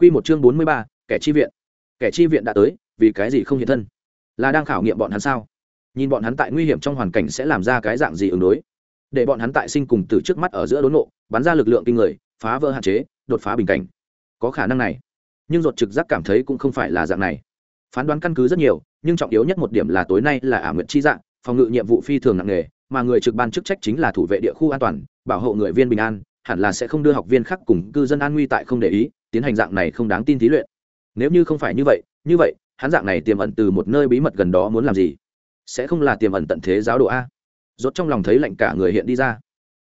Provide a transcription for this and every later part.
Quy một chương bốn mươi ba, kẻ chi viện. Kẻ chi viện đã tới, vì cái gì không hiện thân? Là đang khảo nghiệm bọn hắn sao? Nhìn bọn hắn tại nguy hiểm trong hoàn cảnh sẽ làm ra cái dạng gì ứng đối? Để bọn hắn tại sinh cùng tử trước mắt ở giữa đốn nộ, bắn ra lực lượng kinh người, phá vỡ hạn chế, đột phá bình cảnh. Có khả năng này, nhưng ruột trực giác cảm thấy cũng không phải là dạng này. Phán đoán căn cứ rất nhiều, nhưng trọng yếu nhất một điểm là tối nay là ả nguyện chi dạng, phòng ngự nhiệm vụ phi thường nặng nề, mà người trực ban chức trách chính là thủ vệ địa khu an toàn, bảo hộ người viên bình an, hẳn là sẽ không đưa học viên khác cùng cư dân an nguy tại không để ý, tiến hành dạng này không đáng tin thí luyện. Nếu như không phải như vậy như vậy hắn dạng này tiềm ẩn từ một nơi bí mật gần đó muốn làm gì? Sẽ không là tiềm ẩn tận thế giáo độ a. Rốt trong lòng thấy lạnh cả người hiện đi ra.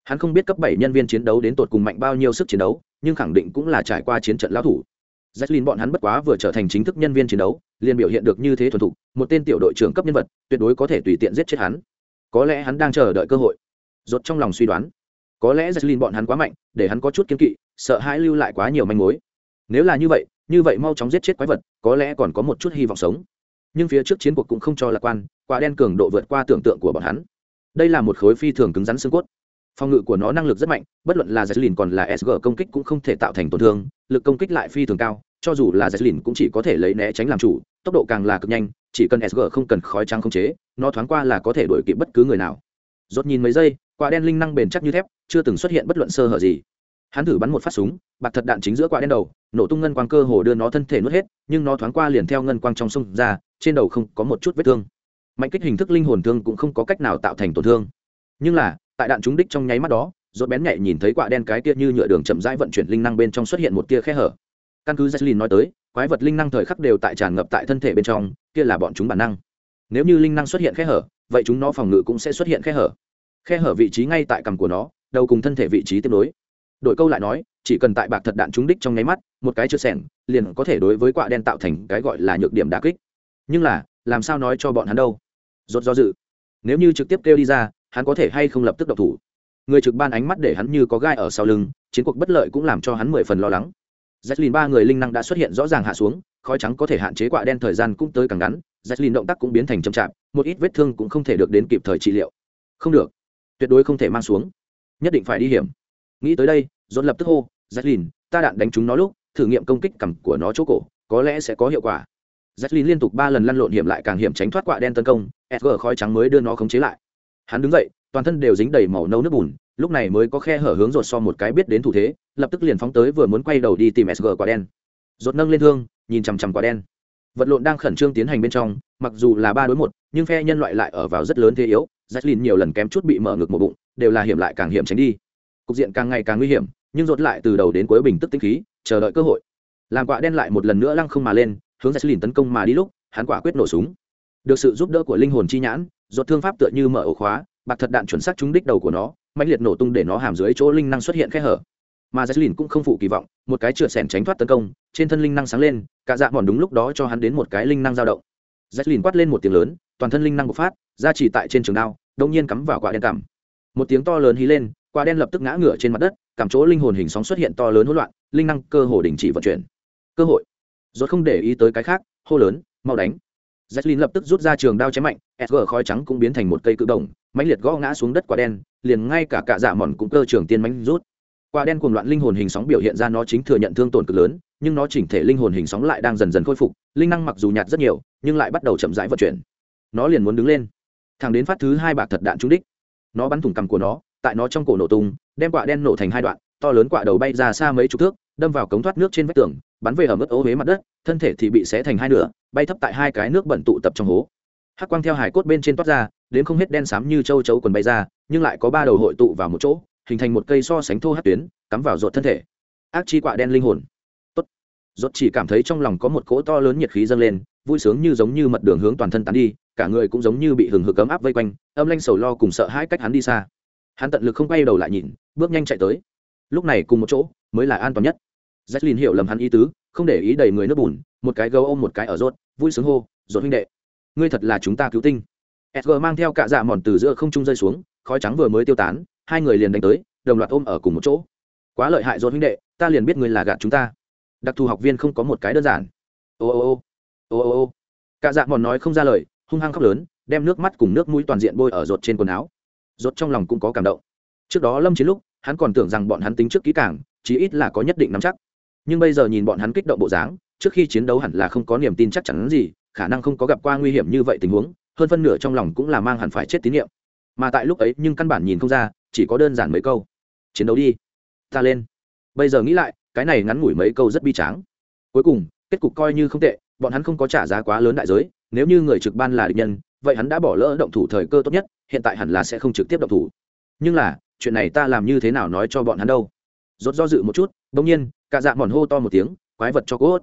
Hắn không biết cấp bảy nhân viên chiến đấu đến tột cùng mạnh bao nhiêu sức chiến đấu nhưng khẳng định cũng là trải qua chiến trận lao thủ. Jacqueline bọn hắn bất quá vừa trở thành chính thức nhân viên chiến đấu, liền biểu hiện được như thế thuần thục, một tên tiểu đội trưởng cấp nhân vật, tuyệt đối có thể tùy tiện giết chết hắn. Có lẽ hắn đang chờ đợi cơ hội. Rốt trong lòng suy đoán, có lẽ Jacqueline bọn hắn quá mạnh, để hắn có chút kiên kỵ, sợ hãi lưu lại quá nhiều manh mối. Nếu là như vậy như vậy mau chóng giết chết quái vật có lẽ còn có một chút hy vọng sống. Nhưng phía trước chiến cuộc cũng không cho lạc quan quả đen cường độ vượt qua tưởng tượng của bọn hắn. Đây là một khối phi thường cứng rắn xương cốt. Phòng ngự của nó năng lực rất mạnh bất luận là giải lìn còn là sg công kích cũng không thể tạo thành tổn thương lực công kích lại phi thường cao cho dù là giải lìn cũng chỉ có thể lấy né tránh làm chủ tốc độ càng là cực nhanh chỉ cần sg không cần khói trắng không chế nó thoáng qua là có thể đuổi kịp bất cứ người nào. Rốt nhìn mấy giây quả đen linh năng bền chắc như thép, chưa từng xuất hiện bất luận sơ hở gì. Hắn thử bắn một phát súng, bạc thật đạn chính giữa quả đen đầu, nổ tung ngân quang cơ hồ đưa nó thân thể nuốt hết, nhưng nó thoáng qua liền theo ngân quang trong sông ra, trên đầu không có một chút vết thương. Mạnh kích hình thức linh hồn thương cũng không có cách nào tạo thành tổn thương. Nhưng là, tại đạn trúng đích trong nháy mắt đó, rốt bén nhạy nhìn thấy quả đen cái kia như nhựa đường chậm rãi vận chuyển linh năng bên trong xuất hiện một tia khe hở. Căn cứ Jacqueline nói tới, quái vật linh năng thời khắc đều tại tràn ngập tại thân thể bên trong, kia là bọn chúng bản năng. Nếu như linh năng xuất hiện khe hở, vậy chúng nó phòng ngự cũng sẽ xuất hiện khe hở khe hở vị trí ngay tại cằm của nó đầu cùng thân thể vị trí tiếp nối. Đội câu lại nói chỉ cần tại bạc thật đạn trúng đích trong nháy mắt một cái chưa sẻng liền có thể đối với quạ đen tạo thành cái gọi là nhược điểm đà kích. Nhưng là làm sao nói cho bọn hắn đâu? Rốt do dự. Nếu như trực tiếp kêu đi ra hắn có thể hay không lập tức độc thủ? Người trực ban ánh mắt để hắn như có gai ở sau lưng chiến cuộc bất lợi cũng làm cho hắn mười phần lo lắng. Jacqueline ba người linh năng đã xuất hiện rõ ràng hạ xuống, khói trắng có thể hạn chế quạ đen thời gian cũng tới càng ngắn, Jacqueline động tác cũng biến thành chậm chạp, một ít vết thương cũng không thể được đến kịp thời trị liệu. Không được, tuyệt đối không thể mang xuống, nhất định phải đi hiểm. Nghĩ tới đây, dồn lập tức hô jacqueline ta đạn đánh chúng nó lúc thử nghiệm công kích cằm của nó chỗ cổ có lẽ sẽ có hiệu quả. Jacqueline liên tục ba lần lăn lộn hiểm lại càng hiểm tránh thoát quạ đen tấn công sg khói trắng mới đưa nó khống chế lại. Hắn đứng dậy toàn thân đều dính đầy màu nâu nước bùn lúc này mới có khe hở hướng rột so một cái biết đến thủ thế lập tức liền phóng tới vừa muốn quay đầu đi tìm sg quả đen. Rột nâng lên thương nhìn chằm chằm quả đen vật lộn đang khẩn trương tiến hành bên trong, mặc dù là ba đối một, nhưng phe nhân loại lại ở vào rất lớn thế yếu, jacqueline nhiều lần kém chút bị mở ngực một bụng, đều là hiểm lại càng hiểm tránh đi. Cục diện càng ngày càng nguy hiểm, nhưng rốt lại từ đầu đến cuối bình tức tinh khí, chờ đợi cơ hội. Làm quả đen lại một lần nữa lăng không mà lên, hướng ra lìn tấn công mà đi lúc, hắn quả quyết nổ súng. Được sự giúp đỡ của linh hồn chi nhãn, rốt thương pháp tựa như mở ổ khóa, bạc thật đạn chuẩn xác trúng đích đầu của nó, mãnh liệt nổ tung để nó hàm dưới chỗ linh năng xuất hiện khe hở mà Jesslyn cũng không phụ kỳ vọng, một cái trượt sẹn tránh thoát tấn công, trên thân linh năng sáng lên, cả dạ mòn đúng lúc đó cho hắn đến một cái linh năng dao động. Jesslyn quát lên một tiếng lớn, toàn thân linh năng bộc phát, ra chỉ tại trên trường đao, đột nhiên cắm vào quả đen cảm. Một tiếng to lớn hí lên, quả đen lập tức ngã ngửa trên mặt đất, cảm chỗ linh hồn hình sóng xuất hiện to lớn hỗn loạn linh năng cơ hồ đình chỉ vận chuyển cơ hội rốt không để ý tới cái khác hô lớn mau đánh Jacqueline lập tức rút ra trường đao chém mạnh, Edgar khói trắng cũng biến thành một cây cự đồng, mãnh liệt gõ ngã xuống đất quả đen, liền ngay cả cả dạ mòn cũng cơ trường tiên mãnh rút. Quả đen cuồng loạn linh hồn hình sóng biểu hiện ra nó chính thừa nhận thương tổn cực lớn, nhưng nó chỉnh thể linh hồn hình sóng lại đang dần dần khôi phục, linh năng mặc dù nhạt rất nhiều, nhưng lại bắt đầu chậm rãi vận chuyển. Nó liền muốn đứng lên. Thẳng đến phát thứ hai bạc thật đạn trúng đích. Nó bắn thủng cằm của nó, tại nó trong cổ nổ tung, đem quả đen nổ thành hai đoạn to lớn quả đầu bay ra xa mấy chục thước đâm vào cống thoát nước trên vách tường bắn về ở mức ố huế mặt đất thân thể thì bị xé thành hai nửa bay thấp tại hai cái nước bẩn tụ tập trong hố hắc quang theo hải cốt bên trên toát ra đến không hết đen xám như châu chấu quần bay ra nhưng lại có ba đầu hội tụ vào một chỗ hình thành một cây so sánh thô hát tuyến, cắm vào ruột thân thể. Ác chi quạ đen linh hồn. Tốt. Ruột chỉ cảm thấy trong lòng có một cỗ to lớn nhiệt khí dâng lên, vui sướng như giống như mật đường hướng toàn thân tán đi, cả người cũng giống như bị hừng hực ấm áp vây quanh, âm lanh sầu lo cùng sợ hãi cách hắn đi xa. Hắn tận lực không quay đầu lại nhìn, bước nhanh chạy tới. Lúc này cùng một chỗ, mới là an toàn nhất. Jacqueline hiểu lầm hắn ý tứ, không để ý đầy người nước bùn, một cái gấu ôm một cái ở rốt vui sướng hô rốt huynh đệ, ngươi thật là chúng ta cứu tinh. Edgar mang theo cả dạ mòn từ giữa không trung rơi xuống, khói trắng vừa mới tiêu tán hai người liền đánh tới, đồng loạt ôm ở cùng một chỗ. Quá lợi hại dồn huynh đệ, ta liền biết ngươi là gạt chúng ta. Đặc thù học viên không có một cái đơn giản. Ô ô ô ô ô ô. Cả dạ mòn nói không ra lời, hung hăng khóc lớn, đem nước mắt cùng nước mũi toàn diện bôi ở rột trên quần áo. Rột trong lòng cũng có cảm động. Trước đó lâm chiến lúc, hắn còn tưởng rằng bọn hắn tính trước kỹ càng, chí ít là có nhất định nắm chắc. Nhưng bây giờ nhìn bọn hắn kích động bộ dáng, trước khi chiến đấu hẳn là không có niềm tin chắc chắn gì, khả năng không có gặp qua nguy hiểm như vậy tình huống, hơn phân nửa trong lòng cũng là mang hẳn phải chết tín nhiệm mà tại lúc ấy nhưng căn bản nhìn không ra, chỉ có đơn giản mấy câu. Chiến đấu đi, ta lên. Bây giờ nghĩ lại, cái này ngắn ngủi mấy câu rất bi tráng. Cuối cùng, kết cục coi như không tệ, bọn hắn không có trả giá quá lớn đại giới, nếu như người trực ban là địch nhân, vậy hắn đã bỏ lỡ động thủ thời cơ tốt nhất, hiện tại hẳn là sẽ không trực tiếp động thủ. Nhưng là, chuyện này ta làm như thế nào nói cho bọn hắn đâu? Rốt do dự một chút, bỗng nhiên, cả dạ mòn hô to một tiếng, quái vật cho cốt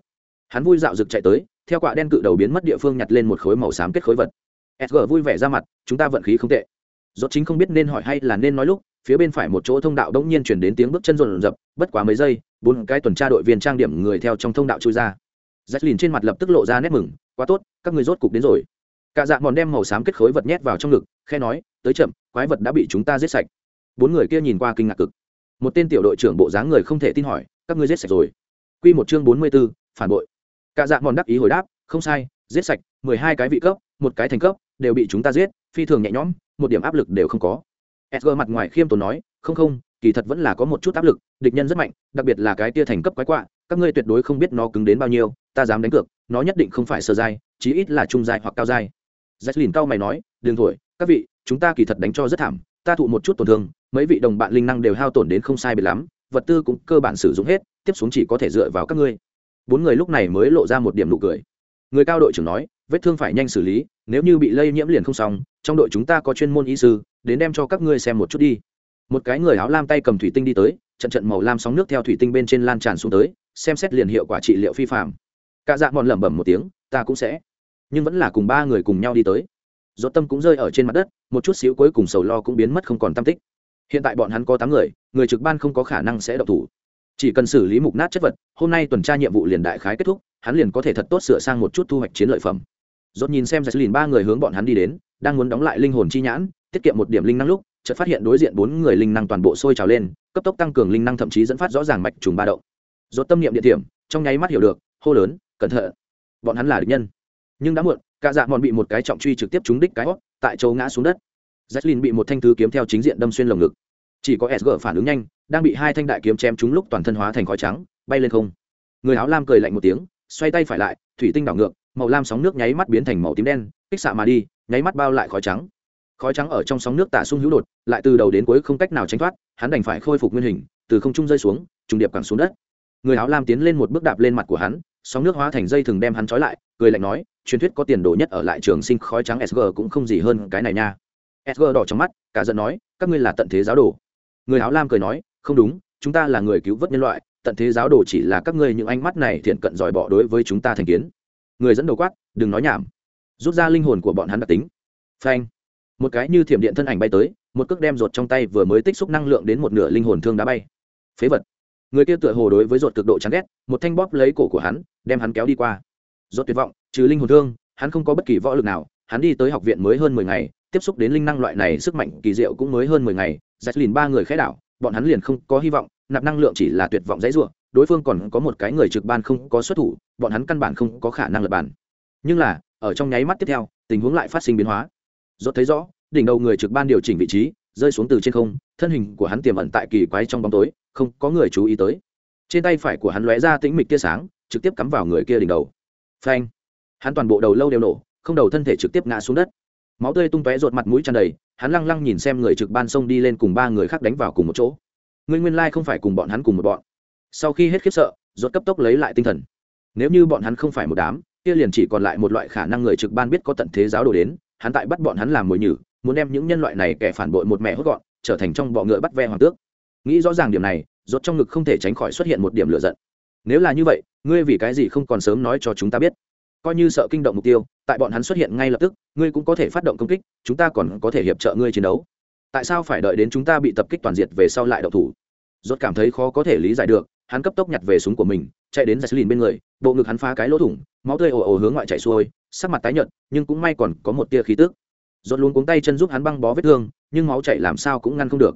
hắn vui dạo rực chạy tới, theo quạ đen cự đầu biến mất địa phương nhặt lên một khối màu xám kết khối vật. Sg vui vẻ ra mặt, chúng ta vận khí không tệ rốt chính không biết nên hỏi hay là nên nói lúc phía bên phải một chỗ thông đạo đột nhiên truyền đến tiếng bước chân rồn rập bất quá mấy giây bốn cái tuần tra đội viên trang điểm người theo trong thông đạo chui ra. Jacqueline trên mặt lập tức lộ ra nét mừng quá tốt các người rốt cục đến rồi. Cả dạ mòn đem màu xám kết khối vật nhét vào trong ngực khẽ nói tới chậm quái vật đã bị chúng ta giết sạch. Bốn người kia nhìn qua kinh ngạc cực. Một tên tiểu đội trưởng bộ dáng người không thể tin hỏi các ngươi giết sạch rồi? Quy một chương bốn mươi 44, phản bội. Cả dạ mòn đắc ý hồi đáp không sai giết sạch mười hai cái vị cấp một cái thành cấp đều bị chúng ta giết phi thường nhẹ nhõm một điểm áp lực đều không có. Edgar mặt ngoài khiêm tốn nói, không không, kỳ thật vẫn là có một chút áp lực, địch nhân rất mạnh, đặc biệt là cái tia thành cấp quái quạ, các ngươi tuyệt đối không biết nó cứng đến bao nhiêu, ta dám đánh cược, nó nhất định không phải sơ dai chí ít là trung dài hoặc cao dai dạch lìn cao mày nói, đừng thổi, các vị, chúng ta kỳ thật đánh cho rất thảm, ta thụ một chút tổn thương, mấy vị đồng bạn linh năng đều hao tổn đến không sai biệt lắm, vật tư cũng cơ bản sử dụng hết, tiếp xuống chỉ có thể dựa vào các ngươi. Bốn người lúc này mới lộ ra một điểm nụ cười. Người cao đội trưởng nói vết thương phải nhanh xử lý, nếu như bị lây nhiễm liền không xong, trong đội chúng ta có chuyên môn y sư, đến đem cho các ngươi xem một chút đi. Một cái người áo lam tay cầm thủy tinh đi tới, trận trận màu lam sóng nước theo thủy tinh bên trên lan tràn xuống tới, xem xét liền hiệu quả trị liệu phi phạm. Cả dạ mòn lẩm bẩm một tiếng, ta cũng sẽ. Nhưng vẫn là cùng ba người cùng nhau đi tới. Dốt tâm cũng rơi ở trên mặt đất, một chút xíu cuối cùng sầu lo cũng biến mất không còn tam tích. Hiện tại bọn hắn có tám người người trực ban không có khả năng sẽ độc thủ. Chỉ cần xử lý mục nát chất vật, hôm nay tuần tra nhiệm vụ liền đại khái kết thúc, hắn liền có thể thật tốt sửa sang một chút thu hoạch chiến lợi phẩm dốt nhìn xem giải lìn ba người hướng bọn hắn đi đến, đang muốn đóng lại linh hồn chi nhãn, tiết kiệm một điểm linh năng lúc, chợt phát hiện đối diện bốn người linh năng toàn bộ sôi trào lên, cấp tốc tăng cường linh năng thậm chí dẫn phát rõ ràng mạch trùng ba động. Dốt tâm niệm địa điểm, trong nháy mắt hiểu được, hô lớn, cẩn thận, bọn hắn là địch nhân. Nhưng đã muộn, cả dạ mòn bị một cái trọng truy trực tiếp trúng đích cái hót tại chỗ ngã xuống đất. Jacqueline bị một thanh thứ kiếm theo chính diện đâm xuyên lồng ngực. Chỉ có sg phản ứng nhanh, đang bị hai thanh đại kiếm chém trúng lúc toàn thân hóa thành khói trắng, bay lên không. Người áo lam cười lạnh một tiếng, xoay tay phải lại, thủy tinh đảo ngược màu lam sóng nước nháy mắt biến thành màu tím đen, kích xạ mà đi, nháy mắt bao lại khói trắng. Khói trắng ở trong sóng nước tả sung hữu đột, lại từ đầu đến cuối không cách nào tránh thoát, hắn đành phải khôi phục nguyên hình, từ không trung rơi xuống, trùng điệp cẳng xuống đất. Người áo lam tiến lên một bước đạp lên mặt của hắn, sóng nước hóa thành dây thừng đem hắn trói lại, cười lạnh nói, truyền thuyết có tiền đồ nhất ở lại trường sinh, khói trắng sg cũng không gì hơn cái này nha. Sg đỏ trong mắt, cả giận nói, các ngươi là tận thế giáo đồ. Người áo lam cười nói, không đúng, chúng ta là người cứu vớt nhân loại, tận thế giáo đồ chỉ là các ngươi những ánh mắt này thiện cận giỏi bỏ đối với chúng ta thành kiến người dẫn đầu quát, đừng nói nhảm. Rút ra linh hồn của bọn hắn đặc tính. Phanh. Một cái như thiểm điện thân ảnh bay tới, một cước đem ruột trong tay vừa mới tích xúc năng lượng đến một nửa linh hồn thương đá bay. Phế vật. Người kia tựa hồ đối với ruột cực độ chán ghét, một thanh bóp lấy cổ của hắn, đem hắn kéo đi qua. Ruột tuyệt vọng, trừ linh hồn thương, hắn không có bất kỳ võ lực nào, hắn đi tới học viện mới hơn mười ngày, tiếp xúc đến linh năng loại này sức mạnh kỳ diệu cũng mới hơn mười ngày dạch lìn ba người khẽ đảo, bọn hắn liền không có hy vọng, nạp năng lượng chỉ là tuyệt vọng dãy ruộng đối phương còn có một cái người trực ban không có xuất thủ, bọn hắn căn bản không có khả năng lập bàn. Nhưng là, ở trong nháy mắt tiếp theo, tình huống lại phát sinh biến hóa. Dốt thấy rõ, đỉnh đầu người trực ban điều chỉnh vị trí, rơi xuống từ trên không, thân hình của hắn tiềm ẩn tại kỳ quái trong bóng tối, không có người chú ý tới. Trên tay phải của hắn lóe ra tĩnh mịch tia sáng, trực tiếp cắm vào người kia đỉnh đầu. Phanh! Hắn toàn bộ đầu lâu đều nổ, không đầu thân thể trực tiếp ngã xuống đất. Máu tươi tung tóe ruột mặt mũi tràn đầy, hắn lăng lăng nhìn xem người trực ban sông đi lên cùng ba người khác đánh vào cùng một chỗ. Nguyên nguyên lai không phải cùng bọn hắn cùng một bọn sau khi hết khiếp sợ, rốt cấp tốc lấy lại tinh thần. Nếu như bọn hắn không phải một đám, kia liền chỉ còn lại một loại khả năng người trực ban biết có tận thế giáo đồ đến, hắn tại bắt bọn hắn làm mồi nhử, muốn đem những nhân loại này kẻ phản bội một mẹ hốt gọn, trở thành trong bọ ngựa bắt ve hoàng tước. Nghĩ rõ ràng điểm này, rốt trong ngực không thể tránh khỏi xuất hiện một điểm lửa giận. Nếu là như vậy, ngươi vì cái gì không còn sớm nói cho chúng ta biết? Coi như sợ kinh động mục tiêu, tại bọn hắn xuất hiện ngay lập tức, ngươi cũng có thể phát động công kích, chúng ta còn có thể hiệp trợ ngươi chiến đấu. Tại sao phải đợi đến chúng ta bị tập kích toàn diệt về sau lại đậu thủ? Rốt cảm thấy khó có thể lý giải được hắn cấp tốc nhặt về súng của mình, chạy đến jaslin bên người, bộ ngực hắn phá cái lỗ thủng, máu tươi ồ ồ hướng ngoại chảy xuôi, sắc mặt tái nhợt, nhưng cũng may còn có một tia khí tức. Rốt luôn cuống tay chân giúp hắn băng bó vết thương, nhưng máu chảy làm sao cũng ngăn không được.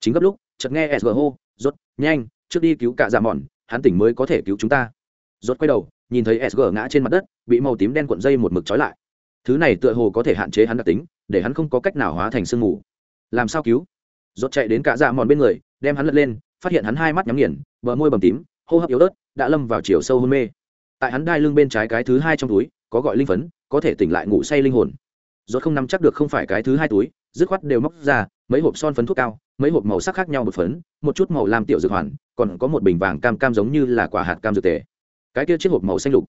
Chính gấp lúc, chợt nghe sg hô, rốt, nhanh, trước đi cứu cả dạ mòn, hắn tỉnh mới có thể cứu chúng ta. Rốt quay đầu, nhìn thấy sg ngã trên mặt đất, bị màu tím đen cuộn dây một mực trói lại. Thứ này tựa hồ có thể hạn chế hắn đặc tính, để hắn không có cách nào hóa thành sương mù. Làm sao cứu? Rốt chạy đến cả dạ mòn bên người, đem hắn lật lên, phát hiện hắn hai mắt nhắm nghiền bờ môi bầm tím, hô hấp yếu ớt, đã lâm vào chiều sâu hôn mê. Tại hắn đai lưng bên trái cái thứ hai trong túi, có gọi linh phấn, có thể tỉnh lại ngủ say linh hồn. Rốt không nắm chắc được không phải cái thứ hai túi, dứt khoát đều móc ra, mấy hộp son phấn thuốc cao, mấy hộp màu sắc khác nhau một phấn, một chút màu lam tiểu dược hoàn, còn có một bình vàng cam cam giống như là quả hạt cam dược tề. Cái kia chiếc hộp màu xanh lục.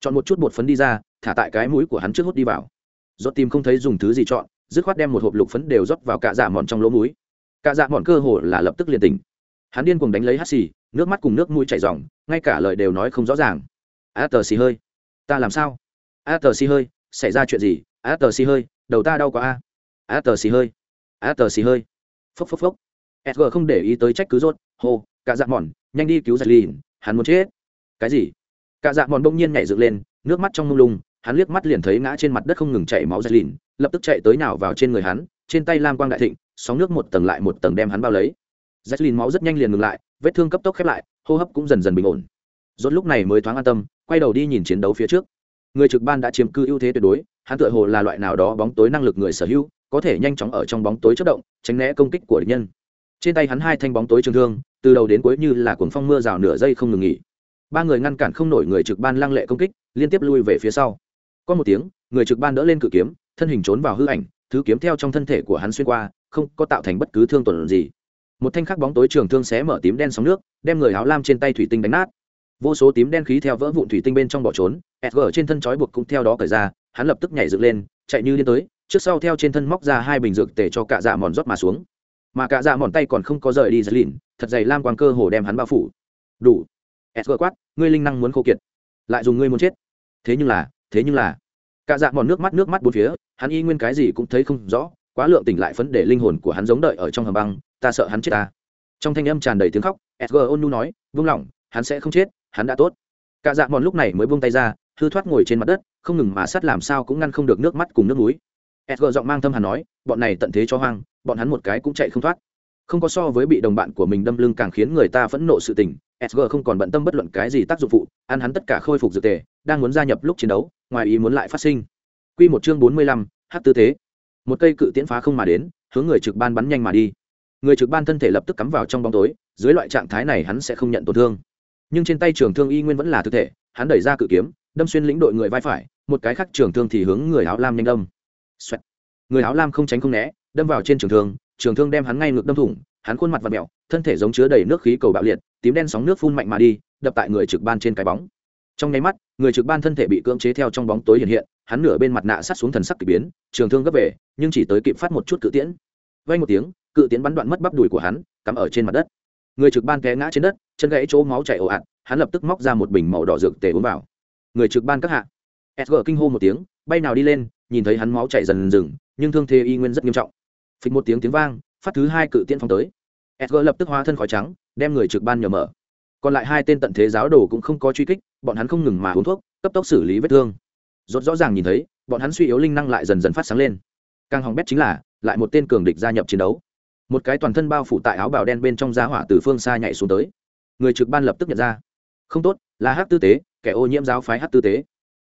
Chọn một chút bột phấn đi ra, thả tại cái mũi của hắn trước hút đi vào. Rốt tìm không thấy dùng thứ gì chọn, dứt khoát đem một hộp lục phấn đều rót vào cả dạ mòn trong lỗ mũi. Cả dạ mòn cơ hồ là lập tức liền tỉnh hắn điên cuồng đánh lấy hắt xì, nước mắt cùng nước mũi chảy ròng, ngay cả lời đều nói không rõ ràng. A tờ xì hơi. Ta làm sao? A tờ xì hơi, xảy ra chuyện gì? A tờ xì hơi, đầu ta đau quá a. A tờ xì hơi. A tờ xì hơi. Phốc phốc phốc. Sg không để ý tới trách cứ rốt, hô, cả dạ mòn, nhanh đi cứu giật lìn hắn muốn chết. Cái gì? Cả dạ mòn bỗng nhiên nhảy dựng lên, nước mắt trong mông lung, hắn liếc mắt liền thấy ngã trên mặt đất không ngừng chảy máu giật lìn lập tức chạy tới nào vào trên người hắn, trên tay lam quang đại thịnh, sóng nước một tầng lại một tầng đem hắn bao lấy giật lìn máu rất nhanh liền ngừng lại, vết thương cấp tốc khép lại, hô hấp cũng dần dần bình ổn. Rốt lúc này mới thoáng an tâm, quay đầu đi nhìn chiến đấu phía trước. Người trực ban đã chiếm cư ưu thế tuyệt đối, hắn tựa hồ là loại nào đó bóng tối năng lực người sở hữu, có thể nhanh chóng ở trong bóng tối chất động, tránh né công kích của địch nhân. Trên tay hắn hai thanh bóng tối trường thương, từ đầu đến cuối như là cuồng phong mưa rào nửa giây không ngừng nghỉ. Ba người ngăn cản không nổi người trực ban lăng lệ công kích, liên tiếp lui về phía sau. Có một tiếng, người trực ban đỡ lên cự kiếm, thân hình trốn vào hư ảnh, thứ kiếm theo trong thân thể của hắn xuyên qua, không có tạo thành bất cứ thương tổn gì một thanh khắc bóng tối trường thương xé mở tím đen sóng nước, đem người áo lam trên tay thủy tinh đánh nát. Vô số tím đen khí theo vỡ vụn thủy tinh bên trong bỏ trốn sg trên thân trói buộc cũng theo đó cởi ra, hắn lập tức nhảy dựng lên, chạy như điên tới, trước sau theo trên thân móc ra hai bình dược tể cho cả dạ mòn rót mà xuống. Mà cả dạ mòn tay còn không có rời đi giật lìn, thật dày lam quang cơ hồ đem hắn bao phủ. Đủ. Sg quát, ngươi linh năng muốn khô kiệt. Lại dùng ngươi muốn chết. Thế nhưng là, thế nhưng là. Cả dạ mòn nước mắt nước mắt bốn phía, hắn y nguyên cái gì cũng thấy không rõ quá lượng tỉnh lại phấn để linh hồn của hắn giống đợi ở trong hầm băng, ta sợ hắn chết ta. Trong thanh âm tràn đầy tiếng khóc, Edgar ôn nói, vung lòng, hắn sẽ không chết, hắn đã tốt. Cả dạ mòn lúc này mới buông tay ra, hư thoát ngồi trên mặt đất, không ngừng mà sát làm sao cũng ngăn không được nước mắt cùng nước núi Edgar giọng mang thâm hàn nói, bọn này tận thế cho hoang, bọn hắn một cái cũng chạy không thoát. Không có so với bị đồng bạn của mình đâm lưng càng khiến người ta phẫn nộ sự tình sg không còn bận tâm bất luận cái gì tác dụng phụ, ăn hắn tất cả khôi phục dược tề, đang muốn gia nhập lúc chiến đấu, ngoài ý muốn lại phát sinh. Q một chương bốn mươi lăm h tư thế một cây cự tiễn phá không mà đến, hướng người trực ban bắn nhanh mà đi. Người trực ban thân thể lập tức cắm vào trong bóng tối, dưới loại trạng thái này hắn sẽ không nhận tổn thương. Nhưng trên tay trường thương y nguyên vẫn là thực thể, hắn đẩy ra cự kiếm, đâm xuyên lĩnh đội người vai phải, một cái khác trường thương thì hướng người áo lam nhanh đâm. Xoẹt. người áo lam không tránh không né, đâm vào trên trường thương trường thương đem hắn ngay ngược đâm thủng, hắn khuôn mặt và mẹo thân thể giống chứa đầy nước khí cầu bạo liệt, tím đen sóng nước phun mạnh mà đi, đập tại người trực ban trên cái bóng. Trong nháy mắt, người trực ban thân thể bị cưỡng chế theo trong bóng tối hiện hiện hắn nửa bên mặt nạ sát xuống thần sắc kỳ biến, trường thương gấp về, nhưng chỉ tới kịp phát một chút cự tiễn. Vay một tiếng, cự tiễn bắn đoạn mất bắp đùi của hắn, cắm ở trên mặt đất. Người trực ban té ngã trên đất, chân gãy chỗ máu chảy ồ ạt, hắn lập tức móc ra một bình màu đỏ dược tề uống vào. Người trực ban các hạ. Sg kinh hô một tiếng, bay nào đi lên, nhìn thấy hắn máu chảy dần dừng nhưng thương thế y nguyên rất nghiêm trọng. Phịch một tiếng tiếng vang, phát thứ hai cự tiễn phong tới. Sg lập tức hóa thân khói trắng, đem người trực ban nhờ mở. Còn lại hai tên tận thế giáo đồ cũng không có truy kích, bọn hắn không ngừng mà uống thuốc, cấp tốc xử lý vết thương rốt rõ ràng nhìn thấy, bọn hắn suy yếu linh năng lại dần dần phát sáng lên. Càng hỏng bét chính là, lại một tên cường địch gia nhập chiến đấu. Một cái toàn thân bao phủ tại áo bào đen bên trong giá hỏa từ phương xa nhảy xuống tới. Người trực ban lập tức nhận ra. Không tốt, là hát tư tế, kẻ ô nhiễm giáo phái hát tư tế.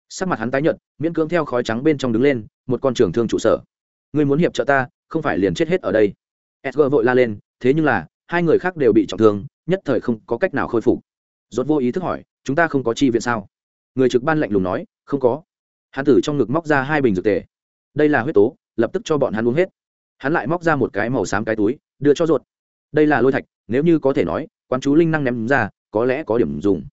Sắc mặt hắn tái nhợt, miễn cưỡng theo khói trắng bên trong đứng lên, một con trưởng thương trụ sở. Ngươi muốn hiệp trợ ta, không phải liền chết hết ở đây. Edgar vội la lên, thế nhưng là, hai người khác đều bị trọng thương, nhất thời không có cách nào khôi phục. Rốt vô ý thức hỏi, chúng ta không có chi viện sao? Người trực ban lạnh lùng nói, không có hắn tử trong ngực móc ra hai bình dược tề. Đây là huyết tố, lập tức cho bọn hắn uống hết. Hắn lại móc ra một cái màu xám cái túi, đưa cho ruột. Đây là lôi thạch, nếu như có thể nói, quán chú linh năng ném ra, có lẽ có điểm dùng.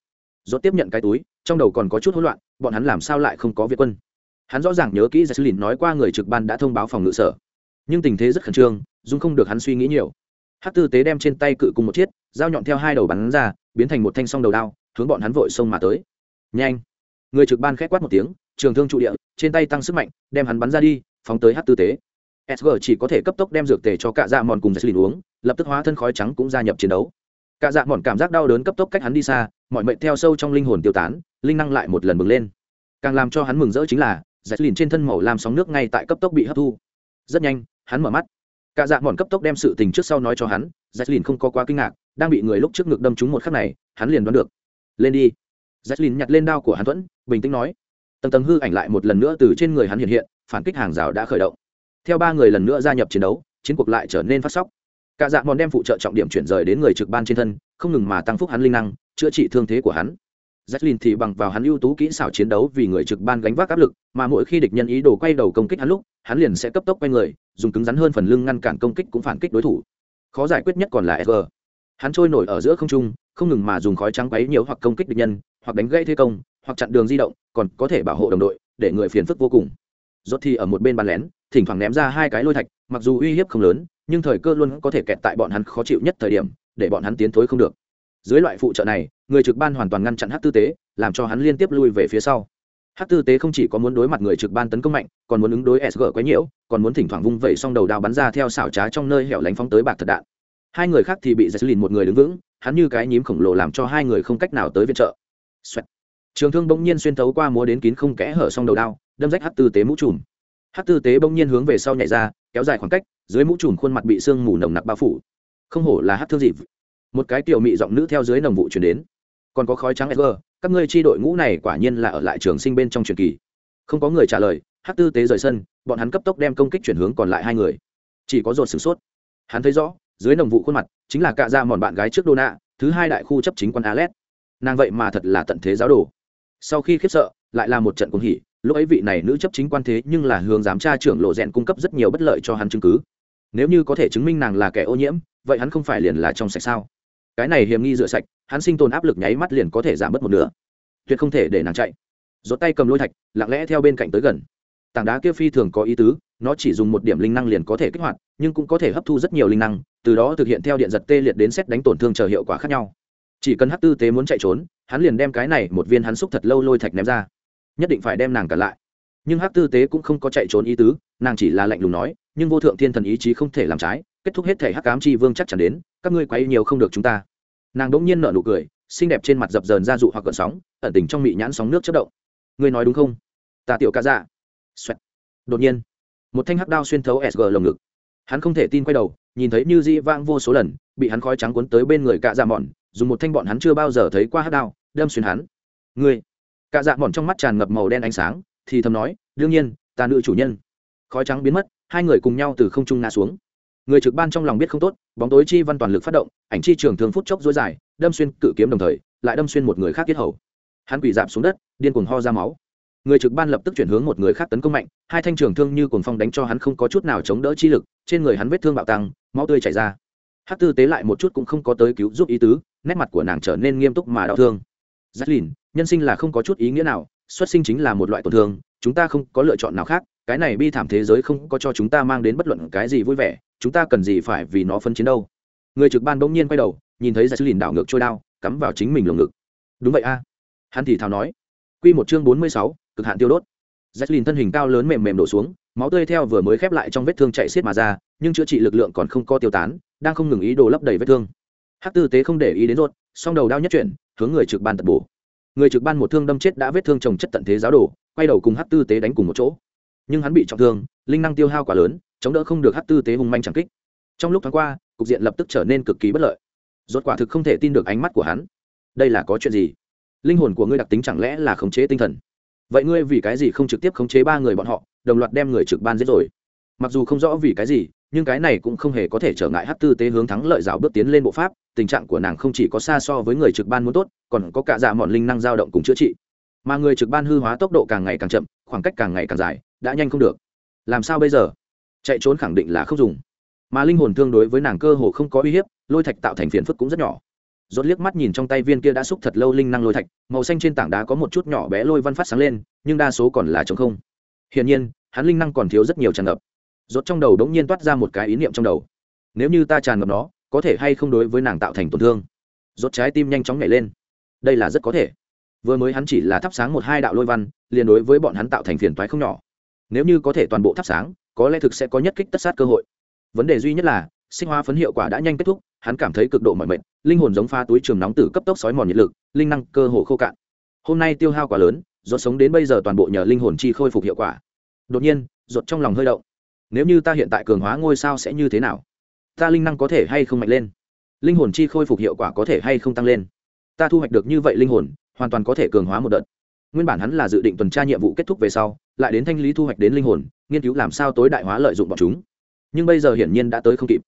Ruột tiếp nhận cái túi, trong đầu còn có chút hỗn loạn, bọn hắn làm sao lại không có việt quân? Hắn rõ ràng nhớ kỹ giải sư nói qua người trực ban đã thông báo phòng ngự sở. Nhưng tình thế rất khẩn trương dung không được hắn suy nghĩ nhiều. Hát tư tế đem trên tay cự cùng một chiếc, dao nhọn theo hai đầu bắn ra, biến thành một thanh song đầu đao, hướng bọn hắn vội xông mà tới. Nhanh! Người trực ban khét quát một tiếng trường thương trụ địa, trên tay tăng sức mạnh, đem hắn bắn ra đi, phóng tới hát tư tế. Sg chỉ có thể cấp tốc đem dược tề cho cạ dạ mòn cùng giải uống, lập tức hóa thân khói trắng cũng gia nhập chiến đấu. Cạ dạ mòn cảm giác đau đớn cấp tốc cách hắn đi xa, mọi mệnh theo sâu trong linh hồn tiêu tán, linh năng lại một lần bừng lên. Càng làm cho hắn mừng rỡ chính là giải lìn trên thân màu làm sóng nước ngay tại cấp tốc bị hấp thu. Rất nhanh, hắn mở mắt. Cạ dạ mòn cấp tốc đem sự tình trước sau nói cho hắn giải lìn không có quá kinh ngạc, đang bị người lúc trước ngực đâm trúng một khắc này, hắn liền đoán được. Lên đi. Giải lìn nhặt lên đao của hắn thuẫn, bình tĩnh nói tầng tầng hư ảnh lại một lần nữa từ trên người hắn hiện hiện phản kích hàng rào đã khởi động theo ba người lần nữa gia nhập chiến đấu chiến cuộc lại trở nên phát sóc cả Dạng mòn đem phụ trợ trọng điểm chuyển rời đến người trực ban trên thân không ngừng mà tăng phúc hắn linh năng chữa trị thương thế của hắn Jacqueline thì bằng vào hắn ưu tú kỹ xảo chiến đấu vì người trực ban gánh vác áp lực, mà mỗi khi địch nhân ý đồ quay đầu công kích hắn lúc, hắn liền sẽ cấp tốc quay người, dùng cứng rắn hơn phần lưng ngăn cản công kích cũng phản kích đối thủ. Khó giải quyết nhất còn là Edgar. Hắn trôi nổi ở giữa không trung, không ngừng mà dùng khói trắng quấy nhiều hoặc công kích địch nhân, hoặc đánh gãy thế công, hoặc chặn đường di động, còn có thể bảo hộ đồng đội, để người phiền phức vô cùng. Rốt thì ở một bên bàn lén, thỉnh thoảng ném ra hai cái lôi thạch, mặc dù uy hiếp không lớn, nhưng thời cơ luôn có thể kẹt tại bọn hắn khó chịu nhất thời điểm, để bọn hắn tiến thối không được. Dưới loại phụ trợ này, người trực ban hoàn toàn ngăn chặn hát tư tế, làm cho hắn liên tiếp lui về phía sau hát tư tế không chỉ có muốn đối mặt người trực ban tấn công mạnh còn muốn ứng đối sg quấy nhiễu còn muốn thỉnh thoảng vung vẩy xong đầu đao bắn ra theo xảo trá trong nơi hẻo lánh phóng tới bạc thật đạn hai người khác thì bị giật lìn một người đứng vững hắn như cái nhím khổng lồ làm cho hai người không cách nào tới viện trợ Xoẹt trường thương bỗng nhiên xuyên thấu qua múa đến kín không kẽ hở xong đầu đao, đâm rách Hát tư tế mũ trùm. Hát tư tế bỗng nhiên hướng về sau nhảy ra, kéo dài khoảng cách, dưới mũ trùm khuôn mặt bị sương mù nồng nặc bao phủ. Không hổ là hát thương dịp. Một cái tiểu mị giọng nữ theo dưới nồng vụ chuyển đến. Còn có khói trắng sg các ngươi chi đội ngũ này quả nhiên là ở lại trường sinh bên trong truyền kỳ. Không có người trả lời hát tư tế rời sân, bọn hắn cấp tốc đem công kích chuyển hướng còn lại hai người. Chỉ có ruột sửng sốt. Hắn thấy rõ, dưới nồng vụ khuôn mặt, chính là cạ ra mòn bạn gái trước đô nạ thứ hai đại khu chấp chính quân alet nàng vậy mà thật là tận thế giáo đồ sau khi khiếp sợ, lại là một trận cuồng hỉ. Lúc ấy vị này nữ chấp chính quan thế nhưng là hướng giám tra trưởng lộ rèn cung cấp rất nhiều bất lợi cho hắn chứng cứ. Nếu như có thể chứng minh nàng là kẻ ô nhiễm, vậy hắn không phải liền là trong sạch sao? Cái này hiểm nghi rửa sạch, hắn sinh tồn áp lực nháy mắt liền có thể giảm bớt một nửa. Tuyệt không thể để nàng chạy. Rốt tay cầm lôi thạch, lặng lẽ theo bên cạnh tới gần. Tảng đá kia phi thường có ý tứ, nó chỉ dùng một điểm linh năng liền có thể kích hoạt, nhưng cũng có thể hấp thu rất nhiều linh năng, từ đó thực hiện theo điện giật tê liệt đến xét đánh tổn thương chờ hiệu quả khác nhau chỉ cần hắc tư tế muốn chạy trốn, hắn liền đem cái này một viên hắn xúc thật lâu lôi thạch ném ra. Nhất định phải đem nàng cản lại. Nhưng hắc tư tế cũng không có chạy trốn ý tứ, nàng chỉ là lạnh lùng nói, nhưng vô thượng thiên thần ý chí không thể làm trái, kết thúc hết thể hắc ám chi vương chắc chắn đến, các ngươi quấy nhiều không được chúng ta. Nàng đỗng nhiên nở nụ cười, xinh đẹp trên mặt dập dờn ra dụ hoặc gợn sóng, ẩn tình trong mị nhãn sóng nước chất động. Ngươi nói đúng không? Ta tiểu ca dạ. Xoẹt. đột nhiên, một thanh hắc đao xuyên thấu sg lồng ngực. Hắn không thể tin quay đầu, nhìn thấy như di vang vô số lần bị hắn khói trắng cuốn tới bên người cạ dạ mòn dùng một thanh bọn hắn chưa bao giờ thấy qua hát đao, đâm xuyên hắn. Người cạ dạ mòn trong mắt tràn ngập màu đen ánh sáng, thì thầm nói, đương nhiên, ta nữ chủ nhân. Khói trắng biến mất, hai người cùng nhau từ không trung ngã xuống. Người trực ban trong lòng biết không tốt, bóng tối chi văn toàn lực phát động, ảnh chi trường thường phút chốc dối dài, đâm xuyên cự kiếm đồng thời, lại đâm xuyên một người khác kết hầu. Hắn quỳ dạp xuống đất, điên cuồng ho ra máu. Người trực ban lập tức chuyển hướng một người khác tấn công mạnh, hai thanh trường thương như cuồng phong đánh cho hắn không có chút nào chống đỡ chi lực, trên người hắn vết thương bạo tăng, máu tươi chảy ra hát tư tế lại một chút cũng không có tới cứu giúp ý tứ, nét mặt của nàng trở nên nghiêm túc mà đau thương. Dắt lìn, nhân sinh là không có chút ý nghĩa nào, xuất sinh chính là một loại tổn thương, chúng ta không có lựa chọn nào khác, cái này bi thảm thế giới không có cho chúng ta mang đến bất luận cái gì vui vẻ, chúng ta cần gì phải vì nó phân chiến đâu. Người trực ban bỗng nhiên quay đầu, nhìn thấy giải sư lìn đảo ngược trôi đao, cắm vào chính mình lồng ngực. Đúng vậy a. Hắn thì thào nói. Quy một chương bốn mươi sáu, cực hạn tiêu đốt. Giải lìn thân hình cao lớn mềm mềm đổ xuống, máu tươi theo vừa mới khép lại trong vết thương chạy xiết mà ra, nhưng chữa trị lực lượng còn không có tiêu tán đang không ngừng ý đồ lấp đầy vết thương. Hắc tư tế không để ý đến rốt, song đầu đao nhất chuyển, hướng người trực ban tật bổ. Người trực ban một thương đâm chết đã vết thương trồng chất tận thế giáo đồ, quay đầu cùng hắc tư tế đánh cùng một chỗ. Nhưng hắn bị trọng thương, linh năng tiêu hao quá lớn, chống đỡ không được hắc tư tế hung manh chẳng kích. Trong lúc thoáng qua, cục diện lập tức trở nên cực kỳ bất lợi. Rốt quả thực không thể tin được ánh mắt của hắn. Đây là có chuyện gì? Linh hồn của ngươi đặc tính chẳng lẽ là khống chế tinh thần? Vậy ngươi vì cái gì không trực tiếp khống chế ba người bọn họ, đồng loạt đem người trực ban giết rồi? Mặc dù không rõ vì cái gì nhưng cái này cũng không hề có thể trở ngại hát tư tế hướng thắng lợi rào bước tiến lên bộ pháp, tình trạng của nàng không chỉ có xa so với người trực ban muốn tốt, còn có cả dạ mọn linh năng dao động cùng chữa trị. Mà người trực ban hư hóa tốc độ càng ngày càng chậm, khoảng cách càng ngày càng dài, đã nhanh không được. Làm sao bây giờ? Chạy trốn khẳng định là không dùng. Mà linh hồn thương đối với nàng cơ hồ không có uy hiếp, lôi thạch tạo thành phiền phức cũng rất nhỏ. Rốt liếc mắt nhìn trong tay viên kia đã xúc thật lâu linh năng lôi thạch, màu xanh trên tảng đá có một chút nhỏ bé lôi văn phát sáng lên, nhưng đa số còn là trống không. Hiển nhiên, hắn linh năng còn thiếu rất nhiều tràn ngập rốt trong đầu đống nhiên toát ra một cái ý niệm trong đầu. Nếu như ta tràn ngập nó, có thể hay không đối với nàng tạo thành tổn thương? Rốt trái tim nhanh chóng nhảy lên. Đây là rất có thể. Vừa mới hắn chỉ là thắp sáng một hai đạo lôi văn, liền đối với bọn hắn tạo thành phiền toái không nhỏ. Nếu như có thể toàn bộ thắp sáng, có lẽ thực sẽ có nhất kích tất sát cơ hội. Vấn đề duy nhất là, sinh hóa phấn hiệu quả đã nhanh kết thúc, hắn cảm thấy cực độ mỏi mệt, linh hồn giống pha túi trường nóng tử cấp tốc sói mòn nhiệt lực, linh năng cơ hồ khô cạn. Hôm nay tiêu hao quá lớn, rốt sống đến bây giờ toàn bộ nhờ linh hồn chi khôi phục hiệu quả. Đột nhiên, rốt trong lòng hơi động nếu như ta hiện tại cường hóa ngôi sao sẽ như thế nào? Ta linh năng có thể hay không mạnh lên? Linh hồn chi khôi phục hiệu quả có thể hay không tăng lên? Ta thu hoạch được như vậy linh hồn, hoàn toàn có thể cường hóa một đợt. Nguyên bản hắn là dự định tuần tra nhiệm vụ kết thúc về sau, lại đến thanh lý thu hoạch đến linh hồn, nghiên cứu làm sao tối đại hóa lợi dụng bọn chúng. Nhưng bây giờ hiển nhiên đã tới không kịp.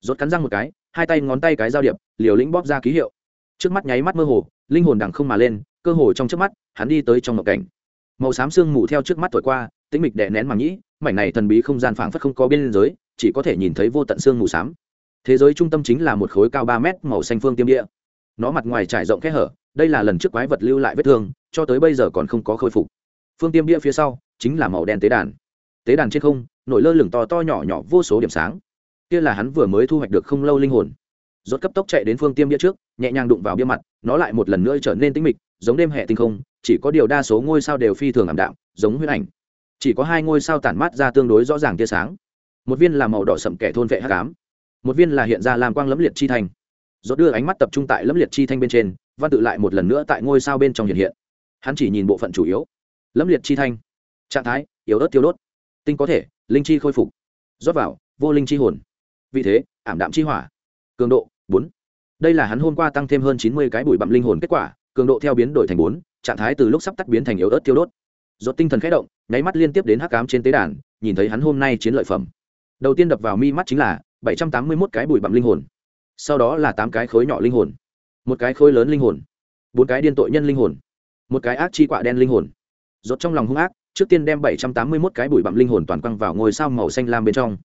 Rốt cắn răng một cái, hai tay ngón tay cái giao điệp, liều lĩnh bóp ra ký hiệu. Trước mắt nháy mắt mơ hồ, linh hồn đằng không mà lên, cơ hồ trong trước mắt, hắn đi tới trong mộng cảnh. Màu xám sương mù theo trước mắt thổi qua, tĩnh mịch đè nén màng nhĩ mảnh này thần bí không gian phảng phất không có biên giới chỉ có thể nhìn thấy vô tận xương mù xám. Thế giới trung tâm chính là một khối cao ba mét màu xanh phương tiêm địa. Nó mặt ngoài trải rộng kẽ hở, đây là lần trước quái vật lưu lại vết thương, cho tới bây giờ còn không có khôi phục. Phương tiêm địa phía sau chính là màu đen tế đàn. Tế đàn trên không, nổi lơ lửng to to nhỏ nhỏ vô số điểm sáng. Kia là hắn vừa mới thu hoạch được không lâu linh hồn. Rốt cấp tốc chạy đến phương tiêm bia trước, nhẹ nhàng đụng vào bia mặt, nó lại một lần nữa trở nên tĩnh mịch, giống đêm hệ tinh không, chỉ có điều đa số ngôi sao đều phi thường ảm đạm, giống huyết ảnh chỉ có hai ngôi sao tản mát ra tương đối rõ ràng tia sáng. Một viên là màu đỏ sậm kẻ thôn vệ hắc ám, một viên là hiện ra làm quang lẫm liệt chi thành. Dốt đưa ánh mắt tập trung tại lẫm liệt chi thanh bên trên, văn tự lại một lần nữa tại ngôi sao bên trong hiện hiện. Hắn chỉ nhìn bộ phận chủ yếu. Lẫm liệt chi thanh trạng thái, yếu ớt tiêu đốt. Tinh có thể, linh chi khôi phục. Rót vào, vô linh chi hồn. Vì thế, ảm đạm chi hỏa. Cường độ, bốn. Đây là hắn hôm qua tăng thêm hơn chín mươi cái bụi bặm linh hồn kết quả, cường độ theo biến đổi thành bốn, trạng thái từ lúc sắp tắt biến thành yếu ớt tiêu đốt. Rốt tinh thần khẽ động, nháy mắt liên tiếp đến hắc cám trên tế đàn, nhìn thấy hắn hôm nay chiến lợi phẩm. Đầu tiên đập vào mi mắt chính là bảy trăm tám mươi mốt cái bụi bặm linh hồn. Sau đó là tám cái khối nhỏ linh hồn. Một cái khối lớn linh hồn. Bốn cái điên tội nhân linh hồn. Một cái ác chi quạ đen linh hồn. Rốt trong lòng hung ác, trước tiên đem bảy trăm tám mươi mốt cái bụi bặm linh hồn toàn quăng vào ngôi sao màu xanh lam bên trong.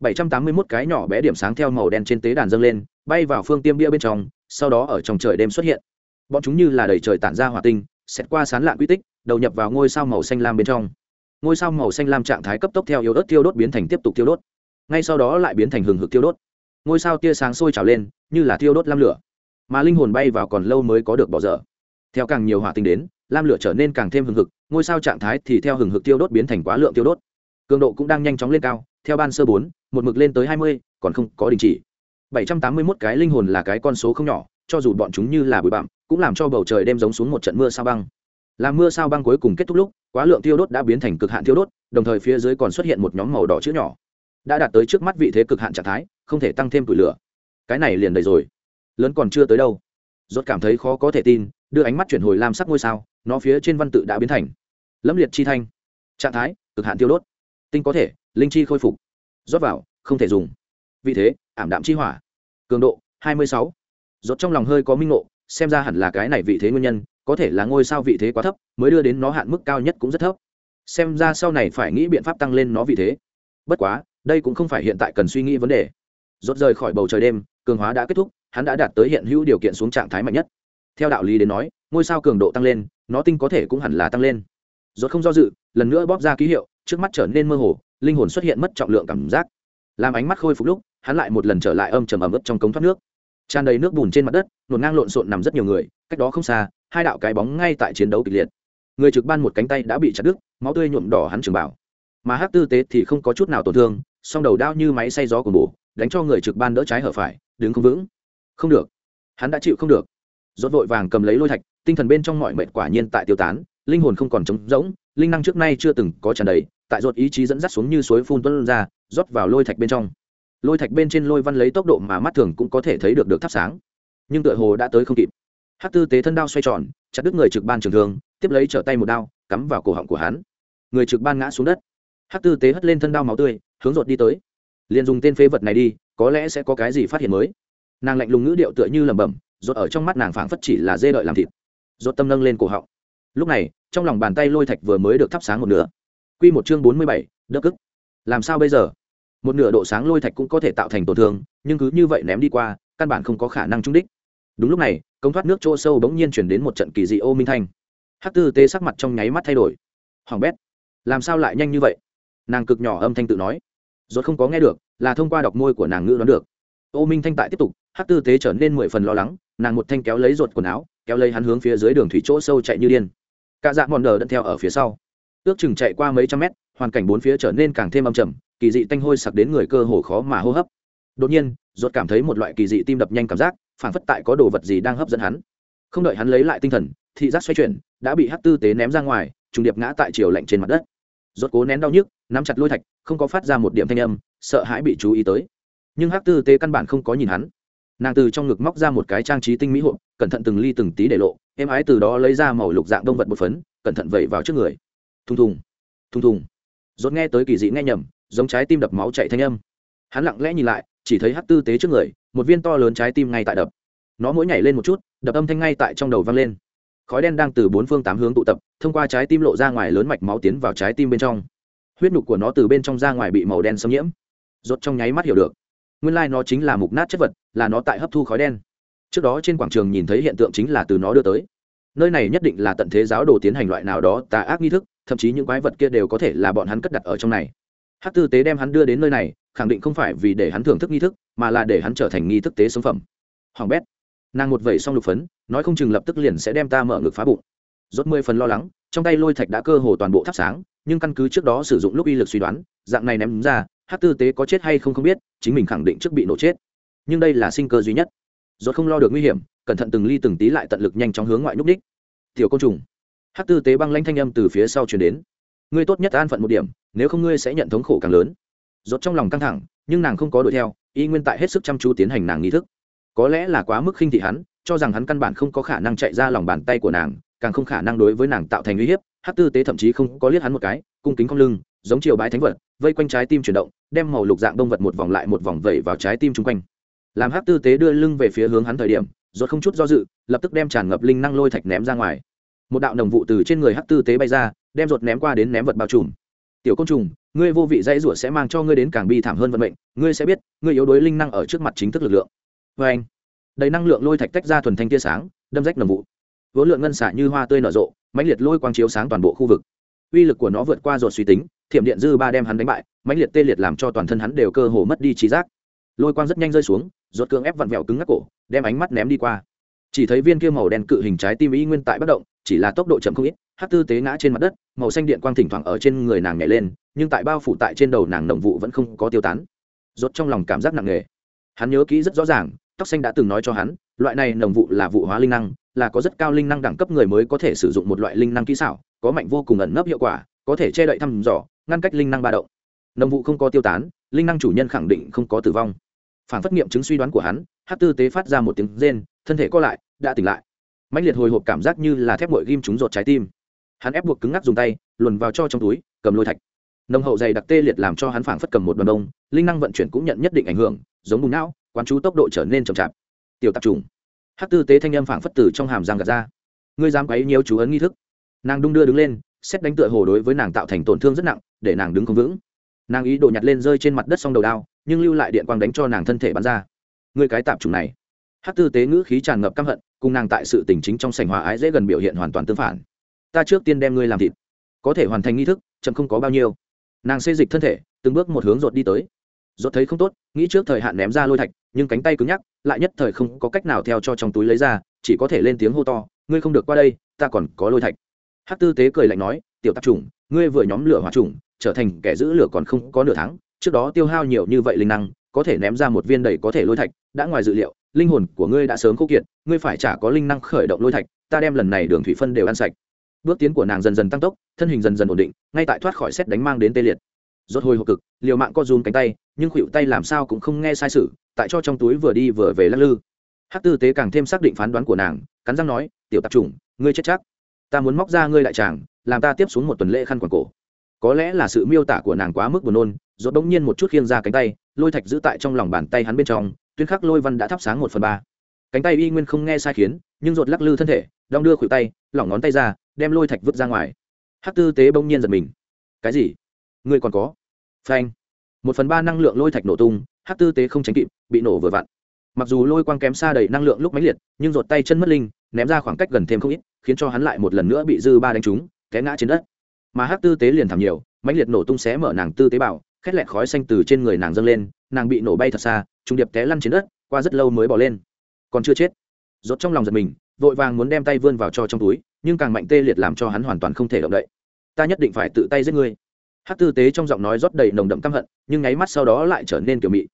bảy trăm tám mươi mốt cái nhỏ bé điểm sáng theo màu đen trên tế đàn dâng lên, bay vào phương tiêm bia bên trong, sau đó ở trong trời đêm xuất hiện. Bọn chúng như là đầy trời tản ra hỏa tinh xét qua sán lạn quy tích, đầu nhập vào ngôi sao màu xanh lam bên trong. Ngôi sao màu xanh lam trạng thái cấp tốc theo yếu ớt tiêu đốt biến thành tiếp tục tiêu đốt. Ngay sau đó lại biến thành hừng hực tiêu đốt. Ngôi sao tia sáng sôi trào lên, như là tiêu đốt lam lửa. Mà linh hồn bay vào còn lâu mới có được bỏ dở. Theo càng nhiều hỏa tinh đến, lam lửa trở nên càng thêm hừng hực, ngôi sao trạng thái thì theo hừng hực tiêu đốt biến thành quá lượng tiêu đốt. Cường độ cũng đang nhanh chóng lên cao, theo ban sơ bốn, một mực lên tới hai mươi, còn không có đình chỉ. Bảy trăm tám mươi mốt cái linh hồn là cái con số không nhỏ cho dù bọn chúng như là bụi bặm, cũng làm cho bầu trời đêm giống xuống một trận mưa sao băng. Làm mưa sao băng cuối cùng kết thúc lúc, quá lượng tiêu đốt đã biến thành cực hạn tiêu đốt, đồng thời phía dưới còn xuất hiện một nhóm màu đỏ chữ nhỏ. Đã đạt tới trước mắt vị thế cực hạn trạng thái, không thể tăng thêm củi lửa. Cái này liền đầy rồi. Lớn còn chưa tới đâu. Rốt cảm thấy khó có thể tin, đưa ánh mắt chuyển hồi lam sắc ngôi sao, nó phía trên văn tự đã biến thành lâm liệt chi thanh. Trạng thái, cực hạn tiêu đốt. Tinh có thể, linh chi khôi phục. Rót vào, không thể dùng. Vì thế, ảm đạm chi hỏa. Cường độ 26 rốt trong lòng hơi có minh ngộ, xem ra hẳn là cái này vị thế nguyên nhân, có thể là ngôi sao vị thế quá thấp, mới đưa đến nó hạn mức cao nhất cũng rất thấp. Xem ra sau này phải nghĩ biện pháp tăng lên nó vị thế. Bất quá, đây cũng không phải hiện tại cần suy nghĩ vấn đề. Rốt rời khỏi bầu trời đêm, cường hóa đã kết thúc, hắn đã đạt tới hiện hữu điều kiện xuống trạng thái mạnh nhất. Theo đạo lý đến nói, ngôi sao cường độ tăng lên, nó tinh có thể cũng hẳn là tăng lên. Rốt không do dự, lần nữa bóp ra ký hiệu, trước mắt trở nên mơ hồ, linh hồn xuất hiện mất trọng lượng cảm giác. Làm ánh mắt khôi phục lúc, hắn lại một lần trở lại âm trầm ẩm ướt trong cống thoát nước tràn đầy nước bùn trên mặt đất nổn ngang lộn xộn nằm rất nhiều người, cách đó không xa, hai đạo cái bóng ngay tại chiến đấu kịch liệt. Người trực ban một cánh tay đã bị chặt đứt, máu tươi nhuộm đỏ hắn trường bảo mà hát tư tế thì không có chút nào tổn thương, song đầu đao như máy xay gió của bổ, đánh cho người trực ban đỡ trái hở phải, đứng không vững. Không được. Hắn đã chịu không được. Rốt vội vàng cầm lấy lôi thạch, tinh thần bên trong mọi mệt quả nhiên tại tiêu tán, linh hồn không còn trống rỗng, linh năng trước nay chưa từng có tràn đầy, tại rốt ý chí dẫn dắt xuống như suối phun tuôn ra, rót vào lôi thạch bên trong lôi thạch bên trên lôi văn lấy tốc độ mà mắt thường cũng có thể thấy được được thắp sáng. Nhưng tựa hồ đã tới không kịp. Hát tư tế thân đao xoay tròn, chặt đứt người trực ban trường thương, tiếp lấy trở tay một đao, cắm vào cổ họng của hắn. Người trực ban ngã xuống đất. Hát tư tế hất lên thân đao máu tươi, hướng rột đi tới. Liền dùng tên phế vật này đi, có lẽ sẽ có cái gì phát hiện mới. Nàng lạnh lùng ngữ điệu tựa như lẩm bẩm rột ở trong mắt nàng phảng phất chỉ là dê đợi làm thịt. Rột tâm nâng lên cổ họng. Lúc này, trong lòng bàn tay lôi thạch vừa mới được thắp sáng một nửa. Q một chương bốn mươi bảy đất cức. Làm sao bây giờ? Một nửa độ sáng lôi thạch cũng có thể tạo thành tổn thương, nhưng cứ như vậy ném đi qua, căn bản không có khả năng trúng đích. Đúng lúc này công thoát nước chỗ sâu bỗng nhiên chuyển đến một trận kỳ dị ô minh thanh. Hát tư tê sắc mặt trong nháy mắt thay đổi. Hoàng bét, làm sao lại nhanh như vậy? Nàng cực nhỏ âm thanh tự nói. Rốt không có nghe được, là thông qua đọc môi của nàng ngữ đoán được. Ô minh thanh tại tiếp tục hát tư tế trở nên mười phần lo lắng, nàng một thanh kéo lấy ruột quần áo, kéo lấy hắn hướng phía dưới đường thủy chỗ sâu chạy như điên. Cả dạng mòn nở đẫn theo ở phía sau. Ước chừng chạy qua mấy trăm mét, hoàn cảnh bốn phía trở nên càng thêm âm trầm kỳ dị tanh hôi sặc đến người cơ hồ khó mà hô hấp. Đột nhiên ruột cảm thấy một loại kỳ dị tim đập nhanh cảm giác phản phất tại có đồ vật gì đang hấp dẫn hắn. Không đợi hắn lấy lại tinh thần, thị giác xoay chuyển, đã bị hát tư tế ném ra ngoài, trùng điệp ngã tại chiều lạnh trên mặt đất. Rốt cố nén đau nhức, nắm chặt lôi thạch, không có phát ra một điểm thanh âm, sợ hãi bị chú ý tới. Nhưng hát tư tế căn bản không có nhìn hắn. Nàng từ trong ngực móc ra một cái trang trí tinh mỹ hộp, cẩn thận từng ly từng tí để lộ em ái từ đó lấy ra màu lục dạng đông vật một phấn, cẩn thận vẩy vào trước người. Thùng thùng thùng thùng. Rốt nghe tới kỳ dị nghe nhầm giống trái tim đập máu chạy thanh âm. Hắn lặng lẽ nhìn lại, chỉ thấy hát tư tế trước người, một viên to lớn trái tim ngay tại đập. Nó mỗi nhảy lên một chút, đập âm thanh ngay tại trong đầu vang lên. Khói đen đang từ bốn phương tám hướng tụ tập, thông qua trái tim lộ ra ngoài lớn mạch máu tiến vào trái tim bên trong. Huyết nhục của nó từ bên trong ra ngoài bị màu đen xâm nhiễm. Rốt trong nháy mắt hiểu được. Nguyên lai nó chính là mục nát chất vật, là nó tại hấp thu khói đen. Trước đó trên quảng trường nhìn thấy hiện tượng chính là từ nó đưa tới. Nơi này nhất định là tận thế giáo đồ tiến hành loại nào đó tà ác nghi thức, thậm chí những quái vật kia đều có thể là bọn hắn cất đặt ở trong này hát tư tế đem hắn đưa đến nơi này, khẳng định không phải vì để hắn thưởng thức nghi thức, mà là để hắn trở thành nghi thức tế sống phẩm. Hoàng bét, nàng một vẩy xong lục phấn, nói không chừng lập tức liền sẽ đem ta mở ngực phá bụng. Rốt mười phần lo lắng, trong tay lôi thạch đã cơ hồ toàn bộ thắp sáng, nhưng căn cứ trước đó sử dụng lúc y lực suy đoán, dạng này ném ra hát tư tế có chết hay không không biết, chính mình khẳng định trước bị nổ chết. Nhưng đây là sinh cơ duy nhất. Rốt không lo được nguy hiểm, cẩn thận từng ly từng tí lại tận lực nhanh chóng hướng ngoại núp đích. Tiểu côn trùng. Hát tư tế băng lanh thanh âm từ phía sau truyền đến. Ngươi tốt nhất an phận một điểm nếu không ngươi sẽ nhận thống khổ càng lớn. Rốt trong lòng căng thẳng, nhưng nàng không có đuổi theo, y nguyên tại hết sức chăm chú tiến hành nàng nghi thức. Có lẽ là quá mức khinh thị hắn, cho rằng hắn căn bản không có khả năng chạy ra lòng bàn tay của nàng, càng không khả năng đối với nàng tạo thành uy hiếp hát tư tế thậm chí không có liếc hắn một cái, cung kính cong lưng, giống chiều bái thánh vật, vây quanh trái tim chuyển động, đem màu lục dạng đông vật một vòng lại một vòng vẩy vào trái tim chung quanh. Làm hát tư tế đưa lưng về phía hướng hắn thời điểm, rốt không chút do dự, lập tức đem tràn ngập linh năng lôi thạch ném ra ngoài. Một đạo đồng vụ từ trên người hát tư tế bay ra, đem rột ném qua đến ném vật bao trùm tiểu côn trùng, ngươi vô vị dãy rủa sẽ mang cho ngươi đến càng bi thảm hơn vận mệnh, ngươi sẽ biết, ngươi yếu đuối linh năng ở trước mặt chính thức lực lượng. Vê anh, đầy năng lượng lôi thạch tách ra thuần thanh tia sáng, đâm rách đồng vụ. Vốn lượng ngân xả như hoa tươi nở rộ, mãnh liệt lôi quang chiếu sáng toàn bộ khu vực. Uy lực của nó vượt qua ruột suy tính, thiểm điện dư ba đem hắn đánh bại, mãnh liệt tê liệt làm cho toàn thân hắn đều cơ hồ mất đi trí giác. Lôi quang rất nhanh rơi xuống, ruột cương ép vặn vẹo cứng ngắc cổ, đem ánh mắt ném đi qua. Chỉ thấy viên kia màu đen cự hình trái tim ý nguyên tại bất động, chỉ là tốc độ chậm không ít hát tư tế ngã trên mặt đất, màu xanh điện quang thỉnh thoảng ở trên người nàng nhảy lên, nhưng tại bao phủ tại trên đầu nàng đồng vụ vẫn không có tiêu tán. Rốt trong lòng cảm giác nặng nề. Hắn nhớ kỹ rất rõ ràng, tóc xanh đã từng nói cho hắn, loại này nồng vụ là vụ hóa linh năng, là có rất cao linh năng đẳng cấp người mới có thể sử dụng một loại linh năng kỹ xảo, có mạnh vô cùng ẩn nấp hiệu quả, có thể che đậy thăm dò, ngăn cách linh năng ba động. Nồng vụ không có tiêu tán, linh năng chủ nhân khẳng định không có tử vong. Phản phất nghiệm chứng suy đoán của hắn, hát tư tế phát ra một tiếng rên, thân thể co lại, đã tỉnh lại. Mạnh liệt hồi hộp cảm giác như là thép bội ghim trúng rột trái tim hắn ép buộc cứng ngắc dùng tay, luồn vào cho trong túi, cầm lôi thạch. Nồng hậu dày đặc tê liệt làm cho hắn phảng phất cầm một đoàn đông linh năng vận chuyển cũng nhận nhất định ảnh hưởng, giống bùng não, quán chú tốc độ trở nên chậm chạp. Tiểu tạp trùng. Hát tư tế thanh âm phảng phất từ trong hàm răng gạt ra. Ngươi dám quấy nhiều chú ấn nghi thức. Nàng đung đưa đứng lên, xét đánh tựa hồ đối với nàng tạo thành tổn thương rất nặng, để nàng đứng không vững. Nàng ý đồ nhặt lên rơi trên mặt đất xong đầu đao, nhưng lưu lại điện quang đánh cho nàng thân thể bắn ra. Ngươi cái tạp trùng này. Hát tư tế ngữ khí tràn ngập căm hận, cùng nàng tại sự tình chính trong sành hòa ái dễ gần biểu hiện hoàn toàn tương phản ta trước tiên đem ngươi làm thịt. Có thể hoàn thành nghi thức, chậm không có bao nhiêu. Nàng xê dịch thân thể, từng bước một hướng rột đi tới. Rột thấy không tốt, nghĩ trước thời hạn ném ra lôi thạch, nhưng cánh tay cứng nhắc, lại nhất thời không có cách nào theo cho trong túi lấy ra, chỉ có thể lên tiếng hô to, ngươi không được qua đây, ta còn có lôi thạch. Hát tư tế cười lạnh nói, tiểu tạp chủng, ngươi vừa nhóm lửa hỏa chủng, trở thành kẻ giữ lửa còn không có nửa tháng, trước đó tiêu hao nhiều như vậy linh năng, có thể ném ra một viên đầy có thể lôi thạch, đã ngoài dự liệu, linh hồn của ngươi đã sớm khô kiệt, ngươi phải chả có linh năng khởi động lôi thạch, ta đem lần này đường thủy phân đều ăn sạch bước tiến của nàng dần dần tăng tốc, thân hình dần dần ổn định, ngay tại thoát khỏi xét đánh mang đến tê liệt. Rốt hồi hộp cực, liều mạng co rúm cánh tay, nhưng khuỵu tay làm sao cũng không nghe sai sự, tại cho trong túi vừa đi vừa về lắc lư. Hắc tư tế càng thêm xác định phán đoán của nàng, cắn răng nói, tiểu tạp chủng, ngươi chết chắc. Ta muốn móc ra ngươi đại tràng, làm ta tiếp xuống một tuần lễ khăn quàng cổ. Có lẽ là sự miêu tả của nàng quá mức buồn nôn, rốt đống nhiên một chút khiêng ra cánh tay, lôi thạch giữ tại trong lòng bàn tay hắn bên trong, tuyên khắc lôi văn đã thắp sáng một phần ba. Cánh tay y nguyên không nghe sai khiến, nhưng rột lắc lư thân thể, đong đưa khuỷu tay, lỏng ngón tay ra đem lôi thạch vứt ra ngoài. Hát tư tế bỗng nhiên giật mình. Cái gì? Ngươi còn có? Phanh. Một phần ba năng lượng lôi thạch nổ tung hát tư tế không tránh kịp, bị nổ vừa vặn. Mặc dù lôi quang kém xa đầy năng lượng lúc máy liệt, nhưng rột tay chân mất linh, ném ra khoảng cách gần thêm không ít, khiến cho hắn lại một lần nữa bị dư ba đánh trúng, té ngã trên đất. Mà hát tư tế liền thảm nhiều, mãnh liệt nổ tung xé mở nàng tư tế bảo, khét lẹt khói xanh từ trên người nàng dâng lên, nàng bị nổ bay thật xa trung điệp té lăn trên đất, qua rất lâu mới bỏ lên. Còn chưa chết. Rốt trong lòng giật mình, vội vàng muốn đem tay vươn vào cho trong túi nhưng càng mạnh tê liệt làm cho hắn hoàn toàn không thể động đậy. Ta nhất định phải tự tay giết ngươi. Hát tư tế trong giọng nói rót đầy nồng đậm căm hận, nhưng nháy mắt sau đó lại trở nên kiểu mị.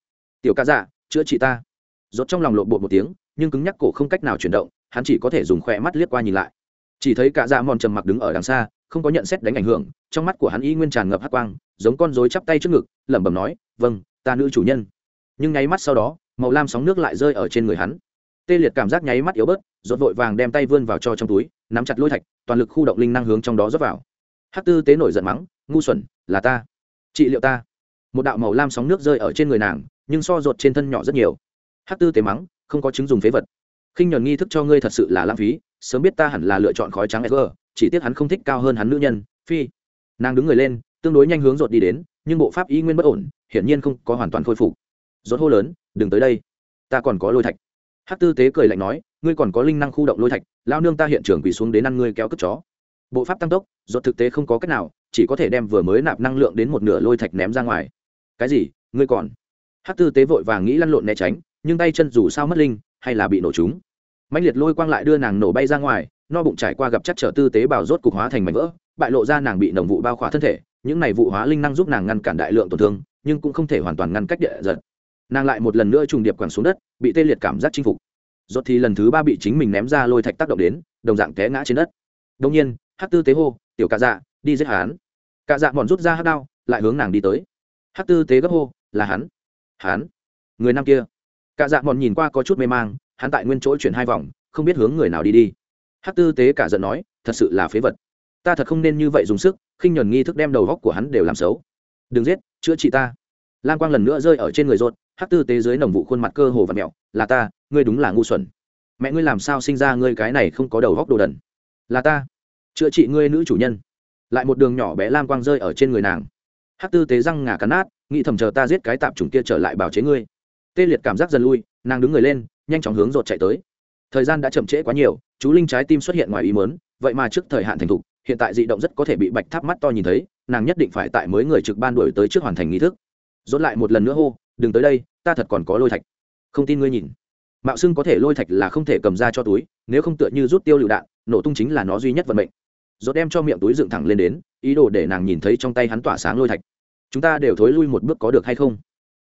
Tiểu ca dạ chữa trị ta. Rốt trong lòng lộn bộ một tiếng, nhưng cứng nhắc cổ không cách nào chuyển động, hắn chỉ có thể dùng khỏe mắt liếc qua nhìn lại. Chỉ thấy cả dạ mòn trầm mặc đứng ở đằng xa, không có nhận xét đánh ảnh hưởng, trong mắt của hắn y nguyên tràn ngập hắc quang, giống con rối chắp tay trước ngực, lẩm bẩm nói vâng ta nữ chủ nhân. Nhưng nháy mắt sau đó, màu lam sóng nước lại rơi ở trên người hắn. Tê liệt cảm giác nháy mắt yếu bớt, rốt vội vàng đem tay vươn vào cho trong túi nắm chặt lôi thạch, toàn lực khu động linh năng hướng trong đó rót vào. Hắc tư tế nổi giận mắng, ngu xuẩn, là ta. Trị liệu ta. Một đạo màu lam sóng nước rơi ở trên người nàng, nhưng so ruột trên thân nhỏ rất nhiều. Hắc tư tế mắng, không có chứng dùng phế vật. Khinh nhuần nghi thức cho ngươi thật sự là lãng phí, sớm biết ta hẳn là lựa chọn khói trắng sg chỉ tiếc hắn không thích cao hơn hắn nữ nhân. Phi. Nàng đứng người lên, tương đối nhanh hướng rột đi đến, nhưng bộ pháp y nguyên bất ổn, hiển nhiên không có hoàn toàn khôi phục. Rột hô lớn, đừng tới đây. Ta còn có lôi thạch. Hát tư tế cười lạnh nói ngươi còn có linh năng khu động lôi thạch lao nương ta hiện trường quỳ xuống đến ăn ngươi kéo cất chó. Bộ pháp tăng tốc do thực tế không có cách nào, chỉ có thể đem vừa mới nạp năng lượng đến một nửa lôi thạch ném ra ngoài. Cái gì? Ngươi còn? Hát tư tế vội vàng nghĩ lăn lộn né tránh, nhưng tay chân dù sao mất linh, hay là bị nổ chúng? mạnh liệt lôi quang lại đưa nàng nổ bay ra ngoài, no bụng trải qua gặp chắc trở tư tế bào rốt cục hóa thành mảnh vỡ, bại lộ ra nàng bị nồng vụ bao khỏa thân thể. Những này vụ hóa linh năng giúp nàng ngăn cản đại lượng tổn thương, nhưng cũng không thể hoàn toàn ngăn cách địa giật. Nàng lại một lần nữa trùng điệp quẳng xuống đất, bị tê liệt cảm giác chinh phục rốt thì lần thứ ba bị chính mình ném ra lôi thạch tác động đến, đồng dạng té ngã trên đất. Đông nhiên hát tư tế hô, tiểu cạ dạ đi giết hắn. Cạ dạ bọn rút ra hắc đao, lại hướng nàng đi tới. Hát tư tế gấp hô, là hắn hắn, người nam kia. Cạ dạ bọn nhìn qua có chút mê mang, hắn tại nguyên chỗ chuyển hai vòng, không biết hướng người nào đi đi. Hát tư tế cả giận nói, thật sự là phế vật. Ta thật không nên như vậy dùng sức, khinh nhuần nghi thức đem đầu góc của hắn đều làm xấu. Đừng giết, chữa trị ta. Lan quang lần nữa rơi ở trên người rốt hát tư tế dưới nồng vụ khuôn mặt cơ hồ và mẹo, là ta, ngươi đúng là ngu xuẩn. Mẹ ngươi làm sao sinh ra ngươi cái này không có đầu góc đồ đần? Là ta, chữa trị ngươi nữ chủ nhân. Lại một đường nhỏ bé lam quang rơi ở trên người nàng. Hát tư tế răng ngà cắn nát, nghĩ thầm chờ ta giết cái tạp chủng kia trở lại bảo chế ngươi. Tê liệt cảm giác dần lui, nàng đứng người lên, nhanh chóng hướng rột chạy tới. Thời gian đã chậm trễ quá nhiều, chú linh trái tim xuất hiện ngoài ý mớn vậy mà trước thời hạn thành thục, hiện tại dị động rất có thể bị bạch tháp mắt to nhìn thấy, nàng nhất định phải tại mới người trực ban đổi tới trước hoàn thành nghi thức. Dốt lại một lần nữa hô, đừng tới đây ta thật còn có lôi thạch. Không tin ngươi nhìn. Mạo xưng có thể lôi thạch là không thể cầm ra cho túi, nếu không tựa như rút tiêu lựu đạn, nổ tung chính là nó duy nhất vận mệnh. Dốt đem cho miệng túi dựng thẳng lên đến, ý đồ để nàng nhìn thấy trong tay hắn tỏa sáng lôi thạch. Chúng ta đều thối lui một bước có được hay không?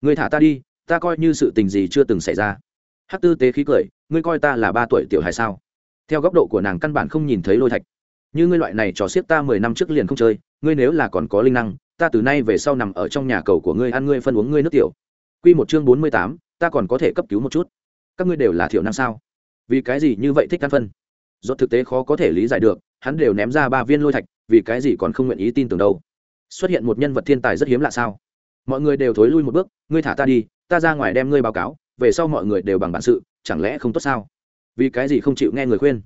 Ngươi thả ta đi, ta coi như sự tình gì chưa từng xảy ra. Hát tư tế khí cười, ngươi coi ta là ba tuổi tiểu hài sao? Theo góc độ của nàng căn bản không nhìn thấy lôi thạch. Như ngươi loại này trò xiết ta mười năm trước liền không chơi, ngươi nếu là còn có linh năng, ta từ nay về sau nằm ở trong nhà cầu của ngươi ăn ngươi phân uống ngươi nước tiểu quy một chương bốn mươi tám, ta còn có thể cấp cứu một chút. Các ngươi đều là thiểu năng sao? Vì cái gì như vậy thích ăn phân? Rốt thực tế khó có thể lý giải được, hắn đều ném ra ba viên lôi thạch, vì cái gì còn không nguyện ý tin tưởng đâu? Xuất hiện một nhân vật thiên tài rất hiếm lạ sao? Mọi người đều thối lui một bước, ngươi thả ta đi, ta ra ngoài đem ngươi báo cáo, về sau mọi người đều bằng bản sự, chẳng lẽ không tốt sao? Vì cái gì không chịu nghe người khuyên?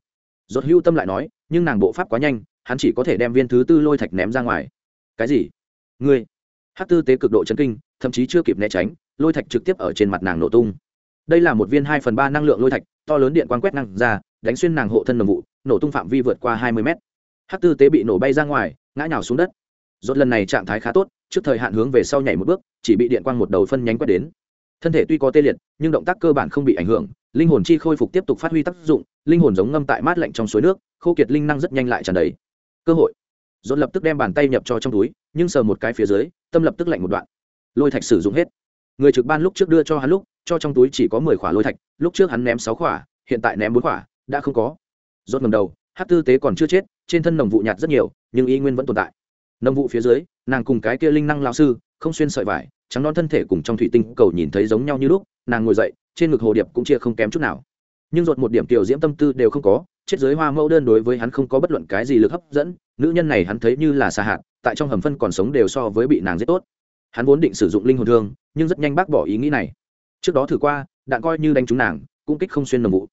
Rốt hưu tâm lại nói, nhưng nàng bộ pháp quá nhanh, hắn chỉ có thể đem viên thứ tư lôi thạch ném ra ngoài. Cái gì? Ngươi? Hắc tư tế cực độ chấn kinh, thậm chí chưa kịp né tránh lôi thạch trực tiếp ở trên mặt nàng nổ tung. Đây là một viên hai phần ba năng lượng lôi thạch, to lớn điện quang quét năng ra, đánh xuyên nàng hộ thân nồng vụ, nổ tung phạm vi vượt qua hai mươi mét. Hát tư tế bị nổ bay ra ngoài, ngã nhào xuống đất. Rốt lần này trạng thái khá tốt, trước thời hạn hướng về sau nhảy một bước, chỉ bị điện quang một đầu phân nhánh quét đến. Thân thể tuy có tê liệt, nhưng động tác cơ bản không bị ảnh hưởng, linh hồn chi khôi phục tiếp tục phát huy tác dụng, linh hồn giống ngâm tại mát lạnh trong suối nước, khô kiệt linh năng rất nhanh lại tràn đầy. Cơ hội. Dồn lập tức đem bàn tay nhập cho trong túi, nhưng sờ một cái phía dưới, tâm lập tức lạnh một đoạn. Lôi thạch sử dụng hết người trực ban lúc trước đưa cho hắn lúc, cho trong túi chỉ có mười khỏa lôi thạch, lúc trước hắn ném sáu khỏa, hiện tại ném bốn khỏa, đã không có. Rốt ngầm đầu hát tư tế còn chưa chết, trên thân nồng vụ nhạt rất nhiều, nhưng y nguyên vẫn tồn tại. Nồng vụ phía dưới, nàng cùng cái kia linh năng lao sư, không xuyên sợi vải, trắng non thân thể cùng trong thủy tinh cầu nhìn thấy giống nhau như lúc, nàng ngồi dậy, trên ngực hồ điệp cũng chia không kém chút nào. Nhưng ruột một điểm tiểu diễm tâm tư đều không có, chết giới hoa mẫu đơn đối với hắn không có bất luận cái gì lực hấp dẫn, nữ nhân này hắn thấy như là xa hạt, tại trong hầm phân còn sống đều so với bị nàng giết tốt hắn vốn định sử dụng linh hồn thương, nhưng rất nhanh bác bỏ ý nghĩ này. Trước đó thử qua đạn coi như đánh trúng nàng, cũng kích không xuyên nồng vụ.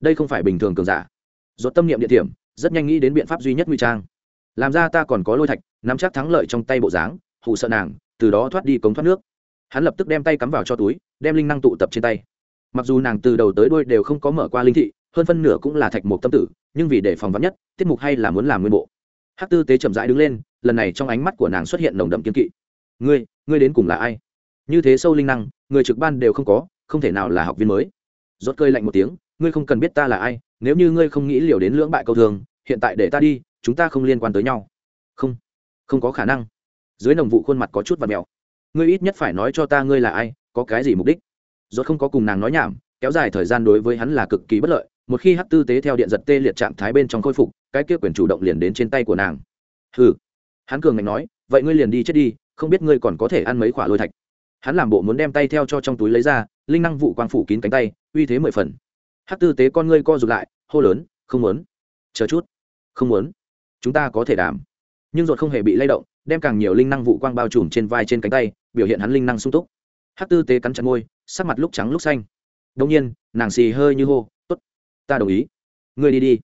Đây không phải bình thường cường giả. Dốt tâm niệm địa điểm, rất nhanh nghĩ đến biện pháp duy nhất nguy trang. Làm ra ta còn có lôi thạch, nắm chắc thắng lợi trong tay bộ dáng hụ sợ nàng, từ đó thoát đi cống thoát nước. Hắn lập tức đem tay cắm vào cho túi, đem linh năng tụ tập trên tay. Mặc dù nàng từ đầu tới đuôi đều không có mở qua linh thị, hơn phân nửa cũng là thạch mục tâm tử, nhưng vì để phòng vắn nhất, tiết mục hay là muốn làm nguyên bộ. Hát tư tế chậm rãi đứng lên, lần này trong ánh mắt của nàng xuất hiện nồng đậm kiên kỵ ngươi ngươi đến cùng là ai? Như thế sâu linh năng, người trực ban đều không có, không thể nào là học viên mới. Rốt cơi lạnh một tiếng, ngươi không cần biết ta là ai, nếu như ngươi không nghĩ liều đến lưỡng bại câu thường, hiện tại để ta đi, chúng ta không liên quan tới nhau. Không không có khả năng. Dưới nồng vụ khuôn mặt có chút và mèo. Ngươi ít nhất phải nói cho ta ngươi là ai, có cái gì mục đích? Rốt không có cùng nàng nói nhảm, kéo dài thời gian đối với hắn là cực kỳ bất lợi, một khi hát tư tế theo điện giật tê liệt trạng thái bên trong khôi phục, cái kia quyền chủ động liền đến trên tay của nàng. Hừ. Hắn cường ngạnh nói, vậy ngươi liền đi chết đi không biết ngươi còn có thể ăn mấy quả lôi thạch. Hắn làm bộ muốn đem tay theo cho trong túi lấy ra, linh năng vụ quang phủ kín cánh tay, uy thế mười phần. Hắc tư tế con ngươi co rụt lại, hô lớn, không muốn. Chờ chút. Không muốn. Chúng ta có thể đảm. Nhưng ruột không hề bị lay động, đem càng nhiều linh năng vụ quang bao trùm trên vai trên cánh tay, biểu hiện hắn linh năng sung túc. Hát tư tế cắn chặt môi, sắc mặt lúc trắng lúc xanh. Đông nhiên, nàng xì hơi như hô t ố t ta đồng ý. Ngươi đi đi.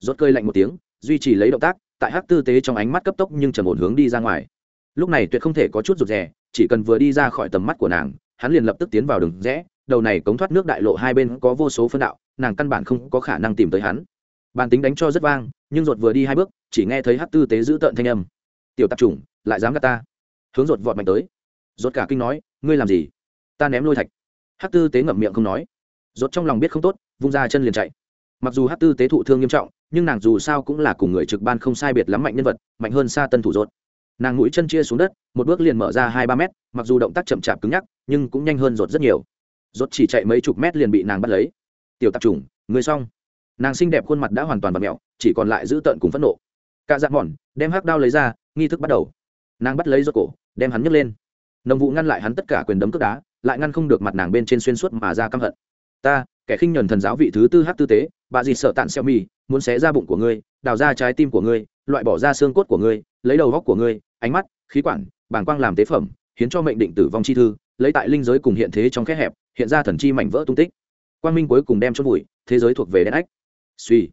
Rốt cơi lạnh một tiếng, duy trì lấy động tác, tại hắc tư tế trong ánh mắt cấp tốc nhưng trầm ổn hướng đi ra ngoài lúc này tuyệt không thể có chút rụt rè, chỉ cần vừa đi ra khỏi tầm mắt của nàng, hắn liền lập tức tiến vào đường rẽ, đầu này cống thoát nước đại lộ hai bên có vô số phân đạo, nàng căn bản không có khả năng tìm tới hắn. Bàn tính đánh cho rất vang, nhưng ruột vừa đi hai bước, chỉ nghe thấy hát tư tế giữ tợn thanh âm. Tiểu tạp chủng, lại dám gạt ta? Hướng ruột vọt mạnh tới. Ruột cả kinh nói, ngươi làm gì? Ta ném lôi thạch. Hát tư tế ngậm miệng không nói. Ruột trong lòng biết không tốt, vung ra chân liền chạy. Mặc dù hát tư tế thụ thương nghiêm trọng, nhưng nàng dù sao cũng là cùng người trực ban không sai biệt lắm mạnh nhân vật, mạnh hơn xa tân thủ ruột nàng mũi chân chia xuống đất một bước liền mở ra hai ba mét mặc dù động tác chậm chạp cứng nhắc nhưng cũng nhanh hơn ruột rất nhiều. Ruột chỉ chạy mấy chục mét liền bị nàng bắt lấy. Tiểu tạp trùng, người xong. Nàng xinh đẹp khuôn mặt đã hoàn toàn bật mẹo chỉ còn lại giữ tợn cùng phẫn nộ. Cả dạng mòn đem hắc đao lấy ra nghi thức bắt đầu. Nàng bắt lấy ruột cổ đem hắn nhấc lên. Nồng vụ ngăn lại hắn tất cả quyền đấm cướp đá lại ngăn không được mặt nàng bên trên xuyên suốt mà ra căm hận. Ta kẻ khinh nhuần thần giáo vị thứ tư hát tư tế bà dì sợ tạn xeo mì muốn xé ra bụng của ngươi đào ra trái tim của ngươi loại bỏ ra xương cốt của ngươi lấy đầu góc của ngươi ánh mắt, khí quản bảng quang làm tế phẩm, hiến cho mệnh định tử vong chi thư, lấy tại linh giới cùng hiện thế trong khe hẹp, hiện ra thần chi mảnh vỡ tung tích. Quang minh cuối cùng đem chốt bụi thế giới thuộc về đen ách. Suy.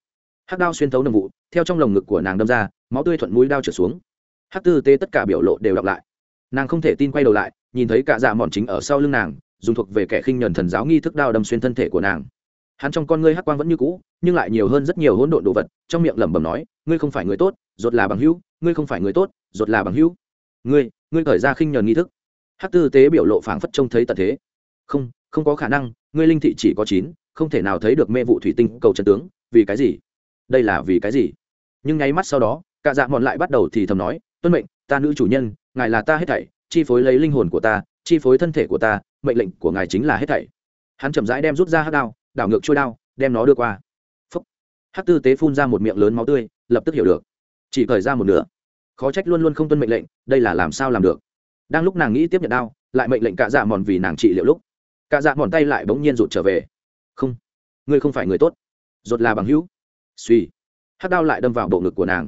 Hắc đao xuyên thấu nồng vụ, theo trong lồng ngực của nàng đâm ra, máu tươi thuận mũi đao trở xuống. Hắc tư tế tất cả biểu lộ đều đọc lại. Nàng không thể tin quay đầu lại, nhìn thấy cả dạ mòn chính ở sau lưng nàng, dùng thuộc về kẻ khinh nhuần thần giáo nghi thức đao đâm xuyên thân thể của nàng. Hắn trong con ngươi hắc quang vẫn như cũ, nhưng lại nhiều hơn rất nhiều hỗn độn đồ vật, trong miệng lẩm bẩm nói ngươi không phải người tốt ruột là bằng hữu, ngươi không phải người tốt ruột là bằng hữu. Ngươi ngươi khởi ra khinh nhờn nghi thức. Hắc tư tế biểu lộ phảng phất trông thấy tận thế. Không không có khả năng, ngươi linh thị chỉ có chín, không thể nào thấy được mê vụ thủy tinh cầu chân tướng, vì cái gì? Đây là vì cái gì? Nhưng ngay mắt sau đó cả dạ mòn lại bắt đầu thì thầm nói, tuân mệnh, ta nữ chủ nhân, ngài là ta hết thảy, chi phối lấy linh hồn của ta, chi phối thân thể của ta, mệnh lệnh của ngài chính là hết thảy. Hắn chậm rãi đem rút ra hát đao, đảo ngược trôi đao, đem nó đưa qua. Phúc. Hát tư tế phun ra một miệng lớn máu tươi lập tức hiểu được. Chỉ khởi ra một nửa. Khó trách luôn luôn không tuân mệnh lệnh, đây là làm sao làm được. Đang lúc nàng nghĩ tiếp nhận đao, lại mệnh lệnh cạ dạ mòn vì nàng trị liệu lúc, cạ dạ mòn tay lại bỗng nhiên rụt trở về. Không, ngươi không phải người tốt. Rột là bằng hữu. Suy hát đao lại đâm vào bộ ngực của nàng.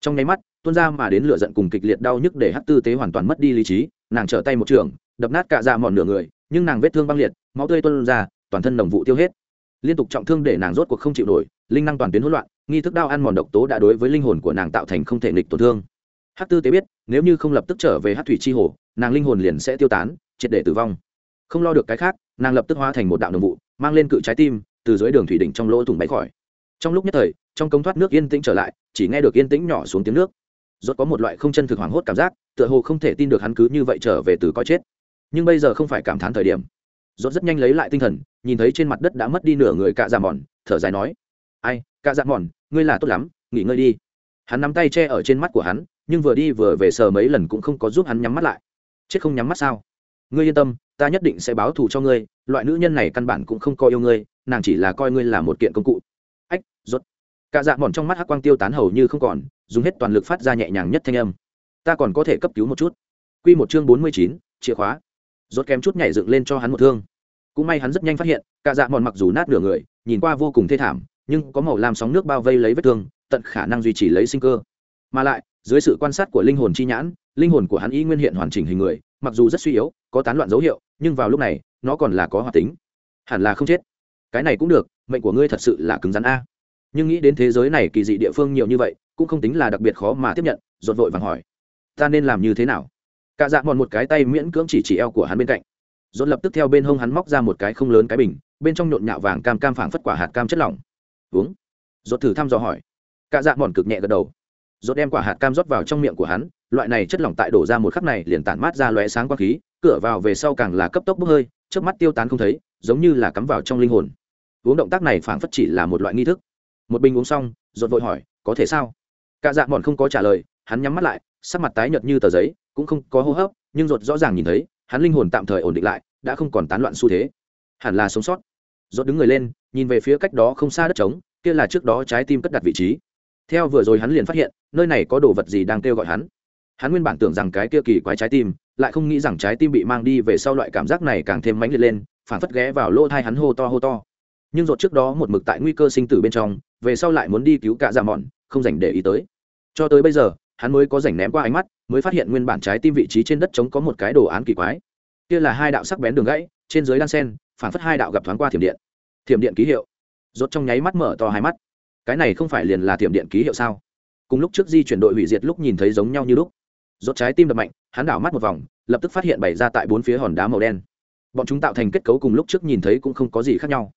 Trong nháy mắt, tuôn ra mà đến lửa giận cùng kịch liệt đau nhức để hát tư tế hoàn toàn mất đi lý trí, nàng trở tay một trường, đập nát cạ dạ mòn nửa người, nhưng nàng vết thương băng liệt, máu tươi tuôn ra, toàn thân đồng vụ tiêu hết. Liên tục trọng thương để nàng rốt cuộc không chịu nổi, linh năng toàn tuyến hỗn loạn nghi thức đao ăn mòn độc tố đã đối với linh hồn của nàng tạo thành không thể nghịch tổn thương. Hát tư tế biết, nếu như không lập tức trở về hát thủy chi hồ, nàng linh hồn liền sẽ tiêu tán, triệt để tử vong. Không lo được cái khác, nàng lập tức hóa thành một đạo đồng vụ, mang lên cự trái tim, từ dưới đường thủy đỉnh trong lỗ thủng bay khỏi. Trong lúc nhất thời, trong công thoát nước yên tĩnh trở lại, chỉ nghe được yên tĩnh nhỏ xuống tiếng nước. Rốt có một loại không chân thực hoảng hốt cảm giác, tựa hồ không thể tin được hắn cứ như vậy trở về từ coi chết. Nhưng bây giờ không phải cảm thán thời điểm. Rốt rất nhanh lấy lại tinh thần, nhìn thấy trên mặt đất đã mất đi nửa người cạ dạ mòn, thở dài nói ai cạ dạ mòn ngươi là tốt lắm nghỉ ngơi đi. Hắn nắm tay che ở trên mắt của hắn nhưng vừa đi vừa về sờ mấy lần cũng không có giúp hắn nhắm mắt lại. Chết không nhắm mắt sao? Ngươi yên tâm ta nhất định sẽ báo thù cho ngươi loại nữ nhân này căn bản cũng không coi yêu ngươi nàng chỉ là coi ngươi là một kiện công cụ. Ách rốt. Cả dạ mòn trong mắt hắc quang tiêu tán hầu như không còn dùng hết toàn lực phát ra nhẹ nhàng nhất thanh âm. Ta còn có thể cấp cứu một chút. Quy một chương bốn mươi chín, chìa khóa. Rốt kém chút nhảy dựng lên cho hắn một thương. Cũng may hắn rất nhanh phát hiện cả dạ mòn mặc dù nát nửa người nhìn qua vô cùng thê thảm nhưng có màu làm sóng nước bao vây lấy vết thương, tận khả năng duy trì lấy sinh cơ. Mà lại, dưới sự quan sát của linh hồn chi nhãn, linh hồn của hắn y nguyên hiện hoàn chỉnh hình người, mặc dù rất suy yếu, có tán loạn dấu hiệu, nhưng vào lúc này, nó còn là có hoạt tính. Hẳn là không chết. Cái này cũng được, mệnh của ngươi thật sự là cứng rắn a. Nhưng nghĩ đến thế giới này kỳ dị địa phương nhiều như vậy, cũng không tính là đặc biệt khó mà tiếp nhận dột vội vàng hỏi. Ta nên làm như thế nào? Cả dạ mòn một cái tay miễn cưỡng chỉ chỉ eo của hắn bên cạnh. Dột lập tức theo bên hông hắn móc ra một cái không lớn cái bình, bên trong nhộn nhạo vàng cam cam phảng phất quả hạt cam chất lỏng uống. Dốt thử thăm dò hỏi. Cả dạ mòn cực nhẹ gật đầu. Dốt đem quả hạt cam rót vào trong miệng của hắn, loại này chất lỏng tại đổ ra một khắc này liền tản mát ra lóe sáng quang khí, cửa vào về sau càng là cấp tốc bốc hơi trước mắt tiêu tán không thấy, giống như là cắm vào trong linh hồn. Uống động tác này phảng phất chỉ là một loại nghi thức. Một bình uống xong dốt vội hỏi, có thể sao? Cả dạ mòn không có trả lời, hắn nhắm mắt lại, sắc mặt tái nhợt như tờ giấy, cũng không có hô hấp, nhưng dột rõ ràng nhìn thấy, hắn linh hồn tạm thời ổn định lại, đã không còn tán loạn xu thế. Hẳn là sống sót. Dột đứng người lên nhìn về phía cách đó không xa đất trống, kia là trước đó trái tim cất đặt vị trí. Theo vừa rồi hắn liền phát hiện, nơi này có đồ vật gì đang kêu gọi hắn. Hắn nguyên bản tưởng rằng cái kia kỳ quái trái tim, lại không nghĩ rằng trái tim bị mang đi về sau loại cảm giác này càng thêm mãnh liệt lên, phản phất ghé vào lỗ thai hắn hô to hô to. Nhưng rột trước đó một mực tại nguy cơ sinh tử bên trong, về sau lại muốn đi cứu cả dạ mòn không dành để ý tới. Cho tới bây giờ, hắn mới có dành ném qua ánh mắt, mới phát hiện nguyên bản trái tim vị trí trên đất trống có một cái đồ án kỳ quái. Kia là hai đạo sắc bén đường gãy, trên dưới đan sen, phản phất hai đạo gặp thoáng qua thiểm điện thiểm điện ký hiệu. Rốt trong nháy mắt mở to hai mắt. Cái này không phải liền là thiểm điện ký hiệu sao? Cùng lúc trước di chuyển đội hủy diệt lúc nhìn thấy giống nhau như lúc. Rốt trái tim đập mạnh, hắn đảo mắt một vòng, lập tức phát hiện bày ra tại bốn phía hòn đá màu đen. Bọn chúng tạo thành kết cấu cùng lúc trước nhìn thấy cũng không có gì khác nhau.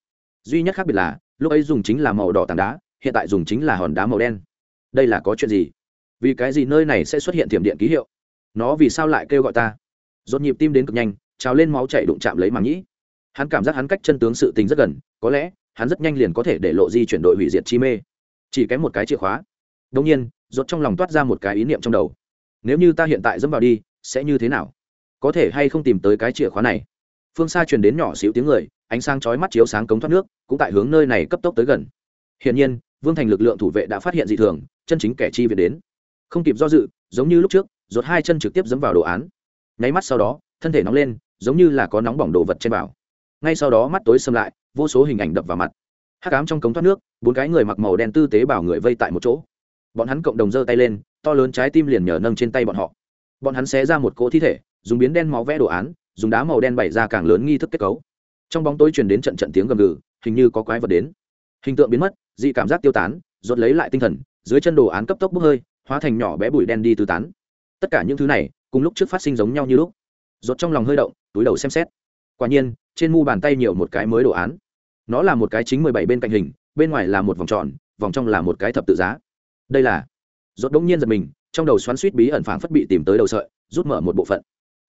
Duy nhất khác biệt là, lúc ấy dùng chính là màu đỏ tảng đá, hiện tại dùng chính là hòn đá màu đen. Đây là có chuyện gì? Vì cái gì nơi này sẽ xuất hiện thiểm điện ký hiệu? Nó vì sao lại kêu gọi ta? Rốt nhịp tim đến cực nhanh, trào lên máu chảy đụng chạm lấy màng nhĩ. Hắn cảm giác hắn cách chân tướng sự tình rất gần có lẽ, hắn rất nhanh liền có thể để lộ di chuyển đội hủy diệt chi mê. Chỉ kém một cái chìa khóa. Đông nhiên, rốt trong lòng toát ra một cái ý niệm trong đầu. Nếu như ta hiện tại dẫm vào đi, sẽ như thế nào? Có thể hay không tìm tới cái chìa khóa này? Phương xa truyền đến nhỏ xíu tiếng người, ánh sáng chói mắt chiếu sáng cống thoát nước, cũng tại hướng nơi này cấp tốc tới gần. Hiển nhiên, vương thành lực lượng thủ vệ đã phát hiện dị thường, chân chính kẻ chi viện đến. Không kịp do dự, giống như lúc trước rột hai chân trực tiếp dẫm vào đồ án. Nháy mắt sau đó, thân thể nóng lên, giống như là có nóng bỏng đồ vật trên vào. Ngay sau đó mắt tối xâm lại vô số hình ảnh đập vào mặt. Hắc ám trong cống thoát nước, bốn cái người mặc màu đen tư tế bảo người vây tại một chỗ. Bọn hắn cộng đồng giơ tay lên, to lớn trái tim liền nhờ nâng trên tay bọn họ. Bọn hắn xé ra một cỗ thi thể, dùng biến đen máu vẽ đồ án, dùng đá màu đen bày ra càng lớn nghi thức kết cấu. Trong bóng tối truyền đến trận trận tiếng gầm gừ, hình như có quái vật đến. Hình tượng biến mất, dị cảm giác tiêu tán, rốt lấy lại tinh thần, dưới chân đồ án cấp tốc bốc hơi, hóa thành nhỏ bé bụi đen đi tứ tán. Tất cả những thứ này, cùng lúc trước phát sinh giống nhau như lúc. Rốt trong lòng hơi động, túi đầu xem xét. Quả nhiên, trên mu bàn tay nhiều một cái mới đồ án nó là một cái chính mười bảy bên cạnh hình, bên ngoài là một vòng tròn, vòng trong là một cái thập tự giá. Đây là, rốt đống nhiên giật mình, trong đầu xoắn suýt bí ẩn phảng phất bị tìm tới đầu sợi, rút mở một bộ phận.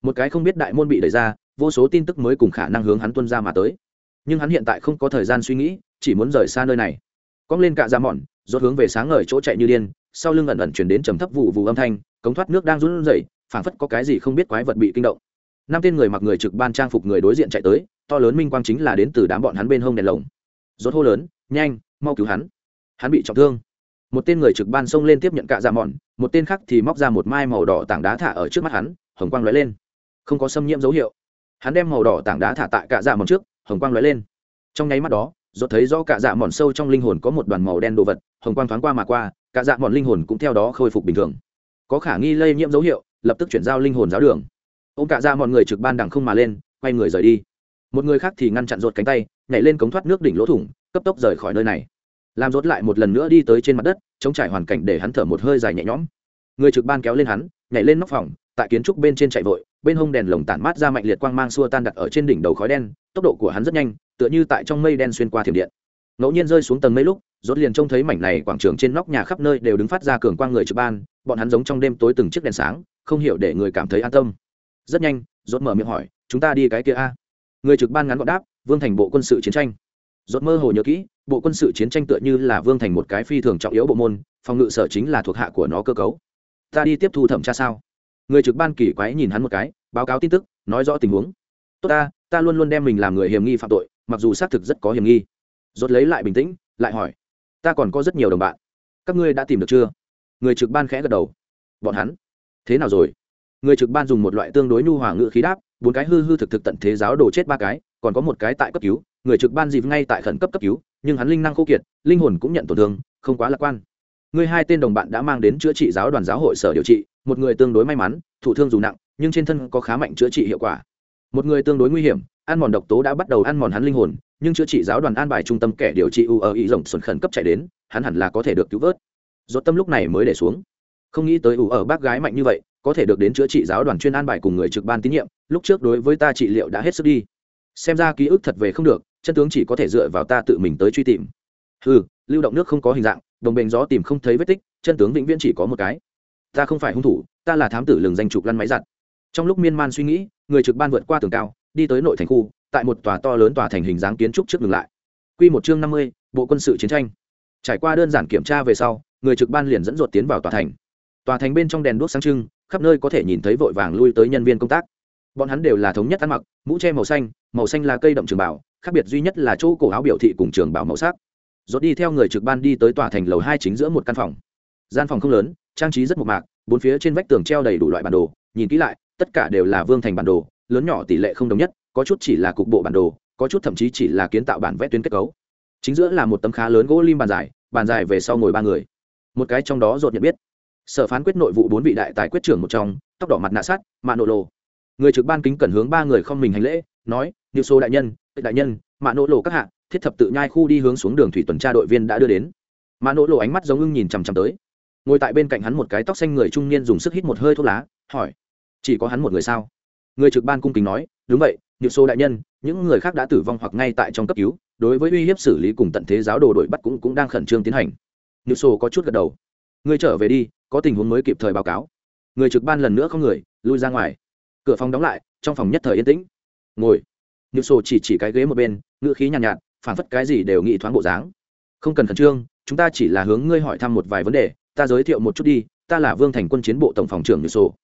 Một cái không biết đại môn bị đẩy ra, vô số tin tức mới cùng khả năng hướng hắn tuân ra mà tới. Nhưng hắn hiện tại không có thời gian suy nghĩ, chỉ muốn rời xa nơi này. Cong lên cạ ra mòn, rốt hướng về sáng ngời chỗ chạy như điên, sau lưng ẩn ẩn chuyển đến trầm thấp vụ vụ âm thanh, cống thoát nước đang run rẩy, phảng phất có cái gì không biết quái vật bị kinh động. Năm tên người mặc người trực ban trang phục người đối diện chạy tới to lớn minh quang chính là đến từ đám bọn hắn bên hông đèn lồng. Rốt hô lớn, nhanh, mau cứu hắn. Hắn bị trọng thương. Một tên người trực ban xông lên tiếp nhận cạ dạ mòn, một tên khác thì móc ra một mai màu đỏ tảng đá thả ở trước mắt hắn, hồng quang lóe lên. Không có xâm nhiễm dấu hiệu. Hắn đem màu đỏ tảng đá thả tại cạ dạ mòn trước, hồng quang lóe lên. Trong nháy mắt đó, rốt thấy rõ cạ dạ mòn sâu trong linh hồn có một đoàn màu đen đồ vật, hồng quang thoáng qua mà qua, cạ dạ mòn linh hồn cũng theo đó khôi phục bình thường. Có khả nghi lây nhiễm dấu hiệu, lập tức chuyển giao linh hồn giáo đường. Ô cạ dạ mòn người trực ban đằng không mà lên, quay người rời đi một người khác thì ngăn chặn rột cánh tay, nhảy lên cống thoát nước đỉnh lỗ thủng, cấp tốc rời khỏi nơi này. Làm rốt lại một lần nữa đi tới trên mặt đất, chống trải hoàn cảnh để hắn thở một hơi dài nhẹ nhõm. Người trực ban kéo lên hắn, nhảy lên nóc phòng, tại kiến trúc bên trên chạy vội, bên hông đèn lồng tản mát ra mạnh liệt quang mang xua tan đặt ở trên đỉnh đầu khói đen, tốc độ của hắn rất nhanh, tựa như tại trong mây đen xuyên qua thiểm điện. Ngẫu nhiên rơi xuống tầng mấy lúc, rốt liền trông thấy mảnh này quảng trường trên nóc nhà khắp nơi đều đứng phát ra cường quang người trực ban, bọn hắn giống trong đêm tối từng chiếc đèn sáng, không hiểu để người cảm thấy an tâm. Rất nhanh, rốt mở miệng hỏi, chúng ta đi cái kia a? Người trực ban ngắn gọn đáp, vương thành bộ quân sự chiến tranh. Rốt mơ hồ nhớ kỹ, bộ quân sự chiến tranh tựa như là vương thành một cái phi thường trọng yếu bộ môn, phòng ngự sở chính là thuộc hạ của nó cơ cấu. Ta đi tiếp thu thẩm tra sao? Người trực ban kỳ quái nhìn hắn một cái, báo cáo tin tức, nói rõ tình huống. Tốt ta ta luôn luôn đem mình làm người hiểm nghi phạm tội, mặc dù xác thực rất có hiểm nghi. Rốt lấy lại bình tĩnh, lại hỏi, ta còn có rất nhiều đồng bạn, các ngươi đã tìm được chưa? Người trực ban khẽ gật đầu. Bọn hắn? Thế nào rồi? Người trực ban dùng một loại tương đối nhu hòa ngữ khí đáp bốn cái hư hư thực thực tận thế giáo đồ chết ba cái, còn có một cái tại cấp cứu, người trực ban dịp ngay tại khẩn cấp cấp cứu, nhưng hắn linh năng khô kiệt, linh hồn cũng nhận tổn thương, không quá lạc quan. Người hai tên đồng bạn đã mang đến chữa trị giáo đoàn giáo hội sở điều trị, một người tương đối may mắn, thụ thương dù nặng, nhưng trên thân có khá mạnh chữa trị hiệu quả. Một người tương đối nguy hiểm, ăn mòn độc tố đã bắt đầu ăn mòn hắn linh hồn, nhưng chữa trị giáo đoàn an bài trung tâm kẻ điều trị u ở ý rộng xuẩn khẩn cấp chạy đến, hắn hẳn là có thể được cứu vớt. Dốt tâm lúc này mới để xuống. Không nghĩ tới u ở bác gái mạnh như vậy có thể được đến chữa trị giáo đoàn chuyên an bài cùng người trực ban tín nhiệm, lúc trước đối với ta trị liệu đã hết sức đi. Xem ra ký ức thật về không được, chân tướng chỉ có thể dựa vào ta tự mình tới truy tìm. Ừ lưu động nước không có hình dạng, đồng bền gió tìm không thấy vết tích, chân tướng vĩnh viễn chỉ có một cái. Ta không phải hung thủ, ta là thám tử lừng danh trục lăn máy giặt. Trong lúc miên man suy nghĩ, người trực ban vượt qua tường cao, đi tới nội thành khu, tại một tòa to lớn tòa thành hình dáng kiến trúc trước ngừng lại. Q một chương năm mươi, bộ quân sự chiến tranh. Trải qua đơn giản kiểm tra về sau, người trực ban liền dẫn dột tiến vào tòa thành. Tòa thành bên trong đèn đuốc sáng trưng khắp nơi có thể nhìn thấy vội vàng lui tới nhân viên công tác. Bọn hắn đều là thống nhất ăn mặc, mũ che màu xanh màu xanh là cây đậm trường bảo khác biệt duy nhất là chỗ cổ áo biểu thị cùng trường bảo màu sắc. Dốt đi theo người trực ban đi tới tòa thành lầu hai chính giữa một căn phòng. Gian phòng không lớn, trang trí rất mộc mạc, bốn phía trên vách tường treo đầy đủ loại bản đồ, nhìn kỹ lại, tất cả đều là vương thành bản đồ, lớn nhỏ tỷ lệ không đồng nhất, có chút chỉ là cục bộ bản đồ, có chút thậm chí chỉ là kiến tạo bản vẽ tuyến kết cấu. Chính giữa là một tấm khá lớn gỗ lim bàn dài bàn dài về sau ngồi ba người. Một cái trong đó dột nhận biết sở phán quyết nội vụ bốn vị đại tài quyết trưởng một trong, tóc đỏ mặt nạ sát mạ nổ lộ người trực ban kính cẩn hướng ba người không mình hành lễ, nói như số đại nhân đại nhân, mạ nổ lộ các hạ, thiết thập tự nhai khu đi hướng xuống đường thủy tuần tra đội viên đã đưa đến. Mạ nổ lộ ánh mắt giống ưng nhìn chằm chằm tới. Ngồi tại bên cạnh hắn một cái tóc xanh người trung niên dùng sức hít một hơi thuốc lá, hỏi, chỉ có hắn một người sao? Người trực ban cung kính nói, đúng vậy nhiều số đại nhân, những người khác đã tử vong hoặc ngay tại trong cấp cứu, đối với uy hiếp xử lý cùng tận thế giáo đồ đội bắt cũng cũng đang khẩn trương tiến hành. Nhiều số có chút gật đầu người trở về đi có tình huống mới kịp thời báo cáo. Người trực ban lần nữa không người lui ra ngoài. Cửa phòng đóng lại trong phòng nhất thời yên tĩnh. Ngồi. Nhiều sổ chỉ chỉ cái ghế một bên ngữ khí nhàn nhạt, nhạt phản phất cái gì đều nghĩ thoáng bộ dáng. Không cần khẩn trương chúng ta chỉ là hướng ngươi hỏi thăm một vài vấn đề ta giới thiệu một chút đi ta là vương thành quân chiến bộ tổng phòng trưởng như sổ.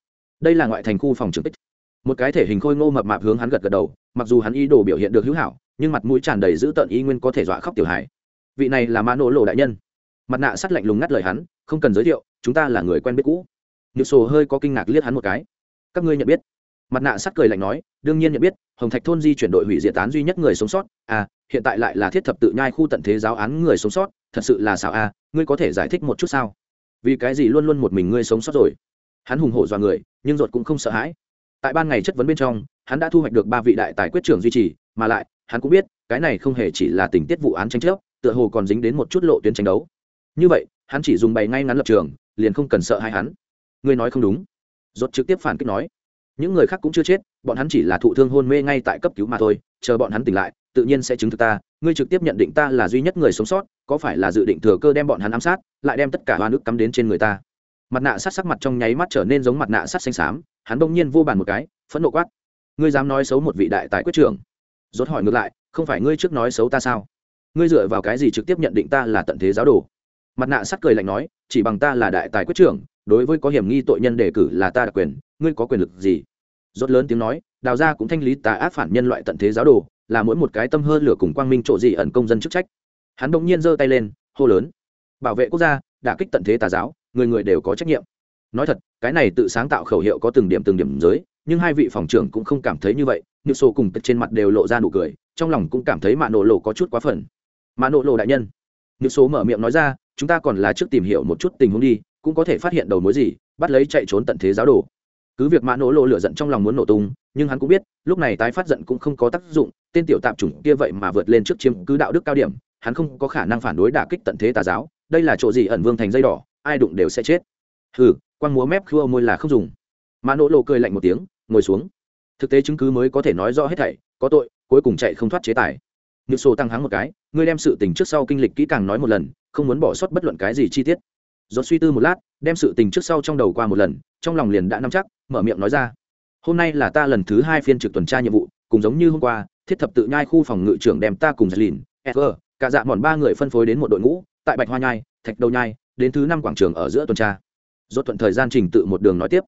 Đây là ngoại thành khu phòng trưởng tích một cái thể hình khôi ngô mập mạp hướng hắn gật gật đầu mặc dù hắn ý đồ biểu hiện được hữu hảo nhưng mặt mũi tràn đầy dữ tợn ý nguyên có thể dọa khóc tiểu hải vị này là mã nỗ lộ đại nhân mặt nạ sắt lạnh lùng ngắt lời hắn, không cần giới thiệu, chúng ta là người quen biết cũ. Như sổ hơi có kinh ngạc liếc hắn một cái. Các ngươi nhận biết? Mặt nạ sắt cười lạnh nói, đương nhiên nhận biết, hồng thạch thôn di chuyển đội hủy diệt án duy nhất người sống sót. À hiện tại lại là thiết thập tự nhai khu tận thế giáo án người sống sót, thật sự là sao à ngươi có thể giải thích một chút sao? Vì cái gì luôn luôn một mình ngươi sống sót rồi? Hắn hùng hổ dọa người, nhưng ruột cũng không sợ hãi. Tại ban ngày chất vấn bên trong, hắn đã thu hoạch được ba vị đại tài quyết trưởng duy trì, mà lại, hắn cũng biết, cái này không hề chỉ là tình tiết vụ án tranh chấp, tựa hồ còn dính đến một chút lộ tuyến tranh đấu như vậy, hắn chỉ dùng bày ngay ngắn lập trường, liền không cần sợ hai hắn. Ngươi nói không đúng. Rốt trực tiếp phản kích nói. Những người khác cũng chưa chết, bọn hắn chỉ là thụ thương hôn mê ngay tại cấp cứu mà thôi, chờ bọn hắn tỉnh lại, tự nhiên sẽ chứng thực ta, ngươi trực tiếp nhận định ta là duy nhất người sống sót, có phải là dự định thừa cơ đem bọn hắn ám sát, lại đem tất cả hoa nước cắm đến trên người ta? Mặt nạ sát sắc mặt trong nháy mắt trở nên giống mặt nạ sát xanh xám, hắn bỗng nhiên vô bàn một cái, phẫn nộ quát. Ngươi dám nói xấu một vị đại tài quyết trưởng? Rốt hỏi ngược lại, không phải ngươi trước nói xấu ta sao? Ngươi dựa vào cái gì trực tiếp nhận định ta là tận thế giáo đồ? Mặt nạ sắt cười lạnh nói, chỉ bằng ta là đại tài quyết trưởng, đối với có hiểm nghi tội nhân đề cử là ta đặc quyền, ngươi có quyền lực gì? Rốt lớn tiếng nói, đào ra cũng thanh lý tà ác phản nhân loại tận thế giáo đồ, là mỗi một cái tâm hơn lửa cùng quang minh trộ gì ẩn công dân chức trách. Hắn bỗng nhiên giơ tay lên, hô lớn, bảo vệ quốc gia, đả kích tận thế tà giáo, người người đều có trách nhiệm. Nói thật, cái này tự sáng tạo khẩu hiệu có từng điểm từng điểm giới, nhưng hai vị phòng trưởng cũng không cảm thấy như vậy, như sổ cùng tật trên mặt đều lộ ra nụ cười, trong lòng cũng cảm thấy mạ nổ lộ có chút quá phần mạ nổ lộ đại nhân. Như số mở miệng nói ra chúng ta còn là trước tìm hiểu một chút tình huống đi, cũng có thể phát hiện đầu mối gì, bắt lấy chạy trốn tận thế giáo đồ. Cứ việc mã nổ lộ lửa giận trong lòng muốn nổ tung, nhưng hắn cũng biết, lúc này tái phát giận cũng không có tác dụng, tên tiểu tạp chủng kia vậy mà vượt lên trước chiếm cứ đạo đức cao điểm, hắn không có khả năng phản đối đả kích tận thế tà giáo, đây là chỗ gì ẩn vương thành dây đỏ, ai đụng đều sẽ chết. Hừ, quăng múa mép khua môi là không dùng. Mã nỗ lộ cười lạnh một tiếng, ngồi xuống. Thực tế chứng cứ mới có thể nói rõ hết thảy, có tội, cuối cùng chạy không thoát chế tài. Nhược sổ tăng hắng một cái ngươi đem sự tình trước sau kinh lịch kỹ càng nói một lần không muốn bỏ sót bất luận cái gì chi tiết. Rốt suy tư một lát đem sự tình trước sau trong đầu qua một lần trong lòng liền đã nắm chắc mở miệng nói ra hôm nay là ta lần thứ hai phiên trực tuần tra nhiệm vụ cùng giống như hôm qua thiết thập tự nhai khu phòng ngự trưởng đem ta cùng giật Ever, cả dạ mòn ba người phân phối đến một đội ngũ tại bạch hoa nhai thạch đầu nhai đến thứ năm quảng trường ở giữa tuần tra. Rốt thuận thời gian trình tự một đường nói tiếp.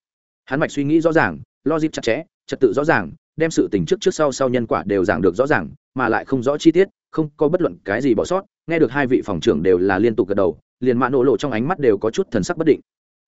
Hắn mạch suy nghĩ rõ ràng logic chặt chẽ trật tự rõ ràng đem sự tình trước trước sau sau nhân quả đều giảng được rõ ràng mà lại không rõ chi tiết, không có bất luận cái gì bỏ sót, nghe được hai vị phòng trưởng đều là liên tục gật đầu, liền mạ nổ lộ trong ánh mắt đều có chút thần sắc bất định.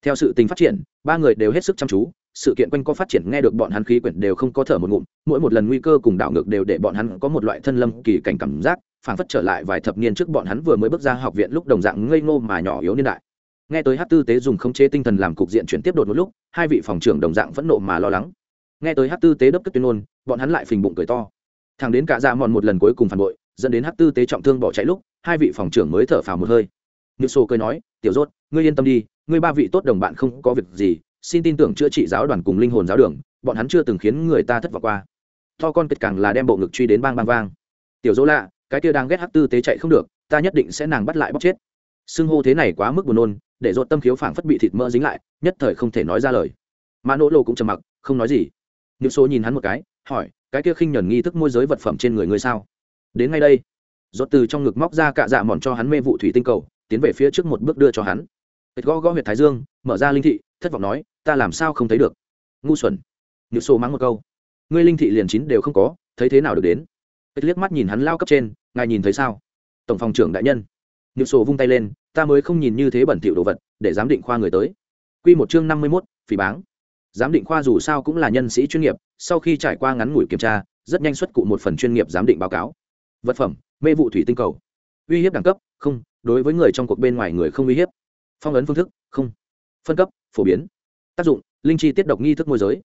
Theo sự tình phát triển, ba người đều hết sức chăm chú, sự kiện quanh co phát triển nghe được bọn hắn khí quyển đều không có thở một ngụm, mỗi một lần nguy cơ cùng đảo ngược đều để bọn hắn có một loại thân lâm kỳ cảnh cảm giác, phảng phất trở lại vài thập niên trước bọn hắn vừa mới bước ra học viện lúc đồng dạng ngây ngô mà nhỏ yếu niên đại. Nghe tới hát tư tế dùng khống chế tinh thần làm cục diện chuyển tiếp đột một lúc, hai vị phòng trưởng đồng dạng phẫn nộ mà lo lắng. Nghe tới hát tư tế đốc cất tuyên ngôn, bọn hắn lại phình bụng cười to thằng đến cả dạ mòn một lần cuối cùng phản bội, dẫn đến hát tư tế trọng thương bỏ chạy lúc, hai vị phòng trưởng mới thở phào một hơi. Như sô cười nói, tiểu rốt, ngươi yên tâm đi, ngươi ba vị tốt đồng bạn không có việc gì, xin tin tưởng chữa trị giáo đoàn cùng linh hồn giáo đường, bọn hắn chưa từng khiến người ta thất vọng qua. To con kịch càng là đem bộ ngực truy đến bang bang vang. Tiểu dỗ lạ, cái kia đang ghét hát tư tế chạy không được, ta nhất định sẽ nàng bắt lại bóc chết. Xưng hô thế này quá mức buồn nôn, để dột tâm khiếu phảng phất bị thịt mỡ dính lại, nhất thời không thể nói ra lời. Mà nỗ lộ cũng trầm mặc, không nói gì. Những số nhìn hắn một cái hỏi, cái kia khinh nhuần nghi thức môi giới vật phẩm trên người ngươi sao? Đến ngay đây. Dột từ trong ngực móc ra cạ dạ mòn cho hắn mê vụ thủy tinh cầu, tiến về phía trước một bước đưa cho hắn. Gõ gõ huyệt thái dương, mở ra linh thị, thất vọng nói, ta làm sao không thấy được? Ngu xuẩn. Nữ Xô mắng một câu. Ngươi linh thị liền chín đều không có, thấy thế nào được đến? Liếc mắt nhìn hắn lao cấp trên, ngài nhìn thấy sao? Tổng phòng trưởng đại nhân. Nhược Xô vung tay lên, ta mới không nhìn như thế bẩn thỉu đồ vật, để giám định khoa người tới. Q một chương năm mươi mốt, phỉ báng giám định khoa dù sao cũng là nhân sĩ chuyên nghiệp, sau khi trải qua ngắn ngủi kiểm tra, rất nhanh xuất cụ một phần chuyên nghiệp giám định báo cáo. Vật phẩm, mê vụ thủy tinh cầu. Uy hiếp đẳng cấp, không, đối với người trong cuộc bên ngoài người không uy hiếp. Phong ấn phương thức, không. Phân cấp, phổ biến. Tác dụng, linh chi tiết độc nghi thức môi giới.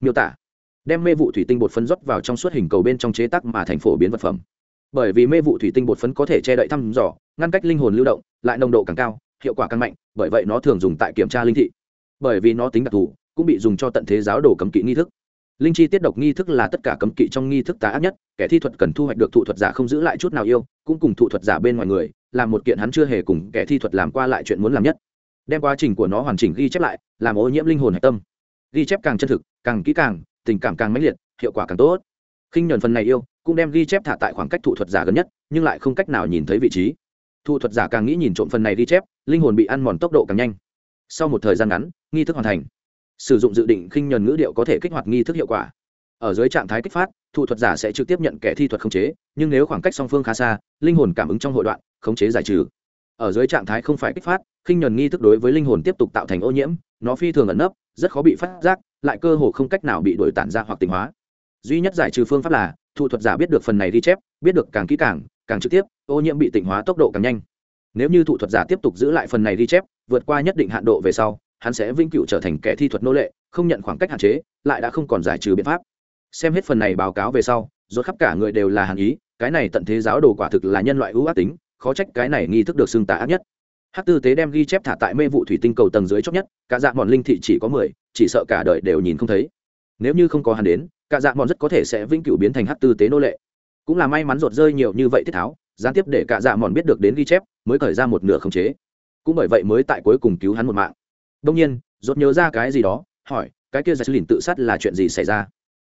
Miêu tả, đem mê vụ thủy tinh bột phấn rót vào trong suốt hình cầu bên trong chế tác mà thành phổ biến vật phẩm. Bởi vì mê vụ thủy tinh bột phấn có thể che đậy thăm dò, ngăn cách linh hồn lưu động, lại nồng độ càng cao, hiệu quả càng mạnh, bởi vậy nó thường dùng tại kiểm tra linh thị. Bởi vì nó tính đặc thù cũng bị dùng cho tận thế giáo đồ cấm kỵ nghi thức. Linh chi tiết độc nghi thức là tất cả cấm kỵ trong nghi thức tà ác nhất, kẻ thi thuật cần thu hoạch được thụ thuật giả không giữ lại chút nào yêu, cũng cùng thụ thuật giả bên ngoài người, làm một kiện hắn chưa hề cùng kẻ thi thuật làm qua lại chuyện muốn làm nhất. Đem quá trình của nó hoàn chỉnh ghi chép lại, làm ô nhiễm linh hồn hạch tâm. Ghi chép càng chân thực, càng kỹ càng, tình cảm càng mãnh liệt, hiệu quả càng tốt. Khinh nhuần phần này yêu, cũng đem ghi chép thả tại khoảng cách thụ thuật giả gần nhất, nhưng lại không cách nào nhìn thấy vị trí. Thụ thuật giả càng nghĩ nhìn trộm phần này ghi chép, linh hồn bị ăn mòn tốc độ càng nhanh. Sau một thời gian ngắn, nghi thức hoàn thành sử dụng dự định khinh nhuần ngữ điệu có thể kích hoạt nghi thức hiệu quả. Ở dưới trạng thái kích phát, thủ thuật giả sẽ trực tiếp nhận kẻ thi thuật khống chế, nhưng nếu khoảng cách song phương khá xa, linh hồn cảm ứng trong hội đoạn, khống chế giải trừ. Ở dưới trạng thái không phải kích phát, khinh nhuần nghi thức đối với linh hồn tiếp tục tạo thành ô nhiễm, nó phi thường ẩn nấp, rất khó bị phát giác, lại cơ hồ không cách nào bị đổi tản ra hoặc tỉnh hóa. Duy nhất giải trừ phương pháp là, thủ thuật giả biết được phần này ghi chép, biết được càng kỹ càng càng trực tiếp, ô nhiễm bị tỉnh hóa tốc độ càng nhanh. Nếu như thủ thuật giả tiếp tục giữ lại phần này ghi chép, vượt qua nhất định hạn độ về sau hắn sẽ vĩnh cửu trở thành kẻ thi thuật nô lệ, không nhận khoảng cách hạn chế, lại đã không còn giải trừ biện pháp. Xem hết phần này báo cáo về sau, rốt khắp cả người đều là hàn ý, cái này tận thế giáo đồ quả thực là nhân loại ưu ác tính, khó trách cái này nghi thức được xưng tả ác nhất. Hắc tư tế đem ghi chép thả tại mê vụ thủy tinh cầu tầng dưới chót nhất, cả dạng bọn linh thị chỉ có mười, chỉ sợ cả đời đều nhìn không thấy. Nếu như không có hắn đến, cả dạng bọn rất có thể sẽ vĩnh cửu biến thành hắc tư tế nô lệ. Cũng là may mắn rột rơi nhiều như vậy thiết tháo, gián tiếp để cả dạng bọn biết được đến ghi chép, mới khởi ra một nửa khống chế. Cũng bởi vậy mới tại cuối cùng cứu hắn một mạng đông nhiên, rốt nhớ ra cái gì đó, hỏi, cái kia giải lìn tự sát là chuyện gì xảy ra?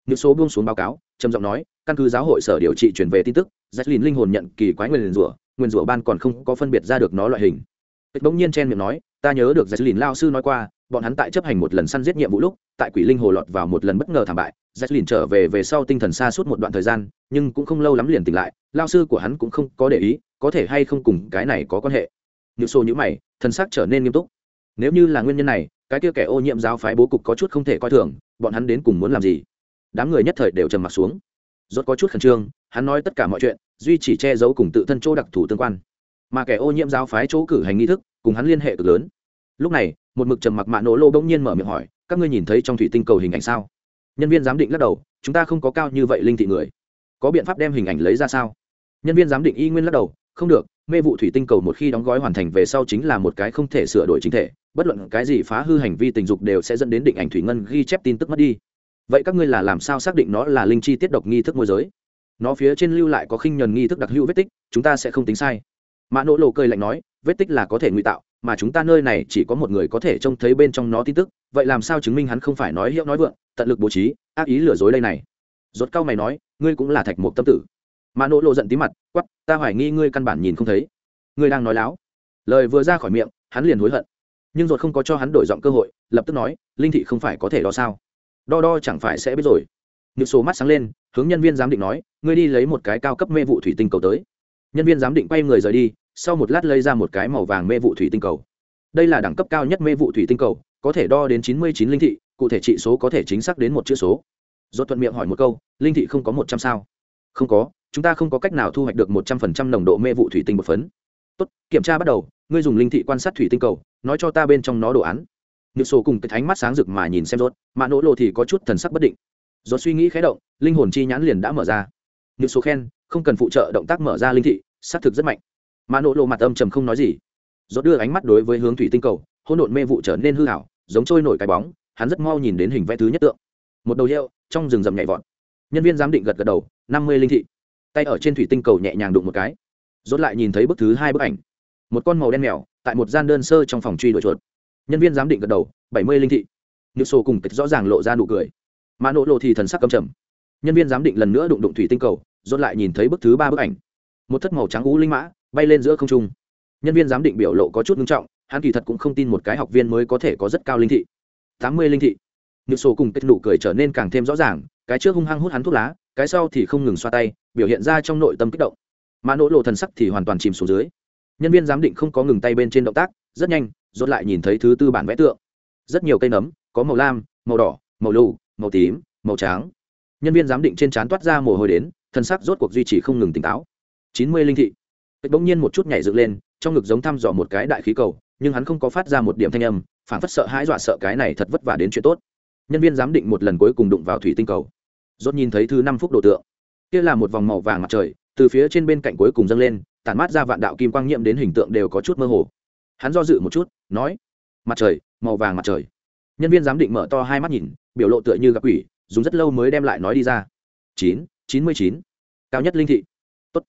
Những số buông xuống báo cáo, trầm giọng nói, căn cứ giáo hội sở điều trị truyền về tin tức, giải linh hồn nhận kỳ quái nguyên rủa nguyên rủa ban còn không có phân biệt ra được nó loại hình. Bỗng nhiên chen miệng nói, ta nhớ được giải lao sư nói qua, bọn hắn tại chấp hành một lần săn giết nhiệm vụ lúc, tại quỷ linh hồ lọt vào một lần bất ngờ thảm bại, giải trở về về sau tinh thần xa suốt một đoạn thời gian, nhưng cũng không lâu lắm liền tỉnh lại, lao sư của hắn cũng không có để ý, có thể hay không cùng cái này có quan hệ. Như số nhữ mày thân xác trở nên nghiêm túc nếu như là nguyên nhân này, cái kia kẻ ô nhiễm giáo phái bố cục có chút không thể coi thường, bọn hắn đến cùng muốn làm gì? Đám người nhất thời đều trầm m ặ t xuống. Rốt có chút khẩn trương, hắn nói tất cả mọi chuyện, duy chỉ che giấu cùng tự thân chỗ đặc thù tương quan. Mà kẻ ô nhiễm giáo phái chỗ cử hành nghi thức, cùng hắn liên hệ cực lớn. Lúc này, một mực trầm mặc mạ nổ lô bỗng nhiên mở miệng hỏi, các ngươi nhìn thấy trong thủy tinh cầu hình ảnh sao? Nhân viên giám định lắc đầu, chúng ta không có cao như vậy linh thị người. Có biện pháp đem hình ảnh lấy ra sao? Nhân viên giám định y nguyên lắc đầu, không được mê vụ thủy tinh cầu một khi đóng gói hoàn thành về sau chính là một cái không thể sửa đổi chính thể, bất luận cái gì phá hư hành vi tình dục đều sẽ dẫn đến định ảnh thủy ngân ghi chép tin tức mất đi. Vậy các ngươi là làm sao xác định nó là linh chi tiết độc nghi thức môi giới? Nó phía trên lưu lại có khinh nhuần nghi thức đặc hữu vết tích, chúng ta sẽ không tính sai. Mã nỗ lộ cười lạnh nói, vết tích là có thể ngụy tạo, mà chúng ta nơi này chỉ có một người có thể trông thấy bên trong nó tin tức, vậy làm sao chứng minh hắn không phải nói hiệu nói vượng, tận lực bố trí, ác ý lừa dối đây này? Rốt cao mày nói, ngươi cũng là thạch mục tâm tử mà nỗ lộ giận tí mặt quắp ta hoài nghi ngươi căn bản nhìn không thấy. Ngươi đang nói láo. Lời vừa ra khỏi miệng, hắn liền hối hận. Nhưng rốt không có cho hắn đổi giọng cơ hội, lập tức nói, linh thị không phải có thể đo sao? Đo đo chẳng phải sẽ biết rồi. Những số mắt sáng lên, hướng nhân viên giám định nói, ngươi đi lấy một cái cao cấp mê vụ thủy tinh cầu tới. Nhân viên giám định quay người rời đi, sau một lát lấy ra một cái màu vàng mê vụ thủy tinh cầu. Đây là đẳng cấp cao nhất mê vụ thủy tinh cầu, có thể đo đến chín mươi chín linh thị, cụ thể trị số có thể chính xác đến một chữ số. Dốt thuận miệng hỏi một câu, linh thị không có một trăm sao? Không có chúng ta không có cách nào thu hoạch được một trăm phần trăm nồng độ mê vụ thủy tinh một phấn. Tốt, kiểm tra bắt đầu, ngươi dùng linh thị quan sát thủy tinh cầu, nói cho ta bên trong nó đồ án. Nhự sổ cùng cái thánh mắt sáng rực mà nhìn xem rốt, mà nỗ lộ thì có chút thần sắc bất định. Rốt suy nghĩ khé động, linh hồn chi nhãn liền đã mở ra. Nhự sổ khen, không cần phụ trợ, động tác mở ra linh thị xác thực rất mạnh. Mà nỗ lộ mặt âm trầm không nói gì. Rốt đưa ánh mắt đối với hướng thủy tinh cầu, hỗn độn mê vụ trở nên hư hảo, giống trôi nổi cái bóng, hắn rất mau nhìn đến hình vẽ thứ nhất tượng. Một đầu hiệu, trong rừng rậm nhảy vọt. Nhân viên giám định gật gật đầu, năm mươi linh thị tay ở trên thủy tinh cầu nhẹ nhàng đụng một cái, rốt lại nhìn thấy bức thứ hai bức ảnh. Một con màu đen mèo tại một gian đơn sơ trong phòng truy đuổi chuột. Nhân viên giám định gật đầu, bảy mươi linh thị. Như sổ cùng tịch rõ ràng lộ ra nụ cười. Mà nỗ lộ thì thần sắc cầm trầm. Nhân viên giám định lần nữa đụng đụng thủy tinh cầu, rốt lại nhìn thấy bức thứ ba bức ảnh. Một thất màu trắng ú linh mã bay lên giữa không trung. Nhân viên giám định biểu lộ có chút nghiêm trọng, hắn kỳ thật cũng không tin một cái học viên mới có thể có rất cao linh thị. Tám mươi linh thị. Như sổ cùng tịch nụ cười trở nên càng thêm rõ ràng, cái trước hung hăng hút hắn thuốc lá cái sau thì không ngừng xoa tay, biểu hiện ra trong nội tâm kích động. Mà nỗ lộ thần sắc thì hoàn toàn chìm xuống dưới. Nhân viên giám định không có ngừng tay bên trên động tác, rất nhanh, rốt lại nhìn thấy thứ tư bản vẽ tượng. Rất nhiều cây nấm, có màu lam, màu đỏ, màu lù, màu tím, màu trắng. Nhân viên giám định trên trán toát ra mồ hôi đến, thần sắc rốt cuộc duy trì không ngừng tỉnh táo. Chín mươi linh thị. Bỗng nhiên một chút nhảy dựng lên, trong ngực giống thăm dò một cái đại khí cầu, nhưng hắn không có phát ra một điểm thanh âm, phản phất sợ hãi dọa sợ cái này thật vất vả đến chuyện tốt. Nhân viên giám định một lần cuối cùng đụng vào thủy tinh cầu rốt nhìn thấy thứ năm phút đồ tượng. Kia là một vòng màu vàng mặt trời, từ phía trên bên cạnh cuối cùng dâng lên, tản mát ra vạn đạo kim quang nhiễm đến hình tượng đều có chút mơ hồ. Hắn do dự một chút, nói, mặt trời, màu vàng mặt trời. Nhân viên giám định mở to hai mắt nhìn, biểu lộ tựa như gặp quỷ, dùng rất lâu mới đem lại nói đi ra. Chín chín mươi chín. Cao nhất linh thị. Tốt.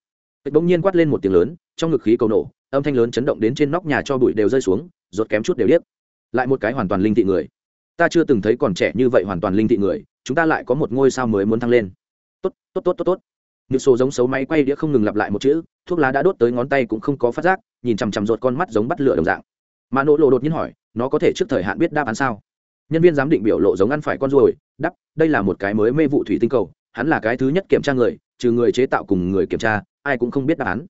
Bỗng nhiên quát lên một tiếng lớn, trong ngực khí cầu nổ, âm thanh lớn chấn động đến trên nóc nhà cho bụi đều rơi xuống, rốt kém chút đều điếc. Lại một cái hoàn toàn linh thị người. Ta chưa từng thấy còn trẻ như vậy hoàn toàn linh thị người chúng ta lại có một ngôi sao mới muốn thăng lên. Tốt tốt tốt tốt tốt. Như số giống xấu máy quay đĩa không ngừng lặp lại một chữ, thuốc lá đã đốt tới ngón tay cũng không có phát giác, nhìn chằm chằm rột con mắt giống bắt lửa đồng dạng. Mà nỗ lộ đột nhiên hỏi, nó có thể trước thời hạn biết đáp án sao? Nhân viên giám định biểu lộ giống ăn phải con ruồi đắp đây là một cái mới mê vụ thủy tinh cầu, hắn là cái thứ nhất kiểm tra người, trừ người chế tạo cùng người kiểm tra, ai cũng không biết đáp án.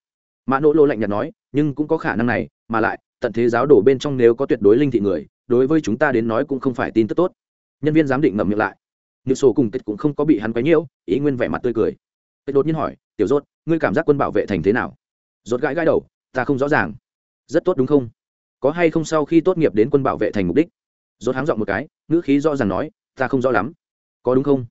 Mã nỗ lộ lạnh nhạt nói, nhưng cũng có khả năng này, mà lại, tận thế giáo đổ bên trong nếu có tuyệt đối linh thị người, đối với chúng ta đến nói cũng không phải tin tức tốt. Nhân viên giám định ngậm miệng lại nhưng sổ cùng kết cũng không có bị hắn quấy nhiễu, ý nguyên vẻ mặt tươi cười. Kết đột nhiên hỏi, tiểu rốt ngươi cảm giác quân bảo vệ thành thế nào? Rốt gãi gãi đầu, ta không rõ ràng. Rất tốt, đúng không? Có hay không sau khi tốt nghiệp đến quân bảo vệ thành mục đích? Rốt háng giọng một cái, ngữ khí rõ ràng nói, ta không rõ lắm. Có đúng không?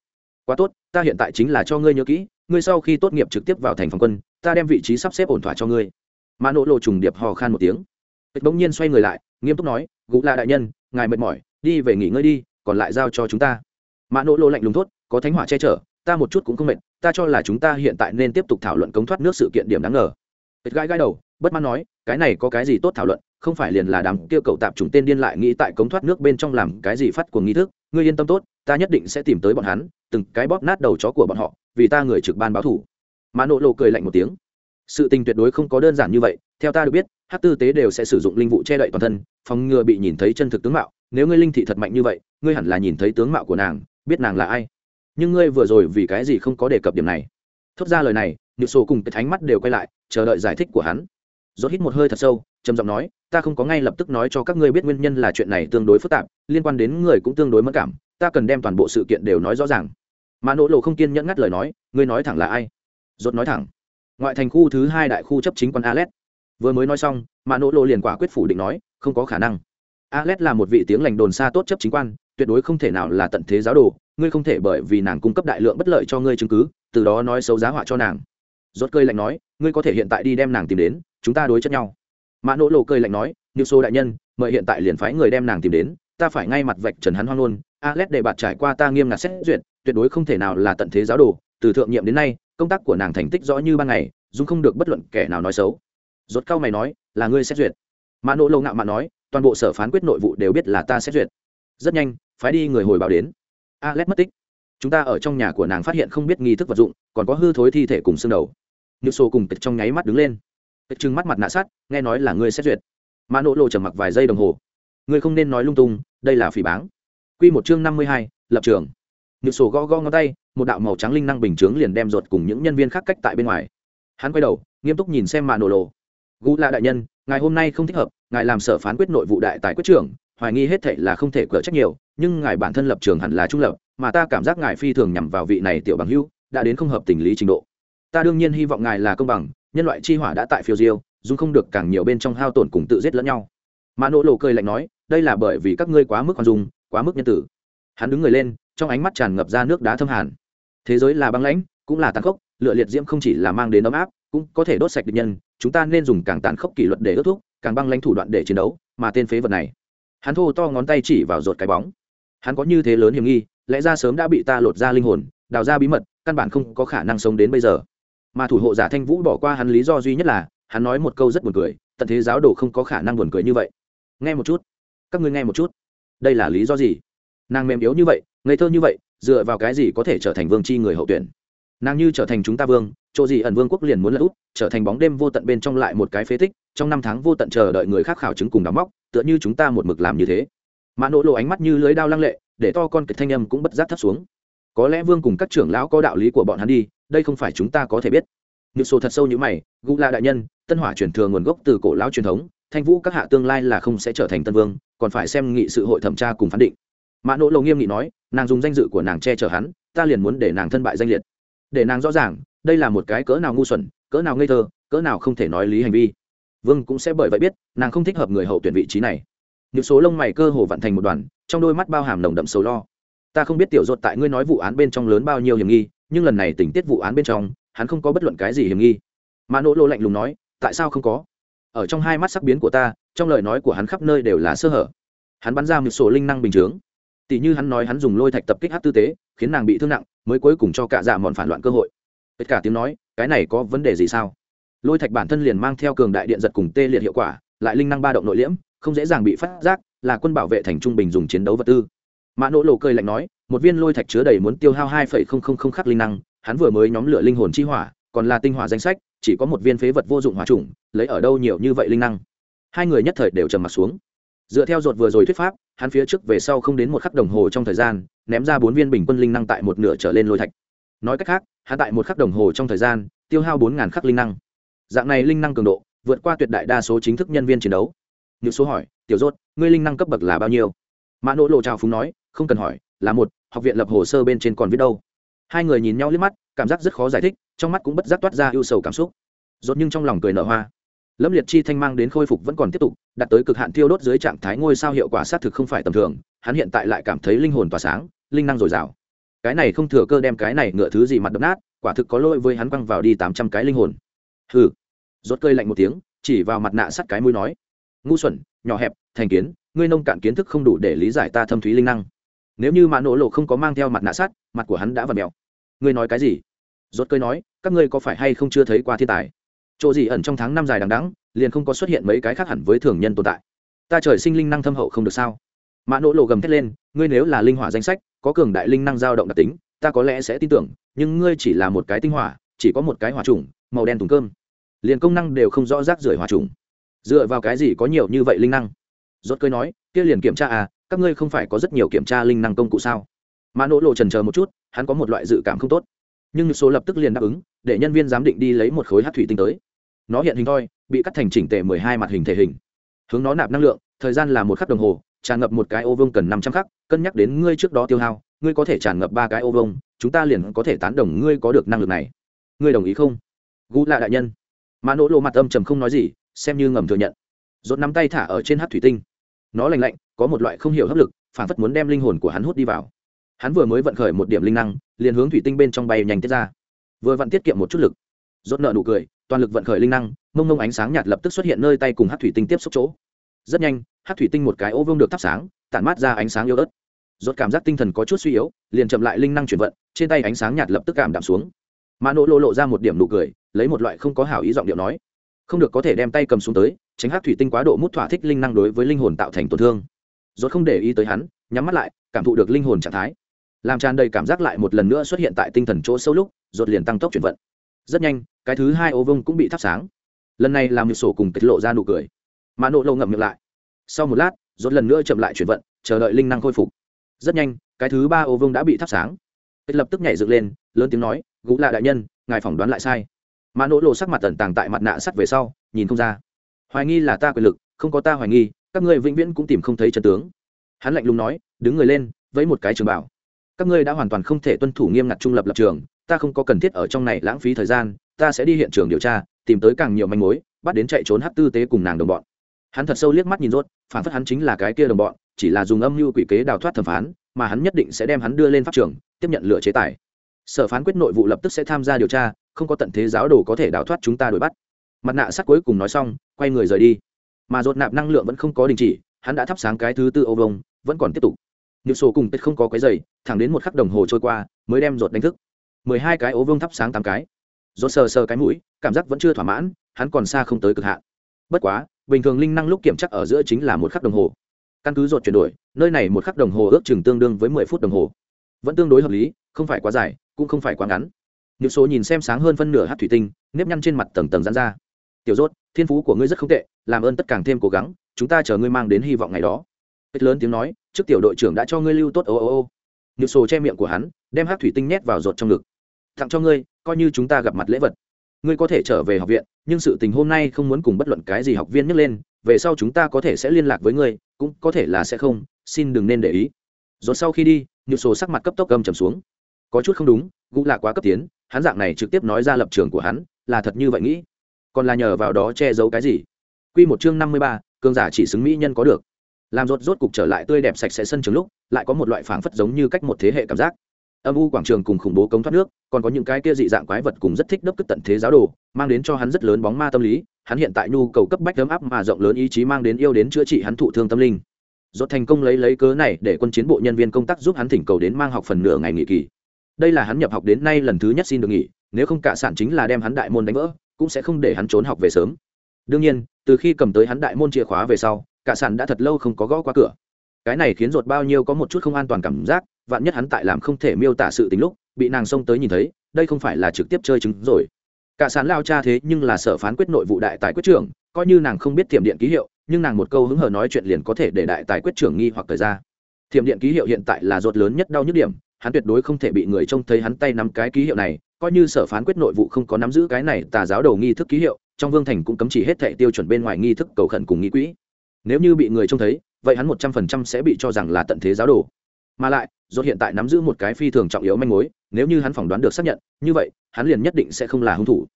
Quá tốt, ta hiện tại chính là cho ngươi nhớ kỹ, ngươi sau khi tốt nghiệp trực tiếp vào thành phòng quân, ta đem vị trí sắp xếp ổn thỏa cho ngươi. Mã nỗ lộ trùng điệp hò khan một tiếng. Kết bỗng nhiên xoay người lại, nghiêm túc nói gũ là đại nhân, ngài mệt mỏi, đi về nghỉ ngơi đi, còn lại giao cho chúng ta mã nỗ Lô lạnh lùng thốt, có thánh hỏa che chở, ta một chút cũng không mệt, ta cho là chúng ta hiện tại nên tiếp tục thảo luận cống thoát nước sự kiện điểm đáng ngờ. Tịch gãi gãi đầu, bất mãn nói, cái này có cái gì tốt thảo luận, không phải liền là đám kia cậu tạp chủng tên điên lại nghĩ tại cống thoát nước bên trong làm cái gì phát của nghi thức, ngươi yên tâm tốt, ta nhất định sẽ tìm tới bọn hắn, từng cái bóp nát đầu chó của bọn họ, vì ta người trực ban báo thủ. Mã nỗ lộ cười lạnh một tiếng, sự tình tuyệt đối không có đơn giản như vậy, theo ta được biết, hát tư tế đều sẽ sử dụng linh vụ che đậy toàn thân, phòng ngừa bị nhìn thấy chân thực tướng mạo, nếu ngươi linh thị thật mạnh như vậy, ngươi hẳn là nhìn thấy tướng mạo của nàng biết nàng là ai. Nhưng ngươi vừa rồi vì cái gì không có đề cập điểm này? Thốt ra lời này nhự sổ cùng cái thánh mắt đều quay lại, chờ đợi giải thích của hắn. Rốt hít một hơi thật sâu, trầm giọng nói, ta không có ngay lập tức nói cho các ngươi biết nguyên nhân là chuyện này tương đối phức tạp, liên quan đến người cũng tương đối mất cảm, ta cần đem toàn bộ sự kiện đều nói rõ ràng. Mà nỗ lộ không kiên nhẫn ngắt lời nói, ngươi nói thẳng là ai? Rốt nói thẳng, ngoại thành khu thứ hai đại khu chấp chính quan alet. Vừa mới nói xong, mà nỗ lộ liền quả quyết phủ định nói, không có khả năng. Alet là một vị tiếng lành đồn xa tốt chấp chính quan tuyệt đối không thể nào là tận thế giáo đồ ngươi không thể bởi vì nàng cung cấp đại lượng bất lợi cho ngươi chứng cứ từ đó nói xấu giá họa cho nàng rốt cơi lạnh nói ngươi có thể hiện tại đi đem nàng tìm đến chúng ta đối chất nhau mã nỗ lộ cơi lạnh nói như số đại nhân mời hiện tại liền phái người đem nàng tìm đến ta phải ngay mặt vạch trần hắn hoang luôn Alet để bạt trải qua ta nghiêm ngặt xét duyệt, tuyệt đối không thể nào là tận thế giáo đồ, từ thượng nhiệm đến nay, công tác của nàng thành tích rõ như ban ngày, dung không được bất luận kẻ nào nói xấu. Rốt cao mày nói, là ngươi xét duyệt. Mã Nỗ Lâu ngạo mạn nói, toàn bộ sở phán quyết nội vụ đều biết là ta xét duyệt. Rất nhanh, phái đi người hồi báo đến. Alet mất tích. Chúng ta ở trong nhà của nàng phát hiện không biết nghi thức vật dụng, còn có hư thối thi thể cùng xương đầu. Như Sô cùng Tịch trong nháy mắt đứng lên. Tịch trừng mắt mặt nạ sát, nghe nói là ngươi xét duyệt. Mã Nỗ Lộ trầm mặc vài giây đồng hồ. Ngươi không nên nói lung tung, đây là phỉ báng Quy một chương năm mươi hai, lập trường. Nhự sổ gõ gõ ngón tay, một đạo màu trắng linh năng bình chướng liền đem ruột cùng những nhân viên khác cách tại bên ngoài. Hắn quay đầu, nghiêm túc nhìn xem mạ nổ lộ. Gú là đại nhân, ngài hôm nay không thích hợp, ngài làm sở phán quyết nội vụ đại tài quyết trưởng, hoài nghi hết thảy là không thể cỡ trách nhiều, nhưng ngài bản thân lập trường hẳn là trung lập, mà ta cảm giác ngài phi thường nhằm vào vị này tiểu bằng hữu, đã đến không hợp tình lý trình độ. Ta đương nhiên hy vọng ngài là công bằng, nhân loại chi hỏa đã tại phiêu diêu, dù không được càng nhiều bên trong hao tổn cùng tự giết lẫn nhau. Mã Nỗ Lộ cười lạnh nói, đây là bởi vì các ngươi quá mức khoan dung, quá mức nhân tử hắn đứng người lên trong ánh mắt tràn ngập ra nước đá thâm hàn thế giới là băng lãnh cũng là tàn khốc lựa liệt diễm không chỉ là mang đến ấm áp cũng có thể đốt sạch địch nhân chúng ta nên dùng càng tàn khốc kỷ luật để ước thúc càng băng lãnh thủ đoạn để chiến đấu mà tên phế vật này hắn thô to ngón tay chỉ vào rột cái bóng. Hắn có như thế lớn hiểm nghi, lẽ ra sớm đã bị ta lột ra linh hồn, đào ra bí mật, căn bản không có khả năng sống đến bây giờ. Mà thủ hộ giả thanh vũ bỏ qua hắn lý do duy nhất là, hắn nói một câu rất buồn cười, tận thế giáo đồ không có khả năng buồn cười như vậy. Nghe một chút. Các ngươi nghe một chút. Đây là lý do gì? Nàng mềm yếu như vậy, ngây thơ như vậy, dựa vào cái gì có thể trở thành vương c h i người hậu tuyển? Nàng như trở thành chúng ta vương, chỗ gì ẩn vương quốc liền muốn lỡ út trở thành bóng đêm vô tận bên trong lại một cái phế tích, trong năm tháng vô tận chờ đợi người khác khảo chứng cùng đóng móc, tựa như chúng ta một mực làm như thế. Mã nỗ lộ ánh mắt như lưới đao lăng lệ, để to con kịch thanh âm cũng bất giác thấp xuống. Có lẽ vương cùng các trưởng lão có đạo lý của bọn hắn đi, đây không phải chúng ta có thể biết. Như sổ thật sâu như mày gu la đại nhân, tân hỏa truyền thừa nguồn gốc từ cổ lão truyền thống, thanh vũ các hạ tương lai là không sẽ trở thành tân vương, còn phải xem nghị sự hội thẩm tra cùng phán định. Mã nỗ lộ nghiêm nghị nói, nàng dùng danh dự của nàng che chở hắn, ta liền muốn để nàng thân bại danh liệt để nàng rõ ràng, đây là một cái cỡ nào ngu xuẩn, cỡ nào ngây thơ, cỡ nào không thể nói lý hành vi. Vương cũng sẽ bởi vậy biết, nàng không thích hợp người hậu tuyển vị trí này. Những số lông mày cơ hồ vặn thành một đoàn, trong đôi mắt bao hàm nồng đậm sầu lo. Ta không biết tiểu ruột tại ngươi nói vụ án bên trong lớn bao nhiêu hiểm nghi, nhưng lần này tình tiết vụ án bên trong, hắn không có bất luận cái gì hiểm nghi. Mà nỗ lỗ lạnh lùng nói, tại sao không có? Ở trong hai mắt sắc biến của ta, trong lời nói của hắn khắp nơi đều là sơ hở. Hắn bắn ra một số linh năng bình chướng tỷ như hắn nói hắn dùng lôi thạch tập kích hát tư tế, khiến nàng bị thương nặng, mới cuối cùng cho cả dạ mòn phản loạn cơ hội. Tất cả tiếng nói, cái này có vấn đề gì sao? Lôi thạch bản thân liền mang theo cường đại điện giật cùng tê liệt hiệu quả, lại linh năng ba động nội liễm, không dễ dàng bị phát giác, là quân bảo vệ thành trung bình dùng chiến đấu vật tư. Mã nỗ lộ cười lạnh nói, một viên lôi thạch chứa đầy muốn tiêu hao hai phẩy không không không khắc linh năng, hắn vừa mới nhóm lửa linh hồn chi hỏa, còn là tinh hỏa danh sách, chỉ có một viên phế vật vô dụng hỏa trùng lấy ở đâu nhiều như vậy linh năng? Hai người nhất thời đều trầm mặt xuống dựa theo ruột vừa rồi thuyết pháp, hắn phía trước về sau không đến một khắc đồng hồ trong thời gian, ném ra bốn viên bình quân linh năng tại một nửa trở lên lôi thạch. Nói cách khác, hắn tại một khắc đồng hồ trong thời gian, tiêu hao bốn ngàn khắc linh năng. Dạng này linh năng cường độ, vượt qua tuyệt đại đa số chính thức nhân viên chiến đấu. Những số hỏi, tiểu rốt, ngươi linh năng cấp bậc là bao nhiêu? Mã nỗ lộ trào phúng nói, không cần hỏi, là một, học viện lập hồ sơ bên trên còn viết đâu. Hai người nhìn nhau liếc mắt, cảm giác rất khó giải thích, trong mắt cũng bất giác toát ra ưu sầu cảm xúc. Rốt nhưng trong lòng cười nở hoa lâm liệt chi thanh mang đến khôi phục vẫn còn tiếp tục, đạt tới cực hạn tiêu đốt dưới trạng thái ngôi sao hiệu quả xác thực không phải tầm thường, hắn hiện tại lại cảm thấy linh hồn tỏa sáng, linh năng dồi dào. Cái này không thừa cơ đem cái này ngựa thứ gì mặt đập nát, quả thực có lỗi với hắn quăng vào đi tám trăm cái linh hồn. Hừ. Rốt cơi lạnh một tiếng, chỉ vào mặt nạ sắt cái mũi nói, ngu xuẩn, nhỏ hẹp, thành kiến, ngươi nông cạn kiến thức không đủ để lý giải ta thâm thúy linh năng. Nếu như mã nỗ lộ không có mang theo mặt nạ sắt, mặt của hắn đã vặn mèo. Ngươi nói cái gì? Rốt cơi nói, các ngươi có phải hay không chưa thấy qua thiên tài? Chỗ gì ẩn trong tháng năm dài đằng đẵng, liền không có xuất hiện mấy cái khác hẳn với thường nhân tồn tại. Ta trời sinh linh năng thâm hậu không được sao? Mã nỗ lộ gầm thét lên, ngươi nếu là linh hỏa danh sách, có cường đại linh năng dao động đặc tính, ta có lẽ sẽ tin tưởng, nhưng ngươi chỉ là một cái tinh hỏa, chỉ có một cái hỏa trùng màu đen thùng cơm. Liền công năng đều không rõ rác rưởi hỏa trùng dựa vào cái gì có nhiều như vậy linh năng? Rốt cơi nói, kia liền kiểm tra à các ngươi không phải có rất nhiều kiểm tra linh năng công cụ sao? Mã nỗ lộ trần chờ một chút, hắn có một loại dự cảm không tốt. Nhưng số lập tức liền đáp ứng, để nhân viên giám định đi lấy một khối hát thủy tinh tới nó hiện hình thoi, bị cắt thành chỉnh tề mười hai mặt hình thể hình. Hướng nó nạp năng lượng, thời gian là một khắc đồng hồ, tràn ngập một cái ô vương cần năm trăm khắc, cân nhắc đến ngươi trước đó tiêu hao, ngươi có thể tràn ngập ba cái ô vông chúng ta liền có thể tán đồng ngươi có được năng lực này. Ngươi đồng ý không? Gu lạ đại nhân. Mã nỗ lộ mặt âm trầm không nói gì, xem như ngầm thừa nhận. Rốt nắm tay thả ở trên hát thủy tinh. Nó lành lạnh, có một loại không hiểu hấp lực, phản phất muốn đem linh hồn của hắn hút đi vào. Hắn vừa mới vận khởi một điểm linh năng, liền hướng thủy tinh bên trong bay nhanh tiết ra. Vừa vặn tiết kiệm một chút lực. Rốt nợ nụ cười toàn lực vận khởi linh năng, mông mông ánh sáng nhạt lập tức xuất hiện nơi tay cùng hát thủy tinh tiếp xúc chỗ. Rất nhanh, hát thủy tinh một cái ô vương được thắp sáng, tản mát ra ánh sáng yếu ớt. Rốt cảm giác tinh thần có chút suy yếu, liền chậm lại linh năng chuyển vận, trên tay ánh sáng nhạt lập tức cảm đạm xuống. Mã nỗ lộ lộ ra một điểm nụ cười, lấy một loại không có hảo ý giọng điệu nói. Không được có thể đem tay cầm xuống tới, tránh hát thủy tinh quá độ mút thỏa thích linh năng đối với linh hồn tạo thành tổn thương. Rốt không để ý tới hắn, nhắm mắt lại, cảm thụ được linh hồn trạng thái. Làm tràn đầy cảm giác lại một lần nữa xuất hiện tại tinh thần chỗ sâu lúc, rốt liền tăng tốc chuyển vận rất nhanh, cái thứ hai ô vông cũng bị thắp sáng. Lần này làm nhược sổ cùng tiết lộ ra nụ cười. Mà nỗ lâu ngậm miệng lại. Sau một lát, rốt lần nữa chậm lại chuyển vận, chờ đợi linh năng khôi phục. Rất nhanh, cái thứ ba ô vương đã bị thắp sáng. Kết lập tức nhảy dựng lên, lớn tiếng nói gũ là đại nhân, ngài phỏng đoán lại sai. Mà nỗ lộ sắc mặt tẩn tàng tại mặt nạ sắt về sau, nhìn không ra. Hoài nghi là ta quyền lực, không có ta hoài nghi, các ngươi vĩnh viễn cũng tìm không thấy chân tướng. Hắn lạnh lùng nói, đứng người lên với một cái trường bảo. Các ngươi đã hoàn toàn không thể tuân thủ nghiêm ngặt trung lập lập trường ta không có cần thiết ở trong này lãng phí thời gian, ta sẽ đi hiện trường điều tra, tìm tới càng nhiều manh mối, bắt đến chạy trốn hát tư tế cùng nàng đồng bọn. Hắn thật sâu liếc mắt nhìn rốt, phản phất hắn chính là cái kia đồng bọn, chỉ là dùng âm mưu quỷ kế đào thoát thẩm phán, mà hắn nhất định sẽ đem hắn đưa lên pháp trường, tiếp nhận lựa chế tài. Sở phán quyết nội vụ lập tức sẽ tham gia điều tra, không có tận thế giáo đồ có thể đào thoát chúng ta đuổi bắt. Mặt nạ sắt cuối cùng nói xong, quay người rời đi. Mà rốt nạp năng lượng vẫn không có đình chỉ, hắn đã thắp sáng cái thứ tư ô vông vẫn còn tiếp tục. Nhược sổ cùng tết không có cái giày thẳng đến một khắc đồng hồ trôi qua, mới đem rột đánh thức mười hai cái ố vương thắp sáng tám cái. Do sờ sờ cái mũi cảm giác vẫn chưa thỏa mãn hắn còn xa không tới cực hạn. Bất quá bình thường linh năng lúc kiểm chắc ở giữa chính là một khắc đồng hồ. Căn cứ dột chuyển đổi nơi này một khắc đồng hồ ước chừng tương đương với mười phút đồng hồ. Vẫn tương đối hợp lý không phải quá dài cũng không phải quá ngắn. Nhược số nhìn xem sáng hơn phân nửa hát thủy tinh nếp nhăn trên mặt tầng tầng dán ra. Tiểu rốt thiên phú của ngươi rất không tệ làm ơn tất càng thêm cố gắng chúng ta chờ ngươi mang đến hy vọng ngày đó. Ít lớn tiếng nói, trước tiểu đội trưởng đã cho ngươi lưu tốt ô ô ô. Nhược sổ che miệng của hắn, đem hát thủy tinh nhét vào ruột trong ngực. Tặng cho ngươi, coi như chúng ta gặp mặt lễ vật. Ngươi có thể trở về học viện, nhưng sự tình hôm nay không muốn cùng bất luận cái gì học viên nhắc lên, về sau chúng ta có thể sẽ liên lạc với ngươi, cũng có thể là sẽ không, xin đừng nên để ý. Rồi sau khi đi, Nhược sổ sắc mặt cấp tốc gầm trầm xuống. Có chút không đúng, gũ là quá cấp tiến, hắn dạng này trực tiếp nói ra lập trường của hắn, là thật như vậy nghĩ. Còn là nhờ vào đó che giấu cái gì? Quy một chương năm mươi ba, cường giả chỉ xứng mỹ nhân có được làm rốt rốt cục trở lại tươi đẹp sạch sẽ sân trường lúc lại có một loại phảng phất giống như cách một thế hệ cảm giác âm u quảng trường cùng khủng bố cống thoát nước, còn có những cái kia dị dạng quái vật cùng rất thích đấp cất tận thế giáo đồ, mang đến cho hắn rất lớn bóng ma tâm lý, hắn hiện tại nhu cầu cấp bách ấm áp mà rộng lớn ý chí mang đến yêu đến chữa trị hắn thụ thương tâm linh. Dốt thành công lấy lấy cớ này để quân chiến bộ nhân viên công tác giúp hắn thỉnh cầu đến mang học phần nửa ngày nghỉ kỳ. Đây là hắn nhập học đến nay lần thứ nhất xin được nghỉ, nếu không cả sản chính là đem hắn đại môn đánh vỡ, cũng sẽ không để hắn trốn học về sớm. Đương nhiên, từ khi cầm tới hắn đại môn chìa khóa về sau, cả sản đã thật lâu không có gõ qua cửa. Cái này khiến ruột bao nhiêu có một chút không an toàn cảm giác vạn nhất hắn tại làm không thể miêu tả sự tính lúc, bị nàng xông tới nhìn thấy, đây không phải là trực tiếp chơi chứng rồi. Cả sán lao cha thế nhưng là sở phán quyết nội vụ đại tài quyết trưởng, coi như nàng không biết thiểm điện ký hiệu, nhưng nàng một câu hứng hờ nói chuyện liền có thể để đại tài quyết trưởng nghi hoặc thời ra. Thiểm điện ký hiệu hiện tại là ruột lớn nhất đau nhức điểm, hắn tuyệt đối không thể bị người trông thấy hắn tay nắm cái ký hiệu này, coi như sở phán quyết nội vụ không có nắm giữ cái này tà giáo đầu nghi thức ký hiệu, trong vương thành cũng cấm chỉ hết thệ tiêu chuẩn bên ngoài nghi thức cầu khẩn cùng nghi quỹ. Nếu như bị người trông thấy, vậy hắn một trăm phần trăm sẽ bị cho rằng là tận thế giáo đồ mà lại dốt hiện tại nắm giữ một cái phi thường trọng yếu manh mối, nếu như hắn phỏng đoán được xác nhận, như vậy, hắn liền nhất định sẽ không là hung thủ.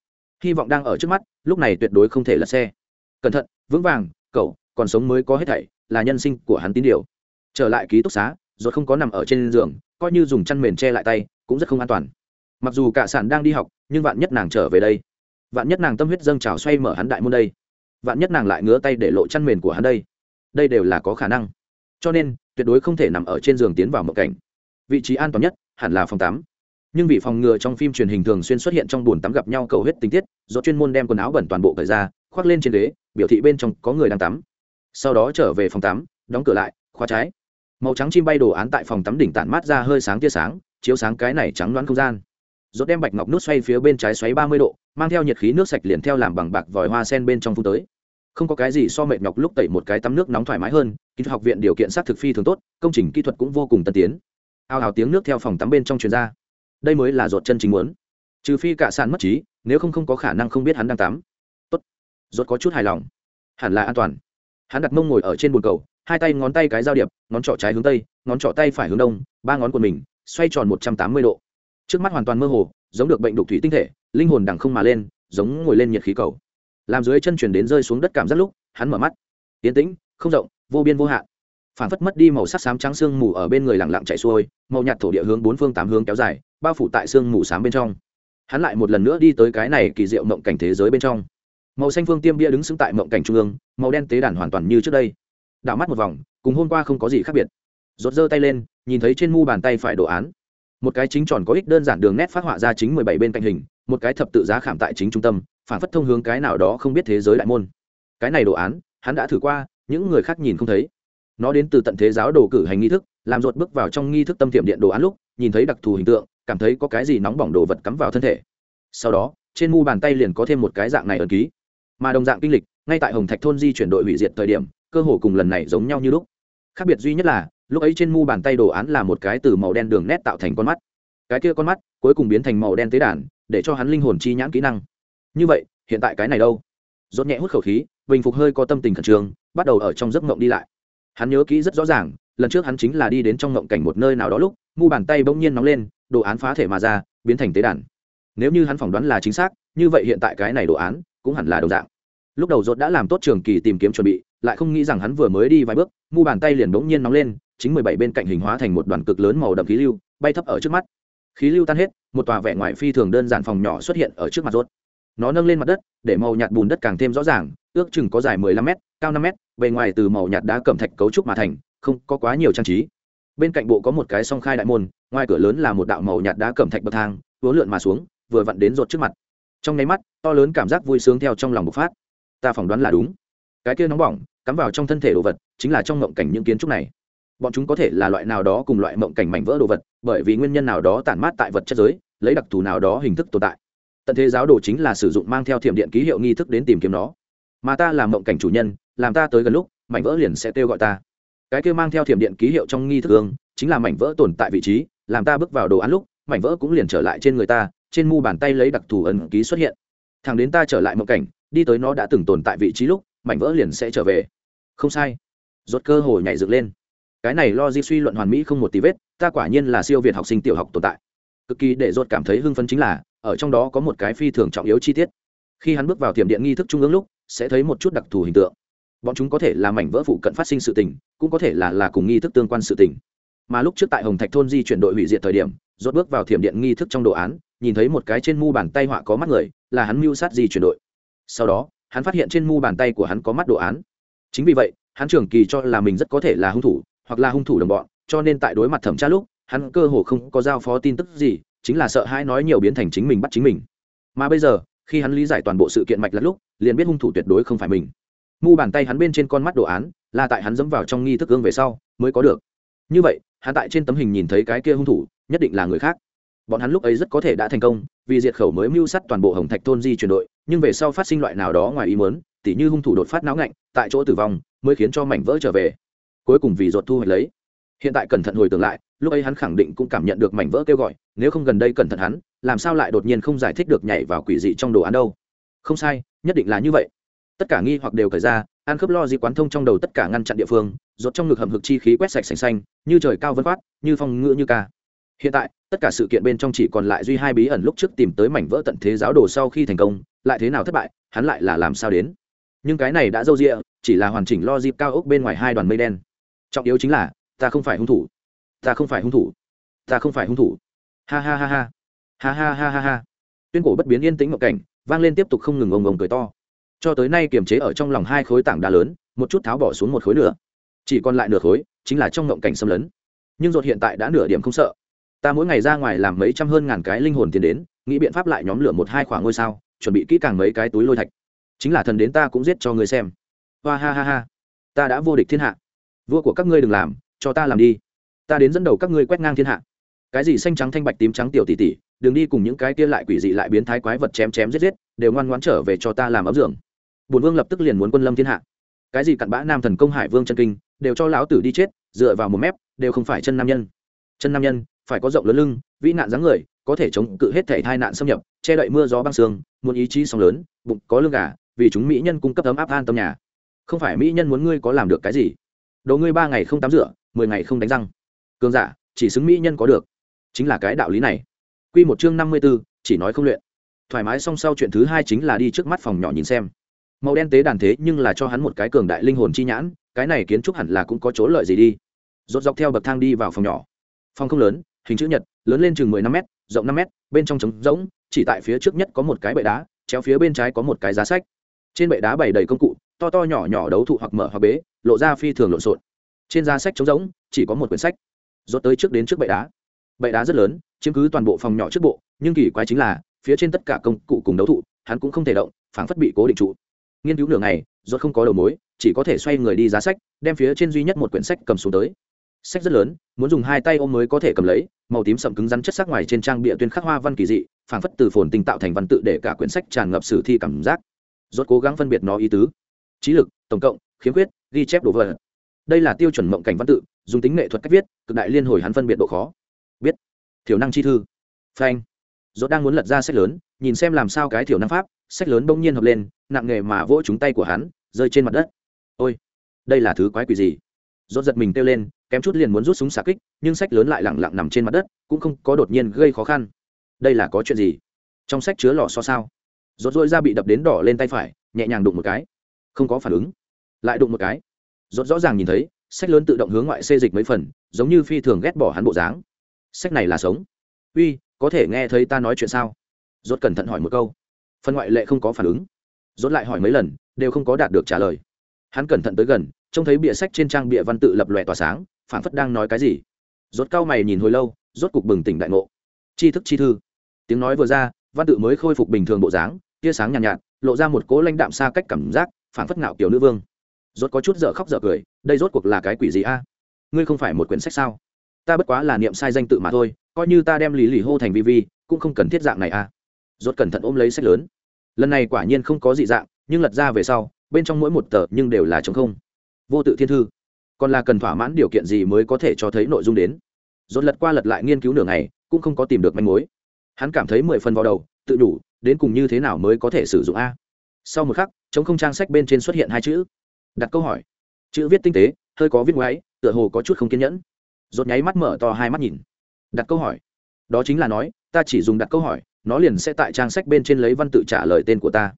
Hy vọng đang ở trước mắt, lúc này tuyệt đối không thể lật xe. Cẩn thận, vững vàng, cậu, còn sống mới có hết thảy, là nhân sinh của hắn tín điều. Trở lại ký túc xá rồi không có nằm ở trên giường, coi như dùng chăn mền che lại tay, cũng rất không an toàn. Mặc dù cả sản đang đi học, nhưng vạn nhất nàng trở về đây? Vạn nhất nàng tâm huyết dâng trào xoay mở hắn đại môn đây? Vạn nhất nàng lại ngứa tay để lộ chăn mền của hắn đây? Đây đều là có khả năng cho nên tuyệt đối không thể nằm ở trên giường tiến vào mộng cảnh. Vị trí an toàn nhất hẳn là phòng tắm. Nhưng vì phòng ngừa trong phim truyền hình thường xuyên xuất hiện trong bồn tắm gặp nhau cầu hết tình tiết, do chuyên môn đem quần áo bẩn toàn bộ cởi ra, khoác lên trên ghế, biểu thị bên trong có người đang tắm. Sau đó trở về phòng tắm, đóng cửa lại, khóa trái. Màu trắng chim bay đồ án tại phòng tắm đỉnh tản mát ra hơi sáng tia sáng, chiếu sáng cái này trắng loãng không gian. Rốt đem bạch ngọc nút xoay phía bên trái xoáy ba mươi độ, mang theo nhiệt khí nước sạch liền theo làm bằng bạc vòi hoa sen bên trong phun tới không có cái gì so mệt nhọc lúc tẩy một cái tắm nước nóng thoải mái hơn, kỹ thuật học viện điều kiện sát thực phi thường tốt, công trình kỹ thuật cũng vô cùng tân tiến. Ao ào tiếng nước theo phòng tắm bên trong truyền ra. Đây mới là ruột chân chính muốn. Trừ phi cả sàn mất trí, nếu không không có khả năng không biết hắn đang tắm. Tốt. Ruột có chút hài lòng. Hẳn là an toàn. Hắn đặt mông ngồi ở trên bồn cầu, hai tay ngón tay cái giao điệp, ngón trỏ trái hướng tây, ngón trỏ tay phải hướng đông, ba ngón quần mình, xoay tròn một trăm tám mươi độ. Trước mắt hoàn toàn mơ hồ, giống được bệnh đục thủy tinh thể, linh hồn đằng không mà lên, giống ngồi lên nhiệt khí cầu làm dưới chân chuyển đến rơi xuống đất cảm giác lúc, hắn mở mắt. Tiến tĩnh, không rộng, vô biên vô hạn. Phản phất mất đi màu sắc xám trắng sương mù ở bên người lặng lặng chạy xuôi, màu nhạt thổ địa hướng bốn phương tám hướng kéo dài, bao phủ tại sương mù xám bên trong. Hắn lại một lần nữa đi tới cái này kỳ diệu mộng cảnh thế giới bên trong. Màu xanh phương tiêm bia đứng xứng tại mộng cảnh trung ương, màu đen tế đàn hoàn toàn như trước đây. Đảo mắt một vòng, cùng hôm qua không có gì khác biệt. Rột giơ tay lên, nhìn thấy trên mu bàn tay phải đồ án. Một cái chính tròn có ích đơn giản đường nét phát họa ra chính mười bảy bên cạnh hình, một cái thập tự giá khảm tại chính trung tâm phản phất thông hướng cái nào đó không biết thế giới đại môn. Cái này đồ án, hắn đã thử qua, những người khác nhìn không thấy. Nó đến từ tận thế giáo đồ cử hành nghi thức, làm ruột bước vào trong nghi thức tâm tiệm điện đồ án lúc, nhìn thấy đặc thù hình tượng, cảm thấy có cái gì nóng bỏng đồ vật cắm vào thân thể. Sau đó, trên mu bàn tay liền có thêm một cái dạng này ẩn ký. Mà đồng dạng kinh lịch, ngay tại hồng thạch thôn di chuyển đội hủy diệt thời điểm, cơ hồ cùng lần này giống nhau như lúc. Khác biệt duy nhất là, lúc ấy trên mu bàn tay đồ án là một cái từ màu đen đường nét tạo thành con mắt. Cái kia con mắt, cuối cùng biến thành màu đen tế đàn, để cho hắn linh hồn chi nhãn kỹ năng như vậy, hiện tại cái này đâu? Rốt nhẹ hút khẩu khí, bình phục hơi có tâm tình khẩn trương, bắt đầu ở trong giấc mộng đi lại. Hắn nhớ kỹ rất rõ ràng, lần trước hắn chính là đi đến trong mộng cảnh một nơi nào đó lúc, mu bàn tay bỗng nhiên nóng lên, đồ án phá thể mà ra, biến thành tế đàn. Nếu như hắn phỏng đoán là chính xác, như vậy hiện tại cái này đồ án cũng hẳn là đồng dạng. Lúc đầu rốt đã làm tốt trường kỳ tìm kiếm chuẩn bị, lại không nghĩ rằng hắn vừa mới đi vài bước, mu bàn tay liền bỗng nhiên nóng lên, chính mười bảy bên cạnh hình hóa thành một đoàn cực lớn màu đậm khí lưu, bay thấp ở trước mắt. Khí lưu tan hết, một tòa vẻ ngoài phi thường đơn giản phòng nhỏ xuất hiện ở trước mặt rốt nó nâng lên mặt đất, để màu nhạt bùn đất càng thêm rõ ràng, ước chừng có dài mười lăm m cao năm m bề ngoài từ màu nhạt đá cẩm thạch cấu trúc mà thành, không có quá nhiều trang trí. Bên cạnh bộ có một cái song khai đại môn, ngoài cửa lớn là một đạo màu nhạt đá cẩm thạch bậc thang vốn lượn mà xuống, vừa vặn đến rột trước mặt. Trong nháy mắt, to lớn cảm giác vui sướng theo trong lòng bộc phát. Ta phỏng đoán là đúng. Cái kia nóng bỏng, cắm vào trong thân thể đồ vật, chính là trong mộng cảnh những kiến trúc này. Bọn chúng có thể là loại nào đó cùng loại mộng cảnh mảnh vỡ đồ vật, bởi vì nguyên nhân nào đó tản mát tại vật chất giới, lấy đặc thù nào đó hình thức tồn tại tận thế giáo đồ chính là sử dụng mang theo thiểm điện ký hiệu nghi thức đến tìm kiếm nó. Mà ta là mộng cảnh chủ nhân, làm ta tới gần lúc, mảnh vỡ liền sẽ kêu gọi ta. Cái kêu mang theo thiểm điện ký hiệu trong nghi thức ương chính là mảnh vỡ tồn tại vị trí, làm ta bước vào đồ án lúc, mảnh vỡ cũng liền trở lại trên người ta, trên mu bàn tay lấy đặc thù ẩn ký xuất hiện. Thằng đến ta trở lại mộng cảnh, đi tới nó đã từng tồn tại vị trí lúc, mảnh vỡ liền sẽ trở về. Không sai. Rốt cơ hồ nhảy dựng lên. Cái này lo di suy luận hoàn mỹ không một tí vết, ta quả nhiên là siêu việt học sinh tiểu học tồn tại. Cực kỳ để rốt cảm thấy hưng phấn chính là ở trong đó có một cái phi thường trọng yếu chi tiết. Khi hắn bước vào tiềm điện nghi thức trung ương lúc, sẽ thấy một chút đặc thù hình tượng. Bọn chúng có thể là mảnh vỡ phụ cận phát sinh sự tình, cũng có thể là là cùng nghi thức tương quan sự tình. Mà lúc trước tại hồng thạch thôn di chuyển đội hủy diệt thời điểm, rốt bước vào thiểm điện nghi thức trong đồ án, nhìn thấy một cái trên mu bàn tay họa có mắt người, là hắn mưu sát di chuyển đội. Sau đó, hắn phát hiện trên mu bàn tay của hắn có mắt đồ án. Chính vì vậy, hắn trưởng kỳ cho là mình rất có thể là hung thủ, hoặc là hung thủ đồng bọn, cho nên tại đối mặt thẩm tra lúc, hắn cơ hồ không có giao phó tin tức gì chính là sợ hãi nói nhiều biến thành chính mình bắt chính mình. Mà bây giờ, khi hắn lý giải toàn bộ sự kiện mạch lẫn lúc, liền biết hung thủ tuyệt đối không phải mình. Mu bàn tay hắn bên trên con mắt đồ án, là tại hắn dẫm vào trong nghi thức gương về sau, mới có được. Như vậy, hắn tại trên tấm hình nhìn thấy cái kia hung thủ, nhất định là người khác. Bọn hắn lúc ấy rất có thể đã thành công, vì diệt khẩu mới mưu sát toàn bộ hồng thạch thôn di chuyển đội, nhưng về sau phát sinh loại nào đó ngoài ý mớn tỉ như hung thủ đột phát não ngạnh, tại chỗ tử vong, mới khiến cho mảnh vỡ trở về. Cuối cùng vì ruột thu hoạch lấy. Hiện tại cẩn thận hồi tưởng lại lúc ấy hắn khẳng định cũng cảm nhận được mảnh vỡ kêu gọi, nếu không gần đây cẩn thận hắn, làm sao lại đột nhiên không giải thích được nhảy vào quỷ dị trong đồ án đâu? Không sai, nhất định là như vậy. Tất cả nghi hoặc đều khởi ra ăn khớp lo di quán thông trong đầu tất cả ngăn chặn địa phương, rốt trong ngực hầm hực chi khí quét sạch sành xanh, như trời cao vân quát, như phong ngựa như ca. Hiện tại, tất cả sự kiện bên trong chỉ còn lại duy hai bí ẩn lúc trước tìm tới mảnh vỡ tận thế giáo đồ sau khi thành công, lại thế nào thất bại, hắn lại là làm sao đến? Nhưng cái này đã dâu rịa, chỉ là hoàn chỉnh lo dịp cao ốc bên ngoài hai đoàn mây đen. Trọng yếu chính là, ta không phải hung thủ ta không phải hung thủ. Ta không phải hung thủ. Ha ha ha ha. Ha ha ha ha ha. Tuyên cổ bất biến yên tĩnh ngộ cảnh, vang lên tiếp tục không ngừng ồng ồng cười to. Cho tới nay kiềm chế ở trong lòng hai khối tảng đá lớn, một chút tháo bỏ xuống một khối nữa chỉ còn lại nửa khối, chính là trong ngộng cảnh xâm lấn. Nhưng ruột hiện tại đã nửa điểm không sợ. Ta mỗi ngày ra ngoài làm mấy trăm hơn ngàn cái linh hồn tiền đến, nghĩ biện pháp lại nhóm lửa một hai khoảng ngôi sao, chuẩn bị kỹ càng mấy cái túi lôi thạch. Chính là thần đến ta cũng giết cho người xem. Hoa ha ha ha. Ta đã vô địch thiên hạ. Vua của các ngươi đừng làm, cho ta làm đi ta đến dẫn đầu các ngươi quét ngang thiên hạ. Cái gì xanh trắng thanh bạch tím trắng tiểu tỷ tỷ, đừng đi cùng những cái kia lại quỷ dị lại biến thái quái vật chém chém giết giết, đều ngoan ngoãn trở về cho ta làm ấm dưỡng bùn vương lập tức liền muốn quân lâm thiên hạ. Cái gì cặn bã nam thần công hải vương chân kinh, đều cho lão tử đi chết, dựa vào một mép, đều không phải chân nam nhân. Chân nam nhân, phải có rộng lớn lưng, vĩ nạn dáng người, có thể chống cự hết thể tai nạn xâm nhập, che đậy mưa gió băng sương, muốn ý chí sóng lớn, bụng có lương gà, vì chúng mỹ nhân cung cấp ấm áp an tâm nhà. Không phải mỹ nhân muốn ngươi có làm được cái gì. Đồ ngươi ba ngày không tắm rửa, mười ngày không đánh răng cường giả, chỉ xứng mỹ nhân có được. Chính là cái đạo lý này. Q một chương năm mươi b ố chỉ nói không luyện. Thoải mái song sau chuyện thứ hai chính là đi trước mắt phòng nhỏ nhìn xem. Màu đen tế đàn thế nhưng là cho hắn một cái cường đại linh hồn chi nhãn, cái này kiến trúc hẳn là cũng có chỗ lợi gì đi. Rốt dọc theo bậc thang đi vào phòng nhỏ. Phòng không lớn, hình chữ nhật, lớn lên chừng mười năm m rộng năm m bên trong trống rỗng, chỉ tại phía trước nhất có một cái bệ đá, chéo phía bên trái có một cái giá sách. Trên bệ đá bày đầy công cụ, to to nhỏ nhỏ đấu thụ hoặc mở hoặc bế, lộ ra phi thường lộn xộn. Trên giá sách trống rỗng, chỉ có một quyển sách rốt tới trước đến trước bệ đá. Bệ đá rất lớn, chiếm cứ toàn bộ phòng nhỏ trước bộ, nhưng kỳ quái chính là, phía trên tất cả công cụ cùng đấu thụ, hắn cũng không thể động, phảng phất bị cố định trụ. Nghiên cứu nửa ngày, rốt không có đầu mối, chỉ có thể xoay người đi giá sách, đem phía trên duy nhất một quyển sách cầm xuống tới. Sách rất lớn, muốn dùng hai tay ôm mới có thể cầm lấy, màu tím sậm cứng rắn chất sắc ngoài trên trang bìa tuyên khắc hoa văn kỳ dị, phảng phất từ phồn tinh tạo thành văn tự để cả quyển sách tràn ngập sử thi cảm giác. Rốt cố gắng phân biệt nó ý tứ. Trí lực, tổng cộng, khiếm khuyết, ghi chép đồ vật. Đây là tiêu chuẩn mộng cảnh văn tự dùng tính nghệ thuật cách viết, cực đại liên hồi hắn phân biệt độ khó. Biết. Thiểu năng chi thư. Phanh. Rốt đang muốn lật ra sách lớn, nhìn xem làm sao cái thiểu năng pháp, sách lớn bỗng nhiên hợp lên, nặng nghề mà vỗ trúng tay của hắn, rơi trên mặt đất. Ôi, đây là thứ quái quỷ gì? Rốt giật mình kêu lên, kém chút liền muốn rút súng xả kích, nhưng sách lớn lại lẳng lặng nằm trên mặt đất, cũng không có đột nhiên gây khó khăn. Đây là có chuyện gì? Trong sách chứa lò so sao? Rốt rỗi ra bị đập đến đỏ lên tay phải, nhẹ nhàng đụng một cái. Không có phản ứng. Lại đụng một cái. Rốt rõ ràng nhìn thấy sách lớn tự động hướng ngoại xê dịch mấy phần giống như phi thường ghét bỏ hắn bộ dáng. Sách này là sống. Uy có thể nghe thấy ta nói chuyện sao? Rốt cẩn thận hỏi một câu. Phần ngoại lệ không có phản ứng. Rốt lại hỏi mấy lần đều không có đạt được trả lời. Hắn cẩn thận tới gần trông thấy bìa sách trên trang bìa văn tự lập lòe tỏa sáng phản phất đang nói cái gì. Rốt cao mày nhìn hồi lâu rốt cục bừng tỉnh đại ngộ. Chi thức chi thư. Tiếng nói vừa ra văn tự mới khôi phục bình thường bộ dáng tia sáng nhàn nhạt, nhạt lộ ra một cố lãnh đạm xa cách cảm giác phản phất ngạo kiểu nữ vương. Rốt có chút dở khóc dở cười đây rốt cuộc là cái quỷ gì a? Ngươi không phải một quyển sách sao? Ta bất quá là niệm sai danh tự mà thôi, coi như ta đem lý lì hô thành vi vi, cũng không cần thiết dạng này a. Rốt cẩn thận ôm lấy sách lớn. Lần này quả nhiên không có dị dạng, nhưng lật ra về sau, bên trong mỗi một tờ nhưng đều là trống không. Vô tự thiên thư. Còn là cần thỏa mãn điều kiện gì mới có thể cho thấy nội dung đến? Dồn lật qua lật lại nghiên cứu nửa ngày, cũng không có tìm được manh mối. Hắn cảm thấy mười phần vào đầu, tự đủ, đến cùng như thế nào mới có thể sử dụng a? Sau một khắc chống không trang sách bên trên xuất hiện hai chữ. Đặt câu hỏi chữ viết tinh tế, hơi có viết ngoáy, tựa hồ có chút không kiên nhẫn. Rột nháy mắt mở to hai mắt nhìn. Đặt câu hỏi. Đó chính là nói, ta chỉ dùng đặt câu hỏi, nó liền sẽ tại trang sách bên trên lấy văn tự trả lời tên của ta.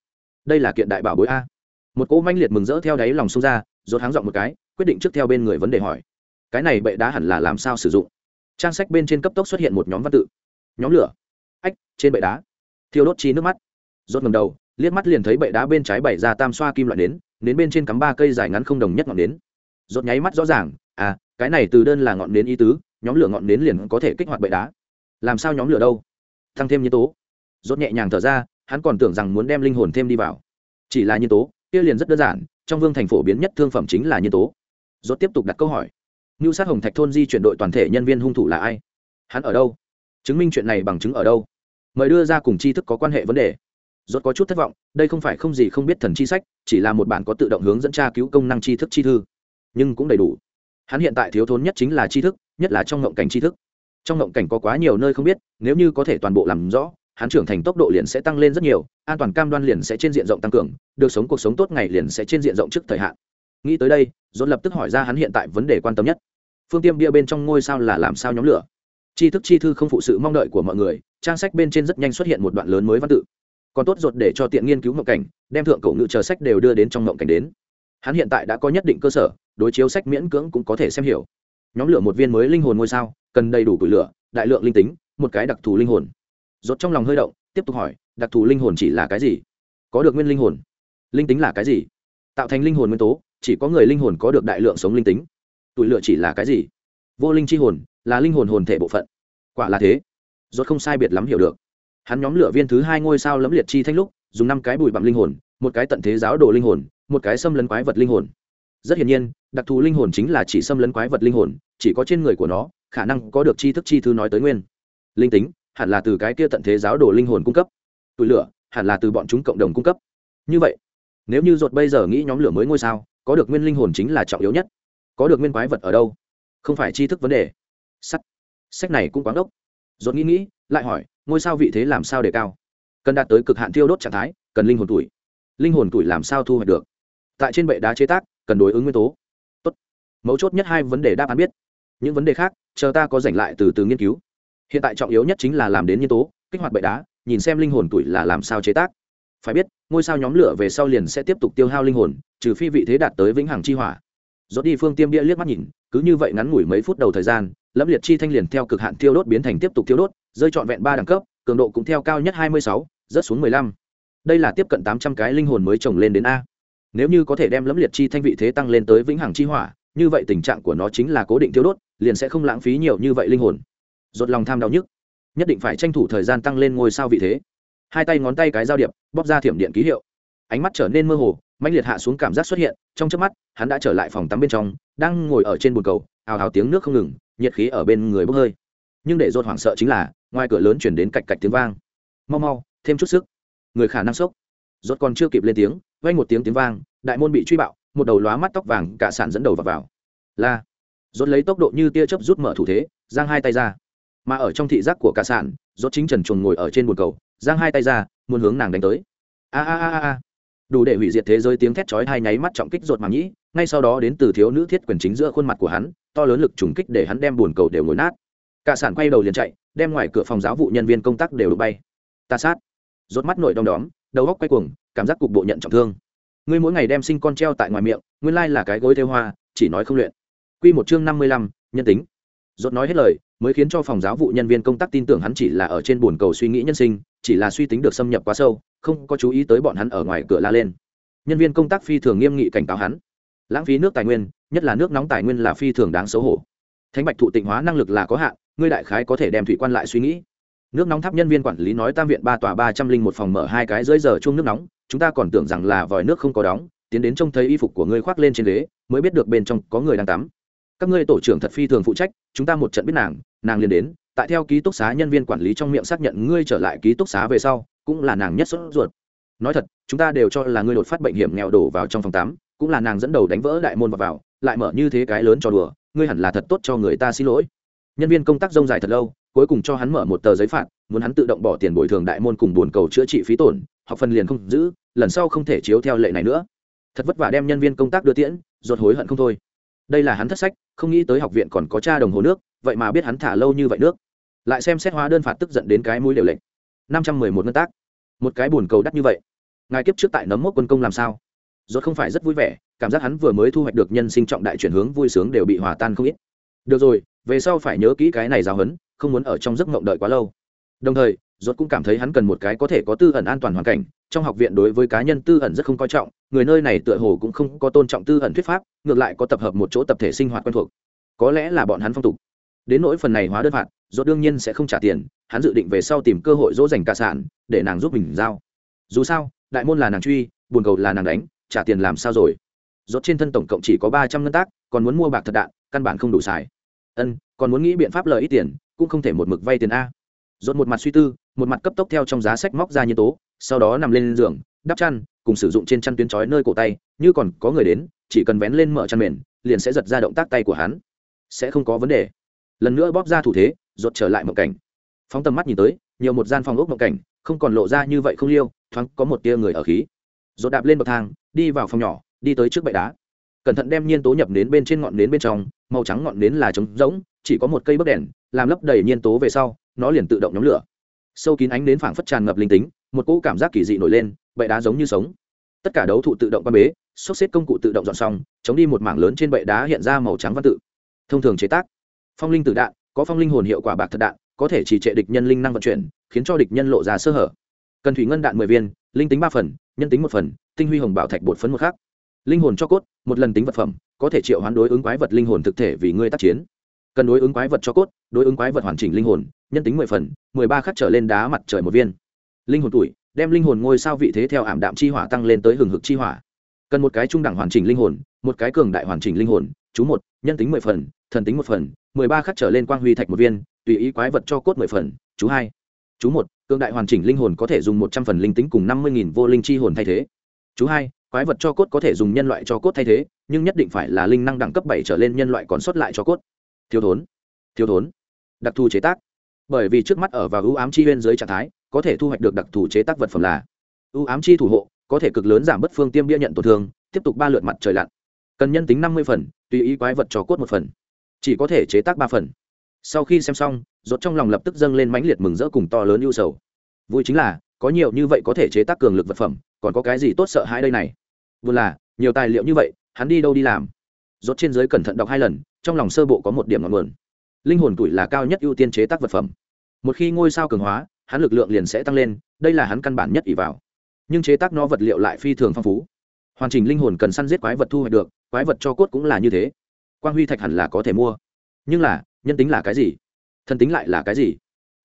Đây là kiện đại bảo bối a. Một cỗ manh liệt mừng rỡ theo đáy lòng xông ra, rốt háng dọn một cái, quyết định trước theo bên người vấn đề hỏi. Cái này bệ đá hẳn là làm sao sử dụng? Trang sách bên trên cấp tốc xuất hiện một nhóm văn tự. Nhóm lửa. Ách, trên bệ đá. Thiêu đốt chi nước mắt. Rốt ngầm đầu, liếc mắt liền thấy bệ đá bên trái bày ra tam xoa kim loại đến nến bên trên cắm ba cây dài ngắn không đồng nhất ngọn nến rốt nháy mắt rõ ràng à cái này từ đơn là ngọn nến ý tứ, nhóm lửa ngọn nến liền có thể kích hoạt bệ đá làm sao nhóm lửa đâu tăng thêm nhân tố rốt nhẹ nhàng thở ra, hắn còn tưởng rằng muốn đem linh hồn thêm đi vào chỉ là nhân tố, kia liền rất đơn giản, trong vương thành phổ biến nhất thương phẩm chính là nhân tố rốt tiếp tục đặt câu hỏi như sát Hồng Thạch thôn di chuyển đội toàn thể nhân viên hung thủ là ai? Hắn ở đâu? Chứng minh chuyện này bằng chứng ở đâu? Mời đưa ra cùng tri thức có quan hệ vấn đề. Rốt có chút thất vọng, đây không phải không gì không biết thần chi sách, chỉ là một bản có tự động hướng dẫn tra cứu công năng tri thức chi thư, nhưng cũng đầy đủ. Hắn hiện tại thiếu thốn nhất chính là tri thức, nhất là trong ngộng cảnh tri thức. Trong ngộng cảnh có quá nhiều nơi không biết, nếu như có thể toàn bộ làm rõ, hắn trưởng thành tốc độ liền sẽ tăng lên rất nhiều, an toàn cam đoan liền sẽ trên diện rộng tăng cường, được sống cuộc sống tốt ngày liền sẽ trên diện rộng trước thời hạn. Nghĩ tới đây dồn lập tức hỏi ra hắn hiện tại vấn đề quan tâm nhất. Phương tiêm bia bên trong ngôi sao là làm sao nhóm lửa? Tri thức chi thư không phụ sự mong đợi của mọi người trang sách bên trên rất nhanh xuất hiện một đoạn lớn mới văn tự còn tốt ruột để cho tiện nghiên cứu mộng cảnh, đem thượng cổ ngự chờ sách đều đưa đến trong mộng cảnh đến. Hắn hiện tại đã có nhất định cơ sở, đối chiếu sách miễn cưỡng cũng có thể xem hiểu. Nhóm lửa một viên mới linh hồn ngôi sao, cần đầy đủ củi lửa, đại lượng linh tính, một cái đặc thù linh hồn. Rốt trong lòng hơi động, tiếp tục hỏi, đặc thù linh hồn chỉ là cái gì? Có được nguyên linh hồn? Linh tính là cái gì? Tạo thành linh hồn nguyên tố, chỉ có người linh hồn có được đại lượng sống linh tính. Tuổi lựa chỉ là cái gì? Vô linh chi hồn, là linh hồn hồn thể bộ phận. Quả là thế. Rốt không sai biệt lắm hiểu được hắn nhóm lửa viên thứ hai ngôi sao lẫm liệt chi thanh lúc, dùng năm cái bụi bặm linh hồn, một cái tận thế giáo đồ linh hồn, một cái xâm lấn quái vật linh hồn. Rất hiển nhiên, đặc thù linh hồn chính là chỉ xâm lấn quái vật linh hồn, chỉ có trên người của nó, khả năng có được chi thức chi thư nói tới nguyên. Linh tính, hẳn là từ cái kia tận thế giáo đồ linh hồn cung cấp. Tuổi lửa, hẳn là từ bọn chúng cộng đồng cung cấp. Như vậy, nếu như ruột bây giờ nghĩ nhóm lửa mới ngôi sao, có được nguyên linh hồn chính là trọng yếu nhất. Có được nguyên quái vật ở đâu? Không phải tri thức vấn đề. Sắt. Sách này cũng quán ốc ruột nghĩ nghĩ, lại hỏi ngôi sao vị thế làm sao để cao? Cần đạt tới cực hạn thiêu đốt trạng thái, cần linh hồn tuổi. Linh hồn tuổi làm sao thu hoạch được? Tại trên bệ đá chế tác, cần đối ứng nguyên tố. Tốt. mấu chốt nhất hai vấn đề đáp án biết. Những vấn đề khác, chờ ta có giành lại từ từ nghiên cứu. Hiện tại trọng yếu nhất chính là làm đến nhân tố, kích hoạt bệ đá, nhìn xem linh hồn tuổi là làm sao chế tác. Phải biết, ngôi sao nhóm lửa về sau liền sẽ tiếp tục tiêu hao linh hồn, trừ phi vị thế đạt tới vĩnh hằng chi hỏa. Rốt đi phương tiêm bia liếc mắt nhìn, cứ như vậy ngắn ngủi mấy phút đầu thời gian, lâm liệt chi thanh liền theo cực hạn tiêu đốt biến thành tiếp tục tiêu đốt rơi trọn vẹn ba đẳng cấp, cường độ cũng theo cao nhất hai mươi sáu, rớt xuống mười lăm. Đây là tiếp cận tám trăm cái linh hồn mới trồng lên đến a. Nếu như có thể đem lẫm liệt chi thanh vị thế tăng lên tới vĩnh hằng chi hỏa, như vậy tình trạng của nó chính là cố định tiêu đốt, liền sẽ không lãng phí nhiều như vậy linh hồn. Rốt lòng tham đau nhức. Nhất định phải tranh thủ thời gian tăng lên ngôi sao vị thế. Hai tay ngón tay cái giao điệp, bóp ra thiểm điện ký hiệu. Ánh mắt trở nên mơ hồ mạnh liệt hạ xuống cảm giác xuất hiện, trong chớp mắt, hắn đã trở lại phòng tắm bên trong, đang ngồi ở trên bồn cầu, ào ào tiếng nước không ngừng, nhiệt khí ở bên người bốc hơi. Nhưng để dột hoảng sợ chính là ngoài cửa lớn chuyển đến cạch cạch tiếng vang. Mau mau thêm chút sức. Người khả năng sốc. Rốt còn chưa kịp lên tiếng vay một tiếng tiếng vang đại môn bị truy bạo một đầu lóa mắt tóc vàng cả sản dẫn đầu vào, vào. la. Rốt lấy tốc độ như tia chớp rút mở thủ thế giang hai tay ra. Mà ở trong thị giác của cả sản rốt chính trần chuồng ngồi ở trên bồn cầu giang hai tay ra muốn hướng nàng đánh tới. A a a a đủ để hủy diệt thế giới tiếng thét chói hai nháy mắt trọng kích rột màng nhĩ ngay sau đó đến từ thiếu nữ thiết quyền chính giữa khuôn mặt của hắn to lớn lực trùng kích để hắn đem buồn cầu đều ngồi nát cả sản quay đầu liền chạy đem ngoài cửa phòng giáo vụ nhân viên công tác đều đụng bay. Ta sát. Rốt mắt nổi đom đóm đầu góc quay cuồng cảm giác cục bộ nhận trọng thương. Ngươi mỗi ngày đem sinh con treo tại ngoài miệng nguyên lai là cái gối theo hoa chỉ nói không luyện. Quy một chương năm mươi lăm, nhân tính. Rốt nói hết lời mới khiến cho phòng giáo vụ nhân viên công tác tin tưởng hắn chỉ là ở trên buồn cầu suy nghĩ nhân sinh chỉ là suy tính được xâm nhập quá sâu không có chú ý tới bọn hắn ở ngoài cửa la lên. Nhân viên công tác phi thường nghiêm nghị cảnh cáo hắn. Lãng phí nước tài nguyên nhất là nước nóng tài nguyên là phi thường đáng xấu hổ. Thánh bạch thụ tịnh hóa năng lực là có hạn ngươi đại khái có thể đem thủy quan lại suy nghĩ. Nước nóng tháp nhân viên quản lý nói tam viện ba tòa ba trăm linh một phòng mở hai cái dưới giờ chung nước nóng chúng ta còn tưởng rằng là vòi nước không có đóng tiến đến trông thấy y phục của ngươi khoác lên trên ghế mới biết được bên trong có người đang tắm. Các ngươi tổ trưởng thật phi thường phụ trách chúng ta một trận biết nàng nàng liền đến tại theo ký túc xá nhân viên quản lý trong miệng xác nhận ngươi trở lại ký túc xá về sau cũng là nàng nhất sốt ruột. Nói thật chúng ta đều cho là ngươi đột phát bệnh hiểm nghèo đổ vào trong phòng tắm cũng là nàng dẫn đầu đánh vỡ đại môn vào, vào lại mở như thế cái lớn cho đùa ngươi hẳn là thật tốt cho người ta xin lỗi nhân viên công tác rông dài thật lâu, cuối cùng cho hắn mở một tờ giấy phạt, muốn hắn tự động bỏ tiền bồi thường đại môn cùng buồn cầu chữa trị phí tổn, học phần liền không giữ, lần sau không thể chiếu theo lệ này nữa. Thật vất vả đem nhân viên công tác đưa tiễn ruột hối hận không thôi. Đây là hắn thất sách, không nghĩ tới học viện còn có cha đồng hồ nước, vậy mà biết hắn thả lâu như vậy nước. Lại xem xét hóa đơn phạt tức giận đến cái mũi liều lệnh năm trăm mười một ngân tác. Một cái bồn cầu đắt như vậy. Ngài kiếp trước tại nấm mốc quân công làm sao? Rốt không phải rất vui vẻ, cảm giác hắn vừa mới thu hoạch được nhân sinh trọng đại chuyển hướng vui sướng đều bị hòa tan không ít. Được rồi về sau phải nhớ kỹ cái này giáo hấn không muốn ở trong giấc mộng đợi quá lâu. Đồng thời rốt cũng cảm thấy hắn cần một cái có thể có tư ẩn an toàn hoàn cảnh, trong học viện đối với cá nhân tư ẩn rất không coi trọng, người nơi này tựa hồ cũng không có tôn trọng tư ẩn thuyết pháp, ngược lại có tập hợp một chỗ tập thể sinh hoạt quen thuộc. Có lẽ là bọn hắn phong tục. Đến nỗi phần này hóa đơn phạt rốt đương nhiên sẽ không trả tiền, hắn dự định về sau tìm cơ hội dỗ dành cả sản, để nàng giúp mình giao. Dù sao, đại môn là nàng truy, buồn cầu là nàng đánh, trả tiền làm sao rồi? Rốt trên thân tổng cộng chỉ có ba trăm ngân tác, còn muốn mua bạc thật đạn, căn bản không đủ xài ân, còn muốn nghĩ biện pháp lợi ít tiền, cũng không thể một mực vay tiền a. Rốt một mặt suy tư, một mặt cấp tốc theo trong giá sách móc ra nhân tố, sau đó nằm lên giường, đắp chăn, cùng sử dụng trên chăn tuyến trói nơi cổ tay, như còn có người đến, chỉ cần vén lên mở chăn mền, liền sẽ giật ra động tác tay của hắn. Sẽ không có vấn đề. Lần nữa bóp ra thủ thế, rốt trở lại một cảnh. Phóng tầm mắt nhìn tới, nhiều một gian phòng ốc một cảnh, không còn lộ ra như vậy không liêu, thoáng có một tia người ở khí. Rốt đạp lên bậc thang, đi vào phòng nhỏ, đi tới trước bệ đá cẩn thận đem nhiên tố nhập đến bên trên ngọn nến bên trong, màu trắng ngọn nến là trống rỗng, chỉ có một cây bấc đèn, làm lấp đầy nhiên tố về sau, nó liền tự động nhóm lửa. Sâu kín ánh nến phảng phất tràn ngập linh tính, một cỗ cảm giác kỳ dị nổi lên, bệ đá giống như sống. Tất cả đấu thụ tự động quan bế, xốc xếp công cụ tự động dọn xong, chống đi một mảng lớn trên bệ đá hiện ra màu trắng văn tự. Thông thường chế tác, phong linh tử đạn, có phong linh hồn hiệu quả bạc thật đạn, có thể chỉ trệ địch nhân linh năng vận chuyển, khiến cho địch nhân lộ ra sơ hở. Cần thủy ngân đạn mười viên, linh tính ba phần, nhân tính một phần, tinh huy hồng bảo thạch bột phấn một khác linh hồn cho cốt, một lần tính vật phẩm, có thể triệu hoán đối ứng quái vật linh hồn thực thể vì ngươi tác chiến. Cần đối ứng quái vật cho cốt, đối ứng quái vật hoàn chỉnh linh hồn, nhân tính mười phần, mười ba khắc trở lên đá mặt trời một viên. Linh hồn tuổi, đem linh hồn ngôi sao vị thế theo ảm đạm chi hỏa tăng lên tới hừng hực chi hỏa. Cần một cái trung đẳng hoàn chỉnh linh hồn, một cái cường đại hoàn chỉnh linh hồn, chú một, nhân tính mười phần, thần tính một phần, mười ba khắc trở lên quang huy thạch một viên, tùy ý quái vật cho cốt mười phần, chú hai. Chú một, cường đại hoàn chỉnh linh hồn có thể dùng một trăm phần linh tính cùng năm mươi nghìn vô linh chi hồn thay thế. Chú hai quái vật cho cốt có thể dùng nhân loại cho cốt thay thế, nhưng nhất định phải là linh năng đẳng cấp bảy trở lên nhân loại còn sót lại cho cốt. Thiếu thốn thiếu thốn. Đặc thù chế tác. Bởi vì trước mắt ở và ưu ám chi huyên dưới trạng thái, có thể thu hoạch được đặc thù chế tác vật phẩm là ưu ám chi thủ hộ, có thể cực lớn giảm bất phương tiêm bia nhận tổn thương, tiếp tục ba lượt mặt trời lặn. Cần nhân tính năm mươi phần, tùy ý quái vật cho cốt một phần. Chỉ có thể chế tác ba phần. Sau khi xem xong, rốt trong lòng lập tức dâng lên mãnh liệt mừng rỡ cùng to lớn ưu sầu. Vui chính là, có nhiều như vậy có thể chế tác cường lực vật phẩm, còn có cái gì tốt sợ hãi đây này? Vừa là, nhiều tài liệu như vậy, hắn đi đâu đi làm? Rốt trên dưới cẩn thận đọc hai lần, trong lòng sơ bộ có một điểm ngọn nguồn. Linh hồn tuổi là cao nhất ưu tiên chế tác vật phẩm. Một khi ngôi sao cường hóa, hắn lực lượng liền sẽ tăng lên, đây là hắn căn bản nhất ỷ vào. Nhưng chế tác nó vật liệu lại phi thường phong phú. Hoàn chỉnh linh hồn cần săn giết quái vật thu hoạch được, quái vật cho cốt cũng là như thế. Quang huy thạch hẳn là có thể mua. Nhưng là, nhân tính là cái gì? Thần tính lại là cái gì?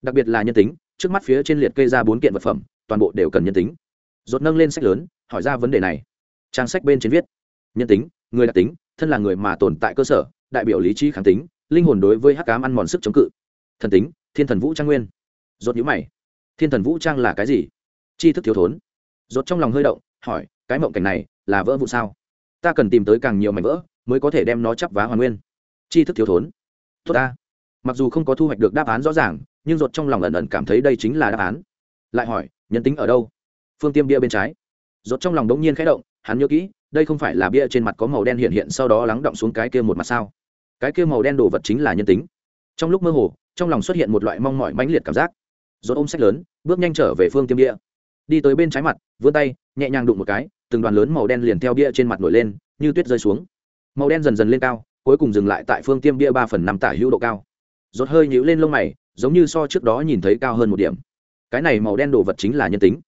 Đặc biệt là nhân tính, trước mắt phía trên liệt kê ra bốn kiện vật phẩm, toàn bộ đều cần nhân tính. Dột nâng lên sách lớn, hỏi ra vấn đề này trang sách bên trên viết, nhân tính, người đặc tính, thân là người mà tồn tại cơ sở, đại biểu lý trí kháng tính, linh hồn đối với hắc cám ăn mòn sức chống cự. Thần tính, thiên thần vũ trang nguyên. Rốt nhữ mày. Thiên thần vũ trang là cái gì? Chi thức thiếu thốn. Rốt trong lòng hơi động, hỏi, cái mộng cảnh này là vỡ vụ sao? Ta cần tìm tới càng nhiều mảnh vỡ mới có thể đem nó chắp vá hoàn nguyên. Chi thức thiếu thốn. Tốt ta. Mặc dù không có thu hoạch được đáp án rõ ràng, nhưng dột trong lòng ẩn ẩn cảm thấy đây chính là đáp án. Lại hỏi, nhân tính ở đâu? Phương tiêm bia bên trái. Dột trong lòng đống nhiên khẽ động hắn nhớ kỹ, đây không phải là bia trên mặt có màu đen hiện hiện sau đó lắng động xuống cái kia một mặt sao. Cái kia màu đen đồ vật chính là nhân tính. Trong lúc mơ hồ, trong lòng xuất hiện một loại mong mỏi mãnh liệt cảm giác. Dốt ôm sách lớn, bước nhanh trở về phương tiêm bia. Đi tới bên trái mặt, vươn tay, nhẹ nhàng đụng một cái, từng đoàn lớn màu đen liền theo bia trên mặt nổi lên, như tuyết rơi xuống. Màu đen dần dần lên cao, cuối cùng dừng lại tại phương tiêm bia ba phần năm tả hữu độ cao. Dốt hơi nhũ lên lông mày, giống như so trước đó nhìn thấy cao hơn một điểm. Cái này màu đen đồ vật chính là nhân tính.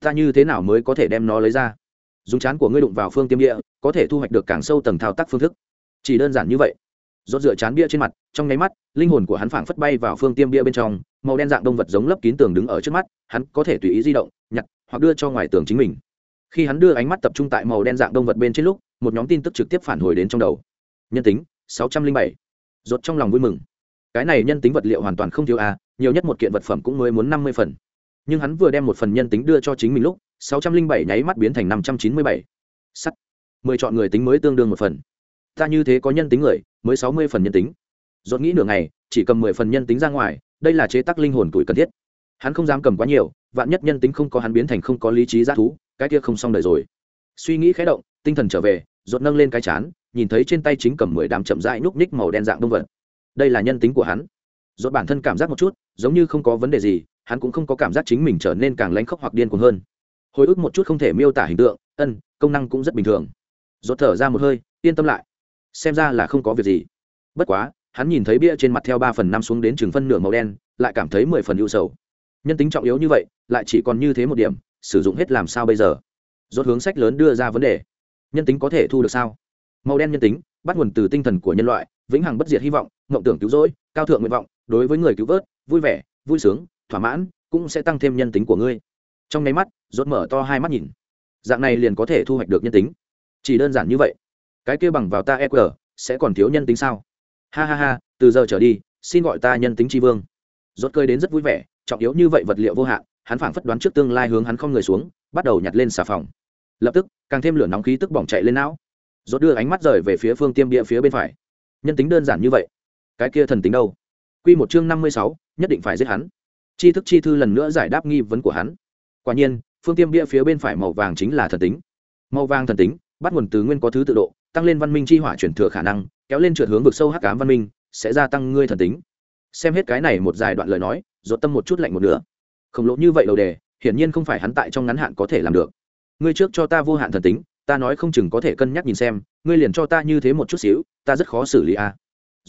Ta như thế nào mới có thể đem nó lấy ra? Dùng chán của ngươi đụng vào phương tiêm địa, có thể thu hoạch được càng sâu tầng thao tác phương thức. Chỉ đơn giản như vậy. Rốt dựa chán bia trên mặt, trong nháy mắt, linh hồn của hắn phảng phất bay vào phương tiêm bia bên trong, màu đen dạng đông vật giống lấp kín tường đứng ở trước mắt, hắn có thể tùy ý di động, nhặt, hoặc đưa cho ngoài tường chính mình. Khi hắn đưa ánh mắt tập trung tại màu đen dạng đông vật bên trên lúc, một nhóm tin tức trực tiếp phản hồi đến trong đầu. Nhân tính 607. rốt trong lòng vui mừng. Cái này nhân tính vật liệu hoàn toàn không thiếu a, nhiều nhất một kiện vật phẩm cũng mới muốn năm mươi phần. Nhưng hắn vừa đem một phần nhân tính đưa cho chính mình lúc 607 nháy mắt biến thành 597. sắt. Mười chọn người tính mới tương đương một phần. Ta như thế có nhân tính người, mới sáu mươi phần nhân tính. Dốt nghĩ nửa ngày, chỉ cầm mười phần nhân tính ra ngoài, đây là chế tác linh hồn tuổi cần thiết. Hắn không dám cầm quá nhiều, vạn nhất nhân tính không có hắn biến thành không có lý trí g thú, cái kia không xong đời rồi. Suy nghĩ khé động, tinh thần trở về, rốt nâng lên cái chán, nhìn thấy trên tay chính cầm mười đám chậm rãi núp ních màu đen dạng đông vật. Đây là nhân tính của hắn. Rốt bản thân cảm giác một chút, giống như không có vấn đề gì, hắn cũng không có cảm giác chính mình trở nên càng lánh khóc hoặc điên cuồng hơn hồi ức một chút không thể miêu tả hình tượng, ân, công năng cũng rất bình thường. Dốt thở ra một hơi, yên tâm lại. Xem ra là không có việc gì. Bất quá, hắn nhìn thấy bia trên mặt theo ba phần năm xuống đến chừng phân nửa màu đen, lại cảm thấy mười phần ưu sầu. Nhân tính trọng yếu như vậy, lại chỉ còn như thế một điểm, sử dụng hết làm sao bây giờ? Dốt hướng sách lớn đưa ra vấn đề. Nhân tính có thể thu được sao? Màu đen nhân tính, bắt nguồn từ tinh thần của nhân loại, vĩnh hằng bất diệt hy vọng, mộng tưởng cứu rỗi, cao thượng nguyện vọng, đối với người cứu vớt, vui vẻ, vui sướng, thỏa mãn, cũng sẽ tăng thêm nhân tính của ngươi. Trong nháy mắt rốt mở to hai mắt nhìn. Dạng này liền có thể thu hoạch được nhân tính. Chỉ đơn giản như vậy. Cái kia bằng vào ta eq sẽ còn thiếu nhân tính sao? Ha ha ha từ giờ trở đi xin gọi ta nhân tính tri vương. Rốt cơi đến rất vui vẻ trọng yếu như vậy vật liệu vô hạn hắn phảng phất đoán trước tương lai hướng hắn không người xuống bắt đầu nhặt lên xà phòng. Lập tức càng thêm lửa nóng khí tức bỏng chạy lên não. Rốt đưa ánh mắt rời về phía phương tiêm địa phía bên phải. Nhân tính đơn giản như vậy. Cái kia thần tính đâu? Quy một chương năm mươi sáu, nhất định phải giết hắn. Chi thức chi thư lần nữa giải đáp nghi vấn của hắn. Quả nhiên phương tiêm bia phía bên phải màu vàng chính là thần tính. Màu vàng thần tính, bắt nguồn từ nguyên có thứ tự độ, tăng lên văn minh chi hỏa chuyển thừa khả năng, kéo lên trượt hướng vực sâu hắc ám văn minh, sẽ gia tăng ngươi thần tính. Xem hết cái này một dài đoạn lời nói dột tâm một chút lạnh một nửa. Không lỗ như vậy đầu đề, hiển nhiên không phải hắn tại trong ngắn hạn có thể làm được. Ngươi trước cho ta vô hạn thần tính, ta nói không chừng có thể cân nhắc nhìn xem, ngươi liền cho ta như thế một chút xíu, ta rất khó xử lý a.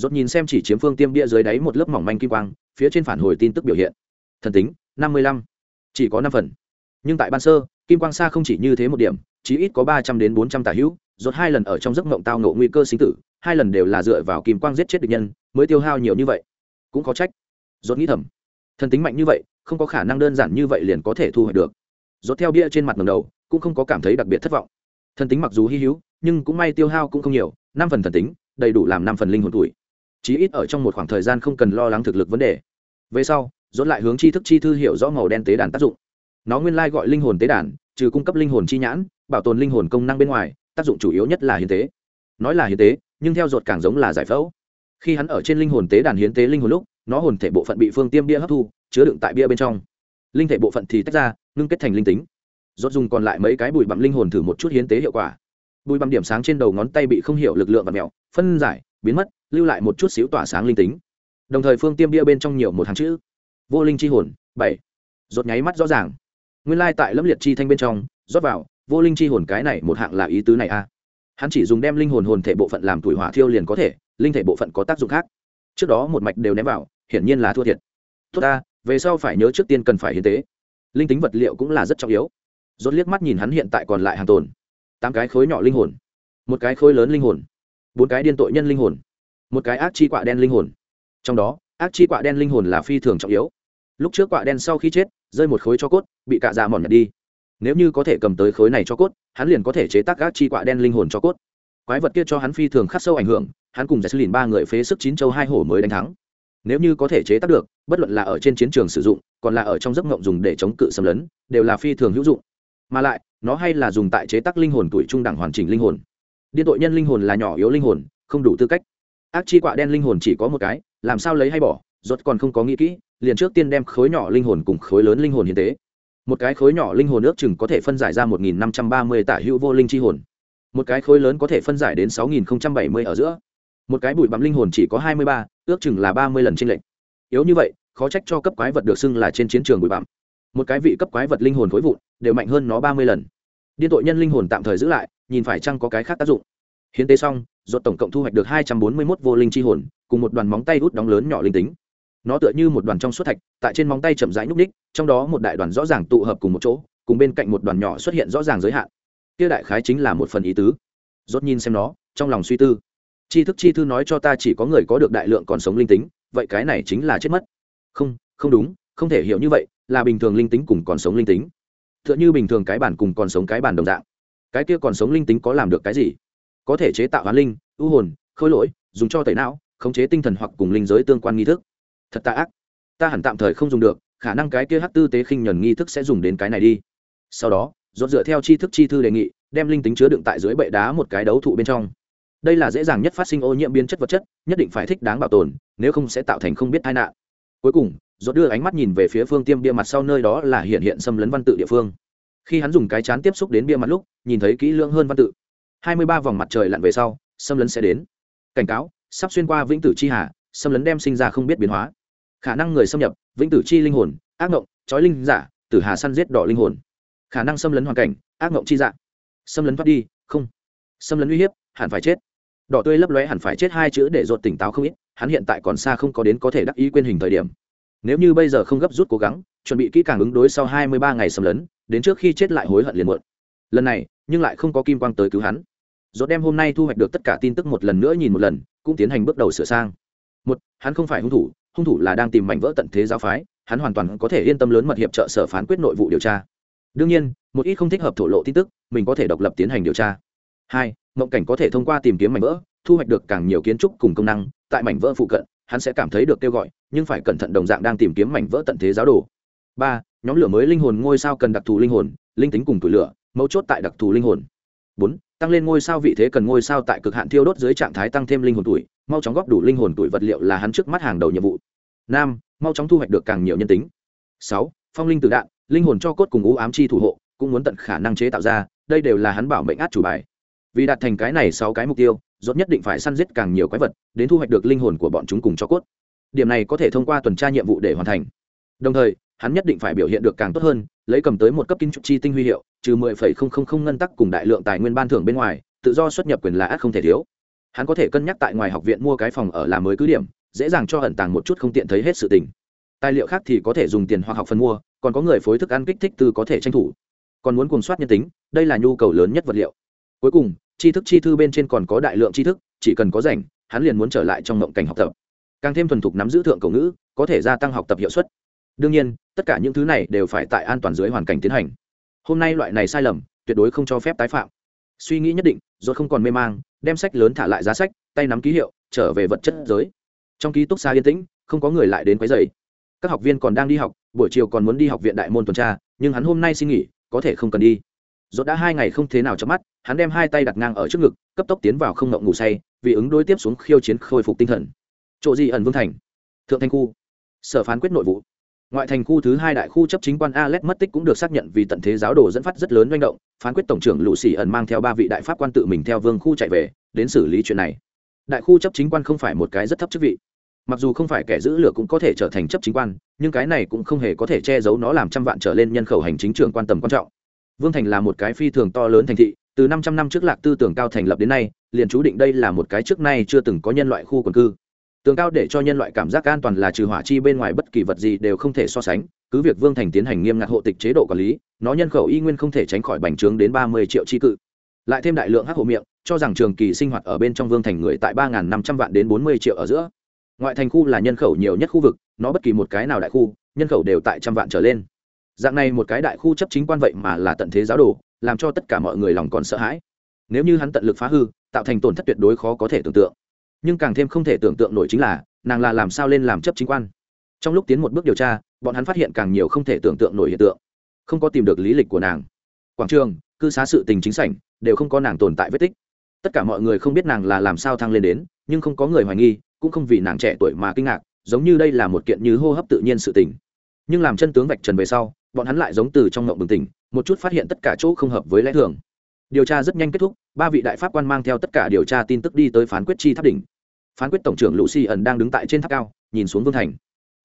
À. nhìn xem chỉ chiếm phương tiêm bia dưới đáy một lớp mỏng manh kim quang, phía trên phản hồi tin tức biểu hiện. Thần tính, năm mươi lăm. Chỉ có năm phần nhưng tại ban sơ, kim quang xa không chỉ như thế một điểm, chí ít có ba trăm đến bốn trăm tà hữu, rốt hai lần ở trong giấc mộng tao ngộ nguy cơ sinh tử, hai lần đều là dựa vào kim quang giết chết địch nhân, mới tiêu hao nhiều như vậy. Cũng có trách. Rốt nghĩ thầm, thần tính mạnh như vậy, không có khả năng đơn giản như vậy liền có thể thu hoạch được. Rốt theo bia trên mặt ngầm đầu, cũng không có cảm thấy đặc biệt thất vọng. Thần tính mặc dù hy hữu, nhưng cũng may tiêu hao cũng không nhiều, năm phần thần tính, đầy đủ làm năm phần linh hồn tuổi. Chí ít ở trong một khoảng thời gian không cần lo lắng thực lực vấn đề. Về sau, rốt lại hướng tri thức chi thư hiểu rõ màu đen tế đàn tác dụng nó nguyên lai gọi linh hồn tế đàn, trừ cung cấp linh hồn chi nhãn, bảo tồn linh hồn công năng bên ngoài, tác dụng chủ yếu nhất là hiến tế. Nói là hiến tế, nhưng theo ruột càng giống là giải phẫu. Khi hắn ở trên linh hồn tế đàn hiến tế linh hồn lúc, nó hồn thể bộ phận bị phương tiêm bia hấp thu, chứa đựng tại bia bên trong. Linh thể bộ phận thì tách ra, ngưng kết thành linh tính. Rốt dùng còn lại mấy cái bụi bặm linh hồn thử một chút hiến tế hiệu quả. Bụi bặm điểm sáng trên đầu ngón tay bị không hiểu lực lượng và mèo phân giải, biến mất, lưu lại một chút xíu tỏa sáng linh tính. Đồng thời phương tiêm bia bên trong nhiều một hàng chữ. Vô linh chi hồn, bảy. Rốt nháy mắt rõ ràng nguyên lai tại lâm liệt chi thanh bên trong, rót vào, vô linh chi hồn cái này một hạng là ý tứ này a. Hắn chỉ dùng đem linh hồn hồn thể bộ phận làm tuổi hỏa thiêu liền có thể, linh thể bộ phận có tác dụng khác. Trước đó một mạch đều ném vào, hiển nhiên là thua thiệt. Tốt ta, về sau phải nhớ trước tiên cần phải hiến tế. Linh tính vật liệu cũng là rất trọng yếu. Rốt liếc mắt nhìn hắn hiện tại còn lại hàng tồn. Tám cái khối nhỏ linh hồn. Một cái khối lớn linh hồn. Bốn cái điên tội nhân linh hồn. Một cái ác chi quạ đen linh hồn. Trong đó, ác chi quạ đen linh hồn là phi thường trọng yếu. Lúc trước quạ đen sau khi chết rơi một khối cho cốt, bị cạ dạ mòn nhặt đi. Nếu như có thể cầm tới khối này cho cốt, hắn liền có thể chế tác ác chi quạ đen linh hồn cho cốt. Quái vật kia cho hắn phi thường khắc sâu ảnh hưởng, hắn cùng giải sư lìn ba người phế sức chín châu hai hổ mới đánh thắng. Nếu như có thể chế tác được, bất luận là ở trên chiến trường sử dụng, còn là ở trong giấc ngộng dùng để chống cự xâm lấn, đều là phi thường hữu dụng. Mà lại, nó hay là dùng tại chế tác linh hồn tuổi trung đẳng hoàn chỉnh linh hồn. Điện tội nhân linh hồn là nhỏ yếu linh hồn, không đủ tư cách. Ác chi quạ đen linh hồn chỉ có một cái, làm sao lấy hay bỏ, rốt còn không có nghĩ kỹ liền trước tiên đem khối nhỏ linh hồn cùng khối lớn linh hồn hiến tế. Một cái khối nhỏ linh hồn ước chừng có thể phân giải ra một nghìn năm trăm ba mươi tả hữu vô linh chi hồn. Một cái khối lớn có thể phân giải đến sáu nghìn bảy mươi ở giữa. Một cái bụi bặm linh hồn chỉ có hai mươi ba, ước chừng là ba mươi lần trên lệnh yếu như vậy, khó trách cho cấp quái vật được xưng là trên chiến trường bụi bặm. Một cái vị cấp quái vật linh hồn khối vụn đều mạnh hơn nó ba mươi lần. Điên tội nhân linh hồn tạm thời giữ lại, nhìn phải chăng có cái khác tác dụng. Hiến tế xong dột tổng cộng thu hoạch được hai trăm bốn mươi mốt vô linh chi hồn, cùng một đoàn móng tay hút đóng lớn nhỏ linh tính nó tựa như một đoàn trong suốt thạch, tại trên móng tay chậm rãi nhúc ních, trong đó một đại đoàn rõ ràng tụ hợp cùng một chỗ, cùng bên cạnh một đoàn nhỏ xuất hiện rõ ràng giới hạn. Kia đại khái chính là một phần ý tứ. Rốt nhìn xem nó, trong lòng suy tư. Chi thức chi thư nói cho ta chỉ có người có được đại lượng còn sống linh tính, vậy cái này chính là chết mất. Không không đúng, không thể hiểu như vậy, là bình thường linh tính cùng còn sống linh tính. T h ư ợ n h ư bình thường cái bản cùng còn sống cái bản đồng dạng. Cái kia còn sống linh tính có làm được cái gì? Có thể chế tạo hoán linh, ưu hồn, khôi lỗi, dùng cho tẩy não, khống chế tinh thần hoặc cùng linh giới tương quan nghi thức thật tạ ác. Ta hẳn tạm thời không dùng được, khả năng cái kia hát tư tế khinh nhuần nghi thức sẽ dùng đến cái này đi. Sau đó dốt dựa theo chi thức chi thư đề nghị, đem linh tính chứa đựng tại dưới bệ đá một cái đấu thụ bên trong. Đây là dễ dàng nhất phát sinh ô nhiễm biến chất vật chất, nhất định phải thích đáng bảo tồn, nếu không sẽ tạo thành không biết tai nạn. Cuối cùng dốt đưa ánh mắt nhìn về phía phương tiêm bia mặt sau nơi đó là hiện hiện xâm lấn văn tự địa phương. Khi hắn dùng cái chán tiếp xúc đến bia mặt lúc, nhìn thấy kỹ lưỡng hơn văn tự. Hai mươi ba vòng mặt trời lặn về sau, xâm lấn sẽ đến. Cảnh cáo, sắp xuyên qua vĩnh tử chi hà xâm lấn đem sinh ra không biết biến hóa. Khả năng người xâm nhập, vĩnh tử chi linh hồn, ác ngộng trói linh giả, tử hà săn giết đỏ linh hồn. Khả năng xâm lấn hoàn cảnh, ác ngộng chi dạ. Xâm lấn thoát đi, không. Xâm lấn uy hiếp, hẳn phải chết. Đỏ tươi lấp lóe hẳn phải chết hai chữ để dột tỉnh táo không ít, hắn hiện tại còn xa không có đến có thể đắc ý quên hình thời điểm. Nếu như bây giờ không gấp rút cố gắng, chuẩn bị kỹ càng ứng đối sau hai mươi ba ngày xâm lấn, đến trước khi chết lại hối hận liền muộn. Lần này, nhưng lại không có kim quang tới cứu hắn. Dốt đem hôm nay thu hoạch được tất cả tin tức một lần nữa nhìn một lần, cũng tiến hành bước đầu sửa sang một, hắn không phải hung thủ hung thủ là đang tìm mảnh vỡ tận thế giáo phái, hắn hoàn toàn có thể yên tâm lớn mật hiệp trợ sở phán quyết nội vụ điều tra. Đương nhiên, một ít không thích hợp thổ lộ tin tức, mình có thể độc lập tiến hành điều tra. Hai, mộng cảnh có thể thông qua tìm kiếm mảnh vỡ, thu hoạch được càng nhiều kiến trúc cùng công năng, tại mảnh vỡ phụ cận, hắn sẽ cảm thấy được kêu gọi, nhưng phải cẩn thận đồng dạng đang tìm kiếm mảnh vỡ tận thế giáo đồ. Ba, nhóm lửa mới linh hồn ngôi sao cần đặc thù linh hồn, linh tính cùng tuổi lửa, mấu chốt tại đặc thù linh hồn. Bốn, tăng lên ngôi sao vị thế cần ngôi sao tại cực hạn thiêu đốt dưới trạng thái tăng thêm linh hồn tuổi mau chóng góp đủ linh hồn tuổi vật liệu là hắn trước mắt hàng đầu nhiệm vụ. Năm mau chóng thu hoạch được càng nhiều nhân tính. Sáu, phong linh từ đạn, linh hồn cho cốt cùng u ám chi thủ hộ, cũng muốn tận khả năng chế tạo ra, đây đều là hắn bảo mệnh át chủ bài. Vì đạt thành cái này sáu cái mục tiêu dốt nhất định phải săn giết càng nhiều quái vật, đến thu hoạch được linh hồn của bọn chúng cùng cho cốt. Điểm này có thể thông qua tuần tra nhiệm vụ để hoàn thành. Đồng thời, hắn nhất định phải biểu hiện được càng tốt hơn, lấy cầm tới một cấp kinh trục chi tinh huy hiệu, trừ mười phẩy không không không ngân tắc cùng đại lượng tài nguyên ban thưởng bên ngoài, tự do xuất nhập quyền là ác không thể thiếu hắn có thể cân nhắc tại ngoài học viện mua cái phòng ở làm mới cứ điểm, dễ dàng cho ẩn tàng một chút không tiện thấy hết sự tình. Tài liệu khác thì có thể dùng tiền hoặc học phần mua, còn có người phối thức ăn kích thích từ có thể tranh thủ. Còn muốn cuồng soát nhân tính, đây là nhu cầu lớn nhất vật liệu. Cuối cùng, tri thức chi thư bên trên còn có đại lượng tri thức, chỉ cần có rảnh, hắn liền muốn trở lại trong mộng cảnh học tập. Càng thêm thuần thục nắm giữ thượng cầu ngữ, có thể gia tăng học tập hiệu suất. Đương nhiên, tất cả những thứ này đều phải tại an toàn dưới hoàn cảnh tiến hành. Hôm nay loại này sai lầm, tuyệt đối không cho phép tái phạm. Suy nghĩ nhất định rồi không còn mê mang đem sách lớn thả lại giá sách, tay nắm ký hiệu, trở về vật chất giới. Trong ký túc xa yên tĩnh, không có người lại đến quấy dày các học viên còn đang đi học, buổi chiều còn muốn đi học viện đại môn tuần tra, nhưng hắn hôm nay xin nghỉ, có thể không cần đi. Dốt đã hai ngày không thế nào chớp mắt, hắn đem hai tay đặt ngang ở trước ngực, cấp tốc tiến vào không ngộng ngủ say, vì ứng đối tiếp xuống khiêu chiến khôi phục tinh thần. Chỗ gì ẩn vương thành? Thượng thành khu. Sở phán quyết nội vụ. Ngoại thành khu thứ hai đại khu chấp chính quan alex mất tích cũng được xác nhận vì tận thế giáo đồ dẫn phát rất lớn manh động phán quyết tổng trưởng lũ xỉ ẩn mang theo ba vị đại pháp quan tự mình theo vương khu chạy về, đến xử lý chuyện này. Đại khu chấp chính quan không phải một cái rất thấp chức vị. Mặc dù không phải kẻ giữ lửa cũng có thể trở thành chấp chính quan, nhưng cái này cũng không hề có thể che giấu nó làm trăm vạn trở lên nhân khẩu hành chính trường quan tầm quan trọng. Vương thành là một cái phi thường to lớn thành thị, từ năm trăm năm trước lạc tư tưởng cao thành lập đến nay, liền chú định đây là một cái trước nay chưa từng có nhân loại khu quần cư. Tường cao để cho nhân loại cảm giác an toàn là trừ hỏa chi bên ngoài bất kỳ vật gì đều không thể so sánh, cứ việc vương thành tiến hành nghiêm ngặt hộ tịch chế độ quản lý nó nhân khẩu y nguyên không thể tránh khỏi bành trướng đến ba mươi triệu chi cự. Lại thêm đại lượng hắc hộ miệng, cho rằng trường kỳ sinh hoạt ở bên trong vương thành người tại ba năm trăm vạn đến bốn mươi triệu ở giữa. Ngoại thành khu là nhân khẩu nhiều nhất khu vực, nó bất kỳ một cái nào đại khu, nhân khẩu đều tại trăm vạn trở lên. Dạng này một cái đại khu chấp chính quan vậy mà là tận thế giáo đồ, làm cho tất cả mọi người lòng còn sợ hãi. Nếu như hắn tận lực phá hư, tạo thành tổn thất tuyệt đối khó có thể tưởng tượng. Nhưng càng thêm không thể tưởng tượng nổi chính là, nàng là làm sao lên làm chấp chính quan. Trong lúc tiến một bước điều tra, bọn hắn phát hiện càng nhiều không thể tưởng tượng nổi hiện tượng không có tìm được lý lịch của nàng. Quảng trường, cư xá sự tình chính sảnh, đều không có nàng tồn tại vết tích. Tất cả mọi người không biết nàng là làm sao thăng lên đến, nhưng không có người hoài nghi, cũng không vì nàng trẻ tuổi mà kinh ngạc, giống như đây là một kiện như hô hấp tự nhiên sự tình. Nhưng làm chân tướng vạch trần về sau, bọn hắn lại giống từ trong ngộng bừng tỉnh, một chút phát hiện tất cả chỗ không hợp với lẽ thường. Điều tra rất nhanh kết thúc, ba vị đại pháp quan mang theo tất cả điều tra tin tức đi tới phán quyết chi tháp đỉnh. Phán quyết tổng trưởng lucy ẩn đang đứng tại trên tháp cao, nhìn xuống vương thành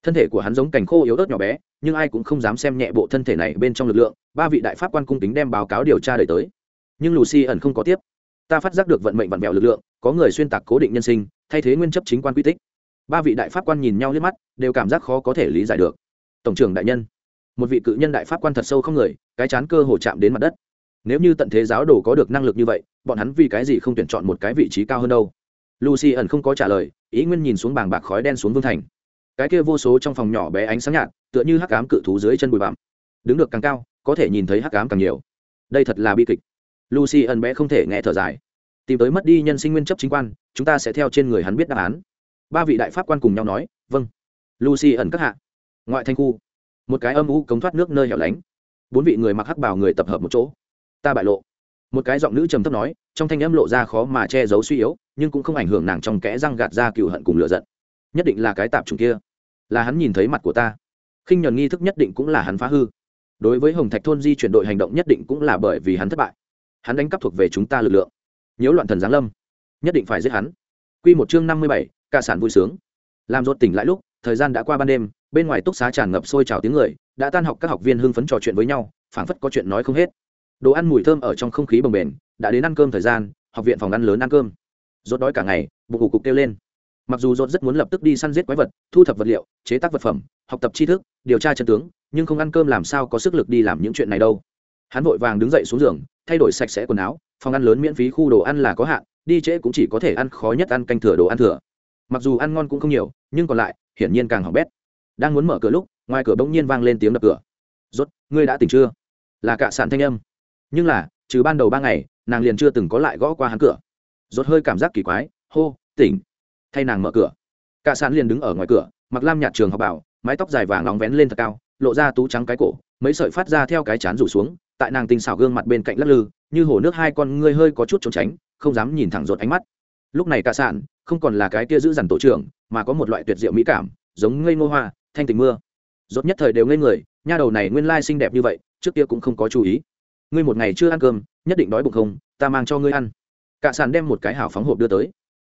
thân thể của hắn giống cành khô yếu ớt nhỏ bé, nhưng ai cũng không dám xem nhẹ bộ thân thể này bên trong lực lượng, ba vị đại pháp quan cung tính đem báo cáo điều tra đẩy tới. Nhưng lucy ẩn không có tiếp. Ta phát giác được vận mệnh vặn vẹo lực lượng, có người xuyên tạc cố định nhân sinh, thay thế nguyên chấp chính quan quy tích. Ba vị đại pháp quan nhìn nhau liếc mắt, đều cảm giác khó có thể lý giải được. Tổng trưởng đại nhân, một vị cự nhân đại pháp quan thật sâu không người, cái chán cơ hồ chạm đến mặt đất. Nếu như tận thế giáo đồ có được năng lực như vậy, bọn hắn vì cái gì không tuyển chọn một cái vị trí cao hơn đâu? Lucy ẩn không có trả lời, ý nguyên nhìn xuống bảng bạc khói đen xuống vương thành cái kia vô số trong phòng nhỏ bé ánh sáng nhạt, tựa như hắc cám cự thú dưới chân bụi bặm. Đứng được càng cao, có thể nhìn thấy hắc cám càng nhiều. Đây thật là bi kịch. Lucy ẩn bé không thể nghe thở dài. Tìm tới mất đi nhân sinh nguyên chấp chính quan, chúng ta sẽ theo trên người hắn biết đáp án. Ba vị đại pháp quan cùng nhau nói vâng. Lucy ẩn các hạ. Ngoại thanh khu. Một cái âm u cống thoát nước nơi hẻo lánh. Bốn vị người mặc hắc bảo người tập hợp một chỗ. Ta bại lộ. Một cái giọng nữ trầm thấp nói, trong thanh âm lộ ra khó mà che giấu suy yếu, nhưng cũng không ảnh hưởng nàng trong kẽ răng gạt ra cựu hận cùng lựa giận. Nhất định là cái tạp chủng kia là hắn nhìn thấy mặt của ta. Khinh nhuần nghi thức nhất định cũng là hắn phá hư. Đối với hồng thạch thôn di chuyển đội hành động nhất định cũng là bởi vì hắn thất bại. Hắn đánh cắp thuộc về chúng ta lực lượng. Nhiễu loạn thần giáng lâm. Nhất định phải giết hắn. Q một chương năm mươi bảy ca sản vui sướng. Làm rốt tỉnh lại lúc, thời gian đã qua ban đêm, bên ngoài túc xá tràn ngập sôi trào tiếng người, đã tan học các học viên hưng phấn trò chuyện với nhau, phảng phất có chuyện nói không hết. Đồ ăn mùi thơm ở trong không khí bồng bềnh, đã đến ăn cơm thời gian, học viện phòng ăn lớn ăn cơm. Rốt đói cả ngày, bụng cục cục kêu lên mặc dù rốt rất muốn lập tức đi săn giết quái vật, thu thập vật liệu, chế tác vật phẩm, học tập tri thức, điều tra chân tướng, nhưng không ăn cơm làm sao có sức lực đi làm những chuyện này đâu. Hắn vội vàng đứng dậy xuống giường, thay đổi sạch sẽ quần áo, phòng ăn lớn miễn phí, khu đồ ăn là có hạn, đi trễ cũng chỉ có thể ăn khó nhất ăn canh thừa đồ ăn thừa. Mặc dù ăn ngon cũng không nhiều, nhưng còn lại, hiển nhiên càng hỏng bét. Đang muốn mở cửa lúc, ngoài cửa bỗng nhiên vang lên tiếng đập cửa. Rốt, ngươi đã tỉnh chưa? Là cả sạn thanh âm. Nhưng là, trừ ban đầu ba ngày, nàng liền chưa từng có lại gõ qua hắn cửa. Rốt hơi cảm giác kỳ quái, hô, tỉnh thay nàng mở cửa. Cả sạn liền đứng ở ngoài cửa, mặc lam nhạt trường học bảo, mái tóc dài vàng nóng vén lên thật cao, lộ ra tú trắng cái cổ, mấy sợi phát ra theo cái chán rủ xuống, tại nàng tinh xảo gương mặt bên cạnh lắc lư, như hồ nước hai con ngươi hơi có chút trốn tránh, không dám nhìn thẳng rột ánh mắt. Lúc này cả sạn không còn là cái kia giữ dằn tổ trưởng, mà có một loại tuyệt diệu mỹ cảm, giống ngây ngô hoa, thanh tình mưa. Rốt nhất thời đều ngây người, nha đầu này nguyên lai xinh đẹp như vậy, trước kia cũng không có chú ý. Ngươi một ngày chưa ăn cơm, nhất định đói bụng không, ta mang cho ngươi ăn. Cả sàn đem một cái hảo phóng hộp đưa tới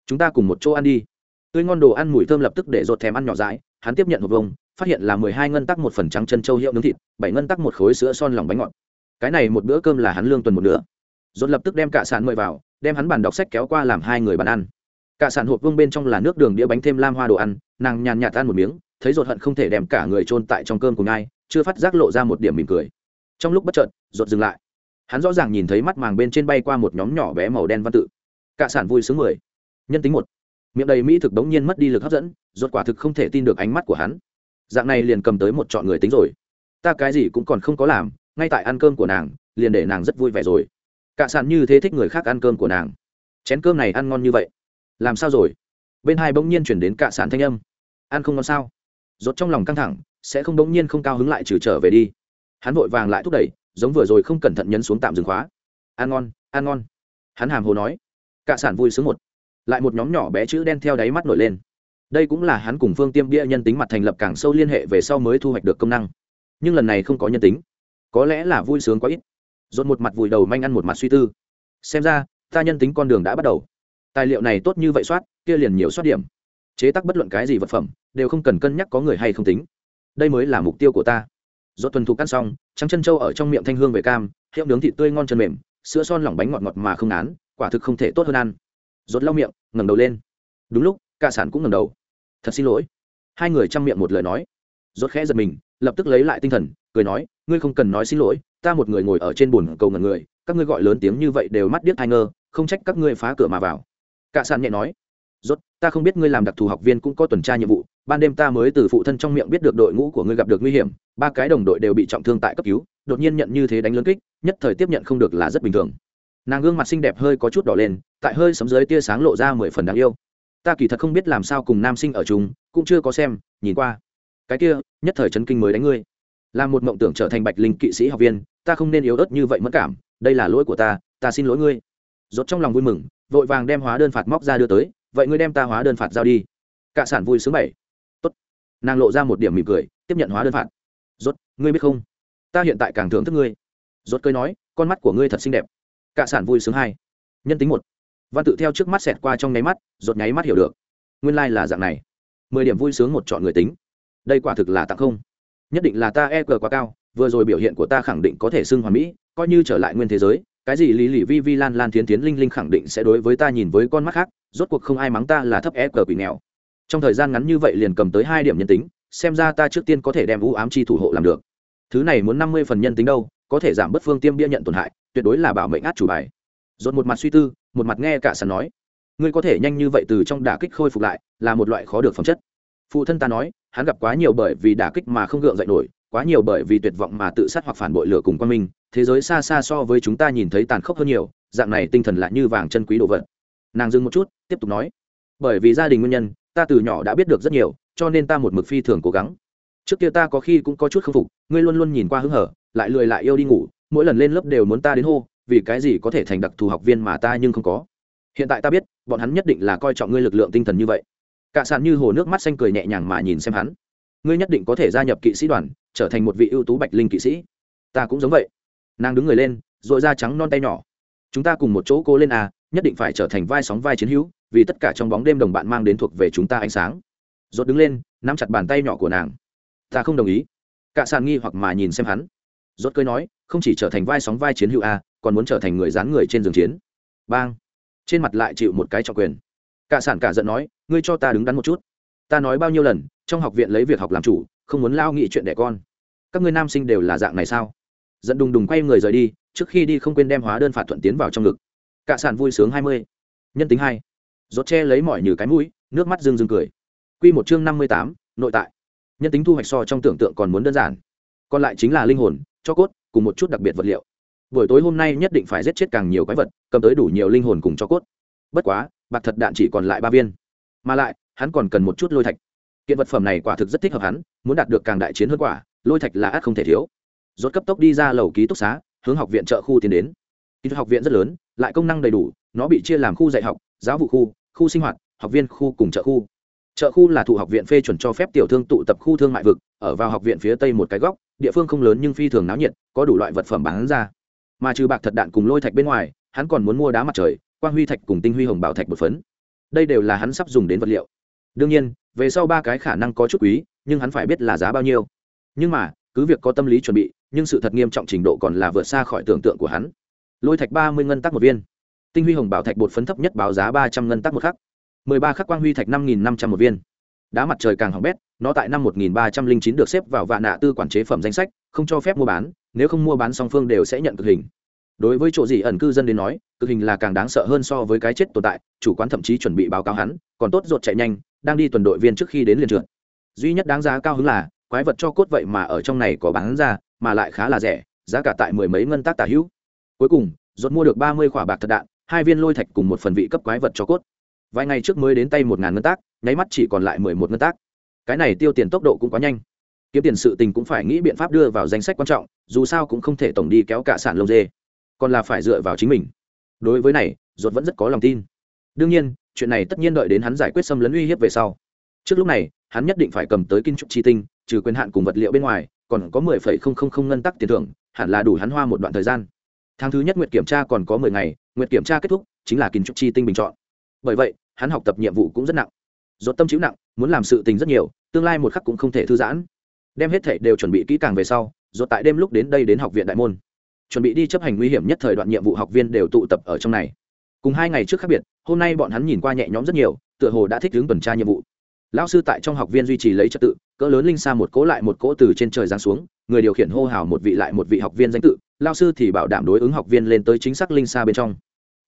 chúng ta cùng một chỗ ăn đi. Tươi ngon đồ ăn mùi thơm lập tức để rột thèm ăn nhỏ dãi, hắn tiếp nhận hộp vông, phát hiện là mười hai ngân tắc một phần trắng chân trâu hiệu nướng thịt, bảy ngân tắc một khối sữa son lòng bánh ngọt. Cái này một bữa cơm là hắn lương tuần một nửa. Rột lập tức đem cả sàn mời vào, đem hắn bàn đọc sách kéo qua làm hai người bàn ăn. Cả sàn hộp vương bên trong là nước đường đĩa bánh thêm lam hoa đồ ăn, nàng nhàn nhạt ăn một miếng, thấy rột hận không thể đem cả người trôn tại trong cơm cùng ai, chưa phát giác lộ ra một điểm mỉm cười. Trong lúc bất chợt rột dừng lại. Hắn rõ ràng nhìn thấy mắt màng bên trên bay qua một nhóm nhỏ bé màu đen văn tự. Cả sản vui sướng mười nhân tính một. Miệng đầy mỹ thực đống nhiên mất đi lực hấp dẫn, rốt quả thực không thể tin được ánh mắt của hắn. Dạng này liền cầm tới một chọn người tính rồi. Ta cái gì cũng còn không có làm, ngay tại ăn cơm của nàng, liền để nàng rất vui vẻ rồi. Cạ sản như thế thích người khác ăn cơm của nàng. Chén cơm này ăn ngon như vậy. Làm sao rồi? Bên hai bỗng nhiên chuyển đến cạ sản thanh âm. Ăn không ngon sao? Rốt trong lòng căng thẳng, sẽ không bỗng nhiên không cao hứng lại trừ trở về đi. Hắn vội vàng lại thúc đẩy, giống vừa rồi không cẩn thận nhấn xuống tạm dừng khóa. Ăn ngon ăn ngon. Hắn hàm hồ nói. Cạ sản vui sướng một lại một nhóm nhỏ bé chữ đen theo đáy mắt nổi lên. Đây cũng là hắn cùng phương tiêm bia nhân tính mặt thành lập càng sâu liên hệ về sau mới thu hoạch được công năng. Nhưng lần này không có nhân tính. Có lẽ là vui sướng quá ít. Dồn một mặt vùi đầu manh ăn một mặt suy tư. Xem ra, ta nhân tính con đường đã bắt đầu. Tài liệu này tốt như vậy soát, kia liền nhiều soát điểm. Chế tác bất luận cái gì vật phẩm, đều không cần cân nhắc có người hay không tính. Đây mới là mục tiêu của ta. Do tuần thục ăn xong, trắng chân trâu ở trong miệng thanh hương về cam, hiệu nướng thịt tươi ngon chân mềm, sữa son lỏng bánh ngọt ngọt mà không án quả thực không thể tốt hơn ăn. Rốt lau miệng, ngẩng đầu lên. Đúng lúc, Cả sản cũng ngẩng đầu. Thật xin lỗi. Hai người chăm miệng một lời nói. Rốt khẽ giật mình, lập tức lấy lại tinh thần, cười nói, ngươi không cần nói xin lỗi, ta một người ngồi ở trên buồn cầu ngần người, các ngươi gọi lớn tiếng như vậy đều mắt điếc hai ngơ, không trách các ngươi phá cửa mà vào. Cả sản nhẹ nói, rốt, ta không biết ngươi làm đặc thù học viên cũng có tuần tra nhiệm vụ, ban đêm ta mới từ phụ thân trong miệng biết được đội ngũ của ngươi gặp được nguy hiểm, ba cái đồng đội đều bị trọng thương tại cấp cứu, đột nhiên nhận như thế đánh lớn kích, nhất thời tiếp nhận không được là rất bình thường nàng gương mặt xinh đẹp hơi có chút đỏ lên, tại hơi sấm dưới tia sáng lộ ra mười phần đáng yêu. Ta kỳ thật không biết làm sao cùng nam sinh ở chung, cũng chưa có xem, nhìn qua. Cái kia, nhất thời chấn kinh mới đánh ngươi. Là một mộng tưởng trở thành bạch linh kỵ sĩ học viên, ta không nên yếu ớt như vậy mất cảm, đây là lỗi của ta ta xin lỗi ngươi. Rốt trong lòng vui mừng, vội vàng đem hóa đơn phạt móc ra đưa tới, vậy ngươi đem ta hóa đơn phạt giao đi. Cả sản vui sướng bảy. Tốt. Nàng lộ ra một điểm mỉm cười, tiếp nhận hóa đơn phạt. Rốt, ngươi biết không? Ta hiện tại càng thưởng thức ngươi. Rốt cười nói, con mắt của ngươi thật xinh đẹp cả sản vui sướng hai. Nhân tính một. Văn tự theo trước mắt xẹt qua trong nháy mắt, rốt nháy mắt hiểu được. Nguyên lai là dạng này. Mười điểm vui sướng một chọn người tính. Đây quả thực là tặng không. Nhất định là ta e cờ quá cao, vừa rồi biểu hiện của ta khẳng định có thể xưng hoàn mỹ, coi như trở lại nguyên thế giới, cái gì lý lì vi vi lan lan tiến tiến linh linh khẳng định sẽ đối với ta nhìn với con mắt khác, rốt cuộc không ai mắng ta là thấp e cờ quỷ nghèo. Trong thời gian ngắn như vậy liền cầm tới hai điểm nhân tính, xem ra ta trước tiên có thể đem vũ ám chi thủ hộ làm được. Thứ này muốn năm mươi phần nhân tính đâu, có thể giảm bất phương tiêm bia nhận tổn hại tuyệt đối là bảo mệnh át chủ bài. Dồn một mặt suy tư, một mặt nghe cả sàn nói. Ngươi có thể nhanh như vậy từ trong đả kích khôi phục lại, là một loại khó được phẩm chất. Phụ thân ta nói, hắn gặp quá nhiều bởi vì đả kích mà không gượng dậy nổi, quá nhiều bởi vì tuyệt vọng mà tự sát hoặc phản bội lửa cùng quan minh, thế giới xa xa so với chúng ta nhìn thấy tàn khốc hơn nhiều, dạng này tinh thần lại như vàng chân quý đồ vật. Nàng dừng một chút, tiếp tục nói, bởi vì gia đình nguyên nhân, ta từ nhỏ đã biết được rất nhiều, cho nên ta một mực phi thường cố gắng. Trước kia ta có khi cũng có chút k phục, ngươi luôn luôn nhìn qua hứng hở, lại lười lại yêu đi ngủ mỗi lần lên lớp đều muốn ta đến hô, vì cái gì có thể thành đặc thù học viên mà ta nhưng không có. Hiện tại ta biết, bọn hắn nhất định là coi trọng ngươi lực lượng tinh thần như vậy. Cả sàn như hồ nước mắt xanh cười nhẹ nhàng mà nhìn xem hắn. Ngươi nhất định có thể gia nhập kỵ sĩ đoàn, trở thành một vị ưu tú bạch linh kỵ sĩ. Ta cũng giống vậy. Nàng đứng người lên dội da trắng non tay nhỏ. Chúng ta cùng một chỗ cố lên à nhất định phải trở thành vai sóng vai chiến hữu, vì tất cả trong bóng đêm đồng bạn mang đến thuộc về chúng ta ánh sáng. Rốt đứng lên, nắm chặt bàn tay nhỏ của nàng. Ta không đồng ý. Cả sàn nghi hoặc mà nhìn xem hắn rốt cười nói, không chỉ trở thành vai sóng vai chiến hữu a, còn muốn trở thành người dán người trên giường chiến. Bang. Trên mặt lại chịu một cái trọng quyền. Cả sản cả giận nói, ngươi cho ta đứng đắn một chút. Ta nói bao nhiêu lần, trong học viện lấy việc học làm chủ, không muốn lao nghị chuyện đẻ con. Các ngươi nam sinh đều là dạng này sao? Dẫn đùng đùng quay người rời đi, trước khi đi không quên đem hóa đơn phạt thuận tiến vào trong ngực. Cả sản vui sướng hai mươi. Nhân tính hai. Rốt che lấy mỏi như cái mũi, nước mắt rưng rưng cười. Quy một chương năm mươi tám, nội tại. Nhân tính thu hoạch so trong tưởng tượng còn muốn đơn giản. Còn lại chính là linh hồn cho cốt, cùng một chút đặc biệt vật liệu. Buổi tối hôm nay nhất định phải giết chết càng nhiều quái vật, cầm tới đủ nhiều linh hồn cùng cho cốt. Bất quá, bạc thật đạn chỉ còn lại ba viên. Mà lại, hắn còn cần một chút lôi thạch. Kiện vật phẩm này quả thực rất thích hợp hắn, muốn đạt được càng đại chiến hơn quả, lôi thạch là ác không thể thiếu. Rốt cấp tốc đi ra lầu ký túc xá, hướng học viện trợ khu tiến đến. Ký học viện rất lớn, lại công năng đầy đủ, nó bị chia làm khu dạy học, giáo vụ khu khu sinh hoạt, học viên khu cùng trợ khu. Trợ khu là thụ học viện phê chuẩn cho phép tiểu thương tụ tập khu thương mại vực, ở vào học viện phía tây một cái góc địa phương không lớn nhưng phi thường náo nhiệt, có đủ loại vật phẩm bán ra. Mà trừ bạc thật đạn cùng lôi thạch bên ngoài, hắn còn muốn mua đá mặt trời, quang huy thạch cùng tinh huy hồng bảo thạch bột phấn. Đây đều là hắn sắp dùng đến vật liệu. Đương nhiên, về sau ba cái khả năng có chút quý, nhưng hắn phải biết là giá bao nhiêu. Nhưng mà, cứ việc có tâm lý chuẩn bị, nhưng sự thật nghiêm trọng trình độ còn là vượt xa khỏi tưởng tượng của hắn. Lôi thạch ba mươi ngân tắc một viên. Tinh huy hồng bảo thạch bột phấn thấp nhất báo giá ba trăm ngân tắc một khắc. mười ba khắc quang huy thạch năm nghìn năm trăm một viên. Đá mặt trời càng hỏng bét nó tại năm một nghìn ba trăm linh chín được xếp vào vạn nạ tư quản chế phẩm danh sách, không cho phép mua bán, nếu không mua bán song phương đều sẽ nhận cực hình. Đối với chỗ gì ẩn cư dân đến nói, cực hình là càng đáng sợ hơn so với cái chết tồn tại, chủ quán thậm chí chuẩn bị báo cáo hắn, còn tốt ruột chạy nhanh, đang đi tuần đội viên trước khi đến liền trượt. Duy nhất đáng giá cao hứng là, quái vật cho cốt vậy mà ở trong này có bán ra, mà lại khá là rẻ, giá cả tại mười mấy ngân tác tả hữu. Cuối cùng, ruột mua được ba mươi quả bạc thật đạn, hai viên lôi thạch cùng một phần vị cấp quái vật cho cốt. Vài ngày trước mới đến tay một ngàn ngân tác, nháy mắt chỉ còn lại mười một ngân tác cái này tiêu tiền tốc độ cũng quá nhanh. Kiếm tiền sự tình cũng phải nghĩ biện pháp đưa vào danh sách quan trọng, dù sao cũng không thể tổng đi kéo cả sản lông dê. Còn là phải dựa vào chính mình. Đối với này, ruột vẫn rất có lòng tin. Đương nhiên, chuyện này tất nhiên đợi đến hắn giải quyết xâm lấn uy hiếp về sau. Trước lúc này, hắn nhất định phải cầm tới kinh trục chi tinh, trừ quyền hạn cùng vật liệu bên ngoài, còn có mười phẩy không không không ngân tắc tiền thưởng, hẳn là đủ hắn hoa một đoạn thời gian. Tháng thứ nhất nguyện kiểm tra còn có mười ngày nguyện kiểm tra kết thúc, chính là kinh trục chi tinh bình chọn. Bởi vậy, hắn học tập nhiệm vụ cũng rất nặng. Rốt tâm chịu nặng, muốn làm sự tình rất nhiều, tương lai một khắc cũng không thể thư giãn. Đem hết thể đều chuẩn bị kỹ càng về sau, dốt tại đêm lúc đến đây đến học viện đại môn. Chuẩn bị đi chấp hành nguy hiểm nhất thời đoạn nhiệm vụ học viên đều tụ tập ở trong này. Cùng hai ngày trước khác biệt, hôm nay bọn hắn nhìn qua nhẹ nhõm rất nhiều, tựa hồ đã thích hướng tuần tra nhiệm vụ. Lão sư tại trong học viên duy trì lấy trật tự, cỡ lớn linh xa một cỗ lại một cỗ từ trên trời giáng xuống, người điều khiển hô hào một vị lại một vị học viên danh tự lao sư thì bảo đảm đối ứng học viên lên tới chính xác linh xa bên trong.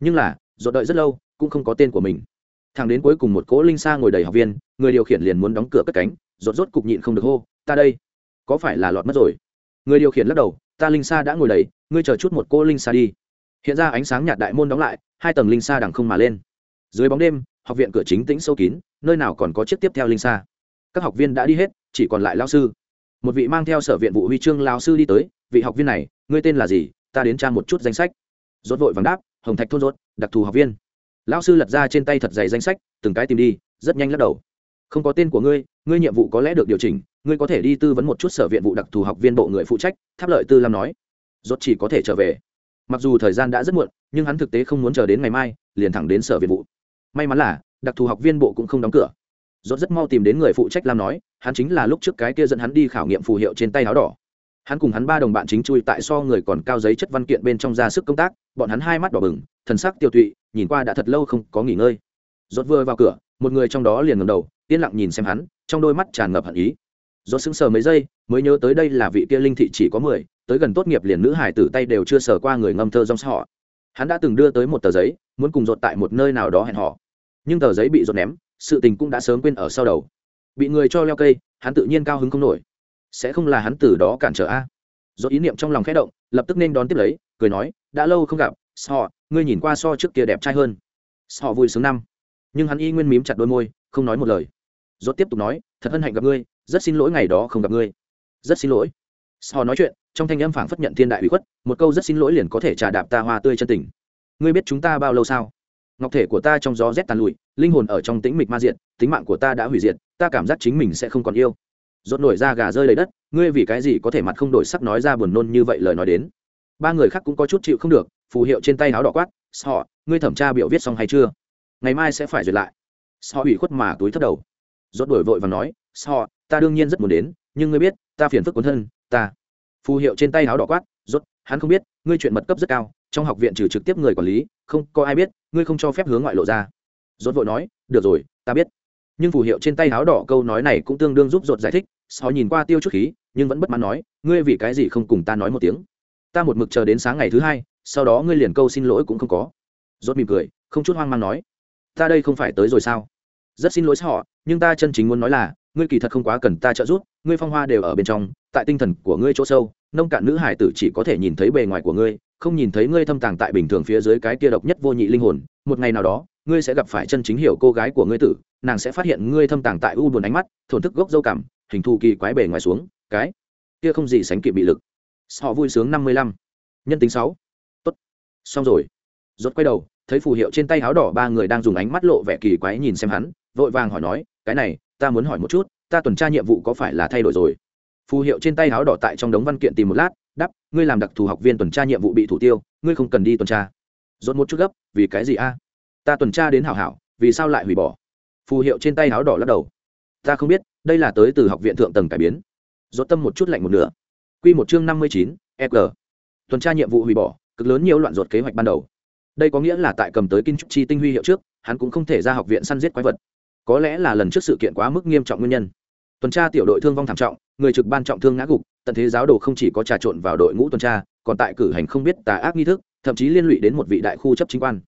Nhưng là dột đợi rất lâu, cũng không có tên của mình thằng đến cuối cùng một cỗ linh xa ngồi đầy học viên, người điều khiển liền muốn đóng cửa cất cánh rột rốt cục nhịn không được hô, ta đây, có phải là lọt mất rồi? Người điều khiển lắc đầu, ta linh xa đã ngồi đầy, ngươi chờ chút một cô linh xa đi. Hiện ra ánh sáng nhạt đại môn đóng lại, hai tầng linh xa đằng không mà lên. Dưới bóng đêm, học viện cửa chính tĩnh sâu kín, nơi nào còn có chiếc tiếp theo linh xa các học viên đã đi hết, chỉ còn lại lao sư. Một vị mang theo sở viện vụ huy chương lao sư đi tới, vị học viên này, ngươi tên là gì? Ta đến tra một chút danh sách. Rốt vội vàng đáp, hồng thạch thôn rốt, đặc thù học viên. Lão sư lật ra trên tay thật dày danh sách, từng cái tìm đi, rất nhanh lắc đầu. Không có tên của ngươi ngươi nhiệm vụ có lẽ được điều chỉnh, ngươi có thể đi tư vấn một chút sở viện vụ đặc thù học viên bộ người phụ trách, tháp lợi tư lam nói. Rốt chỉ có thể trở về. Mặc dù thời gian đã rất muộn, nhưng hắn thực tế không muốn chờ đến ngày mai, liền thẳng đến sở viện vụ. May mắn là, đặc thù học viên bộ cũng không đóng cửa. Rốt rất mau tìm đến người phụ trách lam nói, hắn chính là lúc trước cái kia dẫn hắn đi khảo nghiệm phù hiệu trên tay áo đỏ hắn cùng hắn ba đồng bạn chính chui tại so người còn cao giấy chất văn kiện bên trong ra sức công tác, bọn hắn hai mắt đỏ bừng, thần sắc tiêu tụy, nhìn qua đã thật lâu không có nghỉ ngơi. Rốt vừa vào cửa, một người trong đó liền ngẩng đầu, yên lặng nhìn xem hắn, trong đôi mắt tràn ngập hận ý. Rốt sững sờ mấy giây, mới nhớ tới đây là vị kia linh thị chỉ có mười, tới gần tốt nghiệp liền nữ hải tử tay đều chưa sờ qua người ngâm thơ dòng họ. Hắn đã từng đưa tới một tờ giấy, muốn cùng rột tại một nơi nào đó hẹn họ nhưng tờ giấy bị rột ném, sự tình cũng đã sớm quên ở sau đầu. Bị người cho leo cây, hắn tự nhiên cao hứng không nổi sẽ không là hắn từ đó cản trở a. Do ý niệm trong lòng khẽ động, lập tức nên đón tiếp lấy, cười nói, đã lâu không gặp họ ngươi nhìn qua so trước kia đẹp trai hơn. Họ vui sướng năm. Nhưng hắn y nguyên mím chặt đôi môi, không nói một lời. Dốt tiếp tục nói, thật hân hạnh gặp ngươi, rất xin lỗi ngày đó không gặp ngươi. Rất xin lỗi. Họ nói chuyện, trong thanh âm phảng phất nhận thiên đại bị khuất, một câu rất xin lỗi liền có thể trả đạp ta hoa tươi chân tình. Ngươi biết chúng ta bao lâu sao? Ngọc thể của ta trong gió rét tàn lụi, linh hồn ở trong tĩnh mịch ma diện tính mạng của ta đã hủy diệt, ta cảm giác chính mình sẽ không còn yêu rốt nổi ra gà rơi lấy đất, ngươi vì cái gì có thể mặt không đổi sắc nói ra buồn nôn như vậy lời nói đến? Ba người khác cũng có chút chịu không được, phù hiệu trên tay áo đỏ quát họ ngươi thẩm tra biểu viết xong hay chưa? Ngày mai sẽ phải duyệt lại. Họ ủy khuất mà túi thất đầu. Rốt đổi vội và nói họ ta đương nhiên rất muốn đến, nhưng ngươi biết, ta phiền phức cuốn thân, ta. Phù hiệu trên tay áo đỏ quát, rốt, hắn không biết, ngươi chuyện mật cấp rất cao, trong học viện trừ trực tiếp người quản lý, không có ai biết, ngươi không cho phép hướng ngoại lộ ra. Rốt vội nói, được rồi, ta biết nhưng phù hiệu trên tay áo đỏ câu nói này cũng tương đương giúp rột giải thích, sau nhìn qua tiêu chút khí, nhưng vẫn bất mãn nói, ngươi vì cái gì không cùng ta nói một tiếng? Ta một mực chờ đến sáng ngày thứ hai, sau đó ngươi liền câu xin lỗi cũng không có. Rốt mỉm cười, không chút hoang mang nói, ta đây không phải tới rồi sao? Rất xin lỗi họ nhưng ta chân chính muốn nói là, ngươi kỳ thật không quá cần ta trợ giúp, ngươi phong hoa đều ở bên trong, tại tinh thần của ngươi chỗ sâu, nông cạn nữ hải tử chỉ có thể nhìn thấy bề ngoài của ngươi, không nhìn thấy ngươi thâm tàng tại bình thường phía dưới cái kia độc nhất vô nhị linh hồn, một ngày nào đó ngươi sẽ gặp phải chân chính hiểu cô gái của ngươi tử, nàng sẽ phát hiện ngươi thâm tàng tại u buồn ánh mắt, thổn thức gốc dâu cảm hình thù kỳ quái bề ngoài xuống, cái kia không gì sánh kịp bị lực. Họ vui sướng năm mươi lăm. Nhân tính sáu. Tốt. Xong rồi. Rốt quay đầu, thấy phù hiệu trên tay áo đỏ ba người đang dùng ánh mắt lộ vẻ kỳ quái nhìn xem hắn, vội vàng hỏi nói, cái này, ta muốn hỏi một chút, ta tuần tra nhiệm vụ có phải là thay đổi rồi? Phù hiệu trên tay áo đỏ tại trong đống văn kiện tìm một lát đắp ngươi làm đặc thù học viên tuần tra nhiệm vụ bị thủ tiêu, ngươi không cần đi tuần tra. Rốt một chút gấp, vì cái gì a? Ta tuần tra đến hảo hảo, vì sao lại hủy bỏ? Phù hiệu trên tay áo đỏ lắc đầu. Ta không biết, đây là tới từ học viện thượng tầng cải biến. Rốt tâm một chút lạnh một nửa. Quy một chương năm mươi chín eg tuần tra nhiệm vụ hủy bỏ, cực lớn nhiều loạn ruột kế hoạch ban đầu. Đây có nghĩa là tại cầm tới kinh trúc chi tinh huy hiệu trước, hắn cũng không thể ra học viện săn giết quái vật. Có lẽ là lần trước sự kiện quá mức nghiêm trọng nguyên nhân. Tuần tra tiểu đội thương vong thảm trọng, người trực ban trọng thương ngã gục, tận thế giáo đồ không chỉ có trà trộn vào đội ngũ tuần tra, còn tại cử hành không biết tà ác nghi thức, thậm chí liên lụy đến một vị đại khu chấp chính quan.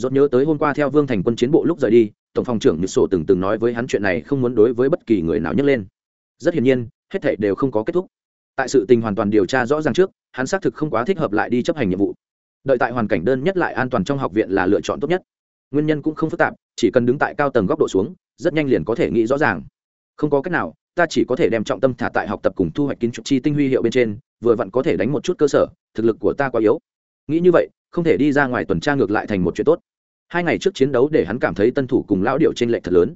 Rốt nhớ tới hôm qua theo vương thành quân chiến bộ lúc rời đi, tổng phòng trưởng nhật sổ từng từng nói với hắn chuyện này không muốn đối với bất kỳ người nào nhắc lên. Rất hiển nhiên, hết thảy đều không có kết thúc. Tại sự tình hoàn toàn điều tra rõ ràng trước, hắn xác thực không quá thích hợp lại đi chấp hành nhiệm vụ. Đợi tại hoàn cảnh đơn nhất lại an toàn trong học viện là lựa chọn tốt nhất. Nguyên nhân cũng không phức tạp, chỉ cần đứng tại cao tầng góc độ xuống, rất nhanh liền có thể nghĩ rõ ràng. Không có cách nào, ta chỉ có thể đem trọng tâm thả tại học tập cùng thu hoạch kiến trúc chi tinh huy hiệu bên trên, vừa vặn có thể đánh một chút cơ sở, thực lực của ta quá yếu. Nghĩ như vậy, không thể đi ra ngoài tuần tra ngược lại thành một chuyện tốt hai ngày trước chiến đấu để hắn cảm thấy tân thủ cùng lão điệu trên lệ thật lớn.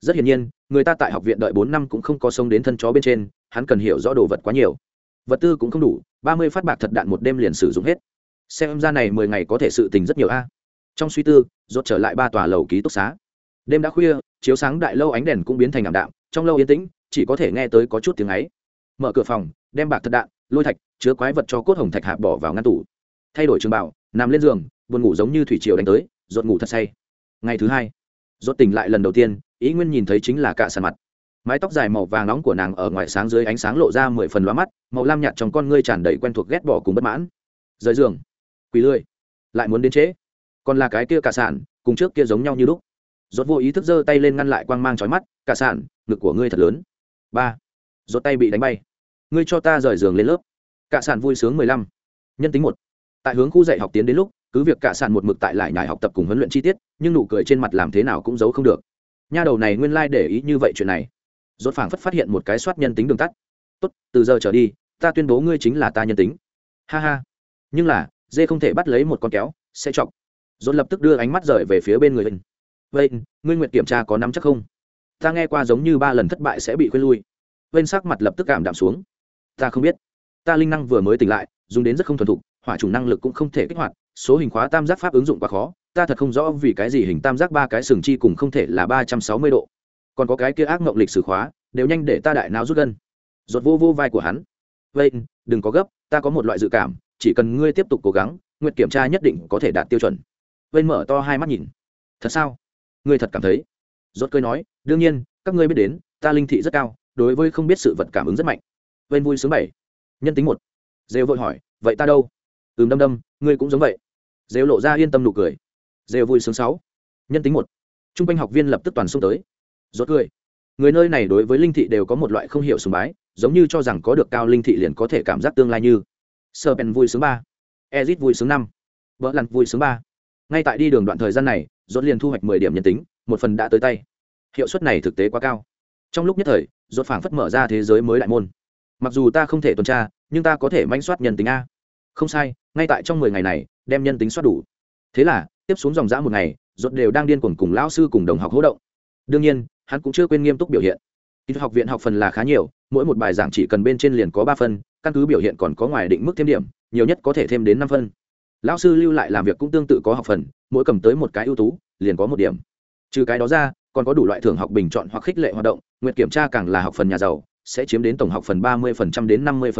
Rất hiển nhiên, người ta tại học viện đợi bốn năm cũng không có sông đến thân chó bên trên, hắn cần hiểu rõ đồ vật quá nhiều. Vật tư cũng không đủ, ba mươi phát bạc thật đạn một đêm liền sử dụng hết. Xem ra này mười ngày có thể sự tình rất nhiều a. Trong suy tư, rốt trở lại ba tòa lầu ký túc xá. Đêm đã khuya, chiếu sáng đại lâu ánh đèn cũng biến thành ảm đạm, trong lâu yên tĩnh, chỉ có thể nghe tới có chút tiếng ấy. Mở cửa phòng, đem bạc thật đạn, lôi thạch, chứa quái vật cho cốt hồng thạch hạ bỏ vào ngăn tủ. Thay đổi trường bảo nằm lên giường, buồn ngủ giống như thủy triều đánh tới rốt ngủ thật say. Ngày thứ hai, rốt tỉnh lại lần đầu tiên, ý nguyên nhìn thấy chính là cả sàn mặt. Mái tóc dài màu vàng nóng của nàng ở ngoài sáng dưới ánh sáng lộ ra mười phần lóa mắt, màu lam nhạt trong con ngươi tràn đầy quen thuộc ghét bỏ cùng bất mãn. Rời giường, quỳ lười lại muốn đến trễ. Còn là cái kia cả sản cùng trước kia giống nhau như lúc. Rốt vô ý thức giơ tay lên ngăn lại quang mang chói mắt, cả sản ngực của ngươi thật lớn. Ba, rốt tay bị đánh bay. Ngươi cho ta rời giường lên lớp. Cả sản vui sướng mười lăm. Nhân tính một. Tại hướng khu dạy học tiến đến lúc cứ việc cả sàn một mực tại lại nhải học tập cùng huấn luyện chi tiết, nhưng nụ cười trên mặt làm thế nào cũng giấu không được. Nha đầu này nguyên lai để ý như vậy chuyện này. Rốt phảng phất phát hiện một cái soát nhân tính đường tắt. Tốt, từ giờ trở đi, ta tuyên bố ngươi chính là ta nhân tính. Ha ha. Nhưng là, dê không thể bắt lấy một con kéo, sẽ chọc. Rốt lập tức đưa ánh mắt rời về phía bên người hình vậy ngươi nguyện kiểm tra có nắm chắc không? Ta nghe qua giống như ba lần thất bại sẽ bị khuyên lui. Bên sắc mặt lập tức cảm đạm xuống. Ta không biết. Ta linh năng vừa mới tỉnh lại, dùng đến rất không thuần thục, hỏa chủng năng lực cũng không thể kích hoạt số hình khóa tam giác pháp ứng dụng quá khó, ta thật không rõ vì cái gì hình tam giác ba cái sừng chi cùng không thể là ba trăm sáu mươi độ. Còn có cái kia ác mộng lịch sử khóa, đều nhanh để ta đại não rút gân. Rột vô vô vai của hắn. Vậy đừng có gấp, ta có một loại dự cảm, chỉ cần ngươi tiếp tục cố gắng nguyện kiểm tra nhất định có thể đạt tiêu chuẩn. Vậy mở to hai mắt nhìn. Thật sao? Ngươi thật cảm thấy? Rốt cười nói, đương nhiên, các ngươi biết đến, ta linh thị rất cao, đối với không biết sự vật cảm ứng rất mạnh. Vên vui sướng bảy. Nhân tính một. Rêu vội hỏi, vậy ta đâu? Ừm đâm đâm, ngươi cũng giống vậy rêu lộ ra yên tâm nụ cười. Rêu vui sướng sáu. Nhân tính một. T r u n g quanh học viên lập tức toàn xông tới. Rốt cười. Người nơi này đối với linh thị đều có một loại không hiểu sùng bái, giống như cho rằng có được cao linh thị liền có thể cảm giác tương lai như. Sơ pen vui sướng ba. Ezit vui sướng năm. Vỡ lặn vui sướng ba. Ngay tại đi đường đoạn thời gian này, rốt liền thu hoạch mười điểm nhân tính, một phần đã tới tay. Hiệu suất này thực tế quá cao. Trong lúc nhất thời, rốt phảng phất mở ra thế giới mới đại môn. Mặc dù ta không thể tuần tra, nhưng ta có thể manh soát nhân tính a. Không sai, ngay tại trong mười ngày này đem nhân tính soát đủ. Thế là, tiếp xuống dòng dã một ngày dốt đều đang điên cuồng cùng lão sư cùng đồng học hỗ động. Đương nhiên, hắn cũng chưa quên nghiêm túc biểu hiện. Kỹ học viện học phần là khá nhiều, mỗi một bài giảng chỉ cần bên trên liền có ba phân, căn cứ biểu hiện còn có ngoài định mức thêm điểm, nhiều nhất có thể thêm đến năm phân. Lão sư lưu lại làm việc cũng tương tự có học phần, mỗi cầm tới một cái ưu tú, liền có một điểm. Trừ cái đó ra, còn có đủ loại thưởng học bình chọn hoặc khích lệ hoạt động, nguyện kiểm tra càng là học phần nhà giàu, sẽ chiếm đến tổng học phần ba mươi đến năm mươi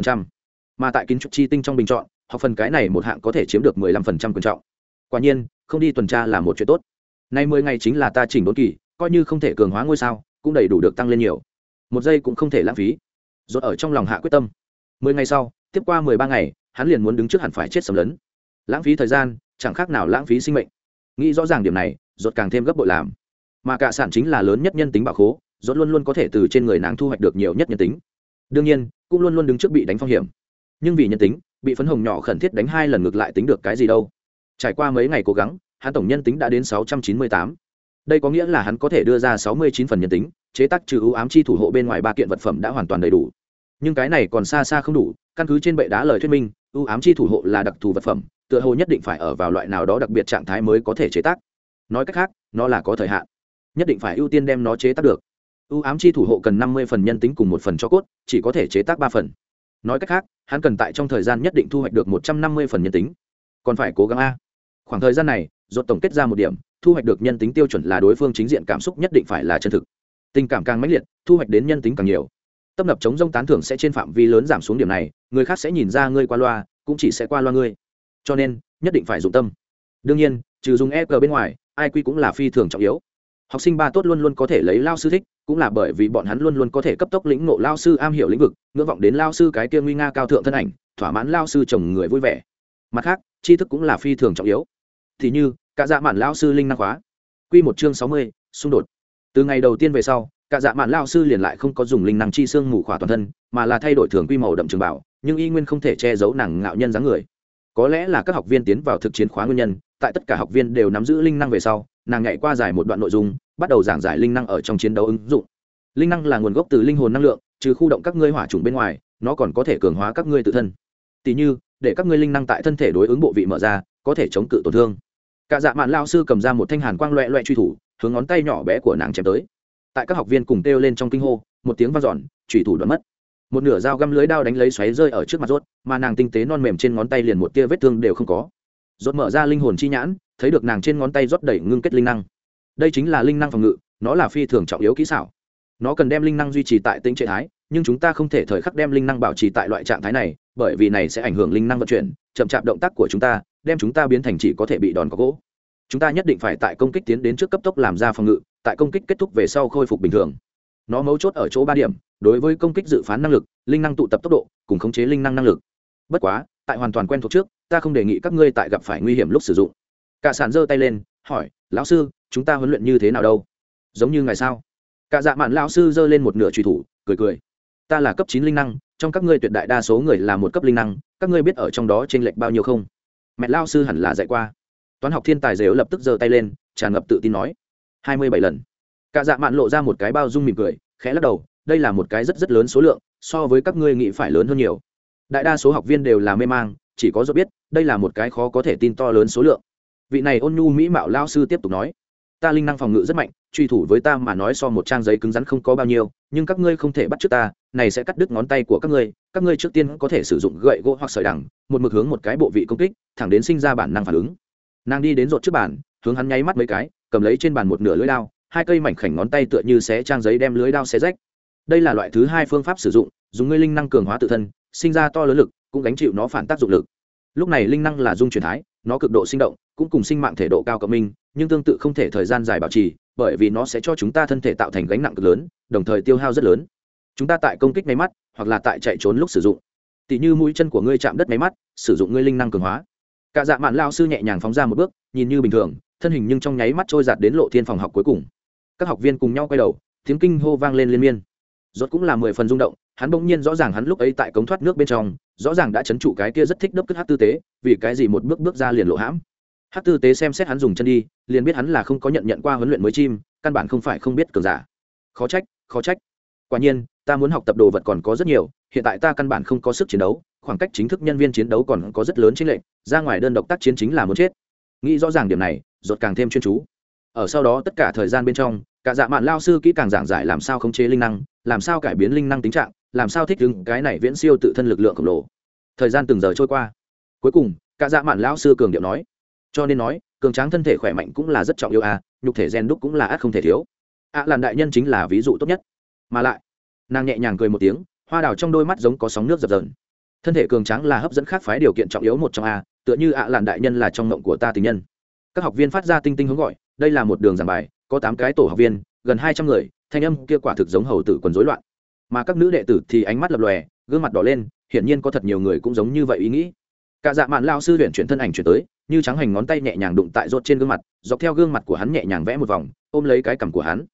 mà tại kiến trúc chi tinh trong bình chọn học phần cái này một hạng có thể chiếm được mười lăm phần trăm quyền trọng. Quả nhiên, không đi tuần tra là một chuyện tốt. Nay mười ngày chính là ta chỉnh đốn kỳ, coi như không thể cường hóa ngôi sao, cũng đầy đủ được tăng lên nhiều. Một giây cũng không thể lãng phí. Rốt ở trong lòng hạ quyết tâm. Mười ngày sau, tiếp qua mười ba ngày, hắn liền muốn đứng trước hẳn phải chết sầm lấn. Lãng phí thời gian, chẳng khác nào lãng phí sinh mệnh. Nghĩ rõ ràng điểm này, rốt càng thêm gấp bội làm. Mà cả sản chính là lớn nhất nhân tính bảo khố, rốt luôn luôn có thể từ trên người nàng thu hoạch được nhiều nhất nhân tính. Đương nhiên, cũng luôn luôn đứng trước bị đánh phong hiểm. Nhưng vì nhân tính bị phấn hồng nhỏ khẩn thiết đánh hai lần ngược lại tính được cái gì đâu. Trải qua mấy ngày cố gắng, hắn tổng nhân tính đã đến sáu trăm chín mươi tám. Đây có nghĩa là hắn có thể đưa ra sáu mươi chín phần nhân tính, chế tác trừ ưu ám chi thủ hộ bên ngoài ba kiện vật phẩm đã hoàn toàn đầy đủ. Nhưng cái này còn xa xa không đủ, căn cứ trên bệ đá lời thuyết minh, ưu ám chi thủ hộ là đặc thù vật phẩm, tựa hồ nhất định phải ở vào loại nào đó đặc biệt trạng thái mới có thể chế tác. Nói cách khác, nó là có thời hạn. Nhất định phải ưu tiên đem nó chế tác được. Ưu ám chi thủ hộ cần năm mươi phần nhân tính cùng một phần cho cốt, chỉ có thể chế tác ba phần nói cách khác, hắn cần tại trong thời gian nhất định thu hoạch được một trăm năm mươi phần nhân tính. Còn phải cố gắng a. Khoảng thời gian này dột tổng kết ra một điểm, thu hoạch được nhân tính tiêu chuẩn là đối phương chính diện cảm xúc nhất định phải là chân thực. Tình cảm càng mãnh liệt, thu hoạch đến nhân tính càng nhiều. Tấp nập chống rông tán thưởng sẽ trên phạm vi lớn giảm xuống điểm này, người khác sẽ nhìn ra ngươi qua loa, cũng chỉ sẽ qua loa ngươi. Cho nên, nhất định phải dụng tâm. Đương nhiên, trừ dùng e g bên ngoài ai quy cũng là phi thường trọng yếu học sinh ba tốt luôn luôn có thể lấy lao sư thích, cũng là bởi vì bọn hắn luôn luôn có thể cấp tốc lĩnh ngộ lao sư am hiểu lĩnh vực, ngưỡng vọng đến lao sư cái kia nguy nga cao thượng thân ảnh, thỏa mãn lao sư chồng người vui vẻ. Mặt khác, tri thức cũng là phi thường trọng yếu. Thì như, cả dạ mạn lao sư linh năng khóa. Q một chương sáu mươi, xung đột. Từ ngày đầu tiên về sau, cả dạ mạn lao sư liền lại không có dùng linh năng chi xương mù khỏa toàn thân, mà là thay đổi thường quy màu đậm trường bảo, nhưng y nguyên không thể che giấu nàng ngạo nhân dáng người. Có lẽ là các học viên tiến vào thực chiến khóa nguyên nhân tại tất cả học viên đều nắm giữ linh năng về sau, nàng nhảy qua giải một đoạn nội dung, bắt đầu giảng giải linh năng ở trong chiến đấu ứng dụng. Linh năng là nguồn gốc từ linh hồn năng lượng, trừ khu động các ngươi hỏa trùng bên ngoài, nó còn có thể cường hóa các ngươi tự thân. Tỉ như, để các ngươi linh năng tại thân thể đối ứng bộ vị mở ra, có thể chống cự tổn thương. Cả dạ mạn lao sư cầm ra một thanh hàn quang loẹ loẹ truy thủ, hướng ngón tay nhỏ bé của nàng chém tới. Tại các học viên cùng kêu lên trong kinh hô, một tiếng v a n giòn truy thủ đoạn mất. Một nửa dao găm lưới đao đánh lấy xoáy rơi ở trước mặt rốt, mà nàng tinh tế non mềm trên ngón tay liền một tia vết thương đều không có rốt mở ra linh hồn chi nhãn, thấy được nàng trên ngón tay rót đẩy ngưng kết linh năng. Đây chính là linh năng phòng ngự, nó là phi thường trọng yếu kỹ xảo. Nó cần đem linh năng duy trì tại tính trạng thái, nhưng chúng ta không thể thời khắc đem linh năng bảo trì tại loại trạng thái này, bởi vì này sẽ ảnh hưởng linh năng vận chuyển, chậm chạp động tác của chúng ta, đem chúng ta biến thành chỉ có thể bị đòn có gỗ. Chúng ta nhất định phải tại công kích tiến đến trước cấp tốc làm ra phòng ngự, tại công kích kết thúc về sau khôi phục bình thường. Nó mấu chốt ở chỗ ba điểm, đối với công kích dự phán năng lực, linh năng tụ tập tốc độ, cùng khống chế linh năng năng lực. Bất quá, tại hoàn toàn quen thuộc trước ta không đề nghị các ngươi tại gặp phải nguy hiểm lúc sử dụng. Cả sản giơ tay lên, hỏi, lão sư, chúng ta huấn luyện như thế nào đâu? Giống như ngày sao? Cả dạ mạn lão sư giơ lên một nửa truy thủ, cười cười. Ta là cấp chín linh năng, trong các ngươi tuyệt đại đa số người là một cấp linh năng, các ngươi biết ở trong đó t r ê n lệch bao nhiêu không? Mẹ lao sư hẳn là dạy qua. Toán học thiên tài dếu lập tức giơ tay lên, tràn ngập tự tin nói. Hai mươi bảy lần. Cả dạ mạn lộ ra một cái bao dung mỉm cười, khẽ lắc đầu, đây là một cái rất rất lớn số lượng, so với các ngươi nghĩ phải lớn hơn nhiều. Đại đa số học viên đều là mê mang chỉ có do biết, đây là một cái khó có thể tin to lớn số lượng. Vị này ôn nhu mỹ mạo lao sư tiếp tục nói, ta linh năng phòng ngự rất mạnh, truy thủ với ta mà nói so một trang giấy cứng rắn không có bao nhiêu, nhưng các ngươi không thể bắt trước ta, này sẽ cắt đứt ngón tay của các ngươi các ngươi trước tiên có thể sử dụng gậy gỗ hoặc sợi đằng, một mực hướng một cái bộ vị công kích, thẳng đến sinh ra bản năng phản ứng. Nàng đi đến rột trước bàn, hướng hắn nháy mắt mấy cái, cầm lấy trên bàn một nửa lưới đao, hai cây mảnh khảnh ngón tay tựa như xé trang giấy đem lưới đao xé rách. Đây là loại thứ hai phương pháp sử dụng, dùng ngươi linh năng cường hóa tự thân, sinh ra to lớn lực cũng gánh chịu nó phản tác dụng lực. Lúc này linh năng là dung chuyển thái, nó cực độ sinh động, cũng cùng sinh mạng thể độ cao cộng minh, nhưng tương tự không thể thời gian dài bảo trì, bởi vì nó sẽ cho chúng ta thân thể tạo thành gánh nặng cực lớn, đồng thời tiêu hao rất lớn. Chúng ta tại công kích máy mắt, hoặc là tại chạy trốn lúc sử dụng. Tỷ như mũi chân của ngươi chạm đất máy mắt, sử dụng ngươi linh năng cường hóa. Cả dạ mạn lao sư nhẹ nhàng phóng ra một bước, nhìn như bình thường, thân hình nhưng trong nháy mắt trôi giạt đến lộ thiên phòng học cuối cùng. Các học viên cùng nhau quay đầu, tiếng kinh hô vang lên liên miên. Rốt cũng là mười phần rung động, hắn bỗng nhiên rõ ràng hắn lúc ấy tại cống thoát nước bên trong rõ ràng đã chấn trụ cái kia rất thích đớp cất hát tư tế, vì cái gì một bước bước ra liền lộ hãm. Hát tư tế xem xét hắn dùng chân đi, liền biết hắn là không có nhận nhận qua huấn luyện mới chim, căn bản không phải không biết cường giả. Khó trách khó trách. Quả nhiên, ta muốn học tập đồ vật còn có rất nhiều, hiện tại ta căn bản không có sức chiến đấu, khoảng cách chính thức nhân viên chiến đấu còn có rất lớn chính lệnh ra ngoài đơn độc tác chiến chính là muốn chết. Nghĩ rõ ràng điểm này rột càng thêm chuyên chú. Ở sau đó tất cả thời gian bên trong, cả dạ mạn lao sư kỹ càng giảng giải làm sao khống chế linh năng, làm sao cải biến linh năng tính trạng làm sao thích đứng cái này viễn siêu tự thân lực lượng khổng lồ. Thời gian từng giờ trôi qua. Cuối cùng cả dạ mạn lão sư cường điệu nói cho nên nói cường tráng thân thể khỏe mạnh cũng là rất trọng yêu à nhục thể gen đúc cũng là ác không thể thiếu. Ạ à, làn đại nhân chính là ví dụ tốt nhất. Mà lại nàng nhẹ nhàng cười một tiếng hoa đào trong đôi mắt giống có sóng nước dập dờn. Thân thể cường tráng là hấp dẫn khác phái điều kiện trọng yếu một trong a tựa như ạ làn đại nhân là trong mộng của ta tình nhân. Các học viên phát ra tinh tinh hướng gọi đây là một đường giảng bài có tám cái tổ học viên gần hai trăm người thanh âm kia quả thực giống hầu tử quần rối loạn mà các nữ đệ tử thì ánh mắt lập lòe, gương mặt đỏ lên, hiển nhiên có thật nhiều người cũng giống như vậy ý nghĩ. Cả dạ mạn lao sư luyện chuyển thân ảnh chuyển tới, như trắng hành ngón tay nhẹ nhàng đụng tại rốt trên gương mặt, dọc theo gương mặt của hắn nhẹ nhàng vẽ một vòng, ôm lấy cái cằm của hắn.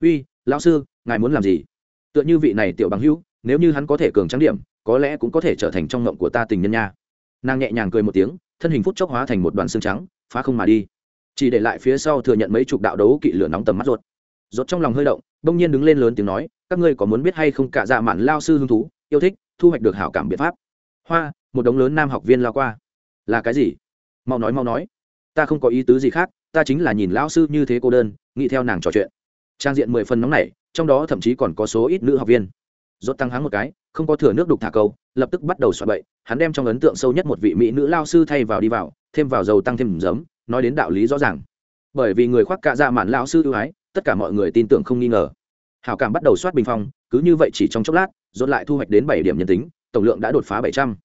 Uy, lão sư, ngài muốn làm gì? Tựa như vị này tiểu bằng hữu, nếu như hắn có thể cường trắng điểm, có lẽ cũng có thể trở thành trong ngộng của ta tình nhân nha. Nàng nhẹ nhàng cười một tiếng, thân hình phút chốc hóa thành một đoàn xương trắng, phá không mà đi. Chỉ để lại phía sau thừa nhận mấy chục đạo đấu kỵ lửa nóng tầm mắt ruột. Rốt trong lòng hơi động đông nhiên đứng lên lớn tiếng nói, các ngươi có muốn biết hay không cả dạ mạn lao sư hứng thú, yêu thích, thu hoạch được hảo cảm biện pháp? Hoa, một đống lớn nam học viên lao qua. Là cái gì? Mau nói mau nói. Ta không có ý tứ gì khác, ta chính là nhìn lão sư như thế cô đơn, nghĩ theo nàng trò chuyện. Trang diện mười phần nóng này trong đó thậm chí còn có số ít nữ học viên. Rốt tăng háng một cái, không có thừa nước đục thả câu, lập tức bắt đầu xoa bậy, hắn đem trong ấn tượng sâu nhất một vị mỹ nữ lao sư thay vào đi vào, thêm vào dầu tăng thêm giấm, nói đến đạo lý rõ ràng. Bởi vì người khoác cạ dạ mạn lão sư ưu ái tất cả mọi người tin tưởng không nghi ngờ. Hảo cảm bắt đầu soát bình phong, cứ như vậy chỉ trong chốc lát dồn lại thu hoạch đến bảy điểm nhân tính, tổng lượng đã đột phá bảy trăm.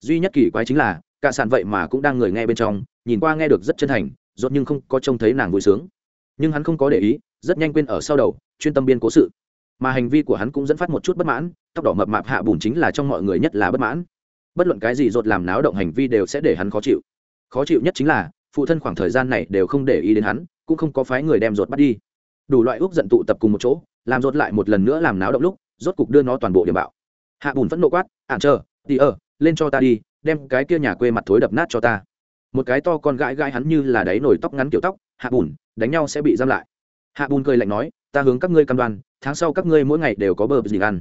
Duy nhất kỳ quái chính là, cả sàn vậy mà cũng đang người nghe bên trong, nhìn qua nghe được rất chân thành dốt nhưng không có trông thấy nàng vui sướng. Nhưng hắn không có để ý, rất nhanh quên ở sau đầu, chuyên tâm biên cố sự. Mà hành vi của hắn cũng dẫn phát một chút bất mãn, tóc đỏ mập mạp hạ bùn chính là trong mọi người nhất là bất mãn. Bất luận cái gì dột làm náo động hành vi đều sẽ để hắn khó chịu. Khó chịu nhất chính là, phụ thân khoảng thời gian này đều không để ý đến hắn, cũng không có phái người đem dột bắt đi đủ loại úp giận tụ tập cùng một chỗ, làm rốt lại một lần nữa làm náo động lúc, rốt cục đưa nó toàn bộ điểm bạo. Hạ bùn phẫn nộ quát, ản chờ đi ở lên cho ta đi, đem cái kia nhà quê mặt thối đập nát cho ta. Một cái to con gãi gãi hắn như là đáy nổi tóc ngắn kiểu tóc, hạ bùn, đánh nhau sẽ bị giam lại. Hạ bùn cười lạnh nói, ta hướng các ngươi cam đoan, tháng sau các ngươi mỗi ngày đều có bờ gì ăn.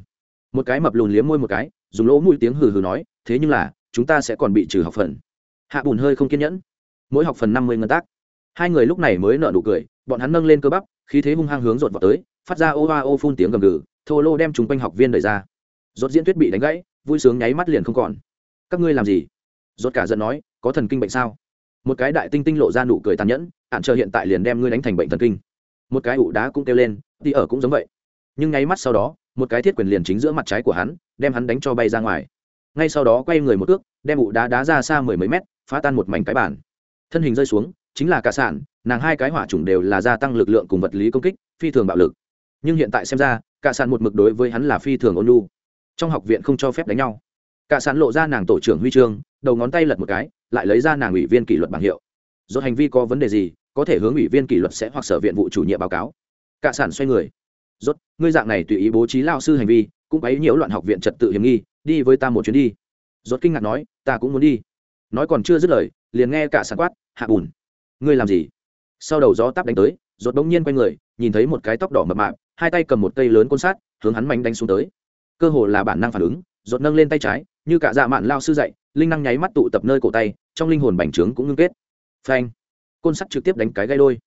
Một cái mập lùn liếm môi một cái, dùng lỗ mũi tiếng hừ hừ nói, thế nhưng là, chúng ta sẽ còn bị trừ học phần. Hạ bùn hơi không kiên nhẫn. Mỗi học phần năm mươi ngân tác hai người lúc này mới nợ nụ cười, bọn hắn nâng lên cơ bắp, khí thế hung hăng hướng rột vào tới, phát ra ô hoa ô phun tiếng gầm gừ, thô lô đem chúng quanh học viên đẩy ra. Rột diễn thuyết bị đánh gãy, vui sướng nháy mắt liền không còn. Các ngươi làm gì? Rột cả giận nói, có thần kinh bệnh sao? Một cái đại tinh tinh lộ ra nụ cười tàn nhẫn ạn chờ hiện tại liền đem ngươi đánh thành bệnh thần kinh. Một cái ụ đá cũng kêu lên đi ở cũng giống vậy. Nhưng nháy mắt sau đó, một cái thiết quyền liền chính giữa mặt trái của hắn, đem hắn đánh cho bay ra ngoài. Ngay sau đó quay người một ước, đem ụ đá đá ra xa mười mấy mét, phá tan một mảnh cái bản thân hình rơi xuống chính là cả sản, nàng hai cái hỏa chủng đều là gia tăng lực lượng cùng vật lý công kích, phi thường bạo lực. Nhưng hiện tại xem ra, cả sản một mực đối với hắn là phi thường ôn lu trong học viện không cho phép đánh nhau. Cả sản lộ ra nàng tổ trưởng huy chương, đầu ngón tay lật một cái, lại lấy ra nàng ủy viên kỷ luật bảng hiệu. Do hành vi có vấn đề gì, có thể hướng ủy viên kỷ luật sẽ hoặc sở viện vụ chủ nhiệm báo cáo. Cả sản xoay người. Rốt, ngươi dạng này tùy ý bố trí lao sư hành vi, cũng ấy nhiễu loạn học viện trật tự hiểm nghi, đi với ta một chuyến đi. Rốt kinh ngạc nói, ta cũng muốn đi. Nói còn chưa dứt lời, liền nghe cả sản quát, hạ bùn ngươi làm gì? Sau đầu gió táp đánh tới, rốt bỗng nhiên quay người, nhìn thấy một cái tóc đỏ mập mạp, hai tay cầm một cây lớn côn sát hướng hắn mánh đánh xuống tới. Cơ hồ là bản năng phản ứng, rốt nâng lên tay trái, như cả dạ mạn lao sư dạy, linh năng nháy mắt tụ tập nơi cổ tay, trong linh hồn bành trướng cũng ngưng kết. Phanh! Côn sắt trực tiếp đánh cái gai đôi.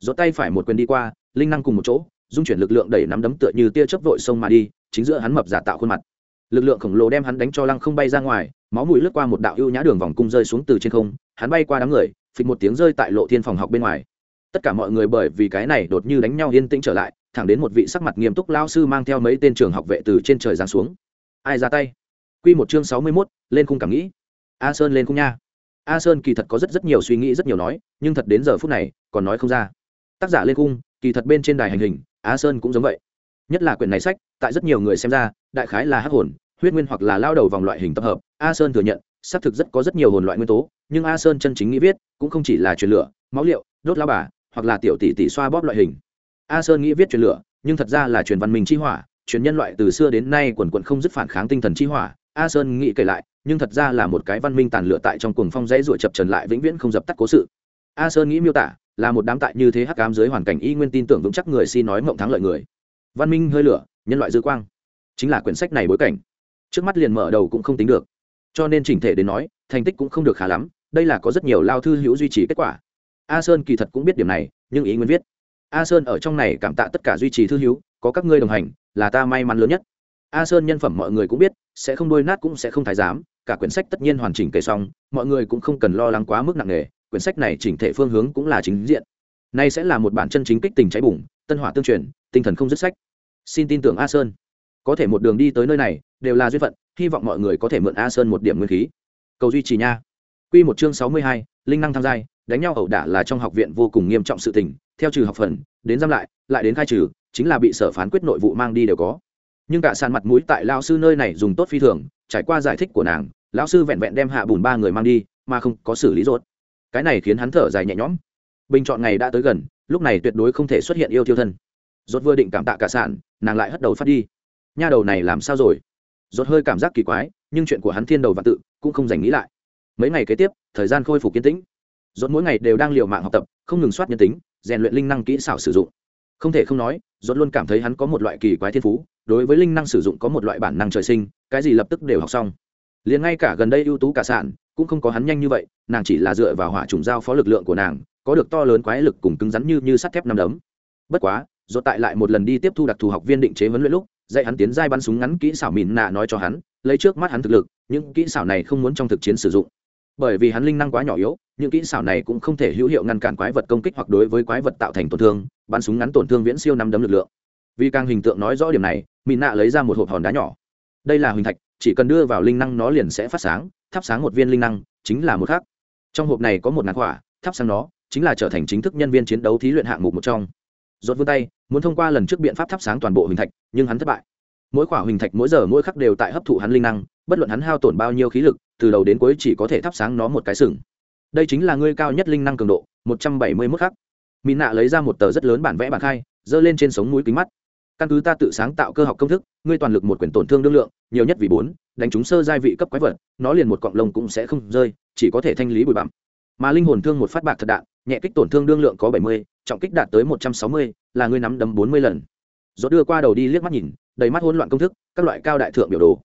Rốt tay phải một quyền đi qua, linh năng cùng một chỗ, dung chuyển lực lượng đẩy nắm đấm tựa như tia chớp vội sông mà đi, chính giữa hắn mập giả tạo khuôn mặt. Lực lượng khổng lồ đem hắn đánh cho lăng không bay ra ngoài, máu mũi lướt qua một đạo ưu nhã đường vòng cung rơi xuống từ trên không, hắn bay qua đám người phịch một tiếng rơi tại lộ thiên phòng học bên ngoài. Tất cả mọi người bởi vì cái này đột như đánh nhau yên tĩnh trở lại, thẳng đến một vị sắc mặt nghiêm túc lao sư mang theo mấy tên trường học vệ từ trên trời giáng xuống. Ai ra tay? Quy một chương sáu mươi mốt, lên khung cảm nghĩ. A sơn lên khung nha. A sơn kỳ thật có rất rất nhiều suy nghĩ, rất nhiều nói, nhưng thật đến giờ phút này, còn nói không ra. Tác giả lên khung, kỳ thật bên trên đài hành hình, a sơn cũng giống vậy. Nhất là quyển này sách, tại rất nhiều người xem ra, đại khái là hắc hồn, huyết nguyên hoặc là lao đầu vòng loại hình tập hợp, a sơn thừa nhận, xác thực rất có rất nhiều hồn loại nguyên tố nhưng a sơn chân chính nghĩ viết cũng không chỉ là truyền lửa, máu liệu, đốt lao bà, hoặc là tiểu tỷ tỷ xoa bóp loại hình. A sơn nghĩ viết truyền lửa, nhưng thật ra là truyền văn minh chi hỏa, truyền nhân loại từ xưa đến nay quần quận không dứt phản kháng tinh thần chi hỏa, a sơn nghĩ kể lại, nhưng thật ra là một cái văn minh tàn lửa tại trong cuồng phong dãy ruột chập trần lại vĩnh viễn không dập tắt cố sự. A sơn nghĩ miêu tả, là một đám tại như thế hắc ám dưới hoàn cảnh y nguyên tin tưởng vững chắc người si nói mộng thắng lợi người. Văn minh hơi lửa, nhân loại dư quang. Chính là quyển sách này bối cảnh. Trước mắt liền mở đầu cũng không tính được. Cho nên chỉnh thể đến nói, thành tích cũng không được khá lắm đây là có rất nhiều lao thư hữu duy trì kết quả. A sơn kỳ thật cũng biết điểm này, nhưng ý nguyên viết. A sơn ở trong này cảm tạ tất cả duy trì thư hữu, có các ngươi đồng hành, là ta may mắn lớn nhất. A sơn nhân phẩm mọi người cũng biết, sẽ không đôi nát cũng sẽ không thái giám, cả quyển sách tất nhiên hoàn chỉnh kể xong, mọi người cũng không cần lo lắng quá mức nặng nề, quyển sách này chỉnh thể phương hướng cũng là chính diện. Nay sẽ là một bản chân chính kích tình cháy bùng, tân hỏa tương truyền, tinh thần không dứt sách. Xin tin tưởng a sơn. Có thể một đường đi tới nơi này, đều là duyên phận, hy vọng mọi người có thể mượn a sơn một điểm nguyên khí. Cầu duy trì nha. Quy một chương sáu mươi hai, linh năng tham gia đánh nhau ẩu đả là trong học viện vô cùng nghiêm trọng sự tình, theo trừ học phần, đến giam lại lại đến khai trừ, chính là bị sở phán quyết nội vụ mang đi đều có. Nhưng cả sàn mặt mũi tại lão sư nơi này dùng tốt phi thường, trải qua giải thích của nàng, lão sư vẹn vẹn đem hạ bùn ba người mang đi, mà không có xử lý rốt cái này khiến hắn thở dài nhẹ nhõm. Bình chọn ngày đã tới gần, lúc này tuyệt đối không thể xuất hiện yêu thiêu thân. Rốt vừa định cảm tạ cả sàn, nàng lại hất đầu phát đi. Nha đầu này làm sao rồi? Rốt hơi cảm giác kỳ quái, nhưng chuyện của hắn thiên đầu và tự, cũng không dành nghĩ lại mấy ngày kế tiếp, thời gian khôi phục kiên tĩnh. Rốt mỗi ngày đều đang liều mạng học tập, không ngừng soát nhân tính, rèn luyện linh năng kỹ xảo sử dụng. Không thể không nói, rốt luôn cảm thấy hắn có một loại kỳ quái thiên phú, đối với linh năng sử dụng có một loại bản năng trời sinh, cái gì lập tức đều học xong. Liền ngay cả gần đây ưu tú cả sản cũng không có hắn nhanh như vậy, nàng chỉ là dựa vào hỏa trùng giao phó lực lượng của nàng, có được to lớn quái lực cùng cứng rắn như như sắt thép năm đấm. Bất quá dốt tại lại một lần đi tiếp thu đặc thù học viên định chế huấn luyện lúc, dạy hắn tiến giai bắn súng ngắn kỹ xảo mìn nạ nói cho hắn, lấy trước mắt hắn thực lực, những kỹ xảo này không muốn trong thực chiến sử dụng bởi vì hắn linh năng quá nhỏ yếu, những kỹ xảo này cũng không thể hữu hiệu ngăn cản quái vật công kích hoặc đối với quái vật tạo thành tổn thương, bắn súng ngắn tổn thương viễn siêu năm đấm lực lượng. Vì càng hình tượng nói rõ điểm này mỹ nạ lấy ra một hộp hòn đá nhỏ. Đây là huỳnh thạch, chỉ cần đưa vào linh năng nó liền sẽ phát sáng, thắp sáng một viên linh năng, chính là một khác trong hộp này có một ngàn quả, thắp sáng nó, chính là trở thành chính thức nhân viên chiến đấu thí luyện hạng mục một trong. Rốt vươn tay, muốn thông qua lần trước biện pháp thắp sáng toàn bộ huỳnh thạch, nhưng hắn thất bại. Mỗi quả huỳnh thạch mỗi giờ mỗi khắc đều tại hấp thụ hắn linh năng, bất luận hắn hao tổn bao nhiêu khí lực từ đầu đến cuối chỉ có thể thắp sáng nó một cái sừng. Đây chính là ngươi cao nhất linh năng cường độ, một trăm bảy mươi mức khắc. Mỹ nạ lấy ra một tờ rất lớn bản vẽ bản khai, giơ lên trên sống mũi kính mắt. Căn cứ ta tự sáng tạo cơ học công thức, ngươi toàn lực một quyển tổn thương đương lượng, nhiều nhất vì bốn, đánh chúng sơ giai vị cấp quái vật, nó liền một cọng lông cũng sẽ không rơi, chỉ có thể thanh lý bụi bặm. Mà linh hồn thương một phát bạc thật đạn, nhẹ kích tổn thương đương lượng có bảy mươi, trọng kích đạt tới một trăm sáu mươi, là ngươi nắm đấm bốn mươi lần. Gió đưa qua đầu đi liếc mắt nhìn, đầy mắt hỗn loạn công thức, các loại cao đại thượng biểu đồ.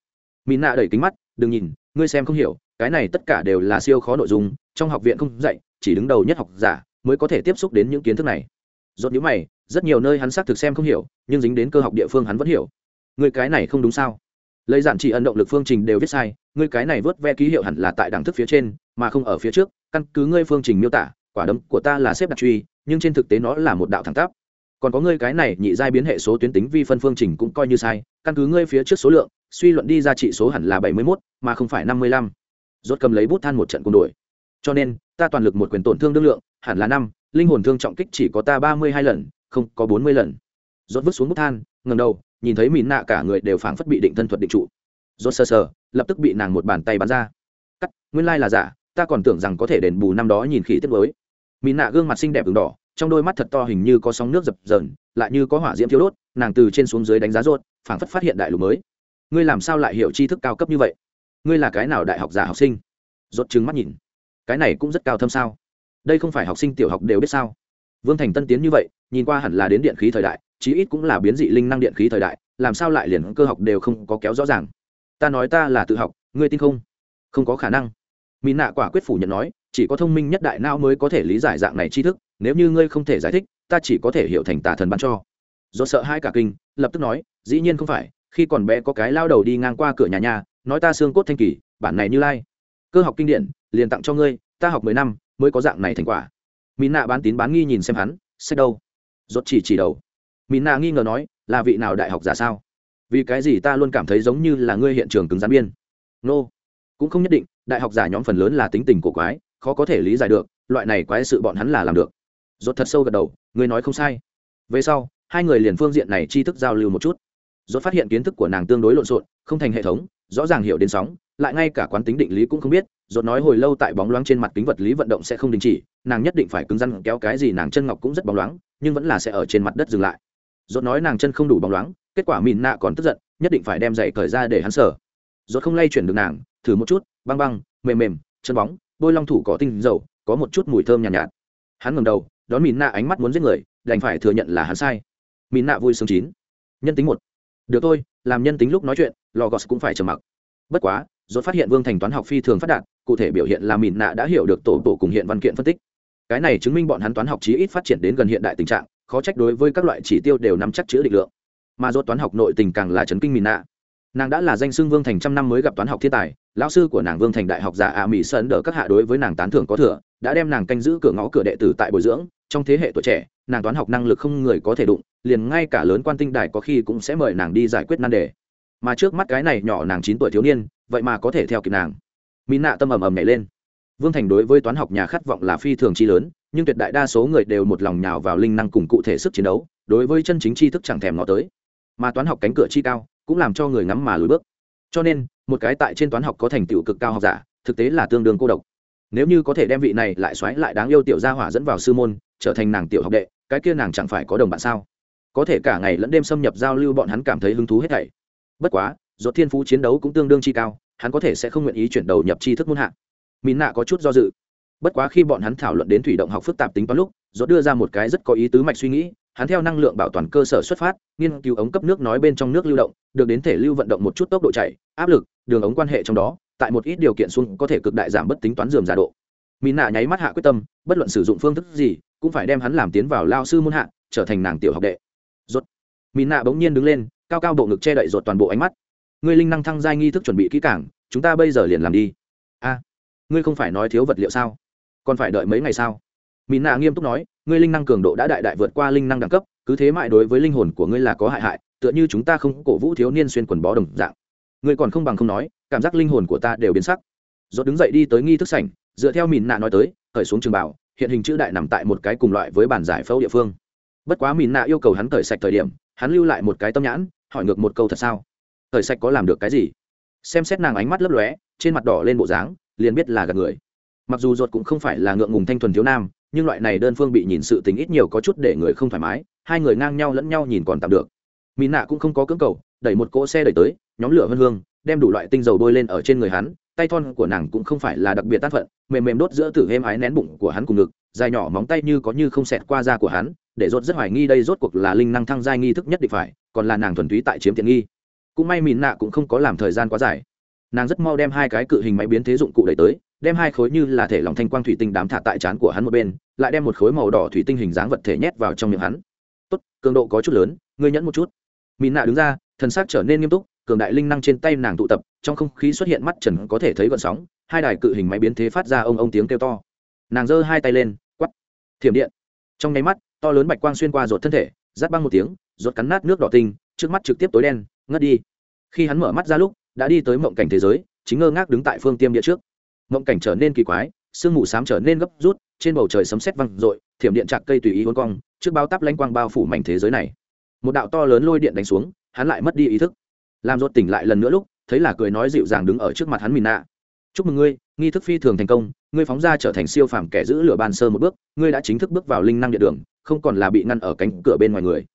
Mỹ nạ đẩy kính mắt, đừng nhìn ngươi xem không hiểu, cái này tất cả đều là siêu khó nội dung, trong học viện không dạy, chỉ đứng đầu nhất học giả mới có thể tiếp xúc đến những kiến thức này. Rốt nhữ mày, rất nhiều nơi hắn xác thực xem không hiểu, nhưng dính đến cơ học địa phương hắn vẫn hiểu. Người cái này không đúng sao? Lấy giản chỉ ấn động lực phương trình đều viết sai, ngươi cái này vớt ve ký hiệu hẳn là tại đẳng thức phía trên, mà không ở phía trước, căn cứ ngươi phương trình miêu tả, quả đấm của ta là xếp đặt truy, nhưng trên thực tế nó là một đạo thẳng tắp còn có ngươi cái này nhị giai biến hệ số tuyến tính vi phân phương trình cũng coi như sai, căn cứ ngươi phía trước số lượng, suy luận đi ra trị số hẳn là bảy mươi mốt, mà không phải năm mươi lăm. Rốt cầm lấy bút than một trận cùng đuổi cho nên, ta toàn lực một quyền tổn thương đương lượng, hẳn là năm, linh hồn thương trọng kích chỉ có ta ba mươi hai lần, không có bốn mươi lần. Rốt vứt xuống bút than ngầm đầu, nhìn thấy mìn nạ cả người đều phảng phất bị định thân thuật định trụ. Rốt sơ sờ, lập tức bị nàng một bàn tay bắn ra. Cắt, nguyên lai là giả, ta còn tưởng rằng có thể đền bù năm đó nhìn khỉ tiết với mìn nạ gương mặt xinh đẹp ửng đỏ trong đôi mắt thật to hình như có sóng nước dập dờn, lại như có hỏa diễm thiếu đốt, nàng từ trên xuống dưới đánh giá rốt, phảng phất phát hiện đại lục mới. Ngươi làm sao lại hiểu tri thức cao cấp như vậy? Ngươi là cái nào đại học giả học sinh? Rốt trừng mắt nhìn. Cái này cũng rất cao thâm sao? Đây không phải học sinh tiểu học đều biết sao? Vương thành tân tiến như vậy, nhìn qua hẳn là đến điện khí thời đại, chí ít cũng là biến dị linh năng điện khí thời đại, làm sao lại liền cơ học đều không có kéo rõ ràng? Ta nói ta là tự học, ngươi tin không? Không có khả năng. Mỹ nạ quả quyết phủ nhận nói chỉ có thông minh nhất đại não mới có thể lý giải dạng này tri thức, nếu như ngươi không thể giải thích, ta chỉ có thể hiểu thành tà thần bắn cho. Do sợ hai cả kinh, lập tức nói, dĩ nhiên không phải, khi còn bé có cái lao đầu đi ngang qua cửa nhà nhà, nói ta xương cốt thanh kỳ, bản này như lai. Cơ học kinh điển, liền tặng cho ngươi, ta học mười năm, mới có dạng này thành quả. Mỹ nạ bán tín bán nghi nhìn xem hắn sách đâu? Rốt chỉ chỉ đầu. Mỹ nạ nghi ngờ nói, là vị nào đại học giả sao? Vì cái gì ta luôn cảm thấy giống như là ngươi hiện trường cứng rắn biên? Nô、no. cũng không nhất định, đại học giả nhóm phần lớn là tính tình của quái khó có thể lý giải được, loại này quái sự bọn hắn là làm được. Rốt thật sâu gật đầu, ngươi nói không sai. Về sau, hai người liền phương diện này tri thức giao lưu một chút. Rốt phát hiện kiến thức của nàng tương đối lộn xộn, không thành hệ thống, rõ ràng hiểu đến sóng, lại ngay cả quán tính định lý cũng không biết, rốt nói hồi lâu tại bóng loáng trên mặt kính vật lý vận động sẽ không đình chỉ, nàng nhất định phải cứng rắn kéo cái gì nàng chân ngọc cũng rất bóng loáng, nhưng vẫn là sẽ ở trên mặt đất dừng lại. Rốt nói nàng chân không đủ bóng loáng, kết quả mìn nạ còn tức giận, nhất định phải đem giày cởi ra để hắn sở rốt không lay chuyển được nàng, thử một chút, băng băng, mềm mềm, chân bóng bôi long thủ có tinh dầu có một chút mùi thơm nhàn nhạt, nhạt. Hắn ngẩng đầu đón mìn nạ ánh mắt muốn giết người đành phải thừa nhận là hắn sai. Mìn nạ vui sướng chín. Nhân tính một. Được thôi làm nhân tính lúc nói chuyện logos cũng phải trầm mặc. Bất quá rốt phát hiện vương thành toán học phi thường phát đạt cụ thể biểu hiện là mìn nạ đã hiểu được tổ bộ cùng hiện văn kiện phân tích. Cái này chứng minh bọn hắn toán học chí ít phát triển đến gần hiện đại tình trạng khó trách đối với các loại chỉ tiêu đều nắm chắc chữ định lượng. Mà rốt toán học nội tình càng là chấn kinh mìn nạ nàng đã là danh xưng vương thành trăm năm mới gặp toán học thiên tài, lão sư của nàng vương thành đại học giả a mỹ sơn đỡ các hạ đối với nàng tán thưởng có thừa, đã đem nàng canh giữ cửa ngõ cửa đệ tử tại bồi dưỡng, trong thế hệ tuổi trẻ, nàng toán học năng lực không người có thể đụng, liền ngay cả lớn quan tinh đài có khi cũng sẽ mời nàng đi giải quyết nan đề. Mà trước mắt cái này nhỏ nàng chín tuổi thiếu niên, vậy mà có thể theo kịp nàng. Mỹ nạ tâm ầm ầm nhảy lên. Vương thành đối với toán học nhà khát vọng là phi thường chi lớn, nhưng tuyệt đại đa số người đều một lòng nhào vào linh năng cùng cụ thể sức chiến đấu, đối với chân chính tri thức chẳng thèm ngó tới. Mà toán học cánh cửa chi cao cũng làm cho người ngắm mà lùi bước. Cho nên, một cái tại trên toán học có thành tựu cực cao học giả, thực tế là tương đương cô độc. Nếu như có thể đem vị này lại xoáy lại đáng yêu tiểu gia hỏa dẫn vào sư môn, trở thành nàng tiểu học đệ, cái kia nàng chẳng phải có đồng bạn sao? Có thể cả ngày lẫn đêm xâm nhập giao lưu bọn hắn cảm thấy hứng thú hết thảy. Bất quá do thiên phú chiến đấu cũng tương đương chi cao, hắn có thể sẽ không nguyện ý chuyển đầu nhập tri thức muôn hạng mín nạ có chút do dự. Bất quá khi bọn hắn thảo luận đến thủy động học phức tạp tính toán lúc do đưa ra một cái rất có ý tứ mạch suy nghĩ hắn theo năng lượng bảo toàn cơ sở xuất phát, nghiên cứu ống cấp nước nói bên trong nước lưu động, được đến thể lưu vận động một chút tốc độ chạy, áp lực, đường ống quan hệ trong đó, tại một ít điều kiện xuống có thể cực đại giảm bất tính toán dườm giả độ. Mỹ nạ nháy mắt hạ quyết tâm, bất luận sử dụng phương thức gì, cũng phải đem hắn làm tiến vào lao sư môn hạ, trở thành nàng tiểu học đệ. Rốt. Mỹ nạ bỗng nhiên đứng lên, cao cao bộ ngực che đậy rột toàn bộ ánh mắt. Ngươi linh năng thăng giai nghi thức chuẩn bị kỹ càng, chúng ta bây giờ liền làm đi. A, ngươi không phải nói thiếu vật liệu sao? Còn phải đợi mấy ngày sao? Mỹ nạ nghiêm túc nói, ngươi linh năng cường độ đã đại đại vượt qua linh năng đẳng cấp, cứ thế mãi đối với linh hồn của ngươi là có hại hại, tựa như chúng ta không cổ vũ thiếu niên xuyên quần bó đồng dạng. Ngươi còn không bằng không nói, cảm giác linh hồn của ta đều biến sắc. Dốt đứng dậy đi tới nghi thức sảnh, dựa theo mìn nạ nói tới, cởi xuống trường bảo hiện hình chữ đại nằm tại một cái cùng loại với bản giải phẫu địa phương. Bất quá mìn nạ yêu cầu hắn cởi sạch thời điểm, hắn lưu lại một cái tâm nhãn, hỏi ngược một câu thật sao? Cởi sạch có làm được cái gì? Xem xét nàng ánh mắt lấp lóe, trên mặt đỏ lên bộ dáng, liền biết là gạt người. Mặc dù ruột cũng không phải là ngượng ngùng thanh thuần thiếu nam nhưng loại này đơn phương bị nhìn sự tính ít nhiều có chút để người không thoải mái, hai người ngang nhau lẫn nhau nhìn còn tạm được. Mỹ nạ cũng không có cưỡng cầu, đẩy một cỗ xe đẩy tới, nhóm lửa hân hương, đem đủ loại tinh dầu bôi lên ở trên người hắn, tay thon của nàng cũng không phải là đặc biệt tác phận, mềm mềm đốt giữa tử êm ái nén bụng của hắn cùng ngực, dài nhỏ móng tay như có như không xẹt qua da của hắn, để rốt rất hoài nghi đây rốt cuộc là linh năng thăng giai nghi thức nhất định phải, còn là nàng thuần túy tại chiếm tiện nghi. Cũng may mìn nạ cũng không có làm thời gian quá dài nàng rất mau đem hai cái cự hình máy biến thế dụng cụ đẩy tới, đem hai khối như là thể lòng thanh quang thủy tinh đám thả tại trán của hắn một bên, lại đem một khối màu đỏ thủy tinh hình dáng vật thể nhét vào trong miệng hắn. Tốt, cường độ có chút lớn, ngươi nhẫn một chút. Mị nạ đứng ra, thần xác trở nên nghiêm túc, cường đại linh năng trên tay nàng tụ tập, trong không khí xuất hiện mắt trần có thể thấy gợn sóng, hai đài cự hình máy biến thế phát ra ông ông tiếng kêu to. Nàng giơ hai tay lên quắp thiểm điện. Trong nháy mắt, to lớn bạch quang xuyên qua ruột thân thể, rát băng một tiếng, ruột cắn nát nước đỏ tinh, trước mắt trực tiếp tối đen, ngất đi. Khi hắn mở mắt ra lúc đã đi tới mộng cảnh thế giới, chính ngơ ngác đứng tại phương tiêm địa trước. Mộng cảnh trở nên kỳ quái, sương mù xám trở nên gấp rút, trên bầu trời sấm sét văng r ộ i thiểm điện chặt cây tùy ý hôn cong, trước bao tắp lanh quang bao phủ mảnh thế giới này. Một đạo to lớn lôi điện đánh xuống, hắn lại mất đi ý thức. Làm rốt tỉnh lại lần nữa lúc, thấy là cười nói dịu dàng đứng ở trước mặt hắn mìn nạ chúc mừng ngươi, nghi thức phi thường thành công, ngươi phóng ra trở thành siêu phàm kẻ giữ lửa ban sơ một bước, ngươi đã chính thức bước vào linh năng địa đường, không còn là bị ngăn ở cánh cửa bên ngoài người.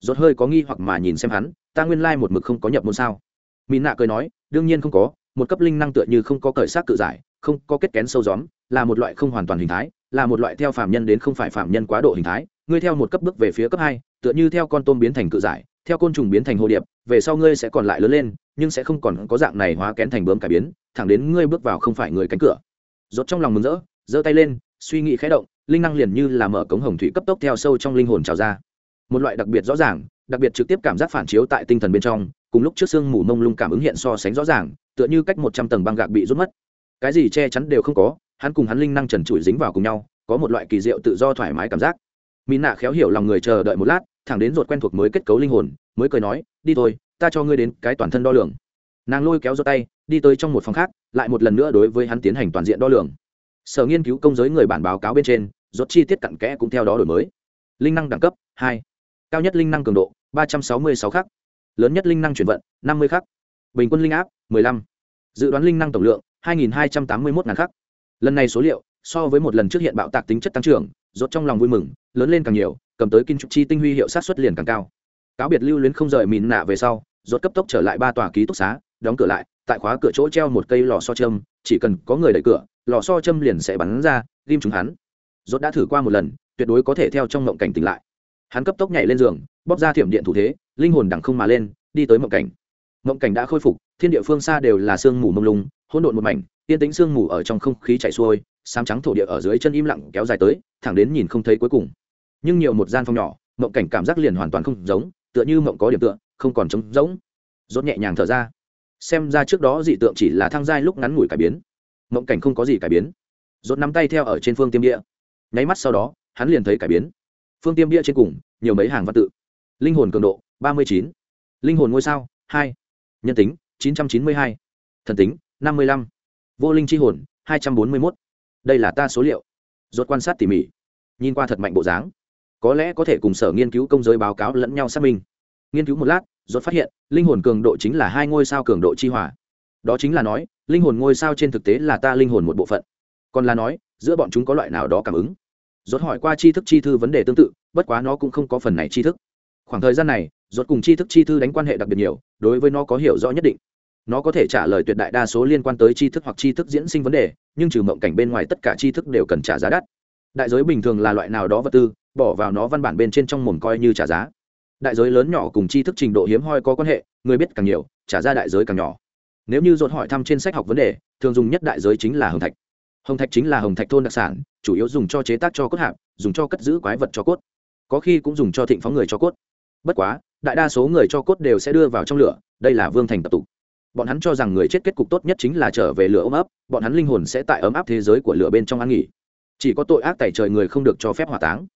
Rốt hơi có nghi hoặc mà nhìn xem hắn, ta nguyên lai một mực không có nhập môn sao? Mỹ nạ cười nói, đương nhiên không có, một cấp linh năng tựa như không có cởi xác cự giải, không có kết kén sâu gióm, là một loại không hoàn toàn hình thái, là một loại theo phạm nhân đến không phải phạm nhân quá độ hình thái. Ngươi theo một cấp bước về phía cấp hai, tựa như theo con tôm biến thành cự giải, theo côn trùng biến thành hồ điệp, về sau ngươi sẽ còn lại lớn lên, nhưng sẽ không còn có dạng này hóa kén thành bướm cải biến, thẳng đến ngươi bước vào không phải người cánh cửa. Rốt trong lòng mừng rỡ, giơ tay lên, suy nghĩ khẽ động, linh năng liền như là mở cống hồng thủy cấp tốc theo sâu trong linh hồn trào ra. Một loại đặc biệt rõ ràng, đặc biệt trực tiếp cảm giác phản chiếu tại tinh thần bên trong cùng lúc trước xương mù mông lung cảm ứng hiện so sánh rõ ràng, tựa như cách một trăm tầng băng gạc bị rút mất. Cái gì che chắn đều không có, hắn cùng hắn linh năng trần trụi dính vào cùng nhau, có một loại kỳ diệu tự do thoải mái cảm giác. Mỹ nạ khéo hiểu lòng người chờ đợi một lát, thẳng đến ruột quen thuộc mới kết cấu linh hồn, mới cười nói, đi thôi, ta cho ngươi đến cái toàn thân đo lường. Nàng lôi kéo giơ tay, đi tới trong một phòng khác, lại một lần nữa đối với hắn tiến hành toàn diện đo lường. Sở nghiên cứu công giới người bản báo cáo bên trên, rốt chi tiết cặn kẽ cũng theo đó đổi mới. Linh năng đẳng cấp hai, cao nhất linh năng cường độ ba trăm sáu mươi sáu khắc lớn nhất linh năng chuyển vận, năm mươi khắc. Bình quân linh áp 15. dự đoán linh năng tổng lượng 2.281 ngàn khắc. Lần này số liệu, so với một lần trước hiện bạo tạc tính chất tăng trưởng, rốt trong lòng vui mừng, lớn lên càng nhiều, cầm tới kinh trục chi tinh huy hiệu sát xuất liền càng cao. Cáo biệt lưu luyến không rời mìn nạ về sau, rốt cấp tốc trở lại ba tòa ký túc xá, đóng cửa lại, tại khóa cửa chỗ treo một cây lò so châm, chỉ cần có người đẩy cửa, lò so châm liền sẽ bắn ra, ghim chúng hắn. Rốt đã thử qua một lần, tuyệt đối có thể theo trong mộng cảnh tỉnh lại. Hắn cấp tốc nhảy lên giường bóp ra thiểm điện thủ thế, linh hồn đằng không mà lên, đi tới mộng cảnh. Mộng cảnh đã khôi phục, thiên địa phương xa đều là sương mù mông lung, hỗn độn một mảnh tiên tĩnh sương mù ở trong không khí chảy xuôi sáng trắng thổ địa ở dưới chân im lặng kéo dài tới, thẳng đến nhìn không thấy cuối cùng. Nhưng nhiều một gian phòng nhỏ, mộng cảnh cảm giác liền hoàn toàn không giống, tựa như mộng có điểm tựa, không còn trống giống rốt nhẹ nhàng thở ra. Xem ra trước đó dị tượng chỉ là thăng giai lúc ngắn ngủi cải biến. Mộng cảnh không có gì cải biến. Rốt nắm tay theo ở trên phương tiêm địa. Nháy mắt sau đó, hắn liền thấy cải biến. Phương tiêm địa trên cùng, nhiều mấy hàng văn tự linh hồn cường độ ba mươi chín. Linh hồn ngôi sao hai. Nhân tính 992, thần tính 55, vô linh chi hồn 241. đây là ta số liệu. Rốt quan sát tỉ mỉ. Nhìn qua thật mạnh bộ dáng. Có lẽ có thể cùng sở nghiên cứu công giới báo cáo lẫn nhau xác minh. Nghiên cứu một lát rốt phát hiện linh hồn cường độ chính là hai ngôi sao cường độ chi hỏa đó chính là nói linh hồn ngôi sao trên thực tế là ta linh hồn một bộ phận. Còn là nói giữa bọn chúng có loại nào đó cảm ứng? Rốt hỏi qua tri thức chi thư vấn đề tương tự bất quá nó cũng không có phần này tri thức khoảng thời gian này, rốt cùng tri thức chi thư đánh quan hệ đặc biệt nhiều, đối với nó có hiểu rõ nhất định. Nó có thể trả lời tuyệt đại đa số liên quan tới tri thức hoặc tri thức diễn sinh vấn đề, nhưng trừ mộng cảnh bên ngoài tất cả tri thức đều cần trả giá đắt. Đại giới bình thường là loại nào đó vật tư, bỏ vào nó văn bản bên trên trong mồm coi như trả giá. Đại giới lớn nhỏ cùng tri thức trình độ hiếm hoi có quan hệ, người biết càng nhiều, trả ra đại giới càng nhỏ. Nếu như dồn hỏi thăm trên sách học vấn đề, thường dùng nhất đại giới chính là hồng thạch. Hồng thạch chính là hồng thạch thôn đặc sản, chủ yếu dùng cho chế tác cho cốt hạp, dùng cho cất giữ quái vật cho cốt. Có khi cũng dùng cho thịnh phóng người cho cốt bất quá, đại đa số người cho cốt đều sẽ đưa vào trong lửa, đây là vương thành tập tục. Bọn hắn cho rằng người chết kết cục tốt nhất chính là trở về lửa ấm áp bọn hắn linh hồn sẽ tại ấm áp thế giới của lửa bên trong ăn nghỉ. Chỉ có tội ác tại trời người không được cho phép hỏa táng.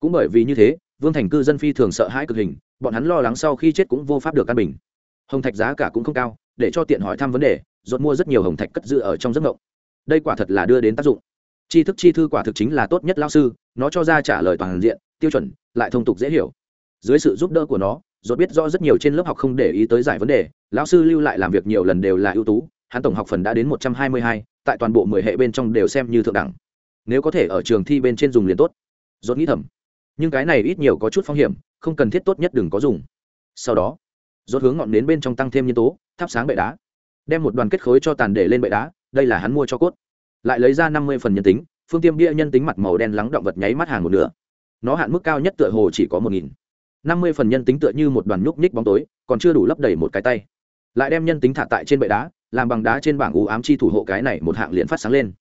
Cũng bởi vì như thế, vương thành cư dân phi thường sợ hãi cực hình, bọn hắn lo lắng sau khi chết cũng vô pháp được căn bình. Hồng thạch giá cả cũng không cao, để cho tiện hỏi thăm vấn đề dột mua rất nhiều hồng thạch cất giữ ở trong giấc mộng. Đây quả thật là đưa đến tác dụng. Tri thức chi thư quả thực chính là tốt nhất lao sư, nó cho ra trả lời toàn diện, tiêu chuẩn, lại thông tục dễ hiểu dưới sự giúp đỡ của nó dốt biết rõ rất nhiều trên lớp học không để ý tới giải vấn đề, lão sư lưu lại làm việc nhiều lần đều là ưu tú, hắn tổng học phần đã đến một trăm hai mươi hai, tại toàn bộ mười hệ bên trong đều xem như thượng đẳng. Nếu có thể ở trường thi bên trên dùng liền tốt. Dốt nghĩ thầm. Nhưng cái này ít nhiều có chút phong hiểm, không cần thiết tốt nhất đừng có dùng. Sau đó dốt hướng ngọn nến bên trong tăng thêm nhân tố, thắp sáng bệ đá. Đem một đoàn kết khối cho tàn để lên bệ đá, đây là hắn mua cho cốt. Lại lấy ra năm mươi phần nhân tính, phương tiêm bia nhân tính mặt màu đen lắng động vật nháy mắt hàng một nửa. Nó hạn mức cao nhất tựa hồ chỉ có một nghìn năm mươi phần nhân tính tựa như một đoàn nhúc nhích bóng tối, còn chưa đủ lấp đầy một cái tay. Lại đem nhân tính thả tại trên bệ đá, làm bằng đá trên bảng u ám chi thủ hộ cái này một hạng liền phát sáng lên.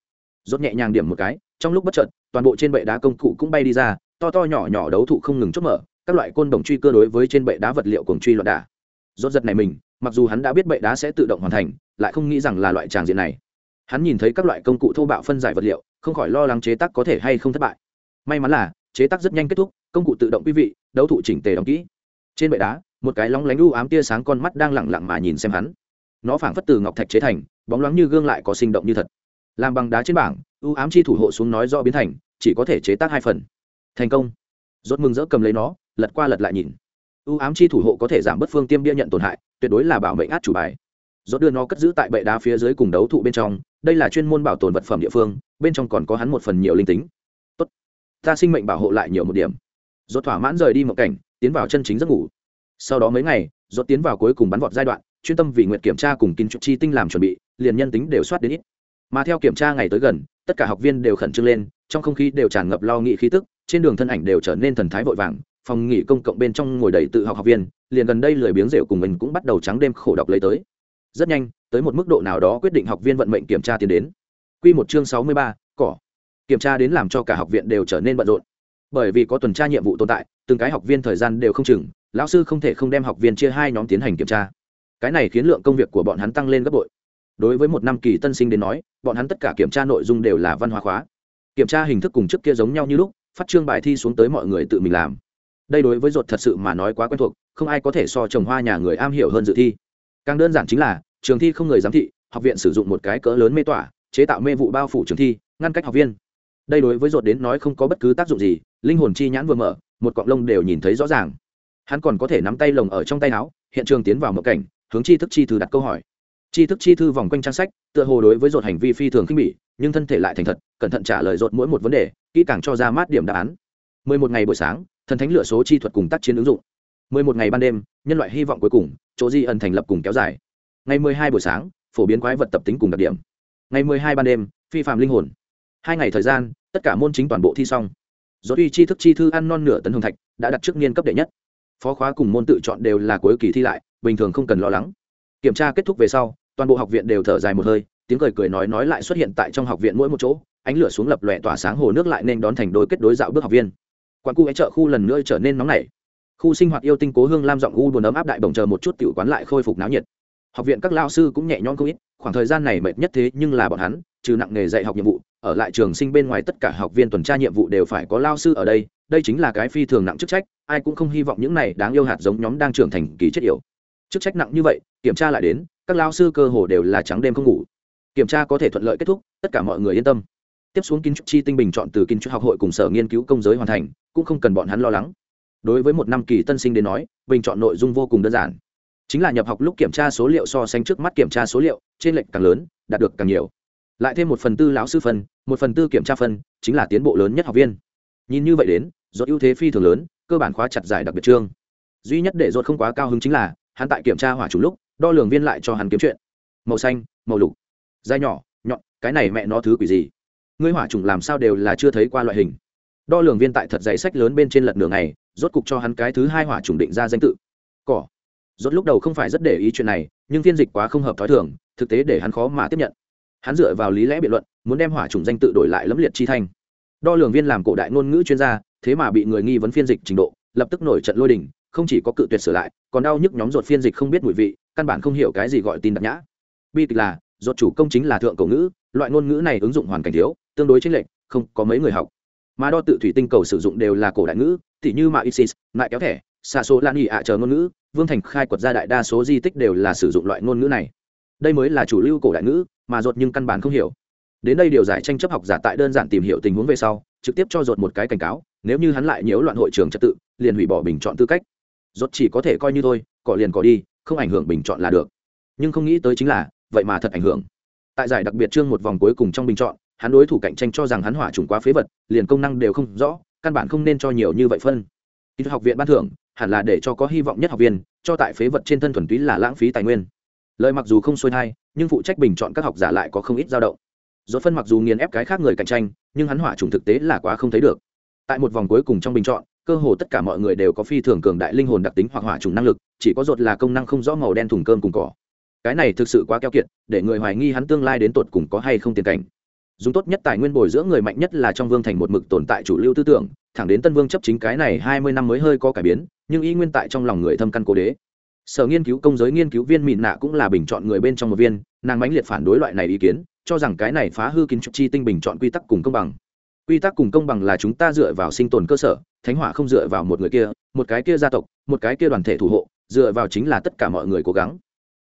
Rốt nhẹ nhàng điểm một cái, trong lúc bất chợt, toàn bộ trên bệ đá công cụ cũng bay đi ra, to to nhỏ nhỏ đấu thụ không ngừng chốt mở, các loại côn đồng truy cơ đối với trên bệ đá vật liệu cùng truy loạn đả. Rốt giật này mình, mặc dù hắn đã biết bệ đá sẽ tự động hoàn thành, lại không nghĩ rằng là loại tràng diện này. Hắn nhìn thấy các loại công cụ thô bạo phân giải vật liệu, không khỏi lo lắng chế tác có thể hay không thất bại. May mắn là, chế tác rất nhanh kết thúc, công cụ tự động quý vị đấu thụ chỉnh tề đóng kỹ. Trên bệ đá, một cái lóng lánh u ám tia sáng con mắt đang lẳng lặng mà nhìn xem hắn. Nó phảng phất từ ngọc thạch chế thành, bóng loáng như gương lại có sinh động như thật. Làm bằng đá trên bảng, u ám chi thủ hộ xuống nói rõ biến thành, chỉ có thể chế tác hai phần. Thành công. Rốt mừng rỡ cầm lấy nó, lật qua lật lại nhìn. U ám chi thủ hộ có thể giảm bất phương tiêm bia nhận tổn hại, tuyệt đối là bảo mệnh át chủ bài. Rốt đưa nó cất giữ tại bệ đá phía dưới cùng đấu thụ bên trong, đây là chuyên môn bảo tồn vật phẩm địa phương, bên trong còn có hắn một phần nhiều linh tính. Tốt. Ta sinh mệnh bảo hộ lại nhiều một điểm rốt thỏa mãn rời đi một cảnh tiến vào chân chính giấc ngủ sau đó mấy ngày rốt tiến vào cuối cùng bắn vọt giai đoạn chuyên tâm vì nguyện kiểm tra cùng kinh trục chi tinh làm chuẩn bị liền nhân tính đều soát đến ít mà theo kiểm tra ngày tới gần tất cả học viên đều khẩn trương lên trong không khí đều tràn ngập lo nghị khí tức trên đường thân ảnh đều trở nên thần thái vội vàng phòng nghỉ công cộng bên trong ngồi đầy tự học học viên liền gần đây lười biếng rượu cùng mình cũng bắt đầu trắng đêm khổ đọc lấy tới rất nhanh tới một mức độ nào đó quyết định học viên vận mệnh kiểm tra tiến đến Quy một chương sáu mươi ba, cỏ. Kiểm tra đến làm cho cả học viện đều trở nên bận rộn. Bởi vì có tuần tra nhiệm vụ tồn tại, từng cái học viên thời gian đều không chừng, lão sư không thể không đem học viên chia hai nhóm tiến hành kiểm tra. Cái này khiến lượng công việc của bọn hắn tăng lên gấp bội. Đối với một năm kỳ tân sinh đến nói, bọn hắn tất cả kiểm tra nội dung đều là văn hóa khóa. Kiểm tra hình thức cùng trước kia giống nhau như lúc, phát chương bài thi xuống tới mọi người tự mình làm. Đây đối với ruột thật sự mà nói quá quen thuộc, không ai có thể so trồng hoa nhà người am hiểu hơn dự thi càng đơn giản chính là trường thi không người giám thị học viện sử dụng một cái cỡ lớn mê tỏa chế tạo mê vụ bao phủ trường thi ngăn cách học viên đây đối với ruột đến nói không có bất cứ tác dụng gì linh hồn chi nhãn vừa mở, một cọng lông đều nhìn thấy rõ ràng. Hắn còn có thể nắm tay lồng ở trong tay áo, hiện trường tiến vào mộng cảnh, hướng chi thức chi thư đặt câu hỏi. Chi thức chi thư vòng quanh trang sách, tựa hồ đối với dột hành vi phi thường khinh bỉ, nhưng thân thể lại thành thật, cẩn thận trả lời dột mỗi một vấn đề, kỹ càng cho ra mát điểm đáp án. Mười một ngày buổi sáng, thần thánh lựa số chi thuật cùng tác chiến ứng dụng. Mười một ngày ban đêm, nhân loại hy vọng cuối cùng, chỗ di ẩn thành lập cùng kéo dài. Ngày mười hai buổi sáng, phổ biến quái vật tập tính cùng đặc điểm. Ngày mười hai ban đêm, phi phạm linh hồn. Hai ngày thời gian, tất cả môn chính toàn bộ thi xong do tuy tri thức chi thư ăn non nửa tấn hồng thạch, đã đặt trước niên cấp đệ nhất. Phó khóa cùng môn tự chọn đều là cuối kỳ thi lại, bình thường không cần lo lắng. Kiểm tra kết thúc về sau, toàn bộ học viện đều thở dài một hơi, tiếng cười cười nói nói lại xuất hiện tại trong học viện mỗi một chỗ, ánh lửa xuống lập lòe tỏa sáng hồ nước lại nên đón thành đôi kết đối dạo bước học viên. Quán cu ấy chợ khu lần nữa trở nên nóng nảy. Khu sinh hoạt yêu tinh cố hương lam giọng u buồn ấm áp đại bồng chờ một chút tiểu quán lại khôi phục náo nhiệt. Học viện các lao sư cũng nhẹ nhõm không ít, khoảng thời gian này mệt nhất thế nhưng là bọn hắn trừ nặng nghề dạy học nhiệm vụ, ở lại trường sinh bên ngoài tất cả học viên tuần tra nhiệm vụ đều phải có lao sư ở đây đây chính là cái phi thường nặng chức trách, ai cũng không hy vọng những này đáng yêu hạt giống nhóm đang trưởng thành kỳ chất yểu. Chức trách nặng như vậy, kiểm tra lại đến, các lao sư cơ hồ đều là trắng đêm không ngủ. Kiểm tra có thể thuận lợi kết thúc, tất cả mọi người yên tâm. Tiếp xuống kiến trúc chi tinh bình chọn từ kiến trúc học hội cùng sở nghiên cứu công giới hoàn thành, cũng không cần bọn hắn lo lắng. Đối với một năm kỳ tân sinh đến nói, bình chọn nội dung vô cùng đơn giản. Chính là nhập học lúc kiểm tra số liệu so sánh trước mắt kiểm tra số liệu, trên lệnh càng lớn, đạt được càng nhiều lại thêm một phần tư lão sư phân, một phần tư kiểm tra phân, chính là tiến bộ lớn nhất học viên. Nhìn như vậy đến do ưu thế phi thường lớn, cơ bản khóa chặt giải đặc biệt trương duy nhất để dột không quá cao hứng chính là, hắn tại kiểm tra hỏa chủ lúc, đo lường viên lại cho hắn kiếm chuyện. Màu xanh, màu lục. Dai nhỏ, nhọn, cái này mẹ nó thứ quỷ gì? Ngươi hỏa trùng làm sao đều là chưa thấy qua loại hình. Đo lường viên tại thật dạy sách lớn bên trên lật nửa ngày, rốt cục cho hắn cái thứ hai hỏa trùng định ra danh tự. Cỏ. Rốt lúc đầu không phải rất để ý chuyện này, nhưng phiên dịch quá không hợp thói thường, thực tế để hắn khó mà tiếp nhận hắn dựa vào lý lẽ biện luận, muốn đem hỏa trùng danh tự đổi lại lẫm liệt chi thanh. Đo lường viên làm cổ đại ngôn ngữ chuyên gia, thế mà bị người nghi vấn phiên dịch trình độ, lập tức nổi trận lôi đình, không chỉ có cự tuyệt sửa lại, còn đau nhức nhóm ruột phiên dịch không biết mùi vị, căn bản không hiểu cái gì gọi tin đặc nhã. Bi kịch là, ruột chủ công chính là thượng cổ ngữ, loại ngôn ngữ này ứng dụng hoàn cảnh thiếu, tương đối chênh lệch, không có mấy người học. Mà đo tự thủy tinh cầu sử dụng đều là cổ đại ngữ, tỉ như mạ isis, lại kéo thẻ xa số lan ỉ ạ chờ ngôn ngữ, vương thành khai quật ra đại đa số di tích đều là sử dụng loại ngôn ngữ này. Đây mới là chủ lưu cổ đại ngữ mà ruột nhưng căn bản không hiểu. Đến đây điều giải tranh chấp học giả tại đơn giản tìm hiểu tình huống về sau, trực tiếp cho ruột một cái cảnh cáo, nếu như hắn lại nhiễu loạn hội trường trật tự, liền hủy bỏ bình chọn tư cách. Ruột chỉ có thể coi như thôi cọ liền cọ đi, không ảnh hưởng bình chọn là được. Nhưng không nghĩ tới chính là, vậy mà thật ảnh hưởng. Tại giải đặc biệt trương một vòng cuối cùng trong bình chọn, hắn đối thủ cạnh tranh cho rằng hắn hỏa trùng quá phế vật, liền công năng đều không rõ, căn bản không nên cho nhiều như vậy phân. Kỹ học viện ban thưởng, hẳn là để cho có hy vọng nhất học viên, cho tại phế vật trên thân thuần túy là lãng phí tài nguyên lời mặc dù không xuôi thai, nhưng phụ trách bình chọn các học giả lại có không ít dao động. Dốt phân mặc dù nghiền ép cái khác người cạnh tranh, nhưng hắn hỏa trùng thực tế là quá không thấy được. Tại một vòng cuối cùng trong bình chọn, cơ hồ tất cả mọi người đều có phi thường cường đại linh hồn đặc tính hoặc hỏa trùng năng lực, chỉ có dột là công năng không rõ màu đen thùng cơm cùng cỏ. Cái này thực sự quá keo kiệt, để người hoài nghi hắn tương lai đến tột cùng có hay không tiền cảnh. Dùng tốt nhất tài nguyên bồi dưỡng người mạnh nhất là trong vương thành một mực tồn tại chủ lưu tư tưởng, thẳng đến tân vương chấp chính cái này hai mươi năm mới hơi có cải biến, nhưng y nguyên tại trong lòng người thâm căn cố đế sở nghiên cứu công giới nghiên cứu viên mịn nạ cũng là bình chọn người bên trong một viên, nàng mãnh liệt phản đối loại này ý kiến, cho rằng cái này phá hư kiến trúc chi tinh bình chọn quy tắc cùng công bằng. Quy tắc cùng công bằng là chúng ta dựa vào sinh tồn cơ sở, thánh hỏa không dựa vào một người kia, một cái kia gia tộc, một cái kia đoàn thể thủ hộ, dựa vào chính là tất cả mọi người cố gắng.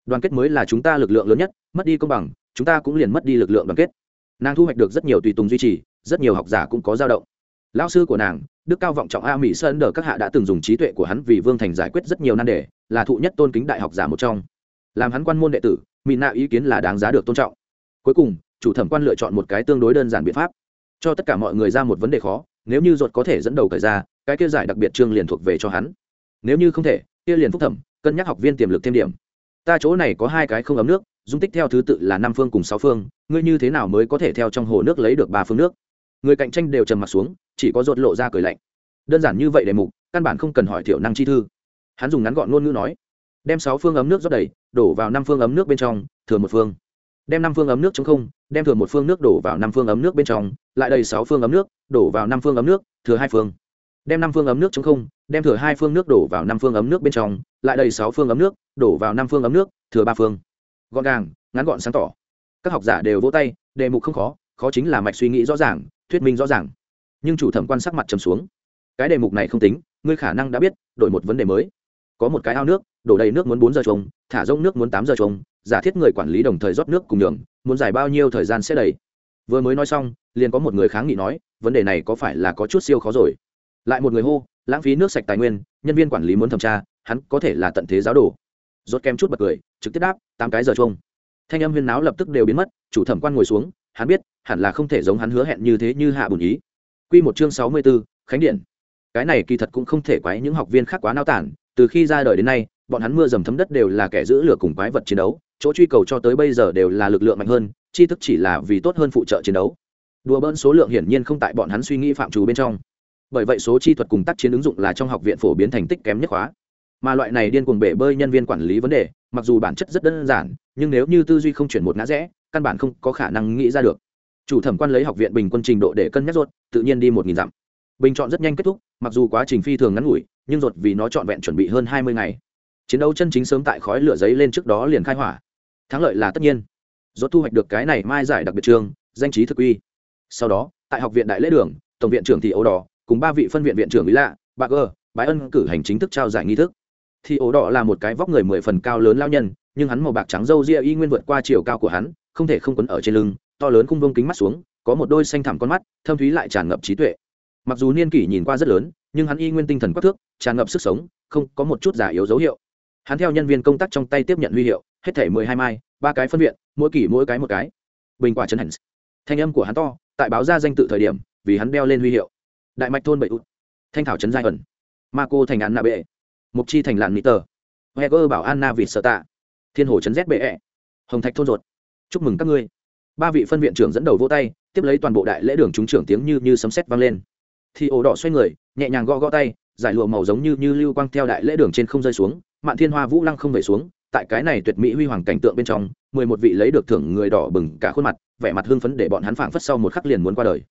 Đoàn kết mới là chúng ta lực lượng lớn nhất, mất đi công bằng, chúng ta cũng liền mất đi lực lượng đoàn kết. Nàng thu hoạch được rất nhiều tùy tùng duy trì, rất nhiều học giả cũng có dao động lao sư của nàng, đức cao vọng trọng a mỹ sơn đờ các hạ đã từng dùng trí tuệ của hắn vì vương thành giải quyết rất nhiều nan đề, là thụ nhất tôn kính đại học giả một trong. Làm hắn quan môn đệ tử, mỹ nạ ý kiến là đáng giá được tôn trọng. Cuối cùng, chủ thẩm quan lựa chọn một cái tương đối đơn giản biện pháp. Cho tất cả mọi người ra một vấn đề khó, nếu như ruột có thể dẫn đầu thời ra, cái kia giải đặc biệt trương liền thuộc về cho hắn. Nếu như không thể, kia liền phúc thẩm, cân nhắc học viên tiềm lực thêm điểm. Ta chỗ này có hai cái không ấm nước, dung tích theo thứ tự là năm phương cùng sáu phương, ngươi như thế nào mới có thể theo trong hồ nước lấy được ba phương nước? Người cạnh tranh đều trầm mặt xuống chỉ có rột lộ ra cười lạnh đơn giản như vậy đề mục căn bản không cần hỏi thiểu năng chi thư hắn dùng ngắn gọn ngôn ngữ nói đem sáu phương ấm nước rót đầy đổ vào năm phương ấm nước bên trong thừa một phương đem năm phương ấm nước chống không đem thừa một phương nước đổ vào năm phương ấm nước bên trong lại đầy sáu phương ấm nước đổ vào năm phương ấm nước thừa hai phương đem năm phương ấm nước chống không đem thừa hai phương nước đổ vào năm phương ấm nước bên trong lại đầy sáu phương ấm nước đổ vào năm phương ấm nước thừa ba phương gọn gàng ngắn gọn sáng tỏ các học giả đều vỗ tay đề mục không khó khó chính là mạch suy nghĩ rõ ràng thuyết minh rõ ràng. Nhưng chủ thẩm quan sắc mặt trầm xuống. Cái đề mục này không tính, ngươi khả năng đã biết, đổi một vấn đề mới. Có một cái ao nước, đổ đầy nước muốn bốn giờ trống, thả rông nước muốn tám giờ trống, giả thiết người quản lý đồng thời rót nước cùng đường muốn dài bao nhiêu thời gian sẽ đầy. Vừa mới nói xong, liền có một người kháng nghị nói, vấn đề này có phải là có chút siêu khó rồi? Lại một người hô, lãng phí nước sạch tài nguyên, nhân viên quản lý muốn thẩm tra, hắn có thể là tận thế giáo đồ. Rốt kem chút bật cười, trực tiếp đáp, tám cái giờ chung thanh âm huyên náo lập tức đều biến mất, chủ thẩm quan ngồi xuống hắn biết hẳn là không thể giống hắn hứa hẹn như thế như hạ bùn ý. Quy một chương sáu mươi 64, khánh điện. Cái này kỳ thật cũng không thể quái những học viên khác quá nao tản từ khi ra đời đến nay bọn hắn mưa dầm thấm đất đều là kẻ giữ lửa cùng quái vật chiến đấu chỗ truy cầu cho tới bây giờ đều là lực lượng mạnh hơn chi thức chỉ là vì tốt hơn phụ trợ chiến đấu. Đùa bỡn số lượng hiển nhiên không tại bọn hắn suy nghĩ phạm trù bên trong. Bởi vậy số chi thuật cùng tác chiến ứng dụng là trong học viện phổ biến thành tích kém nhất khóa mà loại này điên cuồng bể bơi nhân viên quản lý vấn đề, mặc dù bản chất rất đơn giản, nhưng nếu như tư duy không chuyển một ngã rẽ, căn bản không có khả năng nghĩ ra được. Chủ thẩm quan lấy học viện bình quân trình độ để cân nhắc ruột tự nhiên đi một nghìn dặm. Bình chọn rất nhanh kết thúc, mặc dù quá trình phi thường ngắn ngủi, nhưng ruột vì nó trọn vẹn chuẩn bị hơn hai mươi ngày. Chiến đấu chân chính sớm tại khói lửa giấy lên trước đó liền khai hỏa. Thắng lợi là tất nhiên. Ruột thu hoạch được cái này mai giải đặc biệt trường, danh trí thực uy. Sau đó, tại học viện đại lễ đường, tổng viện trưởng thị ấu đỏ, cùng ba vị phân viện viện trưởng ý lạ, bạc ơ bái ân cử hành chính thức trao giải nghi thức thì ổ đỏ là một cái vóc người mười phần cao lớn lao nhân, nhưng hắn màu bạc trắng râu ria y nguyên vượt qua chiều cao của hắn, không thể không quấn ở trên lưng, to lớn cung vông kính mắt xuống, có một đôi xanh thẳm con mắt, thâm thúy lại tràn ngập trí tuệ. Mặc dù niên kỷ nhìn qua rất lớn, nhưng hắn y nguyên tinh thần quắc thước, tràn ngập sức sống, không có một chút giả yếu dấu hiệu. Hắn theo nhân viên công tác trong tay tiếp nhận huy hiệu, hết thể mười hai mai, ba cái phân viện, mỗi kỷ mỗi cái một cái. Bình quả trấn hẳn. Thanh âm của hắn to, tại báo ra danh tự thời điểm, vì hắn đeo lên huy hiệu. Đại mạch thôn bậy út. Thanh thảo trấn giai ẩn. Ma cô thành án nạ bệ mục chi thành lạn mỹ tờ. Heger bảo anna vịt sợ tạ. Thiên hồ trấn rét bệ ẹ. Hồng thạch thôn ruột. Chúc mừng các ngươi. Ba vị phân viện trưởng dẫn đầu vỗ tay, tiếp lấy toàn bộ đại lễ đường chúng trưởng tiếng như như sấm sét vang lên. Thì ổ đỏ xoay người, nhẹ nhàng gõ gõ tay, giải lụa màu giống như như lưu quang theo đại lễ đường trên không rơi xuống, mạn thiên hoa vũ lăng không về xuống, tại cái này tuyệt mỹ huy hoàng cảnh tượng bên trong, mười một vị lấy được thưởng người đỏ bừng cả khuôn mặt, vẻ mặt hưng phấn để bọn hắn phảng phất sau một khắc liền muốn qua đời.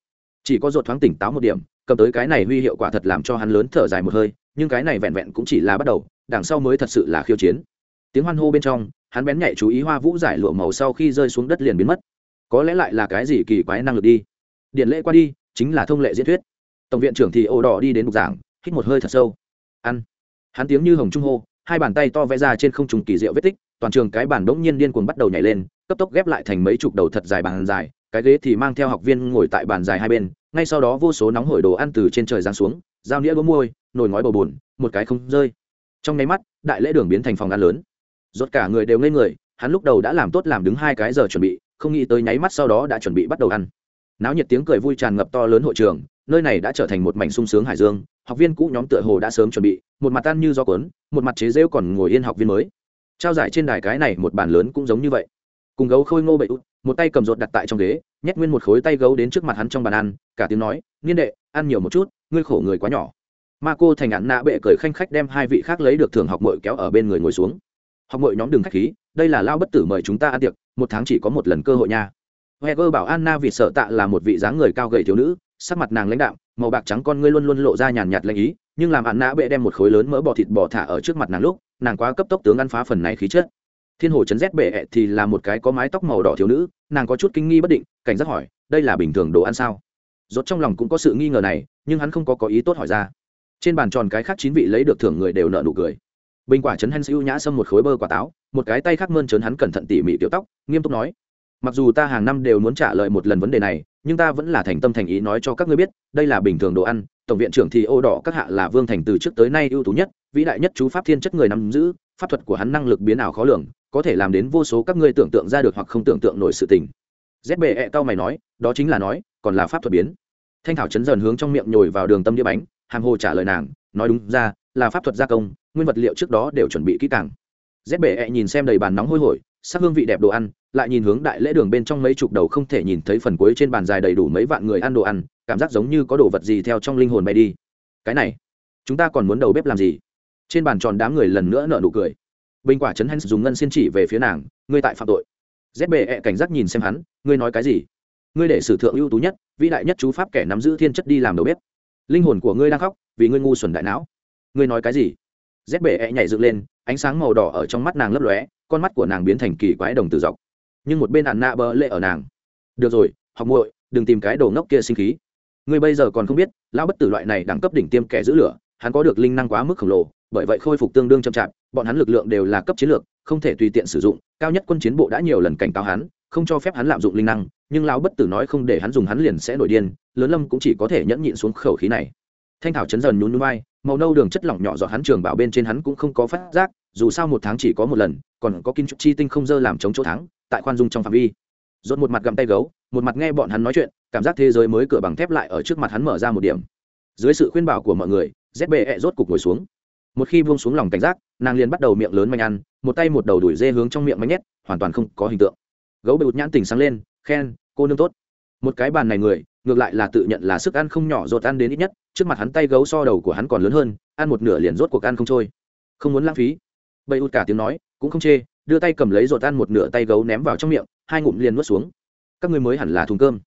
Chỉ có ruột thoáng tỉnh táo một điểm, cầm tới cái này huy hiệu quả thật làm cho hắn lớn thở dài một hơi nhưng cái này vẹn vẹn cũng chỉ là bắt đầu, đằng sau mới thật sự là khiêu chiến. Tiếng hoan hô bên trong, hắn bén nhạy chú ý hoa vũ giải lụa màu sau khi rơi xuống đất liền biến mất. Có lẽ lại là cái gì kỳ quái năng lực đi. Điện lễ qua đi, chính là thông lệ diễn thuyết. Tổng viện trưởng thì ồ đỏ đi đến bục giảng, hít một hơi thật sâu. Ăn. Hắn tiếng như hồng trung hô, hai bàn tay to vẽ ra trên không trùng kỳ diệu vết tích, toàn trường cái bàn đống nhiên điên cuồng bắt đầu nhảy lên, cấp tốc ghép lại thành mấy chục đầu thật dài bàn dài, cái ghế thì mang theo học viên ngồi tại bàn dài hai bên ngay sau đó vô số nóng hổi đồ ăn từ trên trời giáng xuống dao nĩa đũa môi, nồi ngói bầu bùn, một cái không rơi. Trong nháy mắt, đại lễ đường biến thành phòng ăn lớn. Rốt cả người đều ngây người, hắn lúc đầu đã làm tốt làm đứng hai cái giờ chuẩn bị, không nghĩ tới nháy mắt sau đó đã chuẩn bị bắt đầu ăn. Náo nhiệt tiếng cười vui tràn ngập to lớn hội trường, nơi này đã trở thành một mảnh sung sướng hải dương, học viên cũ nhóm tựa hồ đã sớm chuẩn bị, một mặt tan như do cuốn, một mặt chế rêu còn ngồi yên học viên mới. Trao giải trên đài cái này một bàn lớn cũng giống như vậy. Cùng gấu khôi ngô bậy út một tay cầm rột đặt tại trong ghế, nhét nguyên một khối tay gấu đến trước mặt hắn trong bàn ăn, cả tiếng nói, niên đệ, ăn nhiều một chút, ngươi khổ người quá nhỏ. Ma cô thành ạn nạ bệ cười khanh khách đem hai vị khác lấy được thưởng học mội kéo ở bên người ngồi xuống. Học mội nhóm đường khách khí, đây là lao bất tử mời chúng ta ăn tiệc, một tháng chỉ có một lần cơ hội nha. Heger bảo anna vì sợ tạ là một vị dáng người cao gầy thiếu nữ, sắc mặt nàng lãnh đạm, màu bạc trắng con ngươi luôn luôn lộ ra nhàn nhạt lanh ý, nhưng làm ạn nạ bệ đem một khối lớn mỡ bò thịt bò thả ở trước mặt nàng lúc, nàng quá cấp tốc tướng ăn phá phần này khí chất thiên hồ chấn rét bệ ẹ thì là một cái có mái tóc màu đỏ thiếu nữ, nàng có chút kinh nghi bất định, cảnh giác hỏi, đây là bình thường đồ ăn sao? Rốt trong lòng cũng có sự nghi ngờ này, nhưng hắn không có có ý tốt hỏi ra. Trên bàn tròn cái khác chín vị lấy được thưởng người đều nợ nụ cười. Bình quả chấn hân siêu nhã xâm một khối bơ quả táo, một cái tay khác mơn trớn hắn cẩn thận tỉ mỉ tiểu tóc, nghiêm túc nói, mặc dù ta hàng năm đều muốn trả lời một lần vấn đề này, nhưng ta vẫn là thành tâm thành ý nói cho các ngươi biết, đây là bình thường đồ ăn, tổng viện trưởng thì ô đỏ các hạ là vương thành từ trước tới nay ưu tú nhất, vĩ đại nhất chú pháp thiên chất người nắm giữ, pháp thuật của hắn năng lực biến ảo khó lường có thể làm đến vô số các ngươi tưởng tượng ra được hoặc không tưởng tượng nổi sự tình. Zbe e tao mày nói, đó chính là nói, còn là pháp thuật biến. Thanh thảo chấn dần hướng trong miệng nhồi vào đường tâm đĩa bánh, hàng hồ trả lời nàng, nói đúng ra, là pháp thuật gia công, nguyên vật liệu trước đó đều chuẩn bị kỹ càng. Zbe e nhìn xem đầy bàn nóng hôi hổi, sắc hương vị đẹp đồ ăn, lại nhìn hướng đại lễ đường bên trong mấy chục đầu không thể nhìn thấy phần cuối trên bàn dài đầy đủ mấy vạn người ăn đồ ăn, cảm giác giống như có đồ vật gì theo trong linh hồn bay đi. Cái này, chúng ta còn muốn đầu bếp làm gì? Trên bàn tròn đám người lần nữa nợ nụ cười bình quả chấn hắn dùng ngân xiên chỉ về phía nàng, ngươi tại phạm tội. Bệ ẹ cảnh giác nhìn xem hắn, ngươi nói cái gì? Ngươi để sử thượng ưu tú nhất, vĩ đại nhất chú pháp kẻ nắm giữ thiên chất đi làm đầu bếp. Linh hồn của ngươi đang khóc vì ngươi ngu xuẩn đại não. Ngươi nói cái gì? Bệ ẹ nhảy dựng lên, ánh sáng màu đỏ ở trong mắt nàng lấp lóe, con mắt của nàng biến thành kỳ quái đồng từ dọc. Nhưng một bên ạn nạ bờ lệ ở nàng. Được rồi, học muội, đừng tìm cái đồ ngốc kia sinh khí. Ngươi bây giờ còn không biết, lão bất tử loại này đẳng cấp đỉnh tiêm kẻ giữ lửa, hắn có được linh năng quá mức khổng lồ bởi vậy khôi phục tương đương chậm chạp, bọn hắn lực lượng đều là cấp chiến lược, không thể tùy tiện sử dụng, cao nhất quân chiến bộ đã nhiều lần cảnh cáo hắn, không cho phép hắn lạm dụng linh năng, nhưng lão bất tử nói không để hắn dùng hắn liền sẽ nổi điên, lớn lâm cũng chỉ có thể nhẫn nhịn xuống khẩu khí này. Thanh thảo chấn dần nhún nhún vai, màu nâu đường chất lỏng nhỏ giọt hắn trường bảo bên trên hắn cũng không có phát giác, dù sao một tháng chỉ có một lần, còn có kinh trúc chi tinh không dơ làm chống chỗ thắng, tại khoan dung trong phạm vi. Dồn một mặt gặm tay gấu, một mặt nghe bọn hắn nói chuyện, cảm giác thế giới mới cửa bằng thép lại ở trước mặt hắn mở ra một điểm. Dưới sự khuyên bảo của mọi người zbe rốt cục ngồi xuống một khi buông xuống lòng cảnh giác, nàng liền bắt đầu miệng lớn manh ăn, một tay một đầu đuổi dê hướng trong miệng manh nhét, hoàn toàn không có hình tượng. Gấu bị ụt nhãn tỉnh sáng lên, khen, cô nương tốt. Một cái bàn này người, ngược lại là tự nhận là sức ăn không nhỏ rột ăn đến ít nhất, trước mặt hắn tay gấu so đầu của hắn còn lớn hơn, ăn một nửa liền rốt cuộc ăn không trôi. Không muốn lãng phí. Bầy ụt cả tiếng nói, cũng không chê, đưa tay cầm lấy rột ăn một nửa tay gấu ném vào trong miệng, hai ngụm liền nuốt xuống. Các ngươi mới hẳn là thùng cơm.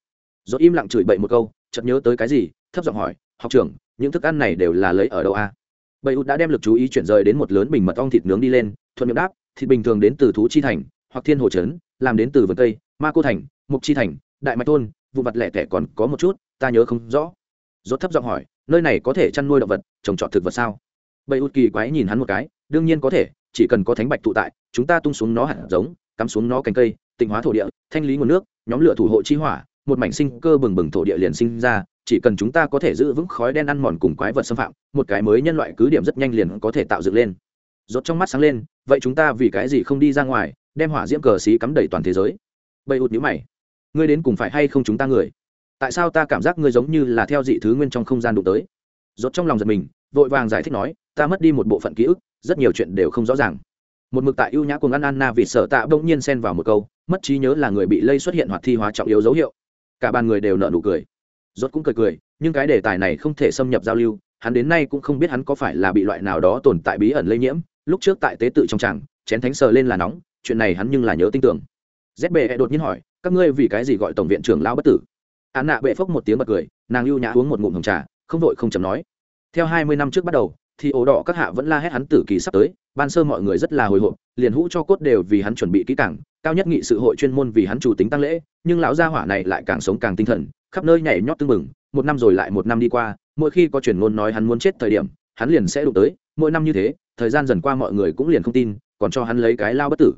Rột im lặng chửi bậy một câu, chợt nhớ tới cái gì, thấp giọng hỏi, học trưởng, những thức ăn này đều là lấy ở đâu a? à? Bầy út đã đem lực chú ý chuyển rời đến một lớn bình mật ong thịt nướng đi lên, thuận miệng đáp, thịt bình thường đến từ thú chi thành, hoặc thiên hồ trấn, làm đến từ vườn cây, ma cô thành mục chi thành, đại mạch thôn, vụ vật lẻ tẻ còn có một chút, ta nhớ không rõ. Rốt thấp giọng hỏi, nơi này có thể chăn nuôi động vật, trồng trọt thực vật sao? Bầy út kỳ quái nhìn hắn một cái, đương nhiên có thể, chỉ cần có thánh bạch tụ tại, chúng ta tung xuống nó hạt giống, cắm xuống nó cành cây, tịnh hóa thổ địa, thanh lý nguồn nước, nhóm lửa thủ hộ chi hỏa, một mảnh sinh cơ bừng bừng thổ địa liền sinh ra chỉ cần chúng ta có thể giữ vững khói đen ăn mòn cùng quái vật xâm phạm, một cái mới nhân loại cứ điểm rất nhanh liền có thể tạo dựng lên. Rốt trong mắt sáng lên, vậy chúng ta vì cái gì không đi ra ngoài, đem hỏa diễm cờ xí cắm đầy toàn thế giới? Bầy ụt nhíu mày. Ngươi đến cùng phải hay không chúng ta người? Tại sao ta cảm giác ngươi giống như là theo dị thứ nguyên trong không gian đụng tới? Rốt trong lòng giật mình, vội vàng giải thích nói, ta mất đi một bộ phận ký ức, rất nhiều chuyện đều không rõ ràng. Một mực tại ưu nhã cuồng ăn anna vì sợ tạ bỗng nhiên xen vào một câu, mất trí nhớ là người bị lây xuất hiện hoặc thi hóa trọng yếu dấu hiệu. Cả bàn người đều nợ nụ cười rốt cũng cười cười, nhưng cái đề tài này không thể xâm nhập giao lưu, hắn đến nay cũng không biết hắn có phải là bị loại nào đó tồn tại bí ẩn lây nhiễm, lúc trước tại tế tự trong tràng, chén thánh sờ lên là nóng, chuyện này hắn nhưng là nhớ tin tưởng. Zbe đột nhiên hỏi, các ngươi vì cái gì gọi tổng viện trưởng lão bất tử? Án nạ bệ phốc một tiếng bật cười, nàng lưu nhã uống một ngụm hồng trà, không vội không chậm nói. Theo hai mươi năm trước bắt đầu thì ổ đỏ các hạ vẫn la hét hắn tử kỳ sắp tới, ban sơ mọi người rất là hồi hộp, liền hũ cho cốt đều vì hắn chuẩn bị kỹ càng, cao nhất nghị sự hội chuyên môn vì hắn chủ tính tăng lễ, nhưng lão gia hỏa này lại càng sống càng tinh thần, khắp nơi nhảy nhót tưng mừng một năm rồi lại một năm đi qua, mỗi khi có truyền ngôn nói hắn muốn chết thời điểm, hắn liền sẽ đụng tới, mỗi năm như thế, thời gian dần qua mọi người cũng liền không tin, còn cho hắn lấy cái lao bất tử.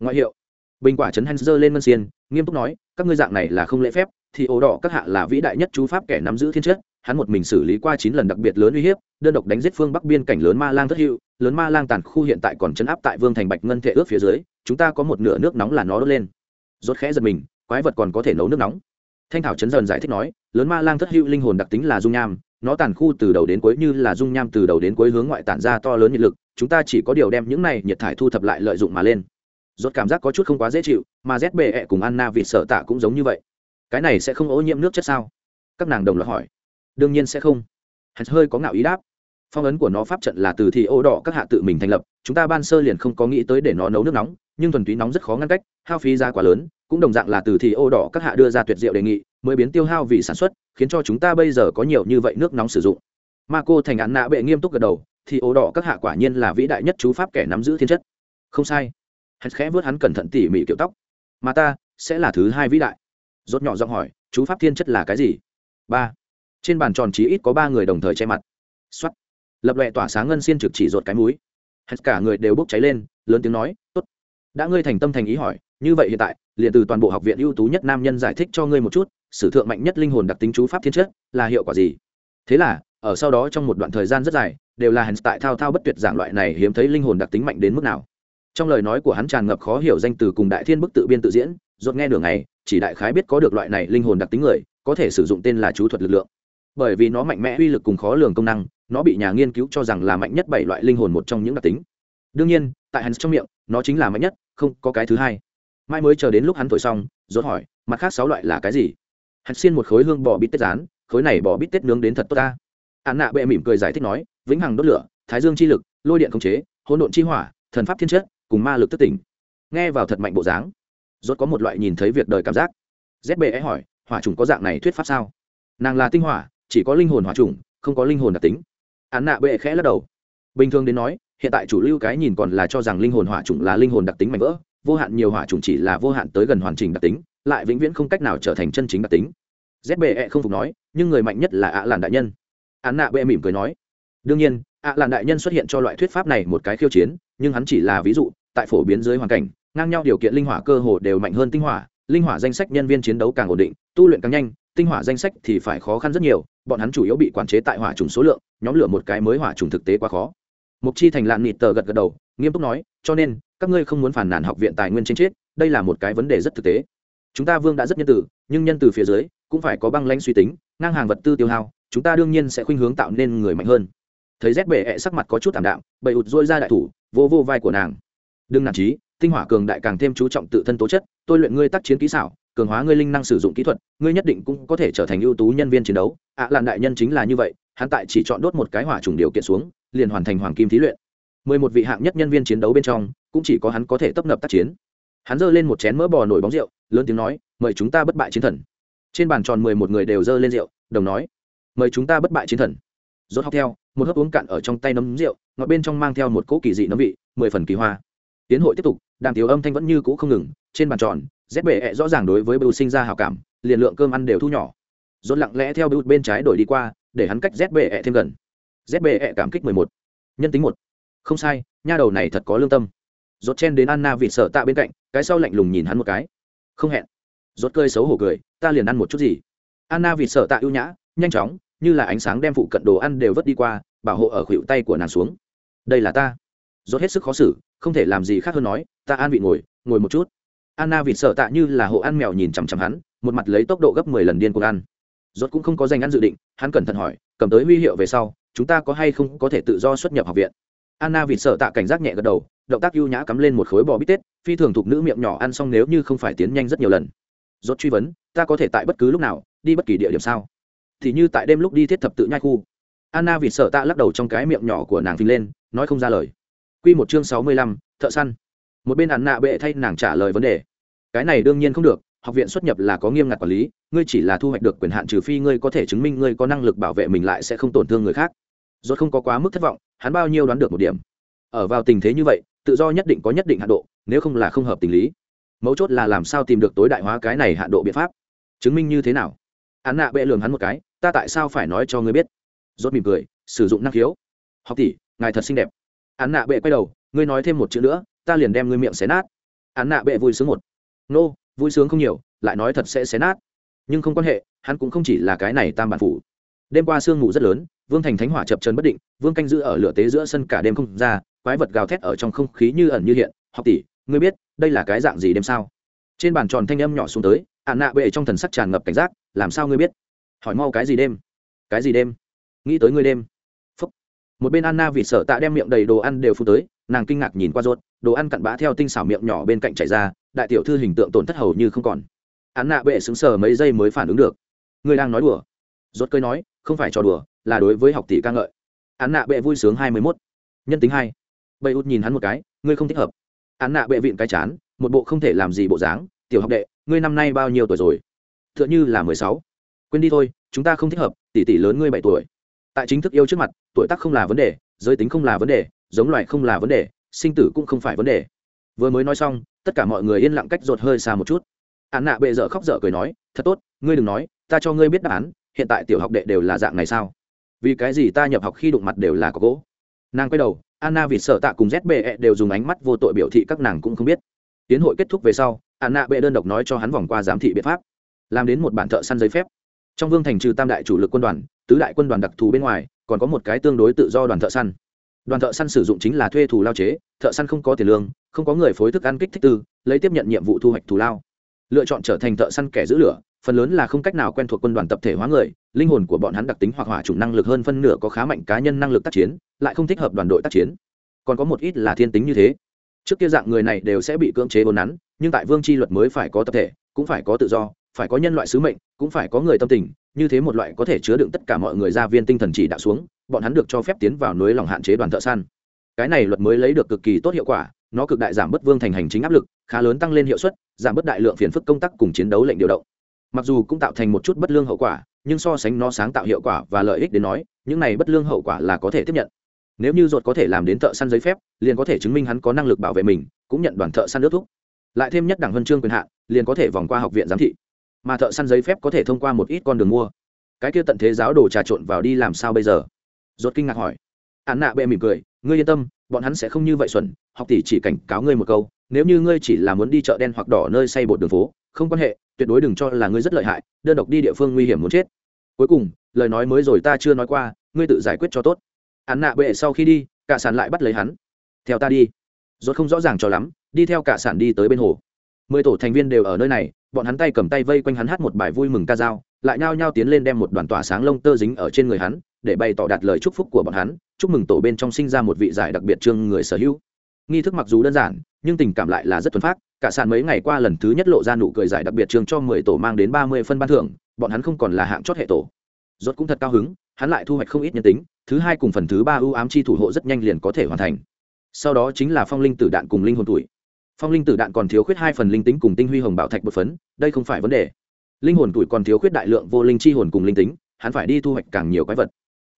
Ngoại hiệu, bình quả trấn hắn dơ lên ngân xiên, nghiêm túc nói, các ngươi dạng này là không lễ phép, thì ổ đỏ các hạ là vĩ đại nhất chú pháp kẻ nắm giữ thiên chất hắn một mình xử lý qua chín lần đặc biệt lớn uy hiếp, đơn độc đánh giết phương bắc biên cảnh lớn ma lang thất hữu, lớn ma lang tàn khu hiện tại còn chấn áp tại vương thành bạch ngân thể ước phía dưới, chúng ta có một nửa nước nóng là nó đốt lên. Rốt khẽ giật mình, quái vật còn có thể nấu nước nóng. Thanh thảo chấn dần giải thích nói, lớn ma lang thất hữu linh hồn đặc tính là dung nham, nó tàn khu từ đầu đến cuối như là dung nham từ đầu đến cuối hướng ngoại tản ra to lớn nhiệt lực, chúng ta chỉ có điều đem những này nhiệt thải thu thập lại lợi dụng mà lên. Rốt cảm giác có chút không quá dễ chịu, mà ZBE -E cùng anna vì sợ tạ cũng giống như vậy. Cái này sẽ không ô nhiễm nước chất sao? Các nàng đồng loạt hỏi đương nhiên sẽ không. Hắn hơi có ngạo ý đáp. Phong ấn của nó pháp trận là từ thì ô đỏ các hạ tự mình thành lập, chúng ta ban sơ liền không có nghĩ tới để nó nấu nước nóng, nhưng thuần túy nóng rất khó ngăn cách, hao phí ra quá lớn, cũng đồng dạng là từ thì ô đỏ các hạ đưa ra tuyệt diệu đề nghị, mới biến tiêu hao vì sản xuất, khiến cho chúng ta bây giờ có nhiều như vậy nước nóng sử dụng. Ma cô thành án nạ bệ nghiêm túc gật đầu, thì ô đỏ các hạ quả nhiên là vĩ đại nhất chú pháp kẻ nắm giữ thiên chất. Không sai. Hắn khẽ vớt hắn cẩn thận tỉ mỉ kiểu tóc. Mà ta sẽ là thứ hai vĩ đại. Rốt nhỏ giọng hỏi, chú pháp thiên chất là cái gì? Ba trên bàn tròn chí ít có ba người đồng thời che mặt. Xuất lập lệ tỏa sáng ngân xiên trực chỉ rột cái mũi. Hết cả người đều bốc cháy lên, lớn tiếng nói, tốt. Đã ngươi thành tâm thành ý hỏi, như vậy hiện tại, liền từ toàn bộ học viện ưu tú nhất nam nhân giải thích cho ngươi một chút, sử thượng mạnh nhất linh hồn đặc tính chú pháp thiên chất, là hiệu quả gì? Thế là, ở sau đó trong một đoạn thời gian rất dài, đều là hắn tại thao thao bất tuyệt giảng loại này hiếm thấy linh hồn đặc tính mạnh đến mức nào. Trong lời nói của hắn tràn ngập khó hiểu danh từ cùng đại thiên bức tự biên tự diễn rốt nghe đường này chỉ đại khái biết có được loại này linh hồn đặc tính người, có thể sử dụng tên là chú thuật lực lượng bởi vì nó mạnh mẽ uy lực cùng khó lường công năng, nó bị nhà nghiên cứu cho rằng là mạnh nhất bảy loại linh hồn một trong những đặc tính. Đương nhiên, tại hắn trong miệng, nó chính là mạnh nhất, không có cái thứ hai. Mai mới chờ đến lúc hắn thổi xong, rốt hỏi, mặt khác sáu loại là cái gì? Hắn xiên một khối hương bò bít tết rán, khối này bò bít tết nướng đến thật tốt ta. Hắn nạ bệ mỉm cười giải thích nói, vĩnh hằng đốt lửa, thái dương chi lực, lôi điện khống chế, hỗn độn chi hỏa, thần pháp thiên chất, cùng ma lực thất tỉnh. Nghe vào thật mạnh bộ dáng, rốt có một loại nhìn thấy việc đời cảm giác. Zbe hỏi, hỏa trùng có dạng này thuyết pháp sao? Nàng là tinh hỏa chỉ có linh hồn hỏa trùng, không có linh hồn đặc tính. Án nạ bệ khẽ lắc đầu. Bình thường đến nói, hiện tại chủ lưu cái nhìn còn là cho rằng linh hồn hỏa trùng là linh hồn đặc tính mạnh vỡ, vô hạn nhiều hỏa trùng chỉ là vô hạn tới gần hoàn chỉnh đặc tính, lại vĩnh viễn không cách nào trở thành chân chính đặc tính. Zbe không phục nói, nhưng người mạnh nhất là ạ làn đại nhân. Án nạ bệ mỉm cười nói. Đương nhiên, ạ làn đại nhân xuất hiện cho loại thuyết pháp này một cái khiêu chiến, nhưng hắn chỉ là ví dụ, tại phổ biến dưới hoàn cảnh, ngang nhau điều kiện linh hỏa cơ hồ đều mạnh hơn tinh hỏa linh hỏa danh sách nhân viên chiến đấu càng ổn định, tu luyện càng nhanh, tinh hỏa danh sách thì phải khó khăn rất nhiều, bọn hắn chủ yếu bị quản chế tại hỏa trùng số lượng, nhóm lửa một cái mới hỏa trùng thực tế quá khó. Mục chi thành lạn nịt tờ gật gật đầu, nghiêm túc nói, cho nên, các ngươi không muốn phản nàn học viện tài nguyên trên chết, đây là một cái vấn đề rất thực tế. Chúng ta vương đã rất nhân từ, nhưng nhân từ phía dưới, cũng phải có băng lãnh suy tính, ngang hàng vật tư tiêu hao, chúng ta đương nhiên sẽ khuynh hướng tạo nên người mạnh hơn. Thấy rét bệ ẹ sắc mặt có chút thảm đạm bậy ụt dôi ra đại thủ, vô vô vai của nàng. Đừng nản trí tinh hỏa cường đại càng thêm chú trọng tự thân tố chất tôi luyện ngươi tác chiến kỹ xảo cường hóa ngươi linh năng sử dụng kỹ thuật ngươi nhất định cũng có thể trở thành ưu tú nhân viên chiến đấu. Ạ à, làn đại nhân chính là như vậy hắn tại chỉ chọn đốt một cái hỏa trùng điều kiện xuống liền hoàn thành hoàng kim thí luyện. Mười một vị hạng nhất nhân viên chiến đấu bên trong cũng chỉ có hắn có thể tấp nập tác chiến. Hắn giơ lên một chén mỡ bò nổi bóng rượu lớn tiếng nói mời chúng ta bất bại chiến thần. Trên bàn tròn mười một người đều giơ lên rượu đồng nói mời chúng ta bất bại chiến thần. Rốt học theo một hớp uống cạn ở trong tay nấm rượu ngọt bên trong mang theo một cỗ kỳ dị nấm vị mười phần kỳ hoa tiến hội tiếp tục, đàm thiếu âm thanh vẫn như cũ không ngừng, trên bàn tròn rét bệ rõ ràng đối với bưu sinh ra hào cảm, liền lượng cơm ăn đều thu nhỏ. Dồn lặng lẽ theo bưu bên trái đổi đi qua, để hắn cách rét bệ thêm gần. Rét bệ cảm kích mười một. Nhân tính một. Không sai, nha đầu này thật có lương tâm. Rốt chen đến anna vịt sợ tạ bên cạnh, cái sau lạnh lùng nhìn hắn một cái. Không hẹn. Rốt cơi xấu hổ cười, ta liền ăn một chút gì. Anna vịt sợ tạ ưu nhã, nhanh chóng, như là ánh sáng đem phụ cận đồ ăn đều vứt đi qua, bảo hộ ở khuỷu tay của nàng xuống. Đây là ta rốt hết sức khó xử, không thể làm gì khác hơn nói, ta an vị ngồi ngồi một chút. Anna vịt sợ tạ như là hộ ăn mèo nhìn chằm chằm hắn, một mặt lấy tốc độ gấp mười lần điên cuồng ăn. Rốt cũng không có dành ăn dự định, hắn cẩn thận hỏi, cầm tới huy hiệu về sau, chúng ta có hay không có thể tự do xuất nhập học viện? Anna vịt sợ tạ cảnh giác nhẹ gật đầu, động tác ưu nhã cắm lên một khối bò bít tết, phi thường thuộc nữ miệng nhỏ ăn xong nếu như không phải tiến nhanh rất nhiều lần. Rốt truy vấn, ta có thể tại bất cứ lúc nào, đi bất kỳ địa điểm sao? Thì như tại đêm lúc đi thiết thập tự nhai khu. Anna vịt sợ tạ lắc đầu trong cái miệng nhỏ của nàng phình lên, nói không ra lời quy một chương sáu mươi lăm, thợ săn. Một bên án nạ bệ thay nàng trả lời vấn đề. Cái này đương nhiên không được học viện xuất nhập là có nghiêm ngặt quản lý ngươi chỉ là thu hoạch được quyền hạn trừ phi ngươi có thể chứng minh ngươi có năng lực bảo vệ mình lại sẽ không tổn thương người khác. Rốt không có quá mức thất vọng hắn bao nhiêu đoán được một điểm. Ở vào tình thế như vậy tự do nhất định có nhất định hạn độ nếu không là không hợp tình lý. Mấu chốt là làm sao tìm được tối đại hóa cái này hạn độ biện pháp. Chứng minh như thế nào? Hắn nạ bệ lườm hắn một cái ta tại sao phải nói cho ngươi biết? Rốt mỉm cười sử dụng năng khiếu. Học tỷ ngài thật xinh đẹp. Án nạ bệ quay đầu, ngươi nói thêm một chữ nữa, ta liền đem ngươi miệng xé nát. Án nạ bệ vui sướng một. Nô, vui sướng không nhiều, lại nói thật sẽ xé nát. Nhưng không quan hệ, hắn cũng không chỉ là cái này tam bản phủ. Đêm qua sương mù rất lớn, vương thành thánh hỏa chập trần bất định, vương canh giữ ở lửa tế giữa sân cả đêm không ra, quái vật gào thét ở trong không khí như ẩn như hiện, học tỷ, ngươi biết, đây là cái dạng gì đêm sao? Trên bàn tròn thanh âm nhỏ xuống tới ạn nạ bệ trong thần sắc tràn ngập cảnh giác, làm sao ngươi biết? Hỏi mau cái gì đêm? Cái gì đêm? Nghĩ tới ngươi đêm một bên anna vì sợ tạ đem miệng đầy đồ ăn đều phụ tới nàng kinh ngạc nhìn qua ruột, đồ ăn cặn bã theo tinh xảo miệng nhỏ bên cạnh chảy ra đại tiểu thư hình tượng tổn thất hầu như không còn. Án nạ bệ xứng sờ mấy giây mới phản ứng được. Ngươi đang nói đùa. Rốt cơi nói không phải trò đùa là đối với học tỷ ca ngợi. Án nạ bệ vui sướng hai mươi mốt. Nhân tính hai. Bậy út nhìn hắn một cái ngươi không thích hợp. Án nạ bệ vịn cái chán một bộ không thể làm gì bộ dáng tiểu học đệ ngươi năm nay bao nhiêu tuổi rồi? T h ư ợ n h ư là mười sáu. Quên đi thôi chúng ta không thích hợp tỷ tỷ lớn ngươi bảy tuổi tại chính thức yêu trước mặt, tuổi tác không là vấn đề, giới tính không là vấn đề, giống loài không là vấn đề, sinh tử cũng không phải vấn đề. Vừa mới nói xong, tất cả mọi người yên lặng cách rột hơi xa một chút. Hạn nạ bệ dở khóc dở cười nói, thật tốt, ngươi đừng nói, ta cho ngươi biết đáp án, hiện tại tiểu học đệ đều là dạng này sao? Vì cái gì ta nhập học khi đụng mặt đều là có gỗ? Nàng quay đầu, anna vì sợ tạ cùng zbe đều dùng ánh mắt vô tội biểu thị các nàng cũng không biết. Tiến hội kết thúc về sau, anna bệ đơn độc nói cho hắn vòng qua giám thị biện pháp, làm đến một bản thợ săn giấy phép. Trong vương thành trừ tam đại chủ lực quân đoàn tứ đại quân đoàn đặc thù bên ngoài, còn có một cái tương đối tự do đoàn thợ săn. Đoàn thợ săn sử dụng chính là thuê thù lao chế, thợ săn không có tiền lương, không có người phối thức ăn kích thích tư, lấy tiếp nhận nhiệm vụ thu hoạch thù lao. Lựa chọn trở thành thợ săn kẻ giữ lửa, phần lớn là không cách nào quen thuộc quân đoàn tập thể hóa người, linh hồn của bọn hắn đặc tính hoặc hỏa chủng năng lực hơn phân nửa có khá mạnh cá nhân năng lực tác chiến, lại không thích hợp đoàn đội tác chiến. Còn có một ít là thiên tính như thế. Trước kia dạng người này đều sẽ bị cưỡng chế bốn nắn, nhưng tại vương tri luật mới phải có tập thể, cũng phải có tự do phải có nhân loại sứ mệnh, cũng phải có người tâm tình, như thế một loại có thể chứa đựng tất cả mọi người ra viên tinh thần chỉ đạo xuống, bọn hắn được cho phép tiến vào núi lòng hạn chế đoàn thợ săn. Cái này luật mới lấy được cực kỳ tốt hiệu quả, nó cực đại giảm bớt vương thành hành chính áp lực, khá lớn tăng lên hiệu suất, giảm bớt đại lượng phiền phức công tác cùng chiến đấu lệnh điều động. Mặc dù cũng tạo thành một chút bất lương hậu quả, nhưng so sánh nó sáng tạo hiệu quả và lợi ích đến nói, những này bất lương hậu quả là có thể tiếp nhận. Nếu như ruột có thể làm đến thợ săn giấy phép, liền có thể chứng minh hắn có năng lực bảo vệ mình, cũng nhận đoàn thợ săn nước thúc. Lại thêm nhất đảng huân chương quyền hạn, liền có thể vòng qua học viện giám thị mà thợ săn giấy phép có thể thông qua một ít con đường mua. Cái kia tận thế giáo đồ trà trộn vào đi làm sao bây giờ? Rốt kinh ngạc hỏi. Án nạ bệ mỉm cười, ngươi yên tâm, bọn hắn sẽ không như vậy xuẩn, học tỷ chỉ cảnh cáo ngươi một câu, nếu như ngươi chỉ là muốn đi chợ đen hoặc đỏ nơi xây bột đường phố, không quan hệ, tuyệt đối đừng cho là ngươi rất lợi hại, đơn độc đi địa phương nguy hiểm muốn chết. Cuối cùng, lời nói mới rồi ta chưa nói qua, ngươi tự giải quyết cho tốt. Án nạ bệ sau khi đi, cả sản lại bắt lấy hắn. Theo ta đi. Rốt không rõ ràng cho lắm, đi theo cả sản đi tới bên hồ. Mười tổ thành viên đều ở nơi này bọn hắn tay cầm tay vây quanh hắn hát một bài vui mừng ca dao, lại nhao nhao tiến lên đem một đoàn tỏa sáng lông tơ dính ở trên người hắn, để bày tỏ đạt lời chúc phúc của bọn hắn, chúc mừng tổ bên trong sinh ra một vị giải đặc biệt trương người sở hữu. Nghi thức mặc dù đơn giản, nhưng tình cảm lại là rất thuần phát cả sàn mấy ngày qua lần thứ nhất lộ ra nụ cười giải đặc biệt trương cho mười tổ mang đến ba mươi phân ban thưởng, bọn hắn không còn là hạng chót hệ tổ. Rốt cũng thật cao hứng, hắn lại thu hoạch không ít nhân tính, thứ hai cùng phần thứ ba ưu ám chi thủ hộ rất nhanh liền có thể hoàn thành. Sau đó chính là phong linh tử đạn cùng linh hồn tuổi phong linh tử đạn còn thiếu khuyết hai phần linh tính cùng tinh huy hồng bảo thạch bột phấn, đây không phải vấn đề. Linh hồn tuổi còn thiếu khuyết đại lượng vô linh chi hồn cùng linh tính, hắn phải đi thu hoạch càng nhiều quái vật.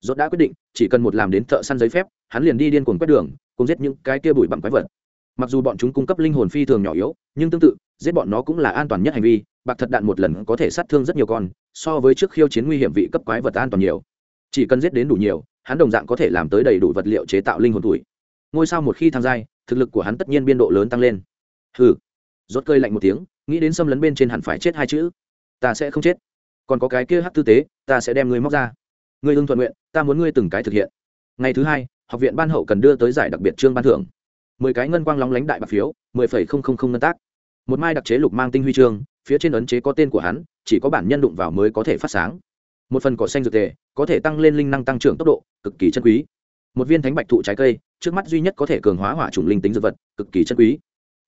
Rốt đã quyết định, chỉ cần một làm đến thợ săn giấy phép, hắn liền đi điên cuồng quét đường, cùng giết những cái kia bụi bằng quái vật. Mặc dù bọn chúng cung cấp linh hồn phi thường nhỏ yếu, nhưng tương tự, giết bọn nó cũng là an toàn nhất hành vi, bạc thật đạn một lần có thể sát thương rất nhiều con, so với trước khiêu chiến nguy hiểm vị cấp quái vật an toàn nhiều. Chỉ cần giết đến đủ nhiều, hắn đồng dạng có thể làm tới đầy đủ vật liệu chế tạo linh hồn tuổi. Ngôi sao một khi tham gia thực lực của hắn tất nhiên biên độ lớn tăng lên. Hừ. Rốt cơi lạnh một tiếng, nghĩ đến xâm lấn bên trên hẳn phải chết hai chữ. Ta sẽ không chết. Còn có cái kia hát tư tế, ta sẽ đem ngươi móc ra. Ngươi ưng thuận nguyện, ta muốn ngươi từng cái thực hiện. Ngày thứ hai, học viện ban hậu cần đưa tới giải đặc biệt trương ban thưởng. Mười cái ngân quang lóng lánh đại bạc phiếu, mười phẩy không không không ngân tác. Một mai đặc chế lục mang tinh huy chương, phía trên ấn chế có tên của hắn, chỉ có bản nhân đụng vào mới có thể phát sáng. Một phần cỏ xanh dược tề, có thể tăng lên linh năng tăng trưởng tốc độ, cực kỳ chân quý một viên thánh bạch thụ trái cây, trước mắt duy nhất có thể cường hóa hỏa chủng linh tính dược vật, cực kỳ chân quý.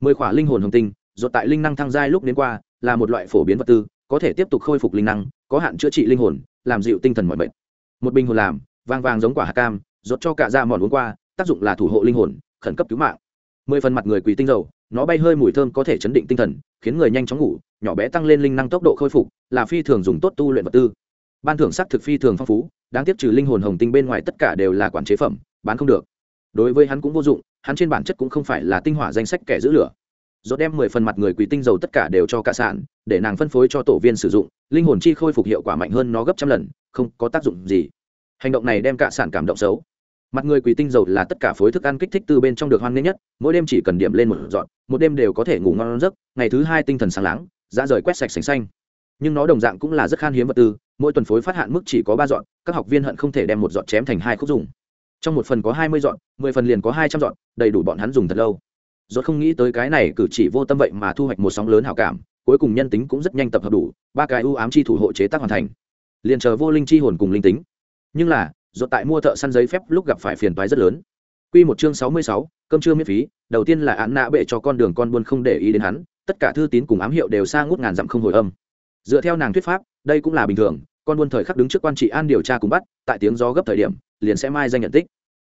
Mười khỏa linh hồn hồng tinh dột tại linh năng thăng giai lúc đến qua, là một loại phổ biến vật tư, có thể tiếp tục khôi phục linh năng, có hạn chữa trị linh hồn, làm dịu tinh thần mọi bệnh một bình hồn làm vàng vàng giống quả hạt cam dột cho cả da mòn uống qua, tác dụng là thủ hộ linh hồn, khẩn cấp cứu mạng. Mười phần mặt người quỳ tinh dầu, nó bay hơi mùi thơm có thể chấn định tinh thần, khiến người nhanh chóng ngủ, nhỏ bé tăng lên linh năng tốc độ khôi phục, là phi thường dùng tốt tu luyện vật tư ban thưởng sắc thực phi thường phong phú, đáng tiếc trừ linh hồn hồng tinh bên ngoài tất cả đều là quản chế phẩm, bán không được. Đối với hắn cũng vô dụng, hắn trên bản chất cũng không phải là tinh hỏa danh sách kẻ giữ lửa. Dốt đem mười phần mặt người quỳ tinh dầu tất cả đều cho cả sản, để nàng phân phối cho tổ viên sử dụng, linh hồn chi khôi phục hiệu quả mạnh hơn nó gấp trăm lần, không có tác dụng gì. Hành động này đem cả sản cảm động xấu. Mặt người quỳ tinh dầu là tất cả phối thức ăn kích thích từ bên trong được hoan nghênh nhất, mỗi đêm chỉ cần điểm lên một dọn một đêm đều có thể ngủ ngon giấc, ngày thứ hai tinh thần sáng láng dã rời quét sạch sành xanh nhưng nó đồng dạng cũng là rất khan hiếm vật tư mỗi tuần phối phát hạn mức chỉ có ba dọn các học viên hận không thể đem một dọn chém thành hai khúc dùng. Trong một phần có hai mươi dọn mười phần liền có hai trăm dọn đầy đủ bọn hắn dùng thật lâu. Dốt không nghĩ tới cái này cử chỉ vô tâm vậy mà thu hoạch một sóng lớn hảo cảm cuối cùng nhân tính cũng rất nhanh tập hợp đủ ba cái ưu ám chi thủ hộ chế tác hoàn thành. Liền chờ vô linh chi hồn cùng linh tính. Nhưng là dốt tại mua thợ săn giấy phép lúc gặp phải phiền toái rất lớn. Quy một chương sáu mươi sáu, cơm trưa miễn phí, đầu tiên là án nạ bệ cho con đường con buôn không để ý đến hắn, tất cả thư tín cùng ám hiệu đều xa ngút ngàn dặm không hồi âm. Dựa theo nàng thuyết pháp, đây cũng là bình thường, con buôn thời khắc đứng trước quan trị an điều tra cùng bắt, tại tiếng gió gấp thời điểm, liền sẽ mai danh nhận tích.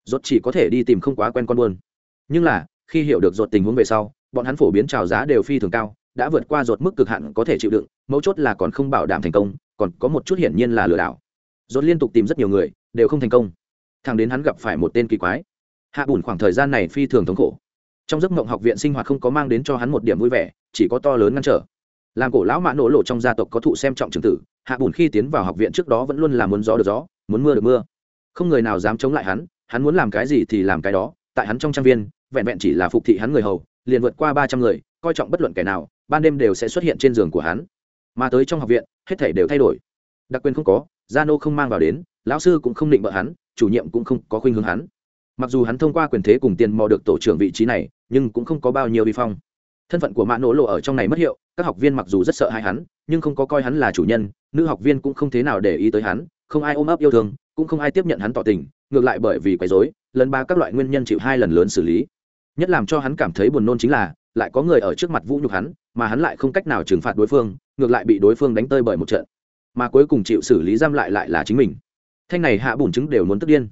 Rốt chỉ có thể đi tìm không quá quen con buôn. Nhưng là, khi hiểu được rốt tình huống về sau, bọn hắn phổ biến trào giá đều phi thường cao, đã vượt qua rốt mức cực hạn có thể chịu đựng, mấu chốt là còn không bảo đảm thành công, còn có một chút hiển nhiên là lừa đảo. Rốt liên tục tìm rất nhiều người, đều không thành công. Thằng đến hắn gặp phải một tên kỳ quái hạ bùn khoảng thời gian này phi thường thống khổ trong giấc mộng học viện sinh hoạt không có mang đến cho hắn một điểm vui vẻ chỉ có to lớn ngăn trở làm cổ lão mã nổ lộ trong gia tộc có thụ xem trọng trường tử, hạ bùn khi tiến vào học viện trước đó vẫn luôn là muốn gió được gió, muốn mưa được mưa. Không người nào dám chống lại hắn hắn muốn làm cái gì thì làm cái đó, tại hắn trong trang viên, vẹn vẹn chỉ là phục thị hắn người hầu, liền vượt qua ba trăm người, coi trọng bất luận kẻ nào, ban đêm đều sẽ xuất hiện trên giường của hắn. Mà tới trong học viện, hết thể đều thay đổi. Đặc quyền không có, gia nô không mang vào đến, lão sư cũng không định vợ hắn, chủ nhiệm cũng không có khuynh hướng hắn. Mặc dù hắn thông qua quyền thế cùng tiền mò được tổ trưởng vị trí này, nhưng cũng không có bao nhiêu vi phong. Thân phận của mã nổ lộ ở trong này mất hiệu các học viên mặc dù rất sợ hai hắn, nhưng không có coi hắn là chủ nhân, nữ học viên cũng không thế nào để ý tới hắn, không ai ôm ấp yêu thương, cũng không ai tiếp nhận hắn tỏ tình, ngược lại bởi vì quấy dối lần ba các loại nguyên nhân chịu hai lần lớn xử lý. Nhất làm cho hắn cảm thấy buồn nôn chính là, lại có người ở trước mặt vũ nhục hắn, mà hắn lại không cách nào trừng phạt đối phương, ngược lại bị đối phương đánh tơi bởi một trận. Mà cuối cùng chịu xử lý giam lại lại là chính mình. Thanh này hạ bùn chứng đều muốn tức điên.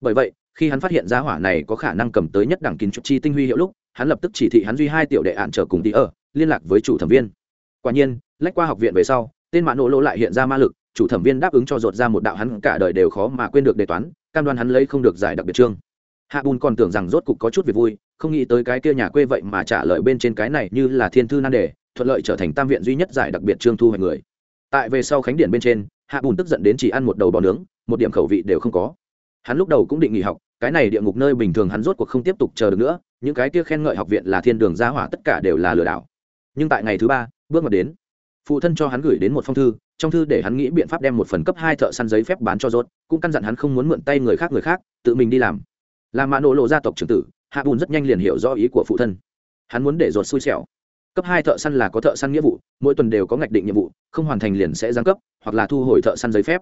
Bởi vậy, khi hắn phát hiện ra hỏa này có khả năng cầm tới nhất đẳng kín trục chi tinh huy hiệu lúc, hắn lập tức chỉ thị hắn duy hai tiểu đệ ạn trở cùng tí ở liên lạc với chủ thẩm viên. Quả nhiên, lách qua học viện về sau, tên mạ nổ lỗ lại hiện ra ma lực, chủ thẩm viên đáp ứng cho dột ra một đạo hắn cả đời đều khó mà quên được đề toán, cam đoan hắn lấy không được giải đặc biệt trương hạ bùn còn tưởng rằng rốt cục có chút việc vui, không nghĩ tới cái kia nhà quê vậy mà trả lời bên trên cái này như là thiên thư nan đề, thuận lợi trở thành tam viện duy nhất giải đặc biệt trương thu hoạch người. Tại về sau khánh điển bên trên, hạ bùn tức giận đến chỉ ăn một đầu bò nướng, một điểm khẩu vị đều không có. Hắn lúc đầu cũng định nghỉ học, cái này địa ngục nơi bình thường hắn rốt cuộc không tiếp tục chờ được nữa, những cái kia khen ngợi học viện là thiên đường gia hỏa tất cả đều là lừa đảo nhưng tại ngày thứ ba, bước ngoặt đến, phụ thân cho hắn gửi đến một phong thư, trong thư để hắn nghĩ biện pháp đem một phần cấp hai thợ săn giấy phép bán cho rốt, cũng căn dặn hắn không muốn mượn tay người khác người khác, tự mình đi làm. Làm mạ nổ lộ gia tộc trưởng tử, hạ bùn rất nhanh liền hiểu rõ ý của phụ thân. Hắn muốn để rột xui xẻo. Cấp hai thợ săn là có thợ săn nghĩa vụ, mỗi tuần đều có ngạch định nhiệm vụ, không hoàn thành liền sẽ giáng cấp, hoặc là thu hồi thợ săn giấy phép.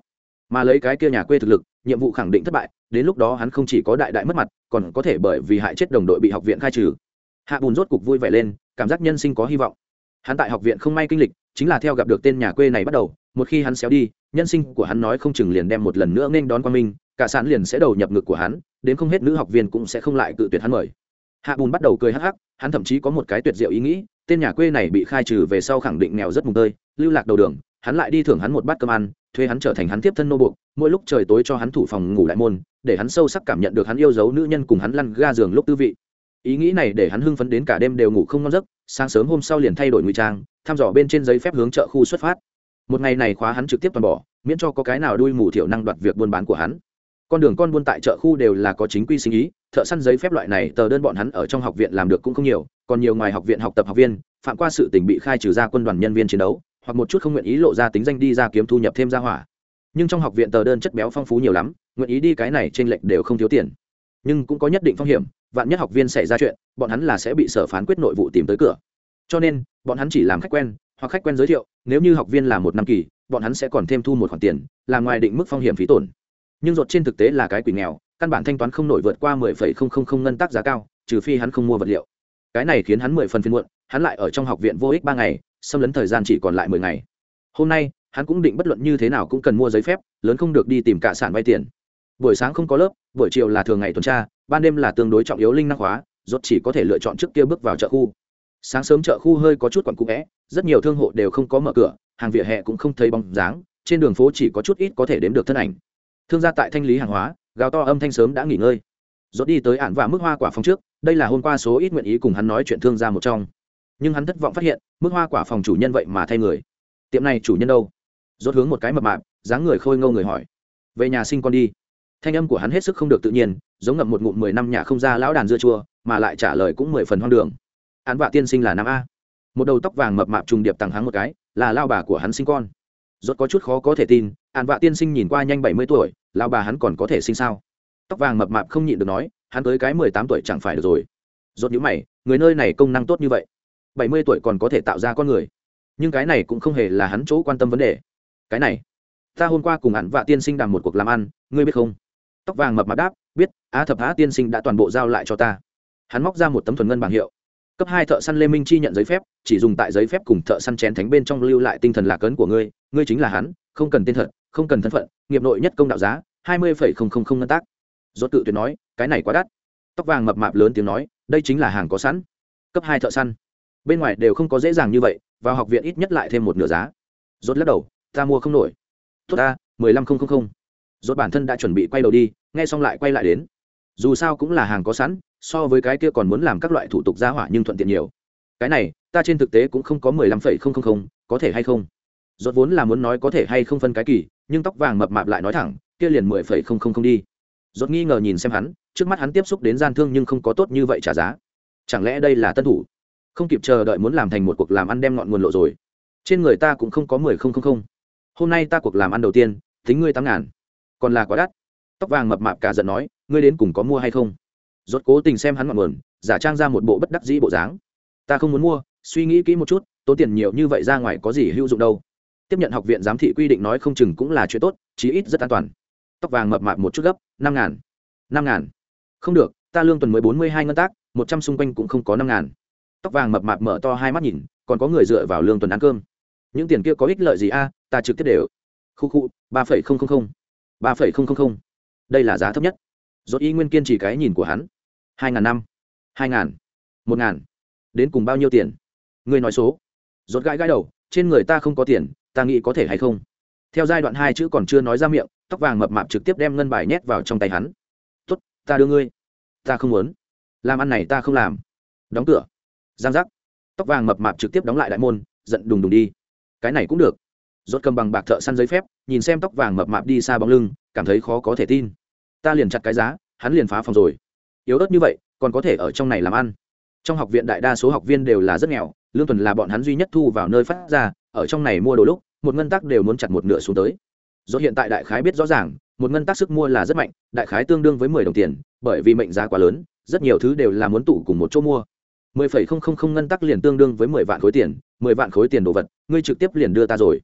Mà lấy cái kia nhà quê thực lực, nhiệm vụ khẳng định thất bại, đến lúc đó hắn không chỉ có đại đại mất mặt, còn có thể bởi vì hại chết đồng đội bị học viện khai trừ. Hạ bùn rốt cục vui vẻ lên, cảm giác nhân sinh có hy vọng hắn tại học viện không may kinh lịch, chính là theo gặp được tên nhà quê này bắt đầu, một khi hắn xéo đi, nhân sinh của hắn nói không chừng liền đem một lần nữa nên đón qua minh, cả sản liền sẽ đầu nhập ngực của hắn, đến không hết nữ học viên cũng sẽ không lại cự tuyệt hắn mời. Hạ bùn bắt đầu cười hắc hắc, hắn thậm chí có một cái tuyệt diệu ý nghĩ, tên nhà quê này bị khai trừ về sau khẳng định nghèo rất mùng tơi, lưu lạc đầu đường, hắn lại đi thưởng hắn một bát cơm ăn, thuê hắn trở thành hắn tiếp thân nô buộc, mỗi lúc trời tối cho hắn thủ phòng ngủ đại môn, để hắn sâu sắc cảm nhận được hắn yêu dấu nữ nhân cùng hắn lăn ga giường lúc tư vị. Ý nghĩ này để hắn hưng phấn đến cả đêm đều ngủ không ngon giấc sáng sớm hôm sau liền thay đổi ngụy trang, thăm dò bên trên giấy phép hướng chợ khu xuất phát. Một ngày này khóa hắn trực tiếp toàn bỏ, miễn cho có cái nào đuôi mù thiểu năng đoạt việc buôn bán của hắn. Con đường con buôn tại chợ khu đều là có chính quy sinh ý, thợ săn giấy phép loại này tờ đơn bọn hắn ở trong học viện làm được cũng không nhiều, còn nhiều ngoài học viện học tập học viên, phạm qua sự tình bị khai trừ ra quân đoàn nhân viên chiến đấu, hoặc một chút không nguyện ý lộ ra tính danh đi ra kiếm thu nhập thêm ra hỏa. Nhưng trong học viện tờ đơn chất béo phong phú nhiều lắm, nguyện ý đi cái này trên lệch đều không thiếu tiền. Nhưng cũng có nhất định phong hiểm vạn nhất học viên xảy ra chuyện, bọn hắn là sẽ bị sở phán quyết nội vụ tìm tới cửa. Cho nên, bọn hắn chỉ làm khách quen, hoặc khách quen giới thiệu, nếu như học viên là một năm kỳ, bọn hắn sẽ còn thêm thu một khoản tiền là ngoài định mức phong hiểm phí tổn. Nhưng ruột trên thực tế là cái quỷ nghèo, căn bản thanh toán không nổi vượt qua mười phẩy không không không ngân tác giá cao, trừ phi hắn không mua vật liệu. Cái này khiến hắn mười phần phiên muộn, hắn lại ở trong học viện vô ích ba ngày, xâm lấn thời gian chỉ còn lại mười ngày. Hôm nay, hắn cũng định bất luận như thế nào cũng cần mua giấy phép, lớn không được đi tìm cả sản vay tiền. Buổi sáng không có lớp, buổi chiều là thường ngày tuần tra ban đêm là tương đối trọng yếu linh năng hóa, rốt chỉ có thể lựa chọn trước kia bước vào chợ khu. Sáng sớm chợ khu hơi có chút quặn cũ vẽ, rất nhiều thương hộ đều không có mở cửa, hàng vỉa hè cũng không thấy bóng dáng, trên đường phố chỉ có chút ít có thể đếm được thân ảnh. Thương gia tại thanh lý hàng hóa, gào to âm thanh sớm đã nghỉ ngơi. Rốt đi tới ản và mức hoa quả phòng trước, đây là hôm qua số ít nguyện ý cùng hắn nói chuyện thương gia một trong. Nhưng hắn thất vọng phát hiện, mức hoa quả phòng chủ nhân vậy mà thay người. Tiệm này chủ nhân đâu? Rốt hướng một cái mập mạp, dáng người khôi ngâu người hỏi. Về nhà sinh con đi thanh âm của hắn hết sức không được tự nhiên, giống ngậm một ngụm mười năm nhà không ra lão đàn dưa chua, mà lại trả lời cũng mười phần hoang đường. Án vạ tiên sinh là nam a. Một đầu tóc vàng mập mạp trùng điệp tàng hắn một cái, là lao bà của hắn sinh con. Rốt có chút khó có thể tin, án vạ tiên sinh nhìn qua nhanh bảy mươi tuổi lao bà hắn còn có thể sinh sao? Tóc vàng mập mạp không nhịn được nói, hắn tới cái mười tám tuổi chẳng phải được rồi. Rốt nhíu mày, người nơi này công năng tốt như vậy. Bảy mươi tuổi còn có thể tạo ra con người. Nhưng cái này cũng không hề là hắn chỗ quan tâm vấn đề. Cái này, ta hôm qua cùng hắn vạ tiên sinh đàm một cuộc làm ăn, ngươi biết không? Tóc vàng mập mạp đáp, biết, á thập á tiên sinh đã toàn bộ giao lại cho ta. Hắn móc ra một tấm thuần ngân bảng hiệu. Cấp hai thợ săn lê minh chi nhận giấy phép, chỉ dùng tại giấy phép cùng thợ săn chén thánh bên trong lưu lại tinh thần lạc ấn của ngươi ngươi chính là hắn, không cần tên thật, không cần thân phận, nghiệp nội nhất công đạo giá, hai mươi phẩy không không không ngân tác. Rốt tự tuyệt nói, cái này quá đắt. Tóc vàng mập mạp lớn tiếng nói, đây chính là hàng có sẵn. Cấp hai thợ săn. Bên ngoài đều không có dễ dàng như vậy, vào học viện ít nhất lại thêm một nửa giá. Rốt lắc đầu, ta mua không nổi. Tốt ta, mười lăm không không không rốt bản thân đã chuẩn bị quay đầu đi, nghe xong lại quay lại đến. Dù sao cũng là hàng có sẵn, so với cái kia còn muốn làm các loại thủ tục gia hỏa nhưng thuận tiện nhiều. Cái này, ta trên thực tế cũng không có mười lăm phẩy không không không, có thể hay không? Rốt vốn là muốn nói có thể hay không phân cái kỳ, nhưng tóc vàng mập mạp lại nói thẳng, kia liền mười phẩy không không không đi. Rốt nghi ngờ nhìn xem hắn, trước mắt hắn tiếp xúc đến gian thương nhưng không có tốt như vậy trả giá. Chẳng lẽ đây là tân thủ? Không kịp chờ đợi muốn làm thành một cuộc làm ăn đem ngọn nguồn lộ rồi. Trên người ta cũng không có mười không không không. Hôm nay ta cuộc làm ăn đầu tiên, tính ngươi tám ngàn còn là quá đắt. Tóc vàng mập mạp cả giận nói, ngươi đến cùng có mua hay không? Rốt cố tình xem hắn mặn mượn giả trang ra một bộ bất đắc dĩ bộ dáng. Ta không muốn mua, suy nghĩ kỹ một chút, tốn tiền nhiều như vậy ra ngoài có gì hữu dụng đâu. Tiếp nhận học viện giám thị quy định nói không chừng cũng là chuyện tốt, chí ít rất an toàn. Tóc vàng mập mạp một chút gấp, năm ngàn. Năm ngàn. Không được, ta lương tuần mới bốn mươi hai ngân tác, một trăm xung quanh cũng không có năm ngàn. Tóc vàng mập mạp mở to hai mắt nhìn, còn có người dựa vào lương tuần ăn cơm. Những tiền kia có ích lợi gì a, ta trực tiếp đều. Khu khu, ba phẩy không không không ba phẩy không không không. Đây là giá thấp nhất. Dốt y nguyên kiên trì cái nhìn của hắn. Hai ngàn năm, hai ngàn, một ngàn. Đến cùng bao nhiêu tiền? Người nói số. Dốt gãi gãi đầu, trên người ta không có tiền, ta nghĩ có thể hay không? Theo giai đoạn hai chữ còn chưa nói ra miệng, tóc vàng mập mạp trực tiếp đem ngân bài nhét vào trong tay hắn. Tốt, ta đưa ngươi. Ta không muốn. Làm ăn này ta không làm. Đóng cửa. Giang giác. Tóc vàng mập mạp trực tiếp đóng lại đại môn, giận đùng đùng đi. Cái này cũng được rốt cầm bằng bạc thợ săn giấy phép, nhìn xem tóc vàng mập mạp đi xa bóng lưng, cảm thấy khó có thể tin. Ta liền chặt cái giá, hắn liền phá phòng rồi. Yếu ớt như vậy, còn có thể ở trong này làm ăn. Trong học viện đại đa số học viên đều là rất nghèo, lương tuần là bọn hắn duy nhất thu vào nơi phát ra, ở trong này mua đồ lúc, một ngân tắc đều muốn chặt một nửa xuống tới. Do hiện tại đại khái biết rõ ràng, một ngân tắc sức mua là rất mạnh, đại khái tương đương với mười đồng tiền, bởi vì mệnh giá quá lớn, rất nhiều thứ đều là muốn tụ cùng một chỗ mua. Mười phẩy không không không ngân tắc liền tương đương với mười vạn khối tiền, mười vạn khối tiền đồ vật, ngươi trực tiếp liền đưa ta rồi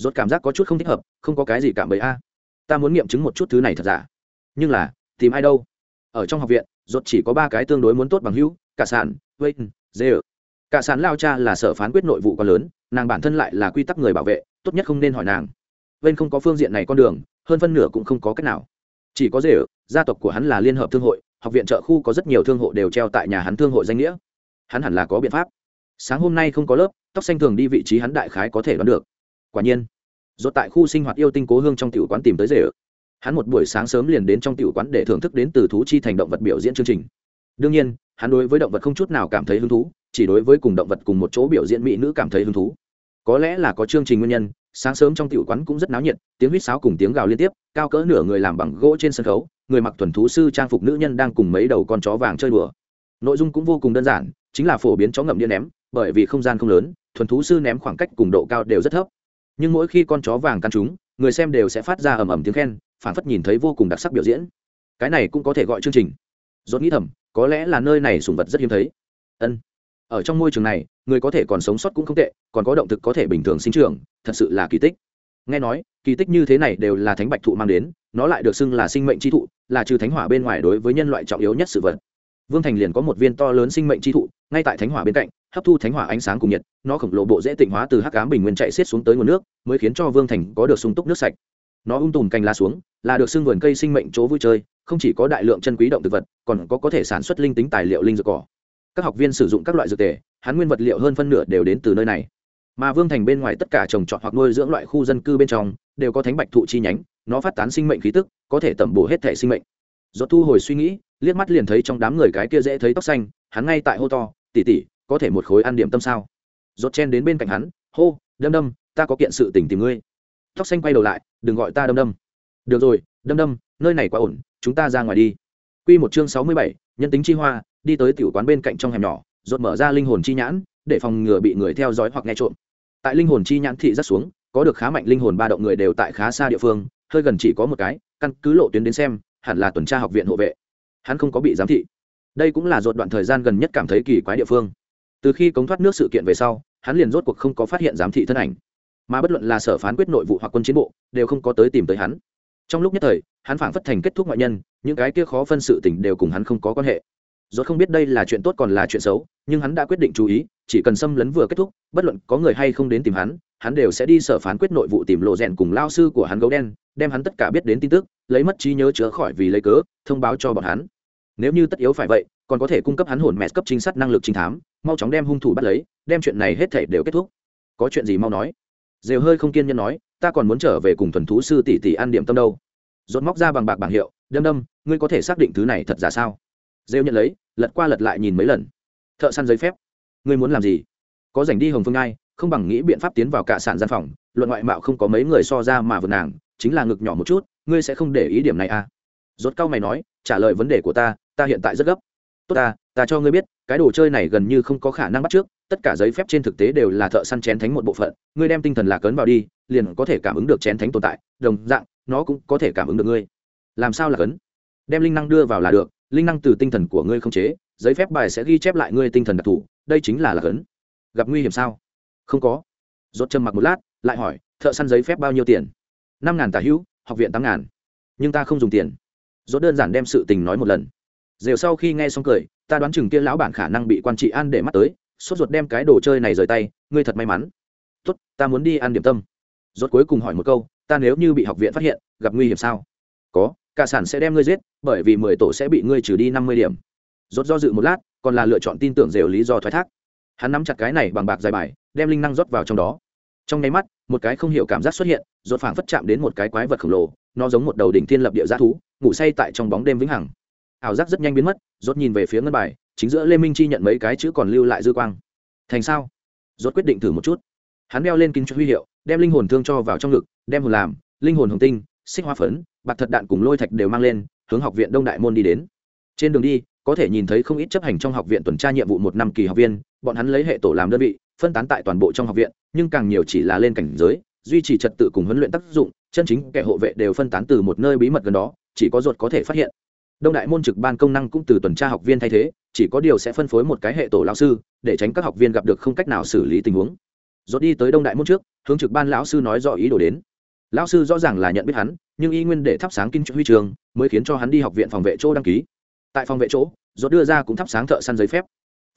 rốt cảm giác có chút không thích hợp, không có cái gì cảm bấy a. Ta muốn nghiệm chứng một chút thứ này thật giả. Nhưng là, tìm ai đâu? Ở trong học viện, rốt chỉ có ba cái tương đối muốn tốt bằng hữu, cả sản wayne dê cả sản lao cha là sở phán quyết nội vụ quá lớn, nàng bản thân lại là quy tắc người bảo vệ, tốt nhất không nên hỏi nàng. Wayne không có phương diện này con đường, hơn phân nửa cũng không có cách nào. Chỉ có dê gia tộc của hắn là liên hợp thương hội, học viện trợ khu có rất nhiều thương hộ đều treo tại nhà hắn thương hội danh nghĩa. Hắn hẳn là có biện pháp. Sáng hôm nay không có lớp, tóc xanh thường đi vị trí hắn đại khái có thể đoán được quả nhiên, rốt tại khu sinh hoạt yêu tinh cố hương trong tiểu quán tìm tới rể ở hắn một buổi sáng sớm liền đến trong tiểu quán để thưởng thức đến từ thú chi thành động vật biểu diễn chương trình. Đương nhiên, hắn đối với động vật không chút nào cảm thấy hứng thú, chỉ đối với cùng động vật cùng một chỗ biểu diễn mỹ nữ cảm thấy hứng thú. Có lẽ là có chương trình nguyên nhân, sáng sớm trong tiểu quán cũng rất náo nhiệt, tiếng huýt sáo cùng tiếng gào liên tiếp, cao cỡ nửa người làm bằng gỗ trên sân khấu, người mặc thuần thú sư trang phục nữ nhân đang cùng mấy đầu con chó vàng chơi đùa. Nội dung cũng vô cùng đơn giản, chính là phổ biến chó ngậm đĩa ném, bởi vì không gian không lớn, thuần thú sư ném khoảng cách cùng độ cao đều rất thấp nhưng mỗi khi con chó vàng căn chúng, người xem đều sẽ phát ra ầm ầm tiếng khen phản phất nhìn thấy vô cùng đặc sắc biểu diễn. Cái này cũng có thể gọi chương trình. Dốt nghĩ thầm, có lẽ là nơi này sùng vật rất hiếm thấy. Ân. Ở trong môi trường này, người có thể còn sống sót cũng không tệ, còn có động thực có thể bình thường sinh trưởng, thật sự là kỳ tích. Nghe nói, kỳ tích như thế này đều là thánh bạch thụ mang đến, nó lại được xưng là sinh mệnh tri thụ, là trừ thánh hỏa bên ngoài đối với nhân loại trọng yếu nhất sự vật vương thành liền có một viên to lớn sinh mệnh tri thụ, ngay tại thánh hỏa bên cạnh, hấp thu thánh hỏa ánh sáng cùng nhiệt, nó khổng lồ bộ dễ tịnh hóa từ hắc cám bình nguyên chạy xiết xuống tới nguồn nước, mới khiến cho vương thành có được sung túc nước sạch. Nó ung tùm cành lá xuống, là được xưng vườn cây sinh mệnh chỗ vui chơi, không chỉ có đại lượng chân quý động thực vật, còn có có thể sản xuất linh tính tài liệu linh dược cỏ. Các học viên sử dụng các loại dược tề, hắn nguyên vật liệu hơn phân nửa đều đến từ nơi này. Mà vương thành bên ngoài tất cả trồng trọt hoặc nuôi dưỡng loại khu dân cư bên trong, đều có thánh bạch thụ chi nhánh, nó phát tán sinh mệnh khí tức, có thể tẩm bổ hết thể sinh mệnh. Do thu hồi suy nghĩ liếc mắt liền thấy trong đám người cái kia dễ thấy tóc xanh hắn ngay tại hô to tỉ tỉ có thể một khối ăn điểm tâm sao? Rốt chen đến bên cạnh hắn hô đâm đâm ta có kiện sự tình tìm ngươi. Tóc xanh quay đầu lại đừng gọi ta đâm đâm. Được rồi đâm đâm nơi này quá ổn chúng ta ra ngoài đi. Quy một chương sáu mươi bảy, nhân tính chi hoa đi tới tiểu quán bên cạnh trong hẻm nhỏ rốt mở ra linh hồn chi nhãn để phòng ngừa bị người theo dõi hoặc nghe trộm. Tại linh hồn chi nhãn thị rất xuống có được khá mạnh linh hồn ba động người đều tại khá xa địa phương hơi gần chỉ có một cái căn cứ lộ tuyến đến xem hẳn là tuần tra học viện hộ vệ hắn không có bị giám thị. Đây cũng là rốt đoạn thời gian gần nhất cảm thấy kỳ quái địa phương. Từ khi cống thoát nước sự kiện về sau, hắn liền rốt cuộc không có phát hiện giám thị thân ảnh. Mà bất luận là sở phán quyết nội vụ hoặc quân chiến bộ, đều không có tới tìm tới hắn. Trong lúc nhất thời, hắn phảng phất thành kết thúc ngoại nhân, những cái kia khó phân sự tình đều cùng hắn không có quan hệ. Rốt không biết đây là chuyện tốt còn là chuyện xấu, nhưng hắn đã quyết định chú ý chỉ cần xâm lấn vừa kết thúc, bất luận có người hay không đến tìm hắn hắn đều sẽ đi sở phán quyết nội vụ tìm lộ rèn cùng lao sư của hắn gấu đen, đem hắn tất cả biết đến tin tức, lấy mất trí nhớ chữa khỏi vì lấy cớ, thông báo cho bọn hắn. Nếu như tất yếu phải vậy, còn có thể cung cấp hắn hồn mẹ cấp trinh sát năng lực trinh thám, mau chóng đem hung thủ bắt lấy, đem chuyện này hết thể đều kết thúc. Có chuyện gì mau nói. Rều hơi không kiên nhân nói, ta còn muốn trở về cùng thuần thú sư tỷ tỷ ăn điểm tâm đâu. Rốt móc ra bằng bạc bảng hiệu, đâm đâm, ngươi có thể xác định thứ này thật giả sao? Rêu nhận lấy, lật qua lật lại nhìn mấy lần. Thợ săn giấy phép ngươi muốn làm gì? Có rảnh đi hồng phương ai không bằng nghĩ biện pháp tiến vào cả sản gian phòng, luận ngoại mạo không có mấy người so ra mà vượt nàng, chính là ngực nhỏ một chút, ngươi sẽ không để ý điểm này à? Rốt cao mày nói, trả lời vấn đề của ta ta hiện tại rất gấp. Tốt ta ta cho ngươi biết, cái đồ chơi này gần như không có khả năng bắt trước, tất cả giấy phép trên thực tế đều là thợ săn chén thánh một bộ phận, ngươi đem tinh thần lạc ấn vào đi, liền có thể cảm ứng được chén thánh tồn tại, đồng dạng, nó cũng có thể cảm ứng được ngươi. Làm sao là cấn đem linh năng đưa vào là được linh năng từ tinh thần của ngươi không chế, giấy phép bài sẽ ghi chép lại ngươi tinh thần đặc thù, đây chính là lạc ấn. Gặp nguy hiểm sao? Không có. Rốt trầm mặc một lát, lại hỏi, thợ săn giấy phép bao nhiêu tiền? Năm ngàn tà hữu, học viện tám ngàn. Nhưng ta không dùng tiền. Rốt đơn giản đem sự tình nói một lần. Rều sau khi nghe xong cười, ta đoán chừng kia lão bản khả năng bị quan trị an để mắt tới, sốt ruột đem cái đồ chơi này rời tay, ngươi thật may mắn. Tốt, ta muốn đi ăn điểm tâm. Rốt cuối cùng hỏi một câu, ta nếu như bị học viện phát hiện, gặp nguy hiểm sao? Có cả sản sẽ đem ngươi giết, bởi vì mười tổ sẽ bị ngươi trừ đi năm mươi điểm. Rốt do dự một lát, còn là lựa chọn tin tưởng rều lý do thoái thác. Hắn nắm chặt cái này bằng bạc dài bài, đem linh năng rót vào trong đó. Trong nháy mắt, một cái không hiểu cảm giác xuất hiện, rốt phảng phất chạm đến một cái quái vật khổng lồ, nó giống một đầu đỉnh thiên lập địa g thú, ngủ say tại trong bóng đêm vĩnh hằng. Ảo giác rất nhanh biến mất, rốt nhìn về phía ngân bài, chính giữa lê minh chi nhận mấy cái chữ còn lưu lại dư quang. Thành sao? Rốt quyết định thử một chút. Hắn đeo lên kính cho huy hiệu, đem linh hồn thương cho vào trong ngực, đem hồn làm, linh hồn hồng tinh, xích hoa phấn bạc thật đạn cùng lôi thạch đều mang lên, hướng học viện đông đại môn đi đến. Trên đường đi, có thể nhìn thấy không ít chấp hành trong học viện tuần tra nhiệm vụ một năm kỳ học viên, bọn hắn lấy hệ tổ làm đơn vị, phân tán tại toàn bộ trong học viện, nhưng càng nhiều chỉ là lên cảnh giới, duy trì trật tự cùng huấn luyện tác dụng, chân chính kẻ hộ vệ đều phân tán từ một nơi bí mật gần đó, chỉ có ruột có thể phát hiện. Đông đại môn trực ban công năng cũng từ tuần tra học viên thay thế, chỉ có điều sẽ phân phối một cái hệ tổ lao sư, để tránh các học viên gặp được không cách nào xử lý tình huống. Dốt đi tới đông đại môn trước, hướng trực ban lão sư nói rõ ý đồ đến. Lão sư rõ ràng là nhận biết hắn nhưng y nguyên để thắp sáng kinh huy trường mới khiến cho hắn đi học viện phòng vệ chỗ đăng ký. Tại phòng vệ chỗ dốt đưa ra cũng thắp sáng thợ săn giấy phép.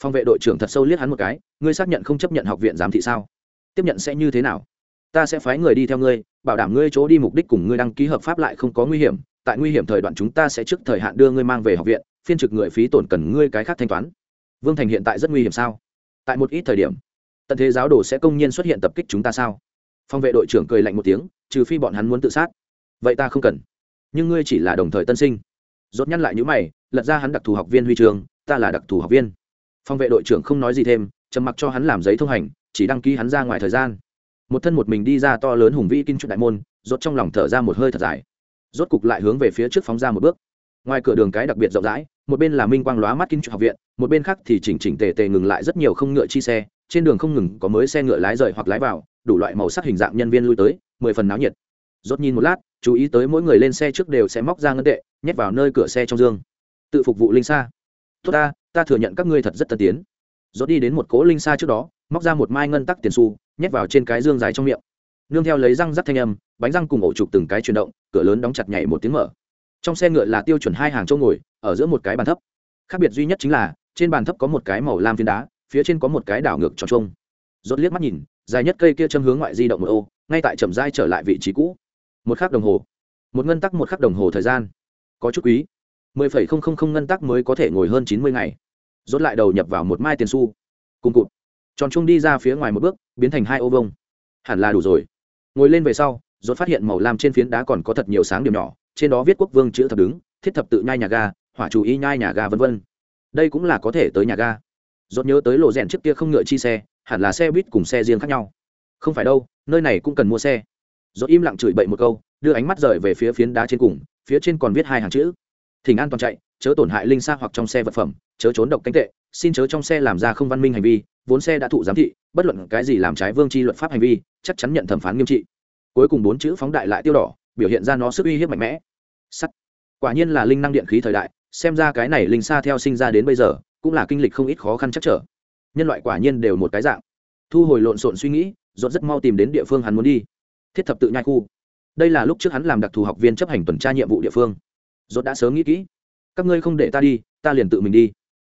Phòng vệ đội trưởng thật sâu liếc hắn một cái, ngươi xác nhận không chấp nhận học viện giám thị sao? Tiếp nhận sẽ như thế nào? Ta sẽ phái người đi theo ngươi, bảo đảm ngươi chỗ đi mục đích cùng ngươi đăng ký hợp pháp lại không có nguy hiểm. Tại nguy hiểm thời đoạn chúng ta sẽ trước thời hạn đưa ngươi mang về học viện, phiên trực người phí tổn cần ngươi cái khác thanh toán. Vương thành hiện tại rất nguy hiểm sao? Tại một ít thời điểm, tận thế giáo đồ sẽ công nhiên xuất hiện tập kích chúng ta sao? Phòng vệ đội trưởng cười lạnh một tiếng, trừ phi bọn hắn muốn tự sát vậy ta không cần. Nhưng ngươi chỉ là đồng thời tân sinh. Rốt nhăn lại những mày, lật ra hắn đặc thù học viên huy trường ta là đặc thù học viên. Phòng vệ đội trưởng không nói gì thêm, trầm mặc cho hắn làm giấy thông hành, chỉ đăng ký hắn ra ngoài thời gian. Một thân một mình đi ra to lớn hùng vĩ kinh trục đại môn, rốt trong lòng thở ra một hơi thật dài. Rốt cục lại hướng về phía trước phóng ra một bước. Ngoài cửa đường cái đặc biệt rộng rãi, một bên là minh quang lóa mắt kinh trục học viện, một bên khác thì chỉnh chỉnh tề tề ngừng lại rất nhiều không ngựa chi xe, trên đường không ngừng có mới xe ngựa lái rời hoặc lái vào, đủ loại màu sắc hình dạng nhân viên lui tới, mười phần náo nhiệt rốt nhìn một lát, chú ý tới mỗi người lên xe trước đều sẽ móc ra ngân tệ, nhét vào nơi cửa xe trong dương. Tự phục vụ linh xa tốt ta ta thừa nhận các ngươi thật rất tân tiến. Rốt đi đến một cố linh xa trước đó, móc ra một mai ngân tắc tiền xu, nhét vào trên cái dương dài trong miệng. Nương theo lấy răng rắc thanh âm, bánh răng cùng ổ trục từng cái chuyển động, cửa lớn đóng chặt nhảy một tiếng mở. Trong xe ngựa là tiêu chuẩn hai hàng chỗ ngồi, ở giữa một cái bàn thấp. Khác biệt duy nhất chính là, trên bàn thấp có một cái màu lam phiến đá, phía trên có một cái đảo ngược tròn trông. Rốt liếc mắt nhìn, dài nhất cây kia châm hướng ngoại di động một ô, ngay tại chậm rãi trở lại vị trí cũ một khắc đồng hồ. Một ngân tắc một khắc đồng hồ thời gian. Có chút quý. Mười phẩy không không không ngân tắc mới có thể ngồi hơn chín mươi ngày. Rốt lại đầu nhập vào một mai tiền xu. Cùng cụt. Tròn trung đi ra phía ngoài một bước, biến thành hai ô vông hẳn là đủ rồi. Ngồi lên về sau, rốt phát hiện màu lam trên phiến đá còn có thật nhiều sáng điểm nhỏ, trên đó viết quốc vương chữ thập đứng, thiết thập tự nhai nhà ga, hỏa chủ y nhai nhà ga vân vân. Đây cũng là có thể tới nhà ga. Rốt nhớ tới lộ rèn trước kia không ngựa chi xe, hẳn là xe buýt cùng xe riêng khác nhau. Không phải đâu, nơi này cũng cần mua xe rồi im lặng chửi bậy một câu, đưa ánh mắt rời về phía phiến đá trên cùng, phía trên còn viết hai hàng chữ. Thỉnh an toàn chạy, chớ tổn hại linh xa hoặc trong xe vật phẩm, chớ trốn độc cánh tệ, xin chớ trong xe làm ra không văn minh hành vi, vốn xe đã thụ giám thị, bất luận cái gì làm trái vương tri luật pháp hành vi, chắc chắn nhận thẩm phán nghiêm trị. Cuối cùng bốn chữ phóng đại lại tiêu đỏ, biểu hiện ra nó sức uy hiếp mạnh mẽ. Sắt. Quả nhiên là linh năng điện khí thời đại, xem ra cái này linh xa theo sinh ra đến bây giờ, cũng là kinh lịch không ít khó khăn chắc trở. Nhân loại quả nhiên đều một cái dạng. Thu hồi lộn xộn suy nghĩ dốt rất mau tìm đến địa phương hắn muốn đi thiết thập tự nhai khu. Đây là lúc trước hắn làm đặc thù học viên chấp hành tuần tra nhiệm vụ địa phương. Dốt đã sớm nghĩ kỹ. Các ngươi không để ta đi, ta liền tự mình đi.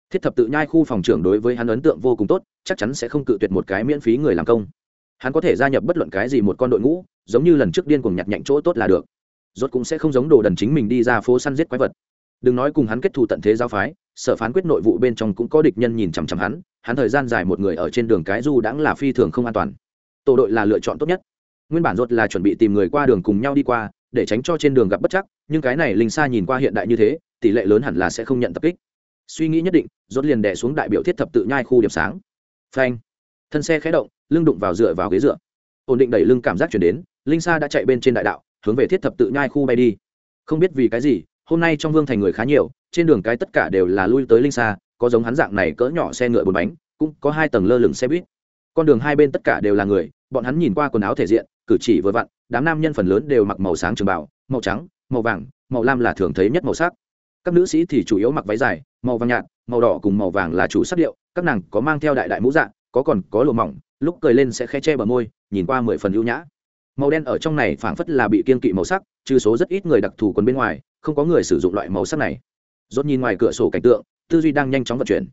Thiết thập tự nhai khu phòng trưởng đối với hắn ấn tượng vô cùng tốt, chắc chắn sẽ không cự tuyệt một cái miễn phí người làm công. Hắn có thể gia nhập bất luận cái gì một con đội ngũ, giống như lần trước điên cùng nhặt nhạnh chỗ tốt là được. Rốt cũng sẽ không giống đồ đần chính mình đi ra phố săn giết quái vật. Đừng nói cùng hắn kết thù tận thế giao phái, sở phán quyết nội vụ bên trong cũng có địch nhân nhìn chằm chằm hắn hắn thời gian dài một người ở trên đường cái du đãng là phi thường không an toàn. Tổ đội là lựa chọn tốt nhất nguyên bản rốt là chuẩn bị tìm người qua đường cùng nhau đi qua, để tránh cho trên đường gặp bất chắc, nhưng cái này linh xa nhìn qua hiện đại như thế, tỷ lệ lớn hẳn là sẽ không nhận tập kích. Suy nghĩ nhất định, rốt liền đè xuống đại biểu thiết thập tự nhai khu điểm sáng. Phanh. Thân xe khé động, lưng đụng vào dựa vào ghế dựa. Ổn định đẩy lưng cảm giác chuyển đến, linh sa đã chạy bên trên đại đạo, hướng về thiết thập tự nhai khu bay đi. Không biết vì cái gì, hôm nay trong vương thành người khá nhiều, trên đường cái tất cả đều là lui tới linh sa, có giống hắn dạng này cỡ nhỏ xe ngựa bốn bánh, cũng có hai tầng lơ lửng xe buýt. Con đường hai bên tất cả đều là người, bọn hắn nhìn qua quần áo thể diện cử chỉ vừa vặn, đám nam nhân phần lớn đều mặc màu sáng trường bảo màu trắng, màu vàng, màu lam là thường thấy nhất màu sắc. Các nữ sĩ thì chủ yếu mặc váy dài, màu vàng nhạt, màu đỏ cùng màu vàng là chủ sắc điệu, các nàng có mang theo đại đại mũ dạng có còn có lùa mỏng, lúc cười lên sẽ khe che bờ môi, nhìn qua mười phần ưu nhã. Màu đen ở trong này phảng phất là bị kiên kỵ màu sắc, trừ số rất ít người đặc thù còn bên ngoài, không có người sử dụng loại màu sắc này. Rốt nhìn ngoài cửa sổ cảnh tượng, tư duy đang nhanh chóng vận chuyển.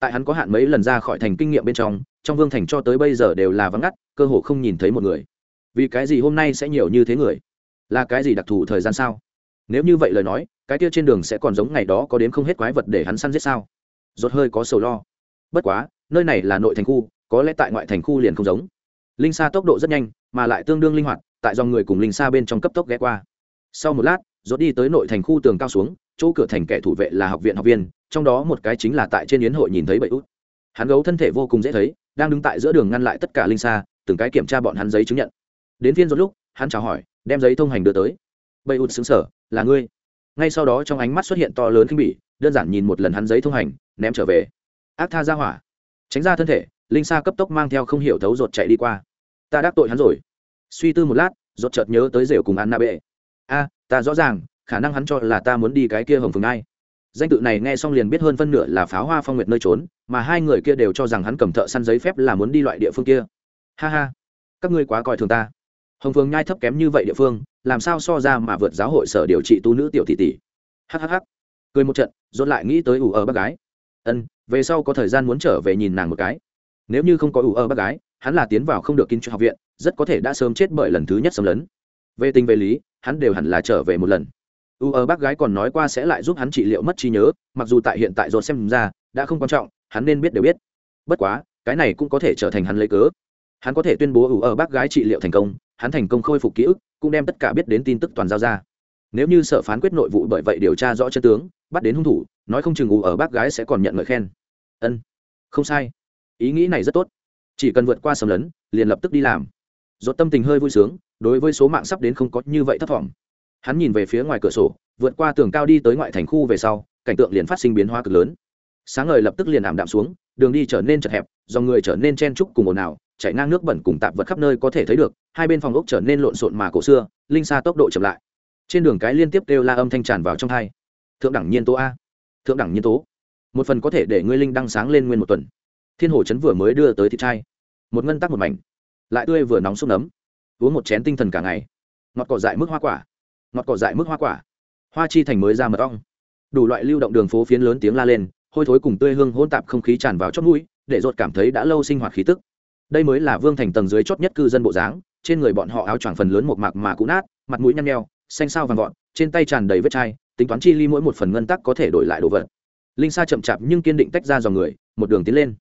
Tại hắn có hạn mấy lần ra khỏi thành kinh nghiệm bên trong trong vương thành cho tới bây giờ đều là vắng ngắt, cơ hồ không nhìn thấy một người vì cái gì hôm nay sẽ nhiều như thế người? Là cái gì đặc thù thời gian sao? Nếu như vậy lời nói, cái kia trên đường sẽ còn giống ngày đó có đến không hết quái vật để hắn săn giết sao? Rốt hơi có sầu lo. Bất quá, nơi này là nội thành khu, có lẽ tại ngoại thành khu liền không giống. Linh xa tốc độ rất nhanh, mà lại tương đương linh hoạt, tại dòng người cùng linh xa bên trong cấp tốc ghé qua. Sau một lát, rốt đi tới nội thành khu tường cao xuống, chỗ cửa thành kẻ thủ vệ là học viện học viên, trong đó một cái chính là tại trên yến hội nhìn thấy bậy út. Hắn gấu thân thể vô cùng dễ thấy, đang đứng tại giữa đường ngăn lại tất cả linh xa từng cái kiểm tra bọn hắn giấy chứng nhận đến phiên rốt lúc, hắn chào hỏi, đem giấy thông hành đưa tới. Bậy ụt xứng sở là ngươi. Ngay sau đó trong ánh mắt xuất hiện to lớn kinh bỉ, đơn giản nhìn một lần hắn giấy thông hành, ném trở về. Ác tha ra hỏa. Tránh ra thân thể, linh sa cấp tốc mang theo không hiểu thấu rột chạy đi qua. Ta đắc tội hắn rồi. Suy tư một lát rột chợt nhớ tới rều cùng ăn na bệ. A, ta rõ ràng, khả năng hắn cho là ta muốn đi cái kia hồng phường ai danh tự này nghe xong liền biết hơn phân nửa là pháo hoa phong nguyệt nơi trốn, mà hai người kia đều cho rằng hắn cầm thợ săn giấy phép là muốn đi loại địa phương kia. Ha ha, các ngươi quá coi thường ta hồng phường nhai thấp kém như vậy địa phương, làm sao so ra mà vượt giáo hội sở điều trị tu nữ tiểu tỷ tỷ? Hhh cười một trận dốt lại nghĩ tới ủ ở bác gái. Ân, về sau có thời gian muốn trở về nhìn nàng một cái. Nếu như không có ủ ở bác gái, hắn là tiến vào không được kinh cho học viện, rất có thể đã sớm chết bởi lần thứ nhất xâm lấn. Về tình về lý, hắn đều hẳn là trở về một lần. U ở bác gái còn nói qua sẽ lại giúp hắn trị liệu mất trí nhớ, mặc dù tại hiện tại dồn xem ra, đã không quan trọng, hắn nên biết đều biết. Bất quá, cái này cũng có thể trở thành hắn lấy cớ. Hắn có thể tuyên bố ủ ở bác gái trị liệu thành công hắn thành công khôi phục ký ức, cũng đem tất cả biết đến tin tức toàn giao ra. Nếu như sở phán quyết nội vụ bởi vậy điều tra rõ chân tướng, bắt đến hung thủ, nói không chừng ủ ở bác gái sẽ còn nhận lời khen. Ân, không sai. Ý nghĩ này rất tốt. Chỉ cần vượt qua sầm lấn, liền lập tức đi làm. Dốt tâm tình hơi vui sướng, đối với số mạng sắp đến không có như vậy thấp thỏm. Hắn nhìn về phía ngoài cửa sổ, vượt qua tường cao đi tới ngoại thành khu về sau, cảnh tượng liền phát sinh biến hóa cực lớn. Sáng ngời lập tức liền ảm đạm xuống, đường đi trở nên chật hẹp do người trở nên chen trúc cùng ồn ào chảy ngang nước bẩn cùng tạp vật khắp nơi có thể thấy được, hai bên phòng ốc trở nên lộn xộn mà cổ xưa, linh xa tốc độ chậm lại. Trên đường cái liên tiếp kêu la âm thanh tràn vào trong hai. Thượng đẳng nhiên tố a. Thượng đẳng nhiên tố. Một phần có thể để ngươi linh đăng sáng lên nguyên một tuần. Thiên hồ chấn vừa mới đưa tới thịt trai một ngân tắc một mảnh. Lại tươi vừa nóng xúc nấm. Uống một chén tinh thần cả ngày. Ngọt cỏ dại mức hoa quả. Ngọt cỏ dại mức hoa quả. Hoa chi thành mới ra mật ong. Đủ loại lưu động đường phố phiến lớn tiếng la lên, hôi thối cùng tươi hương hôn tạp không khí tràn vào chót mũi, để ruột cảm thấy đã lâu sinh hoạt khí tức đây mới là vương thành tầng dưới chót nhất cư dân bộ dáng, trên người bọn họ áo choàng phần lớn một mạc mà cũ nát, mặt mũi nhăn nheo, xanh sao vàng vọt, trên tay tràn đầy vết chai, tính toán chi ly mỗi một phần ngân tắc có thể đổi lại đồ vật. Linh sa chậm chạp nhưng kiên định tách ra dòng người, một đường tiến lên.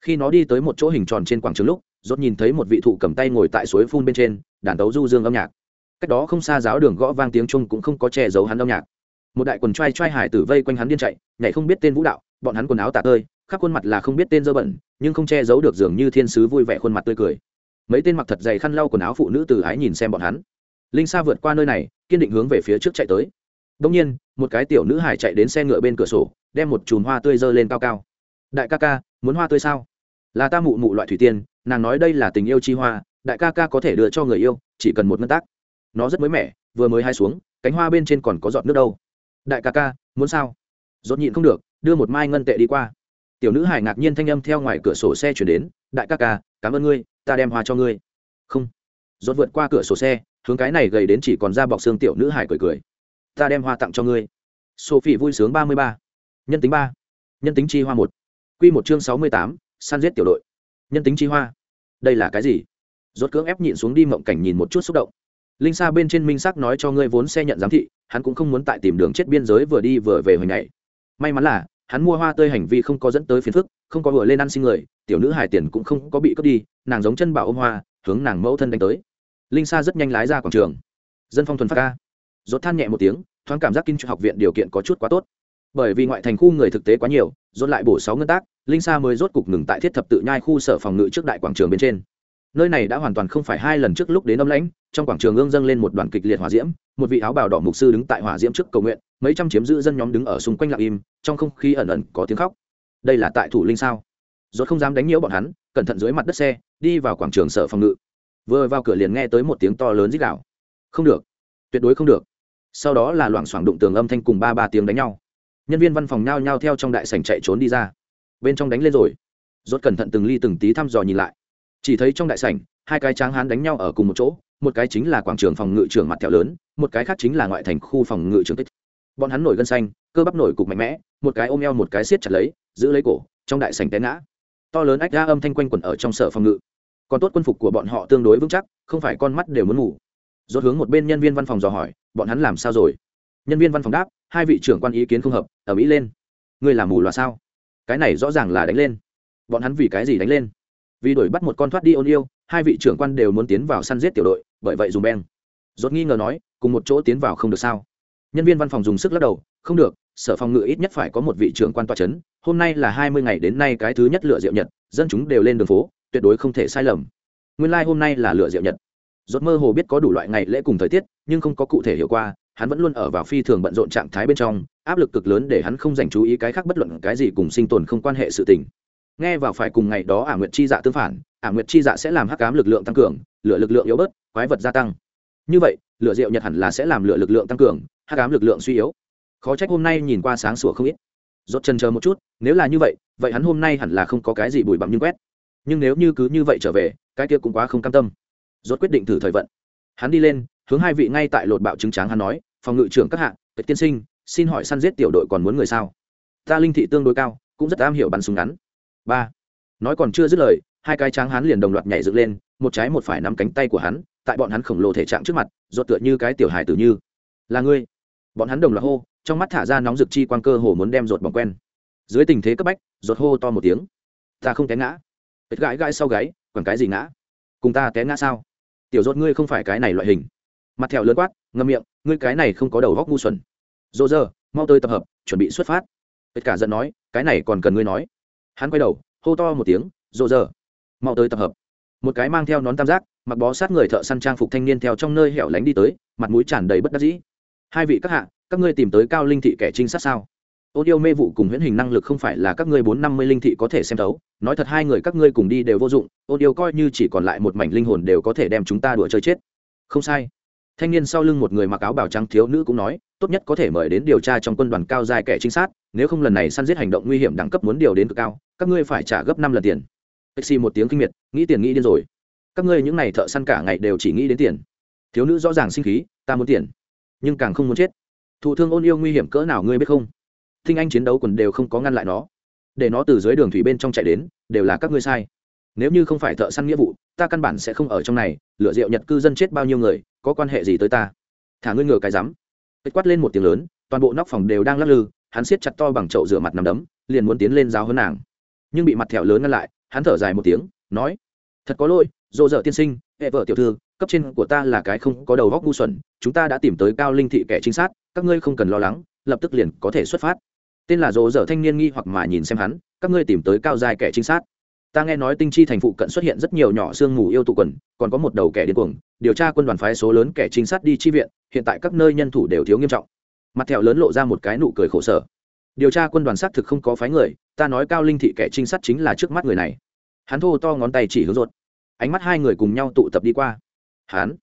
Khi nó đi tới một chỗ hình tròn trên quảng trường lúc, rốt nhìn thấy một vị thụ cầm tay ngồi tại suối phun bên trên, đàn tấu du dương âm nhạc. Cách đó không xa giáo đường gõ vang tiếng trung cũng không có che giấu hắn âm nhạc một đại quần trai trai hải tử vây quanh hắn điên chạy, nhảy không biết tên vũ đạo, bọn hắn quần áo tả tơi, khắp khuôn mặt là không biết tên dơ bẩn, nhưng không che giấu được dường như thiên sứ vui vẻ khuôn mặt tươi cười. Mấy tên mặc thật dày khăn lau quần áo phụ nữ từ ái nhìn xem bọn hắn. Linh sa vượt qua nơi này, kiên định hướng về phía trước chạy tới. Đông nhiên, một cái tiểu nữ hải chạy đến xe ngựa bên cửa sổ, đem một chùm hoa tươi dơ lên cao cao. Đại ca ca, muốn hoa tươi sao? Là ta mụ mụ loại thủy tiên, nàng nói đây là tình yêu chi hoa, đại ca ca có thể đưa cho người yêu, chỉ cần một ngân tác. Nó rất mới mẻ, vừa mới hai xuống, cánh hoa bên trên còn có giọt nước đâu đại ca ca, muốn sao? Dốt nhịn không được, đưa một mai ngân tệ đi qua. Tiểu nữ hải ngạc nhiên thanh âm theo ngoài cửa sổ xe chuyển đến, đại ca ca, cảm ơn ngươi, ta đem hoa cho ngươi. Không. Dốt vượt qua cửa sổ xe, hướng cái này gầy đến chỉ còn ra bọc xương tiểu nữ hải cười cười. Ta đem hoa tặng cho ngươi. Sophie vui sướng ba mươi ba. Nhân tính ba. Nhân tính chi hoa một. Q một chương sáu mươi tám san giết tiểu đội. Nhân tính chi hoa. Đây là cái gì? Rốt cưỡng ép nhịn xuống đi mộng cảnh nhìn một chút xúc động. Linh sa bên trên minh sắc nói cho ngươi vốn xe nhận giám thị hắn cũng không muốn tại tìm đường chết biên giới vừa đi vừa về hồi ngày. May mắn là, hắn mua hoa tươi hành vi không có dẫn tới phiền phức, không có vừa lên ăn xin người, tiểu nữ hài tiền cũng không có bị cướp đi, nàng giống chân bảo ôm hoa, hướng nàng mẫu thân đánh tới. Linh sa rất nhanh lái ra quảng trường. Dân phong thuần phát ca. Rốt than nhẹ một tiếng, thoáng cảm giác kinh học viện điều kiện có chút quá tốt. Bởi vì ngoại thành khu người thực tế quá nhiều, rốt lại bổ sáu ngân tác, linh sa mới rốt cục ngừng tại thiết thập tự nhai khu sở phòng ngự trước đại quảng trường bên trên nơi này đã hoàn toàn không phải hai lần trước lúc đến âm lãnh, trong quảng trường ương dâng lên một đoàn kịch liệt hỏa diễm, một vị áo bào đỏ mục sư đứng tại hỏa diễm trước cầu nguyện, mấy trăm chiếm giữ dân nhóm đứng ở xung quanh lặng im, trong không khí ẩn ẩn có tiếng khóc. Đây là tại thủ linh sao? Rốt không dám đánh nhiễu bọn hắn, cẩn thận dưới mặt đất xe, đi vào quảng trường sở phòng ngự. Vừa vào cửa liền nghe tới một tiếng to lớn rít gào. Không được. Tuyệt đối không được. Sau đó là loảng xoảng đụng tường âm thanh cùng ba ba tiếng đánh nhau. Nhân viên văn phòng nhao nhao theo trong đại sảnh chạy trốn đi ra. Bên trong đánh lên rồi. Rốt cẩn thận từng ly từng tí thăm dò nhìn lại chỉ thấy trong đại sảnh, hai cái tráng hán đánh nhau ở cùng một chỗ, một cái chính là quảng trường phòng ngự trưởng mặt thẹo lớn, một cái khác chính là ngoại thành khu phòng ngự trưởng tích. Bọn hắn nổi gân xanh, cơ bắp nổi cục mạnh mẽ, một cái ôm eo một cái siết chặt lấy, giữ lấy cổ, trong đại sảnh té ngã. To lớn ách ra âm thanh quanh quẩn ở trong sở phòng ngự. Còn tốt quân phục của bọn họ tương đối vững chắc, không phải con mắt đều muốn ngủ. Rốt hướng một bên nhân viên văn phòng dò hỏi, bọn hắn làm sao rồi? Nhân viên văn phòng đáp, hai vị trưởng quan ý kiến không hợp ở mỹ lên. Ngươi làm mù loà sao? Cái này rõ ràng là đánh lên. Bọn hắn vì cái gì đánh lên? Vì đuổi bắt một con thoát đi ôn yêu, hai vị trưởng quan đều muốn tiến vào săn giết tiểu đội, bởi vậy dùng beng. Rốt nghi ngờ nói, cùng một chỗ tiến vào không được sao? Nhân viên văn phòng dùng sức lắc đầu, không được, sở phòng ngự ít nhất phải có một vị trưởng quan tòa chấn, hôm nay là hai mươi ngày đến nay cái thứ nhất lựa diệu nhật, dân chúng đều lên đường phố, tuyệt đối không thể sai lầm. Nguyên lai hôm nay là lựa diệu nhật. Rốt mơ hồ biết có đủ loại ngày lễ cùng thời tiết, nhưng không có cụ thể hiểu qua, hắn vẫn luôn ở vào phi thường bận rộn trạng thái bên trong, áp lực cực lớn để hắn không dành chú ý cái khác bất luận cái gì cùng sinh tồn không quan hệ sự tình nghe vào phải cùng ngày đó ả nguyệt chi dạ tương phản, ả nguyệt chi dạ sẽ làm hắc cám lực lượng tăng cường, lửa lực lượng yếu bớt, quái vật gia tăng. Như vậy, lửa rượu nhật hẳn là sẽ làm lửa lực lượng tăng cường, hắc cám lực lượng suy yếu. Khó trách hôm nay nhìn qua sáng sủa không ít. Rốt chân chờ một chút, nếu là như vậy vậy hắn hôm nay hẳn là không có cái gì bụi bặm nhưng quét. Nhưng nếu như cứ như vậy trở về, cái kia cũng quá không cam tâm. Rốt quyết định thử thời vận. Hắn đi lên, hướng hai vị ngay tại lột bạo chứng tráng hắn nói, phòng ngự trưởng các hạng tuyệt tiên sinh, xin hỏi săn giết tiểu đội còn muốn người sao? Ta linh thị tương đối cao, cũng rất am hiểu bắn súng ngắn ba. Nói còn chưa dứt lời, hai cái tráng hắn liền đồng loạt nhảy dựng lên, một trái một phải nắm cánh tay của hắn, tại bọn hắn khổng lồ thể trạng trước mặt, ruột tựa như cái tiểu hài tử như. Là ngươi? Bọn hắn đồng loạt hô, trong mắt thả ra nóng rực chi quang cơ hồ muốn đem ruột bằng quen. Dưới tình thế cấp bách, ruột hô to một tiếng. Ta không té ngã. Ít gãi gãi sau gáy còn cái gì ngã? Cùng ta té ngã sao? Tiểu ruột ngươi không phải cái này loại hình. Mặt thẹo lớn quát ngâm miệng, ngươi cái này không có đầu góc ngu xuẩn. Dô dơ, mau tới tập hợp, chuẩn bị xuất phát. Tất cả giận nói, cái này còn cần ngươi nói hắn quay đầu, hô to một tiếng rộ rờ mau tới tập hợp. Một cái mang theo nón tam giác, mặc bó sát người thợ săn trang phục thanh niên theo trong nơi hẻo lánh đi tới, mặt mũi tràn đầy bất đắc dĩ. Hai vị các hạ, các ngươi tìm tới cao linh thị kẻ trinh sát sao? Ôn yêu mê vụ cùng huyễn hình năng lực không phải là các ngươi bốn năm mươi linh thị có thể xem thấu, nói thật hai người các ngươi cùng đi đều vô dụng ôn yêu coi như chỉ còn lại một mảnh linh hồn đều có thể đem chúng ta đùa chơi chết. Không sai thanh niên sau lưng một người mặc áo bào trắng thiếu nữ cũng nói, tốt nhất có thể mời đến điều tra trong quân đoàn cao dài kẻ trinh sát, nếu không lần này săn giết hành động nguy hiểm đẳng cấp muốn điều đến cực cao, các ngươi phải trả gấp năm lần tiền. Xì một tiếng kinh miệt, nghĩ tiền nghĩ điên rồi. Các ngươi những n à y thợ săn cả ngày đều chỉ nghĩ đến tiền. Thiếu nữ rõ ràng sinh khí, ta muốn tiền, nhưng càng không muốn chết. Thụ thương ôn yêu nguy hiểm cỡ nào ngươi biết không? Thinh anh chiến đấu quần đều không có ngăn lại nó. Để nó từ dưới đường thủy bên trong chạy đến, đều là các ngươi sai. Nếu như không phải thợ săn nghĩa vụ, ta căn bản sẽ không ở trong này. Lựa rượu nhật cư dân chết bao nhiêu người có quan hệ gì tới ta? Thả ngươi ngựa cái rắm. Kết quát lên một tiếng lớn, toàn bộ nóc phòng đều đang lắc lư, hắn siết chặt to bằng chậu rửa mặt nằm đấm, liền muốn tiến lên giáo hơn nàng. Nhưng bị mặt thẹo lớn ngăn lại, hắn thở dài một tiếng, nói, thật có lỗi, dỗ dở tiên sinh, hệ vợ tiểu thư, cấp trên của ta là cái không có đầu góc ngu xuẩn, chúng ta đã tìm tới cao linh thị kẻ trinh sát, các ngươi không cần lo lắng, lập tức liền có thể xuất phát. Tên là dỗ dở thanh niên nghi hoặc mà nhìn xem hắn, các ngươi tìm tới cao dài kẻ trinh sát? Ta nghe nói tinh chi thành phụ cận xuất hiện rất nhiều nhỏ sương mù yêu tụ quần còn có một đầu kẻ điên cuồng điều tra quân đoàn phái số lớn kẻ trinh sát đi chi viện hiện tại các nơi nhân thủ đều thiếu nghiêm trọng. Mặt thẹo lớn lộ ra một cái nụ cười khổ sở. Điều tra quân đoàn xác thực không có phái người ta nói cao linh thị kẻ trinh sát chính là trước mắt người này. Hắn thô to ngón tay chỉ hướng ruột, ánh mắt hai người cùng nhau tụ tập đi qua. Hắn?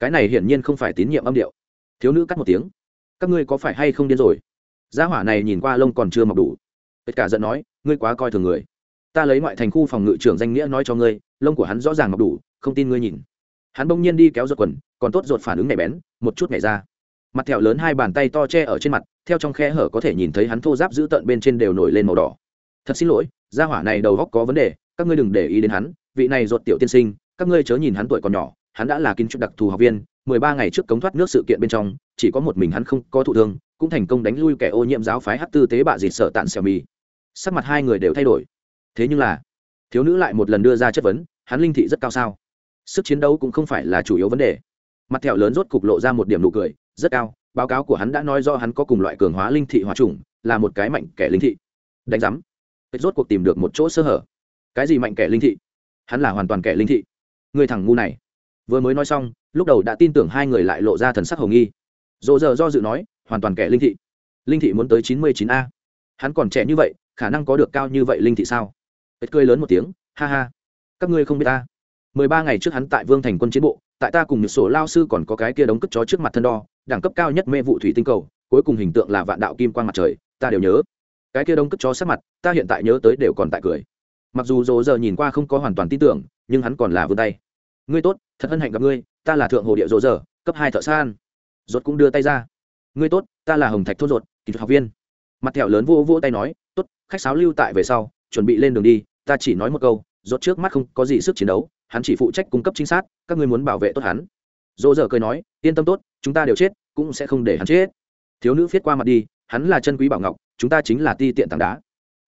Cái này hiển nhiên không phải tín nhiệm âm điệu. Thiếu nữ cắt một tiếng. Các ngươi có phải hay không điên rồi? Gia hỏa này nhìn qua lông còn chưa mọc đủ. Tất cả giận nói ngươi quá coi thường người ta lấy ngoại thành khu phòng ngự trưởng danh nghĩa nói cho ngươi, lông của hắn rõ ràng ngọc đủ, không tin ngươi nhìn. Hắn bỗng nhiên đi kéo ruột quần, còn tốt ruột phản ứng nhạy bén, một chút nhảy ra. Mặt thẹo lớn hai bàn tay to che ở trên mặt, theo trong khe hở có thể nhìn thấy hắn thô giáp giữ tợn bên trên đều nổi lên màu đỏ. Thật xin lỗi, gia hỏa này đầu góc có vấn đề, các ngươi đừng để ý đến hắn, vị này ruột tiểu tiên sinh, các ngươi chớ nhìn hắn tuổi còn nhỏ, hắn đã là kiến trúc đặc thù học viên, mười ba ngày trước cống thoát nước sự kiện bên trong, chỉ có một mình hắn không có thụ thương, cũng thành công đánh lui kẻ ô nhiễm giáo phái hát tư tế bạ dịt sợ tạn xẻo mì sắc mặt hai người đều thay đổi thế nhưng là, thiếu nữ lại một lần đưa ra chất vấn, hắn linh thị rất cao sao? Sức chiến đấu cũng không phải là chủ yếu vấn đề. Mặt thẹo lớn rốt cục lộ ra một điểm nụ cười, rất cao, báo cáo của hắn đã nói do hắn có cùng loại cường hóa linh thị hóa trùng là một cái mạnh kẻ linh thị. Đánh giám. Rốt cuộc tìm được một chỗ sơ hở. Cái gì mạnh kẻ linh thị? Hắn là hoàn toàn kẻ linh thị. Người thằng ngu này. Vừa mới nói xong, lúc đầu đã tin tưởng hai người lại lộ ra thần sắc hồng nghi. Dồ giờ do dự nói, hoàn toàn kẻ linh thị. Linh thị muốn tới chín mươi chín a. Hắn còn trẻ như vậy, khả năng có được cao như vậy linh thị sao? Bết cười lớn một tiếng, ha ha. Các ngươi không biết ta. Mười ba ngày trước hắn tại Vương Thành quân chiến bộ, tại ta cùng một số lao sư còn có cái kia đống cất chó trước mặt thân đo, đẳng cấp cao nhất mê vụ thủy tinh cầu, cuối cùng hình tượng là vạn đạo kim quang mặt trời, ta đều nhớ. Cái kia đống cất chó sát mặt, ta hiện tại nhớ tới đều còn tại cười. Mặc dù Dỗ giờ nhìn qua không có hoàn toàn tin tưởng, nhưng hắn còn là vươn tay. Ngươi tốt, thật hân hạnh gặp ngươi, ta là thượng hồ địa Dỗ giờ, cấp hai thợ san. Rốt cũng đưa tay ra. Ngươi tốt, ta là Hồng Thạch thôn ruột, kỹ thuật học viên. Mặt thẹo lớn vô vỗ tay nói, tốt, khách sáo lưu tại về sau, chuẩn bị lên đường đi, ta chỉ nói một câu, rốt trước mắt không có gì sức chiến đấu, hắn chỉ phụ trách cung cấp chính xác các ngươi muốn bảo vệ tốt hắn. Dỗ dở cười nói, yên tâm tốt, chúng ta đều chết, cũng sẽ không để hắn chết. Thiếu nữ viết qua mặt đi, hắn là chân quý bảo ngọc, chúng ta chính là ti tiện tảng đá.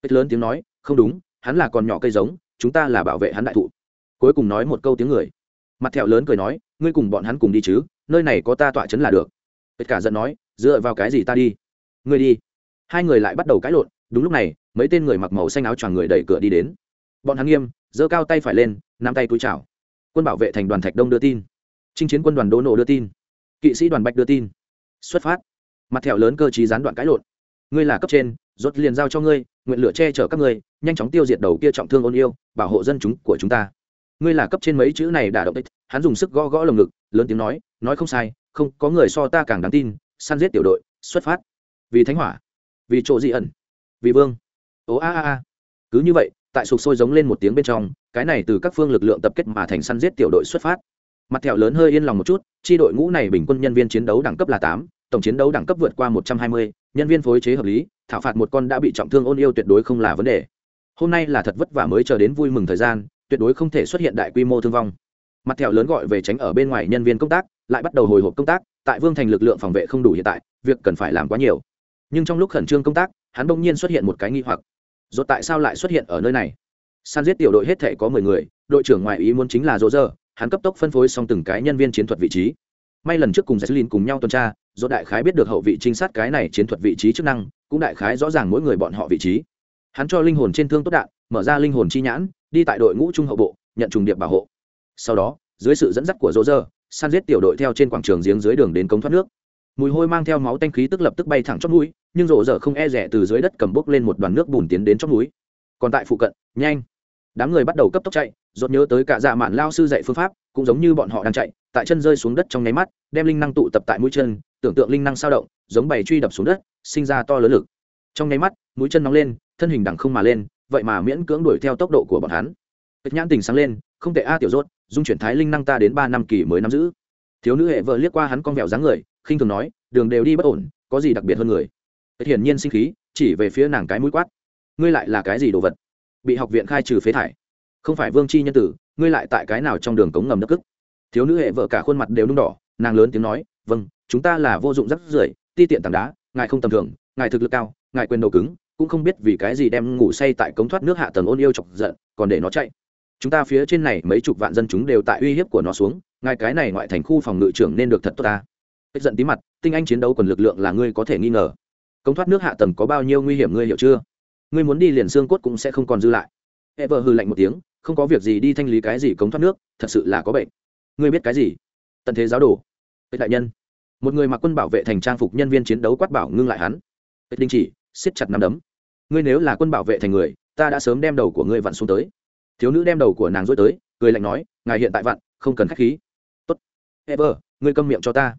Ít lớn tiếng nói, không đúng, hắn là còn nhỏ cây giống, chúng ta là bảo vệ hắn đại thụ. Cuối cùng nói một câu tiếng người. Mặt thẹo lớn cười nói, ngươi cùng bọn hắn cùng đi chứ, nơi này có ta tọa chấn là được. Tất cả giận nói, dựa vào cái gì ta đi? Ngươi đi. Hai người lại bắt đầu cãi lộn đúng lúc này, mấy tên người mặc màu xanh áo choàng người đẩy cửa đi đến. Bọn hắn nghiêm, giơ cao tay phải lên, nắm tay túi chào. Quân bảo vệ thành đoàn thạch đông đưa tin. Chinh chiến quân đoàn đỗ nổ đưa tin. Kỵ sĩ đoàn bạch đưa tin. Xuất phát. Mặt thẹo lớn cơ chí gián đoạn cãi lộn. Ngươi là cấp trên, rốt liền giao cho ngươi, nguyện lửa che chở các ngươi, nhanh chóng tiêu diệt đầu kia trọng thương ôn yêu, bảo hộ dân chúng của chúng ta. Ngươi là cấp trên mấy chữ này đã động tích hắn dùng sức gõ gõ lồng ngực, lớn tiếng nói nói không sai, không, có người so ta càng đáng tin, săn giết tiểu đội, xuất phát. Vì thánh hỏa, vì chỗ dị ẩn vì vương. Ố a a a. Cứ như vậy, tại sục sôi giống lên một tiếng bên trong, cái này từ các phương lực lượng tập kết mà thành săn giết tiểu đội xuất phát. Mặt thẹo lớn hơi yên lòng một chút, chi đội ngũ này bình quân nhân viên chiến đấu đẳng cấp là tám, tổng chiến đấu đẳng cấp vượt qua một trăm hai mươi, nhân viên phối chế hợp lý, thảo phạt một con đã bị trọng thương ôn yêu tuyệt đối không là vấn đề. Hôm nay là thật vất vả mới chờ đến vui mừng thời gian, tuyệt đối không thể xuất hiện đại quy mô thương vong. Mặt thẹo lớn gọi về tránh ở bên ngoài nhân viên công tác, lại bắt đầu hồi hộp công tác, tại vương thành lực lượng phòng vệ không đủ hiện tại, việc cần phải làm quá nhiều. Nhưng trong lúc khẩn trương công tác hắn bỗng nhiên xuất hiện một cái nghi hoặc. Rốt tại sao lại xuất hiện ở nơi này? San giết tiểu đội hết thể có mười người, đội trưởng ngoại ý muốn chính là dỗ dơ hắn cấp tốc phân phối xong từng cái nhân viên chiến thuật vị trí. May lần trước cùng Jesslyn cùng nhau tuần tra do đại khái biết được hậu vị trinh sát cái này chiến thuật vị trí chức năng, cũng đại khái rõ ràng mỗi người bọn họ vị trí. Hắn cho linh hồn trên thương tốt đạn, mở ra linh hồn chi nhãn, đi tại đội ngũ trung hậu bộ, nhận trùng điệp bảo hộ. Sau đó, dưới sự dẫn dắt của rô rơ san giết tiểu đội theo trên quảng trường giếng dưới đường đến cống thoát nước mùi hôi mang theo máu tanh khí tức lập tức bay thẳng chót núi nhưng rộ rợ không e rẻ từ dưới đất cầm bốc lên một đoàn nước bùn tiến đến chót núi còn tại phụ cận, nhanh. Đám người bắt đầu cấp tốc chạy dốt nhớ tới cả dạ mạn lao sư dạy phương pháp, cũng giống như bọn họ đang chạy, tại chân rơi xuống đất trong nháy mắt, đem linh năng tụ tập tại mũi chân, tưởng tượng linh năng sao động, giống bầy truy đập xuống đất, sinh ra to lớn lực. Trong nháy mắt, mũi chân nóng lên, thân hình đằng không mà lên, vậy mà miễn cưỡng đuổi theo tốc độ của bọn hắn. Tịch nhãn tình sáng lên, không thể a, tiểu rốt, dung chuyển thái linh năng ta đến ba năm kỳ mới nắm giữ. Thiếu nữ hệ vợ liếc qua hắn con vẹo dáng người khinh thường nói, đường đều đi bất ổn, có gì đặc biệt hơn người? Tịch hiển nhiên sinh khí, chỉ về phía nàng cái mũi quát, ngươi lại là cái gì đồ vật? Bị học viện khai trừ phế thải. Không phải vương chi nhân tử, ngươi lại tại cái nào trong đường cống ngầm nước cức? Thiếu nữ hệ vợ cả khuôn mặt đều nung đỏ, nàng lớn tiếng nói vâng chúng ta là vô dụng rắc rưởi, ti tiện tảng đá, ngài không tầm thường, ngài thực lực cao, ngài quyền đầu cứng, cũng không biết vì cái gì đem ngủ say tại cống thoát nước hạ tầng ôn yêu chọc giận, còn để nó chạy. Chúng ta phía trên này mấy chục vạn dân chúng đều tại uy hiếp của nó xuống, ngài cái này ngoại thành khu phòng ngự trưởng nên được thật tốt ta tức giận tí mặt, tinh anh chiến đấu quần lực lượng là ngươi có thể nghi ngờ. Cống thoát nước hạ tầng có bao nhiêu nguy hiểm ngươi hiểu chưa? Ngươi muốn đi liền xương cốt cũng sẽ không còn dư lại. E vợ hư lạnh một tiếng, không có việc gì đi thanh lý cái gì cống thoát nước, thật sự là có bệnh. Ngươi biết cái gì? Tận thế giáo đồ. Đại nhân. Một người mặc quân bảo vệ thành trang phục nhân viên chiến đấu quát bảo ngưng lại hắn. Đình chỉ, siết chặt nắm đấm. Ngươi nếu là quân bảo vệ thành người, ta đã sớm đem đầu của ngươi vặn xuống tới. Thiếu nữ đem đầu của nàng dối tới, cười lạnh nói, ngài hiện tại vặn, không cần k h á c h khí. Tốt, ever, ngươi câm miệng cho ta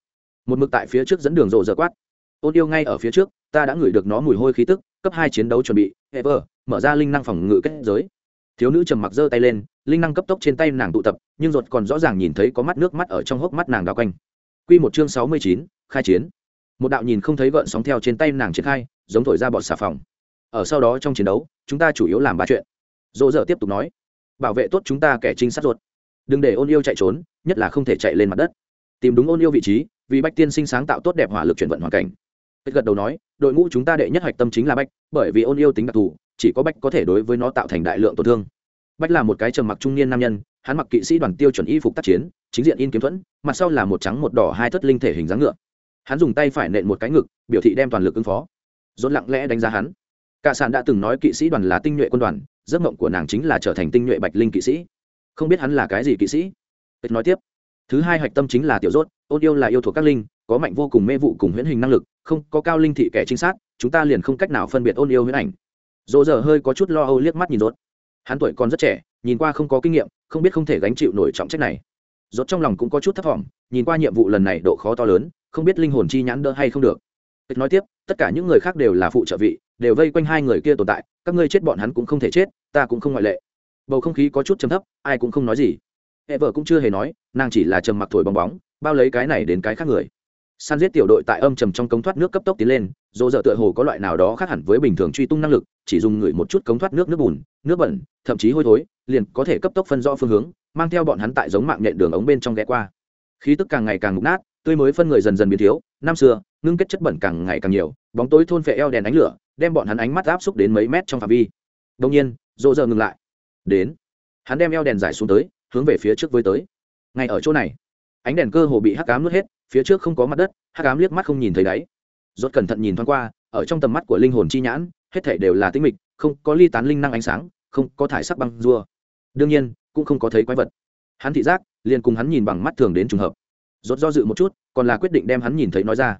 một mực tại phía trước dẫn đường rộ dở quát. Ôn yêu ngay ở phía trước, ta đã ngửi được nó mùi hôi khí tức, cấp hai chiến đấu chuẩn bị, ever, mở ra linh năng phòng ngự kết giới. Thiếu nữ trầm mặc giơ tay lên, linh năng cấp tốc trên tay nàng tụ tập, nhưng ruột còn rõ ràng nhìn thấy có mắt nước mắt ở trong hốc mắt nàng đào quanh. Q một chương sáu mươi chín, khai chiến. Một đạo nhìn không thấy gợn sóng theo trên tay nàng triển khai, giống thổi ra bọt xà phòng. Ở sau đó trong chiến đấu, chúng ta chủ yếu làm ba chuyện. Dỗ dở tiếp tục nói, bảo vệ tốt chúng ta kẻ trinh sát ruột. Đừng để ôn yêu chạy trốn, nhất là không thể chạy lên mặt đất. Tìm đúng ôn yêu vị trí vì bách tiên sinh sáng tạo tốt đẹp hỏa lực chuyển vận hoàn cảnh. Bách gật đầu nói, đội ngũ chúng ta đệ nhất hoạch tâm chính là bách, bởi vì ôn yêu tính đặc thù, chỉ có bách có thể đối với nó tạo thành đại lượng tổn thương. Bách là một cái trầm mặc trung niên nam nhân, hắn mặc kỵ sĩ đoàn tiêu chuẩn y phục tác chiến, chính diện in kiếm thuẫn, mặt sau là một trắng một đỏ hai thất linh thể hình dáng ngựa. Hắn dùng tay phải nện một cái ngực, biểu thị đem toàn lực ứng phó. Dốt lặng lẽ đánh giá hắn. Cả sàn đã từng nói kỵ sĩ đoàn là tinh nhuệ quân đoàn, giấc mộng của nàng chính là trở thành tinh nhuệ bạch linh kỵ sĩ. Không biết hắn là cái gì kỵ sĩ? Bích nói tiếp. Thứ hai hạch tâm chính là tiểu rốt ôn yêu là yêu thuộc các linh, có mạnh vô cùng mê vụ cùng huyễn hình năng lực, không có cao linh thị kẻ trinh sát, chúng ta liền không cách nào phân biệt ôn yêu huyễn ảnh. Dỗ giờ hơi có chút lo âu liếc mắt nhìn rốt hắn tuổi còn rất trẻ, nhìn qua không có kinh nghiệm, không biết không thể gánh chịu nổi trọng trách này. Rốt trong lòng cũng có chút thất vọng nhìn qua nhiệm vụ lần này độ khó to lớn, không biết linh hồn chi nhãn đỡ hay không được. Tịch nói tiếp, tất cả những người khác đều là phụ trợ vị, đều vây quanh hai người kia tồn tại, các ngươi chết bọn hắn cũng không thể chết, ta cũng không ngoại lệ. Bầu không khí có chút trầm thấp, ai cũng không nói gì. Hệ vợ cũng chưa hề nói, nàng chỉ là trầm mặc thổi bong bóng bao lấy cái này đến cái khác người. San giết tiểu đội tại âm trầm trong cống thoát nước cấp tốc tiến lên, dỗ dở tựa hồ có loại nào đó khác hẳn với bình thường truy tung năng lực, chỉ dùng ngửi một chút cống thoát nước nước bùn, nước bẩn, thậm chí hôi thối, liền có thể cấp tốc phân rõ phương hướng, mang theo bọn hắn tại giống mạng nhện đường ống bên trong ghé qua. Khí tức càng ngày càng mục nát, tươi mới phân người dần dần biến thiếu, năm xưa, ngưng kết chất bẩn càng ngày càng nhiều, bóng tối thôn phệ eo đèn ánh lửa, đem bọn hắn ánh mắt áp xúc đến mấy mét trong phạm vi. Đông nhiên, dỗ dở ngừng lại. Đến. Hắn đem eo đèn giải xuống tới, hướng về phía trước với tới. Ngay ở chỗ này ánh đèn cơ hồ bị hắc cám nuốt hết, phía trước không có mặt đất, hắc cám liếc mắt không nhìn thấy đáy. Rốt cẩn thận nhìn thoáng qua, ở trong tầm mắt của linh hồn chi nhãn, hết thảy đều là tĩnh mịch, không có ly tán linh năng ánh sáng, không có thải sắc băng rua. Đương nhiên, cũng không có thấy quái vật. Hắn thị giác, liền cùng hắn nhìn bằng mắt thường đến trùng hợp. Rốt do dự một chút, còn là quyết định đem hắn nhìn thấy nói ra.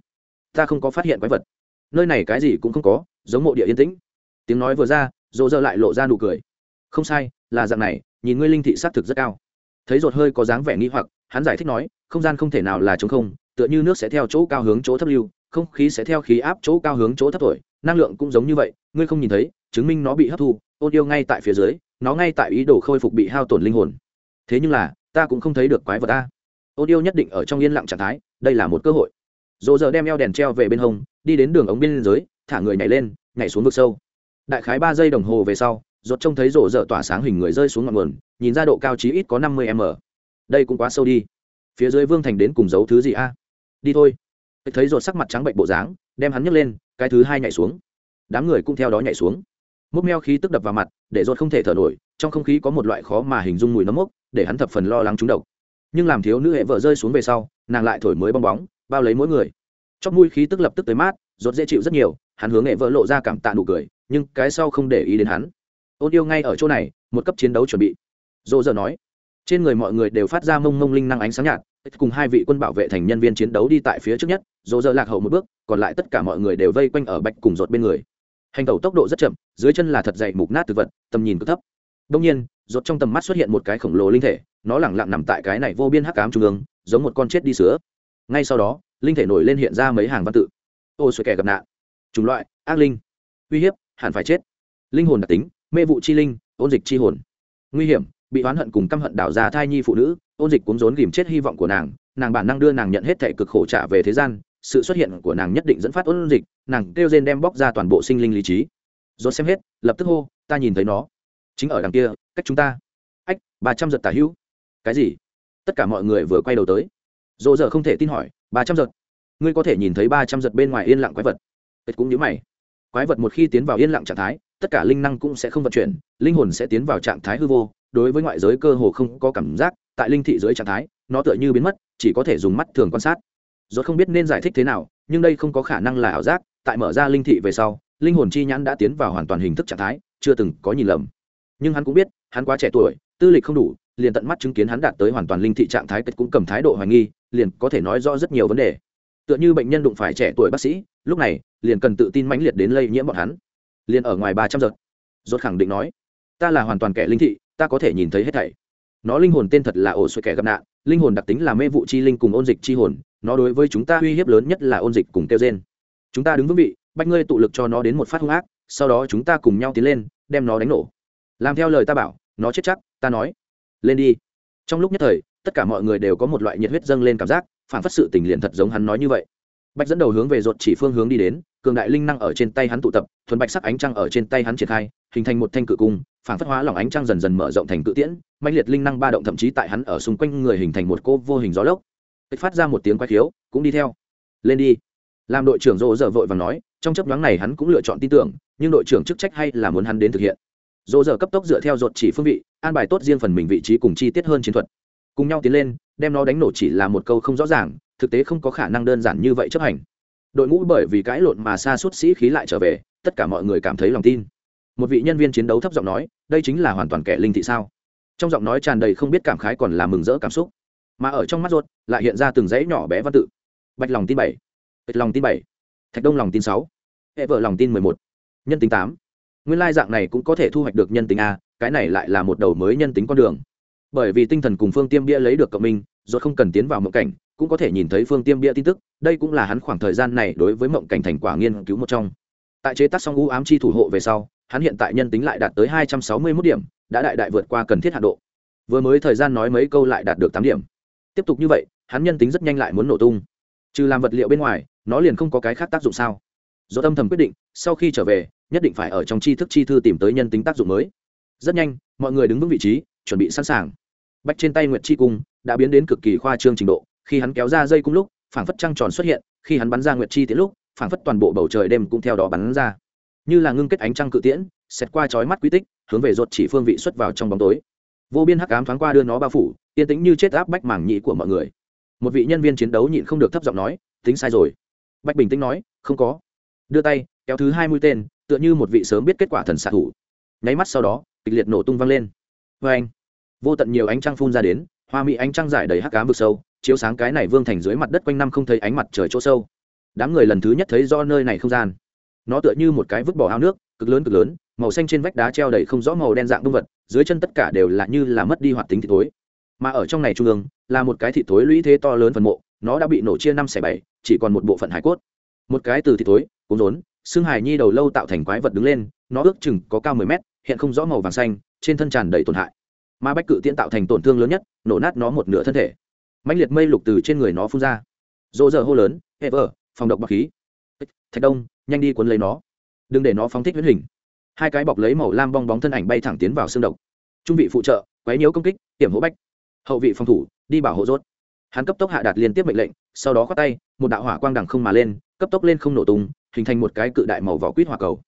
Ta không có phát hiện quái vật. Nơi này cái gì cũng không có, giống mộ địa yên tĩnh. Tiếng nói vừa ra rộ rơ lại lộ ra nụ cười. Không sai, là dạng này, nhìn ngươi linh thị xác thực rất cao thấy rột hơi có dáng vẻ nghi hoặc, hắn giải thích nói, không gian không thể nào là trống không, tựa như nước sẽ theo chỗ cao hướng chỗ thấp lưu, không khí sẽ theo khí áp chỗ cao hướng chỗ thấp thổi, năng lượng cũng giống như vậy, ngươi không nhìn thấy, chứng minh nó bị hấp thu, ôn yêu ngay tại phía dưới, nó ngay tại ý đồ khôi phục bị hao tổn linh hồn. Thế nhưng là, ta cũng không thấy được quái vật ta ôn yêu nhất định ở trong yên lặng trạng thái, đây là một cơ hội. Dỗ giờ đem eo đèn treo về bên hông, đi đến đường ống biên giới, thả người nhảy lên, nhảy xuống vực sâu. Đại khái ba giây đồng hồ về sau rột trông thấy rộ rỡ tỏa sáng hình người rơi xuống ngọn nguồn, nhìn ra độ cao chí ít có năm mươi m. Đây cũng quá sâu đi. Phía dưới vương thành đến cùng giấu thứ gì a? Đi thôi. Thấy rột sắc mặt trắng bệnh bộ dáng, đem hắn nhấc lên, cái thứ hai nhảy xuống. Đám người cũng theo đó nhảy xuống. Mốc meo khí tức đập vào mặt, để rột không thể thở nổi, trong không khí có một loại khó mà hình dung mùi nấm mốc, để hắn thập phần lo lắng trúng độc. Nhưng làm thiếu nữ hệ vợ rơi xuống về sau, nàng lại thổi mới bong bóng, bao lấy mỗi người. Trong mũi khí tức lập tức tới mát rột dễ chịu rất nhiều, hắn hướng hệ vợ lộ ra cảm tạ nụ cười, nhưng cái sau không để ý đến hắn ôn yêu ngay ở chỗ này, một cấp chiến đấu chuẩn bị. Dỗ giờ nói. Trên người mọi người đều phát ra mông mông linh năng ánh sáng nhạt, cùng hai vị quân bảo vệ thành nhân viên chiến đấu đi tại phía trước nhất, dỗ giờ lạc hậu một bước, còn lại tất cả mọi người đều vây quanh ở bạch cùng rột bên người. Hành tẩu tốc độ rất chậm, dưới chân là thật dày mục nát thực vật, tầm nhìn cực thấp. Đông nhiên rột trong tầm mắt xuất hiện một cái khổng lồ linh thể, nó lẳng lặng nằm tại cái này vô biên hắc cám trung ương, giống một con chết đi sứa. Ngay sau đó, linh thể nổi lên hiện ra mấy hàng văn tự. Ô xuôi kẻ gặp nạn. Chủng loại, ác linh. Uy hiếp, hẳn phải chết. Linh hồn đặc tính mê vụ chi linh, ôn dịch chi hồn. Nguy hiểm, bị oán hận cùng căm hận đảo ra thai nhi phụ nữ, ôn dịch cuốn rốn ghìm chết hy vọng của nàng nàng bản năng đưa nàng nhận hết thể cực khổ trả về thế gian, sự xuất hiện của nàng nhất định dẫn phát ôn dịch, nàng kêu rên đem bóc ra toàn bộ sinh linh lý trí. Rồi xem hết, lập tức hô, ta nhìn thấy nó. Chính ở đằng kia, cách chúng ta. Ách ba trăm giật tả hữu. Cái gì? Tất cả mọi người vừa quay đầu tới. Dỗ dở không thể tin hỏi ba trăm giật, ngươi có thể nhìn thấy ba trăm giật bên ngoài yên lặng quái vật? Tết cũng nhớ mày. Quái vật một khi tiến vào yên lặng trạng thái tất cả linh năng cũng sẽ không vận chuyển, linh hồn sẽ tiến vào trạng thái hư vô, đối với ngoại giới cơ hồ không có cảm giác, tại linh thị dưới trạng thái, nó tựa như biến mất, chỉ có thể dùng mắt thường quan sát. Rốt không biết nên giải thích thế nào, nhưng đây không có khả năng là ảo giác, tại mở ra linh thị về sau, linh hồn chi nhãn đã tiến vào hoàn toàn hình thức trạng thái, chưa từng có nhìn lầm. Nhưng hắn cũng biết, hắn quá trẻ tuổi, tư lịch không đủ, liền tận mắt chứng kiến hắn đạt tới hoàn toàn linh thị trạng thái kết cũng cầm thái độ hoài nghi, liền có thể nói rõ rất nhiều vấn đề. Tựa như bệnh nhân đụng phải trẻ tuổi bác sĩ, lúc này, liền cần tự tin mãnh liệt đến lây nhiễm bọn hắn liền ở ngoài ba trăm giật. Rốt khẳng định nói, ta là hoàn toàn kẻ linh thị, ta có thể nhìn thấy hết thảy. Nó linh hồn tên thật là ổ xuôi kẻ gặp nạn, linh hồn đặc tính là mê vụ chi linh cùng ôn dịch chi hồn, nó đối với chúng ta uy hiếp lớn nhất là ôn dịch cùng tiêu gen. Chúng ta đứng vững vị, bách ngươi tụ lực cho nó đến một phát hung ác, sau đó chúng ta cùng nhau tiến lên, đem nó đánh nổ. Làm theo lời ta bảo, nó chết chắc, ta nói. Lên đi. Trong lúc nhất thời, tất cả mọi người đều có một loại nhiệt huyết dâng lên cảm giác phản phất sự tình liền thật giống hắn nói như vậy bạch dẫn đầu hướng về rột chỉ phương hướng đi đến, cường đại linh năng ở trên tay hắn tụ tập, thuần bạch sắc ánh trăng ở trên tay hắn triển khai, hình thành một thanh cự cung phản phất hóa lỏng ánh trăng dần dần mở rộng thành cự tiễn mạnh liệt linh năng ba động thậm chí tại hắn ở xung quanh người hình thành một cô vô hình gió lốc. Bạch phát ra một tiếng quay khiếu, cũng đi theo. Lên đi. Làm đội trưởng rộ dở vội và nói, trong chấp nhoáng này hắn cũng lựa chọn tin tưởng, nhưng đội trưởng chức trách hay là muốn hắn đến thực hiện. Rộ dở cấp tốc dựa theo rột chỉ phương vị, an bài tốt riêng phần mình vị trí cùng chi tiết hơn chiến thuật. Cùng nhau tiến lên, đem nó đánh nổ chỉ là một câu không rõ ràng thực tế không có khả năng đơn giản như vậy chấp hành. Đội ngũ bởi vì cãi lộn mà xa suốt sĩ khí lại trở về, tất cả mọi người cảm thấy lòng tin. Một vị nhân viên chiến đấu thấp giọng nói, đây chính là hoàn toàn kẻ linh thị sao? Trong giọng nói tràn đầy không biết cảm khái còn là mừng rỡ cảm xúc. Mà ở trong mắt ruột, lại hiện ra từng dãy nhỏ bé văn tự. Bạch lòng tin bảy, bạch lòng tin bảy, thạch đông lòng tin sáu hệ vợ lòng tin mười một, nhân tính tám. Nguyên lai dạng này cũng có thể thu hoạch được nhân tính a, cái này lại là một đầu mới nhân tính con đường. Bởi vì tinh thần cùng phương tiêm bia lấy được cộng minh rốt không cần tiến vào mộng cảnh, cũng có thể nhìn thấy phương tiêm bia tin tức, đây cũng là hắn khoảng thời gian này đối với mộng cảnh thành quả nghiên cứu một trong. Tại chế tác xong u ám chi thủ hộ về sau, hắn hiện tại nhân tính lại đạt tới hai trăm sáu mươi mốt điểm, đã đại đại vượt qua cần thiết hạn độ. Vừa mới thời gian nói mấy câu lại đạt được tám điểm. Tiếp tục như vậy, hắn nhân tính rất nhanh lại muốn nổ tung. Trừ làm vật liệu bên ngoài, nó liền không có cái khác tác dụng sao? Do tâm thầm quyết định, sau khi trở về, nhất định phải ở trong tri thức chi thư tìm tới nhân tính tác dụng mới. Rất nhanh, mọi người đứng vững vị trí, chuẩn bị sẵn sàng bách trên tay nguyệt chi cung đã biến đến cực kỳ khoa trương trình độ, khi hắn kéo ra dây cung lúc, phảng phất trăng tròn xuất hiện, khi hắn bắn ra nguyệt chi tiến lúc, phảng phất toàn bộ bầu trời đêm cũng theo đó bắn ra. Như là ngưng kết ánh trăng cự tiễn xét qua chói mắt quy tích, hướng về ruột chỉ phương vị xuất vào trong bóng tối. Vô biên hắc ám thoáng qua đưa nó bao phủ, yên tĩnh như chết áp bách mảng nhị của mọi người. Một vị nhân viên chiến đấu nhịn không được thấp giọng nói, tính sai rồi. Bách bình tĩnh nói, không có. Đưa tay, kéo thứ hai mũi tên, tựa như một vị sớm biết kết quả thần xạ thủ. Nháy mắt sau đó, kịch liệt nổ tung vang lên. Vê anh vô tận nhiều ánh trăng phun ra đến, hoa mỹ ánh trăng giải đầy hắc ám vực sâu, chiếu sáng cái này vương thành dưới mặt đất quanh năm không thấy ánh mặt trời chỗ sâu. Đám người lần thứ nhất thấy do nơi này không gian. Nó tựa như một cái vứt bỏ ao nước, cực lớn cực lớn, màu xanh trên vách đá treo đầy không rõ màu đen dạng động vật, dưới chân tất cả đều là như là mất đi hoạt tính thị tối mà ở trong này trung ương, là một cái thị tối lũy thế to lớn phần mộ, nó đã bị nổ chia năm xẻ bảy, chỉ còn một bộ phận hải cốt. Một cái từ thị tối cốm rốn, xương hải nhi đầu lâu tạo thành quái vật đứng lên, nó ước chừng có cao mười mét, hiện không rõ màu vàng xanh, trên thân tràn đầy tổn hại mà bách cự tiễn tạo thành tổn thương lớn nhất, nổ nát nó một nửa thân thể. Mạnh liệt mây lục từ trên người nó phun ra. Dỗ dở hô lớn, hệ vợ, phòng độc bọc khí. Thạch đông, nhanh đi cuốn lấy nó. Đừng để nó phóng thích huyết hình. Hai cái bọc lấy màu lam bong bóng thân ảnh bay thẳng tiến vào xương độc. Trung vị phụ trợ, quấy nhiễu công kích, tiểm hỗ bách. Hậu vị phòng thủ, đi bảo hộ rốt. Hắn cấp tốc hạ đạt liên tiếp mệnh lệnh, sau đó khoát tay, một đạo hỏa quang đằng không mà lên, cấp tốc lên không nổ tung, hình thành một cái cự đại màu vỏ quýt hỏa cầu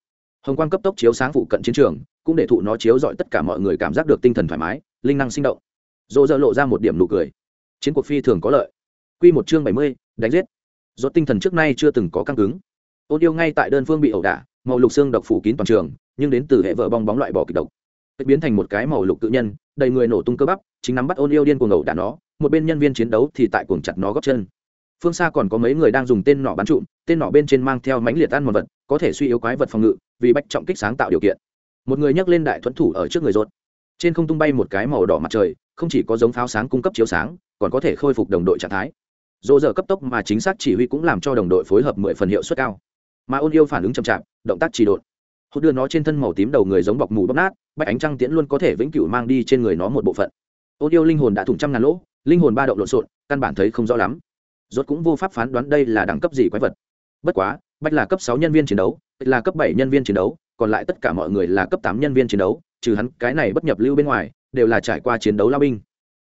hồng quang cấp tốc chiếu sáng phụ cận chiến trường, cũng để thụ nó chiếu dọi tất cả mọi người cảm giác được tinh thần thoải mái, linh năng sinh động. Dỗ dơ lộ ra một điểm nụ cười. Chiến cuộc phi thường có lợi. Quy một chương bảy mươi, đánh giết. Rốt tinh thần trước nay chưa từng có căng cứng. Ôn yêu ngay tại đơn phương bị ẩu đả, màu lục xương độc phủ kín toàn trường, nhưng đến từ hệ vợ bong bóng loại bỏ kịch độc. Biến thành một cái màu lục tự nhân, đầy người nổ tung cơ bắp, chính nắm bắt ôn yêu điên cuồng ẩu đả nó, một bên nhân viên chiến đấu thì tại cuồng chặt nó góp chân phương xa còn có mấy người đang dùng tên nỏ bắn trụm, tên nỏ bên trên mang theo mánh liệt ăn một vật, có thể suy yếu quái vật phòng ngự, vì bách trọng kích sáng tạo điều kiện. Một người nhấc lên đại thuẫn thủ ở trước người rột trên không tung bay một cái màu đỏ mặt trời, không chỉ có giống pháo sáng cung cấp chiếu sáng, còn có thể khôi phục đồng đội trạng thái. Dỗ dở cấp tốc mà chính xác chỉ huy cũng làm cho đồng đội phối hợp mười phần hiệu suất cao. Mà ôn yêu phản ứng chậm chạp, động tác chỉ đột hốt đưa nó trên thân màu tím đầu người giống bọc mù bóc nát, bách ánh trăng tiễn luôn có thể vĩnh cửu mang đi trên người nó một bộ phận. Ôn yêu linh hồn đã thủng trăm ngàn lỗ, linh hồn ba động lộn xộn, căn bản thấy không rõ lắm rốt cũng vô pháp phán đoán đây là đẳng cấp gì quái vật. Bất quá, bách là cấp sáu nhân viên chiến đấu là cấp bảy nhân viên chiến đấu, còn lại tất cả mọi người là cấp tám nhân viên chiến đấu, trừ hắn, cái này bất nhập lưu bên ngoài, đều là trải qua chiến đấu lao binh.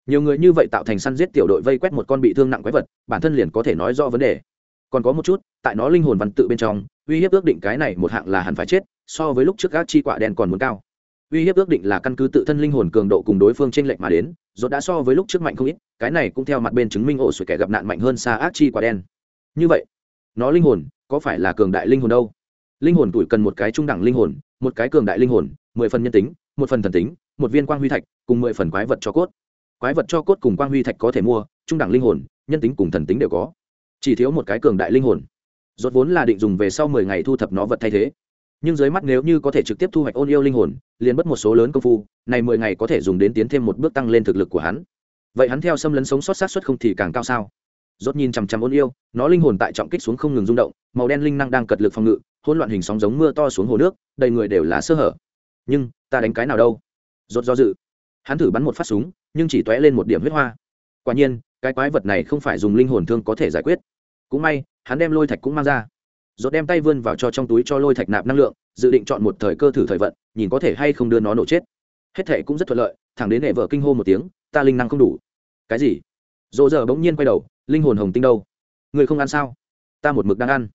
Nhiều người như vậy tạo thành săn giết tiểu đội vây quét một con bị thương nặng quái vật, bản thân liền có thể nói rõ vấn đề. Còn có một chút, tại nó linh hồn văn tự bên trong, uy hiếp ước định cái này một hạng là hẳn phải chết, so với lúc trước các chi quả đen còn muốn cao uy hiếp ước định là căn cứ tự thân linh hồn cường độ cùng đối phương chênh lệnh mà đến dốt đã so với lúc trước mạnh không ít, cái này cũng theo mặt bên chứng minh ổ sủi kẻ gặp nạn mạnh hơn xa ác chi quả đen. Như vậy, nó linh hồn có phải là cường đại linh hồn đâu? Linh hồn tuổi cần một cái trung đẳng linh hồn, một cái cường đại linh hồn, mười phần nhân tính, một phần thần tính, một viên quang huy thạch, cùng mười phần quái vật cho cốt. Quái vật cho cốt cùng quang huy thạch có thể mua, trung đẳng linh hồn, nhân tính cùng thần tính đều có. Chỉ thiếu một cái cường đại linh hồn. Rốt vốn là định dùng về sau mười ngày thu thập nó vật thay thế nhưng dưới mắt nếu như có thể trực tiếp thu hoạch ôn yêu linh hồn, liền mất một số lớn công phu, này mười ngày có thể dùng đến tiến thêm một bước tăng lên thực lực của hắn. Vậy hắn theo xâm lấn sống sót sát xuất không thì càng cao sao? Rốt nhìn chằm chằm ôn yêu, nó linh hồn tại trọng kích xuống không ngừng rung động, màu đen linh năng đang cật lực phòng ngự, hỗn loạn hình sóng giống mưa to xuống hồ nước, đầy người đều là sơ hở. Nhưng, ta đánh cái nào đâu? Rốt do dự. Hắn thử bắn một phát súng, nhưng chỉ tóe lên một điểm huyết hoa. Quả nhiên, cái quái vật này không phải dùng linh hồn thương có thể giải quyết. Cũng may, hắn đem lôi thạch cũng mang ra rốt đem tay vươn vào cho trong túi cho lôi thạch nạp năng lượng, dự định chọn một thời cơ thử thời vận, nhìn có thể hay không đưa nó nổ chết. Hết thể cũng rất thuận lợi, thẳng đến hệ vợ kinh hô một tiếng, ta linh năng không đủ. Cái gì? Dỗ giờ bỗng nhiên quay đầu, linh hồn hồng tinh đâu? Người không ăn sao? Ta một mực đang ăn.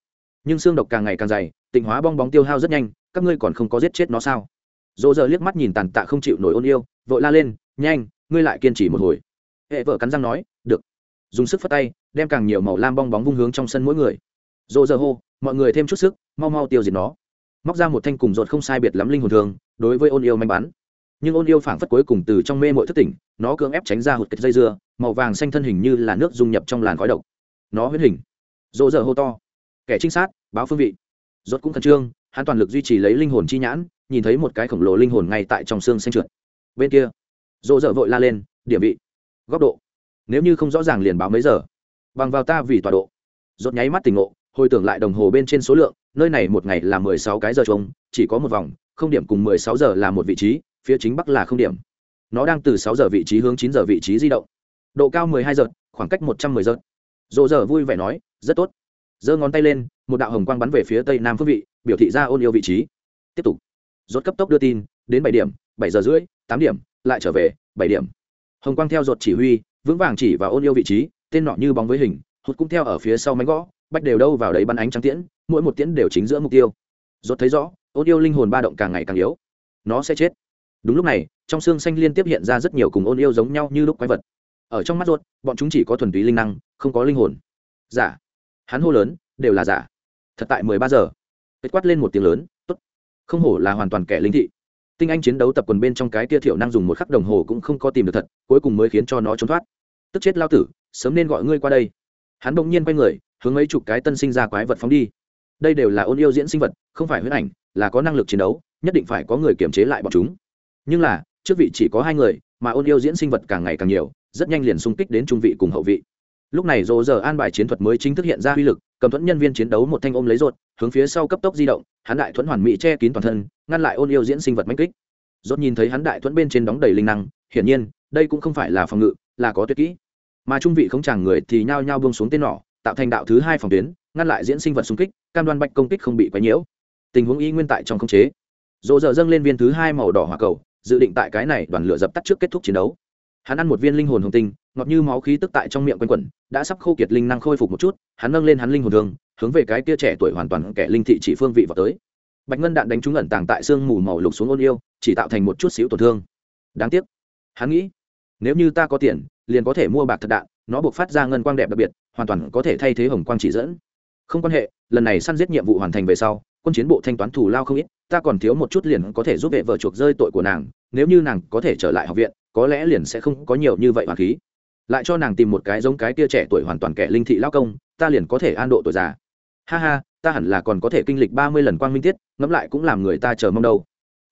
Nhưng xương độc càng ngày càng dày, tịnh hóa bong bóng tiêu hao rất nhanh, các ngươi còn không có giết chết nó sao? Dỗ giờ liếc mắt nhìn tàn tạ không chịu nổi ôn yêu, vội la lên, nhanh, ngươi lại kiên trì một hồi. Hệ vợ cắn răng nói, được. Dùng sức phất tay, đem càng nhiều màu lam bong bóng vung hướng trong sân mỗi người. Dỗ giờ hô mọi người thêm chút sức, mau mau tiêu diệt nó. Móc ra một thanh cùng rột không sai biệt lắm linh hồn thường, đối với ôn yêu may bắn nhưng ôn yêu phảng phất cuối cùng từ trong mê mội thất tỉnh, nó cưỡng ép tránh ra hụt kịch dây dưa, màu vàng xanh thân hình như là nước dung nhập trong làn khói độc. Nó huyết hình. Rộ rỡ hô to. Kẻ trinh sát, báo phương vị. Rốt cũng khẩn trương, hắn toàn lực duy trì lấy linh hồn chi nhãn, nhìn thấy một cái khổng lồ linh hồn ngay tại trong xương xanh trượt. Bên kia rộ rỡ vội la lên địa vị, góc độ. Nếu như không rõ ràng liền báo mấy giờ. Bằng vào ta vì tọa độ. Rốt nháy mắt tỉnh ngộ hồi tưởng lại đồng hồ bên trên số lượng, nơi này một ngày là mười sáu cái giờ trống, chỉ có một vòng, không điểm cùng mười sáu giờ là một vị trí, phía chính bắc là không điểm. Nó đang từ sáu giờ vị trí hướng chín giờ vị trí di động. Độ cao mười hai giờ, khoảng cách một trăm mười giờ. Dỗ giờ vui vẻ nói, rất tốt. Giơ ngón tay lên, một đạo hồng quang bắn về phía tây nam phương vị, biểu thị ra ôn yêu vị trí. Tiếp tục. Rốt cấp tốc đưa tin, đến bảy điểm, bảy giờ rưỡi, tám điểm, lại trở về, bảy điểm. Hồng quang theo rột chỉ huy, vững vàng chỉ vào ôn yêu vị trí, tên nọ như bóng với hình, hụt cũng theo ở phía sau mánh gõ bách đều đâu vào đấy bắn ánh trắng tiễn, mỗi một tiễn đều chính giữa mục tiêu. Rốt thấy rõ, ôn yêu linh hồn ba động càng ngày càng yếu. Nó sẽ chết. Đúng lúc này, trong xương xanh liên tiếp hiện ra rất nhiều cùng ôn yêu giống nhau như lúc quái vật. Ở trong mắt ruột bọn chúng chỉ có thuần túy linh năng, không có linh hồn. Giả. Hắn hô lớn, đều là giả. Thật tại mười ba giờ. Kết quát lên một tiếng lớn, tốt. Không hổ là hoàn toàn kẻ linh thị. Tinh anh chiến đấu tập quần bên trong cái kia thiểu năng dùng một khắc đồng hồ cũng không có tìm được thật, cuối cùng mới khiến cho nó trốn thoát. Tức chết lao tử, sớm nên gọi ngươi qua đây. Hắn bỗng nhiên quay người hướng mấy chục cái tân sinh ra quái vật phóng đi. Đây đều là ôn yêu diễn sinh vật, không phải huyết ảnh, là có năng lực chiến đấu, nhất định phải có người kiểm chế lại bọn chúng. Nhưng là, trước vị chỉ có hai người, mà ôn yêu diễn sinh vật càng ngày càng nhiều, rất nhanh liền xung kích đến trung vị cùng hậu vị. Lúc này dỗ giờ an bài chiến thuật mới chính thức hiện ra uy lực, cầm thuẫn nhân viên chiến đấu một thanh ôm lấy rột hướng phía sau cấp tốc di động, hắn đại thuẫn hoàn mỹ che kín toàn thân, ngăn lại ôn yêu diễn sinh vật manh kích. Rốt nhìn thấy hắn đại thuẫn bên trên đóng đầy linh năng, hiển nhiên, đây cũng không phải là phòng ngự, là có tuyệt kỹ. Mà trung vị không chẳng người thì nhao nhao buông xuống tên nỏ tạo thành đạo thứ hai phòng tuyến, ngăn lại diễn sinh vật xung kích, cam đoan bạch công kích không bị quấy nhiễu. Tình huống y nguyên tại trong khống chế. Dỗ dở dâng lên viên thứ hai màu đỏ hỏa cầu, dự định tại cái này đoàn lửa dập tắt trước kết thúc chiến đấu. Hắn ăn một viên linh hồn hồng tinh, ngọt như máu khí tức tại trong miệng quanh quẩn, đã sắp khô kiệt linh năng khôi phục một chút, hắn nâng lên hắn linh hồn thương hướng về cái kia trẻ tuổi hoàn toàn kẻ linh thị chỉ phương vị vào tới. Bạch ngân đạn đánh trúng ẩn tàng tại xương mù màu lục xuống ôn yêu, chỉ tạo thành một chút xíu tổn thương. Đáng tiếc. Hắn nghĩ, nếu như ta có tiền, liền có thể mua bạc thật đạn nó buộc phát ra ngân quang đẹp đặc biệt, hoàn toàn có thể thay thế hồng quang chỉ dẫn. Không quan hệ, lần này săn giết nhiệm vụ hoàn thành về sau, quân chiến bộ thanh toán thủ lao không ít, ta còn thiếu một chút liền có thể giúp vệ vợ chuộc rơi tội của nàng, nếu như nàng có thể trở lại học viện, có lẽ liền sẽ không có nhiều như vậy hoàng khí. Lại cho nàng tìm một cái giống cái tia trẻ tuổi hoàn toàn kẻ linh thị lao công, ta liền có thể an độ tuổi già. Ha ha, ta hẳn là còn có thể kinh lịch ba mươi lần quang minh tiết, ngẫm lại cũng làm người ta chờ mong đâu.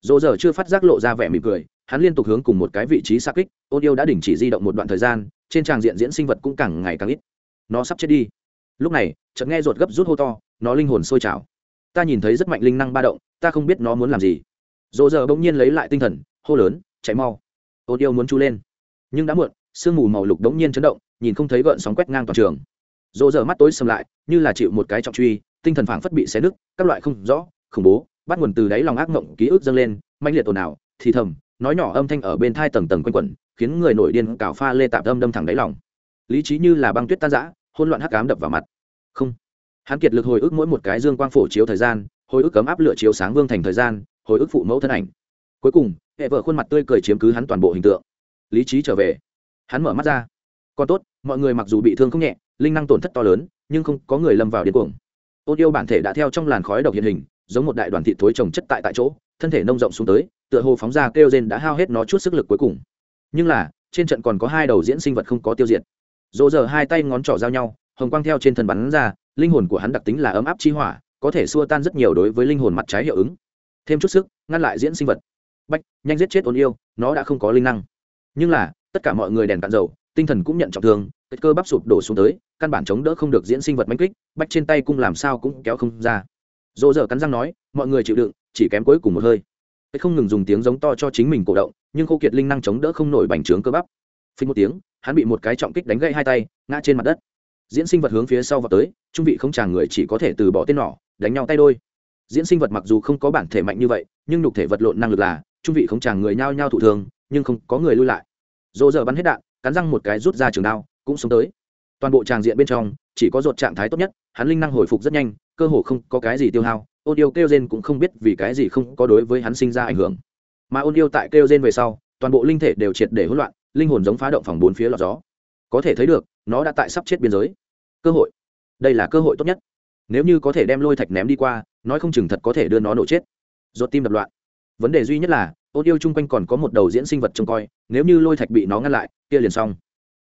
Dỗ giờ chưa phát giác lộ ra vẻ mỉm cười, hắn liên tục hướng cùng một cái vị trí xa kích ôn yêu đã đình chỉ di động một đoạn thời gian trên tràng diện diễn sinh vật cũng càng ngày càng ít. Nó sắp chết đi. Lúc này, chợt nghe ruột gấp rút hô to, nó linh hồn sôi trào. Ta nhìn thấy rất mạnh linh năng ba động, ta không biết nó muốn làm gì. Dỗ giờ bỗng nhiên lấy lại tinh thần, hô lớn, chạy mau. Ô yêu muốn chu lên. Nhưng đã muộn, sương mù màu lục đống nhiên chấn động, nhìn không thấy gợn sóng quét ngang toàn trường. Dỗ giờ mắt tối sầm lại, như là chịu một cái trọng truy, tinh thần phảng phất bị xé nứt, các loại không rõ, khủng bố, bắt nguồn từ đáy lòng ác mộng, ký ức dâng lên manh liệt ồn ào, thì thầm, nói nhỏ âm thanh ở bên thai tầng tầng quanh quẩn khiến người nổi điên cào pha lê tạp âm đâm thẳng đáy lòng. Lý trí như là băng tuyết tan rã hôn loạn hắc cám đập vào mặt. Không. Hắn kiệt lực hồi ức mỗi một cái dương quang phổ chiếu thời gian, hồi ức cấm áp lửa chiếu sáng vương thành thời gian, hồi ức phụ mẫu thân ảnh. Cuối cùng, hệ vợ khuôn mặt tươi cười chiếm cứ hắn toàn bộ hình tượng. Lý trí trở về. Hắn mở mắt ra. Còn tốt, mọi người mặc dù bị thương không nhẹ, linh năng tổn thất to lớn, nhưng không có người lâm vào điên cuồng. Ôn yêu bản thể đã theo trong làn khói độc hiện hình, giống một đại đoàn thịt thối trồng chất tại tại chỗ, thân thể nông rộng xuống tới, tựa hồ phóng ra kêu rên đã hao hết nó chút sức lực cuối cùng nhưng là, trên trận còn có hai đầu diễn sinh vật không có tiêu diệt. Dỗ giờ hai tay ngón trỏ giao nhau, hồng quang theo trên thân bắn ra, linh hồn của hắn đặc tính là ấm áp chi hỏa, có thể xua tan rất nhiều đối với linh hồn mặt trái hiệu ứng. Thêm chút sức, ngăn lại diễn sinh vật. Bách nhanh giết chết ôn yêu, nó đã không có linh năng. Nhưng là, tất cả mọi người đèn cạn dầu, tinh thần cũng nhận trọng thương cơ bắp sụp đổ xuống tới, căn bản chống đỡ không được diễn sinh vật mánh kích bách trên tay cung làm sao cũng kéo không ra. Dỗ dở cắn răng nói, mọi người chịu đựng, chỉ kém cuối cùng một hơi không ngừng dùng tiếng giống to cho chính mình cổ động, nhưng khô kiệt linh năng chống đỡ không nổi bành trướng cơ bắp. Phình một tiếng, hắn bị một cái trọng kích đánh gãy hai tay, ngã trên mặt đất. Diễn sinh vật hướng phía sau vọt tới, trung vị không chàng người chỉ có thể từ bỏ tên nỏ, đánh nhau tay đôi. Diễn sinh vật mặc dù không có bản thể mạnh như vậy, nhưng nhục thể vật lộn năng lực là, trung vị không chàng người nhao nhao thụ thường nhưng không có người lui lại. Dỗ giờ bắn hết đạn, cắn răng một cái rút ra trường đao, cũng xuống tới. Toàn bộ tràng diện bên trong, chỉ có rụt trạng thái tốt nhất, hắn linh năng hồi phục rất nhanh, cơ hồ không có cái gì tiêu hao ôn yêu kêu gen cũng không biết vì cái gì không có đối với hắn sinh ra ảnh hưởng. Mà ôn yêu tại kêu gen về sau, toàn bộ linh thể đều triệt để hỗn loạn, linh hồn giống phá động phòng bốn phía lọt gió. Có thể thấy được, nó đã tại sắp chết biên giới. Cơ hội. Đây là cơ hội tốt nhất. Nếu như có thể đem lôi thạch ném đi qua, nói không chừng thật có thể đưa nó nổ chết. Rốt tim đập loạn. Vấn đề duy nhất là ôn yêu chung quanh còn có một đầu diễn sinh vật trông coi, nếu như lôi thạch bị nó ngăn lại, kia liền xong.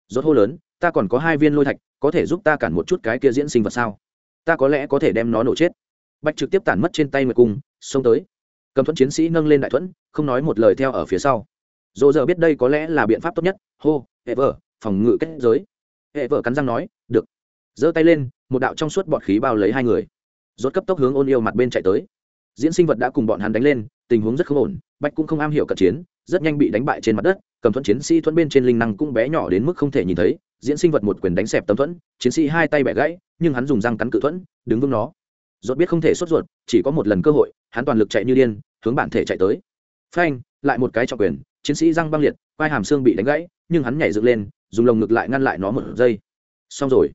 Rốt hô lớn, ta còn có hai viên lôi thạch, có thể giúp ta cản một chút cái kia diễn sinh vật sao? Ta có lẽ có thể đem nó nổ chết bạch trực tiếp tản mất trên tay nguyệt cung, xông tới. Cầm thuẫn chiến sĩ nâng lên đại thuẫn, không nói một lời theo ở phía sau. Dỗ giờ biết đây có lẽ là biện pháp tốt nhất. Hô, hệ vợ, phòng ngự kết giới. Hệ vợ cắn răng nói, được. Giơ tay lên, một đạo trong suốt bọt khí bao lấy hai người. Rốt cấp tốc hướng ôn yêu mặt bên chạy tới. Diễn sinh vật đã cùng bọn hắn đánh lên, tình huống rất không ổn, bạch cũng không am hiểu cận chiến, rất nhanh bị đánh bại trên mặt đất, cầm thuẫn chiến sĩ thuẫn bên trên linh năng cũng bé nhỏ đến mức không thể nhìn thấy. Diễn sinh vật một quyền đánh xẹp tấm thuẫn, chiến sĩ hai tay bẻ gãy, nhưng hắn dùng răng cắn cự thuẫn, đứng vững nó rốt biết không thể xuất ruột, chỉ có một lần cơ hội, hắn toàn lực chạy như điên, hướng bản thể chạy tới. Phanh, lại một cái trọng quyền, chiến sĩ răng băng liệt vai hàm xương bị đánh gãy, nhưng hắn nhảy dựng lên, dùng lồng ngực lại ngăn lại nó một giây. Xong rồi.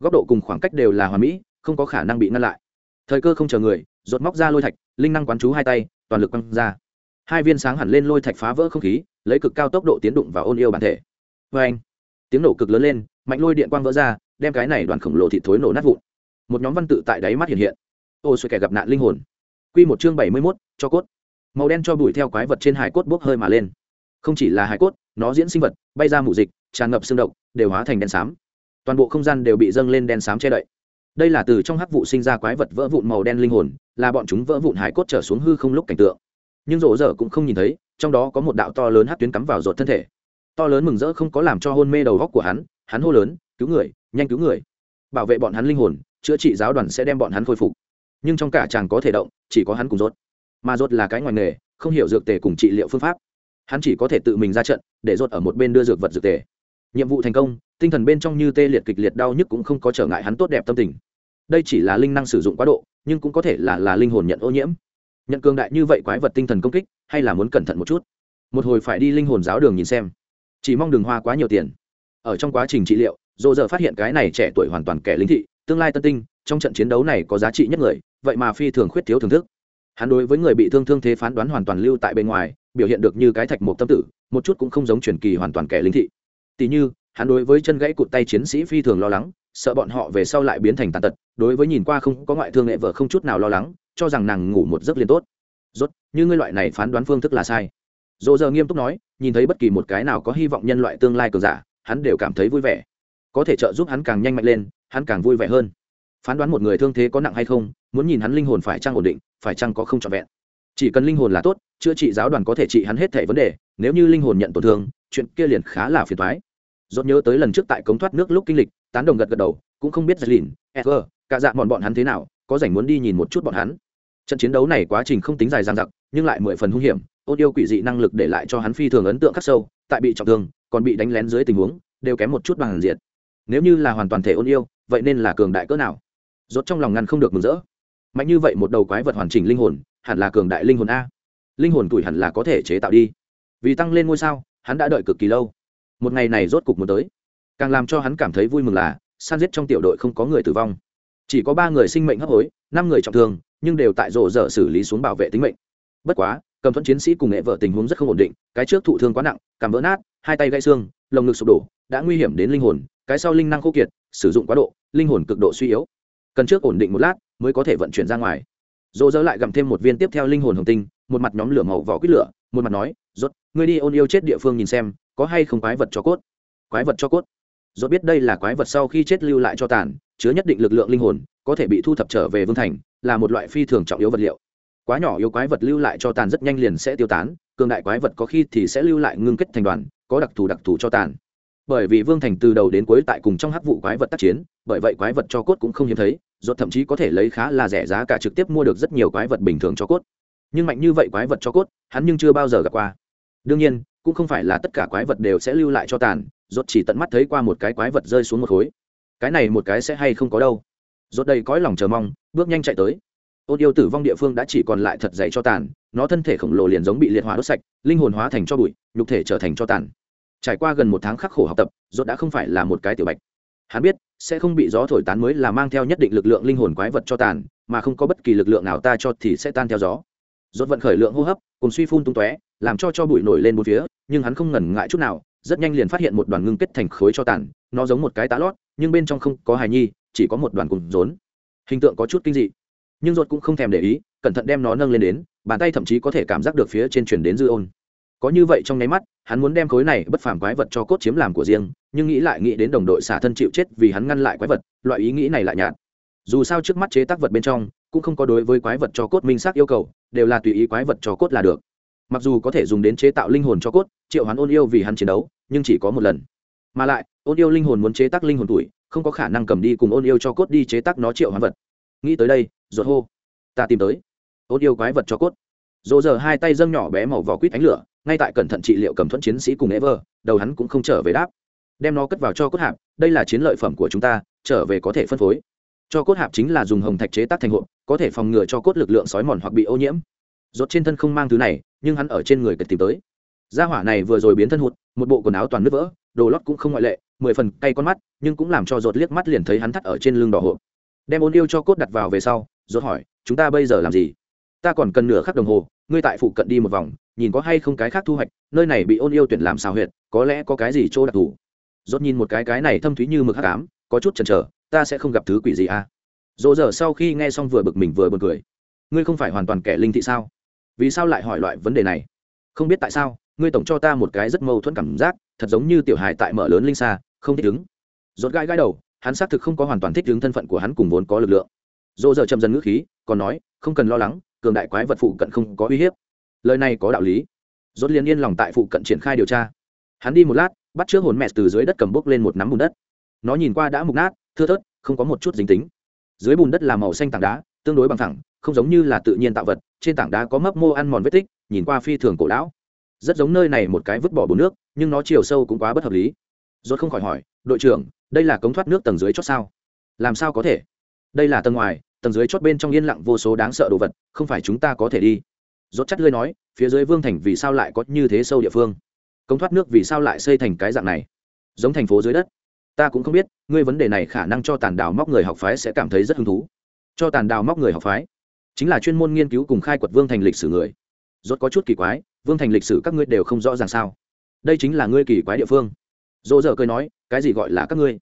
Góc độ cùng khoảng cách đều là hoàn mỹ, không có khả năng bị ngăn lại. Thời cơ không chờ người rột móc ra lôi thạch, linh năng quán chú hai tay, toàn lực quăng ra. Hai viên sáng hẳn lên lôi thạch phá vỡ không khí, lấy cực cao tốc độ tiến đụng vào ôn yêu bản thể. Vê anh tiếng nổ cực lớn lên, mạnh lôi điện quang vỡ ra, đem cái này đoàn khổng lồ thịt thối nổ nát vụn. Một nhóm văn tự tại đáy mắt hiện hiện ô suy kẻ gặp nạn linh hồn. Q một chương bảy mươi mốt, cho cốt. Màu đen cho bụi theo quái vật trên hải cốt bốc hơi mà lên. Không chỉ là hải cốt, nó diễn sinh vật, bay ra mù dịch, tràn ngập xương độc, đều hóa thành đen xám. Toàn bộ không gian đều bị dâng lên đen xám che đậy. Đây là từ trong hắc vụ sinh ra quái vật vỡ vụn màu đen linh hồn, là bọn chúng vỡ vụn hải cốt trở xuống hư không lúc cảnh tượng. Nhưng rộ rỡ cũng không nhìn thấy, trong đó có một đạo to lớn hát tuyến cắm vào ruột thân thể. To lớn mừng rỡ không có làm cho hôn mê đầu góc của hắn hắn hô lớn, cứu người, nhanh cứu người. Bảo vệ bọn hắn linh hồn, chữa trị giáo đoàn sẽ đem bọn hắn khôi phục nhưng trong cả chàng có thể động, chỉ có hắn cùng rốt. Mà rốt là cái ngoài nghề, không hiểu dược tề cùng trị liệu phương pháp. Hắn chỉ có thể tự mình ra trận, để rốt ở một bên đưa dược vật dược tề. Nhiệm vụ thành công, tinh thần bên trong như tê liệt kịch liệt đau nhức cũng không có trở ngại hắn tốt đẹp tâm tình. Đây chỉ là linh năng sử dụng quá độ, nhưng cũng có thể là là linh hồn nhận ô nhiễm. Nhận cường đại như vậy quái vật tinh thần công kích, hay là muốn cẩn thận một chút? Một hồi phải đi linh hồn giáo đường nhìn xem. Chỉ mong đường hoa quá nhiều tiền. Ở trong quá trình trị liệu dỗ dở phát hiện cái này trẻ tuổi hoàn toàn kẻ lính thị, tương lai tân tinh, trong trận chiến đấu này có giá trị nhất người vậy mà phi thường khuyết thiếu thưởng thức. Hắn đối với người bị thương thương thế phán đoán hoàn toàn lưu tại bên ngoài, biểu hiện được như cái thạch một tâm tử, một chút cũng không giống truyền kỳ hoàn toàn kẻ linh thị. Tỷ như, hắn đối với chân gãy cụt tay chiến sĩ phi thường lo lắng, sợ bọn họ về sau lại biến thành tàn tật, đối với nhìn qua không có ngoại thương nghệ vợ không chút nào lo lắng, cho rằng nàng ngủ một giấc liền tốt. Rốt, như ngươi loại này phán đoán phương thức là sai. Dỗ giờ nghiêm túc nói, nhìn thấy bất kỳ một cái nào có hy vọng nhân loại tương lai cường giả, hắn đều cảm thấy vui vẻ. Có thể trợ giúp hắn càng nhanh mạnh lên, hắn càng vui vẻ hơn. Phán đoán một người thương thế có nặng hay không muốn nhìn hắn linh hồn phải chăng ổn định, phải chăng có không trọn vẹn. Chỉ cần linh hồn là tốt, chữa trị giáo đoàn có thể trị hắn hết thể vấn đề, nếu như linh hồn nhận tổn thương, chuyện kia liền khá là phiền thoái dốt nhớ tới lần trước tại cống thoát nước lúc kinh lịch, tán đồng gật gật đầu, cũng không biết giật lìn edg cả dạng bọn bọn hắn thế nào, có rảnh muốn đi nhìn một chút bọn hắn. Trận chiến đấu này quá trình không tính dài dằng dặc, nhưng lại mười phần hung hiểm ôn yêu quỷ dị năng lực để lại cho hắn phi thường ấn tượng khắc sâu, tại bị trọng thương, còn bị đánh lén dưới tình huống, đều kém một chút bằng diện nếu như là hoàn toàn thể ôn yêu, vậy nên là cường đại cỡ nào? Rốt trong lòng ngăn không được mừng rỡ mạnh như vậy một đầu quái vật hoàn chỉnh linh hồn, hẳn là cường đại linh hồn a. Linh hồn tuổi hẳn là có thể chế tạo đi. Vì tăng lên ngôi sao, hắn đã đợi cực kỳ lâu. Một ngày này rốt cục muốn tới. Càng làm cho hắn cảm thấy vui mừng là san giết trong tiểu đội không có người tử vong. Chỉ có ba người sinh mệnh hấp hối, năm người trọng thương, nhưng đều tại rổ dở xử lý xuống bảo vệ tính mệnh. Bất quá, cầm thuẫn chiến sĩ cùng nghệ vợ tình huống rất không ổn định, cái trước thụ thương quá nặng, cảm vỡ nát, hai tay gãy xương, lồng ngực sụp đổ, đã nguy hiểm đến linh hồn, cái sau linh năng khô kiệt, sử dụng quá độ, linh hồn cực độ suy yếu. Cần trước ổn định một lát mới có thể vận chuyển ra ngoài. Dỗ dỡ lại gặm thêm một viên tiếp theo linh hồn hồng tinh, một mặt nhóm lửa màu vỏ quýt lửa, một mặt nói, rốt, ngươi đi ôn yêu chết địa phương nhìn xem, có hay không quái vật cho cốt? Quái vật cho cốt? Rốt biết đây là quái vật sau khi chết lưu lại cho tàn, chứa nhất định lực lượng linh hồn, có thể bị thu thập trở về vương thành, là một loại phi thường trọng yếu vật liệu. Quá nhỏ yếu quái vật lưu lại cho tàn rất nhanh liền sẽ tiêu tán, cường đại quái vật có khi thì sẽ lưu lại ngưng kết thành đoàn, có đặc thù đặc thù cho tàn. Bởi vì vương thành từ đầu đến cuối tại cùng trong hắc vụ quái vật tác chiến, bởi vậy quái vật cho cốt cũng không hiếm thấy rốt thậm chí có thể lấy khá là rẻ giá cả trực tiếp mua được rất nhiều quái vật bình thường cho cốt. Nhưng mạnh như vậy quái vật cho cốt, hắn nhưng chưa bao giờ gặp qua. Đương nhiên, cũng không phải là tất cả quái vật đều sẽ lưu lại cho tàn rốt chỉ tận mắt thấy qua một cái quái vật rơi xuống một khối. Cái này một cái sẽ hay không có đâu. Rốt đây cõi lòng chờ mong, bước nhanh chạy tới. Ôn yêu tử vong địa phương đã chỉ còn lại thật dày cho tàn, nó thân thể khổng lồ liền giống bị liệt hỏa đốt sạch, linh hồn hóa thành cho bụi, nhục thể trở thành cho tàn. Trải qua gần một tháng khắc khổ học tập rốt đã không phải là một cái tiểu bạch hắn biết, sẽ không bị gió thổi tán mới là mang theo nhất định lực lượng linh hồn quái vật cho tàn, mà không có bất kỳ lực lượng nào ta cho thì sẽ tan theo gió. Rốt vận khởi lượng hô hấp, cùng suy phun tung tóe, làm cho cho bụi nổi lên bốn phía, nhưng hắn không ngần ngại chút nào, rất nhanh liền phát hiện một đoàn ngưng kết thành khối cho tàn, nó giống một cái tá lót, nhưng bên trong không có hài nhi, chỉ có một đoàn cùng rốn. Hình tượng có chút kinh dị, nhưng rốt cũng không thèm để ý, cẩn thận đem nó nâng lên đến, bàn tay thậm chí có thể cảm giác được phía trên truyền đến dư ôn. Có như vậy trong nháy mắt, hắn muốn đem khối này bất phàm quái vật cho cốt chiếm làm của riêng nhưng nghĩ lại nghĩ đến đồng đội xả thân chịu chết vì hắn ngăn lại quái vật, loại ý nghĩ này lại nhạt. Dù sao trước mắt chế tác vật bên trong, cũng không có đối với quái vật cho cốt minh xác yêu cầu, đều là tùy ý quái vật cho cốt là được. Mặc dù có thể dùng đến chế tạo linh hồn cho cốt, triệu hắn ôn yêu vì hắn chiến đấu, nhưng chỉ có một lần. Mà lại, ôn yêu linh hồn muốn chế tác linh hồn tuổi, không có khả năng cầm đi cùng ôn yêu cho cốt đi chế tác nó triệu hắn vật. Nghĩ tới đây, ruột hô. Ta tìm tới. Ôn yêu quái vật cho cốt. Dỗ giờ hai tay dâng nhỏ bé màu vỏ quýt ánh lửa, ngay tại cẩn thận trị liệu cầm thuẫn chiến sĩ cùng ever, đầu hắn cũng không trở về đáp đem nó cất vào cho cốt hạp, đây là chiến lợi phẩm của chúng ta, trở về có thể phân phối. Cho cốt hạp chính là dùng hồng thạch chế tác thành hộp, có thể phòng ngừa cho cốt lực lượng sói mòn hoặc bị ô nhiễm. Rốt trên thân không mang thứ này, nhưng hắn ở trên người cần tìm tới. Gia hỏa này vừa rồi biến thân hụt, một bộ quần áo toàn nứt vỡ, đồ lót cũng không ngoại lệ, mười phần cay con mắt, nhưng cũng làm cho rốt liếc mắt liền thấy hắn thắt ở trên lưng đỏ hộp. Đem ôn yêu cho cốt đặt vào về sau, rốt hỏi, chúng ta bây giờ làm gì? Ta còn cần nửa khắc đồng hồ, ngươi tại phụ cận đi một vòng, nhìn có hay không cái khác thu hoạch, nơi này bị ôn yêu tuyển làm xào huyệt, có lẽ có cái gì chỗ đặc thù? Rốt nhìn một cái cái này thâm thúy như mực hắc ám, có chút chần chờ, ta sẽ không gặp thứ quỷ gì à? Dỗ dở sau khi nghe xong vừa bực mình vừa bực cười. Ngươi không phải hoàn toàn kẻ linh thị sao? Vì sao lại hỏi loại vấn đề này? Không biết tại sao, ngươi tổng cho ta một cái rất mâu thuẫn cảm giác, thật giống như tiểu hài tại mở lớn linh xa, không thích ứng. Rốt gai gai đầu, hắn xác thực không có hoàn toàn thích ứng thân phận của hắn cùng vốn có lực lượng. Dỗ dở chậm dần ngữ khí, còn nói, không cần lo lắng, cường đại quái vật phụ cận không có uy hiếp. Lời này có đạo lý. Rốt liền yên lòng tại phụ cận triển khai điều tra. Hắn đi một lát bắt trước hồn mẹ từ dưới đất cầm bốc lên một nắm bùn đất. Nó nhìn qua đã mục nát, thưa thớt, không có một chút dính tính. Dưới bùn đất là màu xanh tảng đá, tương đối bằng thẳng, không giống như là tự nhiên tạo vật, trên tảng đá có mấp mô ăn mòn vết tích, nhìn qua phi thường cổ lão. Rất giống nơi này một cái vứt bỏ bùn nước, nhưng nó chiều sâu cũng quá bất hợp lý. Rốt không khỏi hỏi, đội trưởng, đây là cống thoát nước tầng dưới chót sao? Làm sao có thể? Đây là tầng ngoài, tầng dưới chót bên trong yên lặng vô số đáng sợ đồ vật, không phải chúng ta có thể đi. Rốt chắc lơi nói, phía dưới vương thành vì sao lại có như thế sâu địa phương? Cống thoát nước vì sao lại xây thành cái dạng này? Giống thành phố dưới đất. Ta cũng không biết, ngươi vấn đề này khả năng cho tàn đào móc người học phái sẽ cảm thấy rất hứng thú. Cho tàn đào móc người học phái chính là chuyên môn nghiên cứu cùng khai quật vương thành lịch sử người. Rốt có chút kỳ quái, vương thành lịch sử các ngươi đều không rõ ràng sao? Đây chính là ngươi kỳ quái địa phương. Dỗ dở cười nói, cái gì gọi là các ngươi?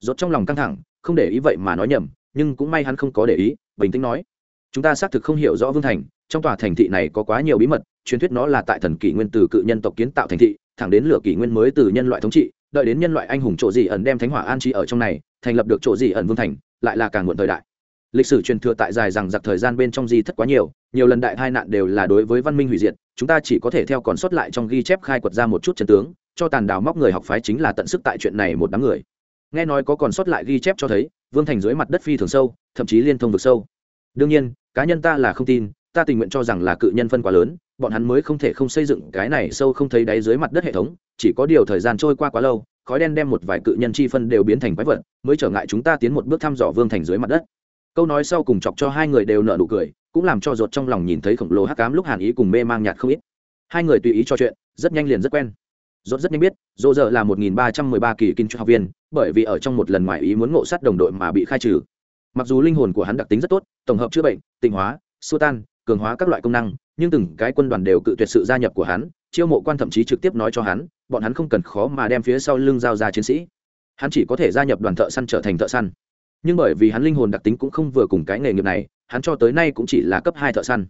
Rốt trong lòng căng thẳng, không để ý vậy mà nói nhầm, nhưng cũng may hắn không có để ý, bình tĩnh nói. Chúng ta xác thực không hiểu rõ vương thành, trong tòa thành thị này có quá nhiều bí mật, truyền thuyết nó là tại thần kỷ nguyên từ cự nhân tộc kiến tạo thành thị thẳng đến lửa kỷ nguyên mới từ nhân loại thống trị, đợi đến nhân loại anh hùng chỗ dị ẩn đem thánh hỏa an trí ở trong này, thành lập được chỗ dị ẩn vương thành, lại là càng muộn thời đại. Lịch sử truyền thừa tại dài rằng giặc thời gian bên trong di thất quá nhiều nhiều lần đại tai nạn đều là đối với văn minh hủy diệt, chúng ta chỉ có thể theo còn sót lại trong ghi chép khai quật ra một chút chân tướng, cho tàn đào móc người học phái chính là tận sức tại chuyện này một đám người. Nghe nói có còn sót lại ghi chép cho thấy, vương thành dưới mặt đất phi thường sâu, thậm chí liên thông vực sâu. Đương nhiên, cá nhân ta là không tin, ta tình nguyện cho rằng là cự nhân phân quá lớn bọn hắn mới không thể không xây dựng cái này sâu không thấy đáy dưới mặt đất hệ thống, chỉ có điều thời gian trôi qua quá lâu, khói đen đem một vài cự nhân chi phân đều biến thành quái vật, mới trở ngại chúng ta tiến một bước thăm dò vương thành dưới mặt đất. Câu nói sau cùng chọc cho hai người đều nợ nụ cười, cũng làm cho ruột trong lòng nhìn thấy khổng lồ hắc cám lúc hàn ý cùng mê mang nhạt không ít. Hai người tùy ý cho chuyện, rất nhanh liền rất quen. Rốt rất nhanh biết, dỗ giờ là một nghìn ba trăm mười ba kỳ kinh học viên, bởi vì ở trong một lần ngoại ý muốn ngộ sát đồng đội mà bị khai trừ. Mặc dù linh hồn của hắn đặc tính rất tốt, tổng hợp chữa bệnh, tịnh hóa, xua tan cường hóa các loại công năng, nhưng từng cái quân đoàn đều cự tuyệt sự gia nhập của hắn, chiêu mộ quan thậm chí trực tiếp nói cho hắn, bọn hắn không cần khó mà đem phía sau lưng giao ra chiến sĩ. Hắn chỉ có thể gia nhập đoàn thợ săn trở thành thợ săn. Nhưng bởi vì hắn linh hồn đặc tính cũng không vừa cùng cái nghề nghiệp này, hắn cho tới nay cũng chỉ là cấp hai thợ săn.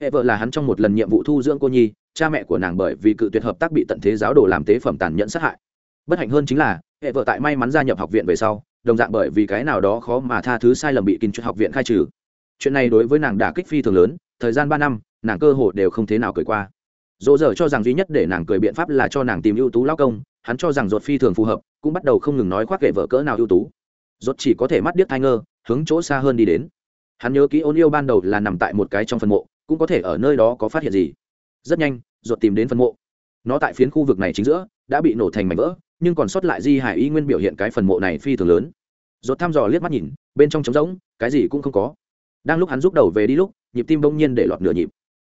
Hệ vợ là hắn trong một lần nhiệm vụ thu dưỡng cô nhi, cha mẹ của nàng bởi vì cự tuyệt hợp tác bị tận thế giáo đồ làm tế phẩm tàn nhẫn sát hại. Bất hạnh hơn chính là, hệ vợ tại may mắn gia nhập học viện về sau, đồng dạng bởi vì cái nào đó khó mà tha thứ sai lầm bị kinh cho học viện khai trừ. Chuyện này đối với nàng đả kích phi thường lớn thời gian ba năm, nàng cơ hội đều không thế nào cười qua. Dỗ dở cho rằng duy nhất để nàng cười biện pháp là cho nàng tìm ưu tú lao công, hắn cho rằng ruột phi thường phù hợp, cũng bắt đầu không ngừng nói khoác kệ vợ cỡ nào ưu tú. Ruột chỉ có thể mắt điếc thai ngơ, hướng chỗ xa hơn đi đến. Hắn nhớ kỹ ôn yêu ban đầu là nằm tại một cái trong phần mộ, cũng có thể ở nơi đó có phát hiện gì. Rất nhanh, ruột tìm đến phần mộ. Nó tại phiến khu vực này chính giữa, đã bị nổ thành mảnh vỡ, nhưng còn sót lại di hải y nguyên biểu hiện cái phần mộ này phi thường lớn. Ruột thăm dò liếc mắt nhìn, bên trong trống rỗng, cái gì cũng không có. Đang lúc hắn rút đầu về đi lúc nhịp tim bỗng nhiên để lọt nửa nhịp.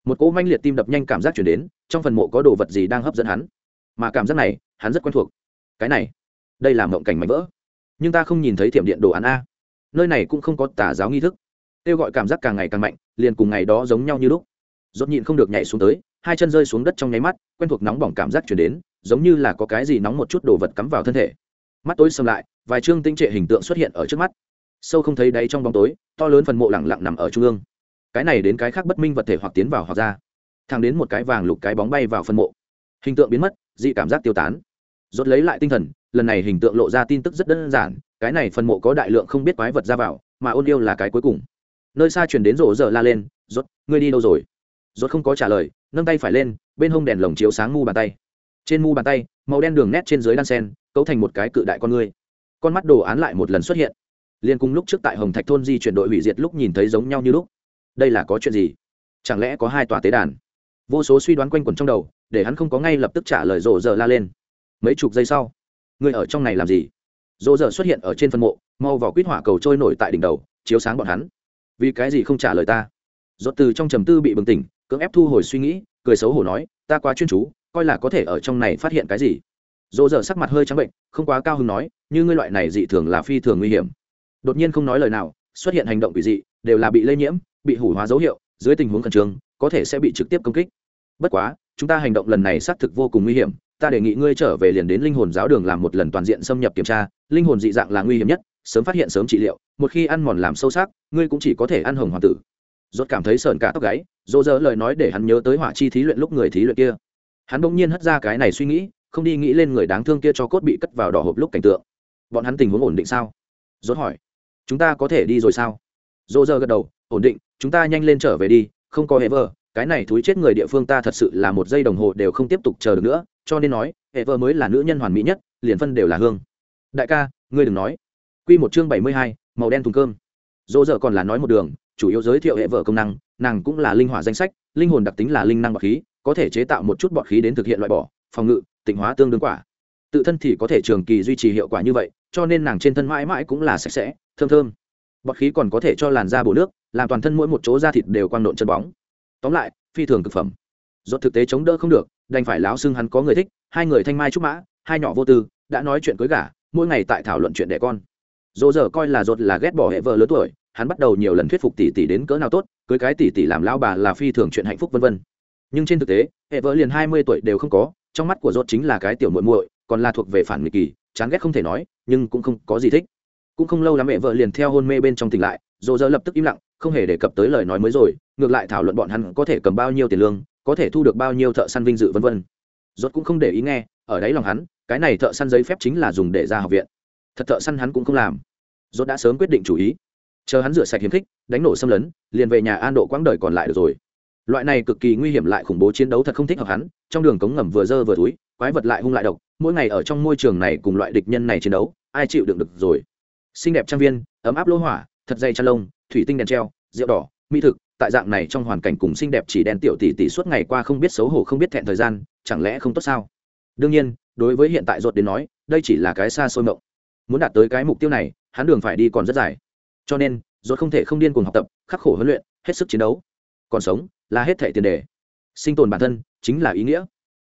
Một cỗ manh liệt tim đập nhanh cảm giác chuyển đến, trong phần mộ có đồ vật gì đang hấp dẫn hắn? Mà cảm giác này, hắn rất quen thuộc. Cái này, đây là mộng cảnh mảnh vỡ. Nhưng ta không nhìn thấy thiểm điện đồ án a. Nơi này cũng không có tà giáo nghi thức. Kêu gọi cảm giác càng ngày càng mạnh, liền cùng ngày đó giống nhau như lúc. Dốt nhịn không được nhảy xuống tới, hai chân rơi xuống đất trong nháy mắt, quen thuộc nóng bỏng cảm giác chuyển đến, giống như là có cái gì nóng một chút đồ vật cắm vào thân thể. Mắt tối xâm lại, vài chương tinh trệ hình tượng xuất hiện ở trước mắt. Sâu không thấy đáy trong bóng tối, to lớn phần mộ lẳng lặng nằm ở trung ương cái này đến cái khác bất minh vật thể hoặc tiến vào hoặc ra. Thang đến một cái vàng lục cái bóng bay vào phân mộ. Hình tượng biến mất, dị cảm giác tiêu tán. Rốt lấy lại tinh thần, lần này hình tượng lộ ra tin tức rất đơn giản, cái này phân mộ có đại lượng không biết quái vật ra vào, mà ôn yêu là cái cuối cùng. Nơi xa truyền đến rổ giờ la lên, rốt, ngươi đi đâu rồi? Rốt không có trả lời, nâng tay phải lên, bên hông đèn lồng chiếu sáng mu bàn tay. Trên mu bàn tay, màu đen đường nét trên dưới đan sen, cấu thành một cái cự đại con ngươi con mắt đồ án lại một lần xuất hiện. Liên cùng lúc trước tại hồng thạch thôn di chuyển đội hủy diệt lúc nhìn thấy giống nhau như lúc đây là có chuyện gì? Chẳng lẽ có hai tòa tế đàn? Vô số suy đoán quanh quẩn trong đầu, để hắn không có ngay lập tức trả lời rộ rợ la lên. Mấy chục giây sau, người ở trong này làm gì? Rộ rợ xuất hiện ở trên phân mộ, mau vào quýt hỏa cầu trôi nổi tại đỉnh đầu, chiếu sáng bọn hắn. Vì cái gì không trả lời ta? Dốt từ trong trầm tư bị bừng tỉnh, cưỡng ép thu hồi suy nghĩ, cười xấu hổ nói, ta quá chuyên chú, coi là có thể ở trong này phát hiện cái gì? Dỗ dở sắc mặt hơi trắng bệnh, không quá cao hứng nói, như ngươi loại này dị thường là phi thường nguy hiểm. Đột nhiên không nói lời nào, xuất hiện hành động quỷ dị, đều là bị lây nhiễm bị hủ hóa dấu hiệu, dưới tình huống khẩn trương, có thể sẽ bị trực tiếp công kích. Bất quá, chúng ta hành động lần này xác thực vô cùng nguy hiểm, ta đề nghị ngươi trở về liền đến linh hồn giáo đường làm một lần toàn diện xâm nhập kiểm tra, linh hồn dị dạng là nguy hiểm nhất, sớm phát hiện sớm trị liệu, một khi ăn mòn làm sâu sắc, ngươi cũng chỉ có thể ăn hồng hoàng tử. Rốt cảm thấy sợn cả tóc gáy, dỗ dỡ lời nói để hắn nhớ tới hỏa chi thí luyện lúc người thí luyện kia. Hắn bỗng nhiên hất ra cái này suy nghĩ, không đi nghĩ lên người đáng thương kia cho cốt bị cất vào đỏ hộp lúc cảnh tượng. Bọn hắn tình huống ổn định sao? Rốt hỏi. Chúng ta có thể đi rồi sao? Dỗ dơ gật đầu, ổn định chúng ta nhanh lên trở về đi không có hệ vợ cái này thúi chết người địa phương ta thật sự là một giây đồng hồ đều không tiếp tục chờ được nữa cho nên nói hệ vợ mới là nữ nhân hoàn mỹ nhất liền phân đều là hương. Đại ca ngươi đừng nói. Quy một chương bảy mươi hai, màu đen thùng cơm. Dỗ dở còn là nói một đường chủ yếu giới thiệu hệ vợ công năng nàng cũng là linh hỏa danh sách linh hồn đặc tính là linh năng bọt khí có thể chế tạo một chút bọt khí đến thực hiện loại bỏ phòng ngự tịnh hóa tương đương quả. Tự thân thì có thể trường kỳ duy trì hiệu quả như vậy cho nên nàng trên thân mãi mãi cũng là sạch sẽ thơm thơm bọt khí còn có thể cho làn da bổ nước, làm toàn thân mỗi một chỗ da thịt đều quang nộn chân bóng. Tóm lại, phi thường thực phẩm. Do thực tế chống đỡ không được, đành phải láo xưng hắn có người thích, hai người thanh mai trúc mã, hai nhỏ vô tư, đã nói chuyện cưới gả, mỗi ngày tại thảo luận chuyện đẻ con. Dỗ dở coi là dột là ghét bỏ hệ vợ lớn tuổi, hắn bắt đầu nhiều lần thuyết phục tỷ tỷ đến cỡ nào tốt, cưới cái tỷ tỷ làm lao bà là phi thường chuyện hạnh phúc vân vân. Nhưng trên thực tế, hệ vợ liền hai mươi tuổi đều không có, trong mắt của dột chính là cái tiểu muội muội, còn là thuộc về phản nghịch kỳ, chán ghét không thể nói, nhưng cũng không có gì thích cũng không lâu lắm mẹ vợ liền theo hôn mê bên trong tỉnh lại, dỗ dơ lập tức im lặng, không hề đề cập tới lời nói mới rồi, ngược lại thảo luận bọn hắn có thể cầm bao nhiêu tiền lương, có thể thu được bao nhiêu thợ săn vinh dự vân vân. Rốt cũng không để ý nghe, ở đấy lòng hắn, cái này thợ săn giấy phép chính là dùng để ra học viện. Thật thợ săn hắn cũng không làm. Rốt đã sớm quyết định chủ ý. Chờ hắn rửa sạch hiếm khích, đánh nổ xâm lấn, liền về nhà an độ quãng đời còn lại được rồi. Loại này cực kỳ nguy hiểm lại khủng bố chiến đấu thật không thích hợp hắn, trong đường cống ngầm vừa dơ vừa túi, quái vật lại hung lại độc, mỗi ngày ở trong môi trường này cùng loại địch nhân này chiến đấu, ai chịu đựng được rồi? Xinh đẹp trang viên, ấm áp lỗ hỏa, thật dày chăn lông, thủy tinh đèn treo, rượu đỏ, mỹ thực, tại dạng này trong hoàn cảnh cùng xinh đẹp chỉ đen tiểu tỷ tỷ suốt ngày qua không biết xấu hổ không biết thẹn thời gian, chẳng lẽ không tốt sao? Đương nhiên, đối với hiện tại ruột đến nói, đây chỉ là cái xa xôi mộng. Muốn đạt tới cái mục tiêu này, hắn đường phải đi còn rất dài. Cho nên, ruột không thể không điên cuồng học tập, khắc khổ huấn luyện, hết sức chiến đấu. Còn sống, là hết thể tiền đề. Sinh tồn bản thân, chính là ý nghĩa.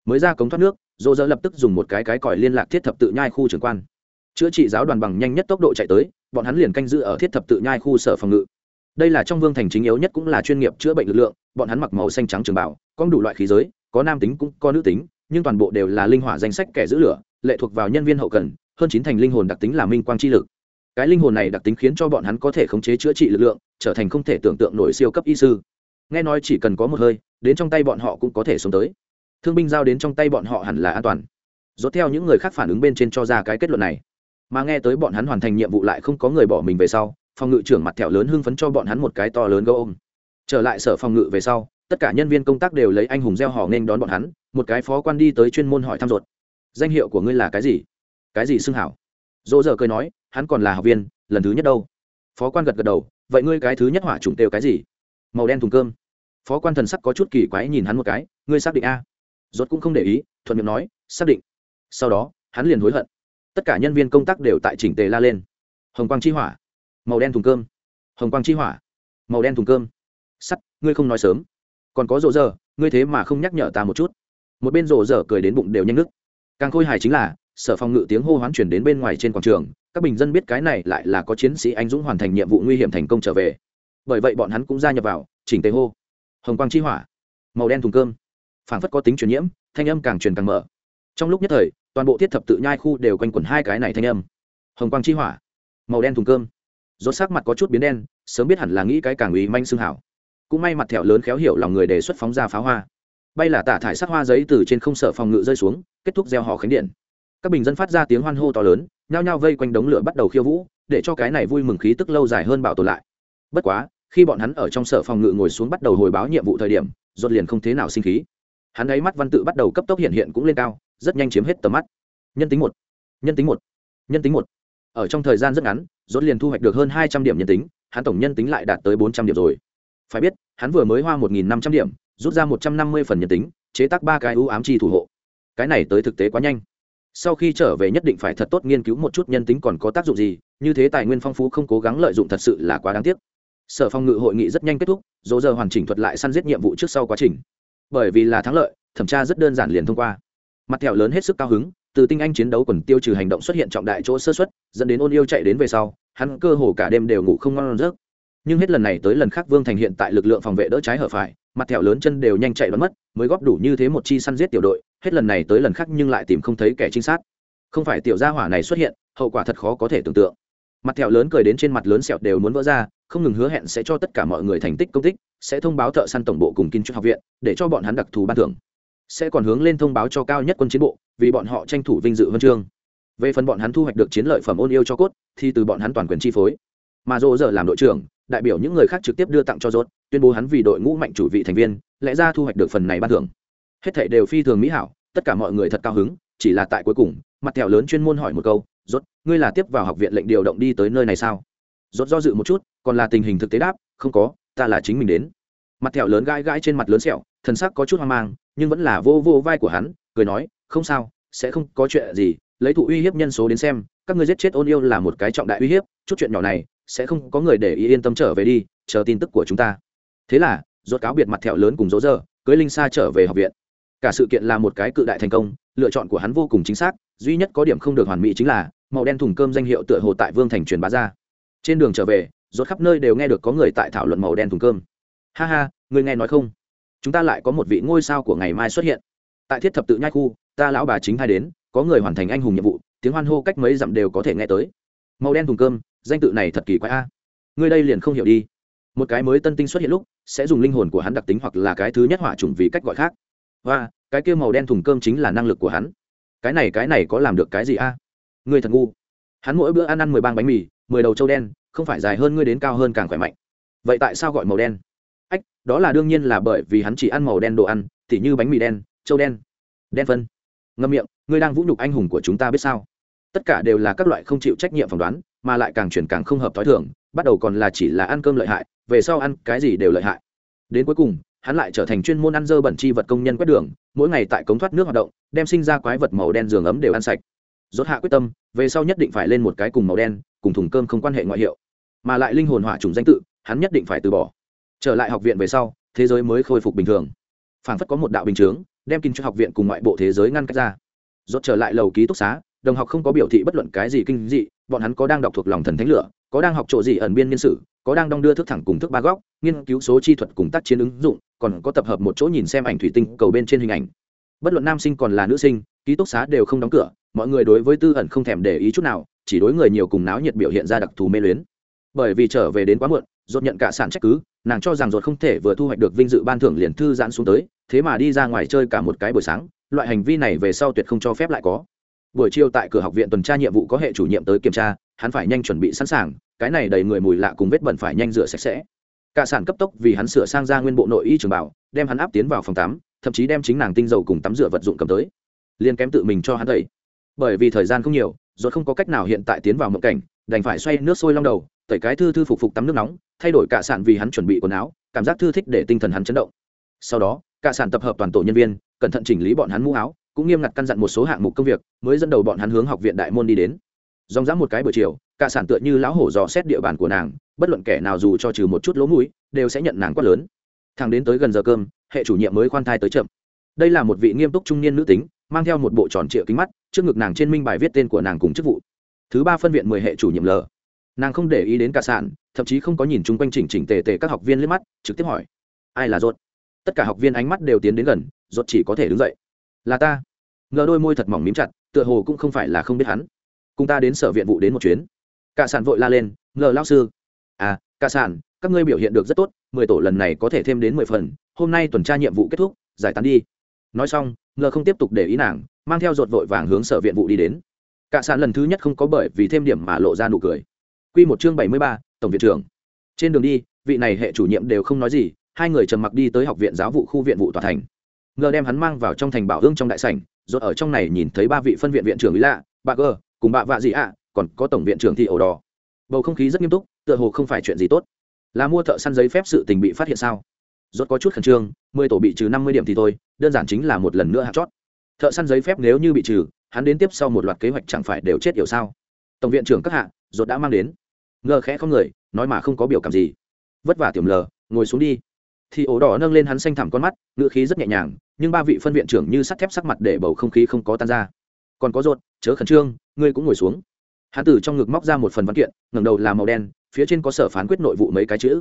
Mới ra cống thoát nước dỗ dỡ lập tức dùng một cái cái còi liên lạc thiết thập tự nhai khu trưởng quan chữa trị giáo đoàn bằng nhanh nhất tốc độ chạy tới, bọn hắn liền canh giữ ở thiết thập tự nhai khu sở phòng ngự. Đây là trong vương thành chính yếu nhất cũng là chuyên nghiệp chữa bệnh lực lượng, bọn hắn mặc màu xanh trắng trường bảo, có đủ loại khí giới, có nam tính cũng có nữ tính, nhưng toàn bộ đều là linh hỏa danh sách kẻ giữ lửa, lệ thuộc vào nhân viên hậu cần, hơn chín thành linh hồn đặc tính là minh quang chi lực. Cái linh hồn này đặc tính khiến cho bọn hắn có thể khống chế chữa trị lực lượng, trở thành không thể tưởng tượng nổi siêu cấp y sư. Nghe nói chỉ cần có một hơi, đến trong tay bọn họ cũng có thể sống tới. Thương binh giao đến trong tay bọn họ hẳn là an toàn. Dốt theo những người khác phản ứng bên trên cho ra cái kết luận này mà nghe tới bọn hắn hoàn thành nhiệm vụ lại không có người bỏ mình về sau, phòng ngự trưởng mặt thẹo lớn hưng phấn cho bọn hắn một cái to lớn gấu ôm. Trở lại sở phòng ngự về sau, tất cả nhân viên công tác đều lấy anh hùng gieo hò nên đón bọn hắn, một cái phó quan đi tới chuyên môn hỏi thăm ruột. Danh hiệu của ngươi là cái gì? Cái gì xưng hảo? Dỗ dở cười nói, hắn còn là học viên, lần thứ nhất đâu. Phó quan gật gật đầu, vậy ngươi cái thứ nhất hỏa trùng tều cái gì? Màu đen thùng cơm. Phó quan thần sắc có chút kỳ quái nhìn hắn một cái, ngươi xác định a? Rốt cũng không để ý, thuận miệng nói, xác định. Sau đó, hắn liền hối hận tất cả nhân viên công tác đều tại chỉnh tề la lên. Hồng quang chi hỏa, màu đen thùng cơm. Hồng quang chi hỏa, màu đen thùng cơm. Sắt, ngươi không nói sớm. Còn có rộ rờ ngươi thế mà không nhắc nhở ta một chút. Một bên rộ rờ cười đến bụng đều nhanh nức càng khôi hài chính là, sở phòng ngự tiếng hô hoán chuyển đến bên ngoài trên quảng trường, các bình dân biết cái này lại là có chiến sĩ anh dũng hoàn thành nhiệm vụ nguy hiểm thành công trở về. Bởi vậy bọn hắn cũng gia nhập vào, chỉnh tề hô. Hồng quang chi hỏa, màu đen thùng cơm. Phảng phất có tính truyền nhiễm, thanh âm càng truyền càng mở trong lúc nhất thời, toàn bộ thiết thập tự nhai khu đều quanh quẩn hai cái này thanh âm. Hồng quang chi hỏa, màu đen thùng cơm. Rốt sắc mặt có chút biến đen, sớm biết hẳn là nghĩ cái càng ủy manh xương hảo. Cũng may mặt thẹo lớn khéo hiểu lòng người đề xuất phóng ra pháo hoa. Bay là tả thải sắc hoa giấy từ trên không sở phòng ngự rơi xuống, kết thúc gieo họ khánh điện. Các bình dân phát ra tiếng hoan hô to lớn, nhao nhao vây quanh đống lửa bắt đầu khiêu vũ, để cho cái này vui mừng khí tức lâu dài hơn bảo tồn lại. Bất quá, khi bọn hắn ở trong sở phòng ngự ngồi xuống bắt đầu hồi báo nhiệm vụ thời điểm, rốt liền không thế nào sinh khí. Hắn ấy mắt văn tự bắt đầu cấp tốc hiện hiện cũng lên cao rất nhanh chiếm hết tầm mắt. Nhân tính một, nhân tính một, nhân tính một. Ở trong thời gian rất ngắn, rốt liền thu hoạch được hơn hai trăm điểm nhân tính, hắn tổng nhân tính lại đạt tới bốn trăm điểm rồi. Phải biết, hắn vừa mới hoa một nghìn năm trăm điểm, rút ra một trăm năm mươi phần nhân tính, chế tác ba cái ưu ám chi thủ hộ. Cái này tới thực tế quá nhanh. Sau khi trở về nhất định phải thật tốt nghiên cứu một chút nhân tính còn có tác dụng gì, như thế tài nguyên phong phú không cố gắng lợi dụng thật sự là quá đáng tiếc. Sở phòng ngự hội nghị rất nhanh kết thúc, dỗ giờ hoàn chỉnh thuật lại săn giết nhiệm vụ trước sau quá trình. Bởi vì là thắng lợi, thẩm tra rất đơn giản liền thông qua mặt thẹo lớn hết sức cao hứng, từ tinh anh chiến đấu quần tiêu trừ hành động xuất hiện trọng đại chỗ sơ xuất, dẫn đến ôn yêu chạy đến về sau, hắn cơ hồ cả đêm đều ngủ không ngon giấc. Nhưng hết lần này tới lần khác vương thành hiện tại lực lượng phòng vệ đỡ trái hở phải, mặt thẹo lớn chân đều nhanh chạy bắn mất, mới góp đủ như thế một chi săn giết tiểu đội, hết lần này tới lần khác nhưng lại tìm không thấy kẻ trinh sát. Không phải tiểu gia hỏa này xuất hiện, hậu quả thật khó có thể tưởng tượng. Mặt thẹo lớn cười đến trên mặt lớn sẹo đều muốn vỡ ra, không ngừng hứa hẹn sẽ cho tất cả mọi người thành tích công tích, sẽ thông báo thợ săn tổng bộ cùng kinh trúc học viện, để cho bọn hắn đặc thù ban thưởng sẽ còn hướng lên thông báo cho cao nhất quân chiến bộ, vì bọn họ tranh thủ vinh dự huân chương. Về phần bọn hắn thu hoạch được chiến lợi phẩm ôn yêu cho cốt, thì từ bọn hắn toàn quyền chi phối. Mà dỗ giờ làm đội trưởng, đại biểu những người khác trực tiếp đưa tặng cho rốt tuyên bố hắn vì đội ngũ mạnh chủ vị thành viên, lẽ ra thu hoạch được phần này ban thưởng. Hết thảy đều phi thường mỹ hảo, tất cả mọi người thật cao hứng, chỉ là tại cuối cùng, mặt thẹo lớn chuyên môn hỏi một câu rốt ngươi là tiếp vào học viện lệnh điều động đi tới nơi này sao? Rốt do dự một chút, còn là tình hình thực tế đáp, không có, ta là chính mình đến. Mặt thẹo lớn gãi gãi trên mặt lớn sẹo, thần sắc có chút hoang mang nhưng vẫn là vô vô vai của hắn, cười nói, không sao, sẽ không có chuyện gì, lấy thụ uy hiếp nhân số đến xem, các ngươi giết chết ôn yêu là một cái trọng đại uy hiếp, chút chuyện nhỏ này, sẽ không có người để ý yên tâm trở về đi, chờ tin tức của chúng ta. Thế là, rốt cáo biệt mặt thẹo lớn cùng dỗ dơ, cưới linh sa trở về học viện. Cả sự kiện là một cái cự đại thành công, lựa chọn của hắn vô cùng chính xác, duy nhất có điểm không được hoàn mỹ chính là, màu đen thùng cơm danh hiệu tựa hồ tại vương thành truyền bá ra. Trên đường trở về, rốt khắp nơi đều nghe được có người tại thảo luận màu đen thùng cơm. Ha ha, người nghe nói không? Chúng ta lại có một vị ngôi sao của ngày mai xuất hiện. Tại thiết thập tự nhai khu, ta lão bà chính hai đến, có người hoàn thành anh hùng nhiệm vụ, tiếng hoan hô cách mấy dặm đều có thể nghe tới. Màu đen thùng cơm, danh tự này thật kỳ quái a. Người đây liền không hiểu đi. Một cái mới tân tinh xuất hiện lúc, sẽ dùng linh hồn của hắn đặc tính hoặc là cái thứ nhất hỏa trùng vì cách gọi khác. Và cái kia màu đen thùng cơm chính là năng lực của hắn. Cái này cái này có làm được cái gì a? Người thật ngu. Hắn mỗi bữa ăn ăn mười bang bánh mì, mười đầu trâu đen, không phải dài hơn ngươi đến cao hơn càng khỏe mạnh. Vậy tại sao gọi màu đen? Đó là đương nhiên là bởi vì hắn chỉ ăn màu đen đồ ăn, tỉ như bánh mì đen, trâu đen đen phân. Ngâm miệng, ngươi đang vũ nhục anh hùng của chúng ta biết sao? Tất cả đều là các loại không chịu trách nhiệm phỏng đoán, mà lại càng chuyển càng không hợp t h o i thường, bắt đầu còn là chỉ là ăn cơm lợi hại, về sau ăn cái gì đều lợi hại. Đến cuối cùng, hắn lại trở thành chuyên môn ăn dơ bẩn chi vật công nhân quét đường, mỗi ngày tại cống thoát nước hoạt động, đem sinh ra quái vật màu đen giường ấm đều ăn sạch. Rốt hạ quyết tâm, về sau nhất định phải lên một cái cùng màu đen, cùng thùng cơm không quan hệ ngoại hiệu. Mà lại linh hồn hỏa trùng danh tự, hắn nhất định phải từ bỏ trở lại học viện về sau, thế giới mới khôi phục bình thường. Phản phất có một đạo bình chướng, đem kinh cho học viện cùng ngoại bộ thế giới ngăn cách ra. Dốt trở lại lầu ký túc xá, đồng học không có biểu thị bất luận cái gì kinh dị, bọn hắn có đang đọc thuộc lòng thần thánh lửa, có đang học chỗ gì ẩn biên nhân sự có đang đong đưa thức thẳng cùng thức ba góc, nghiên cứu số chi thuật cùng tác chiến ứng dụng, còn có tập hợp một chỗ nhìn xem ảnh thủy tinh cầu bên trên hình ảnh. Bất luận nam sinh còn là nữ sinh, ký túc xá đều không đóng cửa, mọi người đối với tư ẩn không thèm để ý chút nào, chỉ đối người nhiều cùng náo nhiệt biểu hiện ra đặc thù mê luyến. Bởi vì trở về đến quá muộn dốt nhận cả sản trách cứ nàng cho rằng ruột không thể vừa thu hoạch được vinh dự ban thưởng liền thư giãn xuống tới, thế mà đi ra ngoài chơi cả một cái buổi sáng, loại hành vi này về sau tuyệt không cho phép lại có. Buổi chiều tại cửa học viện tuần tra nhiệm vụ có hệ chủ nhiệm tới kiểm tra, hắn phải nhanh chuẩn bị sẵn sàng, cái này đầy người mùi lạ cùng vết bẩn phải nhanh rửa sạch sẽ. Cả sản cấp tốc vì hắn sửa sang ra nguyên bộ nội y trường bảo, đem hắn áp tiến vào phòng tắm, thậm chí đem chính nàng tinh dầu cùng tắm rửa vật dụng cầm tới. Liền kém tự mình cho hắn đẩy bởi vì thời gian không nhiều rồi không có cách nào hiện tại tiến vào mộng cảnh, đành phải xoay nước sôi long đầu tẩy cái thư thư phục phục tắm nước nóng, thay đổi cả sản vì hắn chuẩn bị quần áo, cảm giác thư thích để tinh thần hắn chấn động. Sau đó cả sản tập hợp toàn tổ nhân viên, cẩn thận chỉnh lý bọn hắn mũ áo, cũng nghiêm ngặt căn dặn một số hạng mục công việc, mới dẫn đầu bọn hắn hướng học viện đại môn đi đến. Dòng dã một cái buổi chiều cả sản tựa như lão hổ dò xét địa bàn của nàng, bất luận kẻ nào dù cho trừ một chút lỗ mũi, đều sẽ nhận nàng quát lớn. Thằng đến tới gần giờ cơm, hệ chủ nhiệm mới khoan thai tới chậm. Đây là một vị nghiêm túc trung niên nữ tính, mang theo một bộ tròn trịa kính mắt, trước ngực nàng trên minh bài viết tên của nàng cùng chức vụ. Thứ ba phân viện mười hệ chủ nhiệm l nàng không để ý đến cả sạn, thậm chí không có nhìn chung quanh chỉnh chỉnh tề tề các học viên liếc mắt trực tiếp hỏi ai là rốt tất cả học viên ánh mắt đều tiến đến gần rốt chỉ có thể đứng dậy. Là ta. Ngờ đôi môi thật mỏng mím chặt tựa hồ cũng không phải là không biết hắn. Cùng ta đến sở viện vụ đến một chuyến. Cả sạn vội la lên ngờ lao sư. À cả sạn, các ngươi biểu hiện được rất tốt mười tổ lần này có thể thêm đến mười phần hôm nay tuần tra nhiệm vụ kết thúc giải tán đi. Nói xong ngờ không tiếp tục để ý nàng mang theo rột vội vàng hướng sở viện vụ đi đến. Cả sạn lần thứ nhất không có bởi vì thêm điểm mà lộ ra nụ cười. Quy một chương bảy mươi ba, tổng viện trưởng. Trên đường đi, vị này hệ chủ nhiệm đều không nói gì, hai người trầm mặc đi tới học viện giáo vụ khu viện vụ tòa thành. Ngờ đem hắn mang vào trong thành bảo ương trong đại sảnh, rốt ở trong này nhìn thấy ba vị phân viện viện trưởng ý lạ, bà gơ, cùng bà vạ gì ạ, còn có tổng viện trưởng thì ổ đỏ. Bầu không khí rất nghiêm túc, tựa hồ không phải chuyện gì tốt. Là mua thợ săn giấy phép sự tình bị phát hiện sao? Rốt có chút khẩn trương, mười tổ bị trừ năm mươi điểm thì thôi, đơn giản chính là một lần nữa hạ chót. Thợ săn giấy phép nếu như bị trừ, hắn đến tiếp sau một loạt kế hoạch chẳng phải đều chết yểu sao? Tổng viện trưởng các hạ, rốt đã mang đến ngờ khẽ không người, nói mà không có biểu cảm gì. Vất vả tiềm lờ ngồi xuống đi. Thì ổ đỏ nâng lên hắn xanh thẳm con mắt ngựa khí rất nhẹ nhàng, nhưng ba vị phân viện trưởng như sắt thép sắc mặt để bầu không khí không có tan ra. Còn có rột chớ khẩn trương, ngươi cũng ngồi xuống. Hắn từ trong ngực móc ra một phần văn kiện, ngẩng đầu là màu đen, phía trên có sở phán quyết nội vụ mấy cái chữ.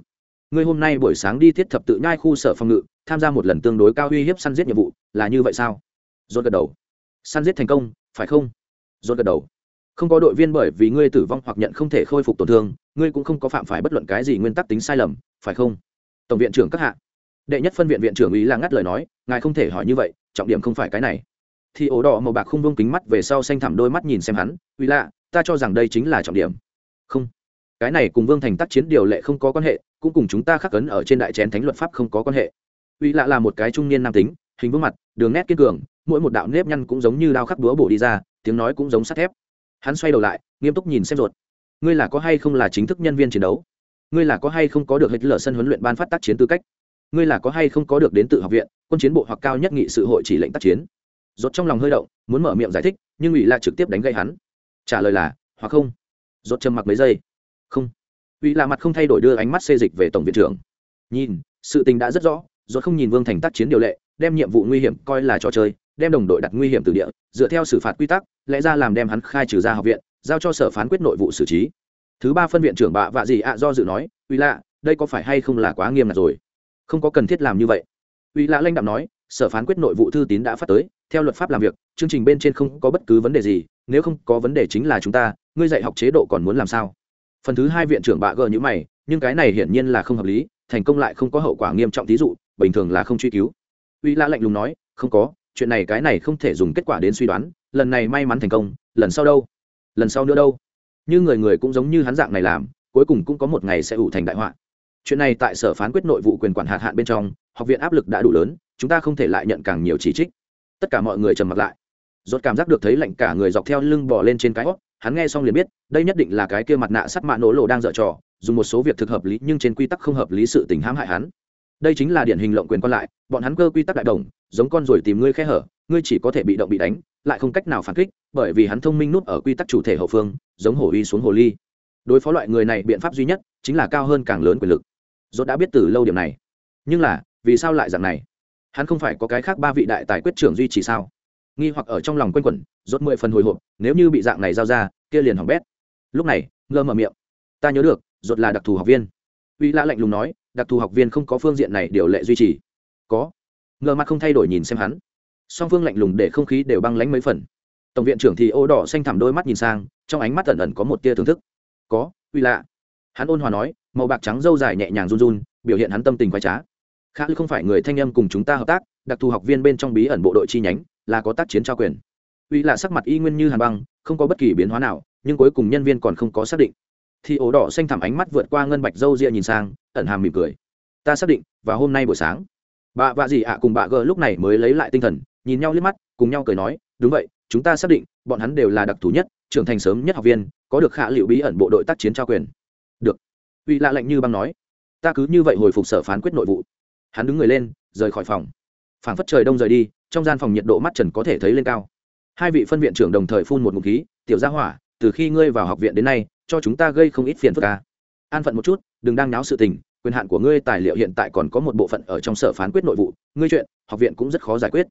Ngươi hôm nay buổi sáng đi thiết thập tự nhai khu sở phòng ngự, tham gia một lần tương đối cao uy hiếp săn giết nhiệm vụ, là như vậy sao? Rột gật đầu. Săn giết thành công, phải không? Rột gật đầu không có đội viên bởi vì ngươi tử vong hoặc nhận không thể khôi phục tổn thương, ngươi cũng không có phạm phải bất luận cái gì nguyên tắc tính sai lầm, phải không? Tổng viện trưởng các hạ. Đệ nhất phân viện viện trưởng ý là ngắt lời nói, ngài không thể hỏi như vậy, trọng điểm không phải cái này. Thì ổ đỏ màu bạc không vông kính mắt về sau xanh thẳm đôi mắt nhìn xem hắn uy lạ ta cho rằng đây chính là trọng điểm. Không. Cái này cùng vương thành tác chiến điều lệ không có quan hệ, cũng cùng chúng ta khắc cấn ở trên đại chén thánh luật pháp không có quan hệ. Uy lạ là một cái trung niên nam tính, hình vương mặt, đường nét kiên cường, mỗi một đạo nếp nhăn cũng giống như đao khắc búa bổ đi ra, tiếng nói cũng giống sắt thép hắn xoay đầu lại, nghiêm túc nhìn xem ruột. Ngươi là có hay không là chính thức nhân viên chiến đấu? Ngươi là có hay không có được hết lở sân huấn luyện ban phát tác chiến tư cách? Ngươi là có hay không có được đến tự học viện, quân chiến bộ hoặc cao nhất nghị sự hội chỉ lệnh tác chiến? Rốt trong lòng hơi động, muốn mở miệng giải thích, nhưng ủy lại trực tiếp đánh gây hắn. Trả lời là, hoặc không. Rốt trầm mặc mấy giây. Không. Ủy là mặt không thay đổi đưa ánh mắt xê dịch về tổng viện trưởng. Nhìn, sự tình đã rất rõ rốt không nhìn vương thành tác chiến điều lệ, đem nhiệm vụ nguy hiểm coi là trò chơi đem đồng đội đặt nguy hiểm từ địa, dựa theo xử phạt quy tắc, lẽ ra làm đem hắn khai trừ ra học viện, giao cho sở phán quyết nội vụ xử trí. Thứ ba phân viện trưởng bạ vạ gì ạ do dự nói, uy lạ, đây có phải hay không là quá nghiêm ngặt rồi? Không có cần thiết làm như vậy. Uy lạ lãnh đạo nói, sở phán quyết nội vụ thư tín đã phát tới, theo luật pháp làm việc, chương trình bên trên không có bất cứ vấn đề gì, nếu không có vấn đề chính là chúng ta, ngươi dạy học chế độ còn muốn làm sao? Phần thứ hai viện trưởng bạ gờ như mày, nhưng cái này hiển nhiên là không hợp lý, thành công lại không có hậu quả nghiêm trọng thí dụ, bình thường là không truy cứu. Uy lạ lạnh lùng nói, không có chuyện này cái này không thể dùng kết quả đến suy đoán, lần này may mắn thành công, lần sau đâu? Lần sau nữa đâu? Như người người cũng giống như hắn dạng này làm, cuối cùng cũng có một ngày sẽ ủ thành đại họa. Chuyện này tại sở phán quyết nội vụ quyền quản hạt hạn bên trong, học viện áp lực đã đủ lớn, chúng ta không thể lại nhận càng nhiều chỉ trích. Tất cả mọi người trầm mặc lại. Rốt cảm giác được thấy lạnh cả người dọc theo lưng bò lên trên cái hót hắn nghe xong liền biết, đây nhất định là cái kia mặt nạ sắt mạ nổ lộ đang dở trò, dùng một số việc thực hợp lý nhưng trên quy tắc không hợp lý sự tình hãm hại hắn đây chính là điển hình lộng quyền quan lại, bọn hắn cơ quy tắc đại đồng, giống con rồi tìm ngươi khe hở, ngươi chỉ có thể bị động bị đánh, lại không cách nào phản kích, bởi vì hắn thông minh nút ở quy tắc chủ thể hậu phương, giống hổ uy xuống hồ ly. Đối phó loại người này biện pháp duy nhất chính là cao hơn càng lớn quyền lực. Dốt đã biết từ lâu điểm này. Nhưng là, vì sao lại dạng này? Hắn không phải có cái khác ba vị đại tài quyết trưởng duy trì sao? Nghi hoặc ở trong lòng quanh quẩn, rốt mười phần hồi hộp, nếu như bị dạng này giao ra, kia liền hỏng bét. Lúc này, ngơ mở miệng. Ta nhớ được, rốt là đặc thù học viên. Uy lạ lạnh lùng nói đặc thù học viên không có phương diện này điều lệ duy trì. Có. Ngơ mặt không thay đổi nhìn xem hắn. Song phương lạnh lùng để không khí đều băng lánh mấy phần. Tổng viện trưởng thì ô đỏ xanh thẳm đôi mắt nhìn sang, trong ánh mắt ẩn ẩn có một tia thưởng thức. Có, uy lạ. Hắn ôn hòa nói, màu bạc trắng dâu dài nhẹ nhàng run run, biểu hiện hắn tâm tình khoái trá. Khá không phải người thanh âm cùng chúng ta hợp tác, đặc thù học viên bên trong bí ẩn bộ đội chi nhánh, là có tác chiến trao quyền. Uy lạ sắc mặt y nguyên như hàn băng, không có bất kỳ biến hóa nào, nhưng cuối cùng nhân viên còn không có xác định thì ổ đỏ xanh thẳm ánh mắt vượt qua ngân bạch dâu ria nhìn sang, ẩn hàm mỉm cười. Ta xác định, và hôm nay buổi sáng, bà vạ dì ạ cùng bà gờ lúc này mới lấy lại tinh thần, nhìn nhau liếc mắt, cùng nhau cười nói, đúng vậy, chúng ta xác định, bọn hắn đều là đặc thù nhất, trưởng thành sớm nhất học viên, có được khả liệu bí ẩn bộ đội tác chiến trao quyền. Được. Uy lạ lạnh như băng nói, ta cứ như vậy hồi phục sở phán quyết nội vụ. Hắn đứng người lên, rời khỏi phòng. Phảng phất trời đông rời đi, trong gian phòng nhiệt độ mắt trần có thể thấy lên cao. Hai vị phân viện trưởng đồng thời phun một ngụm khí, tiểu gia hỏa, từ khi ngươi vào học viện đến nay cho chúng ta gây không ít phiền phức ca an phận một chút, đừng đang náo sự tình, quyền hạn của ngươi tài liệu hiện tại còn có một bộ phận ở trong sở phán quyết nội vụ, ngươi chuyện, học viện cũng rất khó giải quyết.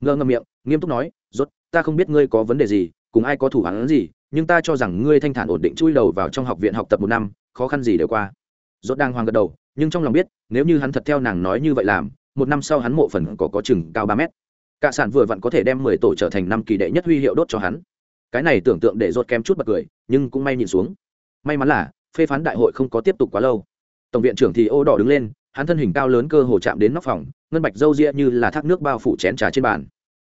Ngơ ngâm miệng, nghiêm túc nói, rốt, ta không biết ngươi có vấn đề gì, cùng ai có thủ hắn gì, nhưng ta cho rằng ngươi thanh thản ổn định chui đầu vào trong học viện học tập một năm, khó khăn gì đều qua. Rốt đang hoang gật đầu, nhưng trong lòng biết, nếu như hắn thật theo nàng nói như vậy làm, một năm sau hắn mộ phần có có chừng cao ba mét. Cả sản vừa vặn có thể đem mười tổ trở thành năm kỳ đệ nhất huy hiệu đốt cho hắn cái này tưởng tượng để rốt kem chút bật cười, nhưng cũng may nhìn xuống. May mắn là, phê phán đại hội không có tiếp tục quá lâu. Tổng viện trưởng thì ô đỏ đứng lên, hắn thân hình cao lớn cơ hồ chạm đến nóc phòng, ngân bạch râu ria như là thác nước bao phủ chén trà trên bàn.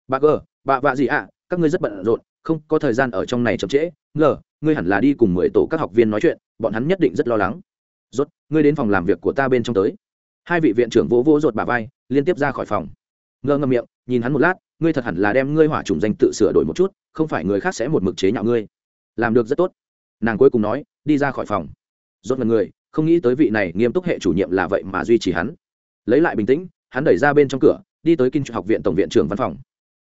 Bà gờ, bà vạ gì ạ? Các ngươi rất bận rộn, không có thời gian ở trong này chậm trễ. Ngờ, ngươi hẳn là đi cùng mười tổ các học viên nói chuyện, bọn hắn nhất định rất lo lắng. Rốt, ngươi đến phòng làm việc của ta bên trong tới. Hai vị viện trưởng vỗ vỗ rột bà vai, liên tiếp ra khỏi phòng. Ngơ ngâm miệng, nhìn hắn một lát ngươi thật hẳn là đem ngươi hỏa trùng danh tự sửa đổi một chút, không phải người khác sẽ một mực chế nhạo ngươi. Làm được rất tốt. Nàng cuối cùng nói, đi ra khỏi phòng. Rốt ngần người, không nghĩ tới vị này nghiêm túc hệ chủ nhiệm là vậy mà duy trì hắn. Lấy lại bình tĩnh, hắn đẩy ra bên trong cửa, đi tới kinh học viện tổng viện trưởng văn phòng.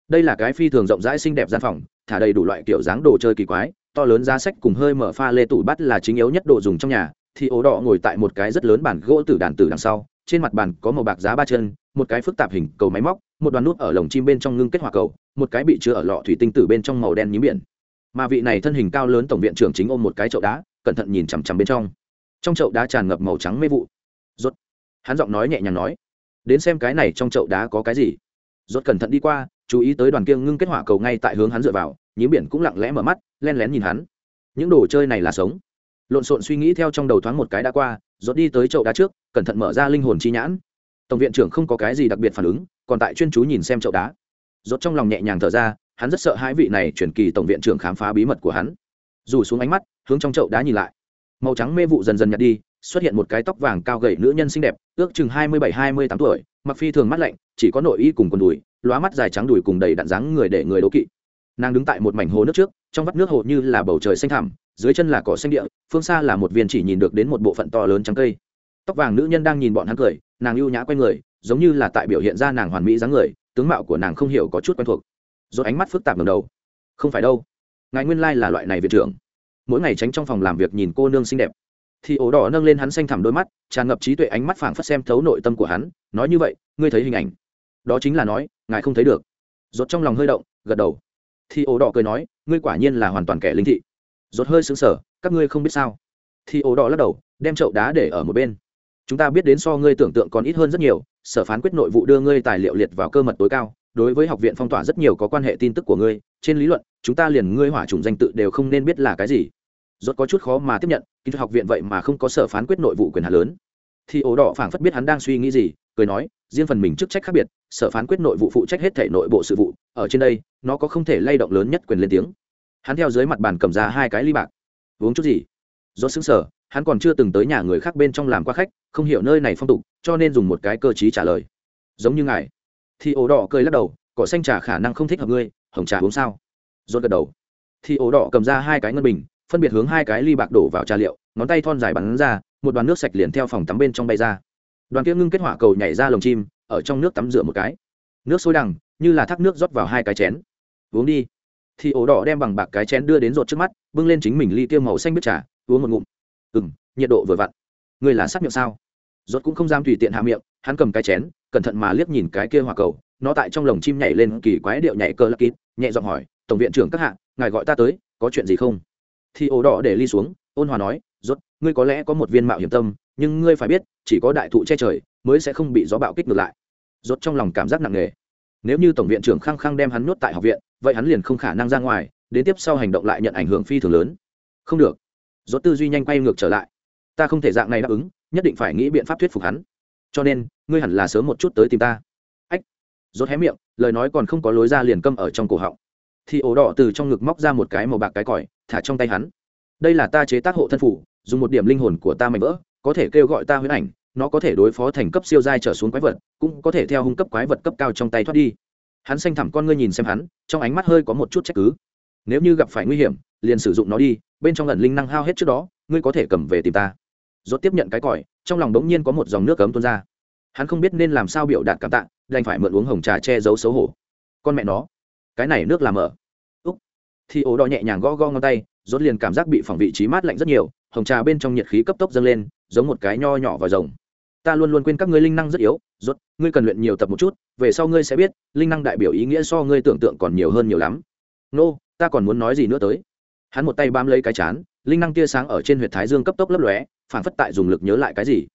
Đây là cái phi thường rộng rãi xinh đẹp gian phòng, thả đầy đủ loại kiểu dáng đồ chơi kỳ quái, to lớn giá sách cùng hơi mở pha lê tủ bắt là chính yếu nhất đồ dùng trong nhà, thì ố đỏ ngồi tại một cái rất lớn bản gỗ tử đàn tử đằng sau, trên mặt bàn có màu bạc giá ba chân, một cái phức tạp hình cầu máy móc một đoàn nút ở lồng chim bên trong ngưng kết hỏa cầu, một cái bị chứa ở lọ thủy tinh tử bên trong màu đen nhím biển. Mà vị này thân hình cao lớn tổng viện trưởng chính ôm một cái chậu đá, cẩn thận nhìn chằm chằm bên trong. Trong chậu đá tràn ngập màu trắng mê vụ. Rốt. Hắn giọng nói nhẹ nhàng nói, đến xem cái này trong chậu đá có cái gì. Rốt cẩn thận đi qua, chú ý tới đoàn kiêng ngưng kết hỏa cầu ngay tại hướng hắn dựa vào, nhím biển cũng lặng lẽ mở mắt, len lén nhìn hắn. Những đồ chơi này là sống. Lộn xộn suy nghĩ theo trong đầu thoáng một cái đã qua, rốt đi tới chậu đá trước, cẩn thận mở ra linh hồn chi nhãn. Tổng viện trưởng không có cái gì đặc biệt phản ứng còn tại chuyên chú nhìn xem chậu đá. Rốt trong lòng nhẹ nhàng thở ra, hắn rất sợ hai vị này chuyển kỳ tổng viện trưởng khám phá bí mật của hắn. Dù xuống ánh mắt, hướng trong chậu đá nhìn lại. Màu trắng mê vụ dần dần nhạt đi, xuất hiện một cái tóc vàng cao gầy nữ nhân xinh đẹp, ước chừng hai mươi bảy, hai mươi tám tuổi, mặc phi thường mắt lạnh, chỉ có nội y cùng quần đùi, lóa mắt dài trắng đùi cùng đầy đặn dáng người để người đố kỵ. Nàng đứng tại một mảnh hồ nước trước, trong vắt nước hồ như là bầu trời xanh thẳm, dưới chân là cỏ xanh địa, phương xa là một viên chỉ nhìn được đến một bộ phận to lớn trắng cây. Tóc vàng nữ nhân đang nhìn bọn hắn cười, nàng ưu nhã q u a y người giống như là tại biểu hiện ra nàng hoàn mỹ dáng người, tướng mạo của nàng không hiểu có chút quen thuộc. Rồi ánh mắt phức tạp ngầm đầu. Không phải đâu. Ngài nguyên lai là loại này viện trưởng. Mỗi ngày tránh trong phòng làm việc nhìn cô nương xinh đẹp. Thì ổ đỏ nâng lên hắn xanh thẳm đôi mắt, tràn ngập trí tuệ ánh mắt phảng phất xem thấu nội tâm của hắn, nói như vậy, ngươi thấy hình ảnh. Đó chính là nói, ngài không thấy được. Rột trong lòng hơi động, gật đầu. Thì ổ đỏ cười nói, ngươi quả nhiên là hoàn toàn kẻ linh thị. Rột hơi sững sờ, các ngươi không biết sao? Thì ổ đỏ lắc đầu, đem chậu đá để ở một bên. Chúng ta biết đến so ngươi tưởng tượng còn ít hơn rất nhiều sở phán quyết nội vụ đưa ngươi tài liệu liệt vào cơ mật tối cao, đối với học viện phong tỏa rất nhiều có quan hệ tin tức của ngươi, trên lý luận, chúng ta liền ngươi hỏa chủng danh tự đều không nên biết là cái gì. Rốt có chút khó mà tiếp nhận kỹ thuật học viện vậy mà không có sở phán quyết nội vụ quyền hạn lớn. Thì ổ đỏ phảng phất biết hắn đang suy nghĩ gì, cười nói, riêng phần mình chức trách khác biệt, sở phán quyết nội vụ phụ trách hết thể nội bộ sự vụ, ở trên đây, nó có không thể lay động lớn nhất quyền lên tiếng. Hắn theo dưới mặt bàn cầm ra hai cái ly bạc. Uống chút gì? Do xứng sở, hắn còn chưa từng tới nhà người khác bên trong làm qua khách, không hiểu nơi này phong tục, cho nên dùng một cái cơ chí trả lời. Giống như ngài. Thì ổ đỏ cười lắc đầu, cỏ xanh trà khả năng không thích hợp ngươi, hồng trà uống sao? Dốt gật đầu. Thì ổ đỏ cầm ra hai cái ngân bình, phân biệt hướng hai cái ly bạc đổ vào trà liệu, ngón tay thon dài bắn ra, một đoàn nước sạch liền theo phòng tắm bên trong bay ra. Đoàn kia ngưng kết hỏa cầu nhảy ra lồng chim, ở trong nước tắm rửa một cái. Nước sôi đằng, như là thác nước rót vào hai cái chén. Uống đi. Thì ổ đỏ đem bằng bạc cái chén đưa đến rột trước mắt, bưng lên chính mình ly tiêu màu xanh biết trà uống một ngụm. Ừ m nhiệt độ vừa vặn. Người là sắc miệng sao? Rốt cũng không dám tùy tiện hạ miệng hắn cầm cái chén cẩn thận mà liếc nhìn cái kia hỏa cầu nó tại trong lồng chim nhảy lên kỳ quái điệu nhảy cơ lắc kín, nhẹ giọng hỏi tổng viện trưởng các hạ ngài gọi ta tới có chuyện gì không? Thì ổ đỏ để ly xuống ôn hòa nói rốt ngươi có lẽ có một viên mạo hiểm tâm nhưng ngươi phải biết chỉ có đại thụ che trời mới sẽ không bị gió bạo kích ngược lại. Rốt trong lòng cảm giác nặng nề. Nếu như tổng viện trưởng khăng khăng đem hắn nuốt tại học viện vậy hắn liền không khả năng ra ngoài đến tiếp sau hành động lại nhận ảnh hưởng phi thường lớn. Không được rốt tư duy nhanh quay ngược trở lại. Ta không thể dạng này đáp ứng, nhất định phải nghĩ biện pháp thuyết phục hắn. Cho nên, ngươi hẳn là sớm một chút tới tìm ta. Ách. Rốt hé miệng, lời nói còn không có lối ra liền câm ở trong cổ họng. Thì ổ đỏ từ trong ngực móc ra một cái màu bạc cái còi, thả trong tay hắn. Đây là ta chế tác hộ thân phủ, dùng một điểm linh hồn của ta mạnh vỡ, có thể kêu gọi ta huyễn ảnh, nó có thể đối phó thành cấp siêu giai trở xuống quái vật, cũng có thể theo hung cấp quái vật cấp cao trong tay thoát đi. Hắn xanh thẳm con ngươi nhìn xem hắn, trong ánh mắt hơi có một chút trách cứ nếu như gặp phải nguy hiểm, liền sử dụng nó đi, bên trong lần linh năng hao hết trước đó, ngươi có thể cầm về tìm ta. Dốt tiếp nhận cái còi, trong lòng đống nhiên có một dòng nước cấm tuôn ra. Hắn không biết nên làm sao biểu đạt cảm tạ, đành phải mượn uống hồng trà che giấu xấu hổ. Con mẹ nó, cái này nước làm ở úc. Thì ổ đỏ nhẹ nhàng gõ gõ ngón tay, rốt liền cảm giác bị phòng vị trí mát lạnh rất nhiều, hồng trà bên trong nhiệt khí cấp tốc dâng lên, giống một cái nho nhỏ vào rồng. Ta luôn luôn quên các ngươi linh năng rất yếu, rốt, ngươi cần luyện nhiều tập một chút, về sau ngươi sẽ biết, linh năng đại biểu ý nghĩa so ngươi tưởng tượng còn nhiều hơn nhiều lắm. Nô ta còn muốn nói gì nữa tới. Hắn một tay bám lấy cái chán, linh năng tia sáng ở trên huyệt thái dương cấp tốc lấp lóe phản phất tại dùng lực nhớ lại cái gì.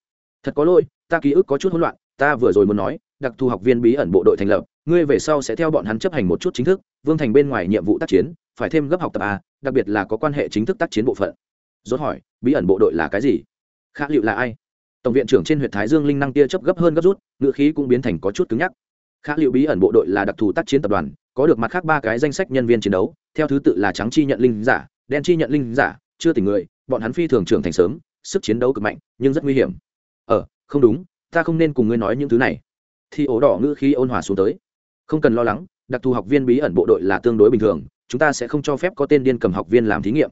Thật có lỗi, ta ký ức có chút hỗn loạn, ta vừa rồi muốn nói, đặc thù học viên bí ẩn bộ đội thành lập, ngươi về sau sẽ theo bọn hắn chấp hành một chút chính thức, vương thành bên ngoài nhiệm vụ tác chiến, phải thêm gấp học tập a, đặc biệt là có quan hệ chính thức tác chiến bộ phận. Rốt hỏi, bí ẩn bộ đội là cái gì? Khả liệu là ai? Tổng viện trưởng trên huyện thái dương linh năng tia chấp gấp hơn gấp rút, ngữ khí cũng biến thành có chút cứng nhắc khả liệu bí ẩn bộ đội là đặc thù tác chiến tập đoàn, có được mặt khác ba cái danh sách nhân viên chiến đấu, theo thứ tự là trắng chi nhận linh giả, đen chi nhận linh giả, chưa tỉnh người, bọn hắn phi thường trưởng thành sớm, sức chiến đấu cực mạnh, nhưng rất nguy hiểm. Ờ không đúng, ta không nên cùng ngươi nói những thứ này. Thì ổ đỏ ngữ khí ôn hòa xuống tới. Không cần lo lắng, đặc thù học viên bí ẩn bộ đội là tương đối bình thường, chúng ta sẽ không cho phép có tên điên cầm học viên làm thí nghiệm.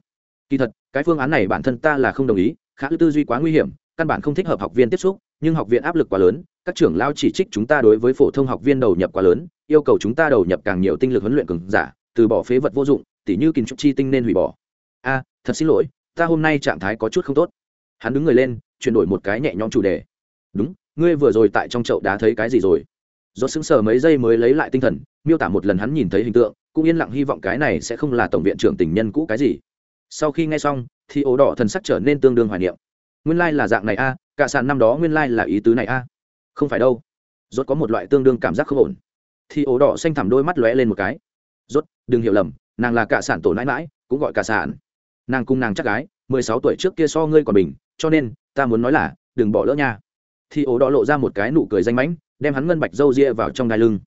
Kỳ thật, cái phương án này bản thân ta là không đồng ý khá tư duy quá nguy hiểm, căn bản không thích hợp học viên tiếp xúc nhưng học viện áp lực quá lớn, các trưởng lao chỉ trích chúng ta đối với phổ thông học viên đầu nhập quá lớn, yêu cầu chúng ta đầu nhập càng nhiều tinh lực huấn luyện cường giả, từ bỏ phế vật vô dụng, tỉ như kinh trục chi tinh nên hủy bỏ. A, thật xin lỗi, ta hôm nay trạng thái có chút không tốt. Hắn đứng người lên, chuyển đổi một cái nhẹ nhõm chủ đề. Đúng, ngươi vừa rồi tại trong chậu đá thấy cái gì rồi? Do sững sờ mấy giây mới lấy lại tinh thần, miêu tả một lần hắn nhìn thấy hình tượng, cũng yên lặng hy vọng cái này sẽ không là tổng viện trưởng tình nhân cũ cái gì. Sau khi nghe xong, thì ố đỏ thần sắc trở nên tương đương hoài niệm. Nguyên lai là dạng này a cả sàn năm đó nguyên lai là ý tứ này a. Không phải đâu. Rốt có một loại tương đương cảm giác không ổn. Thì ố đỏ xanh thẳm đôi mắt lóe lên một cái. Rốt, đừng hiểu lầm, nàng là cả sản tổ nãi mãi cũng gọi cả sản. Nàng cung nàng chắc gái, mười sáu tuổi trước kia so ngươi còn bình, cho nên, ta muốn nói là, đừng bỏ lỡ nha. Thì ố đỏ lộ ra một cái nụ cười danh mãnh, đem hắn ngân bạch râu ria vào trong đai lưng.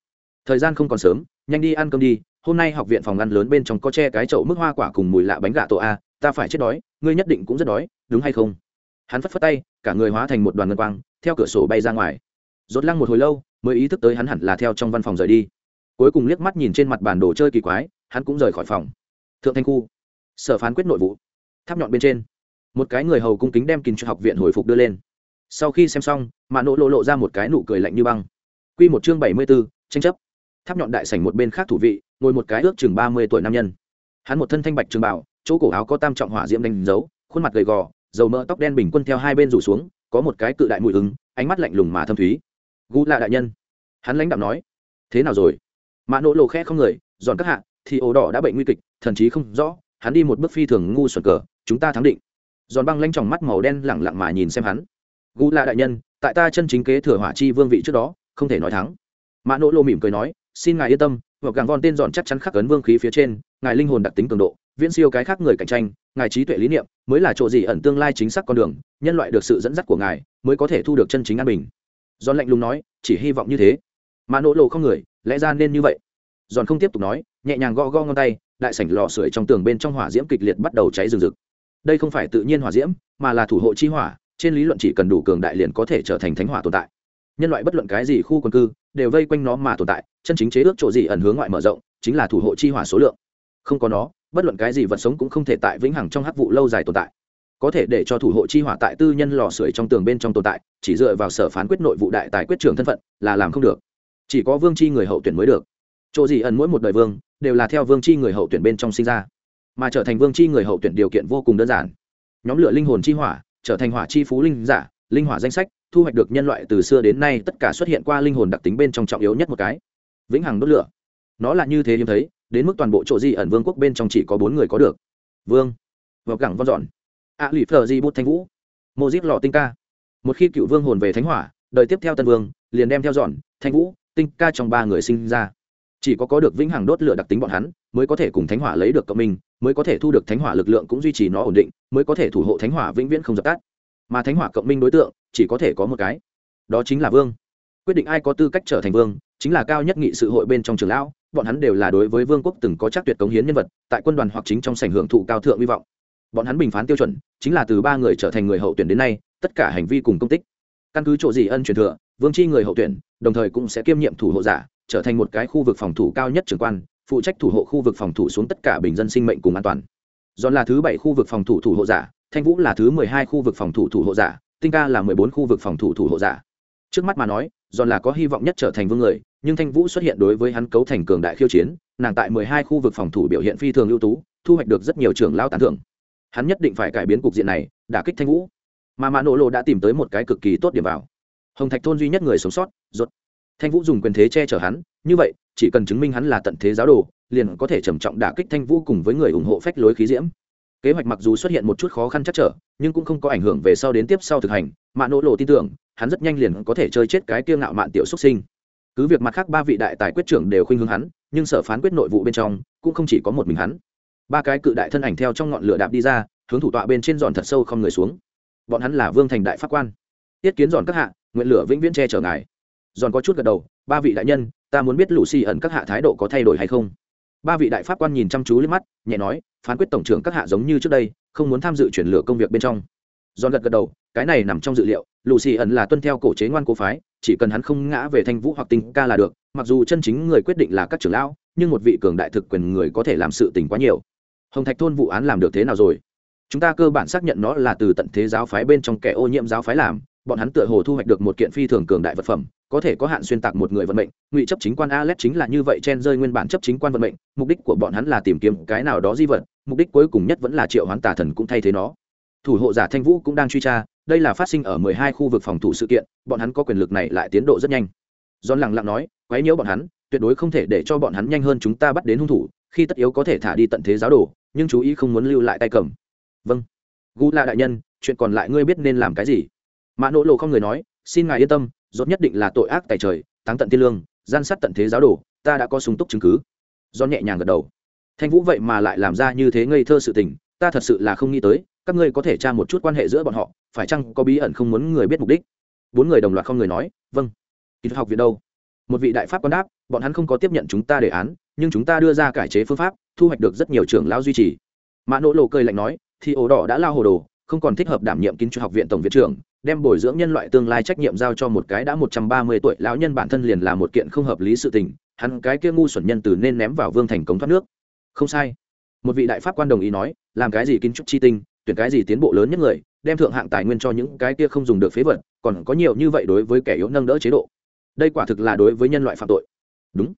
Thời gian không còn sớm, nhanh đi ăn cơm đi, hôm nay học viện phòng ăn lớn bên trong có che cái chậu mức hoa quả cùng mùi lạ bánh gà tổ a, ta phải chết đói, ngươi nhất định cũng rất đói, đúng hay không? Hắn phất phất tay, cả người hóa thành một đoàn ngân quang, theo cửa sổ bay ra ngoài. Rốt lăng một hồi lâu, mới ý thức tới hắn hẳn là theo trong văn phòng rời đi. Cuối cùng liếc mắt nhìn trên mặt bản đồ chơi kỳ quái, hắn cũng rời khỏi phòng. Thượng thanh khu. Sở phán quyết nội vụ. Tháp nhọn bên trên. Một cái người hầu cung kính đem kinh cho học viện hồi phục đưa lên. Sau khi xem xong mạ nỗ lộ lộ ra một cái nụ cười lạnh như băng. Q một chương bảy mươi b ố tranh chấp. Tháp nhọn đại sảnh một bên khác thủ vị, ngồi một cái ước chừng ba mươi tuổi nam nhân. Hắn một thân thanh bạch trường bảo chỗ cổ áo có tam trọng hỏa diễm đánh dấu, khuôn mặt gầy gò dầu mỡ tóc đen bình quân theo hai bên rủ xuống, có một cái cự đại mùi ứng ánh mắt lạnh lùng mà thâm thúy. Gu là đại nhân, hắn lãnh đạo nói, thế nào rồi? Mạ nỗ lộ khẽ không người dọn các hạ, thì ổ đỏ đã bệnh nguy kịch, thần chí không rõ, hắn đi một bước phi thường ngu xuẩn cờ, chúng ta thắng định. Giòn băng lanh tròng mắt màu đen lẳng lặng mà nhìn xem hắn. Gu là đại nhân, tại ta chân chính kế thừa hỏa chi vương vị trước đó, không thể nói thắng. Mã nỗ lô mỉm cười nói xin ngài yên tâm hoặc càng von tên dọn chắc chắn khắc ấn vương khí phía trên, ngài linh hồn đặc tính cường độ, viễn siêu cái khác người cạnh tranh, ngài trí tuệ lý niệm, mới là chỗ gì ẩn tương lai chính xác con đường, nhân loại được sự dẫn dắt của ngài, mới có thể thu được chân chính an bình. Giòn lạnh lùng nói, chỉ hy vọng như thế. Mà nỗ lộ không người, lẽ ra nên như vậy. Giòn không tiếp tục nói, nhẹ nhàng gõ gõ ngón tay, đại sảnh lò sưởi trong tường bên trong hỏa diễm kịch liệt bắt đầu cháy rừng rực. Đây không phải tự nhiên hỏa diễm, mà là thủ hộ chi hỏa, trên lý luận chỉ cần đủ cường đại liền có thể trở thành thánh hỏa tồn tại. Nhân loại bất luận cái gì khu quân cư đều vây quanh nó mà tồn tại, chân chính chế ước chỗ gì ẩn hướng ngoại mở rộng, chính là thủ hộ chi hỏa số lượng. Không có nó, bất luận cái gì vật sống cũng không thể tại vĩnh hằng trong hắc vụ lâu dài tồn tại. Có thể để cho thủ hộ chi hỏa tại tư nhân lò sưởi trong tường bên trong tồn tại, chỉ dựa vào sở phán quyết nội vụ đại tài quyết trưởng thân phận là làm không được. Chỉ có vương chi người hậu tuyển mới được. Chỗ gì ẩn mỗi một đời vương, đều là theo vương chi người hậu tuyển bên trong sinh ra. Mà trở thành vương chi người hậu tuyển điều kiện vô cùng đơn giản. Nhóm lửa linh hồn chi hỏa, trở thành hỏa chi phú linh giả, linh hỏa danh sách thu hoạch được nhân loại từ xưa đến nay tất cả xuất hiện qua linh hồn đặc tính bên trong trọng yếu nhất một cái, vĩnh hằng đốt lửa. Nó là như thế hiếm thấy, đến mức toàn bộ chỗ di ẩn vương quốc bên trong chỉ có bốn người có được. Vương vào gẳng von dọn. A lì phờ di bút thanh vũ. Mô díp lò tinh ca. Một khi cựu vương hồn về thánh hỏa, đời tiếp theo tân vương, liền đem theo dọn, thanh vũ, tinh ca trong ba người sinh ra. Chỉ có có được vĩnh hằng đốt lửa đặc tính bọn hắn, mới có thể cùng thánh hỏa lấy được cộng minh, mới có thể thu được thánh hỏa lực lượng cũng duy trì nó ổn định, mới có thể thủ hộ thánh hỏa vĩnh viễn không dập tắt mà thánh hỏa cộng minh đối tượng chỉ có thể có một cái, đó chính là vương. Quyết định ai có tư cách trở thành vương chính là cao nhất nghị sự hội bên trong trường lão, bọn hắn đều là đối với vương quốc từng có chắc tuyệt cống hiến nhân vật, tại quân đoàn hoặc chính trong sảnh hưởng thụ cao thượng hy vọng. Bọn hắn bình phán tiêu chuẩn chính là từ ba người trở thành người hậu tuyển đến nay, tất cả hành vi cùng công tích. Căn cứ chỗ gì ân truyền thừa, vương chi người hậu tuyển, đồng thời cũng sẽ kiêm nhiệm thủ hộ giả, trở thành một cái khu vực phòng thủ cao nhất trưởng quan, phụ trách thủ hộ khu vực phòng thủ xuống tất cả bình dân sinh mệnh cùng an toàn. Giòn là thứ bảy khu vực phòng thủ thủ hộ giả thanh vũ là thứ mười hai khu vực phòng thủ thủ hộ giả, tinh ca là mười bốn khu vực phòng thủ thủ hộ giả. Trước mắt mà nói, giòn là có hy vọng nhất trở thành vương người, nhưng thanh vũ xuất hiện đối với hắn cấu thành cường đại khiêu chiến, nàng tại mười hai khu vực phòng thủ biểu hiện phi thường ưu tú, thu hoạch được rất nhiều trường lao tán thưởng. Hắn nhất định phải cải biến cục diện này, đả kích thanh vũ. Mà mã nổ lộ đã tìm tới một cái cực kỳ tốt điểm vào. Hồng thạch thôn duy nhất người sống sót, rốt. Thanh vũ dùng quyền thế che chở hắn, như vậy, chỉ cần chứng minh hắn là tận thế giáo đồ, liền có thể trầm trọng đả kích thanh vũ cùng với người ủng hộ phách lối khí diễm kế hoạch mặc dù xuất hiện một chút khó khăn chắc trở, nhưng cũng không có ảnh hưởng về sau đến tiếp sau thực hành. Mạ nỗ lộ tin tưởng, hắn rất nhanh liền có thể chơi chết cái kiêng ngạo mạn tiểu xuất sinh. Cứ việc mặt khác ba vị đại tài quyết trưởng đều khuynh hướng hắn, nhưng sở phán quyết nội vụ bên trong, cũng không chỉ có một mình hắn. Ba cái cự đại thân ảnh theo trong ngọn lửa đạp đi ra, hướng thủ tọa bên trên giòn thật sâu không người xuống. Bọn hắn là vương thành đại pháp quan. Tiết kiến giòn các hạ, nguyện lửa vĩnh viễn che chở ngài. Giòn có chút gật đầu, ba vị đại nhân, ta muốn biết lũ xì ẩn các hạ thái độ có thay đổi hay không? Ba vị đại pháp quan nhìn chăm chú lên mắt, nhẹ nói, phán quyết tổng trưởng các hạ giống như trước đây, không muốn tham dự chuyển lửa công việc bên trong. Giòn gật gật đầu, cái này nằm trong dự liệu lù xì ẩn là tuân theo cổ chế ngoan cố phái, chỉ cần hắn không ngã về thanh vũ hoặc tình ca là được, mặc dù chân chính người quyết định là các trưởng lão, nhưng một vị cường đại thực quyền người có thể làm sự tình quá nhiều. Hồng thạch thôn vụ án làm được thế nào rồi? Chúng ta cơ bản xác nhận nó là từ tận thế giáo phái bên trong kẻ ô nhiễm giáo phái làm bọn hắn tựa hồ thu hoạch được một kiện phi thường cường đại vật phẩm, có thể có hạn xuyên tạc một người vận mệnh. Ngụy chấp chính quan alex chính là như vậy chen rơi nguyên bản chấp chính quan vận mệnh, mục đích của bọn hắn là tìm kiếm cái nào đó di vật, mục đích cuối cùng nhất vẫn là triệu hoán tà thần cũng thay thế nó. Thủ hộ giả thanh vũ cũng đang truy tra, đây là phát sinh ở mười hai khu vực phòng thủ sự kiện, bọn hắn có quyền lực này lại tiến độ rất nhanh. John lặng lặng nói, quấy nhiễu bọn hắn, tuyệt đối không thể để cho bọn hắn nhanh hơn chúng ta bắt đến hung thủ, khi tất yếu có thể thả đi tận thế giáo đồ, nhưng chú ý không muốn lưu lại tay cầm. Vâng. Gu la đại nhân, chuyện còn lại ngươi biết nên làm cái gì? Mã nỗ lộ không người nói, xin ngài yên tâm dốt nhất định là tội ác tài trời, táng tận thiên lương, gian sát tận thế giáo đồ, ta đã có súng túc chứng cứ. Do nhẹ nhàng gật đầu. Thanh vũ vậy mà lại làm ra như thế ngây thơ sự tình, ta thật sự là không nghĩ tới, các ngươi có thể tra một chút quan hệ giữa bọn họ, phải chăng có bí ẩn không muốn người biết mục đích? Bốn người đồng loạt không người nói vâng. Kỹ thuật học viện đâu? Một vị đại pháp quan đáp, bọn hắn không có tiếp nhận chúng ta đề án, nhưng chúng ta đưa ra cải chế phương pháp, thu hoạch được rất nhiều trưởng lao duy trì. Mã nỗ lộ cười lạnh nói thì ổ đỏ đã lao hồ đồ không còn thích hợp đảm nhiệm kiến trúc học viện tổng viện trưởng, đem bồi dưỡng nhân loại tương lai trách nhiệm giao cho một cái đã một trăm ba mươi tuổi lão nhân bản thân liền là một kiện không hợp lý sự tình, hắn cái kia ngu xuẩn nhân từ nên ném vào vương thành cống thoát nước. Không sai. Một vị đại pháp quan đồng ý nói, làm cái gì kiến trúc chi tinh, tuyển cái gì tiến bộ lớn nhất người, đem thượng hạng tài nguyên cho những cái kia không dùng được phế vật, còn có nhiều như vậy đối với kẻ yếu nâng đỡ chế độ. Đây quả thực là đối với nhân loại phạm tội. Đúng.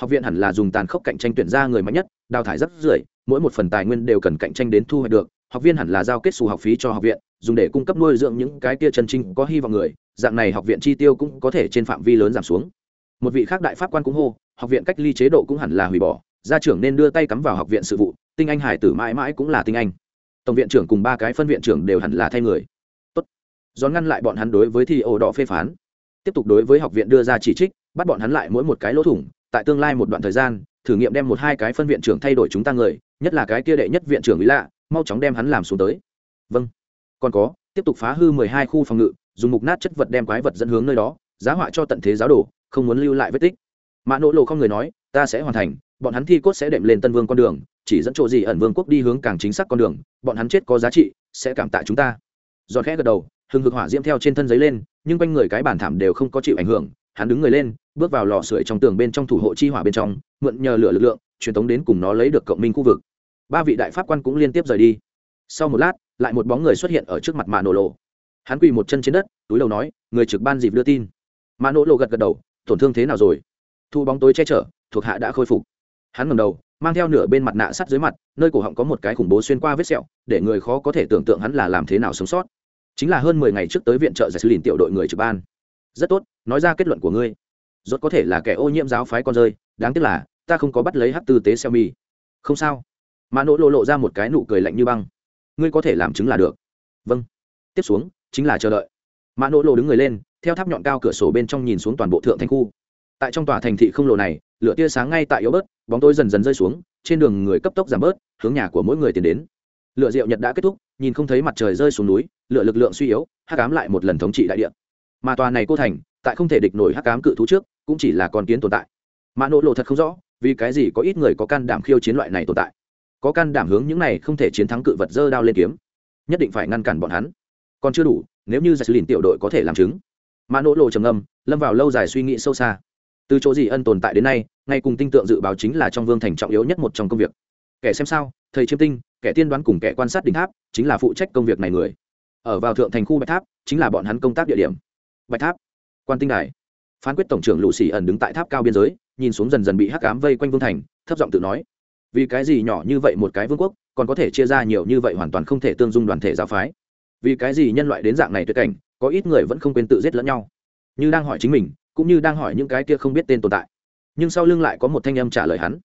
Học viện hẳn là dùng tàn khốc cạnh tranh tuyển ra người mạnh nhất, đào thải rất rưởi, mỗi một phần tài nguyên đều cần cạnh tranh đến thu hoạch được học viên hẳn là giao kết xù học phí cho học viện, dùng để cung cấp nuôi dưỡng những cái kia chân trinh có hy vọng người, dạng này học viện chi tiêu cũng có thể trên phạm vi lớn giảm xuống. Một vị khác đại pháp quan cũng hô, học viện cách ly chế độ cũng hẳn là hủy bỏ, gia trưởng nên đưa tay cắm vào học viện sự vụ, tinh anh hải tử mãi mãi cũng là tinh anh. Tổng viện trưởng cùng ba cái phân viện trưởng đều hẳn là thay người. Tốt. Do ngăn lại bọn hắn đối với thi ổ đỏ phê phán. Tiếp tục đối với học viện đưa ra chỉ trích, bắt bọn hắn lại mỗi một cái lỗ thủng, tại tương lai một đoạn thời gian, thử nghiệm đem một hai cái phân viện trưởng thay đổi chúng ta người, nhất là cái kia đệ nhất viện trưởng ý lạ mau chóng đem hắn làm xuống tới. Vâng. Còn có, tiếp tục phá hư mười hai khu phòng ngự, dùng mục nát chất vật đem quái vật dẫn hướng nơi đó, giá họa cho tận thế giáo đồ, không muốn lưu lại vết tích. Mã nỗ lộ không người nói, ta sẽ hoàn thành, bọn hắn thi cốt sẽ đệm lên tân vương con đường, chỉ dẫn chỗ gì ẩn vương quốc đi hướng càng chính xác con đường, bọn hắn chết có giá trị, sẽ cảm tạ chúng ta. Giòn khẽ gật đầu, hừng hực hỏa diễm theo trên thân giấy lên, nhưng quanh người cái bản thảm đều không có chịu ảnh hưởng, hắn đứng người lên, bước vào lò sưởi trong tường bên trong thủ hộ chi hỏa bên trong, mượn nhờ lửa lực lượng, truyền tống đến cùng nó lấy được cộng minh khu vực ba vị đại pháp quan cũng liên tiếp rời đi. Sau một lát, lại một bóng người xuất hiện ở trước mặt mạ nổ lộ. Hắn quỳ một chân trên đất, túi đầu nói, người trực ban dịp đưa tin. Mạ nổ lộ gật gật đầu, tổn thương thế nào rồi? Thu bóng tối che chở, thuộc hạ đã khôi phục. Hắn ngầm đầu, mang theo nửa bên mặt nạ sắt dưới mặt, nơi cổ họng có một cái khủng bố xuyên qua vết sẹo, để người khó có thể tưởng tượng hắn là làm thế nào sống sót. Chính là hơn mười ngày trước tới viện trợ giải sư lìn tiểu đội người trực ban. Rất tốt, nói ra kết luận của ngươi. Rốt có thể là kẻ ô nhiễm giáo phái con rơi, đáng tiếc là, ta không có bắt lấy hát tư tế xeo mi. Không sao mã nỗ lộ lộ ra một cái nụ cười lạnh như băng. Ngươi có thể làm chứng là được. Vâng. Tiếp xuống, chính là chờ đợi. Mã nỗ lộ đứng người lên, theo tháp nhọn cao cửa sổ bên trong nhìn xuống toàn bộ thượng thành khu. Tại trong tòa thành thị không lộ này, lửa tia sáng ngay tại yếu bớt, bóng tối dần dần rơi xuống, trên đường người cấp tốc giảm bớt, hướng nhà của mỗi người tiến đến. Lửa rượu nhật đã kết thúc, nhìn không thấy mặt trời rơi xuống núi, lửa lực lượng suy yếu, hắc ám lại một lần thống trị đại địa. Mà tòa này cô thành, tại không thể địch nổi hắc ám cự thú trước, cũng chỉ là con kiến tồn tại. Mã nỗ lộ thật không rõ, vì cái gì có ít người có can đảm khiêu chiến loại này tồn tại có can đảm hướng những này không thể chiến thắng cự vật dơ đao lên kiếm, nhất định phải ngăn cản bọn hắn. Còn chưa đủ, nếu như giải xử lìn tiểu đội có thể làm chứng. Mã nỗ lộ trầm ngâm, lâm vào lâu dài suy nghĩ sâu xa. Từ chỗ gì ân tồn tại đến nay, ngay cùng tinh tượng dự báo chính là trong vương thành trọng yếu nhất một trong công việc. Kẻ xem sao, thầy chiêm tinh, kẻ tiên đoán cùng kẻ quan sát đỉnh tháp, chính là phụ trách công việc này người. Ở vào thượng thành khu bạch tháp, chính là bọn hắn công tác địa điểm. Bạch tháp, quan tinh đài. Phán quyết tổng trưởng lụ xì ẩn đứng tại tháp cao biên giới, nhìn xuống dần dần bị hắc cám vây quanh vương thành, thấp giọng tự nói vì cái gì nhỏ như vậy một cái vương quốc, còn có thể chia ra nhiều như vậy hoàn toàn không thể tương dung đoàn thể giáo phái? Vì cái gì nhân loại đến dạng này tuyệt cảnh, có ít người vẫn không quên tự giết lẫn nhau? Như đang hỏi chính mình, cũng như đang hỏi những cái kia không biết tên tồn tại. Nhưng sau lưng lại có một thanh âm trả lời hắn.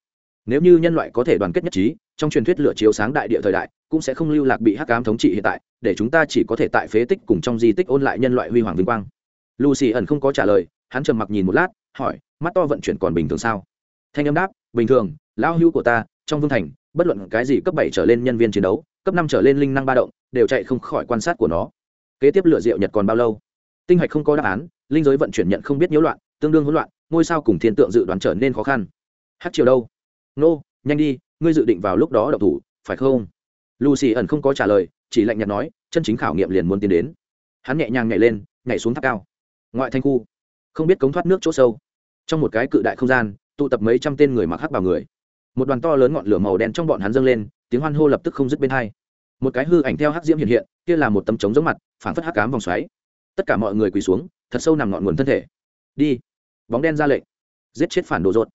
Nếu như nhân loại có thể đoàn kết nhất trí, trong truyền thuyết lửa chiếu sáng đại địa thời đại, cũng sẽ không lưu lạc bị hắc cám thống trị hiện tại, để chúng ta chỉ có thể tại phế tích cùng trong di tích ôn lại nhân loại huy hoàng vinh quang. Lucy ẩn không có trả lời, hắn trầm mặc nhìn một lát, hỏi, mắt to vận chuyển còn bình thường sao? Thanh âm đáp, bình thường lao hưu của ta trong vương thành bất luận cái gì cấp bảy trở lên nhân viên chiến đấu cấp năm trở lên linh năng ba động đều chạy không khỏi quan sát của nó. Kế tiếp lựa rượu nhật còn bao lâu? Tinh hạch không có đáp án linh giới vận chuyển nhận không biết nhiễu loạn tương đương hỗn loạn ngôi sao cùng thiên tượng dự đoán trở nên khó khăn. Hát chiều đâu? Nô、no, nhanh đi ngươi dự định vào lúc đó đậu thủ phải không? Lucy ẩn không có trả lời chỉ lạnh nhạt nói chân chính khảo nghiệm liền muốn tiến đến. Hắn nhẹ nhàng nhảy lên nhảy xuống tháp cao. Ngoại thanh khu. Không biết cống thoát nước chỗ sâu. Trong một cái cự đại không gian tụ tập mấy trăm tên người mặc hắc vào người một đoàn to lớn ngọn lửa màu đen trong bọn hắn dâng lên, tiếng hoan hô lập tức không dứt bên hai. Một cái hư ảnh theo hắc diễm hiện hiện, kia là một tấm trống giống mặt phản phất hắc cám vòng xoáy. Tất cả mọi người quỳ xuống, thật sâu nằm ngọn nguồn thân thể. Đi. Bóng đen ra lệnh. Giết chết phản đồ rột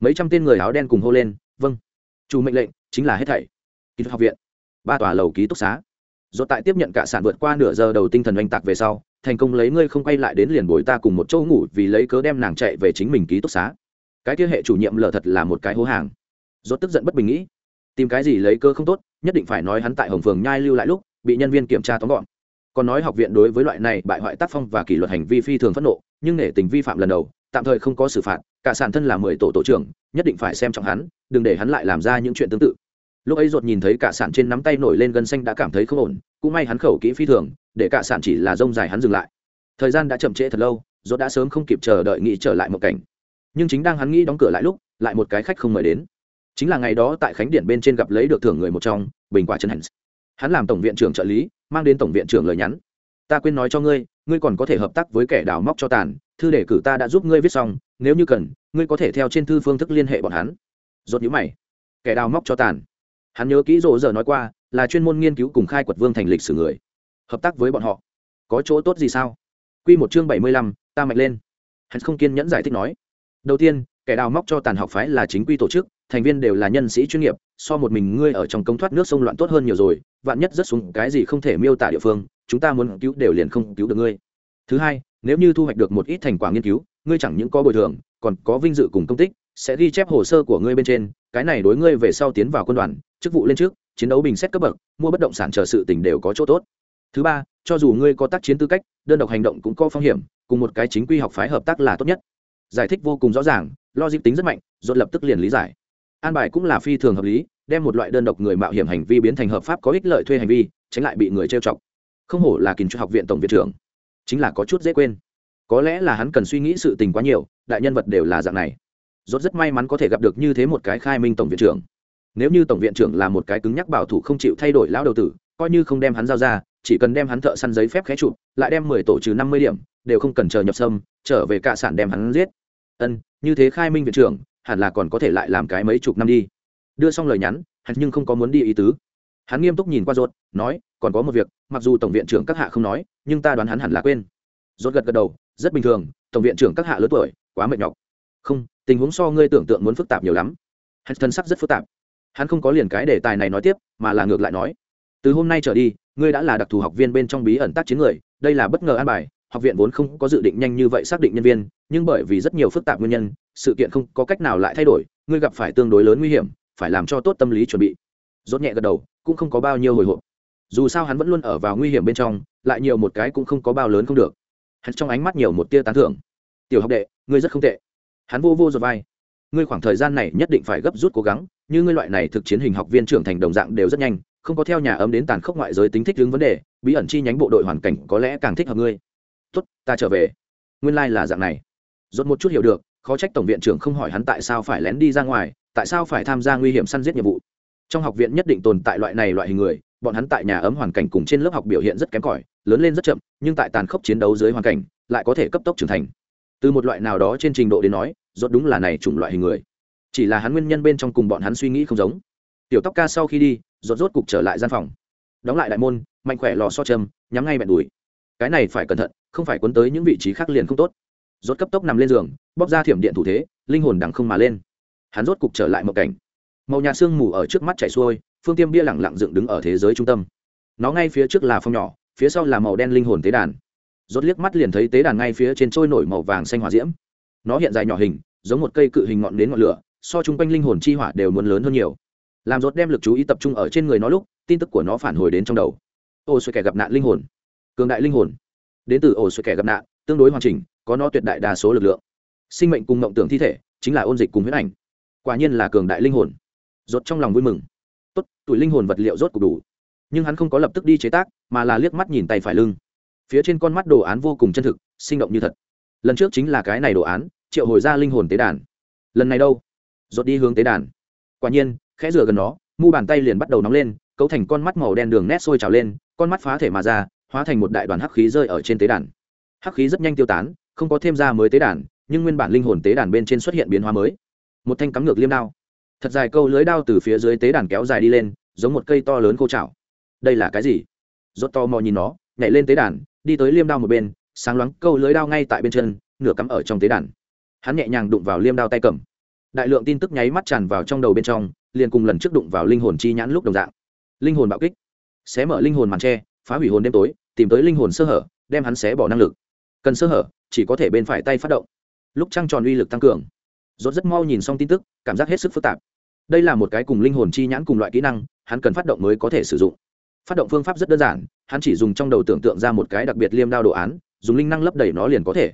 mấy trăm tên người áo đen cùng hô lên vâng. Chủ mệnh lệnh chính là hết thảy. Kỹ thuật học viện. Ba tòa lầu ký túc xá. Rộn tại tiếp nhận cả sản vượt qua nửa giờ đầu tinh thần oanh tạc về sau, thành công lấy ngươi không quay lại đến liền bồi ta cùng một chỗ ngủ vì lấy cớ đem nàng chạy về chính mình ký túc xá. Cái kia hệ chủ nhiệm lờ thật là một cái hố hàng rốt tức giận bất bình nghĩ, tìm cái gì lấy cơ không tốt, nhất định phải nói hắn tại hồng phường nhai lưu lại lúc, bị nhân viên kiểm tra tóm gọn. Còn nói học viện đối với loại này bại hoại tác phong và kỷ luật hành vi phi thường phẫn nộ, nhưng nể tình vi phạm lần đầu, tạm thời không có xử phạt, cả sản thân là mười tổ tổ trưởng, nhất định phải xem trọng hắn, đừng để hắn lại làm ra những chuyện tương tự. Lúc ấy ruột nhìn thấy cả sản trên nắm tay nổi lên gân xanh đã cảm thấy không ổn, cũng may hắn khẩu kỹ phi thường, để cả sản chỉ là rông dài hắn dừng lại. Thời gian đã chậm trễ thật lâu, ruột đã sớm không kịp chờ đợi nghĩ trở lại một cảnh. Nhưng chính đang hắn nghĩ đóng cửa lại lúc, lại một cái khách không mời đến chính là ngày đó tại khánh điển bên trên gặp lấy được thưởng người một trong, bình quả chân hens. Hắn làm tổng viện trưởng trợ lý, mang đến tổng viện trưởng lời nhắn. Ta quên nói cho ngươi ngươi còn có thể hợp tác với kẻ đào móc cho tàn, thư đề cử ta đã giúp ngươi viết xong, nếu như cần, ngươi có thể theo trên thư phương thức liên hệ bọn hắn. Rốt nhíu mày. Kẻ đào móc cho tàn. Hắn nhớ kỹ rộ giờ nói qua, là chuyên môn nghiên cứu cùng khai quật vương thành lịch sử người. Hợp tác với bọn họ. Có chỗ tốt gì sao? Q một chương bảy mươi lăm, ta mạnh lên. Hắn không kiên nhẫn giải thích nói. Đầu tiên, kẻ đào móc cho tàn học phái là chính quy tổ chức thành viên đều là nhân sĩ chuyên nghiệp, so một mình ngươi ở trong công thoát nước sông loạn tốt hơn nhiều rồi, vạn nhất rất xuống cái gì không thể miêu tả địa phương, chúng ta muốn cứu đều liền không cứu được ngươi. Thứ hai, nếu như thu hoạch được một ít thành quả nghiên cứu, ngươi chẳng những có bồi thường, còn có vinh dự cùng công tích, sẽ ghi chép hồ sơ của ngươi bên trên, cái này đối ngươi về sau tiến vào quân đoàn, chức vụ lên trước, chiến đấu bình xét cấp bậc, mua bất động sản chờ sự tình đều có chỗ tốt. Thứ ba, cho dù ngươi có tác chiến tư cách, đơn độc hành động cũng có phong hiểm, cùng một cái chính quy học phái hợp tác là tốt nhất. Giải thích vô cùng rõ ràng, logic tính rất mạnh dốt lập tức liền lý giải an bài cũng là phi thường hợp lý, đem một loại đơn độc người mạo hiểm hành vi biến thành hợp pháp có ích lợi thuê hành vi, tránh lại bị người trêu chọc. Không hổ là kiến trúc học viện tổng viện trưởng. Chính là có chút dễ quên. Có lẽ là hắn cần suy nghĩ sự tình quá nhiều, đại nhân vật đều là dạng này. Rốt rất may mắn có thể gặp được như thế một cái khai minh tổng viện trưởng. Nếu như tổng viện trưởng là một cái cứng nhắc bảo thủ không chịu thay đổi lão đầu tử, coi như không đem hắn giao ra, chỉ cần đem hắn thợ săn giấy phép khé chụp lại đem mười tổ trừ năm mươi điểm, đều không cần chờ nhập sâm, trở về cả sản đem hắn giết. Ân, như thế khai minh viện trưởng hẳn là còn có thể lại làm cái mấy chục năm đi. Đưa xong lời nhắn, hắn nhưng không có muốn đi ý tứ. Hắn nghiêm túc nhìn qua rốt nói, còn có một việc, mặc dù tổng viện trưởng các hạ không nói, nhưng ta đoán hắn hẳn là quên. Rốt gật gật đầu, rất bình thường, tổng viện trưởng các hạ lớn tuổi, quá mệt nhọc. Không, tình huống so ngươi tưởng tượng muốn phức tạp nhiều lắm. Hắn thân sắc rất phức tạp. Hắn không có liền cái đề tài này nói tiếp, mà là ngược lại nói, từ hôm nay trở đi, ngươi đã là đặc thù học viên bên trong bí ẩn tác chiến người, đây là bất ngờ an bài học viện vốn không có dự định nhanh như vậy xác định nhân viên, nhưng bởi vì rất nhiều phức tạp nguyên nhân, sự kiện không có cách nào lại thay đổi, ngươi gặp phải tương đối lớn nguy hiểm, phải làm cho tốt tâm lý chuẩn bị. Rốt nhẹ gật đầu, cũng không có bao nhiêu hồi hộp. Dù sao hắn vẫn luôn ở vào nguy hiểm bên trong, lại nhiều một cái cũng không có bao lớn không được. Hắn trong ánh mắt nhiều một tia tán thưởng. Tiểu học đệ, ngươi rất không tệ. Hắn vô vô rồi vai. Ngươi khoảng thời gian này nhất định phải gấp rút cố gắng, như ngươi loại này thực chiến hình học viên trưởng thành đồng dạng đều rất nhanh, không có theo nhà ấm đến tàn khốc ngoại giới tính thích đứng vấn đề, bí ẩn chi nhánh bộ đội hoàn cảnh có lẽ càng thích hợp ngươi tốt, ta trở về. Nguyên lai、like、là dạng này. Dốt một chút hiểu được, khó trách tổng viện trưởng không hỏi hắn tại sao phải lén đi ra ngoài, tại sao phải tham gia nguy hiểm săn giết nhiệm vụ. Trong học viện nhất định tồn tại loại này loại hình người, bọn hắn tại nhà ấm hoàn cảnh cùng trên lớp học biểu hiện rất kém cỏi, lớn lên rất chậm, nhưng tại tàn khốc chiến đấu dưới hoàn cảnh, lại có thể cấp tốc trưởng thành. Từ một loại nào đó trên trình độ đến nói, rốt đúng là này chủng loại hình người. Chỉ là hắn nguyên nhân bên trong cùng bọn hắn suy nghĩ không giống. Tiểu tóc ca sau khi đi, rốt rốt cục trở lại gian phòng. Đóng lại đại môn, mạnh khỏe lò so châm, nhắm ngay bẹn đùi cái này phải cẩn thận, không phải cuốn tới những vị trí khác liền không tốt. Rốt cấp tốc nằm lên giường, bóc ra thiểm điện thủ thế, linh hồn đằng không mà lên. Hắn rốt cục trở lại một cảnh. Màu nhà xương mù ở trước mắt chảy xuôi, phương tiêm bia lẳng lặng dựng đứng ở thế giới trung tâm. Nó ngay phía trước là phòng nhỏ, phía sau là màu đen linh hồn tế đàn. Rốt liếc mắt liền thấy tế đàn ngay phía trên trôi nổi màu vàng xanh hỏa diễm. Nó hiện dài nhỏ hình, giống một cây cự hình ngọn đến ngọn lửa, so chung quanh linh hồn chi hỏa đều muốn lớn hơn nhiều. Làm rốt đem lực chú ý tập trung ở trên người nó lúc, tin tức của nó phản hồi đến trong đầu. Ô xoay kẻ gặp nạn linh hồn cường đại linh hồn. Đến từ ổ xoay kẻ gặp nạn, tương đối hoàn chỉnh, có nó tuyệt đại đa số lực lượng. Sinh mệnh cùng mộng tưởng thi thể, chính là ôn dịch cùng huyết ảnh. Quả nhiên là cường đại linh hồn. Rốt trong lòng vui mừng. Tốt, tuổi linh hồn vật liệu rốt cục đủ. Nhưng hắn không có lập tức đi chế tác, mà là liếc mắt nhìn tay phải lưng. Phía trên con mắt đồ án vô cùng chân thực, sinh động như thật. Lần trước chính là cái này đồ án, triệu hồi ra linh hồn tế đàn. Lần này đâu? Rốt đi hướng tế đàn. Quả nhiên, khẽ rửa gần nó, mu bàn tay liền bắt đầu nóng lên, cấu thành con mắt màu đen đường nét sôi trào lên, con mắt phá thể mà ra hóa thành một đại đoàn hắc khí rơi ở trên tế đàn. Hắc khí rất nhanh tiêu tán, không có thêm ra mới tế đàn, nhưng nguyên bản linh hồn tế đàn bên trên xuất hiện biến hóa mới. Một thanh cắm ngược liêm đao. Thật dài câu lưới đao từ phía dưới tế đàn kéo dài đi lên, giống một cây to lớn khô chảo. Đây là cái gì? Rốt to mò nhìn nó, nhảy lên tế đàn, đi tới liêm đao một bên, sáng loáng, câu lưới đao ngay tại bên chân, nửa cắm ở trong tế đàn. Hắn nhẹ nhàng đụng vào liêm đao tay cầm. Đại lượng tin tức nháy mắt tràn vào trong đầu bên trong, liền cùng lần trước đụng vào linh hồn chi nhãn lúc đồng dạng. Linh hồn bạo kích. Xé mở linh hồn màn tre phá hủy hồn đêm tối, tìm tới linh hồn sơ hở, đem hắn xé bỏ năng lực. Cần sơ hở, chỉ có thể bên phải tay phát động. Lúc trăng tròn uy lực tăng cường, rốt rất mau nhìn xong tin tức, cảm giác hết sức phức tạp. Đây là một cái cùng linh hồn chi nhãn cùng loại kỹ năng, hắn cần phát động mới có thể sử dụng. Phát động phương pháp rất đơn giản, hắn chỉ dùng trong đầu tưởng tượng ra một cái đặc biệt liêm đao đồ án, dùng linh năng lấp đầy nó liền có thể.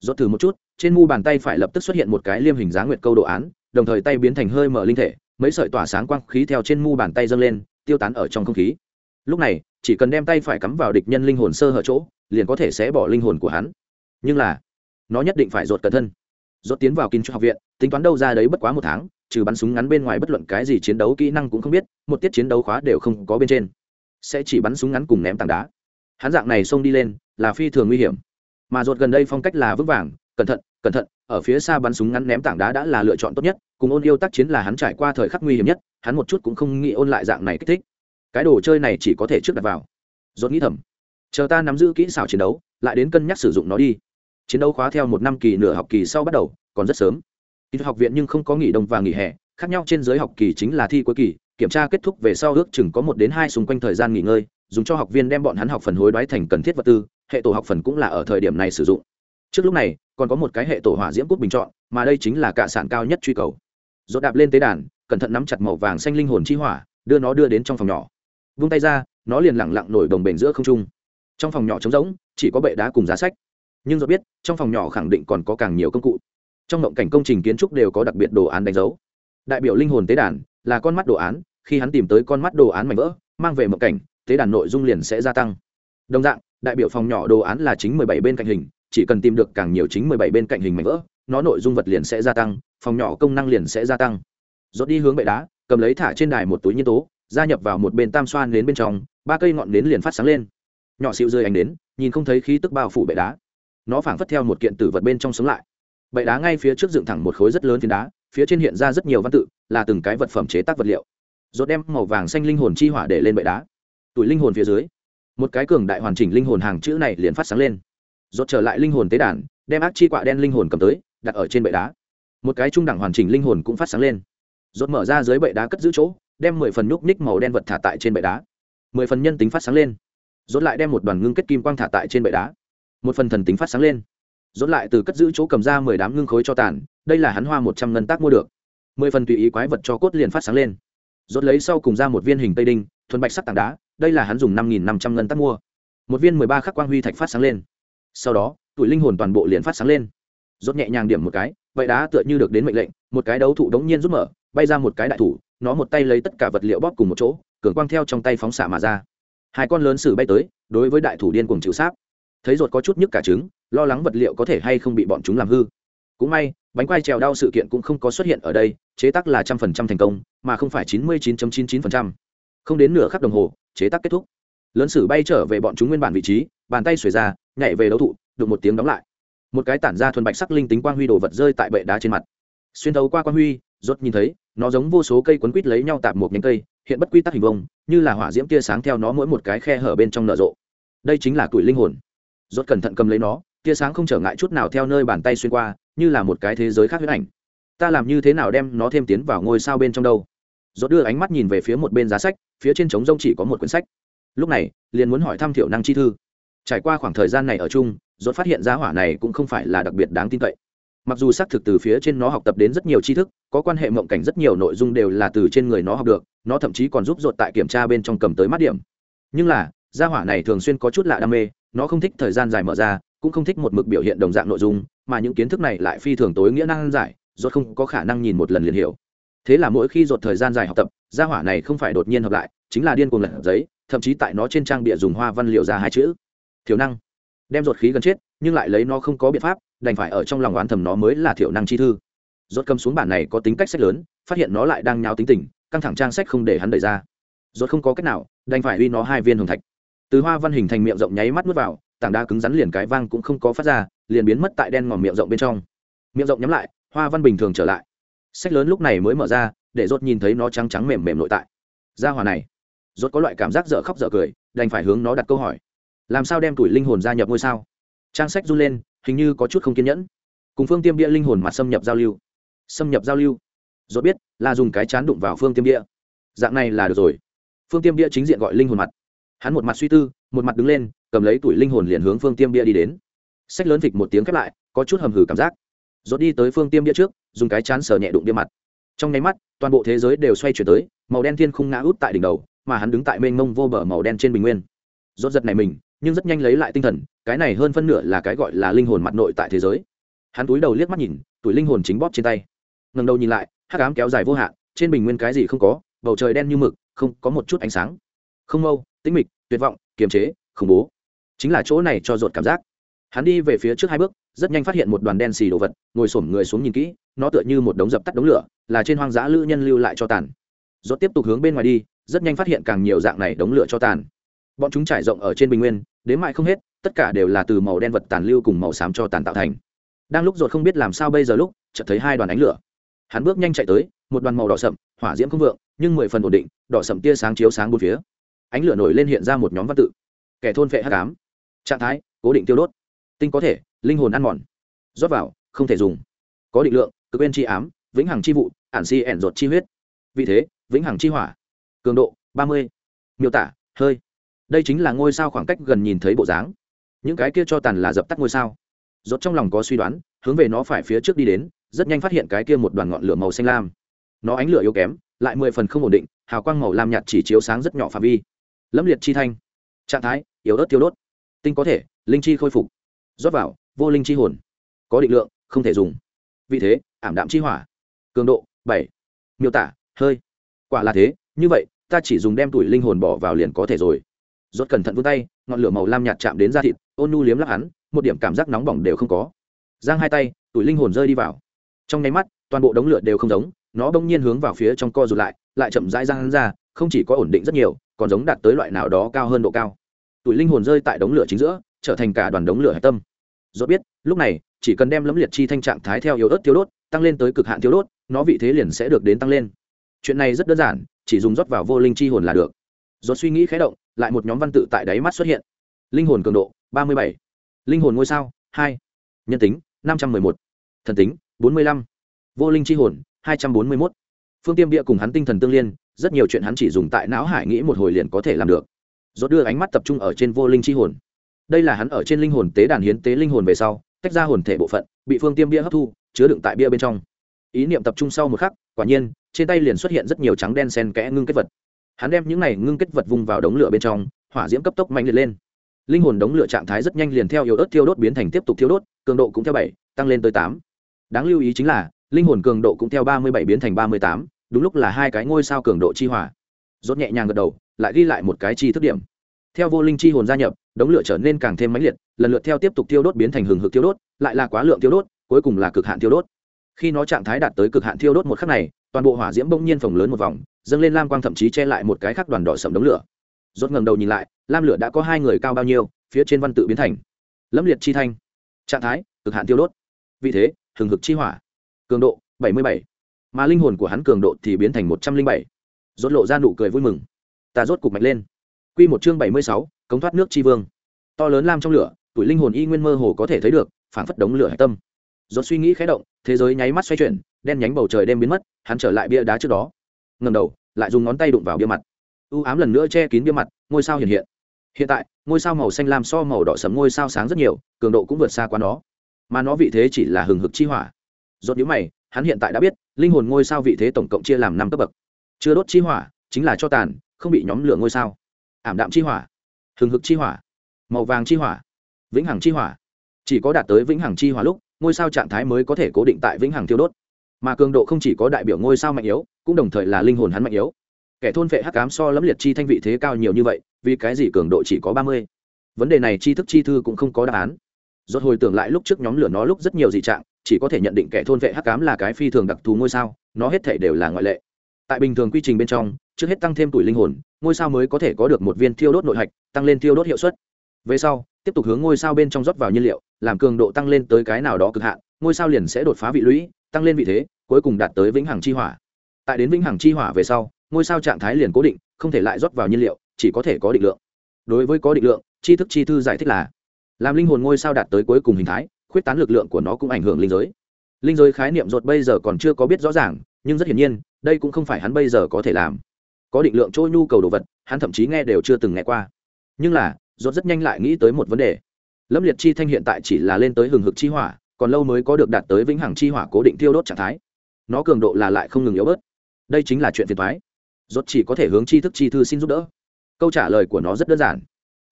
Rốt thử một chút, trên mu bàn tay phải lập tức xuất hiện một cái liêm hình dáng nguyệt câu đồ án, đồng thời tay biến thành hơi mở linh thể, mấy sợi tỏa sáng quang khí theo trên mu bàn tay dâng lên, tiêu tán ở trong không khí lúc này, chỉ cần đem tay phải cắm vào địch nhân linh hồn sơ hở chỗ, liền có thể xé bỏ linh hồn của hắn. Nhưng là, nó nhất định phải rột cẩn thân. Rột tiến vào kinh cho học viện, tính toán đâu ra đấy bất quá một tháng, trừ bắn súng ngắn bên ngoài bất luận cái gì chiến đấu kỹ năng cũng không biết, một tiết chiến đấu khóa đều không có bên trên. Sẽ chỉ bắn súng ngắn cùng ném tảng đá. Hắn dạng này xông đi lên, là phi thường nguy hiểm. Mà rột gần đây phong cách là vững vàng, cẩn thận cẩn thận, ở phía xa bắn súng ngắn ném tảng đá đã là lựa chọn tốt nhất, cùng ôn yêu tác chiến là hắn trải qua thời khắc nguy hiểm nhất, hắn một chút cũng không nghĩ ôn lại dạng này kích thích cái đồ chơi này chỉ có thể trước đặt vào. Rốt nghĩ thầm, chờ ta nắm giữ kỹ xảo chiến đấu, lại đến cân nhắc sử dụng nó đi. Chiến đấu khóa theo một năm kỳ nửa học kỳ sau bắt đầu, còn rất sớm. Kỹ học viện nhưng không có nghỉ đông và nghỉ hè, khác nhau trên giới học kỳ chính là thi cuối kỳ, kiểm tra kết thúc về sau ước chừng có một đến hai xung quanh thời gian nghỉ ngơi, dùng cho học viên đem bọn hắn học phần hối đoái thành cần thiết vật tư, hệ tổ học phần cũng là ở thời điểm này sử dụng. Trước lúc này, còn có một cái hệ tổ hỏa diễm cút bình chọn, mà đây chính là cả sản cao nhất truy cầu. Dốt đạp lên tế đàn, cẩn thận nắm chặt màu vàng xanh linh hồn chi hỏa, đưa nó đưa đến trong phòng nhỏ vung tay ra, nó liền lẳng lặng nổi đồng bền giữa không trung. Trong phòng nhỏ trống rỗng, chỉ có bệ đá cùng giá sách. Nhưng do biết, trong phòng nhỏ khẳng định còn có càng nhiều công cụ. Trong mộng cảnh công trình kiến trúc đều có đặc biệt đồ án đánh dấu. Đại biểu linh hồn tế đàn là con mắt đồ án, khi hắn tìm tới con mắt đồ án mảnh vỡ, mang về mộng cảnh, tế đàn nội dung liền sẽ gia tăng. Đồng dạng, đại biểu phòng nhỏ đồ án là chính mười bảy bên cạnh hình, chỉ cần tìm được càng nhiều chính mười bảy bên cạnh hình mảnh vỡ, nó nội dung vật liền sẽ gia tăng, phòng nhỏ công năng liền sẽ gia tăng. Dốt đi hướng bệ đá, cầm lấy thả trên đài một túi nhiên tố gia nhập vào một bên tam xoan đến bên trong, ba cây ngọn nến liền phát sáng lên. Nhỏ xịu rơi ánh đến nhìn không thấy khí tức bao phủ bệ đá. Nó phảng phất theo một kiện tử vật bên trong sống lại. Bệ đá ngay phía trước dựng thẳng một khối rất lớn phiến đá, phía trên hiện ra rất nhiều văn tự, là từng cái vật phẩm chế tác vật liệu. Rốt đem màu vàng xanh linh hồn chi hỏa để lên bệ đá. Tuổi linh hồn phía dưới, một cái cường đại hoàn chỉnh linh hồn hàng chữ này liền phát sáng lên. Rốt trở lại linh hồn tế đàn, đem ác chi quạ đen linh hồn cầm tới, đặt ở trên bệ đá. Một cái trung đẳng hoàn chỉnh linh hồn cũng phát sáng lên. Rốt mở ra dưới bệ đá cất giữ chỗ đem mười phần nhúc ních màu đen vật thả tại trên bệ đá. Mười phần nhân tính phát sáng lên. Rốt lại đem một đoàn ngưng kết kim quang thả tại trên bệ đá. Một phần thần tính phát sáng lên. Rốt lại từ cất giữ chỗ cầm ra mười đám ngưng khối cho tàn, đây là hắn hoa một trăm ngân tác mua được. Mười phần tùy ý quái vật cho cốt liền phát sáng lên. Rốt lấy sau cùng ra một viên hình tây đinh, thuần bạch sắc tảng đá, đây là hắn dùng năm nghìn năm trăm ngân tác mua. Một viên mười ba khắc quang huy thạch phát sáng lên. Sau đó, tuổi linh hồn toàn bộ liền phát sáng lên. Rốt nhẹ nhàng điểm một cái vậy đá tựa như được đến mệnh lệnh, một cái đấu thụ đống nhiên rút mở, bay ra một cái đại thủ nó một tay lấy tất cả vật liệu bóp cùng một chỗ, cường quang theo trong tay phóng xạ mà ra. Hai con lớn sử bay tới, đối với đại thủ điên cuồng chịu sáp. Thấy ruột có chút nhức cả trứng, lo lắng vật liệu có thể hay không bị bọn chúng làm hư. Cũng may, bánh quai trèo đau sự kiện cũng không có xuất hiện ở đây, chế tác là trăm phần trăm thành công, mà không phải chín mươi chín chín chín phần trăm. Không đến nửa khắc đồng hồ, chế tác kết thúc. Lớn sử bay trở về bọn chúng nguyên bản vị trí, bàn tay xuề ra, nhảy về đấu thụ được một tiếng đóng lại. Một cái tản ra thuần bạch sắc linh tính quang huy đồ vật rơi tại bệ đá trên mặt. Xuyên thấu qua quang huy rốt nhìn thấy, nó giống vô số cây quấn quít lấy nhau tạp một nhánh cây, hiện bất quy tắc hình vông như là hỏa diễm tia sáng theo nó mỗi một cái khe hở bên trong nở rộ. Đây chính là tuổi linh hồn. Rốt cẩn thận cầm lấy nó, tia sáng không trở ngại chút nào theo nơi bàn tay xuyên qua, như là một cái thế giới khác huyết ảnh. Ta làm như thế nào đem nó thêm tiến vào ngôi sao bên trong đâu? Rốt đưa ánh mắt nhìn về phía một bên giá sách, phía trên trống rông chỉ có một quyển sách. Lúc này, liền muốn hỏi thăm thiểu năng chi thư. Trải qua khoảng thời gian này ở chung, rốt phát hiện giá hỏa này cũng không phải là đặc biệt đáng tin cậy mặc dù xác thực từ phía trên nó học tập đến rất nhiều tri thức, có quan hệ mộng cảnh rất nhiều nội dung đều là từ trên người nó học được, nó thậm chí còn giúp ruột tại kiểm tra bên trong cầm tới mắt điểm. Nhưng là, gia hỏa này thường xuyên có chút lạ đam mê, nó không thích thời gian dài mở ra, cũng không thích một mực biểu hiện đồng dạng nội dung, mà những kiến thức này lại phi thường tối nghĩa năng giải, ruột không có khả năng nhìn một lần liền hiểu. Thế là mỗi khi ruột thời gian dài học tập, gia hỏa này không phải đột nhiên hợp lại, chính là điên cuồng lật giấy, thậm chí tại nó trên trang bịa dùng hoa văn liệu ra hai chữ. Thiếu năng. Đem ruột khí gần chết, nhưng lại lấy nó không có biện pháp đành phải ở trong lòng oán thầm nó mới là thiểu năng chi thư. Rốt cầm xuống bản này có tính cách sách lớn, phát hiện nó lại đang nháo tính tình, căng thẳng trang sách không để hắn đẩy ra. Rốt không có cách nào, đành phải uy nó hai viên hồng thạch. Từ hoa văn hình thành miệng rộng nháy mắt nuốt vào, tảng đá cứng rắn liền cái vang cũng không có phát ra, liền biến mất tại đen ngòm miệng rộng bên trong. Miệng rộng nhắm lại, hoa văn bình thường trở lại. Sách lớn lúc này mới mở ra, để rốt nhìn thấy nó trắng trắng mềm mềm nội tại. Gia hỏa này. Rốt có loại cảm giác dở khóc dở cười, đành phải hướng nó đặt câu hỏi. Làm sao đem tuổi linh hồn gia nhập ngôi sao? Trang sách run lên, hình như có chút không kiên nhẫn. Cùng phương tiêm bia linh hồn mặt xâm nhập giao lưu. Xâm nhập giao lưu? Dốt biết, là dùng cái chán đụng vào phương tiêm bia. Dạng này là được rồi. Phương tiêm bia chính diện gọi linh hồn mặt. Hắn một mặt suy tư, một mặt đứng lên, cầm lấy tuổi linh hồn liền hướng phương tiêm bia đi đến. Sách lớn thịt một tiếng khép lại, có chút hầm hử cảm giác. Dốt đi tới phương tiêm bia trước, dùng cái chán sờ nhẹ đụng bia mặt. Trong nháy mắt, toàn bộ thế giới đều xoay chuyển tới, màu đen thiên không ngã út tại đỉnh đầu, mà hắn đứng tại mênh mông vô bờ màu đen trên bình nguyên. Rốt giật này mình nhưng rất nhanh lấy lại tinh thần, cái này hơn phân nửa là cái gọi là linh hồn mặt nội tại thế giới. Hắn túi đầu liếc mắt nhìn, tuổi linh hồn chính bóp trên tay. Ngầm đầu nhìn lại, hắc ám kéo dài vô hạn, trên bình nguyên cái gì không có, bầu trời đen như mực, không có một chút ánh sáng. Không mâu tĩnh mịch, tuyệt vọng, kiềm chế, khủng bố. Chính là chỗ này cho ruột cảm giác. Hắn đi về phía trước hai bước, rất nhanh phát hiện một đoàn đen xì đồ vật, ngồi xổm người xuống nhìn kỹ, nó tựa như một đống dập tắt đống lửa, là trên hoang dã lữ nhân lưu lại cho tàn. Ruột tiếp tục hướng bên ngoài đi, rất nhanh phát hiện càng nhiều dạng này đống lửa cho tàn bọn chúng trải rộng ở trên bình nguyên, đến mại không hết, tất cả đều là từ màu đen vật tàn lưu cùng màu xám cho tàn tạo thành. Đang lúc ruột không biết làm sao bây giờ lúc, chợt thấy hai đoàn ánh lửa. Hắn bước nhanh chạy tới, một đoàn màu đỏ sậm, hỏa diễm không vượng, nhưng mười phần ổn định, đỏ sậm tia sáng chiếu sáng bốn phía. Ánh lửa nổi lên hiện ra một nhóm văn tự. Kẻ thôn vệ hắc ám. Trạng thái, cố định tiêu đốt. Tinh có thể, linh hồn ăn mòn. Rót vào, không thể dùng. Có định lượng, cực bên chi ám, vĩnh hằng chi vụ, ản si ẻn ruột chi huyết. Vì thế, vĩnh hằng chi hỏa. Cường độ, ba mươi. Miêu tả, hơi đây chính là ngôi sao khoảng cách gần nhìn thấy bộ dáng. Những cái kia cho tàn là dập tắt ngôi sao. Rốt trong lòng có suy đoán, hướng về nó phải phía trước đi đến, rất nhanh phát hiện cái kia một đoàn ngọn lửa màu xanh lam. Nó ánh lửa yếu kém, lại mười phần không ổn định, hào quang màu lam nhạt chỉ chiếu sáng rất nhỏ phạm vi. Lâm liệt chi thanh. Trạng thái, yếu ớt tiêu đốt. Tinh có thể, linh chi khôi phục. Rót vào, vô linh chi hồn. Có định lượng, không thể dùng. Vì thế, ảm đạm chi hỏa. Cường độ, bảy. Miêu tả, hơi. Quả là thế, như vậy, ta chỉ dùng đem tuổi linh hồn bỏ vào liền có thể rồi rốt cẩn thận vươn tay, ngọn lửa màu lam nhạt chạm đến da thịt, ôn nu liếm lắc hắn, một điểm cảm giác nóng bỏng đều không có. Giang hai tay, tuổi linh hồn rơi đi vào. Trong nháy mắt, toàn bộ đống lửa đều không giống, nó bỗng nhiên hướng vào phía trong co rụt lại lại chậm rãi giang ra, không chỉ có ổn định rất nhiều, còn giống đạt tới loại nào đó cao hơn độ cao. Tuổi linh hồn rơi tại đống lửa chính giữa, trở thành cả đoàn đống lửa hạch tâm. Rốt biết, lúc này, chỉ cần đem lấm liệt chi thanh trạng thái theo yếu ớt thiếu đốt, tăng lên tới cực hạn thiếu đốt, nó vị thế liền sẽ được đến tăng lên. Chuyện này rất đơn giản, chỉ dùng rót vào vô linh chi hồn là được. Rốt suy nghĩ khẽ động lại một nhóm văn tự tại đáy mắt xuất hiện. Linh hồn cường độ, ba mươi bảy. Linh hồn ngôi sao, hai. Nhân tính, năm trăm m ư ơ i một. Thần tính, bốn mươi lăm. Vô linh chi hồn, hai trăm bốn mươi mốt. Phương tiêm bia cùng hắn tinh thần tương liên, rất nhiều chuyện hắn chỉ dùng tại não hải nghĩ một hồi liền có thể làm được. Rốt đưa ánh mắt tập trung ở trên vô linh chi hồn. Đây là hắn ở trên linh hồn tế đàn hiến tế linh hồn về sau, tách ra hồn thể bộ phận, bị phương tiêm bia hấp thu, chứa đựng tại bia bên trong. Ý niệm tập trung sau một khắc, quả nhiên, trên tay liền xuất hiện rất nhiều trắng đen sen kẽ ngưng kết vật hắn đem những này ngưng kết vật vung vào đống lửa bên trong, hỏa diễm cấp tốc mạnh liệt lên. Linh hồn đống lửa trạng thái rất nhanh liền theo yếu ớt thiêu đốt biến thành tiếp tục thiêu đốt, cường độ cũng theo bảy, tăng lên tới tám. Đáng lưu ý chính là, linh hồn cường độ cũng theo ba mươi bảy biến thành ba mươi tám, đúng lúc là hai cái ngôi sao cường độ chi hỏa. Rốt nhẹ nhàng gật đầu, lại ghi lại một cái chi thức điểm. Theo vô linh chi hồn gia nhập, đống lửa trở nên càng thêm mãnh liệt, lần lượt theo tiếp tục tiêu đốt biến thành hừng hực tiêu đốt, lại là quá lượng tiêu đốt, cuối cùng là cực hạn tiêu đốt. Khi nó trạng thái đạt tới cực hạn tiêu đốt một khắc này, toàn bộ hỏa diễm bỗng nhiên phồng lớn một vòng dâng lên lam quang thậm chí che lại một cái khác đoàn đỏ sầm đống lửa. Rốt ngẩng đầu nhìn lại lam lửa đã có hai người cao bao nhiêu phía trên văn tự biến thành. Lâm liệt chi thanh. Trạng thái cực hạn tiêu đốt. Vì thế hừng hực chi hỏa. Cường độ 77. mà linh hồn của hắn cường độ thì biến thành 107. rốt lộ ra nụ cười vui mừng. Ta rốt cục mạnh lên. Quy một chương 76, cống thoát nước chi vương. To lớn lam trong lửa tuổi linh hồn y nguyên mơ hồ có thể thấy được phản phất đống lửa hải tâm. Rốt suy nghĩ khẽ động thế giới nháy mắt xoay chuyển đen nhánh bầu trời đêm biến mất hắn trở lại bia đá trước đó ngầm đầu, lại dùng ngón tay đụng vào bia mặt. U ám lần nữa che kín bia mặt, ngôi sao hiện hiện. Hiện tại, ngôi sao màu xanh lam so màu đỏ sẫm ngôi sao sáng rất nhiều, cường độ cũng vượt xa quá nó. Mà nó vị thế chỉ là hừng hực chi hỏa. Rốt nhíu mày, hắn hiện tại đã biết, linh hồn ngôi sao vị thế tổng cộng chia làm năm cấp bậc. Chưa đốt chi hỏa, chính là cho tàn, không bị nhóm lửa ngôi sao. Ảm đạm chi hỏa, hừng hực chi hỏa, màu vàng chi hỏa, vĩnh hằng chi hỏa. Chỉ có đạt tới vĩnh hằng chi hỏa lúc, ngôi sao trạng thái mới có thể cố định tại vĩnh hằng tiêu đốt. Mà cường độ không chỉ có đại biểu ngôi sao mạnh yếu cũng đồng thời là linh hồn hắn mạnh yếu. Kẻ thôn vệ hắc cám so lẫm liệt chi thanh vị thế cao nhiều như vậy, vì cái gì cường độ chỉ có ba mươi? Vấn đề này tri thức chi thư cũng không có đáp án. Rốt hồi tưởng lại lúc trước nhóm lửa nó lúc rất nhiều dị trạng, chỉ có thể nhận định kẻ thôn vệ hắc cám là cái phi thường đặc thù ngôi sao, nó hết thể đều là ngoại lệ. Tại bình thường quy trình bên trong, trước hết tăng thêm tuổi linh hồn, ngôi sao mới có thể có được một viên thiêu đốt nội hạch, tăng lên thiêu đốt hiệu suất. Về sau, tiếp tục hướng ngôi sao bên trong rót vào nhiên liệu, làm cường độ tăng lên tới cái nào đó cực hạn, ngôi sao liền sẽ đột phá vị lũy, tăng lên vị thế, cuối cùng đạt tới vĩnh hằng chi hỏa tại đến vĩnh hằng chi hỏa về sau, ngôi sao trạng thái liền cố định, không thể lại rót vào nhiên liệu, chỉ có thể có định lượng. Đối với có định lượng, tri thức chi thư giải thích là, làm linh hồn ngôi sao đạt tới cuối cùng hình thái, khuyết tán lực lượng của nó cũng ảnh hưởng linh giới. Linh giới khái niệm rột bây giờ còn chưa có biết rõ ràng, nhưng rất hiển nhiên, đây cũng không phải hắn bây giờ có thể làm. Có định lượng chỗ nhu cầu đồ vật, hắn thậm chí nghe đều chưa từng nghe qua. Nhưng là rột rất nhanh lại nghĩ tới một vấn đề. Lâm liệt chi thanh hiện tại chỉ là lên tới hừng hực chi hỏa, còn lâu mới có được đạt tới vĩnh hằng chi hỏa cố định tiêu đốt trạng thái. Nó cường độ là lại không ngừng yếu bớt đây chính là chuyện phiền thoái. Rốt chỉ có thể hướng tri thức chi thư xin giúp đỡ. Câu trả lời của nó rất đơn giản.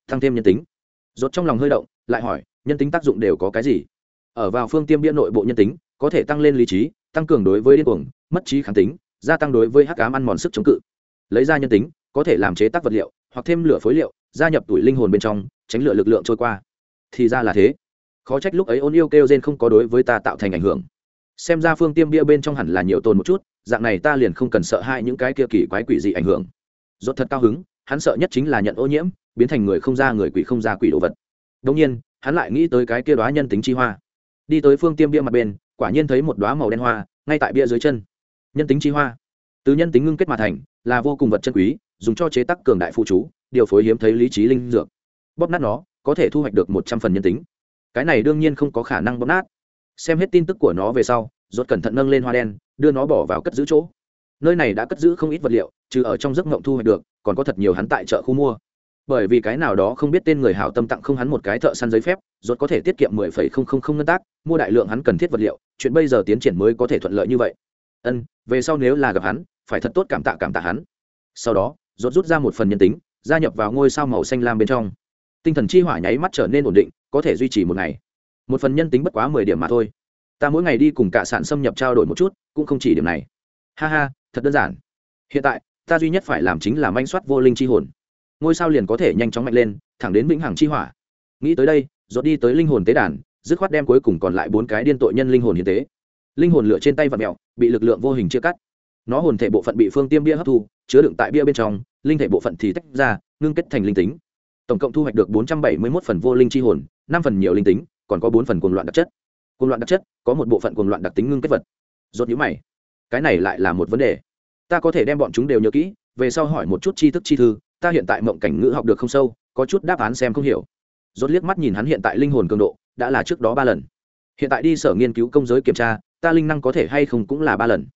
Tăng thêm nhân tính. Rốt trong lòng hơi động, lại hỏi, nhân tính tác dụng đều có cái gì? Ở vào phương tiêm bia nội bộ nhân tính, có thể tăng lên lý trí, tăng cường đối với điên cuồng, mất trí kháng tính, gia tăng đối với hắc ám ăn mòn sức chống cự. Lấy ra nhân tính, có thể làm chế tác vật liệu, hoặc thêm lửa phối liệu, gia nhập tuổi linh hồn bên trong, tránh lửa lực lượng trôi qua. Thì ra là thế. Khó trách lúc ấy ôn yêu kêu gen không có đối với ta tạo thành ảnh hưởng xem ra phương tiêm bia bên trong hẳn là nhiều tồn một chút, dạng này ta liền không cần sợ hai những cái kia kỳ quái quỷ dị ảnh hưởng. Dốt thật cao hứng, hắn sợ nhất chính là nhận ô nhiễm, biến thành người không ra người quỷ không ra quỷ đồ vật. Đông nhiên, hắn lại nghĩ tới cái kia đoá nhân tính chi hoa. Đi tới phương tiêm bia mặt bên, quả nhiên thấy một đoá màu đen hoa, ngay tại bia dưới chân. Nhân tính chi hoa. Từ nhân tính ngưng kết mà thành, là vô cùng vật chân quý, dùng cho chế tác cường đại phụ chú, điều phối hiếm thấy lý trí linh dược. Bóp nát nó, có thể thu hoạch được một trăm phần nhân tính. Cái này đương nhiên không có khả năng bóp nát xem hết tin tức của nó về sau, rốt cẩn thận nâng lên hoa đen, đưa nó bỏ vào cất giữ chỗ. Nơi này đã cất giữ không ít vật liệu, trừ ở trong giấc mộng thu hoạch được, còn có thật nhiều hắn tại chợ khu mua. Bởi vì cái nào đó không biết tên người hảo tâm tặng không hắn một cái thợ săn giấy phép, rốt có thể tiết kiệm mười phẩy không không không ngân tác, mua đại lượng hắn cần thiết vật liệu, chuyện bây giờ tiến triển mới có thể thuận lợi như vậy. Ân, về sau nếu là gặp hắn, phải thật tốt cảm tạ cảm tạ hắn. Sau đó, rốt rút ra một phần nhân tính, gia nhập vào ngôi sao màu xanh lam bên trong. Tinh thần chi hỏa nháy mắt trở nên ổn định, có thể duy trì một ngày một phần nhân tính bất quá mười điểm mà thôi. Ta mỗi ngày đi cùng cả sản xâm nhập trao đổi một chút, cũng không chỉ điểm này. Ha ha, thật đơn giản. Hiện tại, ta duy nhất phải làm chính là manh soát vô linh chi hồn. Ngôi sao liền có thể nhanh chóng mạnh lên, thẳng đến vĩnh hằng chi hỏa. Nghĩ tới đây dốt đi tới linh hồn tế đàn, dứt khoát đem cuối cùng còn lại bốn cái điên tội nhân linh hồn hiến tế. Linh hồn lửa trên tay và mẹo bị lực lượng vô hình chia cắt. Nó hồn thể bộ phận bị phương tiêm bia hấp thu, chứa đựng tại bia bên trong, linh thể bộ phận thì tách ra, ngưng kết thành linh tính. Tổng cộng thu hoạch được bốn trăm bảy mươi một phần vô linh chi hồn, năm phần nhiều linh tính còn có bốn phần cuồng loạn đặc chất. Cuồng loạn đặc chất, có một bộ phận cuồng loạn đặc tính ngưng kết vật. Rốt nhíu mày. Cái này lại là một vấn đề. Ta có thể đem bọn chúng đều nhớ kỹ, về sau hỏi một chút tri thức chi thư, ta hiện tại mộng cảnh ngữ học được không sâu, có chút đáp án xem không hiểu. Rốt liếc mắt nhìn hắn hiện tại linh hồn cường độ, đã là trước đó ba lần. Hiện tại đi sở nghiên cứu công giới kiểm tra, ta linh năng có thể hay không cũng là ba lần.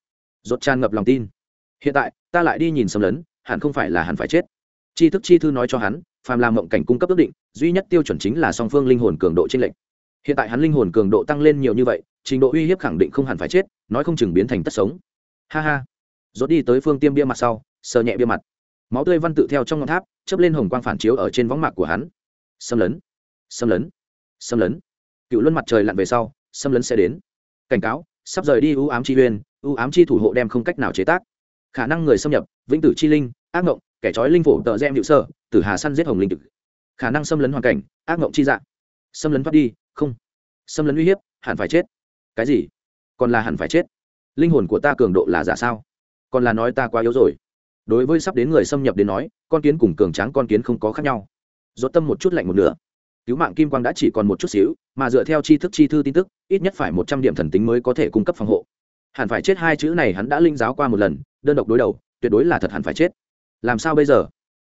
Rốt tràn ngập lòng tin. Hiện tại, ta lại đi nhìn xâm lấn, hẳn không phải là hẳn phải chết. Tri thức chi thư nói cho hắn, phàm làm mộng cảnh cung cấp ước định, duy nhất tiêu chuẩn chính là song phương linh hồn cường độ trên lệnh hiện tại hắn linh hồn cường độ tăng lên nhiều như vậy, trình độ uy hiếp khẳng định không hẳn phải chết, nói không chừng biến thành tất sống. Ha ha. Dốt đi tới phương tiêm bia mặt sau, sờ nhẹ bia mặt. Máu tươi văn tự theo trong ngọn tháp, chớp lên hồng quang phản chiếu ở trên võng mạc của hắn. Xâm lấn. Xâm lấn. Xâm lấn. Cựu luân mặt trời lặn về sau, xâm lấn sẽ đến. Cảnh cáo, sắp rời đi ưu ám chi uyên ưu ám chi thủ hộ đem không cách nào chế tác. Khả năng người xâm nhập, vĩnh tử chi linh, ác ngộng, kẻ trói linh phổ tợ gem hữu sơ, tử hà săn giết hồng linh thực khả năng xâm lấn hoàn cảnh, ác ngộng chi dạng xâm lấn thoát đi không, xâm lấn uy hiếp, hẳn phải chết. Cái gì? Còn là hẳn phải chết? Linh hồn của ta cường độ là giả sao? Còn là nói ta quá yếu rồi. Đối với sắp đến người xâm nhập đến nói, con kiến cùng cường tráng con kiến không có khác nhau. Dốt tâm một chút lạnh một nửa. Cứu mạng kim quang đã chỉ còn một chút xíu, mà dựa theo tri thức chi thư tin tức, ít nhất phải một trăm điểm thần tính mới có thể cung cấp phòng hộ. Hẳn phải chết hai chữ này hắn đã linh giáo qua một lần, đơn độc đối đầu, tuyệt đối là thật hẳn phải chết. Làm sao bây giờ?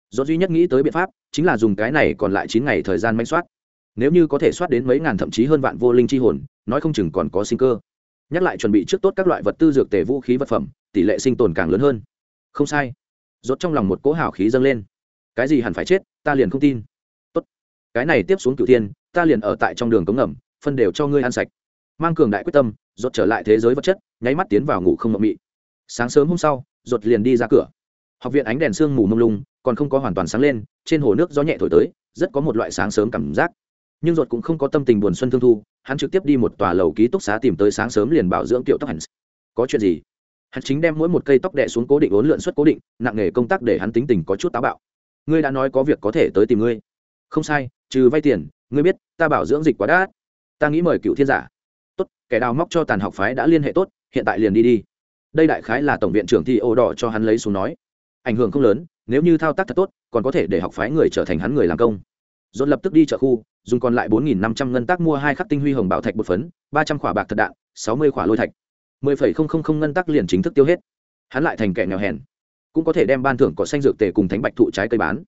Do duy nhất nghĩ tới biện pháp, chính là dùng cái này còn lại chín ngày thời gian manh soát nếu như có thể soát đến mấy ngàn thậm chí hơn vạn vô linh chi hồn, nói không chừng còn có sinh cơ. Nhắc lại chuẩn bị trước tốt các loại vật tư dược tề vũ khí vật phẩm, tỷ lệ sinh tồn càng lớn hơn. Không sai. Rốt trong lòng một cỗ hào khí dâng lên. Cái gì hẳn phải chết, ta liền không tin. Tốt. Cái này tiếp xuống cửu thiên, ta liền ở tại trong đường cống ngầm, phân đều cho ngươi ăn sạch. Mang cường đại quyết tâm, rốt trở lại thế giới vật chất, nháy mắt tiến vào ngủ không ngậm mị. Sáng sớm hôm sau, rốt liền đi ra cửa. Học viện ánh đèn sương mù mông lung, còn không có hoàn toàn sáng lên, trên hồ nước gió nhẹ thổi tới, rất có một loại sáng sớm cảm giác nhưng ruột cũng không có tâm tình buồn xuân thương thu, hắn trực tiếp đi một tòa lầu ký túc xá tìm tới sáng sớm liền bảo dưỡng kiểu tóc hẳn có chuyện gì? Hắn chính đem mỗi một cây tóc đẻ xuống cố định ốn lượn suất cố định, nặng nghề công tác để hắn tính tình có chút táo bạo. Ngươi đã nói có việc có thể tới tìm ngươi. Không sai, trừ vay tiền, ngươi biết, ta bảo dưỡng dịch quá đắt. Ta nghĩ mời cựu thiên giả. Tốt, kẻ đào móc cho tàn học phái đã liên hệ tốt, hiện tại liền đi đi. Đây đại khái là tổng viện trưởng thi ô đỏ cho hắn lấy xuống nói. Ảnh hưởng không lớn, nếu như thao tác thật tốt, còn có thể để học phái người trở thành hắn người làm công dồn lập tức đi chợ khu, dùng còn lại bốn nghìn năm trăm ngân tác mua hai khắc tinh huy hồng bảo thạch bột phấn, ba trăm khỏa bạc thật đạn, sáu mươi khỏa lôi thạch. mười phẩy không không không ngân tác liền chính thức tiêu hết. Hắn lại thành kẻ nghèo hèn. Cũng có thể đem ban thưởng cỏ xanh dược tề cùng thánh bạch thụ trái cây bán.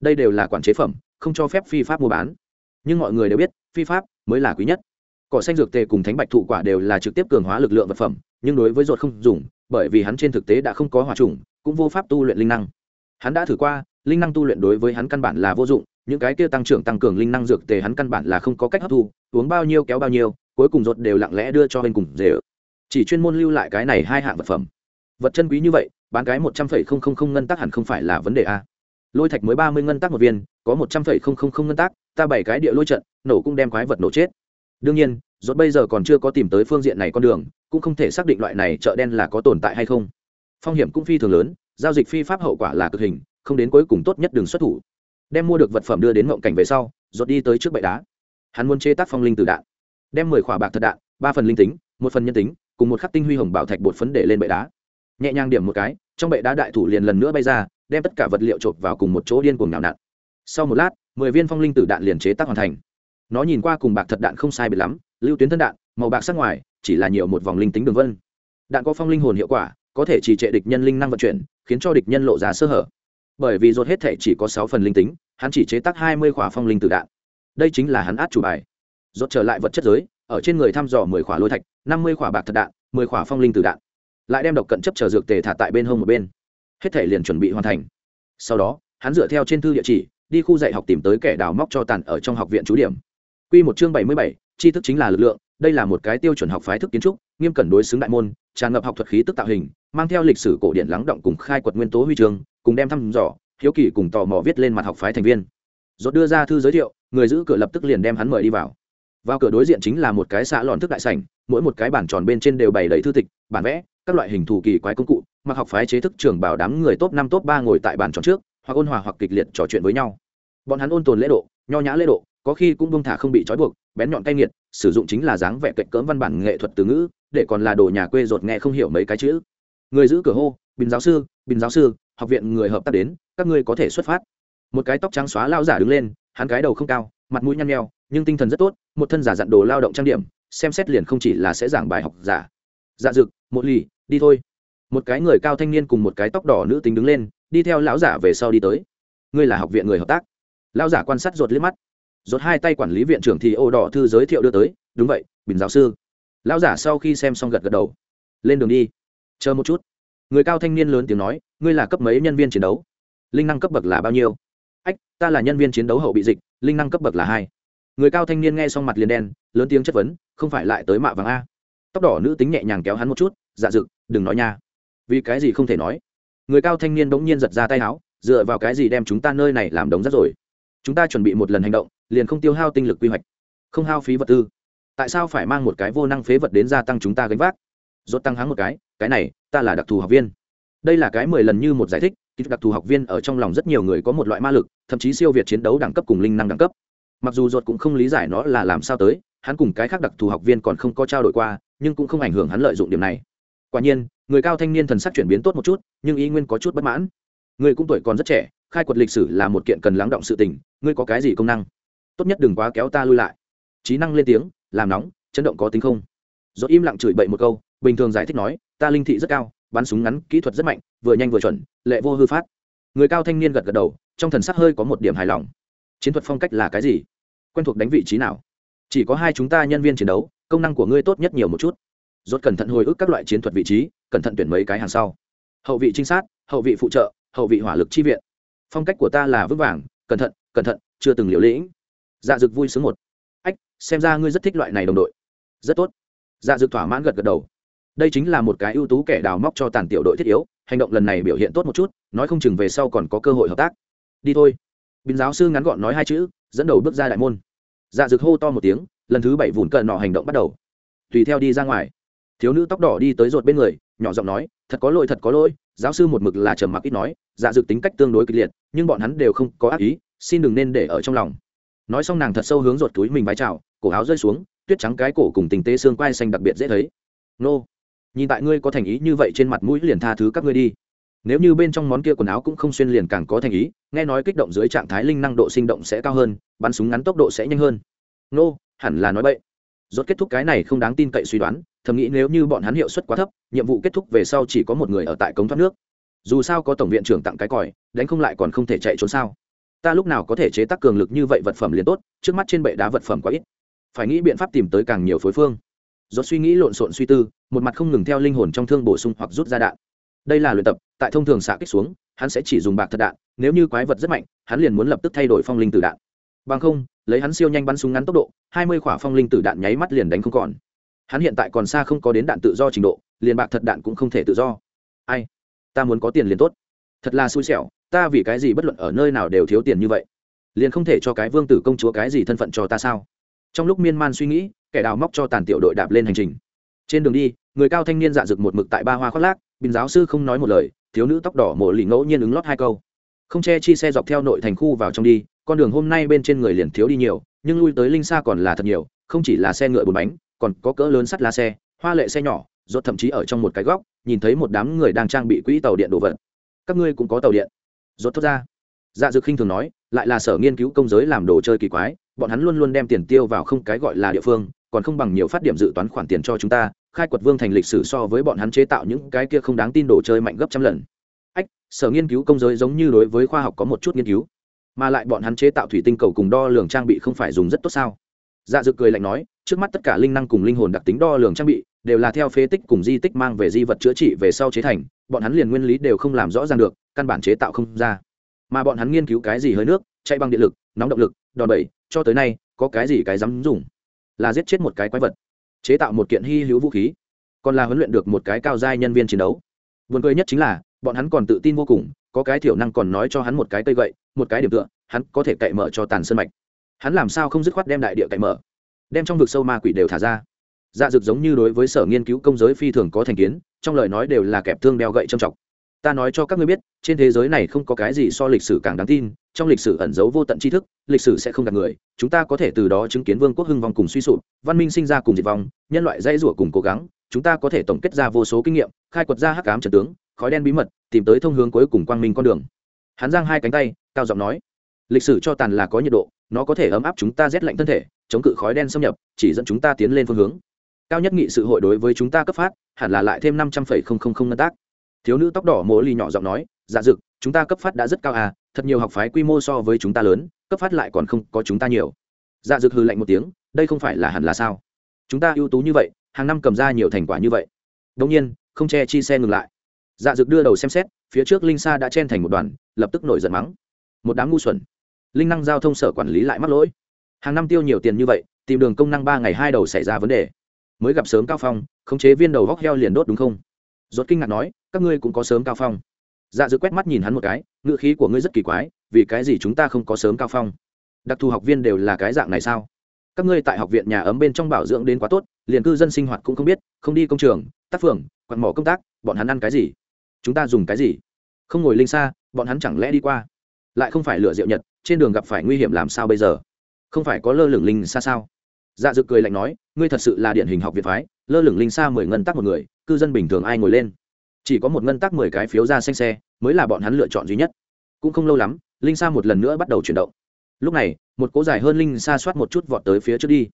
Đây đều là quản chế phẩm, không cho phép phi pháp mua bán. Nhưng mọi người đều biết, phi pháp mới là quý nhất. Cỏ xanh dược tề cùng thánh bạch thụ quả đều là trực tiếp cường hóa lực lượng vật phẩm, nhưng đối với ruột không dùng, bởi vì hắn trên thực tế đã không có hòa trùng, cũng vô pháp tu luyện linh năng. Hắn đã thử qua, linh năng tu luyện đối với hắn căn bản là vô dụng những cái kia tăng trưởng tăng cường linh năng dược tề hắn căn bản là không có cách hấp thu, uống bao nhiêu kéo bao nhiêu, cuối cùng rột đều lặng lẽ đưa cho bên cùng dễ chỉ chuyên môn lưu lại cái này hai hạng vật phẩm. Vật chân quý như vậy, bán cái một trăm phẩy không không không ngân tác hẳn không phải là vấn đề a. Lôi thạch mới ba mươi ngân tác một viên, có một trăm phẩy không không không ngân tác, ta bảy cái địa lôi trận, nổ cũng đem quái vật nổ chết. Đương nhiên rốt bây giờ còn chưa có tìm tới phương diện này con đường, cũng không thể xác định loại này chợ đen là có tồn tại hay không. Phong hiểm cũng phi thường lớn, giao dịch phi pháp hậu quả là cực hình, không đến cuối cùng tốt nhất đừng xuất thủ đem mua được vật phẩm đưa đến ngộng cảnh về sau rột đi tới trước bệ đá. Hắn muốn chế tác phong linh từ đạn. Đem mười khỏa bạc thật đạn, ba phần linh tính, một phần nhân tính, cùng một khắc tinh huy hồng bảo thạch bột phấn để lên bệ đá. Nhẹ nhàng điểm một cái, trong bệ đá đại thủ liền lần nữa bay ra, đem tất cả vật liệu chộp vào cùng một chỗ điên cuồng nào nặn. Sau một lát, mười viên phong linh tử đạn liền chế tác hoàn thành. Nó nhìn qua cùng bạc thật đạn không sai biệt lắm, lưu tuyến thân đạn, màu bạc sắc ngoài, chỉ là nhiều một vòng linh tính đường vân. Đạn có phong linh hồn hiệu quả, có thể trì trệ địch nhân linh năng vận chuyển, khiến cho địch nhân lộ ra sơ hở bởi vì rốt hết thể chỉ có sáu phần linh tính, hắn chỉ chế tác hai mươi khỏa phong linh tử đạn. Đây chính là hắn át chủ bài. Rốt trở lại vật chất giới, ở trên người thăm dò mười khỏa lôi thạch, năm mươi khỏa bạc thật đạn, mười khỏa phong linh tử đạn. Lại đem độc cận chấp chờ dược tề thả tại bên hông một bên. Hết thể liền chuẩn bị hoàn thành. Sau đó, hắn dựa theo trên thư địa chỉ, đi khu dạy học tìm tới kẻ đào móc cho tàn ở trong học viện trú điểm. Quy một chương bảy mươi bảy, tri thức chính là lực lượng, đây là một cái tiêu chuẩn học phái thức kiến trúc, nghiêm cẩn đối xứng đại môn, tràn ngập học thuật khí tức tạo hình, mang theo lịch sử cổ điển lắng động cùng khai quật nguyên tố huy chương cùng đem thăm dò, hiếu kỳ cùng tò mò viết lên mặt học phái thành viên. Dốt đưa ra thư giới thiệu, người giữ cửa lập tức liền đem hắn mời đi vào. Vào cửa đối diện chính là một cái xã lòn thức đại sảnh, mỗi một cái bản tròn bên trên đều bày đầy thư tịch, bản vẽ, các loại hình thù kỳ quái công cụ, mặc học phái chế thức trường bảo đám người top năm top ba ngồi tại bàn tròn trước, hoặc ôn hòa hoặc kịch liệt trò chuyện với nhau. Bọn hắn ôn tồn lễ độ, nho nhã lễ độ, có khi cũng bông thả không bị trói buộc, bén nhọn cay nghiệt, sử dụng chính là dáng vẻ cạnh cỡm văn bản nghệ thuật từ ngữ, để còn là đồ nhà quê rột nghe không hiểu mấy cái chữ. Người giữ cửa hô, bình giáo sư, bình giáo sư học viện người hợp tác đến, các ngươi có thể xuất phát. Một cái tóc trắng xóa lao giả đứng lên, hắn cái đầu không cao, mặt mũi nhăn nheo, nhưng tinh thần rất tốt, một thân giả dặn đồ lao động trang điểm, xem xét liền không chỉ là sẽ giảng bài học giả. Dạ dực một lì, đi thôi. Một cái người cao thanh niên cùng một cái tóc đỏ nữ tính đứng lên, đi theo lão giả về sau đi tới. Ngươi là học viện người hợp tác. Lão giả quan sát rột liếc mắt. Rột hai tay quản lý viện trưởng thì ô đỏ thư giới thiệu đưa tới, đúng vậy, bình giáo sư. Lão giả sau khi xem xong gật gật đầu. Lên đường đi, chờ một chút người cao thanh niên lớn tiếng nói, ngươi là cấp mấy nhân viên chiến đấu? Linh năng cấp bậc là bao nhiêu? Ách, ta là nhân viên chiến đấu hậu bị dịch, linh năng cấp bậc là hai. Người cao thanh niên nghe xong mặt liền đen, lớn tiếng chất vấn, không phải lại tới mạ vàng a? Tóc đỏ nữ tính nhẹ nhàng kéo hắn một chút dạ dực đừng nói nha. Vì cái gì không thể nói? Người cao thanh niên bỗng nhiên giật ra tay áo, dựa vào cái gì đem chúng ta nơi này làm đống rác rồi? Chúng ta chuẩn bị một lần hành động, liền không tiêu hao tinh lực quy hoạch, không hao phí vật tư. Tại sao phải mang một cái vô năng phế vật đến gia tăng chúng ta gánh vác? Rốt tăng háng một cái cái này ta là đặc thù học viên. Đây là cái mười lần như một giải thích đặc thù học viên ở trong lòng rất nhiều người có một loại ma lực, thậm chí siêu việt chiến đấu đẳng cấp cùng linh năng đẳng cấp. Mặc dù ruột cũng không lý giải nó là làm sao tới, hắn cùng cái khác đặc thù học viên còn không có trao đổi qua, nhưng cũng không ảnh hưởng hắn lợi dụng điểm này. Quả nhiên, người cao thanh niên thần sắc chuyển biến tốt một chút, nhưng ý nguyên có chút bất mãn. Người cũng tuổi còn rất trẻ, khai quật lịch sử là một kiện cần lắng động sự tình, ngươi có cái gì công năng? Tốt nhất đừng quá kéo ta lui lại. Trí năng lên tiếng, làm nóng, chấn động có tính không? Do im lặng chửi bậy một câu, bình thường giải thích nói ta linh thị rất cao, bắn súng ngắn, kỹ thuật rất mạnh, vừa nhanh vừa chuẩn, lệ vô hư phát. Người cao thanh niên gật gật đầu, trong thần sắc hơi có một điểm hài lòng. Chiến thuật phong cách là cái gì? Quen thuộc đánh vị trí nào? Chỉ có hai chúng ta nhân viên chiến đấu, công năng của ngươi tốt nhất nhiều một chút. Rốt cẩn thận hồi ức các loại chiến thuật vị trí, cẩn thận tuyển mấy cái hàng sau. Hậu vị trinh sát, hậu vị phụ trợ, hậu vị hỏa lực chi viện. Phong cách của ta là vững vàng, cẩn thận cẩn thận, chưa từng liều lĩnh. Dạ dực vui sướng một. Ách, xem ra ngươi rất thích loại này đồng đội. Rất tốt. Dạ dực thỏa mãn gật gật đầu đây chính là một cái ưu tú kẻ đào móc cho tàn tiểu đội thiết yếu, hành động lần này biểu hiện tốt một chút, nói không chừng về sau còn có cơ hội hợp tác. Đi thôi. Bình giáo sư ngắn gọn nói hai chữ, dẫn đầu bước ra đại môn. Dạ dực hô to một tiếng, lần thứ bảy vùn cờ nọ hành động bắt đầu. Tùy theo đi ra ngoài. Thiếu nữ tóc đỏ đi tới rột bên người, nhỏ giọng nói, thật có lỗi, thật có lỗi. Giáo sư một mực là trầm mặc ít nói dạ dực tính cách tương đối kịch liệt, nhưng bọn hắn đều không có ác ý, xin đừng nên để ở trong lòng. Nói xong nàng thật sâu hướng rột túi mình vái chào, cổ áo rơi xuống, tuyết trắng cái cổ cùng tình tế xương quai xanh đặc biệt dễ thấy. Nô nhìn tại ngươi có thành ý như vậy trên mặt mũi liền tha thứ các ngươi đi. Nếu như bên trong món kia quần áo cũng không xuyên liền càng có thành ý, nghe nói kích động dưới trạng thái linh năng độ sinh động sẽ cao hơn, bắn súng ngắn tốc độ sẽ nhanh hơn. Nô, hẳn là nói vậy rốt kết thúc cái này không đáng tin cậy suy đoán, thầm nghĩ nếu như bọn hắn hiệu suất quá thấp, nhiệm vụ kết thúc về sau chỉ có một người ở tại cống thoát nước. Dù sao có tổng viện trưởng tặng cái còi, đánh không lại còn không thể chạy trốn sao. Ta lúc nào có thể chế tác cường lực như vậy vật phẩm liền tốt, trước mắt trên bệ đá vật phẩm quá ít. Phải nghĩ biện pháp tìm tới càng nhiều phối phương rốt suy nghĩ lộn xộn suy tư, một mặt không ngừng theo linh hồn trong thương bổ sung hoặc rút ra đạn. Đây là luyện tập, tại thông thường xạ kích xuống, hắn sẽ chỉ dùng bạc thật đạn, nếu như quái vật rất mạnh, hắn liền muốn lập tức thay đổi phong linh tử đạn. Bằng không, lấy hắn siêu nhanh bắn súng ngắn tốc độ, hai mươi khỏa phong linh tử đạn nháy mắt liền đánh không còn. Hắn hiện tại còn xa không có đến đạn tự do trình độ, liền bạc thật đạn cũng không thể tự do. Ai? Ta muốn có tiền liền tốt. Thật là xui xẻo, ta vì cái gì bất luận ở nơi nào đều thiếu tiền như vậy? Liền không thể cho cái vương tử công chúa cái gì thân phận cho ta sao? Trong lúc miên man suy nghĩ, kẻ đào móc cho tàn tiểu đội đạp lên hành trình. Trên đường đi, người cao thanh niên dạ dực một mực tại ba hoa khoác lác, bình giáo sư không nói một lời, thiếu nữ tóc đỏ mổ lì ngẫu nhiên ứng lót hai câu. Không che chi xe dọc theo nội thành khu vào trong đi, con đường hôm nay bên trên người liền thiếu đi nhiều, nhưng lui tới linh xa còn là thật nhiều, không chỉ là xe ngựa bốn bánh, còn có cỡ lớn sắt lá xe, hoa lệ xe nhỏ, rốt thậm chí ở trong một cái góc, nhìn thấy một đám người đang trang bị quỹ tàu điện đồ vật. Các ngươi cũng có tàu điện. Rốt thốt ra. Dạ dực khinh thường nói, lại là sở nghiên cứu công giới làm đồ chơi kỳ quái bọn hắn luôn luôn đem tiền tiêu vào không cái gọi là địa phương, còn không bằng nhiều phát điểm dự toán khoản tiền cho chúng ta, khai quật vương thành lịch sử so với bọn hắn chế tạo những cái kia không đáng tin đồ chơi mạnh gấp trăm lần. Ách, sở nghiên cứu công giới giống như đối với khoa học có một chút nghiên cứu, mà lại bọn hắn chế tạo thủy tinh cầu cùng đo lường trang bị không phải dùng rất tốt sao? Dạ dự cười lạnh nói, trước mắt tất cả linh năng cùng linh hồn đặc tính đo lường trang bị đều là theo phế tích cùng di tích mang về di vật chữa trị về sau chế thành, bọn hắn liền nguyên lý đều không làm rõ ràng được, căn bản chế tạo không ra. Mà bọn hắn nghiên cứu cái gì hơi nước, chạy bằng điện lực, nóng động lực, đòn bẩy cho tới nay, có cái gì cái dám dùng? Là giết chết một cái quái vật, chế tạo một kiện hy hữu vũ khí, còn là huấn luyện được một cái cao giai nhân viên chiến đấu. Vườn cười nhất chính là, bọn hắn còn tự tin vô cùng, có cái thiểu năng còn nói cho hắn một cái cây gậy, một cái điểm tựa, hắn có thể cậy mở cho tàn sân mạch. Hắn làm sao không dứt khoát đem đại địa cậy mở? Đem trong vực sâu ma quỷ đều thả ra. Dạ dực giống như đối với sở nghiên cứu công giới phi thường có thành kiến, trong lời nói đều là kẹp thương đeo gậy trầm trọng ta nói cho các ngươi biết, trên thế giới này không có cái gì so lịch sử càng đáng tin, trong lịch sử ẩn giấu vô tận tri thức, lịch sử sẽ không gạt người, chúng ta có thể từ đó chứng kiến vương quốc hưng vong cùng suy sụp, văn minh sinh ra cùng diệt vong, nhân loại dãy rủa cùng cố gắng, chúng ta có thể tổng kết ra vô số kinh nghiệm, khai quật ra hắc cám trần tướng, khói đen bí mật, tìm tới thông hướng cuối cùng quang minh con đường. Hắn giang hai cánh tay, cao giọng nói, lịch sử cho tàn là có nhiệt độ, nó có thể ấm áp chúng ta rét lạnh thân thể, chống cự khói đen xâm nhập, chỉ dẫn chúng ta tiến lên phương hướng. Cao nhất nghị sự hội đối với chúng ta cấp phát, hẳn là lại thêm năm trăm phẩy không không không ngân tác thiếu nữ tóc đỏ mỗ ly nhỏ giọng nói dạ dực, chúng ta cấp phát đã rất cao à thật nhiều học phái quy mô so với chúng ta lớn, cấp phát lại còn không có chúng ta nhiều. Dạ dực hư lạnh một tiếng, đây không phải là hẳn là sao? Chúng ta ưu tú như vậy, hàng năm cầm ra nhiều thành quả như vậy. Đông nhiên, không che chi xe ngừng lại. Dạ dực đưa đầu xem xét, phía trước linh sa đã chen thành một đoàn, lập tức nổi giận mắng. Một đám ngu xuẩn. Linh năng giao thông sở quản lý lại mắc lỗi. Hàng năm tiêu nhiều tiền như vậy, tìm đường công năng ba ngày hai đầu xảy ra vấn đề. Mới gặp sớm cao phong, khống chế viên đầu góc heo liền đốt đúng không? Rốt kinh ngạc nói, các ngươi cũng có sớm cao phong. Dạ dự quét mắt nhìn hắn một cái ngựa khí của ngươi rất kỳ quái, vì cái gì chúng ta không có sớm cao phong? Đặc thù học viên đều là cái dạng này sao? Các ngươi tại học viện nhà ấm bên trong bảo dưỡng đến quá tốt, liền cư dân sinh hoạt cũng không biết, không đi công trường, tác phường, quặn mỏ công tác, bọn hắn ăn cái gì? Chúng ta dùng cái gì? Không ngồi linh xa, bọn hắn chẳng lẽ đi qua? Lại không phải lựa rượu nhật, trên đường gặp phải nguy hiểm làm sao bây giờ? Không phải có lơ lửng linh xa sao? Dạ dực cười lạnh nói, ngươi thật sự là điển hình học viện phái, lơ lửng linh xa mười ngân tắc một người cư dân bình thường ai ngồi lên? Chỉ có một ngân tắc mười cái phiếu ra xanh xe, mới là bọn hắn lựa chọn duy nhất. Cũng không lâu lắm, linh sa một lần nữa bắt đầu chuyển động. Lúc này, một cỗ dài hơn linh sa soát một chút vọt tới phía trước đi.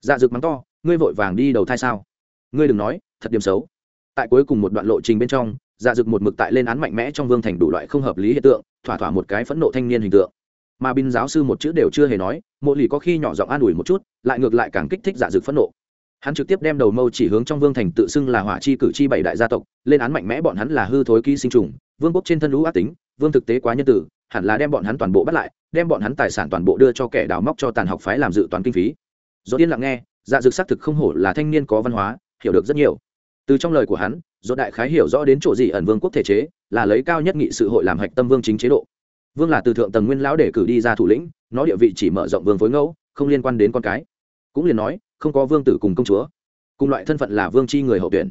Dạ rực mắng to, ngươi vội vàng đi đầu thai sao? Ngươi đừng nói, thật điểm xấu. Tại cuối cùng một đoạn lộ trình bên trong dạ rực một mực tại lên án mạnh mẽ trong vương thành đủ loại không hợp lý hiện tượng, thỏa thỏa một cái phẫn nộ thanh niên hình tượng. Mà binh giáo sư một chữ đều chưa hề nói, mộ lì có khi nhỏ giọng an ủi một chút, lại ngược lại càng kích thích dạ dực phẫn nộ hắn trực tiếp đem đầu mâu chỉ hướng trong vương thành tự xưng là hỏa chi cử chi bảy đại gia tộc, lên án mạnh mẽ bọn hắn là hư thối ký sinh trùng, vương quốc trên thân lũ ác tính, vương thực tế quá nhân tử, hẳn là đem bọn hắn toàn bộ bắt lại, đem bọn hắn tài sản toàn bộ đưa cho kẻ đào móc cho tàn học phái làm dự toán kinh phí. Do yên lặng nghe dạ dực xác thực không hổ là thanh niên có văn hóa, hiểu được rất nhiều. Từ trong lời của hắn do đại khái hiểu rõ đến chỗ gì ẩn vương quốc thể chế, là lấy cao nhất nghị sự hội làm hạch tâm vương chính chế độ. Vương là từ thượng tầng nguyên lão để cử đi ra thủ lĩnh, nó địa vị chỉ mở rộng vương phối ngẫu, không liên quan đến con cái. Cũng liền nói không có vương tử cùng công chúa. Cùng loại thân phận là vương c h i người hậu tuyển.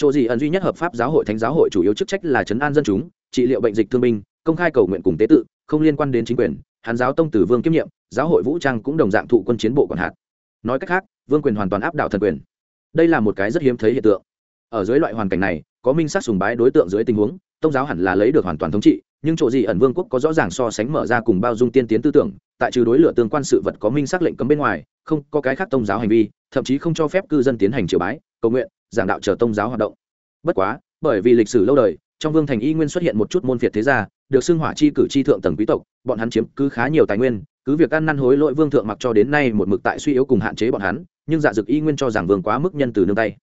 Chỗ gì ẩn duy nhất hợp pháp giáo hội thánh giáo hội chủ yếu chức trách là chấn an dân chúng, trị liệu bệnh dịch thương binh, công khai cầu nguyện cùng tế tự, không liên quan đến chính quyền hàn giáo tông tử vương kiêm nhiệm, giáo hội vũ trang cũng đồng dạng thụ quân chiến bộ còn hạt. Nói cách khác, vương quyền hoàn toàn áp đảo thần quyền. Đây là một cái rất hiếm thấy hiện tượng. Ở dưới loại hoàn cảnh này, có minh sát sùng bái đối tượng dưới tình huống, tông giáo hẳn là lấy được hoàn toàn thống trị nhưng chỗ gì ẩn vương quốc có rõ ràng so sánh mở ra cùng bao dung tiên tiến tư tưởng, tại trừ đối lửa tương quan sự vật có minh xác lệnh cấm bên ngoài, không có cái khác tôn giáo hành vi, thậm chí không cho phép cư dân tiến hành triều bái, cầu nguyện, giảng đạo chờ tôn giáo hoạt động. Bất quá, bởi vì lịch sử lâu đời, trong vương thành y nguyên xuất hiện một chút môn phiệt thế gia, được xưng hỏa chi cử chi thượng tầng quý tộc, bọn hắn chiếm cứ khá nhiều tài nguyên, cứ việc ăn năn hối lỗi vương thượng mặc cho đến nay một mực tại suy yếu cùng hạn chế bọn hắn, nhưng dạ dực y nguyên cho rằng vương quá mức nhân từ nương tay.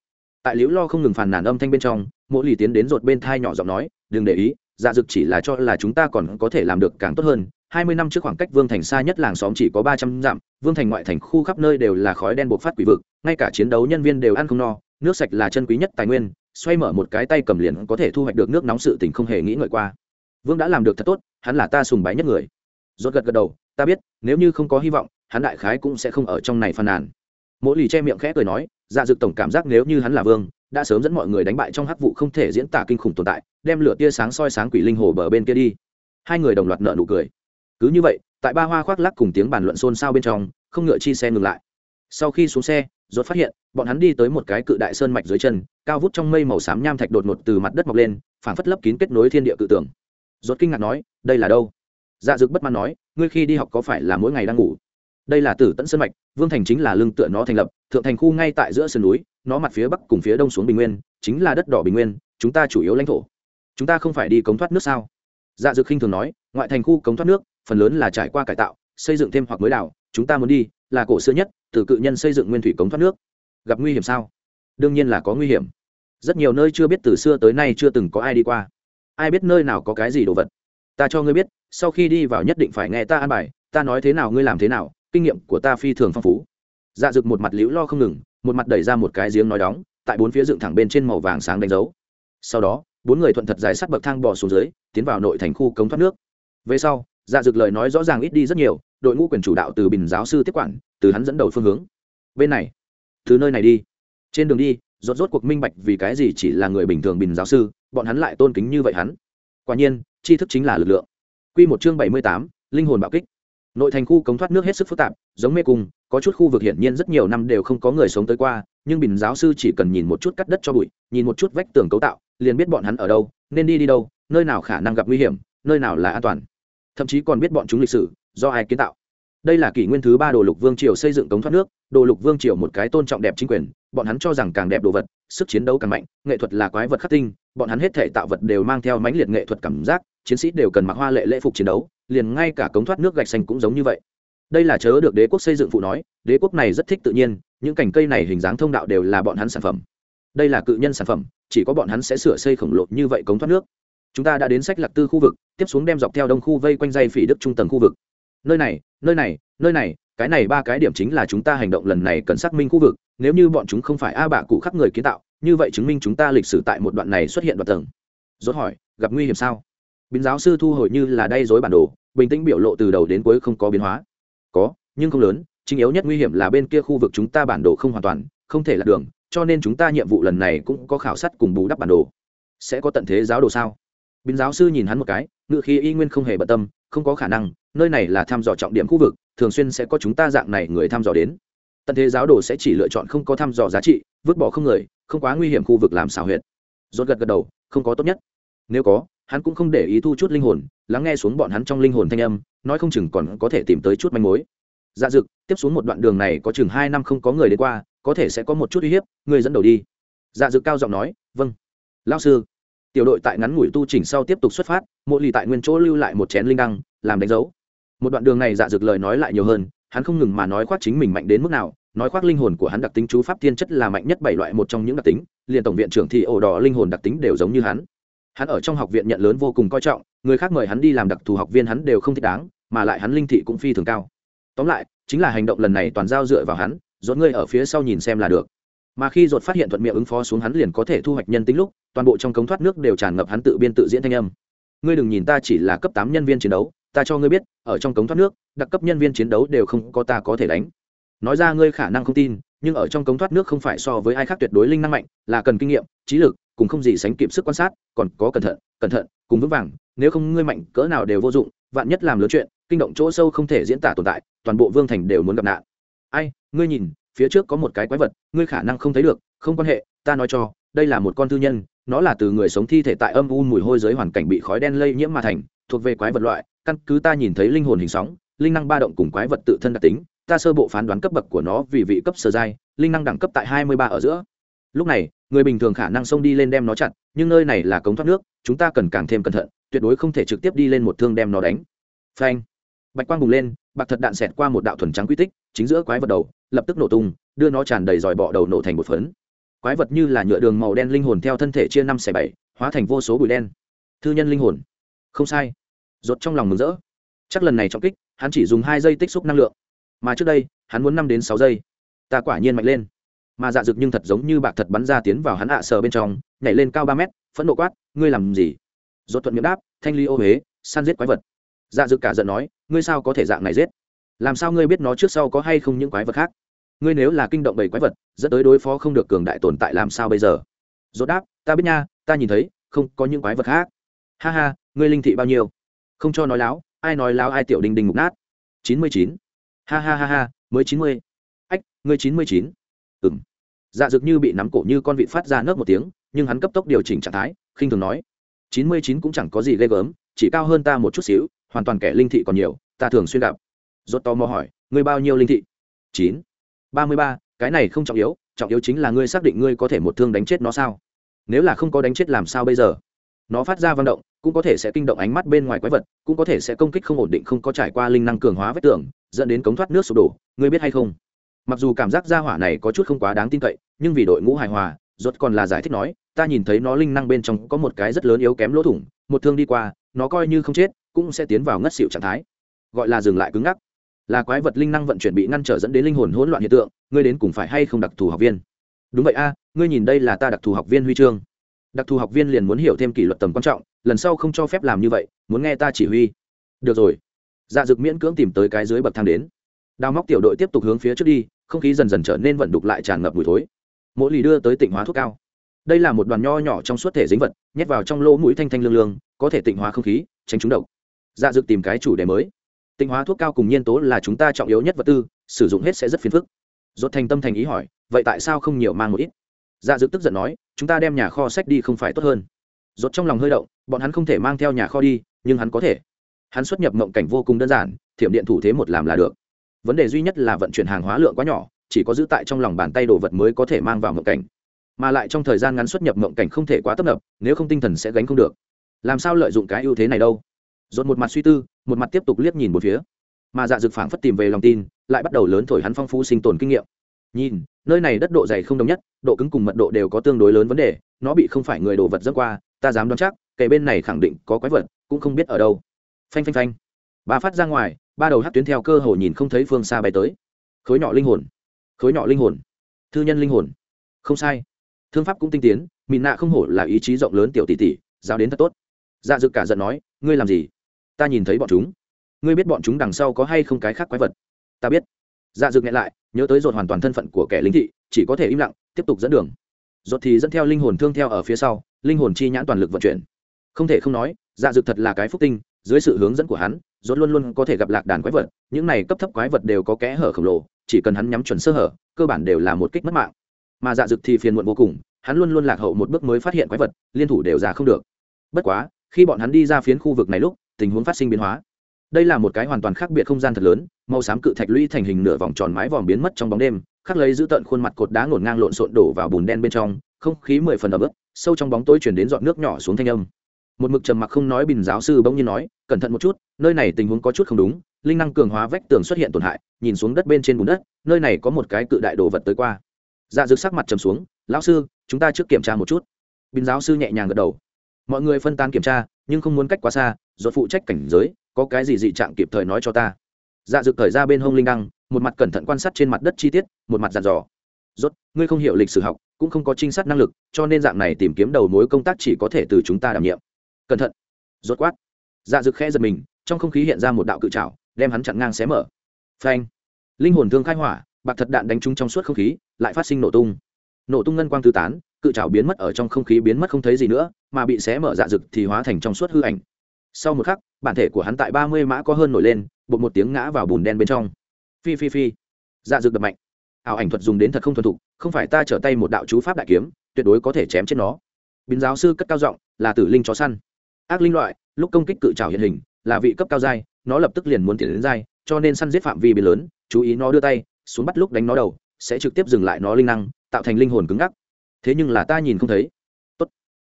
Tại liễu lo không ngừng phàn nàn âm thanh bên trong mỗi lì tiến đến rột bên thai nhỏ giọng nói, đừng để ý dạ dực chỉ là cho là chúng ta còn có thể làm được càng tốt hơn. Hai mươi năm trước khoảng cách vương thành xa nhất làng xóm chỉ có ba trăm dặm, vương thành ngoại thành khu khắp nơi đều là khói đen bộc phát quỷ vực, ngay cả chiến đấu nhân viên đều ăn không no, nước sạch là chân quý nhất tài nguyên, xoay mở một cái tay cầm liền có thể thu hoạch được nước nóng sự tình không hề nghĩ ngợi qua. Vương đã làm được thật tốt, hắn là ta sùng bái nhất người. Rốt gật gật đầu, ta biết, nếu như không có hy vọng, hắn đại khái cũng sẽ không ở trong này phàn nàn. Mỗi lì che miệng khẽ cười nói dạ dực tổng cảm giác nếu như hắn là vương đã sớm dẫn mọi người đánh bại trong hắc vụ không thể diễn tả kinh khủng tồn tại, đem lửa tia sáng soi sáng quỷ linh hồ bờ bên kia đi. Hai người đồng loạt nợ nụ cười. Cứ như vậy, tại ba hoa khoác lắc cùng tiếng bàn luận xôn xao bên trong, không ngựa chi xe ngừng lại. Sau khi xuống xe, rốt phát hiện, bọn hắn đi tới một cái cự đại sơn mạch dưới chân, cao vút trong mây màu xám nham thạch đột ngột từ mặt đất mọc lên, phảng phất lấp kín kết nối thiên địa cự tưởng rốt kinh ngạc nói, đây là đâu? Dạ dực bất mãn nói, ngươi khi đi học có phải là mỗi ngày đang ngủ? Đây là tử tận sơn mạch, vương thành chính là lưng tựa nó thành lập, thượng thành khu ngay tại giữa sườn núi nó mặt phía bắc cùng phía đông xuống bình nguyên, chính là đất đỏ bình nguyên, chúng ta chủ yếu lãnh thổ. Chúng ta không phải đi cống thoát nước sao? Dạ dực khinh thường nói, ngoại thành khu cống thoát nước, phần lớn là trải qua cải tạo, xây dựng thêm hoặc mới đảo chúng ta muốn đi, là cổ xưa nhất, từ cự nhân xây dựng nguyên thủy cống thoát nước. Gặp nguy hiểm sao? Đương nhiên là có nguy hiểm. Rất nhiều nơi chưa biết từ xưa tới nay chưa từng có ai đi qua. Ai biết nơi nào có cái gì đồ vật? Ta cho ngươi biết, sau khi đi vào nhất định phải nghe ta an bài, ta nói thế nào ngươi làm thế nào, kinh nghiệm của ta phi thường phong phú. Dạ dực một mặt liễu lo không ngừng một mặt đẩy ra một cái giếng nói đóng, tại bốn phía dựng thẳng bên trên màu vàng sáng đánh dấu. Sau đó, bốn người thuận thật dài sắt bậc thang bỏ xuống dưới, tiến vào nội thành khu cống thoát nước. Về sau dạ dực lời nói rõ ràng ít đi rất nhiều, đội ngũ quyền chủ đạo từ bình giáo sư tiếp quản, từ hắn dẫn đầu phương hướng. Bên này, từ nơi này đi. Trên đường đi, rốt rốt cuộc minh bạch vì cái gì chỉ là người bình thường bình giáo sư, bọn hắn lại tôn kính như vậy hắn. Quả nhiên, tri thức chính là lực lượng. Quy một chương bảy mươi tám, linh hồn bạo kích nội thành khu cống thoát nước hết sức phức tạp, giống mê cung, có chút khu vực hiển nhiên rất nhiều năm đều không có người sống tới qua, nhưng bình giáo sư chỉ cần nhìn một chút cắt đất cho bụi, nhìn một chút vách tường cấu tạo, liền biết bọn hắn ở đâu, nên đi đi đâu, nơi nào khả năng gặp nguy hiểm, nơi nào là an toàn. Thậm chí còn biết bọn chúng lịch sử, do ai kiến tạo. Đây là kỷ nguyên thứ ba đồ lục vương triều xây dựng cống thoát nước, đồ lục vương triều một cái tôn trọng đẹp chính quyền, bọn hắn cho rằng càng đẹp đồ vật, sức chiến đấu càng mạnh, nghệ thuật là quái vật khắc tinh, bọn hắn hết thể tạo vật đều mang theo mãnh liệt nghệ thuật cảm giác chiến sĩ đều cần mặc hoa lệ lễ phục chiến đấu, liền ngay cả cống thoát nước gạch xanh cũng giống như vậy. Đây là chớ được đế quốc xây dựng phụ nói, đế quốc này rất thích tự nhiên, những cành cây này hình dáng thông đạo đều là bọn hắn sản phẩm. Đây là cự nhân sản phẩm, chỉ có bọn hắn sẽ sửa xây khổng lồ như vậy cống thoát nước. Chúng ta đã đến sách lạc tư khu vực, tiếp xuống đem dọc theo đông khu vây quanh dây phỉ đức trung tầng khu vực. Nơi này nơi này nơi này, cái này ba cái điểm chính là chúng ta hành động lần này cần xác minh khu vực, nếu như bọn chúng không phải a bạ cụ khắc người kiến tạo, như vậy chứng minh chúng ta lịch sử tại một đoạn này xuất hiện đoạn tầng. Rốt hỏi, gặp nguy hiểm sao? Bính giáo sư thu hồi như là đay dối bản đồ, bình tĩnh biểu lộ từ đầu đến cuối không có biến hóa. Có, nhưng không lớn, chính yếu nhất nguy hiểm là bên kia khu vực chúng ta bản đồ không hoàn toàn, không thể là đường, cho nên chúng ta nhiệm vụ lần này cũng có khảo sát cùng bù đắp bản đồ. Sẽ có tận thế giáo đồ sao? Bính giáo sư nhìn hắn một cái ngựa khí y nguyên không hề bận tâm, không có khả năng, nơi này là thăm dò trọng điểm khu vực, thường xuyên sẽ có chúng ta dạng này người thăm dò đến. Tận thế giáo đồ sẽ chỉ lựa chọn không có thăm dò giá trị, vứt bỏ không người, không quá nguy hiểm khu vực làm xảo huyệt. Rốt gật gật đầu, không có tốt nhất. Nếu có hắn cũng không để ý thu chút linh hồn, lắng nghe xuống bọn hắn trong linh hồn thanh âm, nói không chừng còn có thể tìm tới chút manh mối. Dạ dực, tiếp xuống một đoạn đường này có chừng hai năm không có người đến qua, có thể sẽ có một chút uy hiếp, người dẫn đầu đi. Dạ dực cao giọng nói vâng. Lao sư. Tiểu đội tại ngắn ngủi tu chỉnh sau tiếp tục xuất phát, mỗi lì tại nguyên chỗ lưu lại một chén linh đăng, làm đánh dấu. Một đoạn đường này dạ dực lời nói lại nhiều hơn, hắn không ngừng mà nói khoác chính mình mạnh đến mức nào, nói khoác linh hồn của hắn đặc tính chú pháp thiên chất là mạnh nhất bảy loại một trong những đặc tính, liền tổng viện trưởng thì ổ đỏ linh hồn đặc tính đều giống như hắn hắn ở trong học viện nhận lớn vô cùng coi trọng, người khác mời hắn đi làm đặc thù học viên hắn đều không thích đáng, mà lại hắn linh thị cũng phi thường cao. Tóm lại, chính là hành động lần này toàn giao dựa vào hắn dốt ngươi ở phía sau nhìn xem là được. Mà khi dột phát hiện thuận miệng ứng phó xuống hắn liền có thể thu hoạch nhân tính lúc, toàn bộ trong cống thoát nước đều tràn ngập hắn tự biên tự diễn thanh âm. Ngươi đừng nhìn ta chỉ là cấp tám nhân viên chiến đấu, ta cho ngươi biết, ở trong cống thoát nước, đặc cấp nhân viên chiến đấu đều không có ta có thể đánh. Nói ra ngươi khả năng không tin, nhưng ở trong cống thoát nước không phải so với ai khác tuyệt đối linh năng mạnh, là cần kinh nghiệm, trí lực cùng không gì sánh kịp sức quan sát, còn có cẩn thận cẩn thận, cùng vững vàng, nếu không ngươi mạnh cỡ nào đều vô dụng, vạn nhất làm lớn chuyện, kinh động chỗ sâu không thể diễn tả tồn tại, toàn bộ vương thành đều muốn gặp nạn. Ai, ngươi nhìn, phía trước có một cái quái vật, ngươi khả năng không thấy được, không quan hệ, ta nói cho, đây là một con thư nhân, nó là từ người sống thi thể tại âm u mùi hôi dưới hoàn cảnh bị khói đen lây nhiễm mà thành, thuộc về quái vật loại, căn cứ ta nhìn thấy linh hồn hình sóng, linh năng ba động cùng quái vật tự thân đặc tính, ta sơ bộ phán đoán cấp bậc của nó vì vị cấp sơ giai, linh năng đẳng cấp tại hai mươi ba ở giữa. Lúc này người bình thường khả năng xông đi lên đem nó chặn nhưng nơi này là cống thoát nước, chúng ta cần càng thêm cẩn thận, tuyệt đối không thể trực tiếp đi lên một thương đem nó đánh. Phanh. Bạch quang bùng lên, bạc thật đạn xẹt qua một đạo thuần trắng quy tích, chính giữa quái vật đầu, lập tức nổ tung, đưa nó tràn đầy dòi bọ đầu nổ thành một phấn. Quái vật như là nhựa đường màu đen linh hồn theo thân thể chia năm xẻ bảy, hóa thành vô số bụi đen. Thư nhân linh hồn. Không sai. Rột trong lòng mừng rỡ. Chắc lần này trọng kích, hắn chỉ dùng hai giây tích xúc năng lượng. Mà trước đây, hắn muốn năm đến sáu giây. Ta quả nhiên mạnh lên mà dạ dực nhưng thật giống như bạc thật bắn ra tiến vào hắn ạ sờ bên trong, nhảy lên cao ba mét, phẫn nộ quát, ngươi làm gì? Dốt thuận miệng đáp, thanh ly ô huế, săn giết quái vật. Dạ dực cả giận nói, ngươi sao có thể dạng này giết? Làm sao ngươi biết nó trước sau có hay không những quái vật khác? Ngươi nếu là kinh động bảy quái vật, dẫn tới đối phó không được cường đại tồn tại làm sao bây giờ? Dốt đáp, ta biết nha, ta nhìn thấy, không có những quái vật khác. Ha ha, ngươi linh thị bao nhiêu? Không cho nói láo, ai nói láo ai tiểu đình đình mục nát. Chín mươi chín. Ha ha ha ha, mới chín mươi. Ách, ngươi chín mươi chín dạ dực như bị nắm cổ như con vịt phát ra nước một tiếng, nhưng hắn cấp tốc điều chỉnh trạng thái, khinh thường nói, chín mươi chín cũng chẳng có gì ghê gớm, chỉ cao hơn ta một chút xíu, hoàn toàn kẻ linh thị còn nhiều, ta thường xuyên gặp. Rốt to mò hỏi, ngươi bao nhiêu linh thị? Chín. Ba mươi ba, cái này không trọng yếu trọng yếu chính là ngươi xác định ngươi có thể một thương đánh chết nó sao? Nếu là không có đánh chết làm sao bây giờ? Nó phát ra vận động, cũng có thể sẽ kinh động ánh mắt bên ngoài quái vật, cũng có thể sẽ công kích không ổn định không có trải qua linh năng cường hóa vết tường, dẫn đến cống thoát nước sụp đổ, ngươi biết hay không? Mặc dù cảm giác gia hỏa này có chút không quá đáng tin cậy, nhưng vì đội ngũ hài hòa, rốt còn là giải thích nói, ta nhìn thấy nó linh năng bên trong có một cái rất lớn yếu kém lỗ thủng, một thương đi qua, nó coi như không chết, cũng sẽ tiến vào ngất xỉu trạng thái. Gọi là dừng lại cứng ngắc. Là quái vật linh năng vận chuyển bị ngăn trở dẫn đến linh hồn hỗn loạn hiện tượng, ngươi đến cùng phải hay không đặc thù học viên? Đúng vậy a, ngươi nhìn đây là ta đặc thù học viên huy chương. Đặc thù học viên liền muốn hiểu thêm kỷ luật tầm quan trọng, lần sau không cho phép làm như vậy, muốn nghe ta chỉ huy. Được rồi. Dạ dực miễn cưỡng tìm tới cái dưới bậc thang đến đào móc tiểu đội tiếp tục hướng phía trước đi, không khí dần dần trở nên vận đục lại tràn ngập mùi thối. Mỗi lì đưa tới tịnh hóa thuốc cao. Đây là một đoàn nho nhỏ trong suốt thể dính vật, nhét vào trong lỗ mũi thanh thanh lương lương, có thể tịnh hóa không khí, tránh trúng độc. Dạ dược tìm cái chủ đề mới. Tịnh hóa thuốc cao cùng nhiên tố là chúng ta trọng yếu nhất vật tư, sử dụng hết sẽ rất phiền phức. Dốt thành tâm thành ý hỏi, vậy tại sao không nhiều mang một ít? Dạ dược tức giận nói, chúng ta đem nhà kho sách đi không phải tốt hơn. Dốt trong lòng hơi động, bọn hắn không thể mang theo nhà kho đi, nhưng hắn có thể. Hắn xuất nhập mộng cảnh vô cùng đơn giản, thiểm điện thủ thế một làm là được vấn đề duy nhất là vận chuyển hàng hóa lượng quá nhỏ, chỉ có giữ tại trong lòng bàn tay đồ vật mới có thể mang vào mộng cảnh. Mà lại trong thời gian ngắn xuất nhập mộng cảnh không thể quá tấp nập, nếu không tinh thần sẽ gánh không được. Làm sao lợi dụng cái ưu thế này đâu? Dồn một mặt suy tư, một mặt tiếp tục liếc nhìn một phía. Mà dạ dực phảng phất tìm về lòng tin, lại bắt đầu lớn thổi hắn phong phú sinh tồn kinh nghiệm. Nhìn, nơi này đất độ dày không đồng nhất, độ cứng cùng mật độ đều có tương đối lớn vấn đề, nó bị không phải người đồ vật dẫm qua, ta dám đoán chắc kể bên này khẳng định có quái vật, cũng không biết ở đâu. Phanh phanh phanh. Ba phát ra ngoài ba đầu hát tuyến theo cơ hồ nhìn không thấy phương xa bay tới. Khối nhỏ linh hồn. Khối nhỏ linh hồn. Thư nhân linh hồn. Không sai. Thương pháp cũng tinh tiến, mịn nạ không hổ là ý chí rộng lớn tiểu tỷ tỷ giao đến thật tốt. Dạ dực cả giận nói, ngươi làm gì? Ta nhìn thấy bọn chúng. Ngươi biết bọn chúng đằng sau có hay không cái khác quái vật? Ta biết. Dạ dực nghẹn lại, nhớ tới dột hoàn toàn thân phận của kẻ lính thị, chỉ có thể im lặng, tiếp tục dẫn đường. Dột thì dẫn theo linh hồn thương theo ở phía sau, linh hồn chi nhãn toàn lực vận chuyển. Không thể không nói dạ dực thật là cái phúc tinh dưới sự hướng dẫn của hắn dốt luôn luôn có thể gặp lạc đàn quái vật, những này cấp thấp quái vật đều có kẽ hở khổng lồ, chỉ cần hắn nhắm chuẩn sơ hở, cơ bản đều là một kích mất mạng. Mà dạ dực thì phiền muộn vô cùng, hắn luôn luôn lạc hậu một bước mới phát hiện quái vật, liên thủ đều ra không được. Bất quá, khi bọn hắn đi ra phiến khu vực này lúc, tình huống phát sinh biến hóa. Đây là một cái hoàn toàn khác biệt không gian thật lớn, màu xám cự thạch lũy thành hình nửa vòng tròn mái vòm biến mất trong bóng đêm, khắc lấy giữ tận khuôn mặt cột đá ngổn ngang lộn xộn đổ vào bùn đen bên trong, không khí mười phần ấm ức sâu trong bóng tối chuyển đến giọt nước nhỏ xuống thanh âm một mực trầm mặc không nói bình giáo sư bỗng nhiên nói, cẩn thận một chút, nơi này tình huống có chút không đúng, linh năng cường hóa vách tường xuất hiện tổn hại, nhìn xuống đất bên trên bùn đất, nơi này có một cái cự đại đồ vật tới qua. Dạ dực sắc mặt trầm xuống, lão sư, chúng ta trước kiểm tra một chút. Bình giáo sư nhẹ nhàng gật đầu. Mọi người phân tán kiểm tra, nhưng không muốn cách quá xa dột phụ trách cảnh giới, có cái gì dị trạng kịp thời nói cho ta. Dạ dực thời ra bên hông linh đăng, một mặt cẩn thận quan sát trên mặt đất chi tiết, một mặt dàn dò. Rốt, ngươi không hiểu lịch sử học, cũng không có trinh sát năng lực, cho nên dạng này tìm kiếm đầu mối công tác chỉ có thể từ chúng ta đảm nhiệm cẩn thận. Rốt quát. Dạ dực khẽ giật mình, trong không khí hiện ra một đạo cự trào đem hắn chặn ngang xé mở. Phanh. Linh hồn thương khai hỏa, bạc thật đạn đánh trúng trong suốt không khí, lại phát sinh nổ tung. Nổ tung ngân quang tứ tán, cự trào biến mất ở trong không khí biến mất không thấy gì nữa, mà bị xé mở dạ dực thì hóa thành trong suốt hư ảnh. Sau một khắc, bản thể của hắn tại ba mươi mã có hơn nổi lên, bột một tiếng ngã vào bùn đen bên trong. Phi phi phi. Dạ dực đập mạnh. Ảo ảnh thuật dùng đến thật không thuần thục, không phải ta trở tay một đạo chú pháp đại kiếm, tuyệt đối có thể chém chết nó. Biến giáo sư cất cao giọng, là tử linh chó săn ác linh loại, lúc công kích cự trào hiện hình, là vị cấp cao dai nó lập tức liền muốn tiến đến dai cho nên săn giết phạm vi biến lớn, chú ý nó đưa tay, xuống bắt lúc đánh nó đầu, sẽ trực tiếp dừng lại nó linh năng, tạo thành linh hồn cứng ngắc. Thế nhưng là ta nhìn không thấy. Tốt.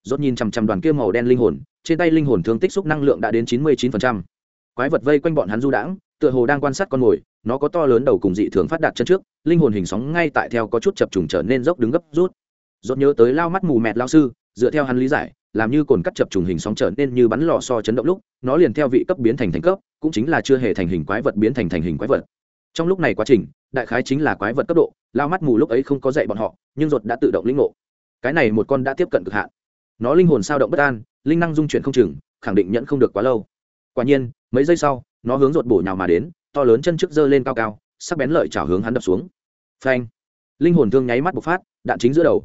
Rốt nhìn chằm chằm đoàn kia màu đen linh hồn, trên tay linh hồn thương tích xúc năng lượng đã đến chín mươi 99%. quái vật vây quanh bọn hắn du đãng, tựa hồ đang quan sát con mồi, nó có to lớn đầu cùng dị thường phát đạt chân trước, linh hồn hình sóng ngay tại theo có chút chập trùng trở nên dốc đứng gấp rút. Rốt nhớ tới lao mắt mù mẹt lao sư, dựa theo hắn lý giải làm như cồn cắt chập trùng hình sóng trở nên như bắn lò so chấn động lúc, nó liền theo vị cấp biến thành thành cấp, cũng chính là chưa hề thành hình quái vật biến thành thành hình quái vật. Trong lúc này quá trình, đại khái chính là quái vật cấp độ, lao mắt mù lúc ấy không có dạy bọn họ, nhưng ruột đã tự động lĩnh ngộ. Cái này một con đã tiếp cận cực hạn. Nó linh hồn sao động bất an, linh năng dung chuyển không chừng, khẳng định nhận không được quá lâu. Quả nhiên, mấy giây sau, nó hướng ruột bổ nhào mà đến, to lớn chân trước giơ lên cao cao, sắc bén lợi chảo hướng hắn đập xuống. Phanh! Linh hồn thương nháy mắt bộc phát, đạn chính giữa đầu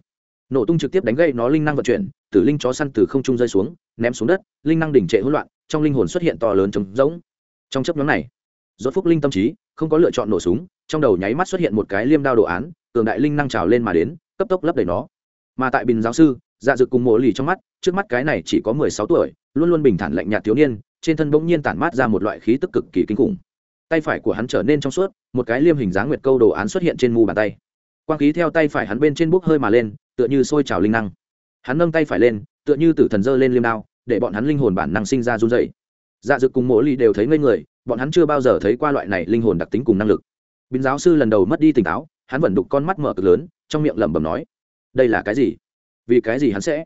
nổ tung trực tiếp đánh gây nó linh năng vận chuyển, tử linh chó săn từ không trung rơi xuống, ném xuống đất, linh năng đỉnh trệ hỗn loạn, trong linh hồn xuất hiện to lớn trống rỗng. Trong chấp nhóm này, rốt phúc linh tâm trí, không có lựa chọn nổ súng, trong đầu nháy mắt xuất hiện một cái liêm đao đồ án, cường đại linh năng trào lên mà đến, cấp tốc lấp đầy nó. Mà tại bình giáo sư dạ dự cùng mộ lì trong mắt, trước mắt cái này chỉ có mười sáu tuổi, luôn luôn bình thản lạnh nhạt thiếu niên, trên thân bỗng nhiên tản mát ra một loại khí tức cực kỳ kinh khủng. Tay phải của hắn trở nên trong suốt, một cái liêm hình dáng nguyệt câu đồ án xuất hiện trên mu bàn tay quang khí theo tay phải hắn bên trên bốc hơi mà lên, tựa như sôi trào linh năng. Hắn nâng tay phải lên, tựa như tử thần dơ lên liêm đao, để bọn hắn linh hồn bản năng sinh ra run dày dạ dực cùng mỗi ly đều thấy ngây người, bọn hắn chưa bao giờ thấy qua loại này linh hồn đặc tính cùng năng lực. Bín giáo sư lần đầu mất đi tỉnh táo, hắn vẫn đục con mắt mở cực lớn, trong miệng lẩm bẩm nói, đây là cái gì? Vì cái gì hắn sẽ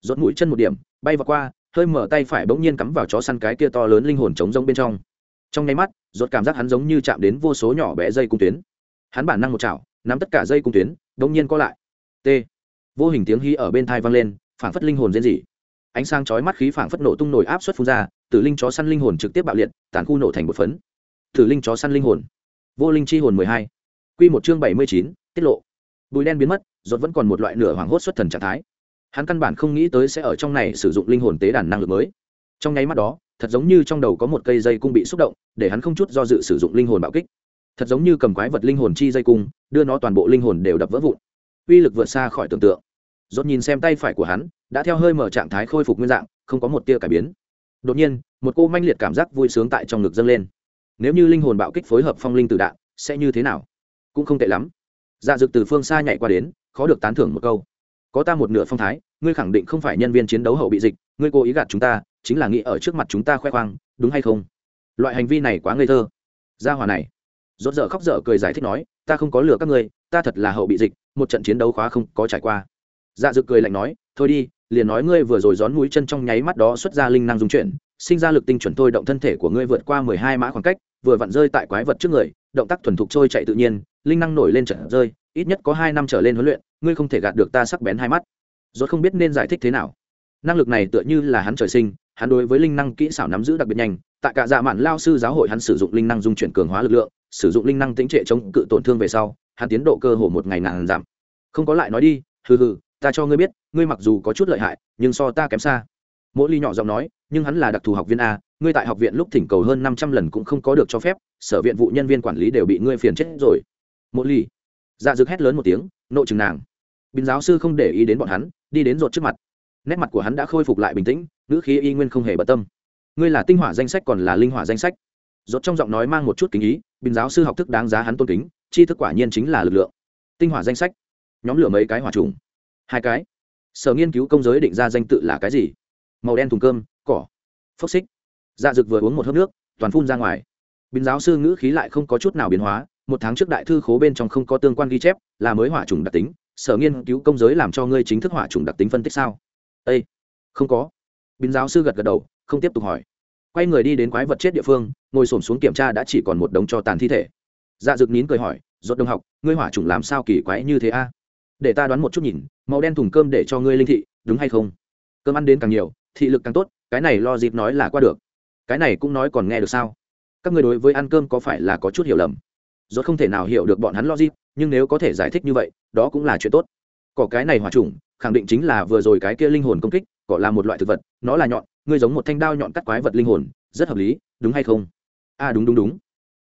rốt mũi chân một điểm, bay vào qua, hơi mở tay phải bỗng nhiên cắm vào chó săn cái kia to lớn linh hồn trống rông bên trong. Trong nháy mắt, rốt cảm giác hắn giống như chạm đến vô số nhỏ bé dây cung tuyến. Hắn bản năng một chảo nắm tất cả dây cung tuyến đông nhiên co lại. T. Vô hình tiếng hí ở bên thai vang lên, phảng phất linh hồn diễn dị ánh sáng chói mắt khí phảng phất nổ tung nổi áp suất phun ra, tử linh chó săn linh hồn trực tiếp bạo liệt, tàn khu nổ thành một phấn. Tử linh chó săn linh hồn. Vô linh chi hồn mười hai. Q một chương bảy mươi chín, tiết lộ. Bùi đen biến mất giọt vẫn còn một loại nửa hoảng hốt xuất thần trạng thái. Hắn căn bản không nghĩ tới sẽ ở trong này sử dụng linh hồn tế đàn năng lực mới. Trong nháy mắt đó, thật giống như trong đầu có một cây dây cung bị xúc động, để hắn không chút do dự sử dụng linh hồn bạo kích thật giống như cầm quái vật linh hồn chi dây cung, đưa nó toàn bộ linh hồn đều đập vỡ vụn. Uy lực vượt xa khỏi tưởng tượng. Dốt nhìn xem tay phải của hắn, đã theo hơi mở trạng thái khôi phục nguyên dạng, không có một tia cải biến. Đột nhiên, một cô manh liệt cảm giác vui sướng tại trong ngực dâng lên. Nếu như linh hồn bạo kích phối hợp phong linh tử đạn, sẽ như thế nào? Cũng không tệ lắm. Dạ dực từ phương xa nhảy qua đến, khó được tán thưởng một câu. Có ta một nửa phong thái, ngươi khẳng định không phải nhân viên chiến đấu hậu bị dịch, ngươi cố ý gạt chúng ta, chính là nghĩ ở trước mặt chúng ta khoe khoang, đúng hay không? Loại hành vi này quá ngây thơ. Gia hòa này rốt dở khóc dở cười giải thích nói, ta không có lừa các ngươi, ta thật là hậu bị dịch, một trận chiến đấu khóa không có trải qua. Dạ dực cười lạnh nói, thôi đi, liền nói ngươi vừa rồi gión mũi chân trong nháy mắt đó xuất ra linh năng dung chuyển, sinh ra lực tinh chuẩn thôi, động thân thể của ngươi vượt qua mười hai mã khoảng cách, vừa vặn rơi tại quái vật trước người, động tác thuần thục trôi chạy tự nhiên, linh năng nổi lên trận rơi, ít nhất có hai năm trở lên huấn luyện, ngươi không thể gạt được ta sắc bén hai mắt. Rốt không biết nên giải thích thế nào. Năng lực này tựa như là hắn trời sinh, hắn đối với linh năng kỹ xảo nắm giữ đặc biệt nhanh, tại cả dạ mạn lao sư giáo hội hắn sử dụng linh năng dung chuyển cường hóa lực lượng sử dụng linh năng tính trệ chống cự tổn thương về sau, hắn tiến độ cơ hồ một ngày ngàn giảm. Không có lại nói đi, hừ hừ, ta cho ngươi biết, ngươi mặc dù có chút lợi hại, nhưng so ta kém xa. Mỗi ly nhỏ giọng nói, nhưng hắn là đặc thù học viên a, ngươi tại học viện lúc thỉnh cầu hơn năm trăm lần cũng không có được cho phép, sở viện vụ nhân viên quản lý đều bị ngươi phiền chết rồi. Mỗi ly dạ dực hét lớn một tiếng, nộ chừng nàng. Bình giáo sư không để ý đến bọn hắn, đi đến rột trước mặt. Nét mặt của hắn đã khôi phục lại bình tĩnh, ngữ khí y nguyên không hề bận tâm. Ngươi là tinh hỏa danh sách còn là linh hỏa danh sách? Rốt trong giọng nói mang một chút kính ý, bình giáo sư học thức đáng giá hắn tôn kính chi thức quả nhiên chính là lực lượng. Tinh hỏa danh sách. Nhóm lửa mấy cái hỏa trùng. Hai cái. Sở nghiên cứu công giới định ra danh tự là cái gì? Màu đen thùng cơm, cỏ. Phốc xích. Dạ dực vừa uống một hớp nước, toàn phun ra ngoài. Bình giáo sư ngữ khí lại không có chút nào biến hóa, một tháng trước đại thư khố bên trong không có tương quan ghi chép, là mới hỏa trùng đặc tính. Sở nghiên cứu công giới làm cho ngươi chính thức hỏa trùng đặc tính phân tích sao? Â không có. Bình giáo sư gật gật đầu, không tiếp tục hỏi quay người đi đến quái vật chết địa phương, ngồi s ổ m xuống kiểm tra đã chỉ còn một đống cho tàn thi thể. Dạ dực nín cười hỏi dốt đông học, ngươi hỏa trùng làm sao kỳ quái như thế a? Để ta đoán một chút nhìn, màu đen thùng cơm để cho ngươi linh thị, đúng hay không? Cơm ăn đến càng nhiều, thị lực càng tốt, cái này lo dịp nói là qua được. Cái này cũng nói còn nghe được sao? Các người đối với ăn cơm có phải là có chút hiểu lầm? Dốt không thể nào hiểu được bọn hắn lo dịp, nhưng nếu có thể giải thích như vậy, đó cũng là chuyện tốt. Cỏ cái này hòa trùng, khẳng định chính là vừa rồi cái kia linh hồn công kích cỏ là một loại thực vật nó là nhọn ngươi giống một thanh đao nhọn cắt quái vật linh hồn rất hợp lý đúng hay không? A à, đúng đúng đúng.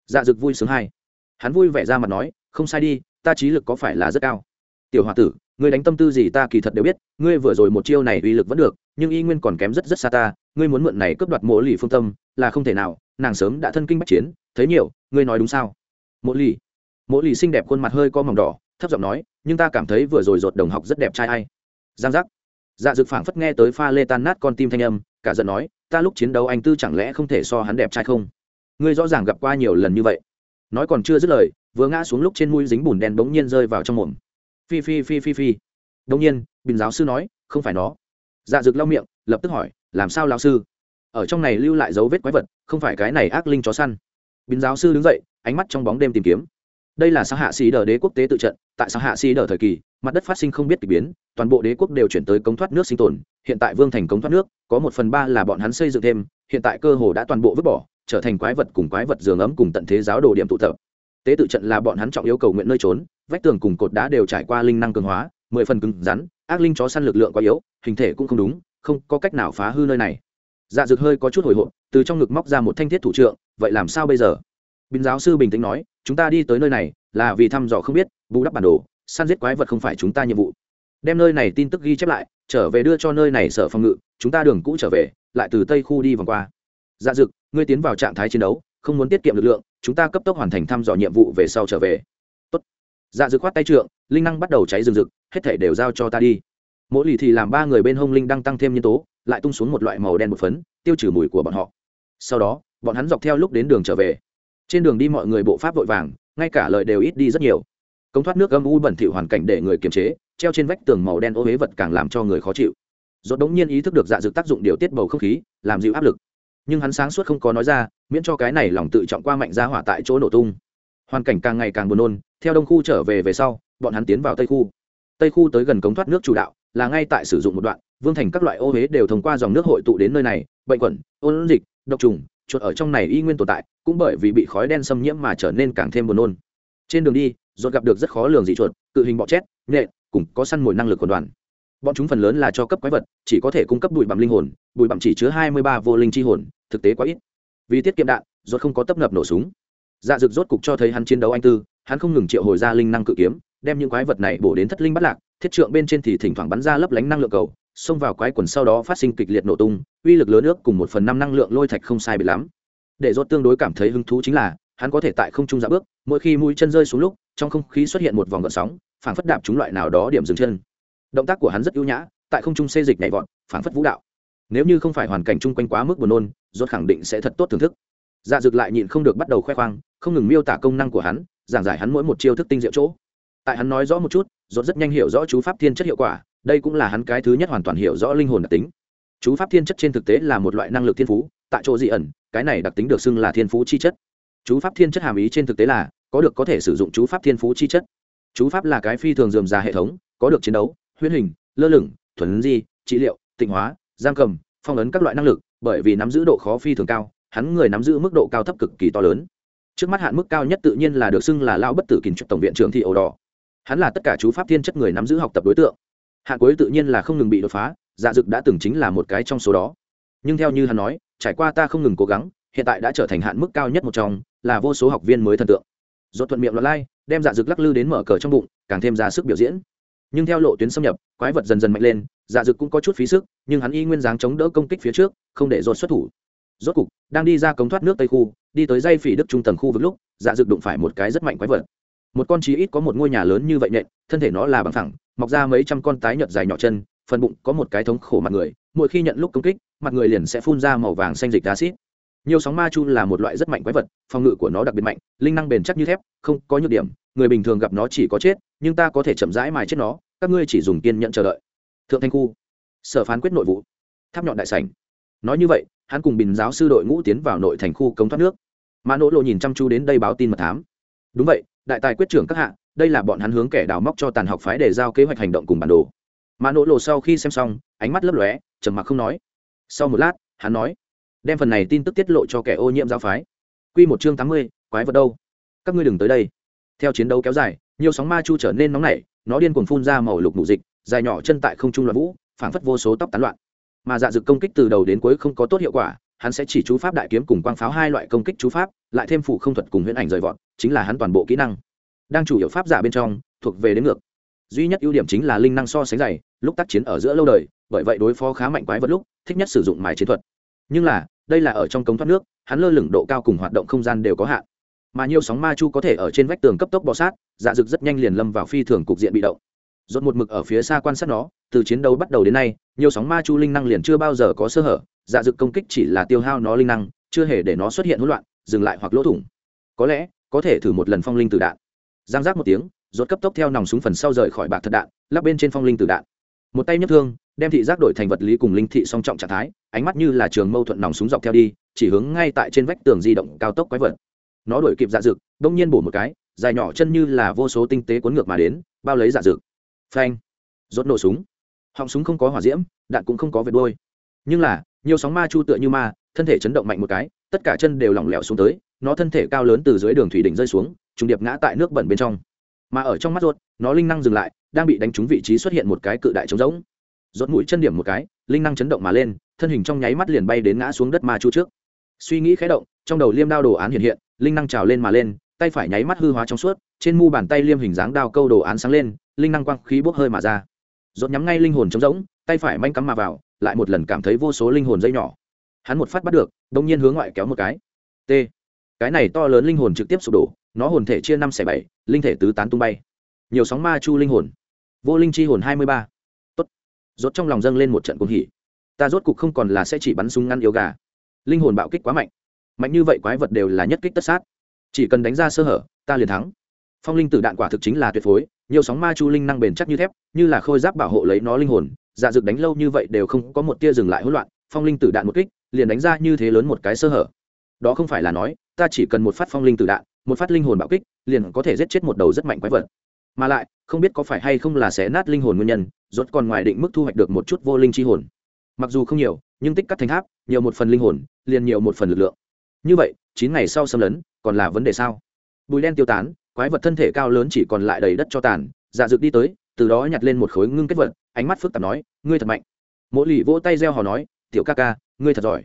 Dạ dực vui sướng hai. Hắn vui vẻ ra mặt nói không sai đi ta trí lực có phải là rất cao. Tiểu h o a tử ngươi đánh tâm tư gì ta kỳ thật đều biết ngươi vừa rồi một chiêu này uy lực vẫn được nhưng y nguyên còn kém rất rất xa ta ngươi muốn mượn này cướp đoạt mộ lì phương tâm là không thể nào nàng sớm đã thân kinh bách chiến thấy nhiều ngươi nói đúng sao? Mộ lì. Mộ lì xinh đẹp khuôn mặt hơi co mỏng đỏ thấp giọng nói nhưng ta cảm thấy vừa rồi rột đồng học rất đẹp trai ai. Giang giác dạ dực phảng phất nghe tới pha lê tan nát con tim thanh âm, cả giận nói, ta lúc chiến đấu anh tư chẳng lẽ không thể so hắn đẹp trai không? Ngươi rõ ràng gặp qua nhiều lần như vậy. Nói còn chưa dứt lời, vừa ngã xuống lúc trên mũi dính bùn đen bỗng nhiên rơi vào trong mồm. Phi phi phi phi phi. Đông nhiên, bình giáo sư nói, không phải nó. Dạ dực lau miệng, lập tức hỏi, làm sao lão sư? Ở trong này lưu lại dấu vết quái vật, không phải cái này ác linh chó săn. Bình giáo sư đứng dậy, ánh mắt trong bóng đêm tìm kiếm. Đây là sao hạ sĩ đờ đế quốc tế tự trận, tại sao hạ sĩ đờ thời kỳ mặt đất phát sinh không biết k ỳ biến, toàn bộ đế quốc đều chuyển tới cống thoát nước sinh tồn, hiện tại vương thành cống thoát nước, có một phần ba là bọn hắn xây dựng thêm, hiện tại cơ hồ đã toàn bộ vứt bỏ, trở thành quái vật cùng quái vật giường ấm cùng tận thế giáo đồ điểm tụ tập. Tế tự trận là bọn hắn trọng yêu cầu nguyện nơi trốn, vách tường cùng cột đá đều trải qua linh năng cường hóa, mười phần cứng rắn, ác linh chó săn lực lượng quá yếu, hình thể cũng không đúng, không có cách nào phá hư nơi này. Dạ dực hơi có chút hồi hộp, từ trong ngực móc ra một thanh thiết thủ trượng, vậy làm sao bây giờ? Bình giáo sư bình tĩnh nói, chúng ta đi tới nơi này, là vì thăm dò không biết, bù đắp bản đồ săn giết quái vật không phải chúng ta nhiệm vụ. Đem nơi này tin tức ghi chép lại, trở về đưa cho nơi này sở phòng ngự, chúng ta đường cũ trở về, lại từ tây khu đi vòng qua. Dạ dực, ngươi tiến vào trạng thái chiến đấu, không muốn tiết kiệm lực lượng, chúng ta cấp tốc hoàn thành thăm dò nhiệm vụ về sau trở về. Tốt. dạ dực khoát tay trượng, linh năng bắt đầu cháy rừng rực, hết thể đều giao cho ta đi. Mỗi lì thì làm ba người bên hông linh đang tăng thêm nhân tố, lại tung xuống một loại màu đen một phấn, tiêu trừ mùi của bọn họ. Sau đó, bọn hắn dọc theo lúc đến đường trở về. Trên đường đi mọi người bộ pháp vội vàng, ngay cả lời đều ít đi rất nhiều cống thoát nước âm u bẩn thỉu hoàn cảnh để người kiềm chế, treo trên vách tường màu đen ô huế vật càng làm cho người khó chịu. Dốt đống nhiên ý thức được dạ dược tác dụng điều tiết bầu không khí, làm dịu áp lực. Nhưng hắn sáng suốt không có nói ra, miễn cho cái này lòng tự trọng qua mạnh ra hỏa tại chỗ nổ tung. Hoàn cảnh càng ngày càng buồn nôn, theo đông khu trở về về sau, bọn hắn tiến vào tây khu. Tây khu tới gần cống thoát nước chủ đạo, là ngay tại sử dụng một đoạn, vương thành các loại ô huế đều thông qua dòng nước hội tụ đến nơi này, bệnh quẩn ôn dịch, độc trùng, chuột ở trong này y nguyên tồn tại, cũng bởi vì bị khói đen xâm nhiễm mà trở nên càng thêm buồn nôn. Trên đường đi rốt gặp được rất khó lường dị chuột, cự hình bọ chét nhện cùng có săn mồi năng lực quần đoàn. Bọn chúng phần lớn là cho cấp quái vật, chỉ có thể cung cấp bụi bặm linh hồn, bụi bặm chỉ chứa hai mươi ba vô linh chi hồn, thực tế quá ít. Vì tiết kiệm đạn, rốt không có tấp nập nổ súng. Dạ dực rốt cục cho thấy hắn chiến đấu anh tư, hắn không ngừng triệu hồi ra linh năng cự kiếm, đem những quái vật này bổ đến thất linh bắt lạc, thiết trượng bên trên thì thỉnh thoảng bắn ra lấp lánh năng lượng cầu, xông vào quái quần sau đó phát sinh kịch liệt nổ tung, uy lực lớn nước cùng một phần năm năng lượng lôi thạch không sai bị lắm. Để rốt tương đối cảm thấy hứng thú chính là, hắn có thể tại không trung dạ bước, mỗi khi mũi chân rơi xuống lúc trong không khí xuất hiện một vòng gợn sóng, phảng phất đạp chúng loại nào đó điểm dừng chân. Động tác của hắn rất ưu nhã, tại không trung xê dịch nhảy vọt, phảng phất vũ đạo. Nếu như không phải hoàn cảnh chung quanh quá mức buồn nôn, rốt khẳng định sẽ thật tốt thưởng thức. Dạ dực lại nhịn không được bắt đầu khoe khoang, không ngừng miêu tả công năng của hắn, giảng giải hắn mỗi một chiêu thức tinh diệu chỗ. Tại hắn nói rõ một chút, rốt rất nhanh hiểu rõ chú pháp thiên chất hiệu quả, đây cũng là hắn cái thứ nhất hoàn toàn hiểu rõ linh hồn đặc tính. Chú pháp thiên chất trên thực tế là một loại năng lực thiên phú, tại chỗ dị ẩn, cái này đặc tính được xưng là thiên phú chi chất. Chú pháp thiên chất hàm ý trên thực tế là có được có thể sử dụng chú pháp thiên phú chi chất. Chú pháp là cái phi thường dườm già hệ thống, có được chiến đấu, huyễn hình, lơ lửng, thuần di, trị liệu, tịnh hóa, giam cầm, phong ấn các loại năng lực, bởi vì nắm giữ độ khó phi thường cao, hắn người nắm giữ mức độ cao thấp cực kỳ to lớn. Trước mắt hạn mức cao nhất tự nhiên là được xưng là lao bất tử kình trục tổng viện trưởng thị ổ đỏ. Hắn là tất cả chú pháp thiên chất người nắm giữ học tập đối tượng. Hạn cuối tự nhiên là không ngừng bị đột phá dạ dực đã từng chính là một cái trong số đó. Nhưng theo như hắn nói, trải qua ta không ngừng cố gắng, hiện tại đã trở thành hạn mức cao nhất một trong, là vô số học viên mới thần tượng. Rốt thuận miệng loạn lai, đem dạ dực lắc lư đến mở cờ trong bụng, càng thêm ra sức biểu diễn. Nhưng theo lộ tuyến xâm nhập, quái vật dần dần mạnh lên dạ dực cũng có chút phí sức, nhưng hắn y nguyên dáng chống đỡ công kích phía trước, không để rốt xuất thủ. Rốt cục, đang đi ra cống thoát nước tây khu, đi tới dây phỉ đức trung tầng khu vực lúc dạ dực đụng phải một cái rất mạnh quái vật. Một con chí ít có một ngôi nhà lớn như vậy nện, thân thể nó là bằng thẳng mọc ra mấy trăm con tái nhợt dài nhỏ chân, phần bụng có một cái thống khổ mặt người, mỗi khi nhận lúc công kích, mặt người liền sẽ phun ra màu vàng xanh dịch acid nhiều sóng ma chu là một loại rất mạnh quái vật, phòng ngự của nó đặc biệt mạnh, linh năng bền chắc như thép, không có nhược điểm, người bình thường gặp nó chỉ có chết, nhưng ta có thể chậm rãi mài chết nó, các ngươi chỉ dùng kiên nhẫn chờ đợi. Thượng thanh khu, sở phán quyết nội vụ. Tháp nhọn đại sảnh. Nói như vậy, hắn cùng bình giáo sư đội ngũ tiến vào nội thành khu cống thoát nước. Mà nỗ lộ nhìn chăm chú đến đây báo tin mật thám. Đúng vậy, đại tài quyết trưởng các hạ, đây là bọn hắn hướng kẻ đào móc cho tàn học phái để giao kế hoạch hành động cùng bản đồ. Mà nỗ lộ sau khi xem xong, ánh mắt lấp lóe, trầm mặc không nói. Sau một lát, hắn nói đem phần này tin tức tiết lộ cho kẻ ô nhiễm giáo phái. Q một chương tám mươi, quái vật đâu? Các ngươi đừng tới đây. Theo chiến đấu kéo dài, nhiều sóng ma chu trở nên nóng nảy, nó điên cuồng phun ra màu lục mù dịch, dài nhỏ chân tại không trung loạn vũ, phảng phất vô số tóc tán loạn. Mà dạ dực công kích từ đầu đến cuối không có tốt hiệu quả, hắn sẽ chỉ chú pháp đại kiếm cùng quang pháo hai loại công kích chú pháp, lại thêm phụ không thuật cùng huyễn ảnh rời vọt, chính là hắn toàn bộ kỹ năng. Đang chủ yếu pháp giả bên trong, thuộc về đến ngược. Duy nhất ưu điểm chính là linh năng so sánh dày, lúc tác chiến ở giữa lâu đời, bởi vậy đối phó khá mạnh quái vật lúc, thích nhất sử dụng mài chiến thuật. Nhưng là đây là ở trong cống thoát nước, hắn lơ lửng độ cao cùng hoạt động không gian đều có hạn. Mà nhiều sóng ma chu có thể ở trên vách tường cấp tốc bò sát dạ dực rất nhanh liền lâm vào phi thường cục diện bị động. Dốt một mực ở phía xa quan sát nó, từ chiến đấu bắt đầu đến nay, nhiều sóng ma chu linh năng liền chưa bao giờ có sơ hở dạ dực công kích chỉ là tiêu hao nó linh năng, chưa hề để nó xuất hiện hỗn loạn, dừng lại hoặc lỗ thủng. Có lẽ, có thể thử một lần phong linh từ đạn. Giang giác một tiếng, rốt cấp tốc theo nòng súng phần sau rời khỏi bạc thật đạn, lắp bên trên phong linh từ đạn. Một tay nhấc thương đem thị giác đổi thành vật lý cùng linh thị song trọng trạng thái, ánh mắt như là trường mâu thuận nòng súng dọc theo đi, chỉ hướng ngay tại trên vách tường di động cao tốc quái vật. Nó đổi kịp dạ dực đông nhiên bổ một cái, dài nhỏ chân như là vô số tinh tế cuốn ngược mà đến, bao lấy dạ dực phanh! Rốt nổ súng. Họng súng không có hỏa diễm, đạn cũng không có vệt đôi nhưng là, nhiều sóng ma chu tựa như ma, thân thể chấn động mạnh một cái, tất cả chân đều lỏng lẻo xuống tới, nó thân thể cao lớn từ dưới đường thủy đỉnh rơi xuống, trùng điệp ngã tại nước bẩn bên trong. Mà ở trong mắt ruột nó linh năng dừng lại, đang bị đánh trúng vị trí xuất hiện một cái cự đại trống rỗng rốt mũi chân điểm một cái, linh năng chấn động mà lên, thân hình trong nháy mắt liền bay đến ngã xuống đất ma chu trước. Suy nghĩ khẽ động, trong đầu liêm đao đồ án hiện hiện, linh năng trào lên mà lên, tay phải nháy mắt hư hóa trong suốt, trên mu bàn tay liêm hình dáng đao câu đồ án sáng lên, linh năng quang khí bốc hơi mà ra. Rốt nhắm ngay linh hồn trống rỗng, tay phải manh cắm mà vào, lại một lần cảm thấy vô số linh hồn dây nhỏ. Hắn một phát bắt được đông nhiên hướng ngoại kéo một cái. T. Cái này to lớn linh hồn trực tiếp sụp đổ, nó hồn thể chia năm xẻ bảy, linh thể tứ tán tung bay. Nhiều sóng ma chu linh hồn. Vô linh chi hồn hai mươi ba. tốt rốt trong lòng dâng lên một trận cuồng hỉ. Ta rốt cục không còn là sẽ chỉ bắn súng ngăn yếu gà. Linh hồn bạo kích quá mạnh. Mạnh như vậy quái vật đều là nhất kích tất sát. Chỉ cần đánh ra sơ hở, ta liền thắng. Phong linh tử đạn quả thực chính là tuyệt phối, nhiều sóng ma chu linh năng bền chắc như thép, như là khôi giáp bảo hộ lấy nó linh hồn dạ dược đánh lâu như vậy đều không có một tia dừng lại hỗn loạn, phong linh tử đạn một kích, liền đánh ra như thế lớn một cái sơ hở. Đó không phải là nói, ta chỉ cần một phát phong linh tử đạn, một phát linh hồn bạo kích, liền có thể giết chết một đầu rất mạnh quái vật mà lại, không biết có phải hay không là sẽ nát linh hồn nguyên nhân, rốt còn ngoài định mức thu hoạch được một chút vô linh chi hồn. Mặc dù không nhiều, nhưng tích cắt thành tháp, nhiều một phần linh hồn, liền nhiều một phần lực lượng. Như vậy, chín ngày sau xâm lấn, còn là vấn đề sao? Bùi đen tiêu tán, quái vật thân thể cao lớn chỉ còn lại đầy đất cho tàn dạ dược đi tới, từ đó nhặt lên một khối ngưng kết vật, ánh mắt phức tạp nói, ngươi thật mạnh. Mỗi lì vỗ tay reo hò nói, tiểu ca ca, ngươi thật giỏi.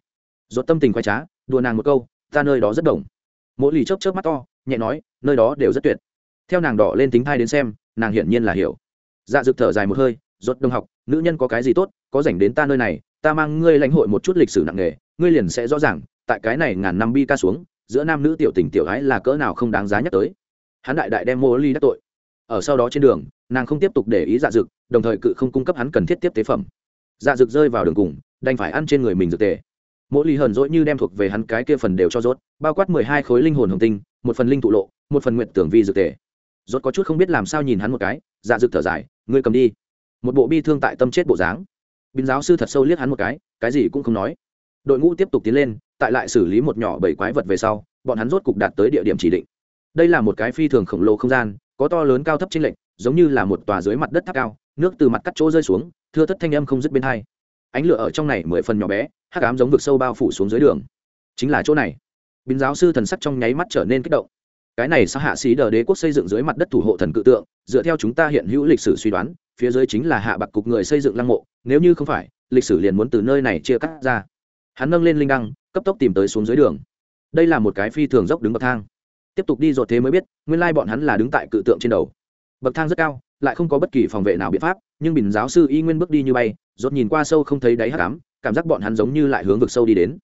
Dốt tâm tình quay trá, đùa nàng một câu, ta nơi đó rất đồng. Mỗi lì chớp chớp mắt to, nhẹ nói, nơi đó đều rất tuyệt theo nàng đỏ lên tính thai đến xem, nàng hiển nhiên là hiểu. Dạ dực thở dài một hơi, rốt đông học, nữ nhân có cái gì tốt, có dành đến ta nơi này, ta mang ngươi lãnh hội một chút lịch sử nặng nề, ngươi liền sẽ rõ ràng, tại cái này ngàn năm bi ca xuống, giữa nam nữ tiểu tình tiểu gái là cỡ nào không đáng giá nhắc tới. Hắn đại đại đem mô ly đắc tội. Ở sau đó trên đường, nàng không tiếp tục để ý dạ dực, đồng thời cự không cung cấp hắn cần thiết tiếp tế phẩm. Dạ dực rơi vào đường cùng, đành phải ăn trên người mình dược tề. Mỗi ly hờn dỗi như đem thuộc về hắn cái kia phần đều cho rốt, bao quát mười hai khối linh hồn hồng tinh, một phần linh tụ lộ, một phần nguyện tưởng vi dược tề rốt có chút không biết làm sao nhìn hắn một cái dạ dực thở dài ngươi cầm đi. Một bộ bi thương tại tâm chết bộ dáng. Bình giáo sư thật sâu liếc hắn một cái cái gì cũng không nói. Đội ngũ tiếp tục tiến lên tại lại xử lý một nhỏ bảy quái vật về sau bọn hắn rốt cục đạt tới địa điểm chỉ định. Đây là một cái phi thường khổng lồ không gian có to lớn cao thấp trên lệnh, giống như là một tòa dưới mặt đất tháp cao nước từ mặt cắt chỗ rơi xuống thưa thất thanh âm không dứt bên hai. Ánh lửa ở trong này mười phần nhỏ bé hắc ám giống vực sâu bao phủ xuống dưới đường. Chính là chỗ này. Binh giáo sư thần sắc trong nháy mắt trở nên kích động cái này sao hạ sĩ đờ đế quốc xây dựng dưới mặt đất thủ hộ thần cự tượng, dựa theo chúng ta hiện hữu lịch sử suy đoán, phía dưới chính là hạ bạc cục người xây dựng lăng mộ, nếu như không phải, lịch sử liền muốn từ nơi này chia cắt ra. Hắn nâng lên linh đăng, cấp tốc tìm tới xuống dưới đường. Đây là một cái phi thường dốc đứng bậc thang. Tiếp tục đi dột thế mới biết, nguyên lai bọn hắn là đứng tại cự tượng trên đầu. Bậc thang rất cao, lại không có bất kỳ phòng vệ nào biện pháp, nhưng bình giáo sư y nguyên bước đi như bay dột nhìn qua sâu không thấy đáy hắc ám, cảm giác bọn hắn giống như lại hướng vực sâu đi đến.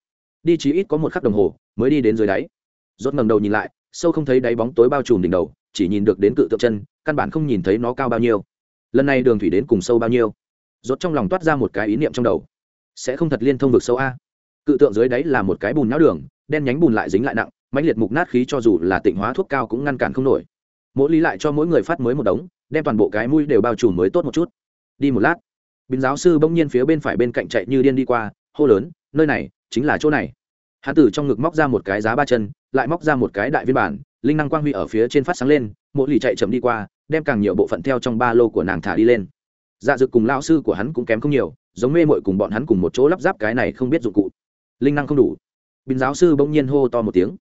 Đi chí ít có một khắc đồng hồ, mới đi đến dưới đáy. Dột ngẩng đầu nhìn lại sâu không thấy đáy bóng tối bao trùm đỉnh đầu, chỉ nhìn được đến cự tượng chân, căn bản không nhìn thấy nó cao bao nhiêu. Lần này đường thủy đến cùng sâu bao nhiêu? Rốt trong lòng toát ra một cái ý niệm trong đầu. Sẽ không thật liên thông vực sâu a. Cự tượng dưới đáy là một cái bùn nhão đường, đen nhánh bùn lại dính lại nặng, mãnh liệt mục nát khí cho dù là tịnh hóa thuốc cao cũng ngăn cản không nổi. Mỗi lý lại cho mỗi người phát mới một đống, đem toàn bộ cái mũi đều bao trùm mới tốt một chút. Đi một lát bình giáo sư bỗng nhiên phía bên phải bên cạnh chạy như điên đi qua, hô lớn, nơi này chính là chỗ này. Hắn tử trong ngực móc ra một cái giá ba chân lại móc ra một cái đại viên bản, linh năng quang huy ở phía trên phát sáng lên mỗi lì chạy chậm đi qua, đem càng nhiều bộ phận theo trong ba lô của nàng thả đi lên. Dạ dực cùng lao sư của hắn cũng kém không nhiều, giống mê mội cùng bọn hắn cùng một chỗ lắp ráp cái này không biết dụng cụ. Linh năng không đủ. Bình giáo sư bỗng nhiên hô to một tiếng.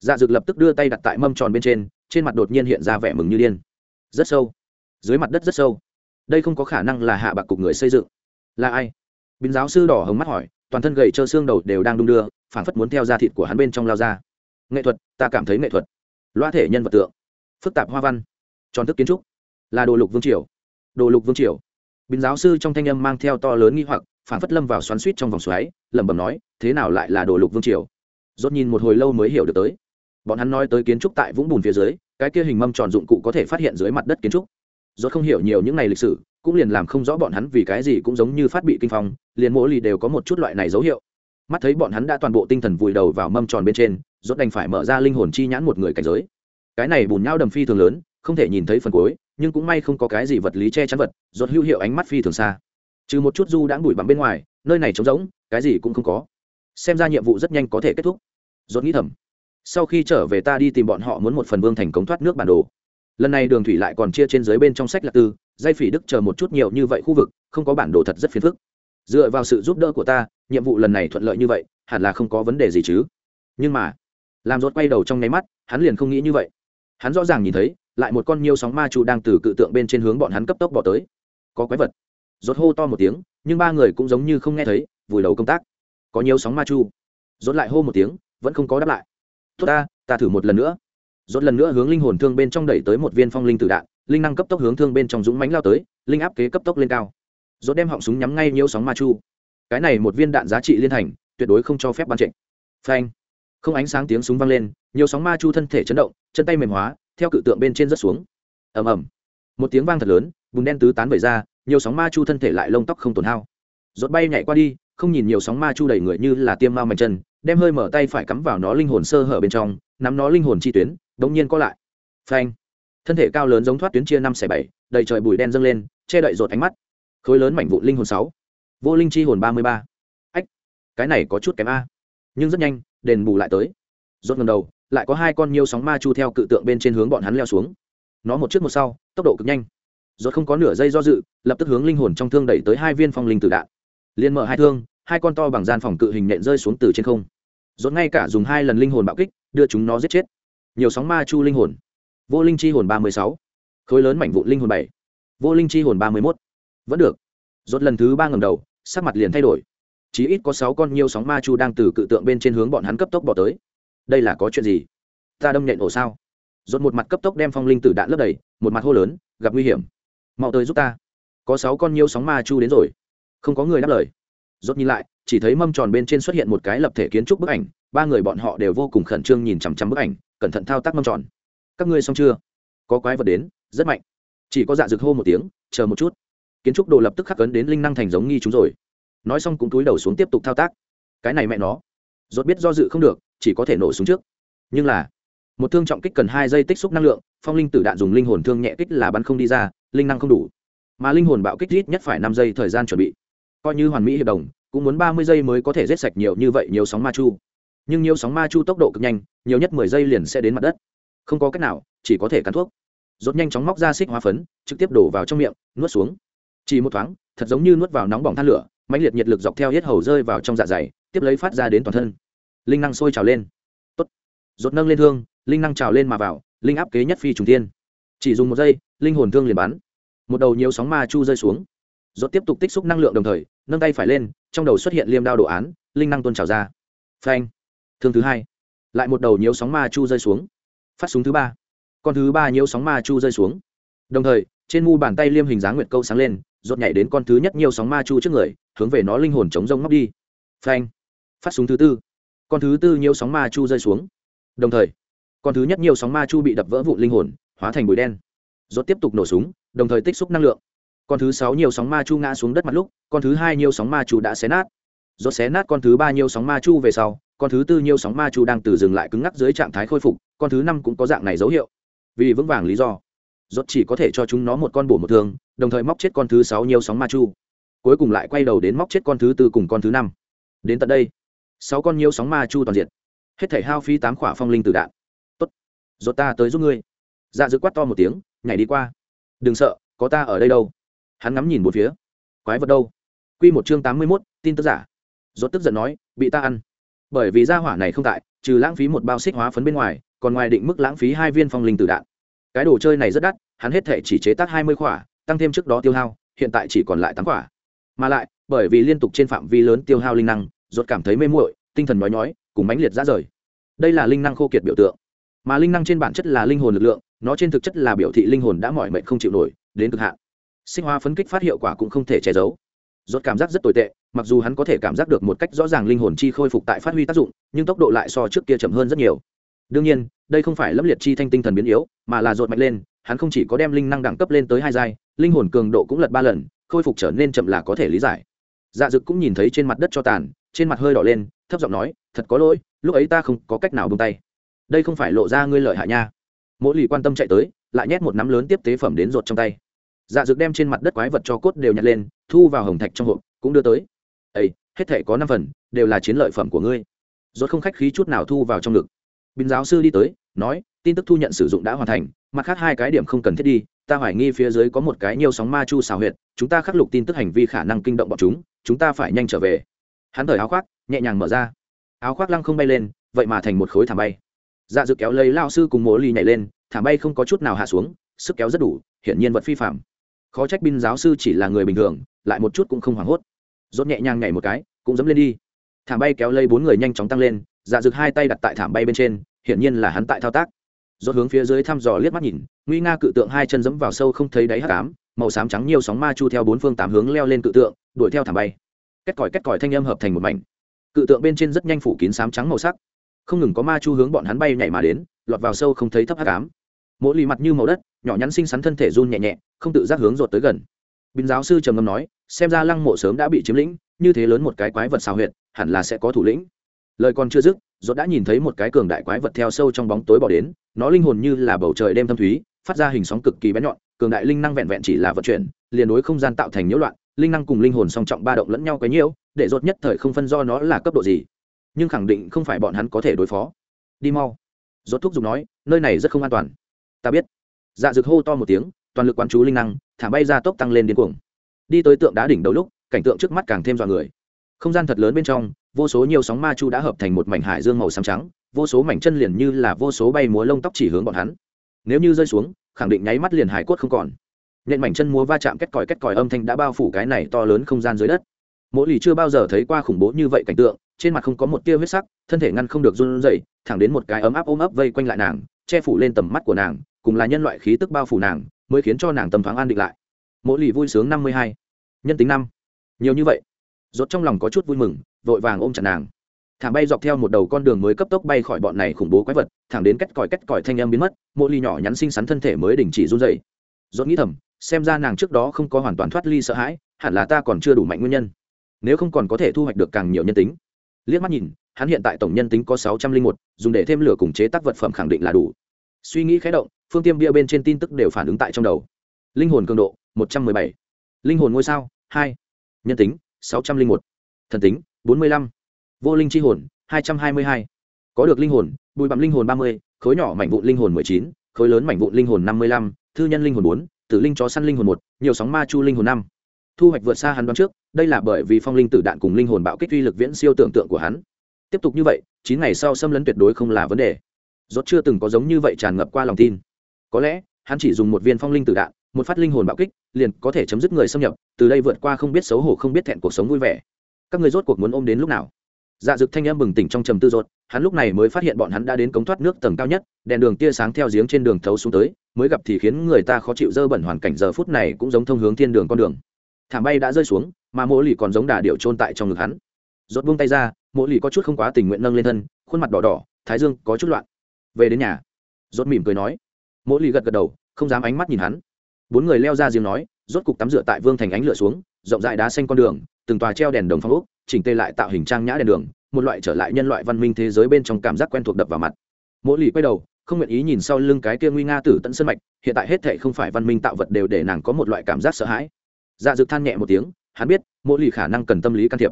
Dạ dực lập tức đưa tay đặt tại mâm tròn bên trên trên mặt đột nhiên hiện ra vẻ mừng như điên. Rất sâu. Dưới mặt đất rất sâu. Đây không có khả năng là hạ bạc cục người xây dựng. Là ai? Bình giáo sư đỏ hồng mắt hỏi, toàn thân gầy trơ xương đầu đều đang đung đưa, phảng phất muốn theo da thịt của hắn bên trong lao ra nghệ thuật, ta cảm thấy nghệ thuật. Loa thể nhân vật tượng. Phức tạp hoa văn. Tròn thức kiến trúc. Là đồ lục vương triều. Đồ lục vương triều. Bình giáo sư trong thanh âm mang theo to lớn nghi hoặc phản phất lâm vào xoắn suýt trong vòng xoáy, lẩm bẩm nói, thế nào lại là đồ lục vương triều? Dốt nhìn một hồi lâu mới hiểu được tới. Bọn hắn nói tới kiến trúc tại vũng bùn phía dưới, cái kia hình mâm tròn dụng cụ có thể phát hiện dưới mặt đất kiến trúc. Dốt không hiểu nhiều những ngày lịch sử, cũng liền làm không rõ bọn hắn vì cái gì cũng giống như phát bị kinh phong, liền mỗi lì đều có một chút loại này dấu hiệu mắt thấy bọn hắn đã toàn bộ tinh thần vùi đầu vào mâm tròn bên trên, rốt đành phải mở ra linh hồn chi nhãn một người cảnh giới. Cái này bùn nhau đầm phi thường lớn, không thể nhìn thấy phần cuối, nhưng cũng may không có cái gì vật lý che chắn vật, Rốt hữu hiệu ánh mắt phi thường xa. Trừ một chút du đã bụi bặm bên ngoài, nơi này trống rỗng, cái gì cũng không có. Xem ra nhiệm vụ rất nhanh có thể kết thúc. Rốt nghĩ thầm, sau khi trở về ta đi tìm bọn họ muốn một phần vương thành cống thoát nước bản đồ. Lần này đường thủy lại còn chia trên dưới bên trong sách là tư, dây phỉ đức chờ một chút nhiều như vậy khu vực, không có bản đồ thật rất phiền phức. Dựa vào sự giúp đỡ của ta nhiệm vụ lần này thuận lợi như vậy, hẳn là không có vấn đề gì chứ. Nhưng mà, làm rốt quay đầu trong nháy mắt, hắn liền không nghĩ như vậy. Hắn rõ ràng nhìn thấy, lại một con nhiều sóng ma trụ đang từ cự tượng bên trên hướng bọn hắn cấp tốc bỏ tới. Có quái vật. Rốt hô to một tiếng, nhưng ba người cũng giống như không nghe thấy, vùi đầu công tác. Có nhiều sóng ma chu rốt lại hô một tiếng, vẫn không có đáp lại. Tốt ta ta thử một lần nữa. Rốt lần nữa hướng linh hồn thương bên trong đẩy tới một viên phong linh tử đạn, linh năng cấp tốc hướng thương bên trong dũng mãnh lao tới, linh áp kế cấp tốc lên cao. Rốt đem họng súng nhắm ngay nhiều sóng ma chu cái này một viên đạn giá trị liên thành, tuyệt đối không cho phép bắn trịnh. phanh. Không ánh sáng tiếng súng vang lên, nhiều sóng ma chu thân thể chấn động, chân tay mềm hóa, theo cự tượng bên trên rất xuống. Ầm ầm. Một tiếng vang thật lớn, bùn đen tứ tán vẩy ra, nhiều sóng ma chu thân thể lại lông tóc không tổn hao. Rốt bay nhảy qua đi, không nhìn nhiều sóng ma chu đầy người như là tiêm mao mạnh chân, đem hơi mở tay phải cắm vào nó linh hồn sơ hở bên trong, nắm nó linh hồn chi tuyến, đống nhiên có lại. Phanh. Thân thể cao lớn giống thoát tuyến chia năm xẻ bảy, đầy trời bụi đen dâng lên, che đậy rột ánh mắt. Khối lớn mảnh vụ linh hồn sáu vô linh chi hồn ba mươi ba. Ách, cái này có chút kém a. Nhưng rất nhanh, đền bù lại tới. Rốt ngầm đầu, lại có hai con nhiều sóng ma chu theo cự tượng bên trên hướng bọn hắn leo xuống. Nó một trước một sau, tốc độ cực nhanh. Rốt không có nửa giây do dự, lập tức hướng linh hồn trong thương đẩy tới hai viên phong linh tử đạn. Liên mở hai thương, hai con to bằng gian phòng cự hình nện rơi xuống từ trên không. Rốt ngay cả dùng hai lần linh hồn bạo kích, đưa chúng nó giết chết. Nhiều sóng ma chu linh hồn. Vô linh chi hồn ba mươi sáu. Khối lớn mảnh vụ linh hồn bảy. Vô linh chi hồn ba mươi mốt. Vẫn được. Rốt lần thứ ba ngầm đầu sắc mặt liền thay đổi. Chỉ ít có sáu con nhiêu sóng ma chu đang từ cự tượng bên trên hướng bọn hắn cấp tốc bỏ tới. Đây là có chuyện gì? Ta đâm nhện ổ sao? Dột một mặt cấp tốc đem phong linh tử đạn lấp đầy, một mặt hô lớn, gặp nguy hiểm. Mau tới giúp ta. Có sáu con nhiêu sóng ma chu đến rồi. Không có người đáp lời. Dột nhìn lại, chỉ thấy mâm tròn bên trên xuất hiện một cái lập thể kiến trúc bức ảnh, ba người bọn họ đều vô cùng khẩn trương nhìn chằm chằm bức ảnh, cẩn thận thao tác mâm tròn. Các ngươi xong chưa? Có quái vật đến, rất mạnh. Chỉ có dạ dược hô một tiếng, chờ một chút kiến trúc đồ lập tức khắc cấn đến linh năng thành giống nghi chúng rồi. Nói xong cũng túi đầu xuống tiếp tục thao tác. Cái này mẹ nó. Rốt biết do dự không được, chỉ có thể nổ xuống trước. Nhưng là, một thương trọng kích cần hai giây tích xúc năng lượng, phong linh tử đạn dùng linh hồn thương nhẹ kích là bắn không đi ra, linh năng không đủ. Mà linh hồn bạo kích ít nhất phải năm giây thời gian chuẩn bị. Coi như hoàn mỹ hiệp đồng, cũng muốn ba mươi giây mới có thể giết sạch nhiều như vậy nhiều sóng ma chu. Nhưng nhiều sóng ma chu tốc độ cực nhanh, nhiều nhất mười giây liền sẽ đến mặt đất. Không có cách nào, chỉ có thể cắn thuốc. Rốt nhanh chóng móc ra xích hóa phấn, trực tiếp đổ vào trong miệng, nuốt xuống chỉ một thoáng, thật giống như nuốt vào nóng bỏng than lửa, mãnh liệt nhiệt lực dọc theo hết hầu rơi vào trong dạ dày, tiếp lấy phát ra đến toàn thân. Linh năng sôi trào lên. Tốt. Rột nâng lên thương, linh năng trào lên mà vào, linh áp kế nhất phi trùng thiên. Chỉ dùng một giây, linh hồn thương liền bắn. Một đầu nhiều sóng ma chu rơi xuống. Rốt tiếp tục tích xúc năng lượng đồng thời, nâng tay phải lên, trong đầu xuất hiện liêm đao đồ án, linh năng tuôn trào ra. Phanh. Thương thứ hai. Lại một đầu nhiều sóng ma chu rơi xuống. Phát súng thứ ba. Con thứ ba nhiều sóng ma chu rơi xuống. Đồng thời trên mu bàn tay liêm hình dáng nguyệt câu sáng lên, rốt nhảy đến con thứ nhất nhiều sóng ma chu trước người, hướng về nó linh hồn chống rông móc đi. Phanh. Phát súng thứ tư. Con thứ tư nhiều sóng ma chu rơi xuống. Đồng thời, con thứ nhất nhiều sóng ma chu bị đập vỡ vụ linh hồn, hóa thành bụi đen. Rốt tiếp tục nổ súng, đồng thời tích xúc năng lượng. Con thứ sáu nhiều sóng ma chu ngã xuống đất mặt lúc, con thứ hai nhiều sóng ma chu đã xé nát. Rốt xé nát con thứ ba nhiều sóng ma chu về sau, con thứ tư nhiều sóng ma chu đang từ dừng lại cứng ngắc dưới trạng thái khôi phục, con thứ năm cũng có dạng này dấu hiệu. Vì vững vàng lý do rốt chỉ có thể cho chúng nó một con bổ một thương đồng thời móc chết con thứ sáu nhiều sóng ma chu. Cuối cùng lại quay đầu đến móc chết con thứ tư cùng con thứ năm. Đến tận đây sáu con nhiều sóng ma chu toàn diện hết thể hao phí tám khỏa phong linh tử đạn. Tốt. Rốt ta tới giúp ngươi. Dạ dữ quát to một tiếng nhảy đi qua. Đừng sợ có ta ở đây đâu. Hắn ngắm nhìn một phía. Quái vật đâu? Quy một chương tám mươi 81, tin tức giả. Rốt tức giận nói bị ta ăn. Bởi vì gia hỏa này không tại trừ lãng phí một bao xích hóa phấn bên ngoài còn ngoài định mức lãng phí hai viên phong linh tử đạn cái đồ chơi này rất đắt, hắn hết thể chỉ chế tác hai mươi khỏa, tăng thêm trước đó tiêu hao, hiện tại chỉ còn lại tám khỏa. Mà lại, bởi vì liên tục trên phạm vi lớn tiêu hao linh năng ruột cảm thấy mê muội, tinh thần nhói nhói, cùng mãnh liệt ra rời. Đây là linh năng khô kiệt biểu tượng. Mà linh năng trên bản chất là linh hồn lực lượng, nó trên thực chất là biểu thị linh hồn đã mỏi mệt không chịu nổi, đến cực hạn. Sinh hóa phấn kích phát hiệu quả cũng không thể che giấu. Rốt cảm giác rất tồi tệ, mặc dù hắn có thể cảm giác được một cách rõ ràng linh hồn chi khôi phục tại phát huy tác dụng, nhưng tốc độ lại so trước kia chậm hơn rất nhiều. Đương nhiên đây không phải lâm liệt chi thanh tinh thần biến yếu, mà là rột mạnh lên, hắn không chỉ có đem linh năng đẳng cấp lên tới hai giai, linh hồn cường độ cũng lật ba lần, khôi phục trở nên chậm là có thể lý giải. Dạ dực cũng nhìn thấy trên mặt đất cho tàn, trên mặt hơi đỏ lên, thấp giọng nói, thật có lỗi, lúc ấy ta không có cách nào buông tay. Đây không phải lộ ra ngươi lợi hại nha. Mỗi lì quan tâm chạy tới, lại nhét một nắm lớn tiếp tế phẩm đến rột trong tay. Dạ dực đem trên mặt đất quái vật cho cốt đều nhặt lên, thu vào hồng thạch trong hộp, cũng đưa tới. Ấy hết thể có năm phần, đều là chiến lợi phẩm của ngươi. Rốt không khách khí chút nào thu vào trong ngực. Bình giáo sư đi tới nói, tin tức thu nhận sử dụng đã hoàn thành, mặt khác hai cái điểm không cần thiết đi, ta hoài nghi phía dưới có một cái nhiều sóng ma chu xào huyệt, chúng ta khắc lục tin tức hành vi khả năng kinh động bọn chúng chúng ta phải nhanh trở về. Hắn thời áo khoác, nhẹ nhàng mở ra. Áo khoác lăng không bay lên, vậy mà thành một khối thảm bay. Dạ dự kéo lấy lao sư cùng mố ly nhảy lên, thảm bay không có chút nào hạ xuống, sức kéo rất đủ, hiển nhiên vật phi phạm. Khó trách binh giáo sư chỉ là người bình thường, lại một chút cũng không hoảng hốt. Rốt nhẹ nhàng nhảy một cái, cũng dẫm lên đi. Thảm bay kéo lấy bốn người nhanh chóng tăng lên dạ dực hai tay đặt tại thảm bay bên trên hiển nhiên là hắn tại thao tác. Rốt hướng phía dưới thăm dò liếc mắt nhìn, nguy nga cự tượng hai chân dẫm vào sâu không thấy đáy hắc ám, màu xám trắng nhiều sóng ma chu theo bốn phương tám hướng leo lên cự tượng, đuổi theo thảm bay. Kết còi kết còi thanh âm hợp thành một mảnh. Cự tượng bên trên rất nhanh phủ kín xám trắng màu sắc. Không ngừng có ma chu hướng bọn hắn bay nhảy mà đến, lọt vào sâu không thấy thấp hắc ám. Mỗi lì mặt như màu đất, nhỏ nhắn xinh xắn thân thể run nhẹ nhẹ, không tự giác hướng rột tới gần. Bình giáo sư trầm ngâm nói, xem ra lăng mộ sớm đã bị chiếm lĩnh, như thế lớn một cái quái vật xào huyệt, hẳn là sẽ có thủ lĩnh lời còn chưa dứt dốt đã nhìn thấy một cái cường đại quái vật theo sâu trong bóng tối bỏ đến, nó linh hồn như là bầu trời đêm thâm thúy, phát ra hình sóng cực kỳ bén nhọn, cường đại linh năng vẹn vẹn chỉ là vận chuyển, liền đối không gian tạo thành nhiễu loạn, linh năng cùng linh hồn song trọng ba động lẫn nhau quấy nhiễu, để dốt nhất thời không phân do nó là cấp độ gì. Nhưng khẳng định không phải bọn hắn có thể đối phó. Đi mau. Rốt thúc giục nói, nơi này rất không an toàn. Ta biết. Dạ dược hô to một tiếng, toàn lực quán chú linh năng, thả bay ra tốc tăng lên điên cuồng. Đi tới tượng đá đỉnh đầu lúc, cảnh tượng trước mắt càng thêm dọa người. Không gian thật lớn bên trong vô số nhiều sóng ma chu đã hợp thành một mảnh hải dương màu xám trắng, vô số mảnh chân liền như là vô số bay múa lông tóc chỉ hướng bọn hắn. Nếu như rơi xuống, khẳng định nháy mắt liền hải cốt không còn. Nên mảnh chân múa va chạm kết còi kết còi âm thanh đã bao phủ cái này to lớn không gian dưới đất. Mỗi lì chưa bao giờ thấy qua khủng bố như vậy cảnh tượng, trên mặt không có một tia huyết sắc, thân thể ngăn không được run rẩy, thẳng đến một cái ấm áp ôm ấp vây quanh lại nàng, che phủ lên tầm mắt của nàng, cùng là nhân loại khí tức bao phủ nàng, mới khiến cho nàng tâm thoáng an định lại. Mỗi lì vui sướng năm mươi hai. Nhân tính năm. Nhiều như vậy rốt trong lòng có chút vui mừng, vội vàng ôm chặt nàng. Thảm bay dọc theo một đầu con đường mới cấp tốc bay khỏi bọn này khủng bố quái vật, thẳng đến cách còi cách còi thanh âm biến mất, mộ ly nhỏ nhắn xinh xắn thân thể mới đình chỉ run rẩy. Rốt nghĩ thầm, xem ra nàng trước đó không có hoàn toàn thoát ly sợ hãi, hẳn là ta còn chưa đủ mạnh nguyên nhân. Nếu không còn có thể thu hoạch được càng nhiều nhân tính. Liếc mắt nhìn, hắn hiện tại tổng nhân tính có sáu trăm linh một, dùng để thêm lửa cùng chế tác vật phẩm khẳng định là đủ. Suy nghĩ khé động, phương tiêm bia bên trên tin tức đều phản ứng tại trong đầu. Linh hồn cường độ, một trăm mười bảy. Linh hồn ngôi sao, hai. Nhân tính sáu trăm linh một. Thần tính, bốn mươi lăm. Vô linh c h i hồn, hai trăm hai mươi hai. Có được linh hồn, bụi bặm linh hồn ba mươi, khối nhỏ mảnh vụn linh hồn mười chín, khối lớn mảnh vụn linh hồn năm mươi lăm, thư nhân linh hồn bốn, tử linh chó săn linh hồn một, nhiều sóng ma chu linh hồn năm. Thu hoạch vượt xa hắn đoán trước, đây là bởi vì phong linh tử đạn cùng linh hồn bạo kích uy lực viễn siêu tưởng tượng của hắn. Tiếp tục như vậy, chín ngày sau xâm lấn tuyệt đối không là vấn đề. Rốt chưa từng có giống như vậy tràn ngập qua lòng tin. Có lẽ, hắn chỉ dùng một viên phong linh tử đạn một phát linh hồn bạo kích, liền có thể chấm dứt người xâm nhập, từ đây vượt qua không biết xấu hổ không biết thẹn cuộc sống vui vẻ. Các người rốt cuộc muốn ôm đến lúc nào? Dạ dực thanh âm bừng tỉnh trong trầm tư rột hắn lúc này mới phát hiện bọn hắn đã đến cống thoát nước tầng cao nhất, đèn đường tia sáng theo giếng trên đường thấu xuống tới, mới gặp thì khiến người ta khó chịu dơ bẩn hoàn cảnh giờ phút này cũng giống thông hướng thiên đường con đường. Thảm bay đã rơi xuống, mà mỗ lì còn giống đà điệu trôn tại trong ngực hắn. Rột buông tay ra, mỗ lì có chút không quá tình nguyện nâng lên thân, khuôn mặt đỏ đỏ, thái dương có chút loạn. Về đến nhà, rốt mỉm cười nói. Mỗ lì gật gật đầu, không dám ánh mắt nhìn hắn bốn người leo ra giếng nói, rốt cục tắm rửa tại vương thành ánh lửa xuống, rộng rãi đá xanh con đường, từng tòa treo đèn đồng phong úc chỉnh tê lại tạo hình trang nhã đèn đường, một loại trở lại nhân loại văn minh thế giới bên trong cảm giác quen thuộc đập vào mặt. Mỗi lì quay đầu, không nguyện ý nhìn sau lưng cái kia nguy nga tử tận sân mạch, hiện tại hết thệ không phải văn minh tạo vật đều để nàng có một loại cảm giác sợ hãi. Dạ dực than nhẹ một tiếng, hắn biết mỗi lì khả năng cần tâm lý can thiệp.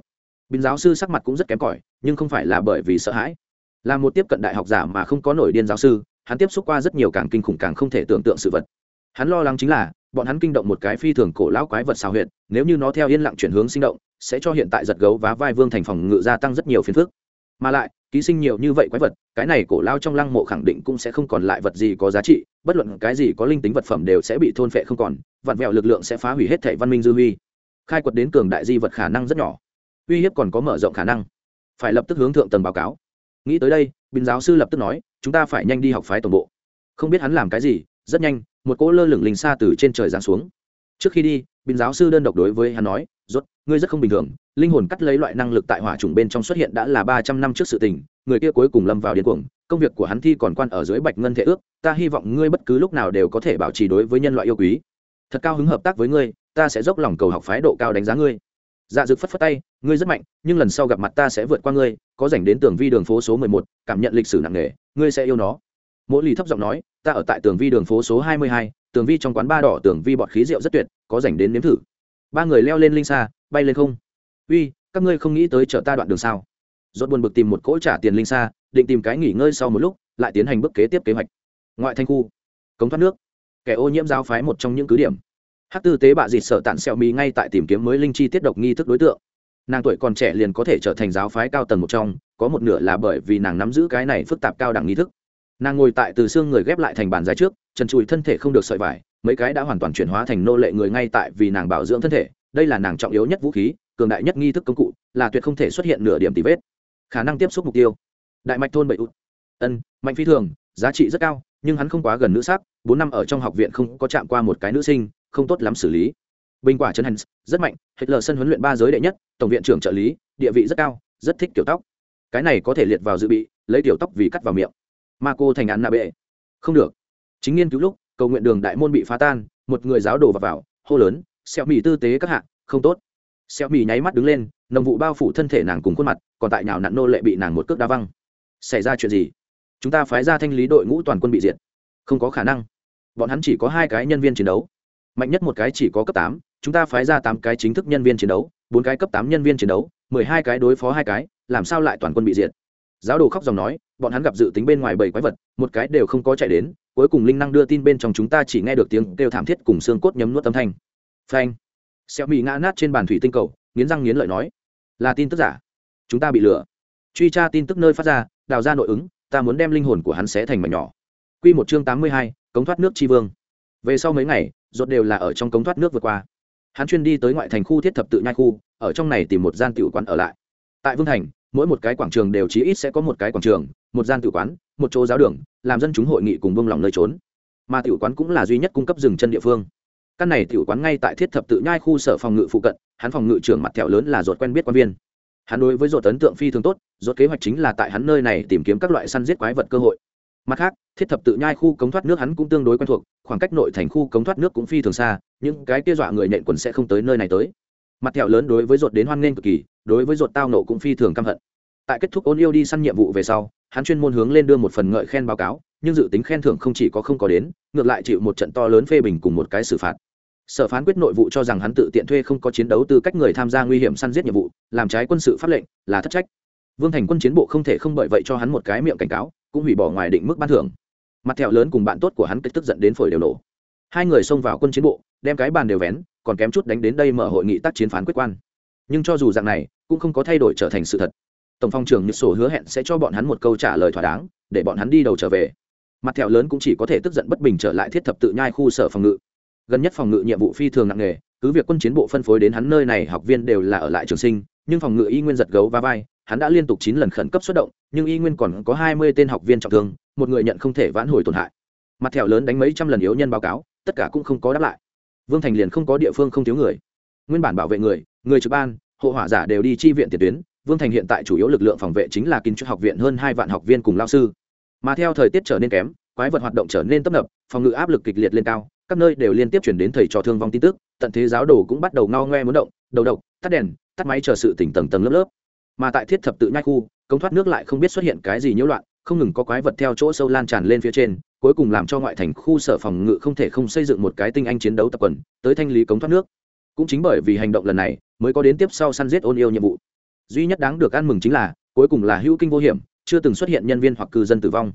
Bình giáo sư sắc mặt cũng rất kém cỏi, nhưng không phải là bởi vì sợ hãi. Là một tiếp cận đại học giả mà không có nổi điên giáo sư, hắn tiếp xúc qua rất nhiều càng kinh khủng càng không thể tưởng tượng sự vật hắn lo lắng chính là, bọn hắn kinh động một cái phi thường cổ lão quái vật xào huyệt, nếu như nó theo yên lặng chuyển hướng sinh động, sẽ cho hiện tại giật gấu và vai vương thành phòng ngự gia tăng rất nhiều phiền phức. Mà lại, ký sinh nhiều như vậy quái vật, cái này cổ lao trong lăng mộ khẳng định cũng sẽ không còn lại vật gì có giá trị, bất luận cái gì có linh tính vật phẩm đều sẽ bị thôn phệ không còn, vặn vẹo lực lượng sẽ phá hủy hết thể văn minh dư huy. Khai quật đến cường đại di vật khả năng rất nhỏ, uy hiếp còn có mở rộng khả năng. Phải lập tức hướng thượng tầng báo cáo. Nghĩ tới đây, bình giáo sư lập tức nói, chúng ta phải nhanh đi học phái tổng bộ. Không biết hắn làm cái gì rất nhanh, một cỗ lơ lửng linh xa từ trên trời giáng xuống. Trước khi đi bình giáo sư đơn độc đối với hắn nói, rốt, ngươi rất không bình thường, linh hồn cắt lấy loại năng lực tại hỏa trùng bên trong xuất hiện đã là ba trăm năm trước sự tình, người kia cuối cùng lâm vào điên cuồng, công việc của hắn thi còn quan ở dưới bạch ngân thể ước, ta hy vọng ngươi bất cứ lúc nào đều có thể bảo trì đối với nhân loại yêu quý. Thật cao hứng hợp tác với ngươi, ta sẽ dốc lòng cầu học phái độ cao đánh giá ngươi. Dạ dực phất phất tay, ngươi rất mạnh, nhưng lần sau gặp mặt ta sẽ vượt qua ngươi, có dành đến tường vi đường phố số mười một, cảm nhận lịch sử nặng nề, ngươi sẽ yêu nó. Mỗi lì thấp giọng nói ta ở tại tường vi đường phố số hai mươi hai, tường vi trong quán ba đỏ tường vi bọt khí rượu rất tuyệt, có dành đến nếm thử. Ba người leo lên linh xa, bay lên không. Uy, các ngươi không nghĩ tới chở ta đoạn đường sao? Rốt buồn bực tìm một cỗ trả tiền linh xa, định tìm cái nghỉ ngơi sau một lúc, lại tiến hành bước kế tiếp kế hoạch. Ngoại thanh khu. Cống thoát nước. Kẻ ô nhiễm giáo phái một trong những cứ điểm. Hát tư tế bạ dịt sợ tản xẹo mì ngay tại tìm kiếm mới linh chi tiết độc nghi thức đối tượng. Nàng tuổi còn trẻ liền có thể trở thành giáo phái cao tầng một trong, có một nửa là bởi vì nàng nắm giữ cái này phức tạp cao đẳng nghi thức nàng ngồi tại từ xương người ghép lại thành bàn dài trước, trần trụi thân thể không được sợi vải, mấy cái đã hoàn toàn chuyển hóa thành nô lệ người ngay tại vì nàng bảo dưỡng thân thể. Đây là nàng trọng yếu nhất vũ khí, cường đại nhất nghi thức công cụ, là tuyệt không thể xuất hiện nửa điểm tì vết. Khả năng tiếp xúc mục tiêu. Đại mạch thôn bậy út. Ân, mạnh phi thường, giá trị rất cao, nhưng hắn không quá gần nữ sắc, bốn năm ở trong học viện không có chạm qua một cái nữ sinh, không tốt lắm xử lý. Bình quả trần hens rất mạnh hết lờ sân huấn luyện ba giới đệ nhất, tổng viện trưởng trợ lý, địa vị rất cao, rất thích kiểu tóc. Cái này có thể liệt vào dự bị, lấy tiểu tóc vì cắt vào miệng ma cô thành án nạ bệ. Không được. Chính nghiên cứu lúc cầu nguyện đường đại môn bị phá tan một người giáo đồ vào, vào hô lớn xẹo mì tư tế các hạng không tốt. Xẹo mì nháy mắt đứng lên nồng vụ bao phủ thân thể nàng cùng khuôn mặt còn tại nhào nặn nô lệ bị nàng một cước đá văng. Xảy ra chuyện gì? Chúng ta phái ra thanh lý đội ngũ toàn quân bị diệt. Không có khả năng. Bọn hắn chỉ có hai cái nhân viên chiến đấu. Mạnh nhất một cái chỉ có cấp tám chúng ta phái ra tám cái chính thức nhân viên chiến đấu bốn cái cấp tám nhân viên chiến đấu mười hai cái đối phó hai cái làm sao lại toàn quân bị diệt? Giáo đồ khóc dòng nói bọn hắn gặp dự tính bên ngoài bảy quái vật, một cái đều không có chạy đến, cuối cùng linh năng đưa tin bên trong chúng ta chỉ nghe được tiếng kêu thảm thiết cùng xương cốt nhấm nuốt âm thanh. Phanh. Xẹo mì ngã nát trên bàn thủy tinh cầu, nghiến răng nghiến lợi nói, là tin tức giả? Chúng ta bị lừa. Truy tra tin tức nơi phát ra, đào ra nội ứng, ta muốn đem linh hồn của hắn xé thành mảnh nhỏ. Quy một chương tám mươi hai, cống thoát nước tri vương. Về sau mấy ngày rốt đều là ở trong cống thoát nước vượt qua. Hắn chuyên đi tới ngoại thành khu thiết thập tự nhai khu, ở trong này tìm một gian tiểu quán ở lại. Tại vương thành mỗi một cái quảng trường đều chí ít sẽ có một cái quảng trường, một gian tiểu quán, một chỗ giáo đường, làm dân chúng hội nghị cùng bông lòng nơi trốn. Mà tiểu quán cũng là duy nhất cung cấp dừng chân địa phương. Căn này tiểu quán ngay tại thiết thập tự nhai khu sở phòng ngự phụ cận, hắn phòng ngự trưởng mặt thẹo lớn là ruột quen biết quan viên. Hắn đối với ruột ấn tượng phi thường tốt, ruột kế hoạch chính là tại hắn nơi này tìm kiếm các loại săn giết quái vật cơ hội. Mặt khác, thiết thập tự nhai khu cống thoát nước hắn cũng tương đối quen thuộc, khoảng cách nội thành khu cống thoát nước cũng phi thường xa, những cái kia dọa người nện quần sẽ không tới nơi này tới. Mặt thẹo lớn đối với ruột đến hoan nghênh cực kỳ, đối với ruột tao nộ cũng phi thường căm hận tại kết thúc ôn yêu đi săn nhiệm vụ về sau, hắn chuyên môn hướng lên đưa một phần ngợi khen báo cáo, nhưng dự tính khen thưởng không chỉ có không có đến, ngược lại chịu một trận to lớn phê bình cùng một cái xử phạt. Sở phán quyết nội vụ cho rằng hắn tự tiện thuê không có chiến đấu tư cách người tham gia nguy hiểm săn giết nhiệm vụ, làm trái quân sự pháp lệnh, là thất trách. Vương thành quân chiến bộ không thể không bởi vậy cho hắn một cái miệng cảnh cáo, cũng hủy bỏ ngoài định mức ban thưởng. Mặt thẹo lớn cùng bạn tốt của hắn kích tức giận đến phổi đều nổ. Hai người xông vào quân chiến bộ, đem cái bàn đều vén, còn kém chút đánh đến đây mở hội nghị tác chiến phán quyết quan. Nhưng cho dù dạng này, cũng không có thay đổi trở thành sự thật tổng phòng trưởng nhật sổ hứa hẹn sẽ cho bọn hắn một câu trả lời thỏa đáng, để bọn hắn đi đầu trở về. Mặt thẹo lớn cũng chỉ có thể tức giận bất bình trở lại thiết thập tự nhai khu sở phòng ngự. Gần nhất phòng ngự nhiệm vụ phi thường nặng nề, cứ việc quân chiến bộ phân phối đến hắn nơi này học viên đều là ở lại trường sinh, nhưng phòng ngự y nguyên giật gấu va vai, hắn đã liên tục chín lần khẩn cấp xuất động, nhưng y nguyên còn có hai mươi tên học viên trọng thương, một người nhận không thể vãn hồi tổn hại. Mặt thẹo lớn đánh mấy trăm lần yếu nhân báo cáo, tất cả cũng không có đáp lại. Vương thành liền không có địa phương không thiếu người. Nguyên bản bảo vệ người người trực ban, hộ hỏa giả đều đi chi viện tiền tuyến vương thành hiện tại chủ yếu lực lượng phòng vệ chính là kinh trúc học viện hơn hai vạn học viên cùng lao sư. Mà theo thời tiết trở nên kém, quái vật hoạt động trở nên tấp nập, phòng ngự áp lực kịch liệt lên cao, các nơi đều liên tiếp chuyển đến thầy trò thương vong tin tức, tận thế giáo đồ cũng bắt đầu ngao ngoe muốn động, đầu độc, tắt đèn, tắt máy chờ sự tỉnh tầng tầng lớp lớp. Mà tại thiết thập tự nhai khu, cống thoát nước lại không biết xuất hiện cái gì nhiễu loạn, không ngừng có quái vật theo chỗ sâu lan tràn lên phía trên, cuối cùng làm cho ngoại thành khu sở phòng ngự không thể không xây dựng một cái tinh anh chiến đấu tập quần, tới thanh lý cống thoát nước. Cũng chính bởi vì hành động lần này, mới có đến tiếp sau săn giết ôn yêu nhiệm vụ duy nhất đáng được ăn mừng chính là, cuối cùng là hữu kinh vô hiểm, chưa từng xuất hiện nhân viên hoặc cư dân tử vong.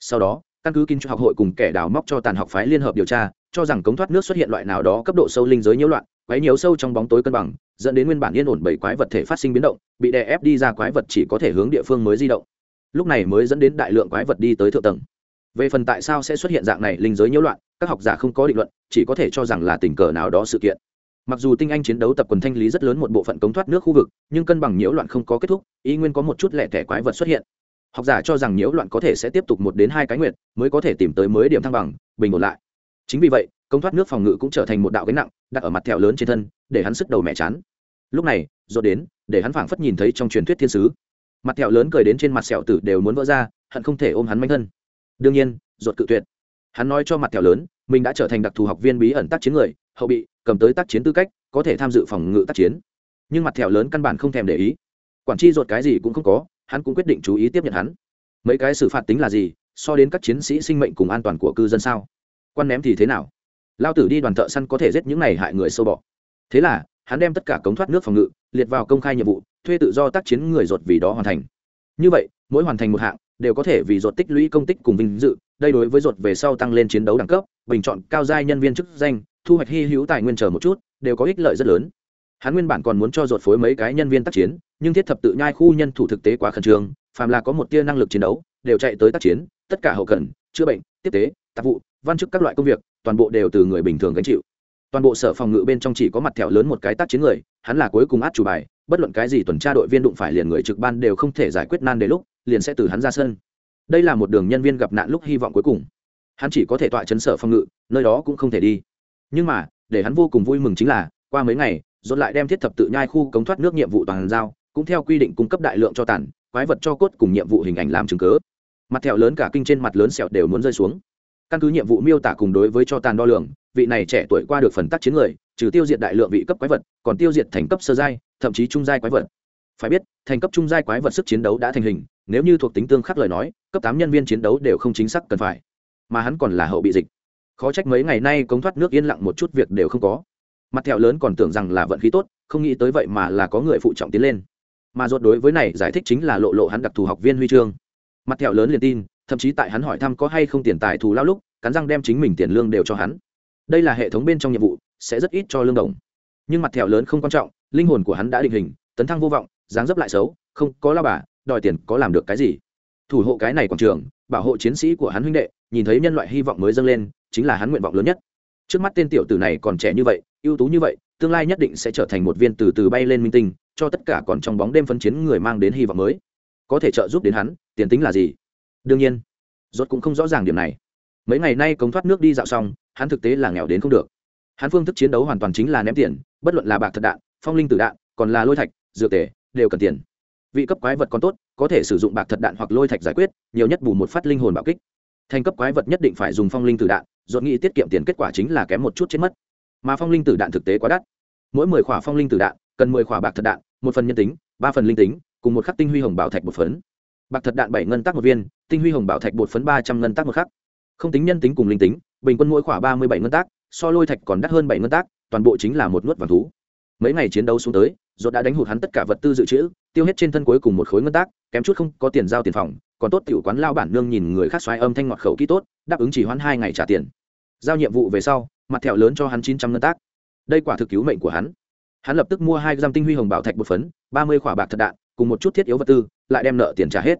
Sau đó, căn cứ kinh học hội cùng kẻ đào móc cho tàn học phái liên hợp điều tra, cho rằng cống thoát nước xuất hiện loại nào đó cấp độ sâu linh giới nhiễu loạn, quấy nhiều sâu trong bóng tối cân bằng, dẫn đến nguyên bản yên ổn bảy quái vật thể phát sinh biến động, bị đè ép đi ra quái vật chỉ có thể hướng địa phương mới di động. Lúc này mới dẫn đến đại lượng quái vật đi tới thượng tầng. Về phần tại sao sẽ xuất hiện dạng này linh giới nhiễu loạn, các học giả không có định luận, chỉ có thể cho rằng là tình cờ nào đó sự kiện mặc dù tinh anh chiến đấu tập quần thanh lý rất lớn một bộ phận cống thoát nước khu vực, nhưng cân bằng nhiễu loạn không có kết thúc ý nguyên có một chút lẻ thẻ quái vật xuất hiện. Học giả cho rằng nhiễu loạn có thể sẽ tiếp tục một đến hai cái nguyện mới có thể tìm tới mới điểm thăng bằng, bình ổn lại. Chính vì vậy công thoát nước phòng ngự cũng trở thành một đạo gánh nặng, đặt ở mặt thẹo lớn trên thân, để hắn sức đầu mẹ chán. Lúc này dột đến, để hắn phảng phất nhìn thấy trong truyền thuyết thiên sứ. Mặt thẹo lớn cười đến trên mặt sẹo tử đều muốn vỡ ra, hận không thể ôm hắn manh thân. Đương nhiên dột cự tuyệt. Hắn nói cho mặt thẹo lớn, mình đã trở thành đặc thù học viên bí ẩn tác chiến người, hậu bị cầm tới tác chiến tư cách, có thể tham dự phòng ngự tác chiến. Nhưng mặt thẹo lớn căn bản không thèm để ý. Quản tri ruột cái gì cũng không có, hắn cũng quyết định chú ý tiếp nhận hắn. Mấy cái xử phạt tính là gì, so đến các chiến sĩ sinh mệnh cùng an toàn của cư dân sao? Quan ném thì thế nào? Lao tử đi đoàn thợ săn có thể giết những này hại người sâu bọ. Thế là, hắn đem tất cả cống thoát nước phòng ngự, liệt vào công khai nhiệm vụ, thuê tự do tác chiến người ruột vì đó hoàn thành. Như vậy, mỗi hoàn thành một hạng, đều có thể vì ruột tích lũy công tích cùng vinh dự, đây đối với ruột về sau tăng lên chiến đấu đẳng cấp, bình chọn cao giai nhân viên chức danh thu hoạch hy hữu tài nguyên chờ một chút, đều có ích lợi rất lớn. Hắn nguyên bản còn muốn cho dột phối mấy cái nhân viên tác chiến, nhưng thiết thập tự nhai khu nhân thủ thực tế quá khẩn trương, phàm là có một tia năng lực chiến đấu, đều chạy tới tác chiến, tất cả hậu cần, chữa bệnh, tiếp tế, tạp vụ, văn chức các loại công việc, toàn bộ đều từ người bình thường gánh chịu. Toàn bộ sở phòng ngự bên trong chỉ có mặt thẹo lớn một cái tác chiến người, hắn là cuối cùng át chủ bài, bất luận cái gì tuần tra đội viên đụng phải liền người trực ban đều không thể giải quyết nan đề lúc, liền sẽ từ hắn ra sân. Đây là một đường nhân viên gặp nạn lúc hy vọng cuối cùng. Hắn chỉ có thể tọa chấn sở phòng ngự, nơi đó cũng không thể đi nhưng mà, để hắn vô cùng vui mừng chính là, qua mấy ngày dồn lại đem thiết thập tự nhai khu cống thoát nước nhiệm vụ toàn giao, cũng theo quy định cung cấp đại lượng cho tàn, quái vật cho cốt cùng nhiệm vụ hình ảnh làm chứng cớ mặt thẹo lớn cả kinh trên mặt lớn sẹo đều muốn rơi xuống. Căn cứ nhiệm vụ miêu tả cùng đối với cho tàn đo lường, vị này trẻ tuổi qua được phần tác chiến người, trừ tiêu diệt đại lượng vị cấp quái vật, còn tiêu diệt thành cấp sơ giai, thậm chí trung giai quái vật. Phải biết, thành cấp trung giai quái vật sức chiến đấu đã thành hình, nếu như thuộc tính tương khắc lời nói, cấp tám nhân viên chiến đấu đều không chính xác cần phải. Mà hắn còn là hậu bị dịch khó trách mấy ngày nay cống thoát nước yên lặng một chút việc đều không có. Mặt thẹo lớn còn tưởng rằng là vận khí tốt, không nghĩ tới vậy mà là có người phụ trọng tiến lên. Mà ruột đối với này giải thích chính là lộ lộ hắn đặc thù học viên huy chương. Mặt thẹo lớn liền tin, thậm chí tại hắn hỏi thăm có hay không tiền tài thù lao lúc, cắn răng đem chính mình tiền lương đều cho hắn. Đây là hệ thống bên trong nhiệm vụ, sẽ rất ít cho lương đồng. Nhưng mặt thẹo lớn không quan trọng, linh hồn của hắn đã định hình, tấn thăng vô vọng, dáng dấp lại xấu, không có lao bà, đòi tiền có làm được cái gì? Thủ hộ cái này quảng trường, bảo hộ chiến sĩ của hắn huynh đệ, nhìn thấy nhân loại hy vọng mới dâng lên chính là hắn nguyện vọng lớn nhất. Trước mắt tên tiểu tử này còn trẻ như vậy ưu tú như vậy tương lai nhất định sẽ trở thành một viên từ từ bay lên minh tinh cho tất cả còn trong bóng đêm phân chiến người mang đến hy vọng mới. Có thể trợ giúp đến hắn tiền tính là gì? Đương nhiên rốt cũng không rõ ràng điểm này. Mấy ngày nay cống thoát nước đi dạo xong hắn thực tế là nghèo đến không được. Hắn phương thức chiến đấu hoàn toàn chính là ném tiền bất luận là bạc thật đạn phong linh tử đạn còn là lôi thạch dược tề, đều cần tiền. Vị cấp quái vật còn tốt có thể sử dụng bạc thật đạn hoặc lôi thạch giải quyết nhiều nhất bù một phát linh hồn bạo kích. Thành cấp quái vật nhất định phải dùng phong linh tử đạn dột nghĩ tiết kiệm tiền kết quả chính là kém một chút chết mất. Mà phong linh tử đạn thực tế quá đắt. Mỗi mười khỏa phong linh tử đạn, cần mười khỏa bạc thật đạn, một phần nhân tính, ba phần linh tính, cùng một khắc tinh huy hồng bảo thạch một phấn. Bạc thật đạn bảy ngân tắc một viên, tinh huy hồng bảo thạch bột phấn ba trăm ngân tắc một khắc. Không tính nhân tính cùng linh tính, bình quân mỗi khỏa ba mươi bảy ngân tác so lôi thạch còn đắt hơn bảy ngân tác toàn bộ chính là một nuốt vàng thú. Mấy ngày chiến đấu xuống tới dốt đã đánh hụt hắn tất cả vật tư dự trữ, tiêu hết trên thân cuối cùng một khối ngân tác kém chút không có tiền giao tiền phòng còn tốt tiểu quán lao bản nương nhìn người khác xoáy âm thanh ngọt khẩu kỹ tốt, đáp ứng chỉ hoãn hai ngày trả tiền. Giao nhiệm vụ về sau, mặt thẹo lớn cho hắn chín trăm ngân tác. Đây quả thực cứu mệnh của hắn. Hắn lập tức mua hai giam tinh huy hồng bảo thạch bột phấn, ba mươi khỏa bạc thật đạn, cùng một chút thiết yếu vật tư, lại đem nợ tiền trả hết.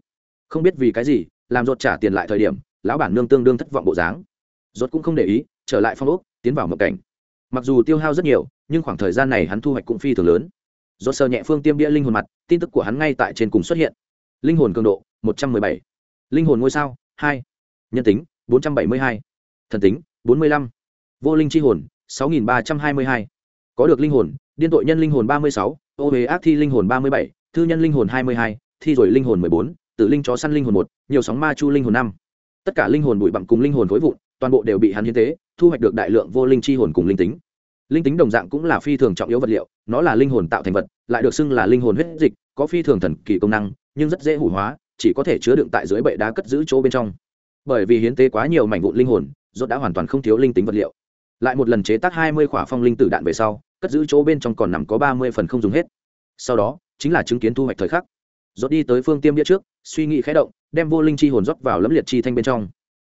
Không biết vì cái gì, làm rột trả tiền lại thời điểm, lão bản nương tương đương thất vọng bộ dáng. Rốt cũng không để ý, trở lại phong ốc, tiến vào mộng cảnh. Mặc dù tiêu hao rất nhiều, nhưng khoảng thời gian này hắn thu hoạch cũng phi thường lớn. Do sờ nhẹ phương tiêm bia linh hồn mặt, tin tức của hắn ngay tại trên cùng xuất hiện linh hồn cường độ 117. linh hồn ngôi sao 2. nhân tính 472. thần tính 45. vô linh chi hồn 6322. có được linh hồn điên tội nhân linh hồn 36, ô huế ác thi linh hồn 37, thư nhân linh hồn 22, thi rồi linh hồn 14, tử linh chó săn linh hồn 1, nhiều sóng ma chu linh hồn 5 tất cả linh hồn bụi bặm cùng linh hồn khối vụn toàn bộ đều bị hắn hiến tế thu hoạch được đại lượng vô linh chi hồn cùng linh tính linh tính đồng dạng cũng là phi thường trọng yếu vật liệu nó là linh hồn tạo thành vật lại được xưng là linh hồn huyết dịch có phi thường thần kỳ công năng nhưng rất dễ hủ hóa, chỉ có thể chứa đựng tại dưới bệ đá cất giữ chỗ bên trong. Bởi vì hiến tế quá nhiều mảnh vụn linh hồn, rốt đã hoàn toàn không thiếu linh tính vật liệu. Lại một lần chế tác hai mươi khỏa phong linh tử đạn về sau, cất giữ chỗ bên trong còn nằm có ba mươi phần không dùng hết. Sau đó, chính là chứng kiến thu hoạch thời khắc. Rốt đi tới phương tiêm địa trước, suy nghĩ khẽ động, đem vô linh chi hồn rót vào lấm liệt chi thanh bên trong.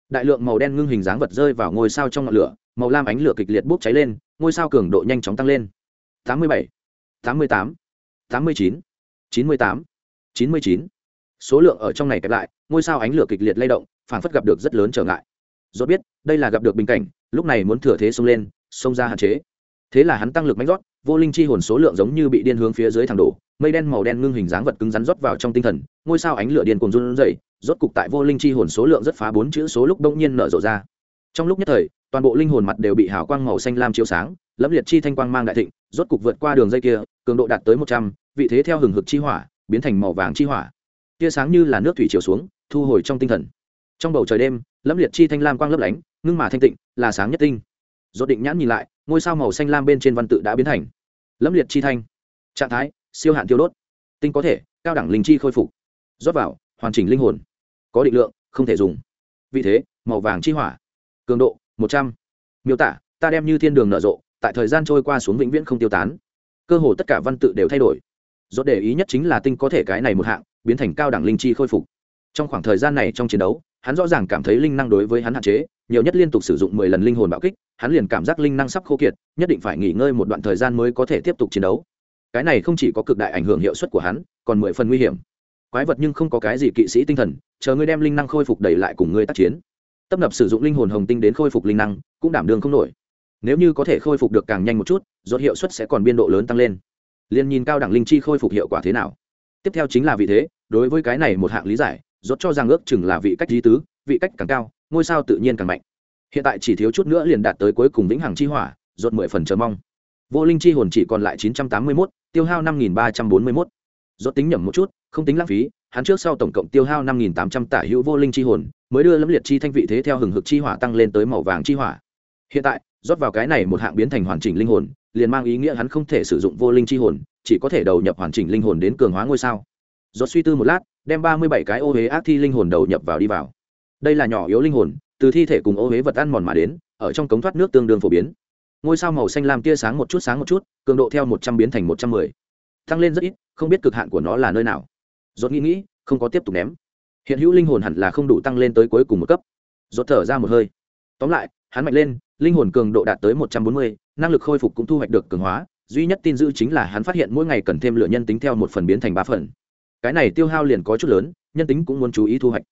Đại lượng màu đen ngưng hình dáng vật rơi vào ngôi sao trong ngọn lửa, màu lam ánh lửa kịch liệt bốc cháy lên, ngôi sao cường độ nhanh chóng tăng lên. Tám mươi bảy, tám mươi tám tám mươi chín chín mươi tám chín mươi chín. Số lượng ở trong này kẹp lại, ngôi sao ánh lửa kịch liệt lay động phản phất gặp được rất lớn trở ngại. Dốt biết, đây là gặp được bình cảnh, lúc này muốn thừa thế xông lên, xông ra hạn chế. Thế là hắn tăng lực mạnh rót, vô linh chi hồn số lượng giống như bị điên hướng phía dưới thẳng đổ, mây đen màu đen ngưng hình dáng vật cứng rắn rót vào trong tinh thần, ngôi sao ánh lửa điên cuồng run rẩy, rốt cục tại vô linh chi hồn số lượng rất phá bốn chữ số lúc đông nhiên nở rộ ra. Trong lúc nhất thời, toàn bộ linh hồn mặt đều bị hào quang màu xanh lam chiếu sáng, lẫm liệt chi thanh quang mang đại thịnh, rốt cục vượt qua đường dây kia, cường độ đạt tới một trăm, vị thế theo hừng hực chi hỏa biến thành màu vàng chi hỏa. Tia sáng như là nước thủy chiều xuống, thu hồi trong tinh thần. Trong bầu trời đêm, lẫm liệt chi thanh lam quang lấp lánh, ngưng mà thanh tịnh, là sáng nhất tinh. Rốt định nhãn nhìn lại, ngôi sao màu xanh lam bên trên văn tự đã biến thành. Lẫm liệt chi thanh. Trạng thái, siêu hạn tiêu đốt. Tinh có thể, cao đẳng linh chi khôi phục. Rót vào, hoàn chỉnh linh hồn. Có định lượng, không thể dùng. Vì thế, màu vàng chi hỏa. Cường độ, một trăm. Miêu tả, ta đem như thiên đường nở rộ, tại thời gian trôi qua xuống vĩnh viễn không tiêu tán. Cơ hồ tất cả văn tự đều thay đổi rốt để ý nhất chính là tinh có thể cái này một hạng, biến thành cao đẳng linh chi khôi phục. Trong khoảng thời gian này trong chiến đấu, hắn rõ ràng cảm thấy linh năng đối với hắn hạn chế, nhiều nhất liên tục sử dụng mười lần linh hồn bạo kích, hắn liền cảm giác linh năng sắp khô kiệt, nhất định phải nghỉ ngơi một đoạn thời gian mới có thể tiếp tục chiến đấu. Cái này không chỉ có cực đại ảnh hưởng hiệu suất của hắn, còn mười phần nguy hiểm. Quái vật nhưng không có cái gì kỵ sĩ tinh thần, chờ ngươi đem linh năng khôi phục đẩy lại cùng ngươi tác chiến. Tấp nập sử dụng linh hồn hồng tinh đến khôi phục linh năng, cũng đảm đường không nổi. Nếu như có thể khôi phục được càng nhanh một chút, rốt hiệu suất sẽ còn biên độ lớn tăng lên liền nhìn cao đẳng linh chi khôi phục hiệu quả thế nào. Tiếp theo chính là vị thế đối với cái này một hạng lý giải rốt cho rằng ước chừng là vị cách lý tứ vị cách càng cao ngôi sao tự nhiên càng mạnh. Hiện tại chỉ thiếu chút nữa liền đạt tới cuối cùng vĩnh hằng chi hỏa rốt mười phần chờ mong. Vô linh chi hồn chỉ còn lại chín trăm tám mươi 981, tiêu hao năm nghìn ba trăm bốn mươi 5341. rốt tính nhẩm một chút không tính lãng phí hắn trước sau tổng cộng tiêu hao năm nghìn tám trăm tả hữu vô linh chi hồn mới đưa lâm liệt chi thanh vị thế theo hừng hực chi hỏa tăng lên tới màu vàng chi hỏa. Hiện tại rót vào cái này một hạng biến thành hoàn chỉnh linh hồn liền mang ý nghĩa hắn không thể sử dụng vô linh chi hồn, chỉ có thể đầu nhập hoàn chỉnh linh hồn đến cường hóa ngôi sao. Rốt suy tư một lát, đem ba mươi bảy cái ô huế ác thi linh hồn đầu nhập vào đi vào. Đây là nhỏ yếu linh hồn, từ thi thể cùng ô huế vật ăn mòn mà đến, ở trong cống thoát nước tương đương phổ biến. Ngôi sao màu xanh lam tia sáng một chút sáng một chút, cường độ theo một trăm biến thành một trăm mười. Tăng lên rất ít, không biết cực hạn của nó là nơi nào. Dốt nghĩ nghĩ, không có tiếp tục ném. Hiện hữu linh hồn hẳn là không đủ tăng lên tới cuối cùng một cấp. Dốt thở ra một hơi. Tóm lại, hắn mạnh lên linh hồn cường độ đạt tới một trăm bốn mươi, năng lực khôi phục cũng thu hoạch được cường hóa. Duy nhất tin giữ chính là hắn phát hiện mỗi ngày cần thêm lựa nhân tính theo một phần biến thành ba phần. Cái này tiêu hao liền có chút lớn, nhân tính cũng muốn chú ý thu hoạch.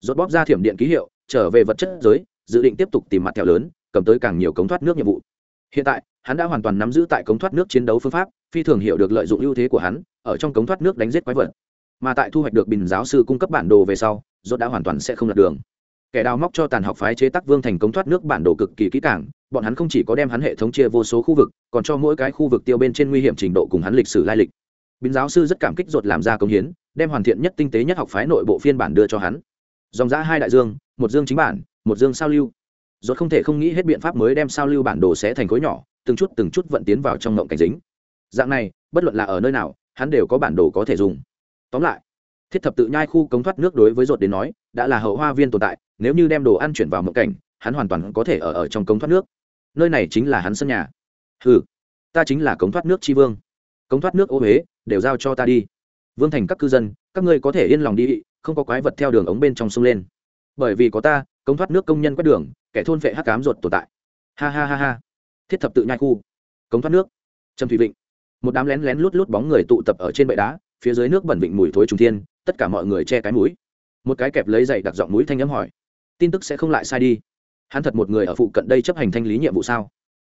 Dốt bóp ra thiểm điện ký hiệu, trở về vật chất giới, dự định tiếp tục tìm mặt thẹo lớn, cầm tới càng nhiều cống thoát nước nhiệm vụ. Hiện tại, hắn đã hoàn toàn nắm giữ tại cống thoát nước chiến đấu phương pháp, phi thường hiểu được lợi dụng ưu thế của hắn, ở trong cống thoát nước đánh giết quái vật. Mà tại thu hoạch được bình giáo sư cung cấp bản đồ về sau, rốt đã hoàn toàn sẽ không lật đường kẻ đào móc cho tàn học phái chế tác vương thành cống thoát nước bản đồ cực kỳ kỹ càng, bọn hắn không chỉ có đem hắn hệ thống chia vô số khu vực, còn cho mỗi cái khu vực tiêu bên trên nguy hiểm trình độ cùng hắn lịch sử lai lịch. Biến giáo sư rất cảm kích ruột làm ra công hiến, đem hoàn thiện nhất tinh tế nhất học phái nội bộ phiên bản đưa cho hắn. Dòng giã hai đại dương, một dương chính bản, một dương sao lưu. Ruột không thể không nghĩ hết biện pháp mới đem sao lưu bản đồ sẽ thành khối nhỏ, từng chút từng chút vận tiến vào trong ngộng cảnh dính. Dạng này, bất luận là ở nơi nào, hắn đều có bản đồ có thể dùng. Tóm lại, thiết thập tự nhai khu cống thoát nước đối với ruột đến nói đã là hậu hoa viên tồn tại, nếu như đem đồ ăn chuyển vào mộng cảnh, hắn hoàn toàn có thể ở ở trong cống thoát nước. Nơi này chính là hắn sân nhà. Ừ ta chính là cống thoát nước tri vương. Cống thoát nước ô huế đều giao cho ta đi. Vương thành các cư dân, các ngươi có thể yên lòng đi, không có quái vật theo đường ống bên trong sông lên. Bởi vì có ta, cống thoát nước công nhân quét đường, kẻ thôn vệ hắc cám ruột tồn tại. Ha ha ha ha. Thiết thập tự nhai khu. Cống thoát nước. Trầm thủy vịnh. Một đám lén lén lút lút bóng người tụ tập ở trên bệ đá, phía dưới nước bẩn vịnh mùi thối trùng thiên, tất cả mọi người che cái mũi một cái kẹp lấy dậy đặc giọng mũi thanh âm hỏi, tin tức sẽ không lại sai đi. Hắn thật một người ở phụ cận đây chấp hành thanh lý nhiệm vụ sao?